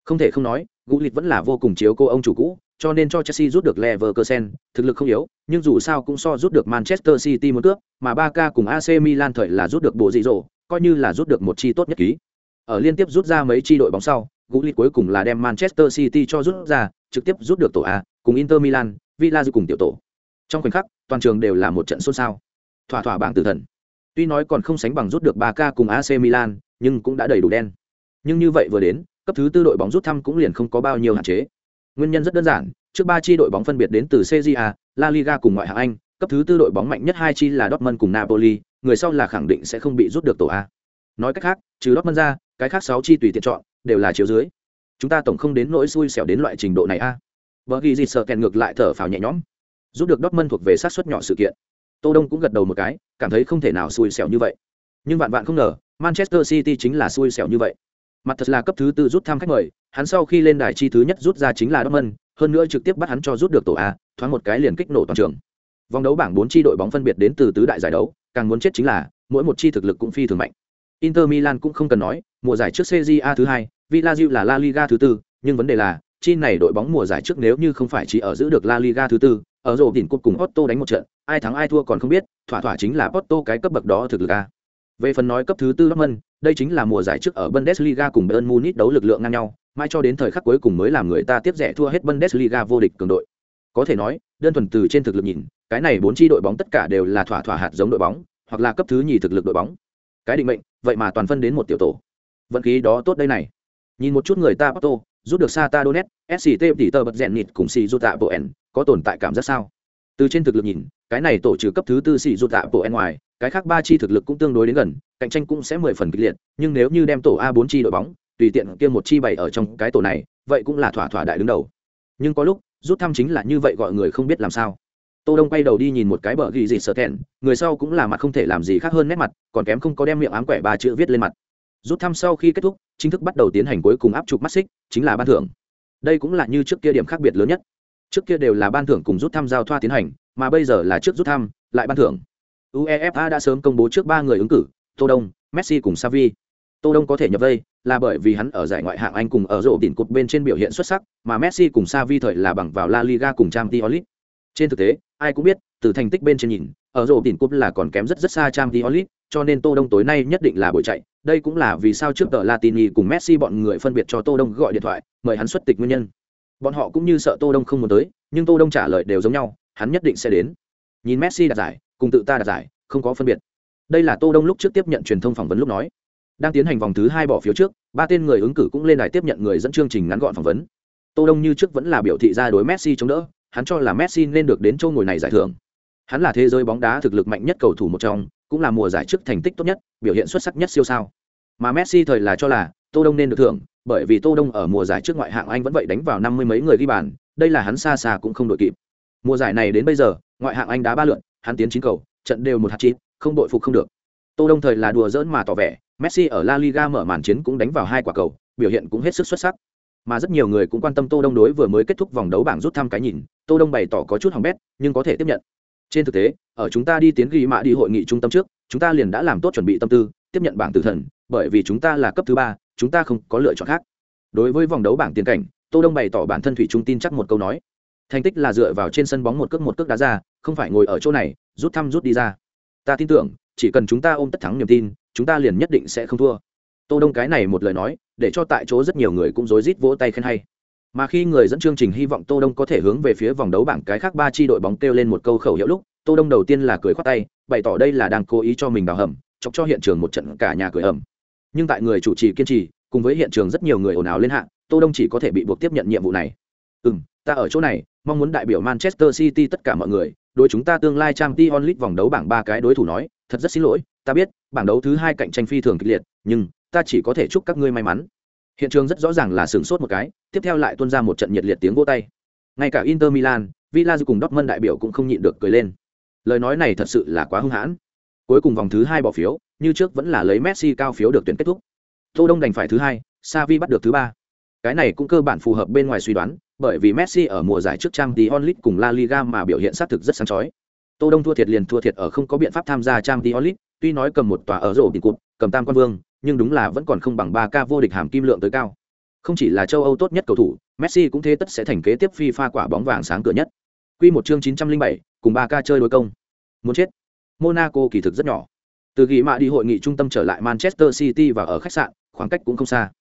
Không thể không nói, Gullit vẫn là vô cùng chiếu cô ông chủ cũ, cho nên cho Chelsea rút được Leverkusen, thực lực không yếu, nhưng dù sao cũng so rút được Manchester City một cước, mà Barca cùng AC Milan thời là rút được bộ dị rồ, coi như là rút được một chi tốt nhất ký. Ở liên tiếp rút ra mấy chi đội bóng sau, Gullit cuối cùng là đem Manchester City cho rút ra, trực tiếp rút được tổ A, cùng Inter Milan, Villa cùng tiểu tổ. Trong khoảnh khắc, toàn trường đều là một trận xôn xao. Thỏa thỏa bảng tử thần. Tuy nói còn không sánh bằng rút được Barca cùng AC Milan, nhưng cũng đã đầy đủ đen. Nhưng như vậy vừa đến, cấp thứ tư đội bóng rút thăm cũng liền không có bao nhiêu hạn chế. Nguyên nhân rất đơn giản, trước ba chi đội bóng phân biệt đến từ CJA, La Liga cùng ngoại hạng Anh, cấp thứ tư đội bóng mạnh nhất hai chi là Dortmund cùng Napoli, người sau là khẳng định sẽ không bị rút được tổ A. Nói cách khác, trừ Dortmund ra, cái khác sáu chi tùy tiện chọn, đều là chiếu dưới. Chúng ta tổng không đến nỗi xui xẻo đến loại trình độ này a. Vợ ghi gì sợ kèn ngược lại thở phào nhẹ nhõm. Rút được Dortmund thuộc về sát xuất nhỏ sự kiện. Tô Đông cũng gật đầu một cái, cảm thấy không thể nào xui xẻo như vậy. nhưng vạn vạn không ngờ manchester city chính là xui xẻo như vậy mặt thật là cấp thứ tư rút thăm khách mời hắn sau khi lên đài chi thứ nhất rút ra chính là dortmund hơn nữa trực tiếp bắt hắn cho rút được tổ a thoáng một cái liền kích nổ toàn trường vòng đấu bảng bốn chi đội bóng phân biệt đến từ tứ đại giải đấu càng muốn chết chính là mỗi một chi thực lực cũng phi thường mạnh inter milan cũng không cần nói mùa giải trước cja thứ hai villarreal là la liga thứ tư nhưng vấn đề là chi này đội bóng mùa giải trước nếu như không phải chỉ ở giữ được la liga thứ tư ở rổ đỉnh cột cùng Otto đánh một trận, ai thắng ai thua còn không biết, thỏa thỏa chính là Otto cái cấp bậc đó thực lực a. Về phần nói cấp thứ tư Dortmund, đây chính là mùa giải trước ở Bundesliga cùng Bayern Munich đấu lực lượng ngang nhau, mai cho đến thời khắc cuối cùng mới làm người ta tiếp rẻ thua hết Bundesliga vô địch cường đội. Có thể nói, đơn thuần từ trên thực lực nhìn, cái này bốn chi đội bóng tất cả đều là thỏa thỏa hạt giống đội bóng, hoặc là cấp thứ nhì thực lực đội bóng. Cái định mệnh, vậy mà toàn phân đến một tiểu tổ. Vận khí đó tốt đây này. Nhìn một chút người ta Porto, rút được Sata Donet, SCT tỷ tờ bật rèn nịt cùng xì rút tạ bộ n. có tồn tại cảm giác sao? Từ trên thực lực nhìn, cái này tổ trừ cấp thứ tư xì rút tạ bộ n ngoài, cái khác ba chi thực lực cũng tương đối đến gần, cạnh tranh cũng sẽ mười phần kịch liệt, nhưng nếu như đem tổ A bốn chi đội bóng, tùy tiện kia một chi bày ở trong cái tổ này, vậy cũng là thỏa thỏa đại đứng đầu. Nhưng có lúc, rút thăm chính là như vậy gọi người không biết làm sao. Tô Đông quay đầu đi nhìn một cái bờ ghi gì sợ thẹn, người sau cũng là mặt không thể làm gì khác hơn nét mặt, còn kém không có đem miệng ám quẻ ba chữ viết lên mặt. Rút thăm sau khi kết thúc, chính thức bắt đầu tiến hành cuối cùng áp chụp mắt xích, chính là ban thưởng. Đây cũng là như trước kia điểm khác biệt lớn nhất. Trước kia đều là ban thưởng cùng rút thăm giao thoa tiến hành, mà bây giờ là trước rút thăm, lại ban thưởng. UEFA đã sớm công bố trước ba người ứng cử, Tô Đông, Messi cùng Savi. Tô Đông có thể nhập vây là bởi vì hắn ở giải ngoại hạng Anh cùng ở rộ đỉnh cột bên trên biểu hiện xuất sắc, mà Messi cùng Savi thời là bằng vào La Liga cùng Champions League. Trên thực tế, ai cũng biết, từ thành tích bên trên nhìn, ở rổ đỉnh cúp là còn kém rất rất xa Champions League, cho nên Tô Đông tối nay nhất định là buổi chạy. Đây cũng là vì sao trước tờ Latini cùng Messi bọn người phân biệt cho Tô Đông gọi điện thoại, mời hắn xuất tịch nguyên nhân. Bọn họ cũng như sợ Tô Đông không muốn tới, nhưng Tô Đông trả lời đều giống nhau, hắn nhất định sẽ đến. Nhìn Messi đạt giải, cùng tự ta đạt giải, không có phân biệt. Đây là Tô Đông lúc trước tiếp nhận truyền thông phỏng vấn lúc nói đang tiến hành vòng thứ hai bỏ phiếu trước ba tên người ứng cử cũng lên đài tiếp nhận người dẫn chương trình ngắn gọn phỏng vấn tô đông như trước vẫn là biểu thị ra đối messi chống đỡ hắn cho là messi nên được đến châu ngồi này giải thưởng. Hắn là thế giới bóng đá thực lực mạnh nhất cầu thủ một trong cũng là mùa giải trước thành tích tốt nhất biểu hiện xuất sắc nhất siêu sao. Mà messi thời là cho là tô đông nên được thưởng bởi vì tô đông ở mùa giải trước ngoại hạng anh vẫn vậy đánh vào năm mươi mấy người ghi bàn đây là hắn xa xa cũng không đội kịp. Mùa giải này đến bây giờ ngoại hạng anh đá ba lượt, hắn tiến chín cầu trận đều một hạt chín không đội phục không được. Tô đông thời là đùa giỡn mà tỏ vẻ Messi ở La Liga mở màn chiến cũng đánh vào hai quả cầu, biểu hiện cũng hết sức xuất sắc. Mà rất nhiều người cũng quan tâm Tô Đông đối vừa mới kết thúc vòng đấu bảng rút thăm cái nhìn, Tô Đông bày tỏ có chút hỏng bét, nhưng có thể tiếp nhận. Trên thực tế, ở chúng ta đi tiến ghi mã đi hội nghị trung tâm trước, chúng ta liền đã làm tốt chuẩn bị tâm tư, tiếp nhận bảng tử thần, bởi vì chúng ta là cấp thứ ba, chúng ta không có lựa chọn khác. Đối với vòng đấu bảng tiền cảnh, Tô Đông bày tỏ bản thân thủy trung tin chắc một câu nói. Thành tích là dựa vào trên sân bóng một cước một cước đá ra, không phải ngồi ở chỗ này, rút thăm rút đi ra. Ta tin tưởng, chỉ cần chúng ta ôm tất thắng niềm tin, chúng ta liền nhất định sẽ không thua tô đông cái này một lời nói để cho tại chỗ rất nhiều người cũng rối rít vỗ tay khen hay. Mà khi người dẫn chương trình hy vọng tô đông có thể hướng về phía vòng đấu bảng cái khác ba chi đội bóng kêu lên một câu khẩu hiệu lúc, tô đông đầu tiên là cười khoát tay, bày tỏ đây là đang cố ý cho mình đào hầm, chọc cho hiện trường một trận cả nhà cười ẩm nhưng tại người chủ trì kiên trì, cùng với hiện trường rất nhiều người ồn ào lên hạng tô đông chỉ có thể bị buộc tiếp nhận nhiệm vụ này. Ừ ta ở chỗ này, mong muốn đại biểu manchester city tất cả mọi người, đối chúng ta tương lai trang t onlit vòng đấu bảng ba cái đối thủ nói, thật rất xin lỗi, ta biết, bảng đấu thứ hai cạnh tranh phi thường kịch liệt, nhưng ta chỉ có thể chúc các ngươi may mắn. Hiện trường rất rõ ràng là sửng sốt một cái, tiếp theo lại tuôn ra một trận nhiệt liệt tiếng vô tay. Ngay cả inter milan villa cùng dortmund đại biểu cũng không nhịn được cười lên. Lời nói này thật sự là quá hung hãn. Cuối cùng vòng thứ hai bỏ phiếu, như trước vẫn là lấy messi cao phiếu được tuyển kết thúc. Tô đông đành phải thứ hai savi bắt được thứ ba. Cái này cũng cơ bản phù hợp bên ngoài suy đoán, bởi vì messi ở mùa giải trước trang t onlit cùng la liga mà biểu hiện xác thực rất sáng chói. Tô đông thua thiệt liền thua thiệt ở không có biện pháp tham gia trang t onlit tuy nói cầm một tòa ở rổ tiền cụt cầm tam quan vương nhưng đúng là vẫn còn không bằng ba ca vô địch hàm kim lượng tới cao. Không chỉ là châu âu tốt nhất cầu thủ messi cũng thế tất sẽ thành kế tiếp FIFA quả bóng vàng sáng cửa nhất. Quy một chương 907, cùng ba ca chơi đối công. Muốn chết. Monaco kỳ thực rất nhỏ. Từ ghi mạ đi hội nghị trung tâm trở lại manchester city và ở khách sạn khoảng cách cũng không xa.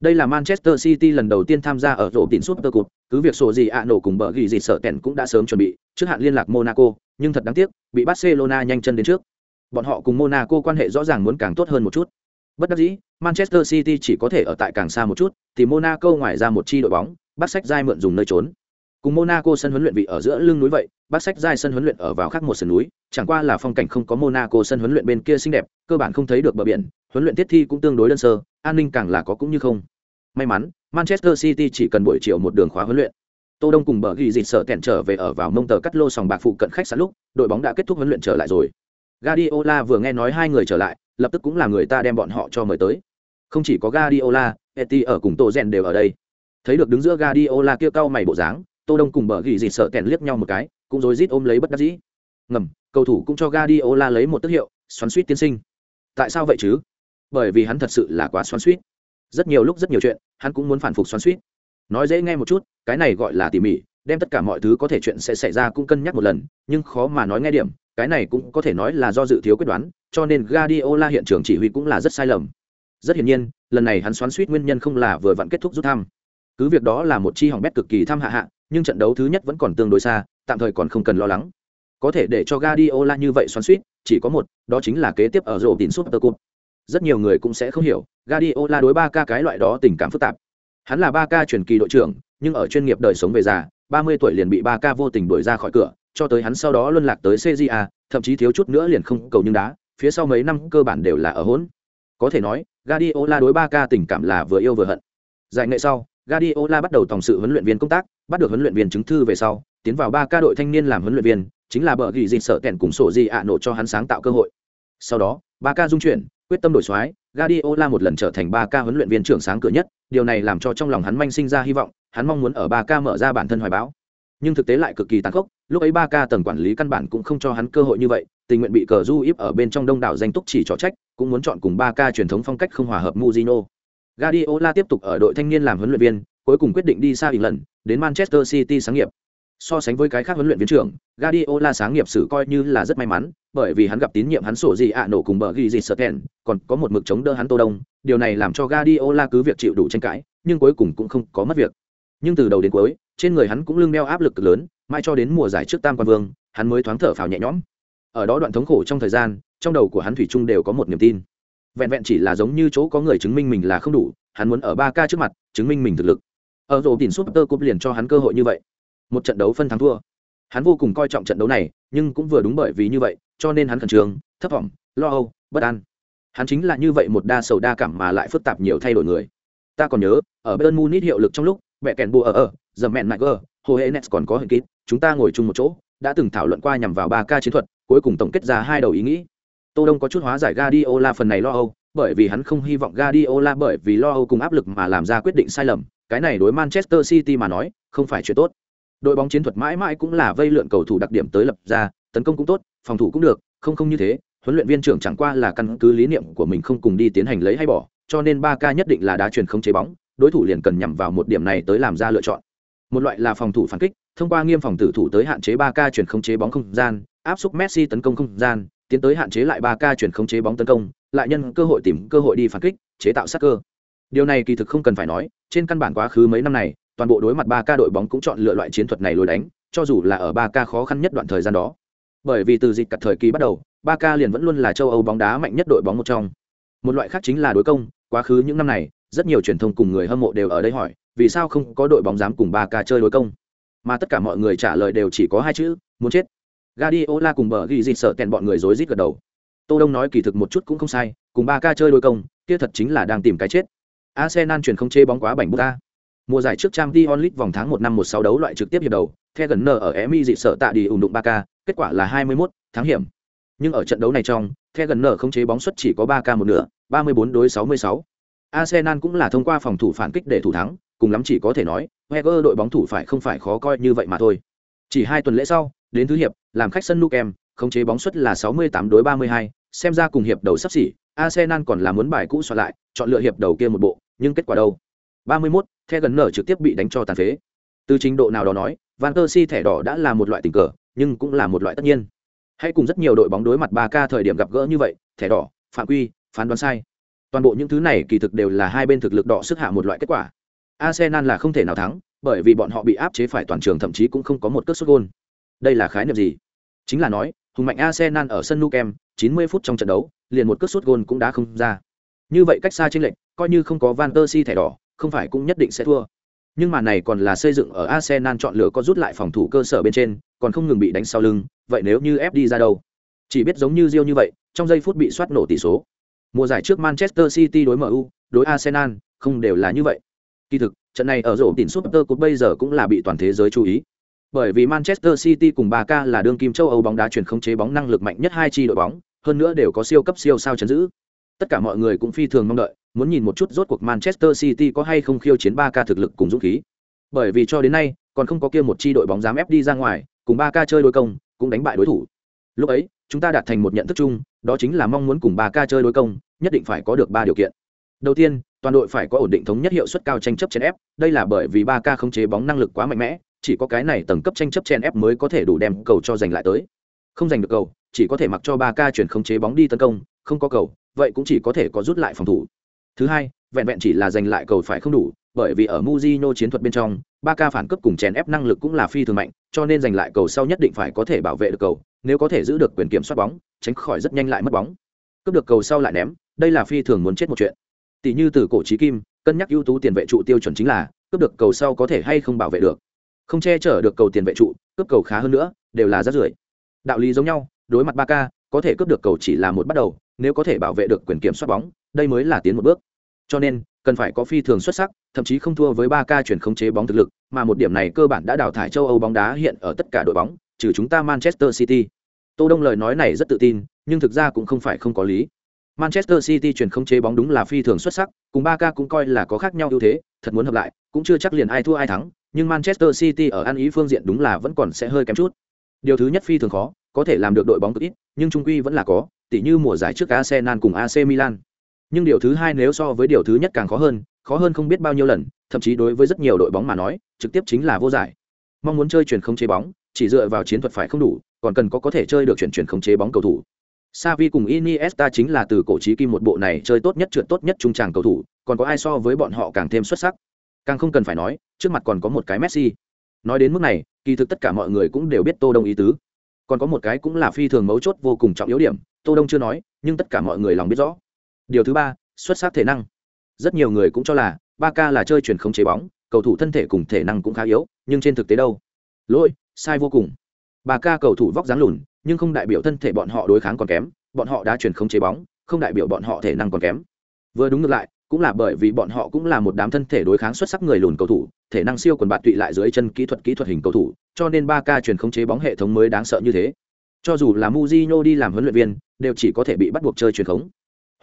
Đây là manchester city lần đầu tiên tham gia ở rổ tỉnh super cup cứ việc sổ gì ạ nổ cùng bờ ghi gì sợ kèn cũng đã sớm chuẩn bị trước hạn liên lạc monaco nhưng thật đáng tiếc bị barcelona nhanh chân đến trước. Bọn họ cùng Monaco quan hệ rõ ràng muốn càng tốt hơn một chút. Bất đắc dĩ, Manchester City chỉ có thể ở tại càng xa một chút, thì Monaco ngoài ra một chi đội bóng, Bác Sách Giai mượn dùng nơi trốn. Cùng Monaco sân huấn luyện vị ở giữa lưng núi vậy, Bác Sách Giai sân huấn luyện ở vào khác một sườn núi, chẳng qua là phong cảnh không có Monaco sân huấn luyện bên kia xinh đẹp, cơ bản không thấy được bờ biển, huấn luyện tiết thi cũng tương đối đơn sơ, an ninh càng là có cũng như không. May mắn, Manchester City chỉ cần buổi chiều một đường khóa huấn luyện. Tô Đông cùng bờ ghi dịch sợ kẹn trở về ở vào mông tờ cắt lô sòng bạc phụ cận khách sạn lúc, đội bóng đã kết thúc huấn luyện trở lại rồi Guardiola vừa nghe nói hai người trở lại, lập tức cũng là người ta đem bọn họ cho mời tới. Không chỉ có Guardiola, Eti ở cùng Tô rèn đều ở đây. Thấy được đứng giữa Guardiola kia cao mày bộ dáng, Tô Đông cùng bờ gỉ dịt sợ kèn liếc nhau một cái, cũng rối rít ôm lấy bất đắc dĩ. Ngầm, cầu thủ cũng cho Guardiola lấy một tức hiệu, xoắn suýt tiến sinh. Tại sao vậy chứ? Bởi vì hắn thật sự là quá xoắn suýt. Rất nhiều lúc rất nhiều chuyện, hắn cũng muốn phản phục xoắn suýt. Nói dễ nghe một chút, cái này gọi là tỉ mỉ, đem tất cả mọi thứ có thể chuyện sẽ xảy ra cũng cân nhắc một lần, nhưng khó mà nói nghe điểm, cái này cũng có thể nói là do dự thiếu quyết đoán, cho nên Guardiola hiện trường chỉ huy cũng là rất sai lầm. Rất hiển nhiên, lần này hắn xoắn suýt nguyên nhân không là vừa vặn kết thúc rút thăm. Cứ việc đó là một chi hỏng bét cực kỳ tham hạ hạ, nhưng trận đấu thứ nhất vẫn còn tương đối xa, tạm thời còn không cần lo lắng. Có thể để cho Guardiola như vậy xoắn suýt, chỉ có một, đó chính là kế tiếp ở rổ tiền suất Cup. Rất nhiều người cũng sẽ không hiểu, Guardiola đối ba ca cái loại đó tình cảm phức tạp. Hắn là ba ca truyền kỳ đội trưởng, nhưng ở chuyên nghiệp đời sống về già, 30 tuổi liền bị ba ca vô tình đuổi ra khỏi cửa, cho tới hắn sau đó luân lạc tới CJA, thậm chí thiếu chút nữa liền không cầu nhưng đá, phía sau mấy năm cơ bản đều là ở hỗn. Có thể nói, Guardiola đối ba ca tình cảm là vừa yêu vừa hận. Giải nghệ sau, Guardiola bắt đầu tổng sự huấn luyện viên công tác, bắt được huấn luyện viên chứng thư về sau, tiến vào ba ca đội thanh niên làm huấn luyện viên, chính là bờ gỉ dịch sợ kèn cùng sổ gì ạ nổ cho hắn sáng tạo cơ hội. Sau đó, ba ca dung chuyển, quyết tâm đổi xoái, Guardiola một lần trở thành ba ca huấn luyện viên trưởng sáng cửa nhất, điều này làm cho trong lòng hắn manh sinh ra hy vọng, hắn mong muốn ở ba ca mở ra bản thân hoài bão. Nhưng thực tế lại cực kỳ tàn khốc, lúc ấy ba ca tầng quản lý căn bản cũng không cho hắn cơ hội như vậy, tình nguyện bị cờ du íp ở bên trong đông đảo danh túc chỉ trọ trách, cũng muốn chọn cùng ba ca truyền thống phong cách không hòa hợp muzino Guardiola tiếp tục ở đội thanh niên làm huấn luyện viên, cuối cùng quyết định đi xa lần, đến Manchester City sáng nghiệp. So sánh với cái khác huấn luyện viên trưởng, Guardiola sáng nghiệp sử coi như là rất may mắn, bởi vì hắn gặp tín nhiệm hắn sổ gì ạ nổ cùng bờ ghi gì sợ kèn, còn có một mực chống đỡ hắn Tô Đông, điều này làm cho Guardiola cứ việc chịu đủ tranh cãi, nhưng cuối cùng cũng không có mất việc. Nhưng từ đầu đến cuối, trên người hắn cũng lưng đeo áp lực cực lớn, mãi cho đến mùa giải trước Tam Quan Vương, hắn mới thoáng thở phào nhẹ nhõm. Ở đó đoạn thống khổ trong thời gian, trong đầu của hắn thủy chung đều có một niềm tin. Vẹn vẹn chỉ là giống như chỗ có người chứng minh mình là không đủ, hắn muốn ở ba ca trước mặt, chứng minh mình thực lực. Ở rổ tìm súp tơ Cup liền cho hắn cơ hội như vậy. Một trận đấu phân thắng thua. Hắn vô cùng coi trọng trận đấu này, nhưng cũng vừa đúng bởi vì như vậy, cho nên hắn khẩn trương, thấp thỏm, lo âu, bất an. Hắn chính là như vậy một đa sầu đa cảm mà lại phức tạp nhiều thay đổi người. Ta còn nhớ, ở Bayern Munich hiệu lực trong lúc, mẹ kèn bùa ở ở, giờ mẹn mại gờ, hồ hệ nets còn có hình kín chúng ta ngồi chung một chỗ, đã từng thảo luận qua nhằm vào ba ca chiến thuật, cuối cùng tổng kết ra hai đầu ý nghĩ. Tô Đông có chút hóa giải Guardiola phần này lo âu, bởi vì hắn không hy vọng Guardiola bởi vì lo âu cùng áp lực mà làm ra quyết định sai lầm, cái này đối Manchester City mà nói, không phải chuyện tốt. Đội bóng chiến thuật mãi mãi cũng là vây lượn cầu thủ đặc điểm tới lập ra, tấn công cũng tốt, phòng thủ cũng được, không không như thế, huấn luyện viên trưởng chẳng qua là căn cứ lý niệm của mình không cùng đi tiến hành lấy hay bỏ, cho nên ba ca nhất định là đá truyền không chế bóng, đối thủ liền cần nhắm vào một điểm này tới làm ra lựa chọn. Một loại là phòng thủ phản kích, thông qua nghiêm phòng tử thủ tới hạn chế ba k chuyển không chế bóng không gian, áp xúc Messi tấn công không gian, tiến tới hạn chế lại ba k chuyển không chế bóng tấn công, lại nhân cơ hội tìm cơ hội đi phản kích, chế tạo sát cơ. Điều này kỳ thực không cần phải nói, trên căn bản quá khứ mấy năm này, toàn bộ đối mặt ba k đội bóng cũng chọn lựa loại chiến thuật này lối đánh, cho dù là ở ba k khó khăn nhất đoạn thời gian đó. Bởi vì từ dịch cật thời kỳ bắt đầu, ba k liền vẫn luôn là châu Âu bóng đá mạnh nhất đội bóng một trong. Một loại khác chính là đối công, quá khứ những năm này, rất nhiều truyền thông cùng người hâm mộ đều ở đây hỏi, vì sao không có đội bóng dám cùng Barca chơi đối công? Mà tất cả mọi người trả lời đều chỉ có hai chữ, muốn chết. Guardiola cùng bờ ghi dịt sợ kèn bọn người rối rít gật đầu. Tô Đông nói kỳ thực một chút cũng không sai, cùng Barca chơi đối công, kia thật chính là đang tìm cái chết. Arsenal chuyển không chê bóng quá bảnh bút ta. Mùa giải trước Champions League vòng tháng 1 năm 16 đấu loại trực tiếp hiệp đầu, The gần nở ở Emi dị sợ tạ đi ủng đụng Barca kết quả là 21 tháng hiểm. Nhưng ở trận đấu này trong, The gần nở không chế bóng suất chỉ có 3K một nửa, 34 đối 66. Arsenal cũng là thông qua phòng thủ phản kích để thủ thắng, cùng lắm chỉ có thể nói, Wenger đội bóng thủ phải không phải khó coi như vậy mà thôi. Chỉ hai tuần lễ sau, đến thứ hiệp, làm khách sân Nukem, khống chế bóng suất là 68 đối 32, xem ra cùng hiệp đầu sắp xỉ, Arsenal còn là muốn bài cũ soạn lại, chọn lựa hiệp đầu kia một bộ, nhưng kết quả đâu? 31, The gần nở trực tiếp bị đánh cho tàn phế. Từ trình độ nào đó nói, Van der Si thẻ đỏ đã là một loại tình cờ, nhưng cũng là một loại tất nhiên. Hãy cùng rất nhiều đội bóng đối mặt 3K thời điểm gặp gỡ như vậy, thẻ đỏ, phạm quy, phán đoán sai. Toàn bộ những thứ này kỳ thực đều là hai bên thực lực đọ sức hạ một loại kết quả. Arsenal là không thể nào thắng, bởi vì bọn họ bị áp chế phải toàn trường thậm chí cũng không có một cước sút gôn. Đây là khái niệm gì? Chính là nói, hùng mạnh Arsenal ở sân Nou Camp, 90 phút trong trận đấu, liền một cước sút gôn cũng đã không ra. Như vậy cách xa chênh lệch, coi như không có Van der Si thẻ đỏ, không phải cũng nhất định sẽ thua. Nhưng mà này còn là xây dựng ở Arsenal chọn lựa có rút lại phòng thủ cơ sở bên trên, còn không ngừng bị đánh sau lưng, vậy nếu như ép đi ra đâu? Chỉ biết giống như Rio như vậy, trong giây phút bị soát nổ tỷ số. Mùa giải trước Manchester City đối MU, đối Arsenal, không đều là như vậy. Kỳ thực, trận này ở rổ tiền Super Cup bây giờ cũng là bị toàn thế giới chú ý. Bởi vì Manchester City cùng Barca là đương kim châu Âu bóng đá chuyển không chế bóng năng lực mạnh nhất hai chi đội bóng, hơn nữa đều có siêu cấp siêu sao chấn giữ. Tất cả mọi người cũng phi thường mong đợi, muốn nhìn một chút rốt cuộc Manchester City có hay không khiêu chiến 3K thực lực cùng dũng khí. Bởi vì cho đến nay, còn không có kia một chi đội bóng dám ép đi ra ngoài, cùng 3K chơi đối công, cũng đánh bại đối thủ. Lúc ấy, chúng ta đạt thành một nhận thức chung, đó chính là mong muốn cùng ba ca chơi đối công, nhất định phải có được ba điều kiện. Đầu tiên, toàn đội phải có ổn định thống nhất hiệu suất cao tranh chấp trên ép, đây là bởi vì 3K khống chế bóng năng lực quá mạnh mẽ, chỉ có cái này tầng cấp tranh chấp chèn ép mới có thể đủ đem cầu cho giành lại tới. Không giành được cầu, chỉ có thể mặc cho ba ca chuyển khống chế bóng đi tấn công, không có cầu, vậy cũng chỉ có thể có rút lại phòng thủ. Thứ hai, vẹn vẹn chỉ là giành lại cầu phải không đủ, bởi vì ở Mujino chiến thuật bên trong, ba ca phản cấp cùng chèn ép năng lực cũng là phi thường mạnh, cho nên giành lại cầu sau nhất định phải có thể bảo vệ được cầu, nếu có thể giữ được quyền kiểm soát bóng, tránh khỏi rất nhanh lại mất bóng. Cướp được cầu sau lại ném, đây là phi thường muốn chết một chuyện. Tỷ như từ cổ chí kim, cân nhắc ưu tú tiền vệ trụ tiêu chuẩn chính là cướp được cầu sau có thể hay không bảo vệ được không che chở được cầu tiền vệ trụ cướp cầu khá hơn nữa đều là rát rưởi đạo lý giống nhau đối mặt ba k có thể cướp được cầu chỉ là một bắt đầu nếu có thể bảo vệ được quyền kiểm soát bóng đây mới là tiến một bước cho nên cần phải có phi thường xuất sắc thậm chí không thua với ba k chuyển khống chế bóng thực lực mà một điểm này cơ bản đã đào thải châu âu bóng đá hiện ở tất cả đội bóng trừ chúng ta manchester city tô đông lời nói này rất tự tin nhưng thực ra cũng không phải không có lý Manchester City chuyển không chế bóng đúng là phi thường xuất sắc, cùng Barca cũng coi là có khác nhau ưu thế, thật muốn hợp lại, cũng chưa chắc liền ai thua ai thắng, nhưng Manchester City ở ăn ý phương diện đúng là vẫn còn sẽ hơi kém chút. Điều thứ nhất phi thường khó, có thể làm được đội bóng cực ít, nhưng trung quy vẫn là có, tỉ như mùa giải trước Arsenal cùng AC Milan. Nhưng điều thứ hai nếu so với điều thứ nhất càng khó hơn, khó hơn không biết bao nhiêu lần, thậm chí đối với rất nhiều đội bóng mà nói, trực tiếp chính là vô giải. Mong muốn chơi chuyển không chế bóng, chỉ dựa vào chiến thuật phải không đủ, còn cần có có thể chơi được chuyển chuyển không chế bóng cầu thủ. Savi cùng Iniesta chính là từ cổ chí kim một bộ này chơi tốt nhất trượt tốt nhất trung tràng cầu thủ, còn có ai so với bọn họ càng thêm xuất sắc. Càng không cần phải nói, trước mặt còn có một cái Messi. Nói đến mức này, kỳ thực tất cả mọi người cũng đều biết Tô Đông ý tứ. Còn có một cái cũng là phi thường mấu chốt vô cùng trọng yếu điểm, Tô Đông chưa nói, nhưng tất cả mọi người lòng biết rõ. Điều thứ ba, xuất sắc thể năng. Rất nhiều người cũng cho là Barca là chơi chuyển không chế bóng, cầu thủ thân thể cùng thể năng cũng khá yếu, nhưng trên thực tế đâu? Lỗi, sai vô cùng. Barca cầu thủ vóc dáng lùn, nhưng không đại biểu thân thể bọn họ đối kháng còn kém bọn họ đã chuyển không chế bóng không đại biểu bọn họ thể năng còn kém vừa đúng ngược lại cũng là bởi vì bọn họ cũng là một đám thân thể đối kháng xuất sắc người lùn cầu thủ thể năng siêu quần bạt tụy lại dưới chân kỹ thuật kỹ thuật hình cầu thủ cho nên ba ca chuyển không chế bóng hệ thống mới đáng sợ như thế cho dù là Mujino đi làm huấn luyện viên đều chỉ có thể bị bắt buộc chơi truyền khống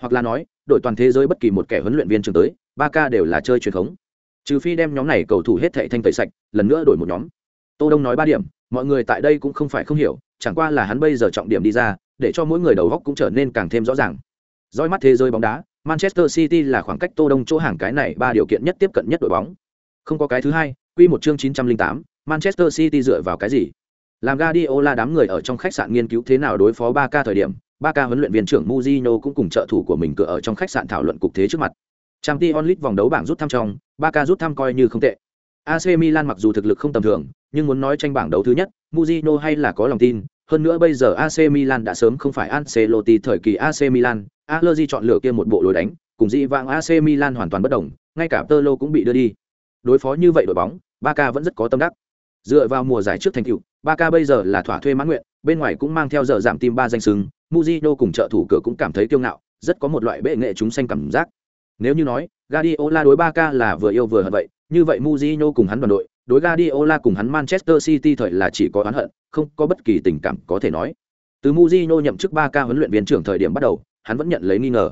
hoặc là nói đội toàn thế giới bất kỳ một kẻ huấn luyện viên trường tới ba ca đều là chơi truyền khống trừ phi đem nhóm này cầu thủ hết thệ thanh tẩy sạch lần nữa đổi một nhóm. Tô đông nói ba điểm mọi người tại đây cũng không phải không hiểu chẳng qua là hắn bây giờ trọng điểm đi ra để cho mỗi người đầu góc cũng trở nên càng thêm rõ ràng. Roi mắt thế giới bóng đá manchester city là khoảng cách tô đông chỗ hàng cái này ba điều kiện nhất tiếp cận nhất đội bóng. Không có cái thứ hai quy một chương 908, manchester city dựa vào cái gì? Làm Guardiola đám người ở trong khách sạn nghiên cứu thế nào đối phó 3K thời điểm, 3K huấn luyện viên trưởng Mourinho cũng cùng trợ thủ của mình cửa ở trong khách sạn thảo luận cục thế trước mặt. Trang Ti Onlit vòng đấu bảng rút thăm trong, Barca rút thăm coi như không tệ. AC Milan mặc dù thực lực không tầm thường, nhưng muốn nói tranh bảng đấu thứ nhất, Mourinho hay là có lòng tin, hơn nữa bây giờ AC Milan đã sớm không phải Ancelotti thời kỳ AC Milan, Allegri chọn lựa kia một bộ lối đánh, cùng dị vãng AC Milan hoàn toàn bất đồng, ngay cả Tolo cũng bị đưa đi. Đối phó như vậy đội bóng, Barca vẫn rất có tâm đắc. Dựa vào mùa giải trước thành tựu, Barca bây giờ là thỏa thuê mãn nguyện, bên ngoài cũng mang theo giờ giảm tim ba danh sừng, Mourinho cùng trợ thủ cửa cũng cảm thấy kiêu ngạo, rất có một loại bệ nghệ chúng sanh cảm giác. Nếu như nói, Guardiola đối Barca là vừa yêu vừa hận vậy, như vậy Mourinho cùng hắn đoàn đội, đối Guardiola cùng hắn Manchester City thời là chỉ có oán hận, không có bất kỳ tình cảm có thể nói. Từ Mourinho nhậm chức Barca huấn luyện viên trưởng thời điểm bắt đầu, hắn vẫn nhận lấy nghi ngờ.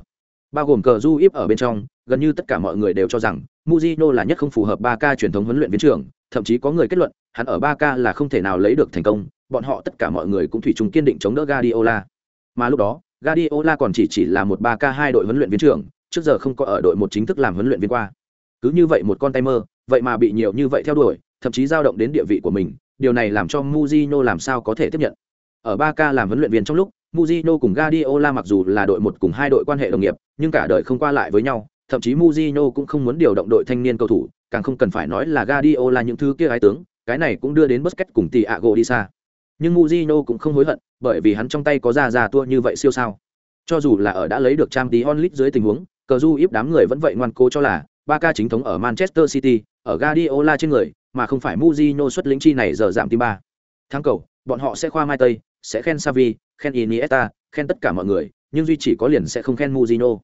Bao gồm cờ du íp ở bên trong, gần như tất cả mọi người đều cho rằng Mourinho là nhất không phù hợp Barca truyền thống huấn luyện viên trưởng, thậm chí có người kết luận, hắn ở Barca là không thể nào lấy được thành công, bọn họ tất cả mọi người cũng thủy chung kiên định chống đỡ Guardiola. Mà lúc đó, Guardiola còn chỉ chỉ là một Barca hai đội huấn luyện viên trưởng, trước giờ không có ở đội một chính thức làm huấn luyện viên qua. Cứ như vậy một con tay mơ, vậy mà bị nhiều như vậy theo đuổi, thậm chí dao động đến địa vị của mình, điều này làm cho muzino làm sao có thể tiếp nhận. Ở ba k làm huấn luyện viên trong lúc, muzino cùng Guardiola mặc dù là đội một cùng hai đội quan hệ đồng nghiệp, nhưng cả đời không qua lại với nhau, thậm chí muzino cũng không muốn điều động đội thanh niên cầu thủ, càng không cần phải nói là Guardiola những thứ kia ái tướng, cái này cũng đưa đến Busquets cùng Thiago đi xa. Nhưng Mourinho cũng không hối hận, bởi vì hắn trong tay có ra ra tua như vậy siêu sao. Cho dù là ở đã lấy được Champions League dưới tình huống, cờ du íp đám người vẫn vậy ngoan cố cho là ba ca chính thống ở Manchester City, ở Guardiola trên người, mà không phải muzino xuất lĩnh chi này giờ giảm tim ba. Thắng cầu, bọn họ sẽ khoa mai tây, sẽ khen Xavi, khen Iniesta, khen tất cả mọi người, nhưng duy chỉ có liền sẽ không khen muzino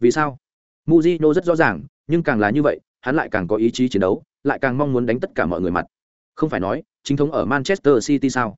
Vì sao? muzino rất rõ ràng, nhưng càng là như vậy, hắn lại càng có ý chí chiến đấu, lại càng mong muốn đánh tất cả mọi người mặt. Không phải nói, chính thống ở Manchester City sao?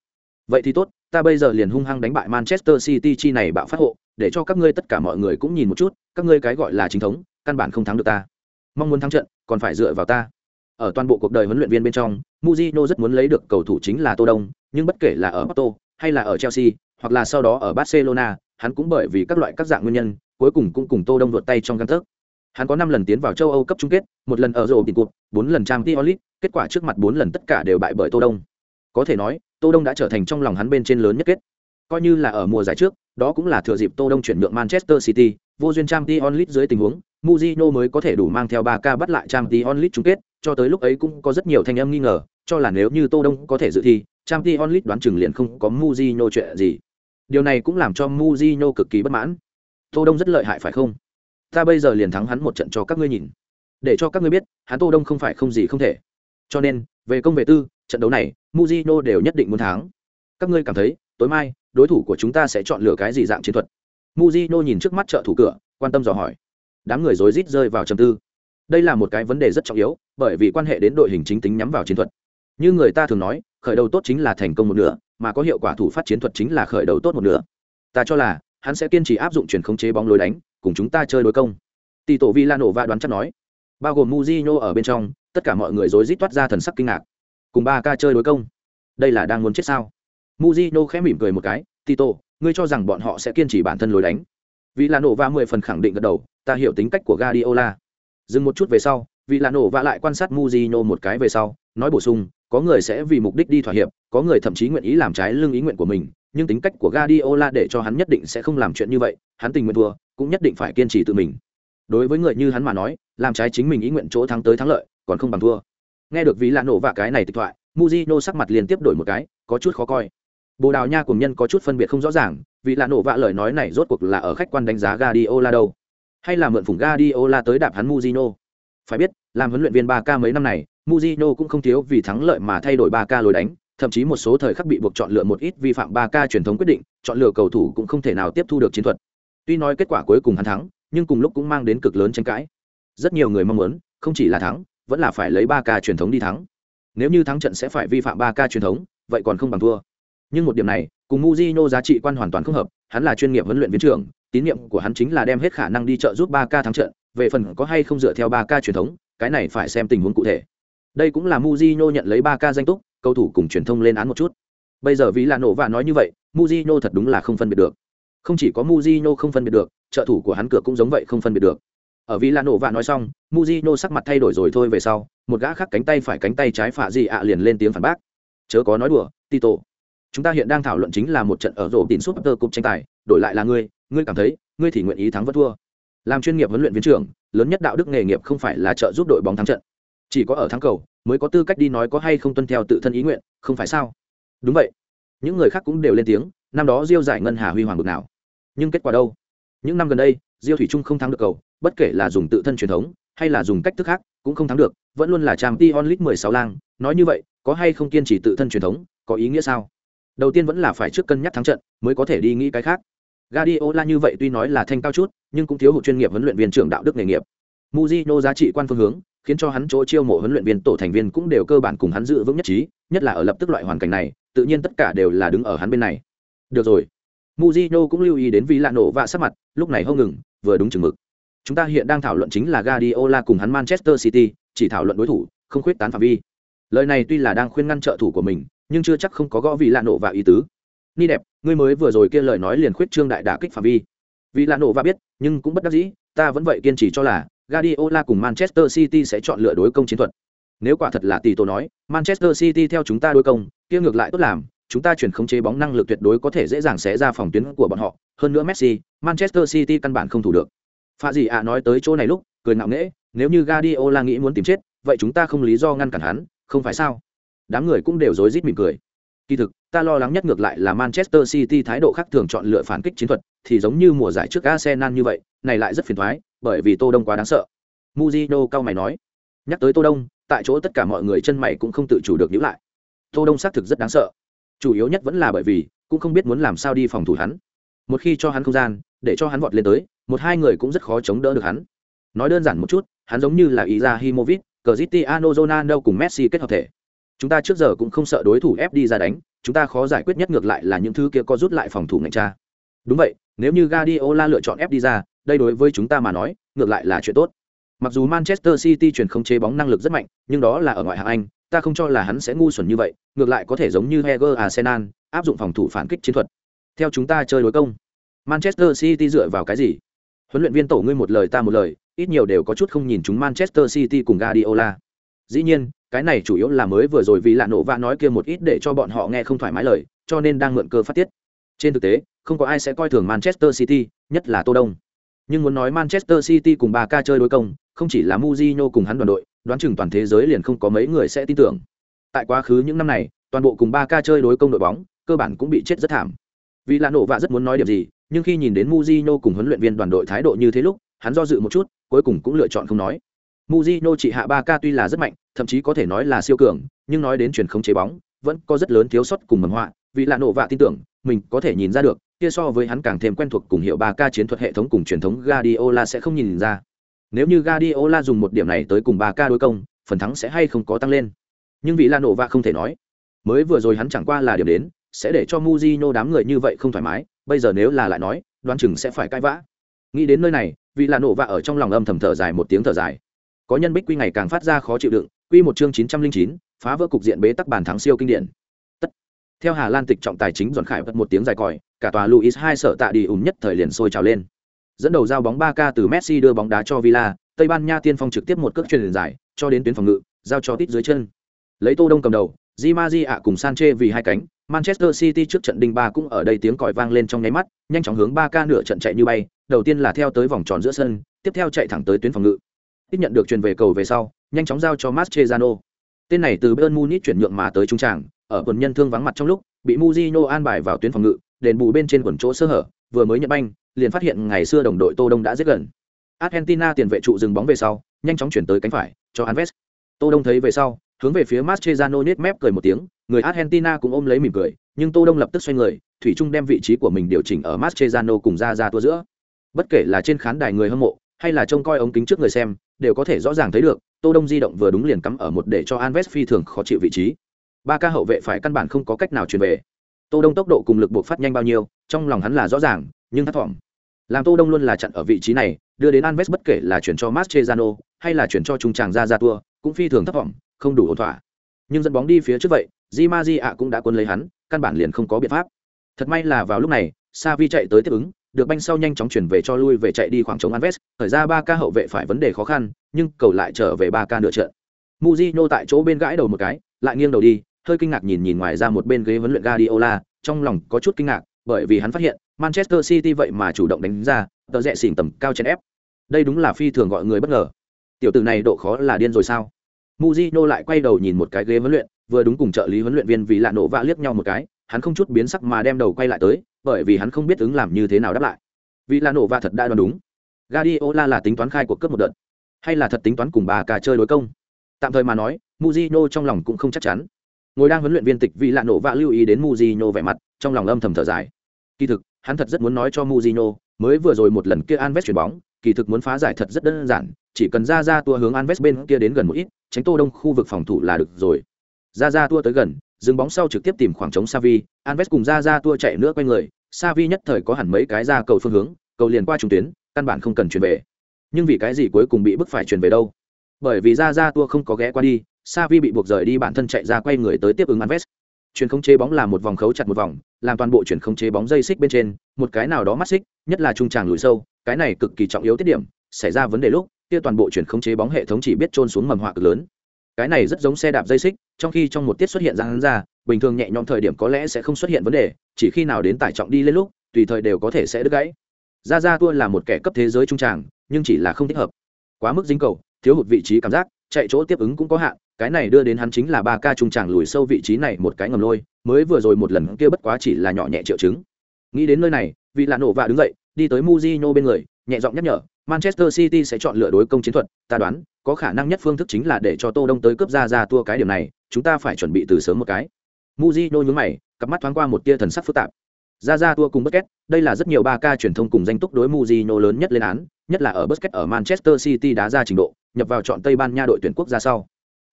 Vậy thì tốt, ta bây giờ liền hung hăng đánh bại manchester city chi này bạo phát hộ để cho các ngươi tất cả mọi người cũng nhìn một chút các ngươi cái gọi là chính thống căn bản không thắng được ta mong muốn thắng trận còn phải dựa vào ta ở toàn bộ cuộc đời huấn luyện viên bên trong muzino rất muốn lấy được cầu thủ chính là Tô Đông, nhưng bất kể là ở Porto hay là ở Chelsea, hoặc là sau đó ở Barcelona, hắn cũng bởi vì các loại các dạng nguyên nhân, cuối cùng cũng cùng Tô Đông vượt tay trong căn thức. Hắn có 5 lần tiến vào châu Âu cấp chung kết, một lần ở rổ tiền cuộc, bốn lần Champions League, kết quả trước mặt bốn lần tất cả đều bại bởi Tô Đông. Có thể nói, Tô Đông đã trở thành trong lòng hắn bên trên lớn nhất kết. Coi như là ở mùa giải trước, đó cũng là thừa dịp Tô Đông chuyển nhượng Manchester City, vô duyên Champions League dưới tình huống, Mourinho mới có thể đủ mang theo 3K bắt lại Champions League chung kết, cho tới lúc ấy cũng có rất nhiều thanh âm nghi ngờ, cho là nếu như Tô Đông có thể dự thi, Champions League đoán chừng liền không có Mourinho chuyện gì. Điều này cũng làm cho Mourinho cực kỳ bất mãn. Tô Đông rất lợi hại phải không? Ta bây giờ liền thắng hắn một trận cho các ngươi nhìn, để cho các ngươi biết, hắn Tô Đông không phải không gì không thể. Cho nên, về công về tư, trận đấu này, Mourinho đều nhất định muốn thắng. Các ngươi cảm thấy, tối mai, đối thủ của chúng ta sẽ chọn lựa cái gì dạng chiến thuật? muzino nhìn trước mắt trợ thủ cửa, quan tâm dò hỏi. Đám người rối rít rơi vào trầm tư. Đây là một cái vấn đề rất trọng yếu, bởi vì quan hệ đến đội hình chính tính nhắm vào chiến thuật. Như người ta thường nói, khởi đầu tốt chính là thành công một nửa, mà có hiệu quả thủ phát chiến thuật chính là khởi đầu tốt một nửa. Ta cho là, hắn sẽ kiên trì áp dụng chuyển khống chế bóng lối đánh, cùng chúng ta chơi đối công. Tỷ tổ Villanova đoán chắc nói, bao gồm muzino ở bên trong, tất cả mọi người rối rít toát ra thần sắc kinh ngạc. Cùng ba ca chơi đối công, đây là đang muốn chết sao? Mujino khẽ mỉm cười một cái, Tito, ngươi cho rằng bọn họ sẽ kiên trì bản thân lối đánh? Villanova mười phần khẳng định gật đầu, ta hiểu tính cách của Guardiola. Dừng một chút về sau, Villanova lại quan sát Mujino một cái về sau, nói bổ sung, có người sẽ vì mục đích đi thỏa hiệp, có người thậm chí nguyện ý làm trái lương ý nguyện của mình, nhưng tính cách của Guardiola để cho hắn nhất định sẽ không làm chuyện như vậy, hắn tình nguyện thua, cũng nhất định phải kiên trì tự mình. Đối với người như hắn mà nói, làm trái chính mình ý nguyện chỗ thắng tới thắng lợi, còn không bằng thua. Nghe được ví lạ nổ vạ cái này tịch thoại, Mujino sắc mặt liên tiếp đổi một cái, có chút khó coi. Bồ Đào Nha cùng nhân có chút phân biệt không rõ ràng, vì là nổ vạ lời nói này rốt cuộc là ở khách quan đánh giá Guardiola đâu, hay là mượn phủng Guardiola tới đạp hắn Mujino. Phải biết, làm huấn luyện viên 3K mấy năm này, Mujino cũng không thiếu vì thắng lợi mà thay đổi 3K lối đánh, thậm chí một số thời khắc bị buộc chọn lựa một ít vi phạm 3K truyền thống quyết định, chọn lựa cầu thủ cũng không thể nào tiếp thu được chiến thuật. Tuy nói kết quả cuối cùng hắn thắng, nhưng cùng lúc cũng mang đến cực lớn tranh cãi. Rất nhiều người mong muốn, không chỉ là thắng, vẫn là phải lấy 3K truyền thống đi thắng. Nếu như thắng trận sẽ phải vi phạm 3K truyền thống, vậy còn không bằng thua. Nhưng một điểm này, cùng Mujino giá trị quan hoàn toàn không hợp, hắn là chuyên nghiệp huấn luyện viên trưởng, tín nhiệm của hắn chính là đem hết khả năng đi trợ giúp 3K thắng trận, về phần có hay không dựa theo 3K truyền thống, cái này phải xem tình huống cụ thể. Đây cũng là Mujino nhận lấy 3K danh túc, cầu thủ cùng truyền thông lên án một chút. Bây giờ vì là nổ và nói như vậy, Mujino thật đúng là không phân biệt được. Không chỉ có Mujino không phân biệt được, trợ thủ của hắn cửa cũng giống vậy không phân biệt được. Ở vì là nổ và nói xong, Mujino sắc mặt thay đổi rồi thôi về sau, một gã khác cánh tay phải cánh tay trái phạ gì ạ liền lên tiếng phản bác. Chớ có nói đùa, Tito. Chúng ta hiện đang thảo luận chính là một trận ở rổ tín súp tơ cục tranh tài, đổi lại là ngươi, ngươi cảm thấy, ngươi thì nguyện ý thắng vẫn thua. Làm chuyên nghiệp huấn luyện viên trưởng, lớn nhất đạo đức nghề nghiệp không phải là trợ giúp đội bóng thắng trận. Chỉ có ở thắng cầu, mới có tư cách đi nói có hay không tuân theo tự thân ý nguyện, không phải sao? Đúng vậy. Những người khác cũng đều lên tiếng, năm đó Diêu giải ngân hà huy hoàng bực nào. Nhưng kết quả đâu? Những năm gần đây, Diêu thủy trung không thắng được cầu, bất kể là dùng tự thân truyền thống hay là dùng cách thức khác, cũng không thắng được, vẫn luôn là trang t onlit mười sáu lang, nói như vậy, có hay không kiên trì tự thân truyền thống, có ý nghĩa sao? Đầu tiên vẫn là phải trước cân nhắc thắng trận, mới có thể đi nghĩ cái khác. Guardiola như vậy tuy nói là thanh cao chút, nhưng cũng thiếu hụt chuyên nghiệp huấn luyện viên trưởng đạo đức nghề nghiệp. Mujino giá trị quan phương hướng, khiến cho hắn chỗ chiêu mộ huấn luyện viên tổ thành viên cũng đều cơ bản cùng hắn giữ vững nhất trí, nhất là ở lập tức loại hoàn cảnh này, tự nhiên tất cả đều là đứng ở hắn bên này. Được rồi. Mujino cũng lưu ý đến vì lạ nổ và sắc mặt, lúc này hông ngừng, vừa đúng chừng mực. Chúng ta hiện đang thảo luận chính là Guardiola cùng hắn Manchester City, chỉ thảo luận đối thủ, không khuyết tán phạm vi. Lời này tuy là đang khuyên ngăn trợ thủ của mình, nhưng chưa chắc không có gõ vì lạ nổ và ý tứ. Ni đẹp, ngươi mới vừa rồi kia lời nói liền khuyết trương đại đả kích phạm vi. Vì lạ nổ và biết, nhưng cũng bất đắc dĩ, ta vẫn vậy kiên trì cho là Guardiola cùng Manchester City sẽ chọn lựa đối công chiến thuật. Nếu quả thật là tỷ tổ nói, Manchester City theo chúng ta đối công, kia ngược lại tốt làm, chúng ta chuyển khống chế bóng năng lực tuyệt đối có thể dễ dàng xé ra phòng tuyến của bọn họ, hơn nữa Messi, Manchester City căn bản không thủ được. pha gì ạ nói tới chỗ này lúc, cười ngạo nghễ, nếu như Guardiola nghĩ muốn tìm chết, vậy chúng ta không lý do ngăn cản hắn, không phải sao? Đám người cũng đều rối rít mỉm cười. Kỳ thực, ta lo lắng nhất ngược lại là Manchester City thái độ khác thường chọn lựa phản kích chiến thuật, thì giống như mùa giải trước Arsenal như vậy, này lại rất phiền toái, bởi vì Tô Đông quá đáng sợ. Mujino cao mày nói. Nhắc tới Tô Đông, tại chỗ tất cả mọi người chân mày cũng không tự chủ được nhíu lại. Tô Đông xác thực rất đáng sợ. Chủ yếu nhất vẫn là bởi vì cũng không biết muốn làm sao đi phòng thủ hắn. Một khi cho hắn không gian, để cho hắn vọt lên tới, một hai người cũng rất khó chống đỡ được hắn. Nói đơn giản một chút, hắn giống như là Izahimovic, Cristiano Ronaldo cùng Messi kết hợp thể. Chúng ta trước giờ cũng không sợ đối thủ ép đi ra đánh, chúng ta khó giải quyết nhất ngược lại là những thứ kia có rút lại phòng thủ ngành tra. Đúng vậy, nếu như Guardiola lựa chọn ép đi ra, đây đối với chúng ta mà nói, ngược lại là chuyện tốt. Mặc dù Manchester City chuyển không chế bóng năng lực rất mạnh, nhưng đó là ở ngoại hạng Anh, ta không cho là hắn sẽ ngu xuẩn như vậy, ngược lại có thể giống như Heger Arsenal, áp dụng phòng thủ phản kích chiến thuật. Theo chúng ta chơi đối công. Manchester City dựa vào cái gì? Huấn luyện viên tổ ngươi một lời ta một lời, ít nhiều đều có chút không nhìn chúng Manchester City cùng Guardiola. Dĩ nhiên, cái này chủ yếu là mới vừa rồi vì lạ nổ vạ nói kia một ít để cho bọn họ nghe không thoải mái lời, cho nên đang mượn cơ phát tiết. Trên thực tế, không có ai sẽ coi thường Manchester City, nhất là Tô Đông. Nhưng muốn nói Manchester City cùng ba ca chơi đối công, không chỉ là muzino cùng hắn đoàn đội, đoán chừng toàn thế giới liền không có mấy người sẽ tin tưởng. Tại quá khứ những năm này, toàn bộ cùng ba ca chơi đối công đội bóng, cơ bản cũng bị chết rất thảm. Vì lạ nổ vạ rất muốn nói điểm gì, nhưng khi nhìn đến muzino cùng huấn luyện viên đoàn đội thái độ như thế lúc, hắn do dự một chút, cuối cùng cũng lựa chọn không nói. Mujino chỉ hạ 3K tuy là rất mạnh, thậm chí có thể nói là siêu cường, nhưng nói đến truyền không chế bóng, vẫn có rất lớn thiếu sót cùng mầm họa, vì là nổ vạ tin tưởng, mình có thể nhìn ra được, kia so với hắn càng thêm quen thuộc cùng hiệu 3K chiến thuật hệ thống cùng truyền thống Guardiola sẽ không nhìn ra. Nếu như Guardiola dùng một điểm này tới cùng 3K đối công, phần thắng sẽ hay không có tăng lên. Nhưng vì là nổ vạ không thể nói. Mới vừa rồi hắn chẳng qua là điểm đến, sẽ để cho Mujino đám người như vậy không thoải mái, bây giờ nếu là lại nói, đoán chừng sẽ phải cãi vã. Nghĩ đến nơi này, vì là nổ vạ ở trong lòng âm thầm thở dài một tiếng thở dài có nhân bích quy ngày càng phát ra khó chịu đựng quy một chương chín trăm linh chín, phá vỡ cục diện bế tắc bàn thắng siêu kinh điển. Tất. Theo hà lan tịch trọng tài chính giòn khải bật một tiếng dài còi, cả tòa luis hai sợ tạ đi ùn nhất thời liền sôi trào lên. Dẫn đầu giao bóng 3K từ messi đưa bóng đá cho villa, tây ban nha tiên phong trực tiếp một cước truyền dài cho đến tuyến phòng ngự, giao cho tít dưới chân. Lấy tô đông cầm đầu, di Maria ạ cùng sanche vì hai cánh, manchester city trước trận đinh ba cũng ở đây tiếng còi vang lên trong nháy mắt, nhanh chóng hướng 3K nửa trận chạy như bay, đầu tiên là theo tới vòng tròn giữa sân, tiếp theo chạy thẳng tới tuyến phòng ngự tiếp nhận được truyền về cầu về sau nhanh chóng giao cho Mascherano. Tên này từ Bayern Munich chuyển nhượng mà tới trung tràng, ở quần nhân thương vắng mặt trong lúc, bị Mujino an bài vào tuyến phòng ngự, đền bù bên trên quần chỗ sơ hở, vừa mới nhận banh, liền phát hiện ngày xưa đồng đội Tô Đông đã rất gần. Argentina tiền vệ trụ dừng bóng về sau, nhanh chóng chuyển tới cánh phải, cho Anves. Tô Đông thấy về sau, hướng về phía Mascherano nhếch mép cười một tiếng, người Argentina cũng ôm lấy mỉm cười, nhưng Tô Đông lập tức xoay người, thủy chung đem vị trí của mình điều chỉnh ở Mascherano cùng ra ra tua giữa. Bất kể là trên khán đài người hâm mộ, hay là trông coi ống kính trước người xem, đều có thể rõ ràng thấy được, tô đông di động vừa đúng liền cắm ở một để cho Anves phi thường khó chịu vị trí. Ba ca hậu vệ phải căn bản không có cách nào truyền về. Tô đông tốc độ cùng lực buộc phát nhanh bao nhiêu, trong lòng hắn là rõ ràng, nhưng thất vọng. Làm tô đông luôn là chặn ở vị trí này, đưa đến Anves bất kể là chuyển cho Mascherano, hay là chuyển cho trung tràng ra ra tua, cũng phi thường thất vọng, không đủ ổn thỏa. Nhưng dẫn bóng đi phía trước vậy, di ma di ạ cũng đã cuốn lấy hắn, căn bản liền không có biện pháp. Thật may là vào lúc này Savi chạy tới tiếp ứng được banh sau nhanh chóng chuyển về cho lui về chạy đi khoảng trống Anves, thời ra ba ca hậu vệ phải vấn đề khó khăn, nhưng cầu lại trở về ba ca nửa trận. Mujino tại chỗ bên gãi đầu một cái, lại nghiêng đầu đi, hơi kinh ngạc nhìn nhìn ngoài ra một bên ghế huấn luyện Guardiola, trong lòng có chút kinh ngạc, bởi vì hắn phát hiện Manchester City vậy mà chủ động đánh ra, tờ rẽ xỉn tầm cao trên ép. Đây đúng là phi thường gọi người bất ngờ. Tiểu tử này độ khó là điên rồi sao? Mujino lại quay đầu nhìn một cái ghế huấn luyện, vừa đúng cùng trợ lý huấn luyện viên vì lạ nổ vạ liếc nhau một cái, hắn không chút biến sắc mà đem đầu quay lại tới, bởi vì hắn không biết ứng làm như thế nào đáp lại. Vì là nổ và thật đã đoán đúng. Guardiola là tính toán khai cuộc cướp một đợt hay là thật tính toán cùng bà cả chơi đối công? Tạm thời mà nói Mujino trong lòng cũng không chắc chắn. Ngồi đang huấn luyện viên tịch vì là nổ và lưu ý đến Mujino vẻ mặt trong lòng âm thầm thở dài. Kỳ thực hắn thật rất muốn nói cho Mujino mới vừa rồi một lần kia Anves chuyển bóng kỳ thực muốn phá giải thật rất đơn giản chỉ cần ra ra tua hướng Anves bên kia đến gần một ít tránh tô đông khu vực phòng thủ là được rồi. Ra ra tua tới gần dừng bóng sau trực tiếp tìm khoảng trống Savi, Anves cùng ra ra tua chạy nữa quay người, Savi nhất thời có hẳn mấy cái ra cầu phương hướng, cầu liền qua trung tuyến, căn bản không cần chuyển về. Nhưng vì cái gì cuối cùng bị bức phải chuyển về đâu? Bởi vì ra ra tua không có ghé qua đi, Savi bị buộc rời đi bản thân chạy ra quay người tới tiếp ứng Anves. Chuyển không chế bóng là một vòng khấu chặt một vòng, làm toàn bộ chuyển không chế bóng dây xích bên trên, một cái nào đó mắt xích, nhất là trung tràng lùi sâu, cái này cực kỳ trọng yếu tiết điểm, xảy ra vấn đề lúc, kia toàn bộ chuyển không chế bóng hệ thống chỉ biết trôn xuống mầm họa cực lớn, cái này rất giống xe đạp dây xích, trong khi trong một tiết xuất hiện ra hắn ra, bình thường nhẹ nhõm thời điểm có lẽ sẽ không xuất hiện vấn đề, chỉ khi nào đến tải trọng đi lên lúc, tùy thời đều có thể sẽ đứt gãy. Ra ra tua là một kẻ cấp thế giới trung tràng, nhưng chỉ là không thích hợp. Quá mức dính cầu, thiếu hụt vị trí cảm giác, chạy chỗ tiếp ứng cũng có hạn, cái này đưa đến hắn chính là ba ca trung tràng lùi sâu vị trí này một cái ngầm lôi, mới vừa rồi một lần kia bất quá chỉ là nhỏ nhẹ triệu chứng. Nghĩ đến nơi này, vị lạ nổ vạ đứng dậy đi tới Mujino bên người nhẹ giọng nhắc nhở Manchester City sẽ chọn lựa đối công chiến thuật, ta đoán, có khả năng nhất phương thức chính là để cho Tô Đông tới cướp ra ra tua cái điểm này, chúng ta phải chuẩn bị từ sớm một cái. Mujino nhướng mày, cặp mắt thoáng qua một tia thần sắc phức tạp. Ra ra tua cùng Busquets, đây là rất nhiều ba ca truyền thông cùng danh túc đối Mujino lớn nhất lên án, nhất là ở Busquets ở Manchester City đá ra trình độ, nhập vào chọn Tây Ban Nha đội tuyển quốc gia sau.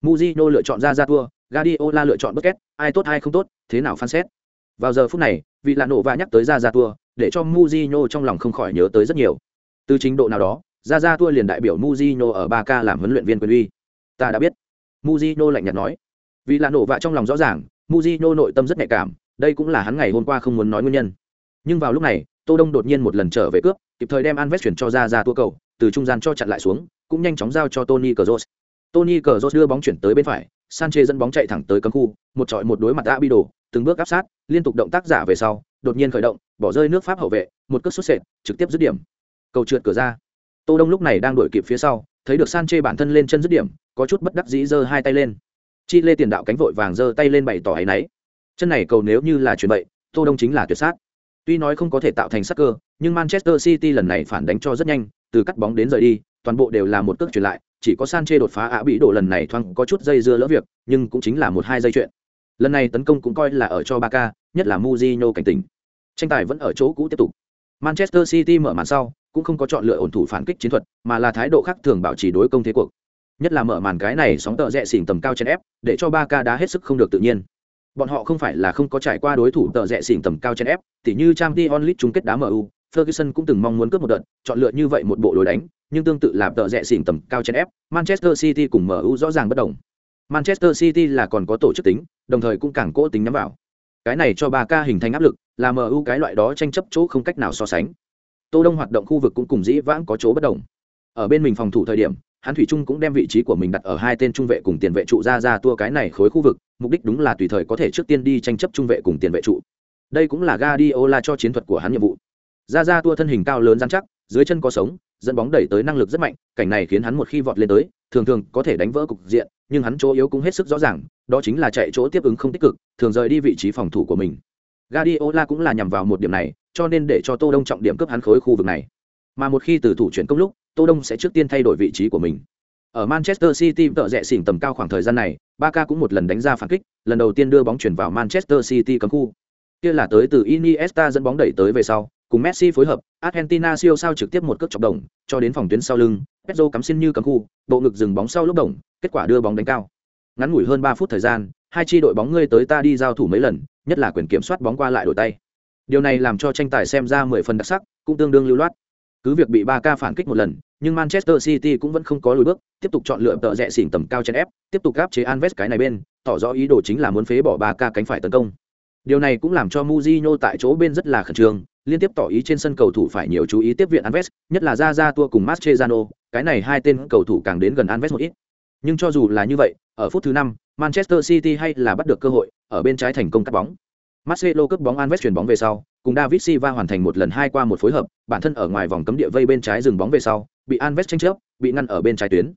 Mujino lựa chọn ra ra tua, Guardiola lựa chọn Busquets, ai tốt ai không tốt, thế nào phán xét. Vào giờ phút này, vị lạ nổ và nhắc tới ra ra tua, để cho Mujinho trong lòng không khỏi nhớ tới rất nhiều. Từ chính độ nào đó, ra ra tua liền đại biểu Mujinho ở 3K làm huấn luyện viên quyền uy. Ta đã biết. Mujinho lạnh nhạt nói. Vì là nổ vạ trong lòng rõ ràng, Mujinho nội tâm rất nhạy cảm, đây cũng là hắn ngày hôm qua không muốn nói nguyên nhân. Nhưng vào lúc này, Tô Đông đột nhiên một lần trở về cướp, kịp thời đem Anvest chuyển cho ra ra tua cầu, từ trung gian cho chặn lại xuống, cũng nhanh chóng giao cho Tony Cazorla. Tony Cazorla đưa bóng chuyển tới bên phải, Sanchez dẫn bóng chạy thẳng tới cấm khu, một trọi một đối mặt Abido, từng bước áp sát, liên tục động tác giả về sau, đột nhiên khởi động, bỏ rơi nước Pháp hậu vệ, một cước sút sệt, trực tiếp dứt điểm. Cầu trượt cửa ra. Tô Đông lúc này đang đuổi kịp phía sau, thấy được Sanchez bản thân lên chân dứt điểm, có chút bất đắc dĩ giơ hai tay lên. Chi Lê tiền đạo cánh vội vàng giơ tay lên bày tỏ ấy nấy. Chân này cầu nếu như là chuyển bậy, Tô Đông chính là tuyệt sát. Tuy nói không có thể tạo thành sắc cơ, nhưng Manchester City lần này phản đánh cho rất nhanh, từ cắt bóng đến rời đi, toàn bộ đều là một cước chuyển lại, chỉ có Sanche đột phá ạ bị đổ lần này thoáng có chút dây dưa lỡ việc, nhưng cũng chính là một hai giây chuyện. Lần này tấn công cũng coi là ở cho Barca, nhất là Mourinho cảnh tỉnh. Tranh tài vẫn ở chỗ cũ tiếp tục. Manchester City mở màn sau, cũng không có chọn lựa ổn thủ phản kích chiến thuật, mà là thái độ khác thường bảo trì đối công thế cuộc. Nhất là mở màn cái này sóng tợ rẽ xỉn tầm cao trên ép, để cho Barca đá hết sức không được tự nhiên. Bọn họ không phải là không có trải qua đối thủ tợ rẽ xỉn tầm cao trên ép, tỉ như Champions League chung kết đá MU, Ferguson cũng từng mong muốn cướp một đợt, chọn lựa như vậy một bộ lối đánh, nhưng tương tự là tợ rẻ xỉn tầm cao trên ép, Manchester City cùng MU rõ ràng bất đồng. Manchester City là còn có tổ chức tính, đồng thời cũng càng cố tính nhắm vào. Cái này cho Barca hình thành áp lực, là MU cái loại đó tranh chấp chỗ không cách nào so sánh. Tô Đông hoạt động khu vực cũng cùng dĩ vãng có chỗ bất đồng. Ở bên mình phòng thủ thời điểm, hắn thủy trung cũng đem vị trí của mình đặt ở hai tên trung vệ cùng tiền vệ trụ ra ra tua cái này khối khu vực, mục đích đúng là tùy thời có thể trước tiên đi tranh chấp trung vệ cùng tiền vệ trụ. Đây cũng là Guardiola cho chiến thuật của hắn nhiệm vụ. Ra ra tua thân hình cao lớn rắn chắc, dưới chân có sống, dẫn bóng đẩy tới năng lực rất mạnh, cảnh này khiến hắn một khi vọt lên tới, thường thường có thể đánh vỡ cục diện, nhưng hắn chỗ yếu cũng hết sức rõ ràng, đó chính là chạy chỗ tiếp ứng không tích cực, thường rời đi vị trí phòng thủ của mình. Guardiola cũng là nhằm vào một điểm này, cho nên để cho Tô Đông trọng điểm cướp hắn khối khu vực này. Mà một khi từ thủ chuyển công lúc, Tô Đông sẽ trước tiên thay đổi vị trí của mình. Ở Manchester City tợ rẽ xỉn tầm cao khoảng thời gian này, Barca cũng một lần đánh ra phản kích, lần đầu tiên đưa bóng chuyển vào Manchester City cấm khu. Kia là tới từ Iniesta dẫn bóng đẩy tới về sau, cùng Messi phối hợp, Argentina siêu sao trực tiếp một cước chọc đồng, cho đến phòng tuyến sau lưng, Pedro cắm xin như cấm khu, bộ ngực dừng bóng sau lúc đồng, kết quả đưa bóng đánh cao. Ngắn ngủi hơn 3 phút thời gian, hai chi đội bóng ngươi tới ta đi giao thủ mấy lần, nhất là quyền kiểm soát bóng qua lại đổi tay. Điều này làm cho tranh tài xem ra 10 phần đặc sắc, cũng tương đương lưu loát. Cứ việc bị Barca phản kích một lần, nhưng Manchester City cũng vẫn không có lùi bước, tiếp tục chọn lựa tợ rẽ xỉn tầm cao trên ép, tiếp tục áp chế Anves cái này bên, tỏ rõ ý đồ chính là muốn phế bỏ Barca cánh phải tấn công. Điều này cũng làm cho Mujinho tại chỗ bên rất là khẩn trương, liên tiếp tỏ ý trên sân cầu thủ phải nhiều chú ý tiếp viện Anves, nhất là ra ra tua cùng Mascherano, cái này hai tên cầu thủ càng đến gần Anves một ít. Nhưng cho dù là như vậy, ở phút thứ 5, Manchester City hay là bắt được cơ hội, ở bên trái thành công cắt bóng. Marcelo cướp bóng Anves chuyển bóng về sau, cùng David Silva hoàn thành một lần hai qua một phối hợp, bản thân ở ngoài vòng cấm địa vây bên trái dừng bóng về sau, bị Anves tranh chấp, bị ngăn ở bên trái tuyến.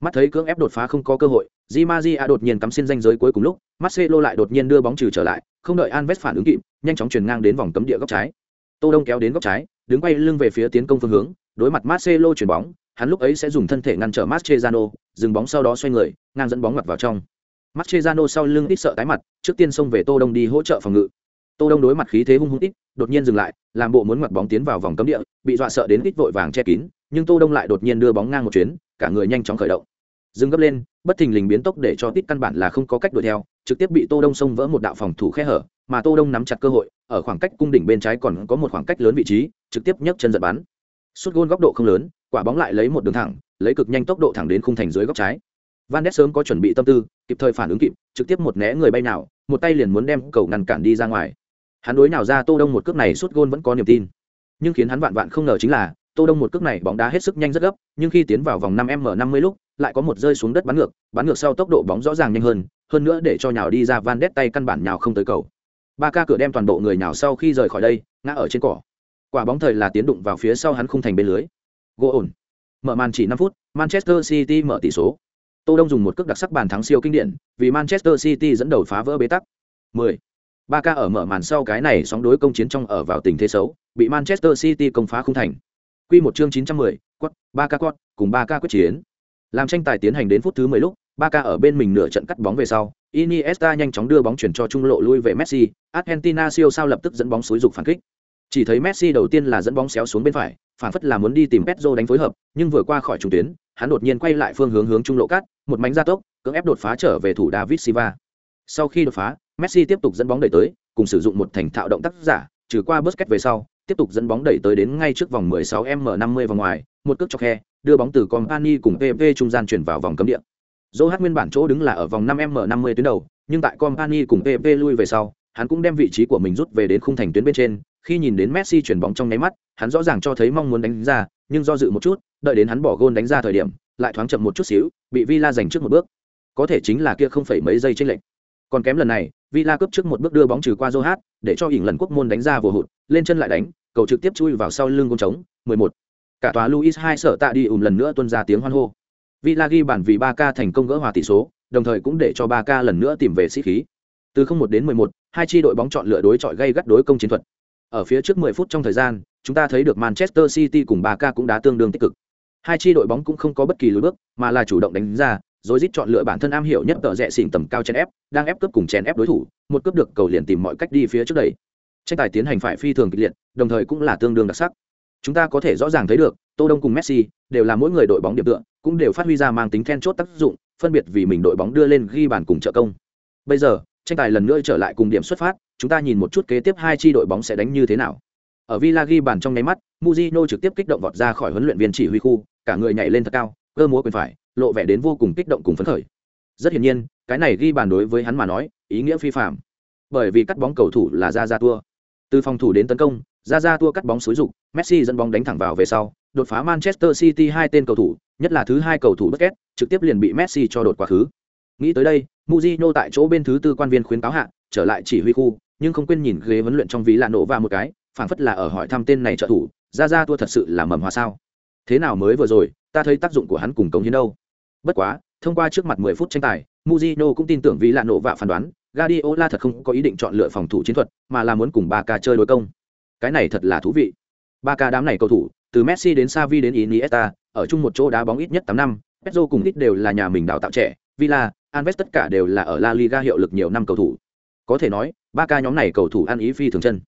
Mắt thấy cưỡng ép đột phá không có cơ hội, Di Maria đột nhiên cắm xuyên danh giới cuối cùng lúc, Marcelo lại đột nhiên đưa bóng trừ trở lại, không đợi Anves phản ứng kịp, nhanh chóng chuyển ngang đến vòng cấm địa góc trái. Tô Đông kéo đến góc trái, đứng quay lưng về phía tiến công phương hướng, đối mặt Marcelo chuyển bóng, hắn lúc ấy sẽ dùng thân thể ngăn trở Mascherano, dừng bóng sau đó xoay người, ngang dẫn bóng ngoặt vào trong. Mascherano sau lưng ít sợ tái mặt, trước tiên xông về Tô Đông đi hỗ trợ phòng ngự. Tô Đông đối mặt khí thế hung hung ít, đột nhiên dừng lại, làm bộ muốn ngoặt bóng tiến vào vòng cấm địa, bị dọa sợ đến ít vội vàng che kín, nhưng Tô Đông lại đột nhiên đưa bóng ngang một chuyến, cả người nhanh chóng khởi động. Dừng gấp lên, bất thình lình biến tốc để cho tít căn bản là không có cách đuổi theo, trực tiếp bị Tô Đông xông vỡ một đạo phòng thủ khe hở, mà Tô Đông nắm chặt cơ hội, ở khoảng cách cung đỉnh bên trái còn có một khoảng cách lớn vị trí, trực tiếp nhấc chân giật bắn. Sút gôn góc độ không lớn, quả bóng lại lấy một đường thẳng, lấy cực nhanh tốc độ thẳng đến khung thành dưới góc trái. Van Ness sớm có chuẩn bị tâm tư, kịp thời phản ứng kịp, trực tiếp một né người bay nào, một tay liền muốn đem cầu ngăn cản đi ra ngoài. Hắn đối nào ra Tô Đông một cước này sút gôn vẫn có niềm tin. Nhưng khiến hắn vạn vạn không ngờ chính là, Tô Đông một cước này bóng đá hết sức nhanh rất gấp, nhưng khi tiến vào vòng năm m năm mươi lúc, lại có một rơi xuống đất bắn ngược, bắn ngược sau tốc độ bóng rõ ràng nhanh hơn, hơn nữa để cho nhào đi ra Van Ness tay căn bản nhào không tới cầu. Ba ca cửa đem toàn bộ người nhào sau khi rời khỏi đây, ngã ở trên cỏ. Quả bóng thời là tiến đụng vào phía sau hắn khung thành bên lưới. Gỗ ổn. Mở màn chỉ 5 phút, Manchester City mở tỷ số. Tô Đông dùng một cước đặc sắc bàn thắng siêu kinh điển, vì Manchester City dẫn đầu phá vỡ bế tắc. 10. Barca ở mở màn sau cái này sóng đối công chiến trong ở vào tình thế xấu, bị Manchester City công phá khung thành. Quy một chương 910, quất, ca quất, cùng Barca quyết chiến. Làm tranh tài tiến hành đến phút thứ 10 lúc, Barca ở bên mình nửa trận cắt bóng về sau, Iniesta nhanh chóng đưa bóng chuyển cho trung lộ lui về Messi, Argentina siêu sao lập tức dẫn bóng xúi dục phản kích. Chỉ thấy Messi đầu tiên là dẫn bóng xéo xuống bên phải, phản phất là muốn đi tìm Pedro đánh phối hợp, nhưng vừa qua khỏi trung tuyến, hắn đột nhiên quay lại phương hướng hướng trung lộ cắt, một mảnh gia tốc, cưỡng ép đột phá trở về thủ David Silva. Sau khi đột phá, Messi tiếp tục dẫn bóng đẩy tới, cùng sử dụng một thành thạo động tác giả, trừ qua Busquets về sau, tiếp tục dẫn bóng đẩy tới đến ngay trước vòng 16m50 vòng ngoài, một cước chọc khe, đưa bóng từ Compani cùng PV trung gian chuyển vào vòng cấm địa. Zohat nguyên bản chỗ đứng là ở vòng 5m50 tuyến đầu, nhưng tại Compani cùng PV lui về sau, hắn cũng đem vị trí của mình rút về đến khung thành tuyến bên trên, khi nhìn đến Messi chuyển bóng trong nháy mắt, hắn rõ ràng cho thấy mong muốn đánh ra, nhưng do dự một chút, đợi đến hắn bỏ gôn đánh ra thời điểm, lại thoáng chậm một chút xíu, bị Villa giành trước một bước. Có thể chính là kia không phải mấy giây chênh lệch. Còn kém lần này, Villa cướp trước một bước đưa bóng trừ qua Zohat, để cho ỉn lần quốc môn đánh ra vừa hụt, lên chân lại đánh, cầu trực tiếp chui vào sau lưng gôn trống, 11. Cả tòa Luis hai sợ tạ đi ùm lần nữa tuôn ra tiếng hoan hô. Villa ghi bàn vì Ca thành công gỡ hòa tỷ số, đồng thời cũng để cho Barca lần nữa tìm về sĩ khí. Từ 01 đến 11, hai chi đội bóng chọn lựa đối chọi gây gắt đối công chiến thuật. Ở phía trước 10 phút trong thời gian, chúng ta thấy được Manchester City cùng Barca cũng đã tương đương tích cực. Hai chi đội bóng cũng không có bất kỳ lùi bước, mà là chủ động đánh ra, rồi rít chọn lựa bản thân am hiểu nhất tợ rẽ xỉn tầm cao chèn ép, đang ép cướp cùng chèn ép đối thủ, một cướp được cầu liền tìm mọi cách đi phía trước đẩy Tranh tài tiến hành phải phi thường kịch liệt, đồng thời cũng là tương đương đặc sắc. Chúng ta có thể rõ ràng thấy được, Tô Đông cùng Messi đều là mỗi người đội bóng điểm tựa, cũng đều phát huy ra mang tính then chốt tác dụng, phân biệt vì mình đội bóng đưa lên ghi bàn cùng trợ công. Bây giờ, tranh tài lần nữa trở lại cùng điểm xuất phát, chúng ta nhìn một chút kế tiếp hai chi đội bóng sẽ đánh như thế nào. Ở Villa ghi bàn trong nháy mắt, muzino trực tiếp kích động vọt ra khỏi huấn luyện viên chỉ huy khu, cả người nhảy lên thật cao, cơ múa quyền phải, lộ vẻ đến vô cùng kích động cùng phấn khởi. Rất hiển nhiên, cái này ghi bàn đối với hắn mà nói, ý nghĩa phi phàm. Bởi vì cắt bóng cầu thủ là ra ra tua. Từ phòng thủ đến tấn công, ra ra tua cắt bóng xúi rục Messi dẫn bóng đánh thẳng vào về sau, đột phá Manchester City hai tên cầu thủ, nhất là thứ hai cầu thủ Busquets, trực tiếp liền bị Messi cho đột quá khứ. Nghĩ tới đây, Mujino tại chỗ bên thứ tư quan viên khuyến cáo hạ, trở lại chỉ huy khu, nhưng không quên nhìn ghế huấn luyện trong ví là nổ và một cái, phảng phất là ở hỏi thăm tên này trợ thủ, ra ra tua thật sự là mầm hòa sao? Thế nào mới vừa rồi, ta thấy tác dụng của hắn cùng công hiến đâu. Bất quá, thông qua trước mặt 10 phút tranh tài, Mujino cũng tin tưởng vì lạ nổ vạ phán đoán, Guardiola thật không có ý định chọn lựa phòng thủ chiến thuật, mà là muốn cùng Barca chơi đối công. Cái này thật là thú vị. Barca đám này cầu thủ, từ Messi đến Xavi đến Iniesta, ở chung một chỗ đá bóng ít nhất 8 năm, Pedro cùng ít đều là nhà mình đào tạo trẻ, Villa, Anves tất cả đều là ở La Liga hiệu lực nhiều năm cầu thủ. Có thể nói, Barca nhóm này cầu thủ ăn ý phi thường chân.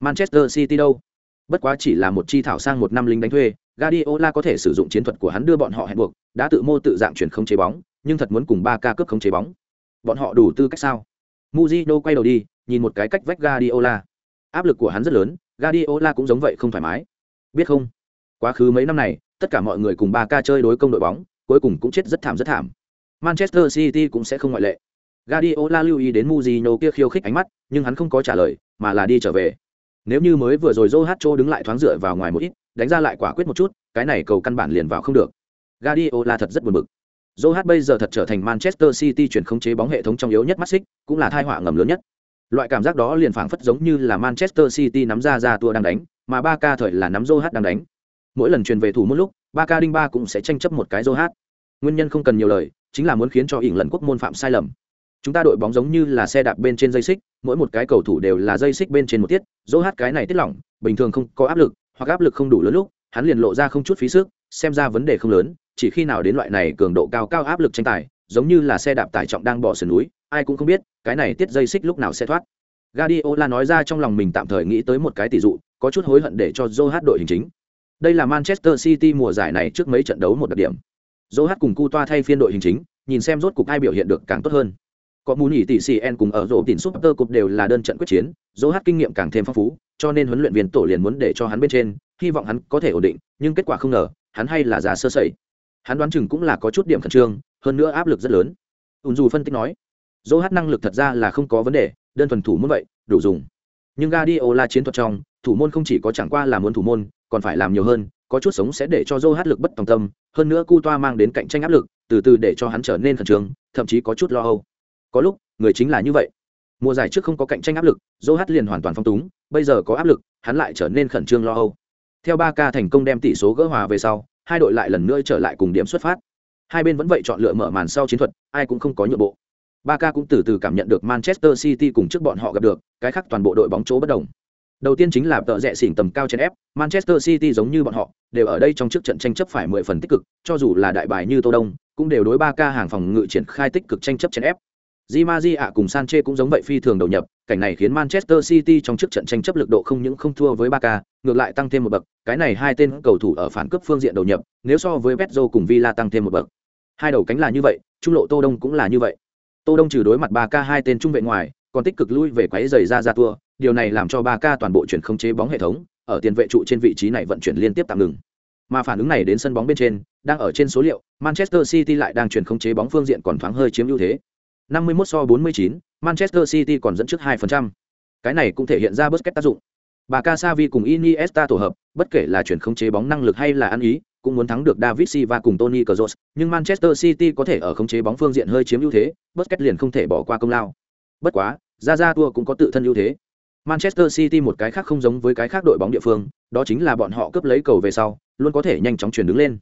Manchester City đâu? Bất quá chỉ là một chi thảo sang một năm lính đánh thuê, Guardiola có thể sử dụng chiến thuật của hắn đưa bọn họ hẹn buộc, đã tự mô tự dạng chuyển không chế bóng, nhưng thật muốn cùng Barca cướp không chế bóng. Bọn họ đủ tư cách sao? Mujino quay đầu đi, nhìn một cái cách vách Guardiola. Áp lực của hắn rất lớn, Guardiola cũng giống vậy không thoải mái. Biết không? Quá khứ mấy năm này, tất cả mọi người cùng Barca chơi đối công đội bóng, cuối cùng cũng chết rất thảm rất thảm. Manchester City cũng sẽ không ngoại lệ. Guardiola lưu ý đến Mourinho kia khiêu khích ánh mắt, nhưng hắn không có trả lời, mà là đi trở về. Nếu như mới vừa rồi Joe đứng lại thoáng dựa vào ngoài một ít, đánh ra lại quả quyết một chút, cái này cầu căn bản liền vào không được. Guardiola thật rất buồn bực. Joe bây giờ thật trở thành Manchester City chuyển khống chế bóng hệ thống trong yếu nhất mắt xích, cũng là tai họa ngầm lớn nhất. Loại cảm giác đó liền phảng phất giống như là Manchester City nắm ra ra tua đang đánh, mà Barca thời là nắm Joe đang đánh. Mỗi lần truyền về thủ một lúc, Barca đinh ba cũng sẽ tranh chấp một cái Joe Nguyên nhân không cần nhiều lời, chính là muốn khiến cho ỉng lần quốc môn phạm sai lầm. Chúng ta đội bóng giống như là xe đạp bên trên dây xích, mỗi một cái cầu thủ đều là dây xích bên trên một tiết, dỗ hát cái này tiết lỏng, bình thường không có áp lực, hoặc áp lực không đủ lớn lúc, hắn liền lộ ra không chút phí sức, xem ra vấn đề không lớn, chỉ khi nào đến loại này cường độ cao cao áp lực tranh tài, giống như là xe đạp tải trọng đang bỏ sườn núi, ai cũng không biết, cái này tiết dây xích lúc nào sẽ thoát. Guardiola nói ra trong lòng mình tạm thời nghĩ tới một cái tỷ dụ, có chút hối hận để cho Joe hát đội hình chính. Đây là Manchester City mùa giải này trước mấy trận đấu một đặc điểm. Joe hát cùng Cu Toa thay phiên đội hình chính, nhìn xem rốt cục ai biểu hiện được càng tốt hơn. Có mù nhỉ tỷ xì En cùng ở rổ súp tơ cục đều là đơn trận quyết chiến, dỗ hát kinh nghiệm càng thêm phong phú, cho nên huấn luyện viên tổ liền muốn để cho hắn bên trên, hy vọng hắn có thể ổn định, nhưng kết quả không ngờ, hắn hay là giá sơ sẩy. Hắn đoán chừng cũng là có chút điểm khẩn trương, hơn nữa áp lực rất lớn. Ùn dù phân tích nói, dỗ hát năng lực thật ra là không có vấn đề, đơn thuần thủ muốn vậy, đủ dùng. Nhưng Guardiola chiến thuật trong, thủ môn không chỉ có chẳng qua là muốn thủ môn, còn phải làm nhiều hơn có chút sống sẽ để cho dô hát lực bất tòng tâm, hơn nữa cu toa mang đến cạnh tranh áp lực, từ từ để cho hắn trở nên khẩn trương, thậm chí có chút lo âu. Có lúc, người chính là như vậy. Mùa giải trước không có cạnh tranh áp lực dô hát liền hoàn toàn phong túng, bây giờ có áp lực, hắn lại trở nên khẩn trương lo âu. Theo ba ca thành công đem tỷ số gỡ hòa về sau, hai đội lại lần nữa trở lại cùng điểm xuất phát. Hai bên vẫn vậy chọn lựa mở màn sau chiến thuật, ai cũng không có nhượng bộ. Ba ca cũng từ từ cảm nhận được manchester city cùng trước bọn họ gặp được, cái khác toàn bộ đội bóng chỗ bất đồng đầu tiên chính là tợ rẽ xỉn tầm cao trên ép manchester city giống như bọn họ đều ở đây trong trước trận tranh chấp phải mười phần tích cực cho dù là đại bài như tô đông cũng đều đối ba ca hàng phòng ngự triển khai tích cực tranh chấp trên ép Di Maji ạ cùng Sanche cũng giống vậy phi thường đầu nhập, cảnh này khiến Manchester City trong trước trận tranh chấp lực độ không những không thua với Barca, ngược lại tăng thêm một bậc, cái này hai tên cầu thủ ở phản cấp phương diện đầu nhập, nếu so với Pedro cùng Villa tăng thêm một bậc. Hai đầu cánh là như vậy, trung lộ Tô Đông cũng là như vậy. tô đông trừ đối mặt ba ca hai tên trung vệ ngoài còn tích cực lui về quấy giày ra ra tua điều này làm cho ba k toàn bộ chuyển không chế bóng hệ thống ở tiền vệ trụ trên vị trí này vận chuyển liên tiếp tạm ngừng mà phản ứng này đến sân bóng bên trên đang ở trên số liệu manchester city lại đang chuyển không chế bóng phương diện còn thoáng hơi chiếm ưu thế 51 so 49, manchester city còn dẫn trước 2%. cái này cũng thể hiện ra bất kết tác dụng bà Casavi cùng Iniesta tổ hợp, bất kể là chuyển không chế bóng năng lực hay là ăn ý, cũng muốn thắng được David Silva cùng Toni Kroos, nhưng Manchester City có thể ở khống chế bóng phương diện hơi chiếm ưu thế, Busquets liền không thể bỏ qua công lao. Bất quá, Ra Ra Tua cũng có tự thân ưu thế. Manchester City một cái khác không giống với cái khác đội bóng địa phương, đó chính là bọn họ cướp lấy cầu về sau, luôn có thể nhanh chóng chuyển đứng lên.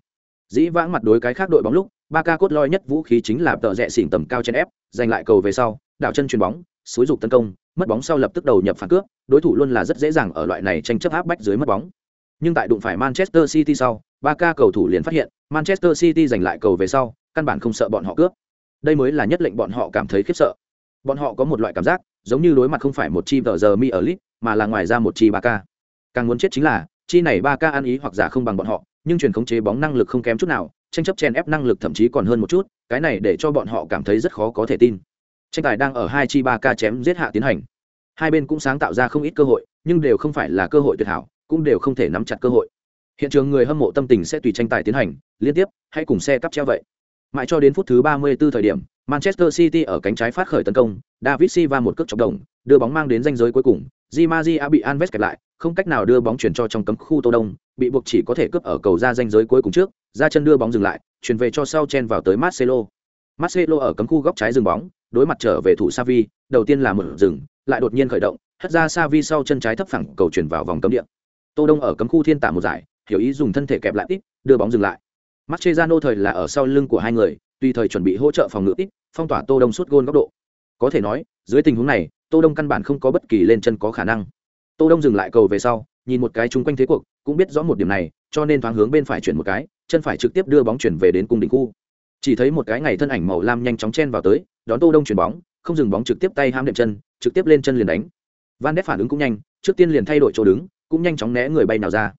Dĩ vãng mặt đối cái khác đội bóng lúc, Barca cốt lõi nhất vũ khí chính là tợ rẽ xỉn tầm cao trên ép, giành lại cầu về sau, đảo chân chuyền bóng, xúi dục tấn công, mất bóng sau lập tức đầu nhập phản cướp, đối thủ luôn là rất dễ dàng ở loại này tranh chấp áp bách dưới mất bóng. Nhưng tại đụng phải Manchester City sau, Barca cầu thủ liền phát hiện, Manchester City giành lại cầu về sau, căn bản không sợ bọn họ cướp. Đây mới là nhất lệnh bọn họ cảm thấy khiếp sợ. Bọn họ có một loại cảm giác, giống như đối mặt không phải một chi tờ giờ mi ở lit, mà là ngoài ra một chi ba k Càng muốn chết chính là, chi này ba k ăn ý hoặc giả không bằng bọn họ, nhưng truyền khống chế bóng năng lực không kém chút nào, tranh chấp chen ép năng lực thậm chí còn hơn một chút, cái này để cho bọn họ cảm thấy rất khó có thể tin. Tranh tài đang ở hai chi ba ca chém giết hạ tiến hành. Hai bên cũng sáng tạo ra không ít cơ hội nhưng đều không phải là cơ hội tuyệt hảo cũng đều không thể nắm chặt cơ hội. Hiện trường người hâm mộ tâm tình sẽ tùy tranh tài tiến hành liên tiếp hay cùng xe cắp treo vậy mãi cho đến phút thứ 34 thời điểm manchester city ở cánh trái phát khởi tấn công david silva một cước chọc đồng đưa bóng mang đến ranh giới cuối cùng di Maria bị Alves kẹp lại không cách nào đưa bóng chuyển cho trong cấm khu tô đông bị buộc chỉ có thể cướp ở cầu ra ranh giới cuối cùng trước ra chân đưa bóng dừng lại chuyển về cho sau chen vào tới marcelo marcelo ở cấm khu góc trái dừng bóng đối mặt trở về thủ Savi, đầu tiên là mở dừng, lại đột nhiên khởi động, hất ra Savi sau chân trái thấp phẳng cầu chuyển vào vòng cấm địa. Tô Đông ở cấm khu thiên tả một giải, hiểu ý dùng thân thể kẹp lại ít, đưa bóng dừng lại. Mascherano thời là ở sau lưng của hai người, tùy thời chuẩn bị hỗ trợ phòng ngự ít, phong tỏa Tô Đông suốt gôn góc độ. Có thể nói, dưới tình huống này, Tô Đông căn bản không có bất kỳ lên chân có khả năng. Tô Đông dừng lại cầu về sau, nhìn một cái chung quanh thế cuộc, cũng biết rõ một điểm này, cho nên thoáng hướng bên phải chuyển một cái, chân phải trực tiếp đưa bóng chuyển về đến cung đỉnh khu. Chỉ thấy một cái ngày thân ảnh màu lam nhanh chóng chen vào tới, đón tô đông chuyển bóng không dừng bóng trực tiếp tay ham đệm chân trực tiếp lên chân liền đánh van đét phản ứng cũng nhanh trước tiên liền thay đổi chỗ đứng cũng nhanh chóng né người bay nào ra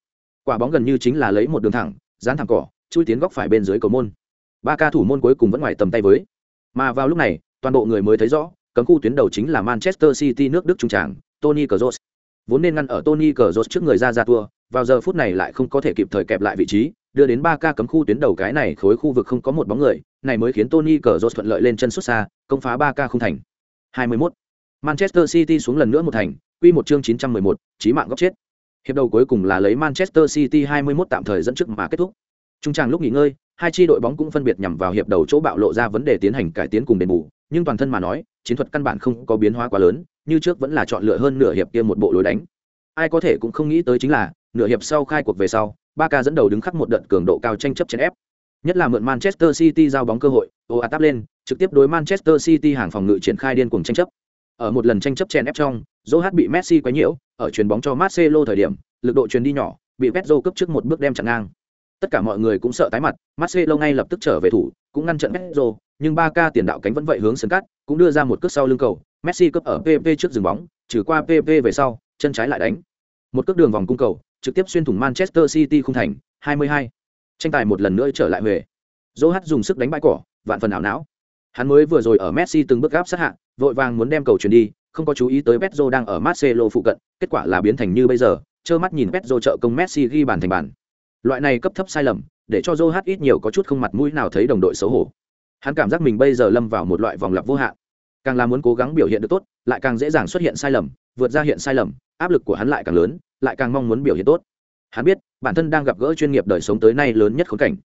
quả bóng gần như chính là lấy một đường thẳng dán thẳng cỏ chui tiến góc phải bên dưới cầu môn. Ba ca thủ môn cuối cùng vẫn ngoài tầm tay với. Mà vào lúc này toàn bộ người mới thấy rõ cấm khu tuyến đầu chính là manchester city nước đức trung tràng tony cazorla vốn nên ngăn ở tony cazorla trước người ra ra tour vào giờ phút này lại không có thể kịp thời kẹp lại vị trí đưa đến ba ca cấm khu tuyến đầu cái này khối khu vực không có một bóng người này mới khiến tony cờ thuận lợi lên chân xuất xa công phá ba ca không thành. 21. manchester city xuống lần nữa một thành quy một chương 911, chí mạng góc chết. Hiệp đầu cuối cùng là lấy manchester city 21 tạm thời dẫn trước mà kết thúc trung tràng lúc nghỉ ngơi, hai chi đội bóng cũng phân biệt nhằm vào hiệp đầu chỗ bạo lộ ra vấn đề tiến hành cải tiến cùng đền bù, nhưng toàn thân mà nói, chiến thuật căn bản không có biến hóa quá lớn, như trước vẫn là chọn lựa hơn nửa hiệp kia một bộ lối đánh. Ai có thể cũng không nghĩ tới chính là, nửa hiệp sau khai cuộc về sau ba ca dẫn đầu đứng khắc một đợt cường độ cao tranh chấp trên ép. Nhất là mượn manchester city giao bóng cơ hội Oa a lên, trực tiếp đối manchester city hàng phòng ngự triển khai điên cuồng tranh chấp. Ở một lần tranh chấp chen ép trong Zohat bị messi quấy nhiễu, ở chuyền bóng cho marcelo thời điểm, lực độ chuyền đi nhỏ, bị Pedro cấp trước một bước đem chặn ngang tất cả mọi người cũng sợ tái mặt marcelo ngay lập tức trở về thủ cũng ngăn chặn petro nhưng ba ca tiền đạo cánh vẫn vậy hướng sân cắt cũng đưa ra một cước sau lưng cầu messi cướp ở pp trước dừng bóng trừ qua pp về sau chân trái lại đánh một cước đường vòng cung cầu trực tiếp xuyên thủng Manchester City không thành, 22. Tranh tài một lần nữa trở lại về. Zohat dùng sức đánh bãi cỏ, vạn phần ảo não. Hắn mới vừa rồi ở Messi từng bước gáp sát hạ, vội vàng muốn đem cầu chuyển đi, không có chú ý tới Pedro đang ở Marcelo phụ cận, kết quả là biến thành như bây giờ, trơ mắt nhìn Pedro trợ công Messi ghi bàn thành bàn. Loại này cấp thấp sai lầm, để cho Zohat ít nhiều có chút không mặt mũi nào thấy đồng đội xấu hổ. Hắn cảm giác mình bây giờ lâm vào một loại vòng lặp vô hạn. Càng là muốn cố gắng biểu hiện được tốt, lại càng dễ dàng xuất hiện sai lầm, vượt ra hiện sai lầm, áp lực của hắn lại càng lớn, lại càng mong muốn biểu hiện tốt hắn biết bản thân đang gặp gỡ chuyên nghiệp đời sống tới nay lớn nhất khốn cảnh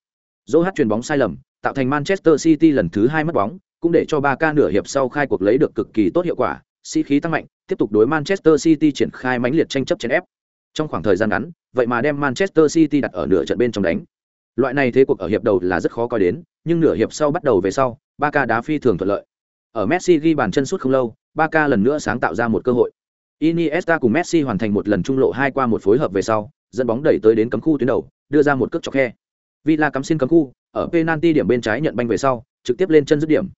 dỗ hát chuyền bóng sai lầm tạo thành manchester city lần thứ hai mất bóng cũng để cho ba ca nửa hiệp sau khai cuộc lấy được cực kỳ tốt hiệu quả sĩ khí tăng mạnh tiếp tục đối manchester city triển khai mãnh liệt tranh chấp chèn ép trong khoảng thời gian ngắn vậy mà đem manchester city đặt ở nửa trận bên trong đánh loại này thế cuộc ở hiệp đầu là rất khó coi đến nhưng nửa hiệp sau bắt đầu về sau ba ca đá phi thường thuận lợi ở messi ghi bàn chân suốt không lâu ba ca lần nữa sáng tạo ra một cơ hội Iniesta cùng Messi hoàn thành một lần trung lộ hai qua một phối hợp về sau, dẫn bóng đẩy tới đến cấm khu tuyến đầu, đưa ra một cước chọc khe. Villa cắm xin cấm khu, ở penalty điểm bên trái nhận banh về sau, trực tiếp lên chân dứt điểm.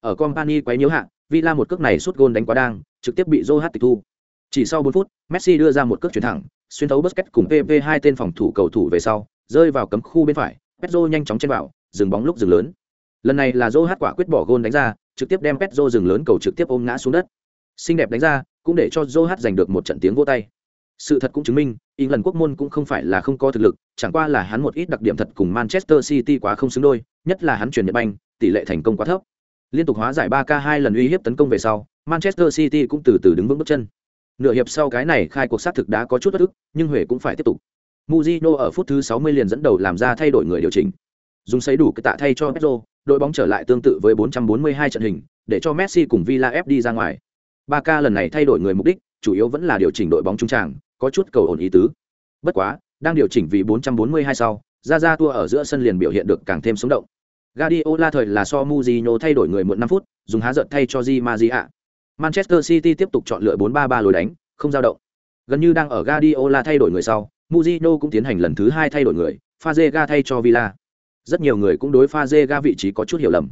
Ở Company quấy nhiễu hạ, Villa một cước này sút gôn đánh quá đang, trực tiếp bị Zohat tịch thu. Chỉ sau 4 phút, Messi đưa ra một cước chuyển thẳng, xuyên thấu Busquets cùng PP hai tên phòng thủ cầu thủ về sau, rơi vào cấm khu bên phải, Pedro nhanh chóng chen vào, dừng bóng lúc dừng lớn. Lần này là Zohat quả quyết bỏ gôn đánh ra, trực tiếp đem Pedro dừng lớn cầu trực tiếp ôm ngã xuống đất. Xinh đẹp đánh ra, cũng để cho Joe giành được một trận tiếng vỗ tay. Sự thật cũng chứng minh, England quốc môn cũng không phải là không có thực lực, chẳng qua là hắn một ít đặc điểm thật cùng Manchester City quá không xứng đôi, nhất là hắn chuyển nhật banh, tỷ lệ thành công quá thấp. Liên tục hóa giải 3K hai lần uy hiếp tấn công về sau, Manchester City cũng từ từ đứng vững bước chân. Nửa hiệp sau cái này khai cuộc sát thực đã có chút bất ức, nhưng Huệ cũng phải tiếp tục. Mujino ở phút thứ 60 liền dẫn đầu làm ra thay đổi người điều chỉnh. Dùng sấy đủ cái tạ thay cho Pedro, đội bóng trở lại tương tự với 442 trận hình, để cho Messi cùng Villa F đi ra ngoài. Barca lần này thay đổi người mục đích, chủ yếu vẫn là điều chỉnh đội bóng trung tràng, có chút cầu ổn ý tứ. Bất quá, đang điều chỉnh vì 442 sau, ra ra tua ở giữa sân liền biểu hiện được càng thêm sống động. Guardiola thời là so Mujino thay đổi người muộn 5 phút, dùng há giận thay cho Di Maria. Manchester City tiếp tục chọn lựa 4-3-3 lối đánh, không dao động. Gần như đang ở Guardiola thay đổi người sau, Mourinho cũng tiến hành lần thứ hai thay đổi người, Fazega thay cho Villa. Rất nhiều người cũng đối Fazega vị trí có chút hiểu lầm.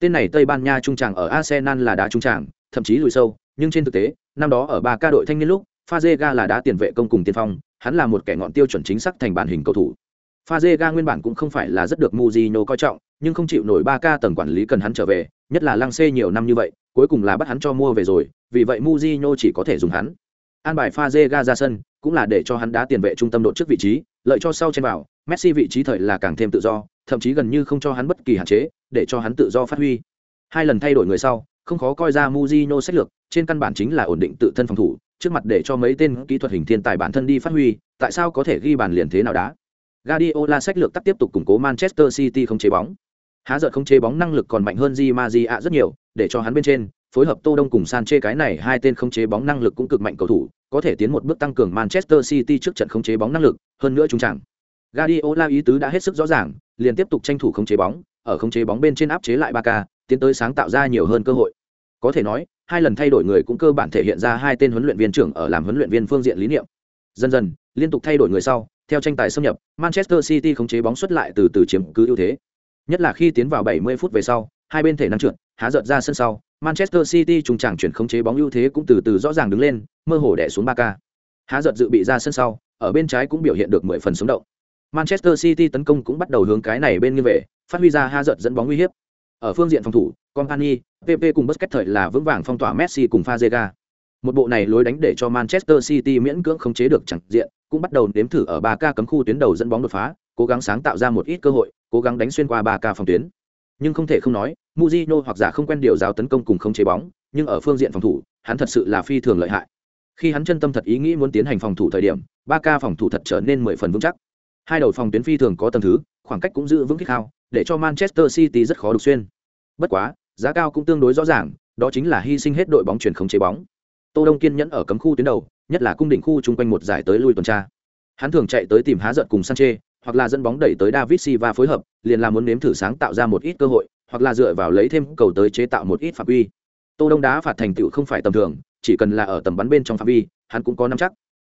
Tên này Tây Ban Nha trung tràng ở Arsenal là đá trung tràng, thậm chí lùi sâu, nhưng trên thực tế, năm đó ở 3K đội thanh niên lúc, Fazega là đá tiền vệ công cùng tiền phong, hắn là một kẻ ngọn tiêu chuẩn chính xác thành bản hình cầu thủ. Fazega nguyên bản cũng không phải là rất được Mourinho coi trọng, nhưng không chịu nổi 3K tầng quản lý cần hắn trở về, nhất là Lăng Xê nhiều năm như vậy, cuối cùng là bắt hắn cho mua về rồi, vì vậy Mourinho chỉ có thể dùng hắn. An bài Fazega ra sân, cũng là để cho hắn đá tiền vệ trung tâm đột trước vị trí, lợi cho sau trên vào, Messi vị trí thời là càng thêm tự do, thậm chí gần như không cho hắn bất kỳ hạn chế, để cho hắn tự do phát huy. Hai lần thay đổi người sau, không khó coi ra Mujino sách lược, trên căn bản chính là ổn định tự thân phòng thủ, trước mặt để cho mấy tên kỹ thuật hình thiên tài bản thân đi phát huy, tại sao có thể ghi bàn liền thế nào đá. Guardiola sách lược tắt tiếp tục củng cố Manchester City không chế bóng. Há giật không chế bóng năng lực còn mạnh hơn Di Maria rất nhiều, để cho hắn bên trên, phối hợp Tô Đông cùng Sanchez cái này hai tên không chế bóng năng lực cũng cực mạnh cầu thủ, có thể tiến một bước tăng cường Manchester City trước trận không chế bóng năng lực, hơn nữa chúng chẳng. Guardiola ý tứ đã hết sức rõ ràng, liền tiếp tục tranh thủ không chế bóng, ở không chế bóng bên trên áp chế lại Barca, tiến tới sáng tạo ra nhiều hơn cơ hội. Có thể nói, hai lần thay đổi người cũng cơ bản thể hiện ra hai tên huấn luyện viên trưởng ở làm huấn luyện viên phương diện lý niệm. Dần dần, liên tục thay đổi người sau, theo tranh tài xâm nhập, Manchester City khống chế bóng xuất lại từ từ chiếm cứ ưu thế. Nhất là khi tiến vào 70 phút về sau, hai bên thể năng trượt, há giật ra sân sau, Manchester City trùng chẳng chuyển khống chế bóng ưu thế cũng từ từ rõ ràng đứng lên, mơ hồ đè xuống Barca. Há giật dự bị ra sân sau, ở bên trái cũng biểu hiện được 10 phần sống động. Manchester City tấn công cũng bắt đầu hướng cái này bên như về, phát huy ra há giật dẫn bóng uy hiếp. Ở phương diện phòng thủ, Company, PP cùng Busquets thời là vững vàng phong tỏa Messi cùng Fazega. Một bộ này lối đánh để cho Manchester City miễn cưỡng khống chế được chẳng diện, cũng bắt đầu nếm thử ở 3K cấm khu tuyến đầu dẫn bóng đột phá, cố gắng sáng tạo ra một ít cơ hội, cố gắng đánh xuyên qua 3K phòng tuyến. Nhưng không thể không nói, Mujino hoặc giả không quen điều giáo tấn công cùng không chế bóng, nhưng ở phương diện phòng thủ, hắn thật sự là phi thường lợi hại. Khi hắn chân tâm thật ý nghĩ muốn tiến hành phòng thủ thời điểm, ba ca phòng thủ thật trở nên 10 phần vững chắc. Hai đầu phòng tuyến phi thường có tầng thứ, khoảng cách cũng giữ vững kích cao, để cho Manchester City rất khó đục xuyên. Bất quá, giá cao cũng tương đối rõ ràng, đó chính là hy sinh hết đội bóng chuyển không chế bóng. Tô Đông kiên nhẫn ở cấm khu tuyến đầu, nhất là cung đỉnh khu chung quanh một giải tới lui tuần tra. Hắn thường chạy tới tìm há giận cùng Sanchez, hoặc là dẫn bóng đẩy tới David Silva phối hợp, liền là muốn nếm thử sáng tạo ra một ít cơ hội, hoặc là dựa vào lấy thêm cầu tới chế tạo một ít phạm vi. Tô Đông đá phạt thành tựu không phải tầm thường, chỉ cần là ở tầm bắn bên trong phạm vi, hắn cũng có nắm chắc.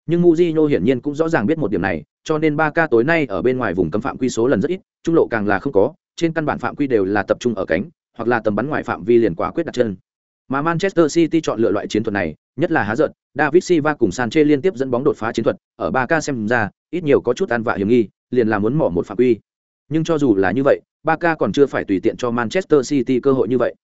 Nhưng Mujinho hiển nhiên cũng rõ ràng biết một điểm này, cho nên 3K tối nay ở bên ngoài vùng cấm phạm quy số lần rất ít, trung lộ càng là không có, trên căn bản phạm quy đều là tập trung ở cánh, hoặc là tầm bắn ngoài phạm vi liền quả quyết đặt chân. Mà Manchester City chọn lựa loại chiến thuật này, nhất là há giận, David Silva cùng Sanchez liên tiếp dẫn bóng đột phá chiến thuật, ở 3K xem ra, ít nhiều có chút ăn vạ hiểm nghi, liền là muốn mỏ một phạm quy. Nhưng cho dù là như vậy, Barca còn chưa phải tùy tiện cho Manchester City cơ hội như vậy.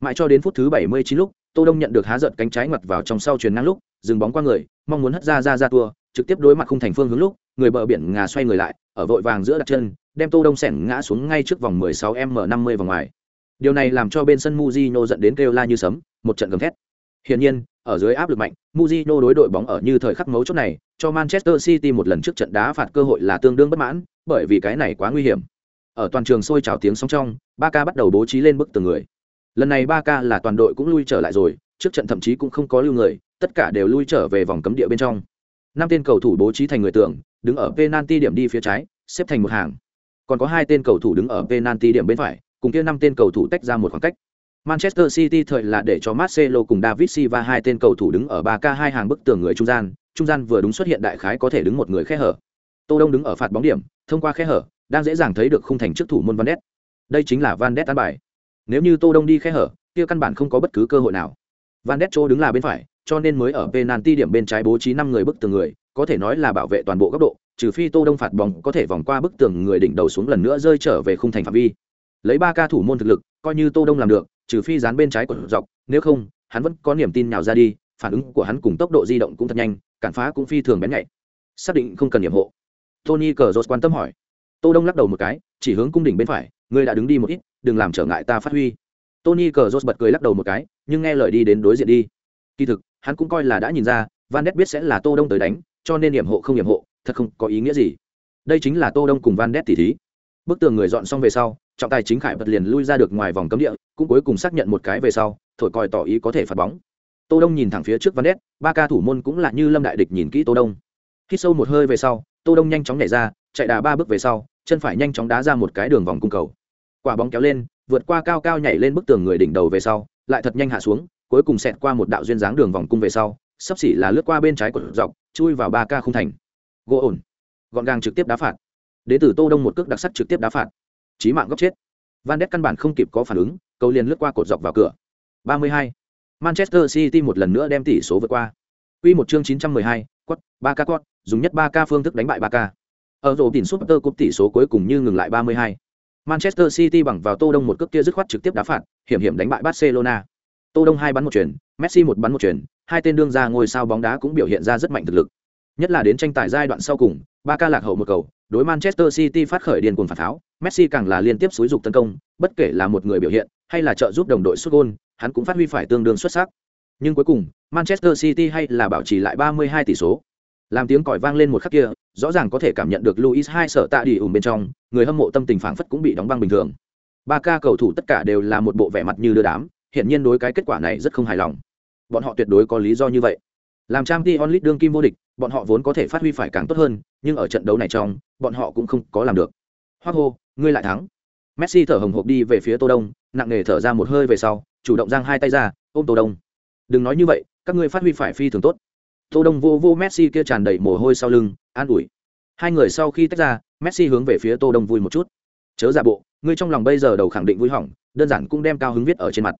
Mãi cho đến phút thứ 79 lúc, Tô Đông nhận được há giận cánh trái ngoặt vào trong sau truyền ngang lúc, dừng bóng qua người, mong muốn hất ra ra ra tua, trực tiếp đối mặt khung thành phương hướng lúc, người bờ biển ngà xoay người lại, ở vội vàng giữa đặt chân, đem Tô Đông sèn ngã xuống ngay trước vòng 16m50 vòng ngoài. Điều này làm cho bên sân Mujinho giận đến kêu la như sấm, một trận gầm thét. Hiển nhiên, ở dưới áp lực mạnh, Mujino đối đội bóng ở như thời khắc mấu chốt này, cho Manchester City một lần trước trận đá phạt cơ hội là tương đương bất mãn, bởi vì cái này quá nguy hiểm. Ở toàn trường sôi trào tiếng sóng trong, Barca bắt đầu bố trí lên bức từng người. Lần này Barca là toàn đội cũng lui trở lại rồi, trước trận thậm chí cũng không có lưu người, tất cả đều lui trở về vòng cấm địa bên trong. Năm tên cầu thủ bố trí thành người tường, đứng ở penalty điểm đi phía trái, xếp thành một hàng. Còn có hai tên cầu thủ đứng ở penalty điểm bên phải, cùng kia năm tên cầu thủ tách ra một khoảng cách. Manchester City thời là để cho Marcelo cùng David Silva hai tên cầu thủ đứng ở 3K hai hàng bức tường người trung gian, trung gian vừa đúng xuất hiện đại khái có thể đứng một người khe hở. Tô Đông đứng ở phạt bóng điểm, thông qua khe hở, đang dễ dàng thấy được khung thành trước thủ môn Van Ness. Đây chính là Van Ness bài. Nếu như Tô Đông đi khe hở, kia căn bản không có bất cứ cơ hội nào. Van Ness chỗ đứng là bên phải, cho nên mới ở penalty điểm bên trái bố trí năm người bức tường người, có thể nói là bảo vệ toàn bộ góc độ, trừ phi Tô Đông phạt bóng có thể vòng qua bức tường người đỉnh đầu xuống lần nữa rơi trở về khung thành phạm vi lấy ba ca thủ môn thực lực coi như tô đông làm được trừ phi dán bên trái của dọc, nếu không, hắn vẫn có niềm tin nào ra đi, phản ứng của hắn cùng tốc độ di động cũng thật nhanh, cản phá cũng phi thường bén nhạy. Xác định không cần nhiệm hộ. Tony cờ jose quan tâm hỏi. Tô đông lắc đầu một cái, chỉ hướng cung đỉnh bên phải, ngươi đã đứng đi một ít, đừng làm trở ngại ta phát huy. Tony cờ jose bật cười lắc đầu một cái, nhưng nghe lời đi đến đối diện đi. Kỳ thực, hắn cũng coi là đã nhìn ra, van đét biết sẽ là tô đông tới đánh, cho nên nhiệm hộ không nhiệm hộ, thật không có ý nghĩa gì. Đây chính là tô đông cùng van đét tỉ thí. Bức tường người dọn xong về sau trọng tài chính khải bật liền lui ra được ngoài vòng cấm địa, cũng cuối cùng xác nhận một cái về sau, thổi còi tỏ ý có thể phạt bóng. Tô đông nhìn thẳng phía trước van đét ba ca thủ môn cũng là như lâm đại địch nhìn kỹ tô đông. Hít sâu một hơi về sau, tô đông nhanh chóng nhảy ra, chạy đà ba bước về sau, chân phải nhanh chóng đá ra một cái đường vòng cung cầu. Quả bóng kéo lên, vượt qua cao cao nhảy lên bức tường người đỉnh đầu về sau, lại thật nhanh hạ xuống, cuối cùng xẹt qua một đạo duyên dáng đường vòng cung về sau, sắp xỉ là lướt qua bên trái của dọc, chui vào ba ca không thành. Gỗ ổn. Gọn gàng trực tiếp đá phạt. Đế tử tô đông một cước đặc sắc trực tiếp đá phạt chí mạng góc chết van đét căn bản không kịp có phản ứng cầu liền lướt qua cột dọc vào cửa 32. manchester city một lần nữa đem tỷ số vượt qua Quy một chương 912, quất, 3 ca quất, dùng nhất 3 ca phương thức đánh bại 3 ca. Ở rổ tiền Super Cup tỷ số cuối cùng như ngừng lại 32. Manchester City bằng vào Tô Đông một cước kia dứt khoát trực tiếp đá phạt, hiểm hiểm đánh bại Barcelona. Tô Đông hai bắn một chuyền, Messi một bắn một chuyền, hai tên đương gia ngôi sao bóng đá cũng biểu hiện ra rất mạnh thực lực. Nhất là đến tranh tài giai đoạn sau cùng, 3 ca lạc hậu một cầu, đối Manchester City phát khởi điên cuồng phản tháo, Messi càng là liên tiếp xúi dục tấn công, bất kể là một người biểu hiện hay là trợ giúp đồng đội sút gol, hắn cũng phát huy phải tương đương xuất sắc. Nhưng cuối cùng, Manchester City hay là bảo trì lại 32 tỷ số. Làm tiếng còi vang lên một khắc kia, rõ ràng có thể cảm nhận được Luis hai sợ tạ đi ủng bên trong, người hâm mộ tâm tình phảng phất cũng bị đóng băng bình thường. Ba ca cầu thủ tất cả đều là một bộ vẻ mặt như đưa đám, hiện nhiên đối cái kết quả này rất không hài lòng. Bọn họ tuyệt đối có lý do như vậy. Làm trang Champions League đương kim vô địch, bọn họ vốn có thể phát huy phải càng tốt hơn, nhưng ở trận đấu này trong, bọn họ cũng không có làm được. Hoa hô, ngươi lại thắng. Messi thở hồng hộc đi về phía Tô Đông, nặng nề thở ra một hơi về sau, chủ động giang hai tay ra, ôm Tô Đông. Đừng nói như vậy, các ngươi phát huy phải phi thường tốt. Tô Đông vô vô Messi kia tràn đầy mồ hôi sau lưng, an ủi. Hai người sau khi tách ra, Messi hướng về phía Tô Đông vui một chút. Chớ giả bộ, ngươi trong lòng bây giờ đầu khẳng định vui hỏng, đơn giản cũng đem cao hứng viết ở trên mặt.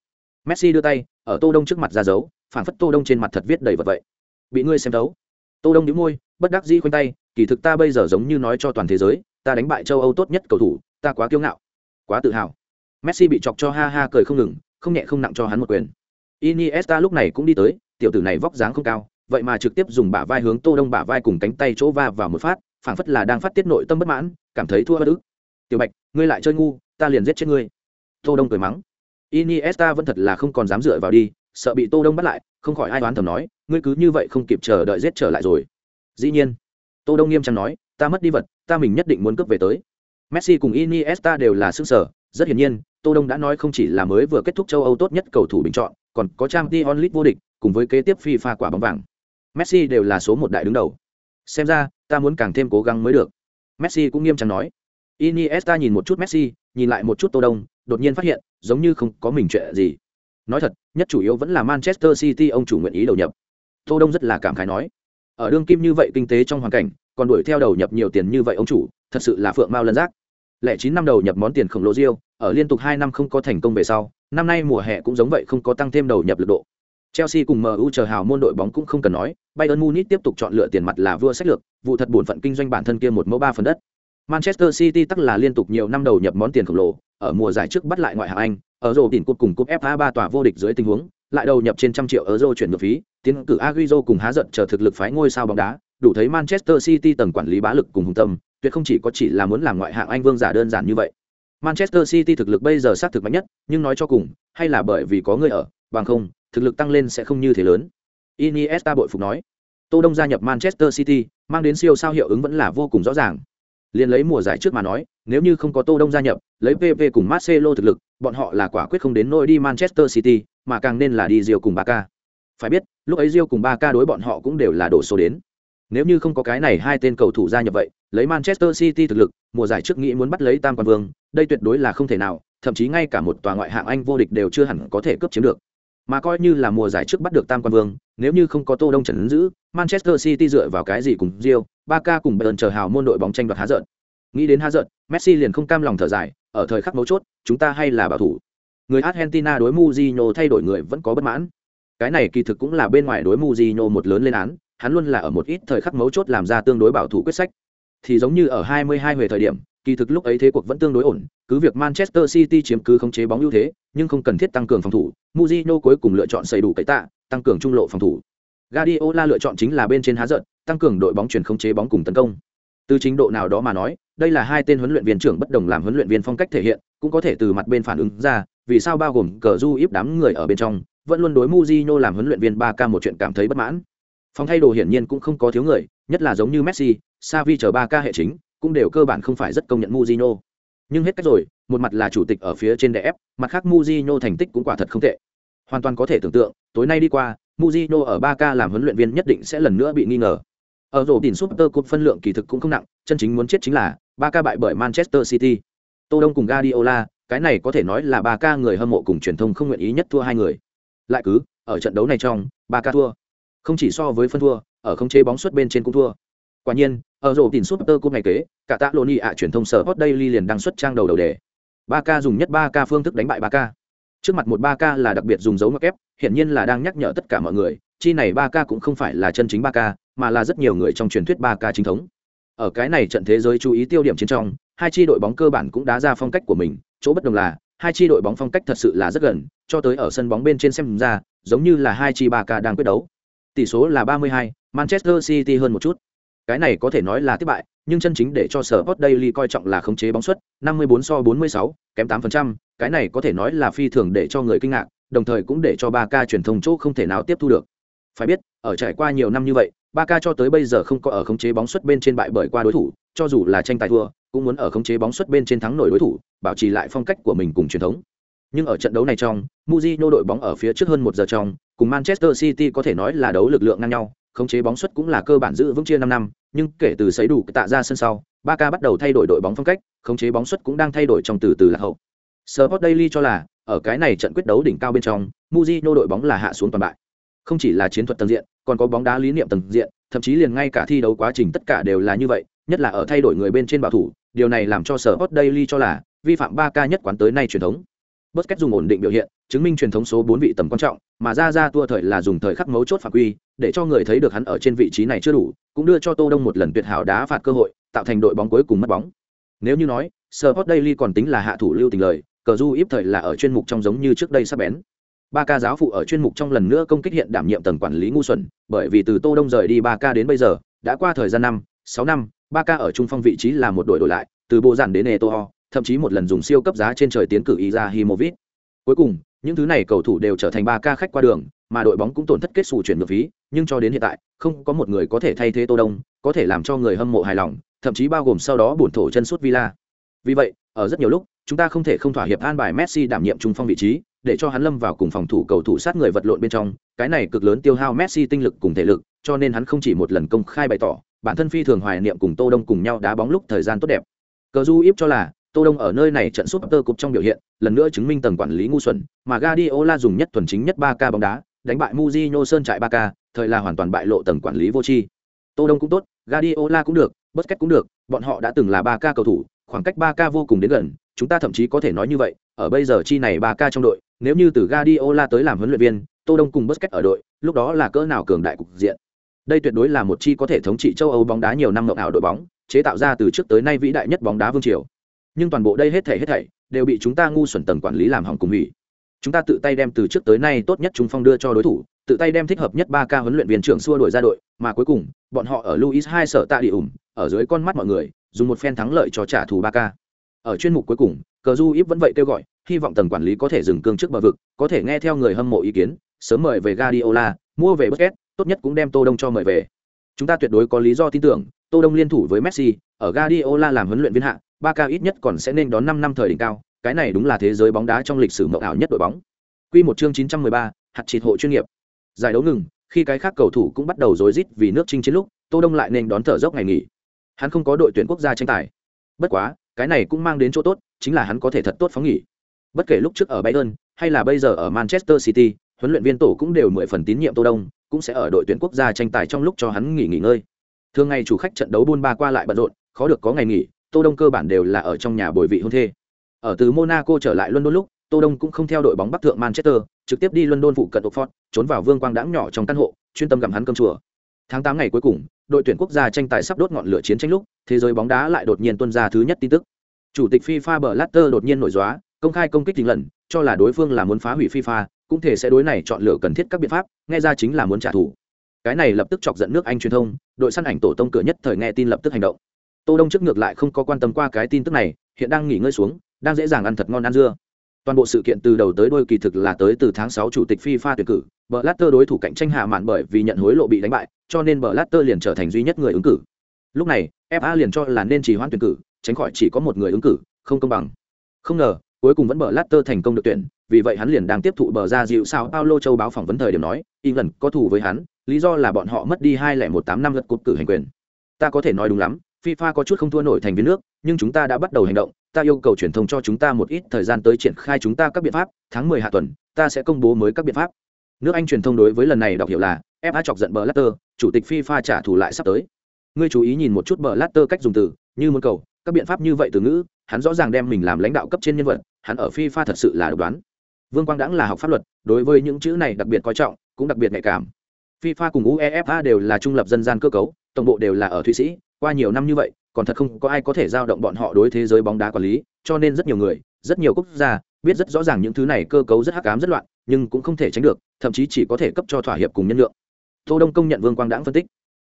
Messi đưa tay, ở Tô Đông trước mặt ra dấu, phản phất Tô Đông trên mặt thật viết đầy vật vậy. Bị ngươi xem thấu. Tô Đông nhíu môi, bất đắc dĩ khoanh tay, kỳ thực ta bây giờ giống như nói cho toàn thế giới, ta đánh bại châu Âu tốt nhất cầu thủ, ta quá kiêu ngạo, quá tự hào. Messi bị chọc cho ha ha cười không ngừng, không nhẹ không nặng cho hắn một quyền. Iniesta lúc này cũng đi tới, tiểu tử này vóc dáng không cao, vậy mà trực tiếp dùng bả vai hướng Tô Đông bả vai cùng cánh tay chỗ va vào một phát, phảng phất là đang phát tiết nội tâm bất mãn, cảm thấy thua bất ức. "Tiểu Bạch, ngươi lại chơi ngu, ta liền giết chết ngươi." Tô Đông cười mắng. Iniesta vẫn thật là không còn dám dựa vào đi, sợ bị Tô Đông bắt lại, không khỏi ai đoán thầm nói, ngươi cứ như vậy không kịp chờ đợi giết trở lại rồi. Dĩ nhiên, Tô Đông nghiêm trang nói, ta mất đi vật, ta mình nhất định muốn cướp về tới. Messi cùng Iniesta đều là sức sở, rất hiển nhiên, Tô Đông đã nói không chỉ là mới vừa kết thúc châu Âu tốt nhất cầu thủ bình chọn, còn có Champions League vô địch, cùng với kế tiếp FIFA quả bóng vàng. Messi đều là số một đại đứng đầu. Xem ra, ta muốn càng thêm cố gắng mới được. Messi cũng nghiêm trang nói. Iniesta nhìn một chút Messi, nhìn lại một chút Tô Đông, đột nhiên phát hiện, giống như không có mình chuyện gì. Nói thật, nhất chủ yếu vẫn là Manchester City ông chủ nguyện ý đầu nhập. Tô Đông rất là cảm khái nói, ở đương kim như vậy kinh tế trong hoàn cảnh, còn đuổi theo đầu nhập nhiều tiền như vậy ông chủ, thật sự là phượng mao lân rác Lẻ chín năm đầu nhập món tiền khổng lồ riêu ở liên tục hai năm không có thành công về sau, năm nay mùa hè cũng giống vậy không có tăng thêm đầu nhập lực độ. Chelsea cùng MU chờ hào môn đội bóng cũng không cần nói, Bayern Munich tiếp tục chọn lựa tiền mặt là vua sách lược, vụ thật buồn phận kinh doanh bản thân kia một mẫu ba phần đất. Manchester City tắc là liên tục nhiều năm đầu nhập món tiền khổng lồ, ở mùa giải trước bắt lại ngoại hạng Anh, ở rổ đỉnh cúp cùng cúp FA ba tòa vô địch dưới tình huống, lại đầu nhập trên trăm triệu euro chuyển nhượng phí, tiến cử Agüero cùng há giận chờ thực lực phái ngôi sao bóng đá, đủ thấy Manchester City tầng quản lý bá lực cùng hùng tâm, tuyệt không chỉ có chỉ là muốn làm ngoại hạng Anh vương giả đơn giản như vậy. Manchester City thực lực bây giờ xác thực mạnh nhất, nhưng nói cho cùng, hay là bởi vì có người ở, bằng không, thực lực tăng lên sẽ không như thế lớn. Iniesta bội phục nói. Tô Đông gia nhập Manchester City, mang đến siêu sao hiệu ứng vẫn là vô cùng rõ ràng. Liên lấy mùa giải trước mà nói, nếu như không có Tô Đông gia nhập, lấy PP cùng Marcelo thực lực, bọn họ là quả quyết không đến nỗi đi Manchester City, mà càng nên là đi Rio cùng Barca. Phải biết, lúc ấy Rio cùng Barca đối bọn họ cũng đều là đổ số đến. Nếu như không có cái này hai tên cầu thủ gia nhập vậy, lấy Manchester City thực lực, mùa giải trước nghĩ muốn bắt lấy Tam Quan Vương, đây tuyệt đối là không thể nào, thậm chí ngay cả một tòa ngoại hạng Anh vô địch đều chưa hẳn có thể cướp chiếm được. Mà coi như là mùa giải trước bắt được Tam Quan Vương, nếu như không có Tô Đông trấn giữ, Manchester City dựa vào cái gì cùng Rio, Barca cùng Bayern chờ hào môn đội bóng tranh đoạt há giận. Nghĩ đến há giận, Messi liền không cam lòng thở dài, ở thời khắc mấu chốt, chúng ta hay là bảo thủ. Người Argentina đối Mourinho thay đổi người vẫn có bất mãn. Cái này kỳ thực cũng là bên ngoài đối Mourinho một lớn lên án, hắn luôn là ở một ít thời khắc mấu chốt làm ra tương đối bảo thủ quyết sách. Thì giống như ở 22 huề thời điểm, kỳ thực lúc ấy thế cuộc vẫn tương đối ổn, cứ việc Manchester City chiếm cứ khống chế bóng ưu thế, nhưng không cần thiết tăng cường phòng thủ, Mourinho cuối cùng lựa chọn xây đủ cậy tạ, tăng cường trung lộ phòng thủ. Guardiola lựa chọn chính là bên trên há giận, tăng cường đội bóng chuyển khống chế bóng cùng tấn công. Từ chính độ nào đó mà nói, đây là hai tên huấn luyện viên trưởng bất đồng làm huấn luyện viên phong cách thể hiện, cũng có thể từ mặt bên phản ứng ra, vì sao bao gồm cờ du íp đám người ở bên trong, vẫn luôn đối Mourinho làm huấn luyện viên 3K một chuyện cảm thấy bất mãn. Phòng thay đồ hiển nhiên cũng không có thiếu người, nhất là giống như Messi, Xavi chờ 3 ca hệ chính, cũng đều cơ bản không phải rất công nhận Mourinho. Nhưng hết cách rồi, một mặt là chủ tịch ở phía trên đè ép, mặt khác Mourinho thành tích cũng quả thật không tệ. Hoàn toàn có thể tưởng tượng, tối nay đi qua, Mourinho ở 3 ca làm huấn luyện viên nhất định sẽ lần nữa bị nghi ngờ. Ở rổ đỉnh Super Cup phân lượng kỳ thực cũng không nặng, chân chính muốn chết chính là 3 ca bại bởi Manchester City. Tô Đông cùng Guardiola, cái này có thể nói là 3 ca người hâm mộ cùng truyền thông không nguyện ý nhất thua hai người. Lại cứ, ở trận đấu này trong, 3 ca thua. Không chỉ so với phân thua, ở không chế bóng suất bên trên cũng thua. Quả nhiên, ở rổ tỉnh suốt tơ cúp ngày kế, cả tạ Loni ạ truyền thông sở Hot Daily liền đăng xuất trang đầu đầu đề. 3K dùng nhất 3K phương thức đánh bại 3K. Trước mặt một 3K là đặc biệt dùng dấu ngoặc kép, hiện nhiên là đang nhắc nhở tất cả mọi người, chi này 3K cũng không phải là chân chính 3K, mà là rất nhiều người trong truyền thuyết 3K chính thống. Ở cái này trận thế giới chú ý tiêu điểm chiến trong, hai chi đội bóng cơ bản cũng đá ra phong cách của mình, chỗ bất đồng là hai chi đội bóng phong cách thật sự là rất gần, cho tới ở sân bóng bên trên xem ra, giống như là hai chi 3K đang quyết đấu. Tỷ số là 32, Manchester City hơn một chút. Cái này có thể nói là thất bại, nhưng chân chính để cho sở Sport Daily coi trọng là khống chế bóng suất, 54 so 46, kém 8%, cái này có thể nói là phi thường để cho người kinh ngạc, đồng thời cũng để cho 3K truyền thông chỗ không thể nào tiếp thu được. Phải biết, ở trải qua nhiều năm như vậy, 3K cho tới bây giờ không có ở khống chế bóng suất bên trên bại bởi qua đối thủ, cho dù là tranh tài thua, cũng muốn ở khống chế bóng suất bên trên thắng nổi đối thủ, bảo trì lại phong cách của mình cùng truyền thống. Nhưng ở trận đấu này trong, Mujinho đội bóng ở phía trước hơn một giờ trong, cùng Manchester City có thể nói là đấu lực lượng ngang nhau, khống chế bóng suất cũng là cơ bản giữ vững chia 5 năm, nhưng kể từ sấy đủ tạ ra sân sau, Barca bắt đầu thay đổi đội bóng phong cách, khống chế bóng suất cũng đang thay đổi trong từ từ là hậu. Sport Daily cho là, ở cái này trận quyết đấu đỉnh cao bên trong, Mourinho đội bóng là hạ xuống toàn bại. Không chỉ là chiến thuật tầng diện, còn có bóng đá lý niệm tầng diện, thậm chí liền ngay cả thi đấu quá trình tất cả đều là như vậy, nhất là ở thay đổi người bên trên bảo thủ, điều này làm cho Sport Daily cho là vi phạm 3K nhất quán tới nay truyền thống. Busquets dùng ổn định biểu hiện, chứng minh truyền thống số 4 vị tầm quan trọng, mà ra ra tua thời là dùng thời khắc mấu chốt phạm quy, để cho người thấy được hắn ở trên vị trí này chưa đủ, cũng đưa cho Tô Đông một lần tuyệt hảo đá phạt cơ hội, tạo thành đội bóng cuối cùng mất bóng. Nếu như nói, Sport Daily còn tính là hạ thủ lưu tình lời, cờ du ít thời là ở chuyên mục trong giống như trước đây sắp bén. Ba ca giáo phụ ở chuyên mục trong lần nữa công kích hiện đảm nhiệm tầng quản lý ngu xuẩn, bởi vì từ Tô Đông rời đi ba ca đến bây giờ, đã qua thời gian năm, sáu năm, ba ca ở trung phong vị trí là một đội đổi lại, từ bộ giản đến Eto'o, thậm chí một lần dùng siêu cấp giá trên trời tiến cử Izahimovic. Cuối cùng, những thứ này cầu thủ đều trở thành ba ca khách qua đường, mà đội bóng cũng tổn thất kết sủ chuyển nhượng phí, nhưng cho đến hiện tại, không có một người có thể thay thế Tô Đông, có thể làm cho người hâm mộ hài lòng, thậm chí bao gồm sau đó buồn thổ chân suốt Villa. Vì vậy, ở rất nhiều lúc, chúng ta không thể không thỏa hiệp an bài Messi đảm nhiệm trung phong vị trí, để cho hắn lâm vào cùng phòng thủ cầu thủ sát người vật lộn bên trong, cái này cực lớn tiêu hao Messi tinh lực cùng thể lực, cho nên hắn không chỉ một lần công khai bày tỏ, bản thân phi thường hoài niệm cùng Tô Đông cùng nhau đá bóng lúc thời gian tốt đẹp. Cờ du íp cho là, Tô Đông ở nơi này trận sút tơ cục trong biểu hiện, lần nữa chứng minh tầng quản lý ngu xuẩn, mà Guardiola dùng nhất thuần chính nhất 3K bóng đá, đánh bại Mujinho sơn trại 3K, thời là hoàn toàn bại lộ tầng quản lý vô tri. Tô Đông cũng tốt, Guardiola cũng được, Busquets cũng được, bọn họ đã từng là 3K cầu thủ, khoảng cách 3K vô cùng đến gần, chúng ta thậm chí có thể nói như vậy, ở bây giờ chi này 3K trong đội, nếu như từ Guardiola tới làm huấn luyện viên, Tô Đông cùng Busquets ở đội, lúc đó là cỡ nào cường đại cục diện. Đây tuyệt đối là một chi có thể thống trị châu Âu bóng đá nhiều năm ngộng ảo đội bóng, chế tạo ra từ trước tới nay vĩ đại nhất bóng đá vương triều. Nhưng toàn bộ đây hết thảy hết thảy đều bị chúng ta ngu xuẩn tầng quản lý làm hỏng cùng hủy. Chúng ta tự tay đem từ trước tới nay tốt nhất chúng phong đưa cho đối thủ, tự tay đem thích hợp nhất ba ca huấn luyện viên trưởng xua đuổi ra đội, mà cuối cùng, bọn họ ở Luis hai sở tạ địa ủng, ở dưới con mắt mọi người, dùng một phen thắng lợi cho trả thù ba ca Ở chuyên mục cuối cùng, Cờ Du ít vẫn vậy kêu gọi, hy vọng tầng quản lý có thể dừng cương trước bờ vực, có thể nghe theo người hâm mộ ý kiến, sớm mời về Guardiola, mua về Busquets, tốt nhất cũng đem Tô Đông cho mời về. Chúng ta tuyệt đối có lý do tin tưởng, Tô Đông liên thủ với Messi, ở Guardiola làm huấn luyện viên hạ, Barca ít nhất còn sẽ nên đón 5 năm thời đỉnh cao, cái này đúng là thế giới bóng đá trong lịch sử mộng ảo nhất đội bóng. Quy một chương 913, hạt chỉ hộ chuyên nghiệp. Giải đấu ngừng, khi cái khác cầu thủ cũng bắt đầu rối rít vì nước chinh chiến lúc, Tô Đông lại nên đón thở dốc ngày nghỉ. Hắn không có đội tuyển quốc gia tranh tài. Bất quá, cái này cũng mang đến chỗ tốt, chính là hắn có thể thật tốt phóng nghỉ. Bất kể lúc trước ở Bayern hay là bây giờ ở Manchester City, huấn luyện viên tổ cũng đều mười phần tín nhiệm Tô Đông, cũng sẽ ở đội tuyển quốc gia tranh tài trong lúc cho hắn nghỉ nghỉ ngơi. Thường ngày chủ khách trận đấu buôn ba qua lại bận rộn, khó được có ngày nghỉ, Tô Đông cơ bản đều là ở trong nhà bồi vị hôn thê. Ở từ Monaco trở lại London lúc, Tô Đông cũng không theo đội bóng Bắc thượng Manchester, trực tiếp đi London phụ cận Oxford, trốn vào vương quang đãng nhỏ trong căn hộ, chuyên tâm gặm hắn cơm chùa. Tháng 8 ngày cuối cùng, đội tuyển quốc gia tranh tài sắp đốt ngọn lửa chiến tranh lúc, thế giới bóng đá lại đột nhiên tuân ra thứ nhất tin tức. chủ tịch fifa bờ latter đột nhiên nổi dóa công khai công kích tình lần cho là đối phương là muốn phá hủy fifa cũng thể sẽ đối này chọn lựa cần thiết các biện pháp nghe ra chính là muốn trả thù cái này lập tức chọc giận nước anh truyền thông, đội săn ảnh tổ tông cửa nhất thời nghe tin lập tức hành động. Tô đông trước ngược lại không có quan tâm qua cái tin tức này, hiện đang nghỉ ngơi xuống, đang dễ dàng ăn thật ngon ăn dưa. Toàn bộ sự kiện từ đầu tới đôi kỳ thực là tới từ tháng 6 chủ tịch FIFA tuyển cử, bờ latter đối thủ cạnh tranh hạ mạn bởi vì nhận hối lộ bị đánh bại, cho nên bờ latter liền trở thành duy nhất người ứng cử. Lúc này fa liền cho là nên chỉ hoãn tuyển cử, tránh khỏi chỉ có một người ứng cử, không công bằng. Không ngờ cuối cùng vẫn bờ latter thành công được tuyển vì vậy hắn liền đang tiếp thụ bờ ra dịu sao paulo châu báo phỏng vấn thời điểm nói england có thù với hắn lý do là bọn họ mất đi hai lẻ một tám năm lượt cột cử hành quyền ta có thể nói đúng lắm FIFA có chút không thua nổi thành viên nước, nhưng chúng ta đã bắt đầu hành động, ta yêu cầu truyền thông cho chúng ta một ít thời gian tới triển khai chúng ta các biện pháp, tháng 10 hạ tuần, ta sẽ công bố mới các biện pháp. Nước Anh truyền thông đối với lần này đọc hiểu là FA chọc giận Blatter, chủ tịch FIFA trả thù lại sắp tới. Ngươi chú ý nhìn một chút Blatter cách dùng từ, như muốn cầu, các biện pháp như vậy từ ngữ, hắn rõ ràng đem mình làm lãnh đạo cấp trên nhân vật, hắn ở Phi Pha thật sự là độc đoán. Vương Quang Đãng là học pháp luật, đối với những chữ này đặc biệt coi trọng, cũng đặc biệt nhạy cảm. FIFA cùng UEFA đều là trung lập dân gian cơ cấu, tổng bộ đều là ở Thụy Sĩ, qua nhiều năm như vậy, còn thật không có ai có thể giao động bọn họ đối thế giới bóng đá quản lý, cho nên rất nhiều người, rất nhiều quốc gia biết rất rõ ràng những thứ này cơ cấu rất hắc ám rất loạn, nhưng cũng không thể tránh được, thậm chí chỉ có thể cấp cho thỏa hiệp cùng nhân lượng. Tô Đông công nhận Vương Quang Đãng phân tích.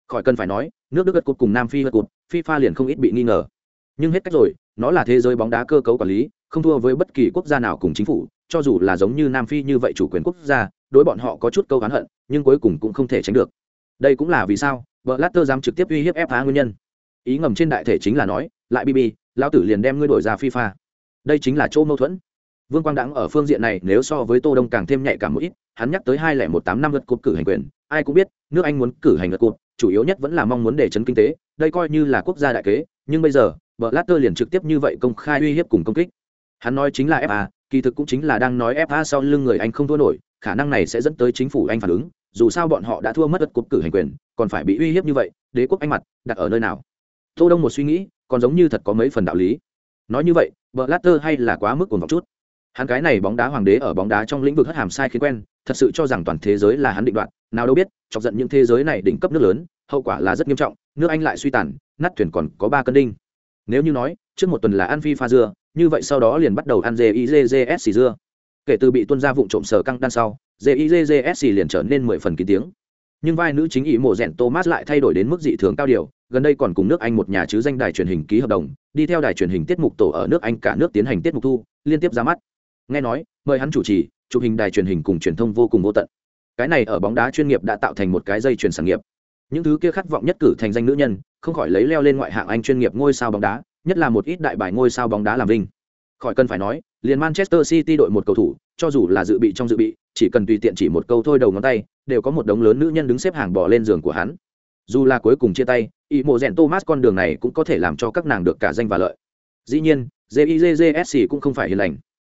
Khỏi cần phải nói, nước Đức gật cột cùng Nam Phi gật cột, FIFA liền không ít bị nghi ngờ. Nhưng hết cách rồi, nó là thế giới bóng đá cơ cấu quản lý, không thua với bất kỳ quốc gia nào cùng chính phủ, cho dù là giống như Nam Phi như vậy chủ quyền quốc gia, đối bọn họ có chút câu oán hận, nhưng cuối cùng cũng không thể tránh được. Đây cũng là vì sao, Blatter dám trực tiếp uy hiếp FA nguyên nhân. Ý ngầm trên đại thể chính là nói, lại BB, lão tử liền đem ngươi đổi ra FIFA. Đây chính là chỗ mâu thuẫn. Vương Quang Đãng ở phương diện này nếu so với Tô Đông càng thêm nhạy cảm một ít, hắn nhắc tới hai lẻ một tám năm lượt cột cử hành quyền, ai cũng biết, nước Anh muốn cử hành lượt cột, chủ yếu nhất vẫn là mong muốn để chấn kinh tế, đây coi như là quốc gia đại kế, nhưng bây giờ, Blatter liền trực tiếp như vậy công khai uy hiếp cùng công kích. Hắn nói chính là FA, kỳ thực cũng chính là đang nói FA sau lưng người Anh không thua nổi, khả năng này sẽ dẫn tới chính phủ Anh phản ứng, dù sao bọn họ đã thua mất đất cuộc cử hành quyền, còn phải bị uy hiếp như vậy, đế quốc Anh mặt đặt ở nơi nào? Tô Đông một suy nghĩ, còn giống như thật có mấy phần đạo lý. Nói như vậy, Blatter hay là quá mức cuồng vọng chút. Hắn cái này bóng đá hoàng đế ở bóng đá trong lĩnh vực hất hàm sai khiến quen, thật sự cho rằng toàn thế giới là hắn định đoạt, nào đâu biết, chọc giận những thế giới này đỉnh cấp nước lớn, hậu quả là rất nghiêm trọng, nước Anh lại suy tàn, nát thuyền còn có ba cân đinh. Nếu như nói, trước một tuần là ăn phi pha dưa, như vậy sau đó liền bắt đầu ăn JIJJS dưa. Kể từ bị tuân ra vụ trộm sở căng đan sau, JIJJS liền trở nên mười phần kín tiếng. Nhưng vai nữ chính ý mộ rèn Thomas lại thay đổi đến mức dị thường cao điều, gần đây còn cùng nước Anh một nhà chứ danh đài truyền hình ký hợp đồng, đi theo đài truyền hình tiết mục tổ ở nước Anh cả nước tiến hành tiết mục thu, liên tiếp ra mắt. Nghe nói, mời hắn chủ trì, chụp hình đài truyền hình cùng truyền thông vô cùng vô tận. Cái này ở bóng đá chuyên nghiệp đã tạo thành một cái dây truyền sản nghiệp. Những thứ kia khát vọng nhất cử thành danh nữ nhân, không khỏi lấy leo lên ngoại hạng Anh chuyên nghiệp ngôi sao bóng đá, nhất là một ít đại bài ngôi sao bóng đá làm vinh. Khỏi cần phải nói, liền Manchester City đội một cầu thủ, cho dù là dự bị trong dự bị, chỉ cần tùy tiện chỉ một câu thôi đầu ngón tay, đều có một đống lớn nữ nhân đứng xếp hàng bỏ lên giường của hắn. Dù là cuối cùng chia tay, ý mộ rèn Thomas con đường này cũng có thể làm cho các nàng được cả danh và lợi. Dĩ nhiên, jizsc cũng không phải hiền lành.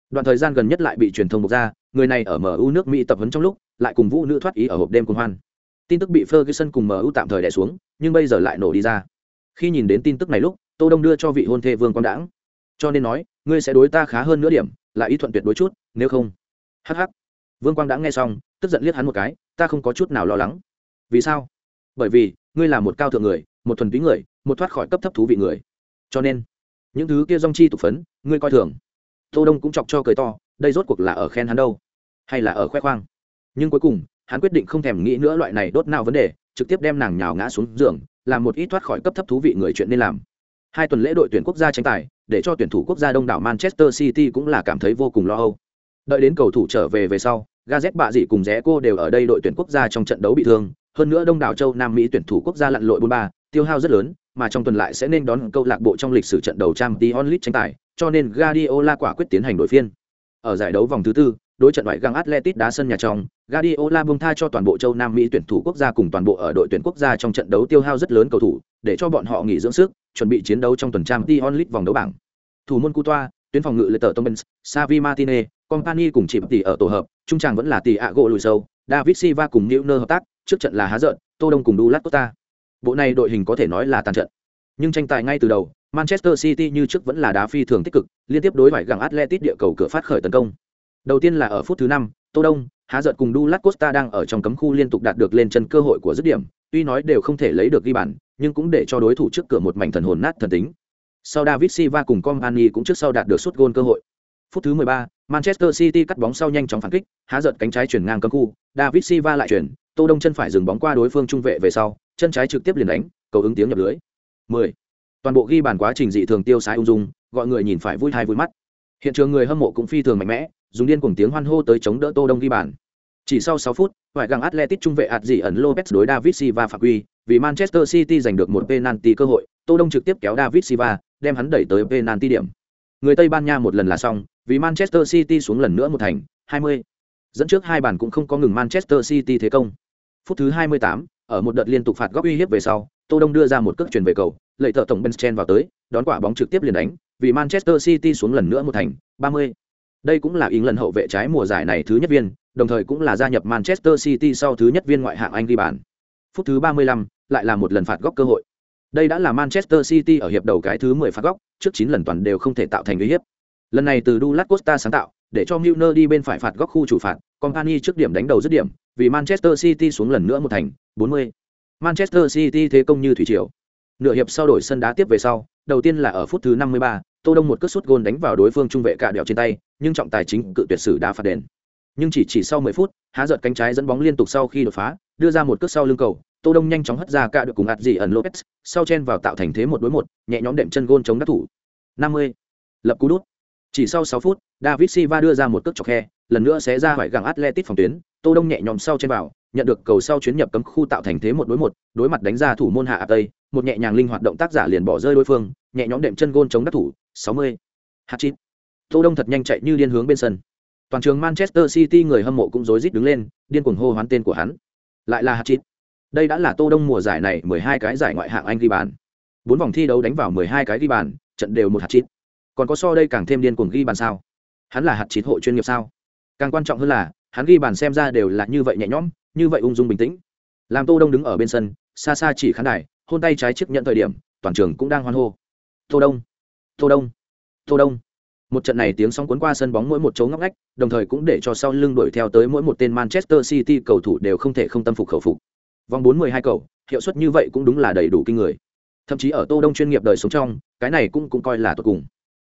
Đoạn thời gian gần nhất lại bị truyền thông bộc ra, người này ở MU nước Mỹ tập huấn trong lúc, lại cùng vũ nữ thoát ý ở hộp đêm cùng hoan. Tin tức bị Ferguson cùng MU tạm thời đè xuống, nhưng bây giờ lại nổ đi ra. Khi nhìn đến tin tức này lúc, Tô Đông đưa cho vị hôn thê Vương Quang Đãng. Cho nên nói, ngươi sẽ đối ta khá hơn nữa điểm, lại ý thuận tuyệt đối chút, nếu không. Hắc hắc. Vương Quang Đãng nghe xong, tức giận liếc hắn một cái, ta không có chút nào lo lắng. Vì sao? Bởi vì, ngươi là một cao thượng người, một thuần túy người, một thoát khỏi cấp thấp thú vị người. Cho nên, những thứ kia dòng chi tục phấn, ngươi coi thường. Tô Đông cũng chọc cho cười to, đây rốt cuộc là ở khen hắn đâu, hay là ở khoe khoang. Nhưng cuối cùng, hắn quyết định không thèm nghĩ nữa loại này đốt nào vấn đề, trực tiếp đem nàng nhào ngã xuống giường, làm một ít thoát khỏi cấp thấp thú vị người chuyện nên làm. Hai tuần lễ đội tuyển quốc gia tranh tài, để cho tuyển thủ quốc gia đông đảo Manchester City cũng là cảm thấy vô cùng lo âu. Đợi đến cầu thủ trở về về sau, Gazet bạ dị cùng rẽ cô đều ở đây đội tuyển quốc gia trong trận đấu bị thương, hơn nữa đông đảo châu Nam Mỹ tuyển thủ quốc gia lặn lội 43, tiêu hao rất lớn, mà trong tuần lại sẽ nên đón câu lạc bộ trong lịch sử trận đầu trang t onlit tranh tài, cho nên Guardiola quả quyết tiến hành đổi phiên. Ở giải đấu vòng thứ tư, đối trận ngoại găng Atletic đá sân nhà trong, Guardiola buông tha cho toàn bộ châu Nam Mỹ tuyển thủ quốc gia cùng toàn bộ ở đội tuyển quốc gia trong trận đấu tiêu hao rất lớn cầu thủ, để cho bọn họ nghỉ dưỡng sức, chuẩn bị chiến đấu trong tuần trang Champions League vòng đấu bảng. Thủ môn Coutoa, tuyến phòng ngự lệ tờ Tombens, Savi Martinez, Company cùng chịp tỷ ở tổ hợp, trung tràng vẫn là tỷ ạ gỗ lùi sâu, David Silva cùng Neuner hợp tác, trước trận là há giận, Tô Đông cùng Dulac Costa. Bộ này đội hình có thể nói là tàn trận. Nhưng tranh tài ngay từ đầu, Manchester City như trước vẫn là đá phi thường tích cực, liên tiếp đối bại gặng Atletico địa cầu cửa phát khởi tấn công. Đầu tiên là ở phút thứ năm, Tô Đông, há giận cùng Dulac Costa đang ở trong cấm khu liên tục đạt được lên chân cơ hội của dứt điểm, tuy nói đều không thể lấy được ghi bàn, nhưng cũng để cho đối thủ trước cửa một mảnh thần hồn nát thần tính. Sau David Silva cùng Company cũng trước sau đạt được sút gôn cơ hội. Phút thứ 13, Manchester City cắt bóng sau nhanh chóng phản kích, há giật cánh trái chuyển ngang cấm khu, David Silva lại chuyển, Tô Đông chân phải dừng bóng qua đối phương trung vệ về sau, chân trái trực tiếp liền đánh, cầu ứng tiếng nhập lưới. 10. Toàn bộ ghi bàn quá trình dị thường tiêu sái ung dung, gọi người nhìn phải vui tai vui mắt. Hiện trường người hâm mộ cũng phi thường mạnh mẽ, dùng điên cuồng tiếng hoan hô tới chống đỡ Tô Đông ghi bàn. Chỉ sau 6 phút, ngoại găng Atletic trung vệ ạt dị ẩn Lopez đối David Silva phạm quy, vì Manchester City giành được một penalty cơ hội, Tô Đông trực tiếp kéo David Silva, đem hắn đẩy tới penalty điểm. Người Tây Ban Nha một lần là xong, vì Manchester City xuống lần nữa một thành, 20. Dẫn trước hai bàn cũng không có ngừng Manchester City thế công. Phút thứ 28, ở một đợt liên tục phạt góc uy hiếp về sau, Tô Đông đưa ra một cước chuyển về cầu, lệ thợ tổng Benchen vào tới, đón quả bóng trực tiếp liền đánh, vì Manchester City xuống lần nữa một thành, 30. Đây cũng là ý lần hậu vệ trái mùa giải này thứ nhất viên, đồng thời cũng là gia nhập Manchester City sau thứ nhất viên ngoại hạng Anh ghi bàn. Phút thứ 35, lại là một lần phạt góc cơ hội. Đây đã là Manchester City ở hiệp đầu cái thứ 10 phạt góc, trước 9 lần toàn đều không thể tạo thành uy hiếp. Lần này từ Douglas Costa sáng tạo, để cho Milner đi bên phải phạt góc khu chủ phạt, Company trước điểm đánh đầu dứt điểm, vì Manchester City xuống lần nữa một thành, 40. Manchester City thế công như thủy triều. Nửa hiệp sau đổi sân đá tiếp về sau, đầu tiên là ở phút thứ 53, Tô Đông một cước sút gôn đánh vào đối phương trung vệ cả đèo trên tay, nhưng trọng tài chính cự tuyệt sử đá phạt đền. Nhưng chỉ chỉ sau 10 phút, há giật cánh trái dẫn bóng liên tục sau khi đột phá, đưa ra một cước sau lưng cầu, Tô Đông nhanh chóng hất ra cả được cùng ạt gì ẩn Lopez, sau chen vào tạo thành thế một đối một, nhẹ nhõm đệm chân gôn chống đắc thủ. 50. Lập cú đút. Chỉ sau 6 phút, David Silva đưa ra một cước chọc khe, lần nữa sẽ ra phải gặng Atletico phòng tuyến, Tô Đông nhẹ nhõm sau chen vào, nhận được cầu sau chuyến nhập cấm khu tạo thành thế một đối một, đối mặt đánh ra thủ môn hạ tây, một nhẹ nhàng linh hoạt động tác giả liền bỏ rơi đối phương, nhẹ nhõm đệm chân gôn chống đắc thủ, 60. hattrick Tô Đông thật nhanh chạy như điên hướng bên sân. Toàn trường Manchester City người hâm mộ cũng rối rít đứng lên, điên cuồng hô hoán tên của hắn. Lại là hạt chít. Đây đã là Tô Đông mùa giải này 12 cái giải ngoại hạng Anh ghi bàn. Bốn vòng thi đấu đánh vào 12 cái ghi bàn, trận đều một hạt chít. Còn có so đây càng thêm điên cuồng ghi bàn sao? Hắn là hạt chít hội chuyên nghiệp sao? Càng quan trọng hơn là, hắn ghi bàn xem ra đều là như vậy nhẹ nhõm, như vậy ung dung bình tĩnh. Làm Tô Đông đứng ở bên sân, xa xa chỉ khán đài, hôn tay trái trước nhận thời điểm, toàn trường cũng đang hoan hô. Tô Đông, Tô Đông, Tô Đông một trận này tiếng sóng cuốn qua sân bóng mỗi một chỗ ngóc ngách, đồng thời cũng để cho sau lưng đuổi theo tới mỗi một tên Manchester City cầu thủ đều không thể không tâm phục khẩu phục. Vòng 4-12 cầu, hiệu suất như vậy cũng đúng là đầy đủ kinh người. Thậm chí ở Tô Đông chuyên nghiệp đời sống trong, cái này cũng cũng coi là tuyệt cùng.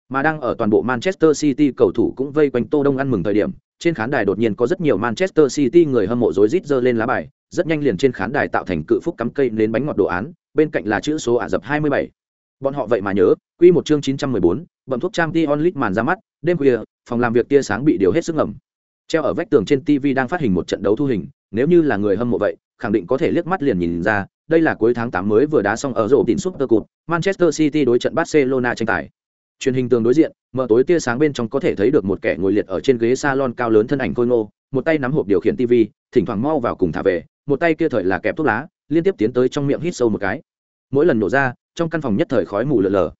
Mà đang ở toàn bộ Manchester City cầu thủ cũng vây quanh Tô Đông ăn mừng thời điểm, trên khán đài đột nhiên có rất nhiều Manchester City người hâm mộ rối rít giơ lên lá bài, rất nhanh liền trên khán đài tạo thành cự phúc cắm cây đến bánh ngọt đồ án, bên cạnh là chữ số Ả Rập 27. Bọn họ vậy mà nhớ, quy một chương 914, bẩm thuốc trang Tion Lit màn ra mắt, đêm khuya, phòng làm việc tia sáng bị điều hết sức ngầm. Treo ở vách tường trên TV đang phát hình một trận đấu thu hình, nếu như là người hâm mộ vậy, khẳng định có thể liếc mắt liền nhìn ra, đây là cuối tháng 8 mới vừa đá xong ở rổ tỉnh Super Cup, Manchester City đối trận Barcelona tranh tài. Truyền hình tường đối diện, mở tối tia sáng bên trong có thể thấy được một kẻ ngồi liệt ở trên ghế salon cao lớn thân ảnh khôi ngô, một tay nắm hộp điều khiển TV, thỉnh thoảng mau vào cùng thả về, một tay kia thời là kẹp thuốc lá, liên tiếp tiến tới trong miệng hít sâu một cái. Mỗi lần nổ ra, trong căn phòng nhất thời khói mù lờ lờ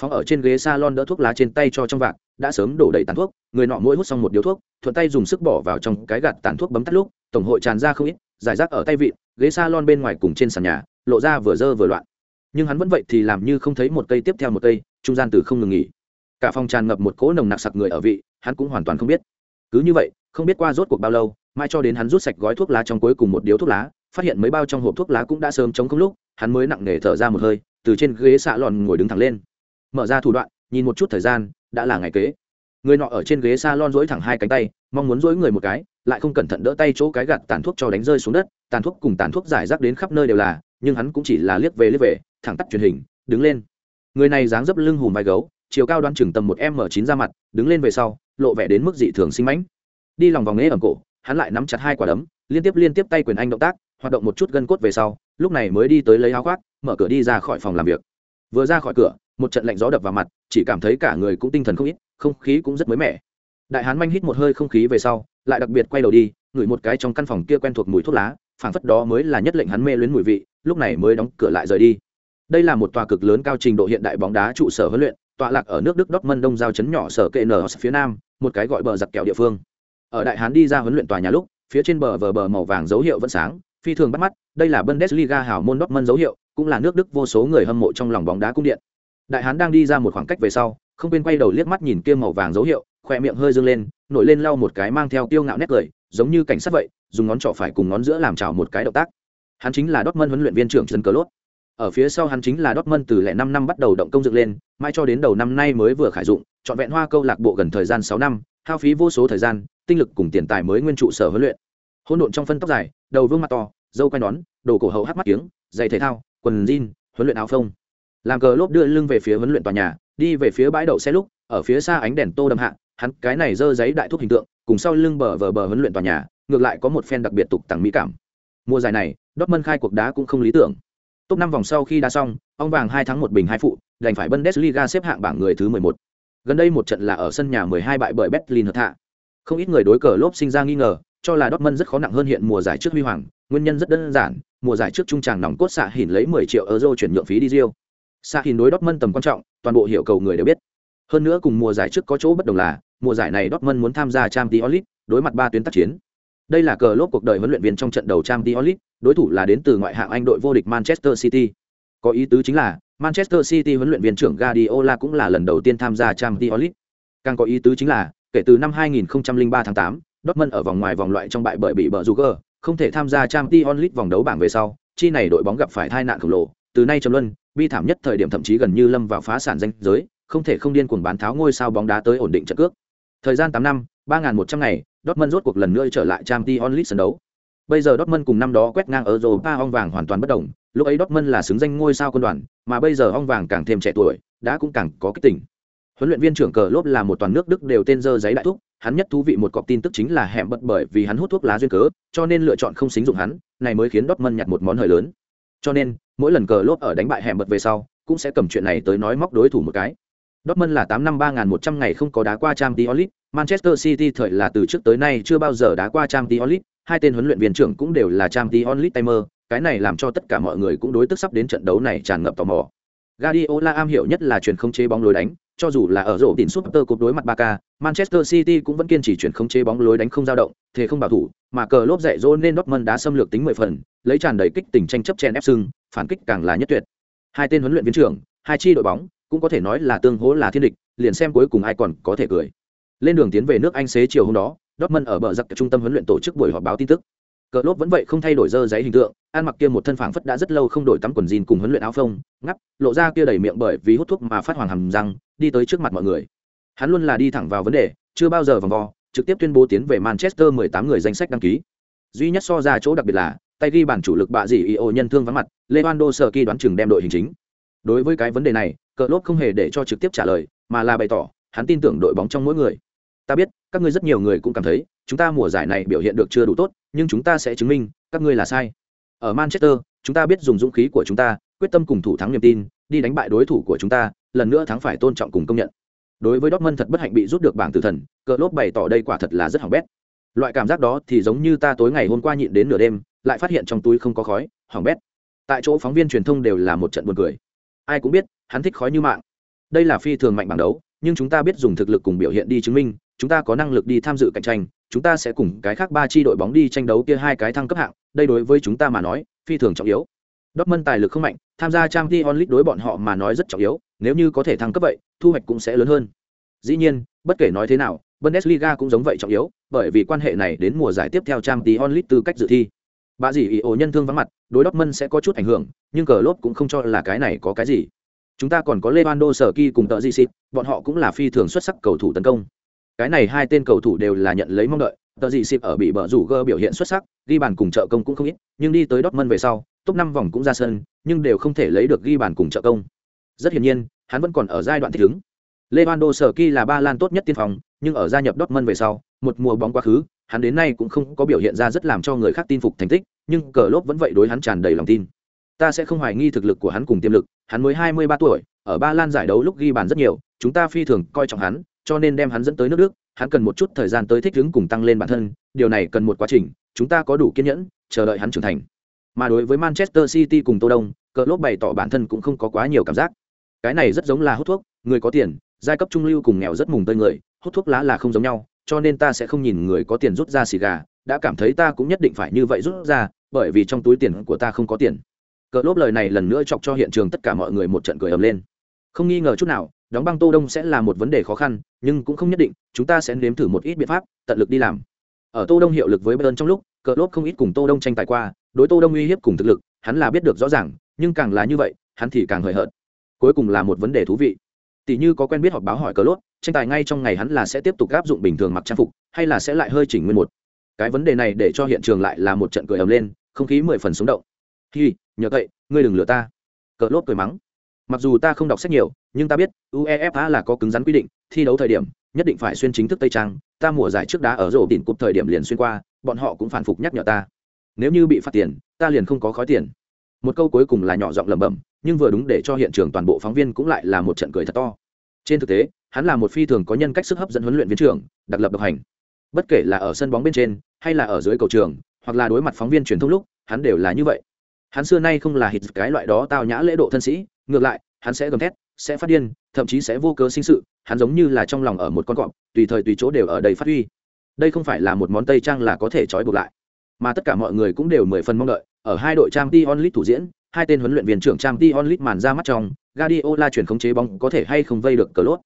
phóng ở trên ghế salon đỡ thuốc lá trên tay cho trong vạc, đã sớm đổ đầy tàn thuốc, người nọ mỗi hút xong một điếu thuốc, thuận tay dùng sức bỏ vào trong cái gạt tàn thuốc bấm tắt lúc, tổng hội tràn ra không ít, giải rác ở tay vịn, ghế salon bên ngoài cùng trên sàn nhà, lộ ra vừa dơ vừa loạn. Nhưng hắn vẫn vậy thì làm như không thấy một cây tiếp theo một cây, trung gian từ không ngừng nghỉ. Cả phòng tràn ngập một cỗ nồng nặc sặc người ở vị, hắn cũng hoàn toàn không biết. Cứ như vậy, không biết qua rốt cuộc bao lâu mai cho đến hắn rút sạch gói thuốc lá trong cuối cùng một điếu thuốc lá, phát hiện mấy bao trong hộp thuốc lá cũng đã sớm chống không lúc, hắn mới nặng nề thở ra một hơi, từ trên ghế xạ lòn ngồi đứng thẳng lên mở ra thủ đoạn, nhìn một chút thời gian, đã là ngày kế. Người nọ ở trên ghế s a lon dối thẳng hai cánh tay, mong muốn dối người một cái, lại không cẩn thận đỡ tay chỗ cái gạt tàn thuốc cho đánh rơi xuống đất. Tàn thuốc cùng tàn thuốc giải rác đến khắp nơi đều là, nhưng hắn cũng chỉ là liếc về liếc về, thẳng tắt truyền hình, đứng lên. Người này dáng dấp lưng hùm vai gấu, chiều cao đoan chừng tầm một m chín ra mặt, đứng lên về sau, lộ vẻ đến mức dị thường sinh mãnh. Đi lòng vòng nghế ẩm cổ, hắn lại nắm chặt hai quả đấm, liên tiếp liên tiếp tay quyền anh động tác, hoạt động một chút gân cốt về sau, lúc này mới đi tới lấy áo khoác, mở cửa đi ra khỏi phòng làm việc. Vừa ra khỏi cửa một trận lạnh gió đập vào mặt, chỉ cảm thấy cả người cũng tinh thần không ít, không khí cũng rất mới mẻ. Đại hán manh hít một hơi không khí về sau, lại đặc biệt quay đầu đi, ngửi một cái trong căn phòng kia quen thuộc mùi thuốc lá, phảng phất đó mới là nhất lệnh hắn mê luyến mùi vị, lúc này mới đóng cửa lại rời đi. Đây là một tòa cực lớn cao trình độ hiện đại bóng đá trụ sở huấn luyện, tọa lạc ở nước đức dortmund đông giao chấn nhỏ sở kệ nở phía nam, một cái gọi bờ giặc kẹo địa phương. Ở đại hán đi ra huấn luyện tòa nhà lúc, phía trên bờ vờ bờ màu vàng dấu hiệu vẫn sáng, phi thường bắt mắt, đây là bundesliga hảo môn dortmund dấu hiệu, cũng là nước đức vô số người hâm mộ trong lòng bóng đá cung điện đại hán đang đi ra một khoảng cách về sau không quên quay đầu liếc mắt nhìn kia màu vàng dấu hiệu khoe miệng hơi dương lên nổi lên lau một cái mang theo tiêu ngạo nét cười giống như cảnh sát vậy dùng ngón trỏ phải cùng ngón giữa làm trào một cái động tác hắn chính là đốt mân huấn luyện viên trưởng trần cờ lốt Ở phía sau hắn chính là Dortmund từ lẻ năm năm bắt đầu động công dựng lên, mai cho đến đầu năm nay mới vừa khải dụng, chọn vẹn hoa câu lạc bộ gần thời gian sáu năm, hao phí vô số thời gian, tinh lực cùng tiền tài mới nguyên trụ sở huấn luyện. Hỗn độn trong phân tóc dài, đầu vương mặt to, dâu quai nón, đồ cổ hậu hát mắt kiếng, giày thể thao, quần jean, huấn luyện áo phông. Làm cờ lốp đưa lưng về phía huấn luyện tòa nhà, đi về phía bãi đậu xe lúc, ở phía xa ánh đèn tô đâm hạ, hắn cái này dơ giấy đại thuốc hình tượng, cùng sau lưng bờ vờ bờ huấn luyện tòa nhà, ngược lại có một phen đặc biệt tục tặng mỹ cảm. Mùa giải này, Dortmund khai cuộc đá cũng không lý tưởng. Top năm vòng sau khi đá xong, ông vàng hai tháng một bình hai phụ, đành phải Bundesliga xếp hạng bảng người thứ 11. Gần đây một trận là ở sân nhà 12 bại bởi Berlin hợp hạ. Không ít người đối cờ lốp sinh ra nghi ngờ, cho là Dortmund rất khó nặng hơn hiện mùa giải trước huy hoàng, nguyên nhân rất đơn giản, mùa giải trước trung tràng nòng cốt xạ hỉn lấy 10 triệu euro chuyển nhượng phí đi Rio. Xạ hỉn đối Dortmund tầm quan trọng, toàn bộ hiểu cầu người đều biết. Hơn nữa cùng mùa giải trước có chỗ bất đồng là, mùa giải này Dortmund muốn tham gia Champions League, đối mặt ba tuyến tác chiến. Đây là cờ lốp cuộc đời huấn luyện viên trong trận đầu Champions League, đối thủ là đến từ ngoại hạng Anh đội vô địch Manchester City. Có ý tứ chính là, Manchester City huấn luyện viên trưởng Guardiola cũng là lần đầu tiên tham gia Champions League. Càng có ý tứ chính là, kể từ năm 2003 tháng 8, Dortmund ở vòng ngoài vòng loại trong bại bởi bị bờ Juger, không thể tham gia Champions League vòng đấu bảng về sau, chi này đội bóng gặp phải tai nạn khổng lồ, từ nay trầm luân, bi thảm nhất thời điểm thậm chí gần như lâm vào phá sản danh giới, không thể không điên cuồng bán tháo ngôi sao bóng đá tới ổn định trận cước. Thời gian 8 năm, 3100 ngày, Dortmund rốt cuộc lần nữa trở lại Champions League sân đấu. Bây giờ Dortmund cùng năm đó quét ngang ở Europa ong vàng hoàn toàn bất động, lúc ấy Dortmund là xứng danh ngôi sao quân đoàn, mà bây giờ ong vàng càng thêm trẻ tuổi, đã cũng càng có kích tỉnh. Huấn luyện viên trưởng cờ lốp là một toàn nước Đức đều tên dơ giấy đại thúc, hắn nhất thú vị một cọc tin tức chính là hẻm bật bởi vì hắn hút thuốc lá duyên cớ, cho nên lựa chọn không xính dụng hắn, này mới khiến Dortmund nhặt một món hời lớn. Cho nên, mỗi lần cờ lốp ở đánh bại hẻm bật về sau, cũng sẽ cầm chuyện này tới nói móc đối thủ một cái. Dortmund là 8 năm 3100 ngày không có đá qua Champions League, Manchester City thời là từ trước tới nay chưa bao giờ đá qua Champions League, hai tên huấn luyện viên trưởng cũng đều là Champions League timer, cái này làm cho tất cả mọi người cũng đối tức sắp đến trận đấu này tràn ngập tò mò. Guardiola am hiểu nhất là chuyển không chế bóng lối đánh, cho dù là ở rổ tỉnh Super Cup đối mặt Barca, Manchester City cũng vẫn kiên trì chuyển không chế bóng lối đánh không dao động, thế không bảo thủ, mà cờ lốp dạy dỗ nên Dortmund đá xâm lược tính 10 phần, lấy tràn đầy kích tình tranh chấp chen ép sưng, phản kích càng là nhất tuyệt. Hai tên huấn luyện viên trưởng, hai chi đội bóng, cũng có thể nói là tương hỗ là thiên địch, liền xem cuối cùng ai còn có thể cười. Lên đường tiến về nước Anh xế chiều hôm đó, Dortmund ở bờ giặc trung tâm huấn luyện tổ chức buổi họp báo tin tức. Cờ lốp vẫn vậy không thay đổi dơ giấy hình tượng, ăn mặc kia một thân phảng phất đã rất lâu không đổi tắm quần jean cùng huấn luyện áo phông, ngắp, lộ ra kia đầy miệng bởi vì hút thuốc mà phát hoàng hầm răng, đi tới trước mặt mọi người. Hắn luôn là đi thẳng vào vấn đề, chưa bao giờ vòng vo, trực tiếp tuyên bố tiến về Manchester 18 người danh sách đăng ký. Duy nhất so ra chỗ đặc biệt là, tay ghi bản chủ lực bạ gì ô nhân thương vắng mặt, Lewandowski đoán chừng đem đội hình chính. Đối với cái vấn đề này, cờ lốp không hề để cho trực tiếp trả lời, mà là bày tỏ, hắn tin tưởng đội bóng trong mỗi người. Ta biết, các ngươi rất nhiều người cũng cảm thấy, chúng ta mùa giải này biểu hiện được chưa đủ tốt, nhưng chúng ta sẽ chứng minh, các ngươi là sai. Ở Manchester, chúng ta biết dùng dũng khí của chúng ta, quyết tâm cùng thủ thắng niềm tin, đi đánh bại đối thủ của chúng ta, lần nữa thắng phải tôn trọng cùng công nhận. Đối với Dortmund thật bất hạnh bị rút được bảng tử thần, cờ lốp bày tỏ đây quả thật là rất hỏng bét. Loại cảm giác đó thì giống như ta tối ngày hôm qua nhịn đến nửa đêm, lại phát hiện trong túi không có khói, hỏng bét. Tại chỗ phóng viên truyền thông đều là một trận buồn cười. Ai cũng biết, hắn thích khói như mạng. Đây là phi thường mạnh bảng đấu, nhưng chúng ta biết dùng thực lực cùng biểu hiện đi chứng minh, chúng ta có năng lực đi tham dự cạnh tranh, chúng ta sẽ cùng cái khác ba chi đội bóng đi tranh đấu kia hai cái thăng cấp hạng, đây đối với chúng ta mà nói, phi thường trọng yếu. Dortmund tài lực không mạnh, tham gia Champions League đối bọn họ mà nói rất trọng yếu, nếu như có thể thăng cấp vậy, thu hoạch cũng sẽ lớn hơn. Dĩ nhiên, bất kể nói thế nào, Bundesliga cũng giống vậy trọng yếu, bởi vì quan hệ này đến mùa giải tiếp theo Champions League tư cách dự thi. Bà gì ý ổ nhân thương vắng mặt, đối Dortmund sẽ có chút ảnh hưởng, nhưng cờ lốp cũng không cho là cái này có cái gì. Chúng ta còn có Lewandowski cùng tợ Di bọn họ cũng là phi thường xuất sắc cầu thủ tấn công. Cái này hai tên cầu thủ đều là nhận lấy mong đợi, tờ gì xịp ở bị bờ rủ gơ biểu hiện xuất sắc ghi bàn cùng trợ công cũng không ít nhưng đi tới Dortmund về sau top năm vòng cũng ra sân nhưng đều không thể lấy được ghi bàn cùng trợ công. Rất hiển nhiên hắn vẫn còn ở giai đoạn thích ứng. Lewandowski là ba lan tốt nhất tiên phòng nhưng ở gia nhập Dortmund về sau một mùa bóng quá khứ hắn đến nay cũng không có biểu hiện ra rất làm cho người khác tin phục thành tích nhưng cờ lốp vẫn vậy đối hắn tràn đầy lòng tin. Ta sẽ không hoài nghi thực lực của hắn cùng tiềm lực hắn mới hai mươi ba tuổi ở ba lan giải đấu lúc ghi bàn rất nhiều chúng ta phi thường coi trọng hắn cho nên đem hắn dẫn tới nước đức hắn cần một chút thời gian tới thích ứng cùng tăng lên bản thân, điều này cần một quá trình, chúng ta có đủ kiên nhẫn, chờ đợi hắn trưởng thành. Mà đối với Manchester City cùng Tô Đông, cờ lốp bày tỏ bản thân cũng không có quá nhiều cảm giác. Cái này rất giống là hút thuốc, người có tiền, giai cấp trung lưu cùng nghèo rất mùng tơi người, hút thuốc lá là không giống nhau, cho nên ta sẽ không nhìn người có tiền rút ra xì gà, đã cảm thấy ta cũng nhất định phải như vậy rút ra, bởi vì trong túi tiền của ta không có tiền. Cờ lốp lời này lần nữa chọc cho hiện trường tất cả mọi người một trận cười ầm lên. Không nghi ngờ chút nào, đóng băng tô đông sẽ là một vấn đề khó khăn, nhưng cũng không nhất định, chúng ta sẽ nếm thử một ít biện pháp, tận lực đi làm. Ở tô đông hiệu lực với bayern trong lúc cờ lốp không ít cùng tô đông tranh tài qua, đối tô đông uy hiếp cùng thực lực, hắn là biết được rõ ràng, nhưng càng là như vậy, hắn thì càng hời hợt. Cuối cùng là một vấn đề thú vị. Tỷ như có quen biết họp báo hỏi cờ lốt tranh tài ngay trong ngày hắn là sẽ tiếp tục áp dụng bình thường mặc trang phục, hay là sẽ lại hơi chỉnh nguyên một. Cái vấn đề này để cho hiện trường lại là một trận cười ầm lên, không khí mười phần sống động. Hi, nhờ cậy, ngươi đừng lừa ta. Cờ lốt cười mắng. Mặc dù ta không đọc sách nhiều nhưng ta biết, uefa là có cứng rắn quy định, thi đấu thời điểm, nhất định phải xuyên chính thức tây trang, ta mùa giải trước đá ở rổ đỉnh cục thời điểm liền xuyên qua, bọn họ cũng phản phục nhắc nhở ta. Nếu như bị phạt tiền, ta liền không có khói tiền. Một câu cuối cùng là nhỏ giọng lẩm bẩm, nhưng vừa đúng để cho hiện trường toàn bộ phóng viên cũng lại là một trận cười thật to. Trên thực tế, hắn là một phi thường có nhân cách sức hấp dẫn huấn luyện viên trưởng, đặc lập độc hành. Bất kể là ở sân bóng bên trên, hay là ở dưới cầu trường, hoặc là đối mặt phóng viên truyền thông lúc, hắn đều là như vậy. Hắn xưa nay không là hít cái loại đó tao nhã lễ độ thân sĩ, ngược lại, hắn sẽ gầm thét sẽ phát điên, thậm chí sẽ vô cớ sinh sự, hắn giống như là trong lòng ở một con cọp, tùy thời tùy chỗ đều ở đây phát huy. Đây không phải là một món tây trang là có thể trói buộc lại, mà tất cả mọi người cũng đều mười phần mong đợi, ở hai đội trang t onlit thủ diễn, hai tên huấn luyện viên trưởng trang t onlit màn ra mắt trong, Guardiola chuyển khống chế bóng có thể hay không vây được cờ lốt.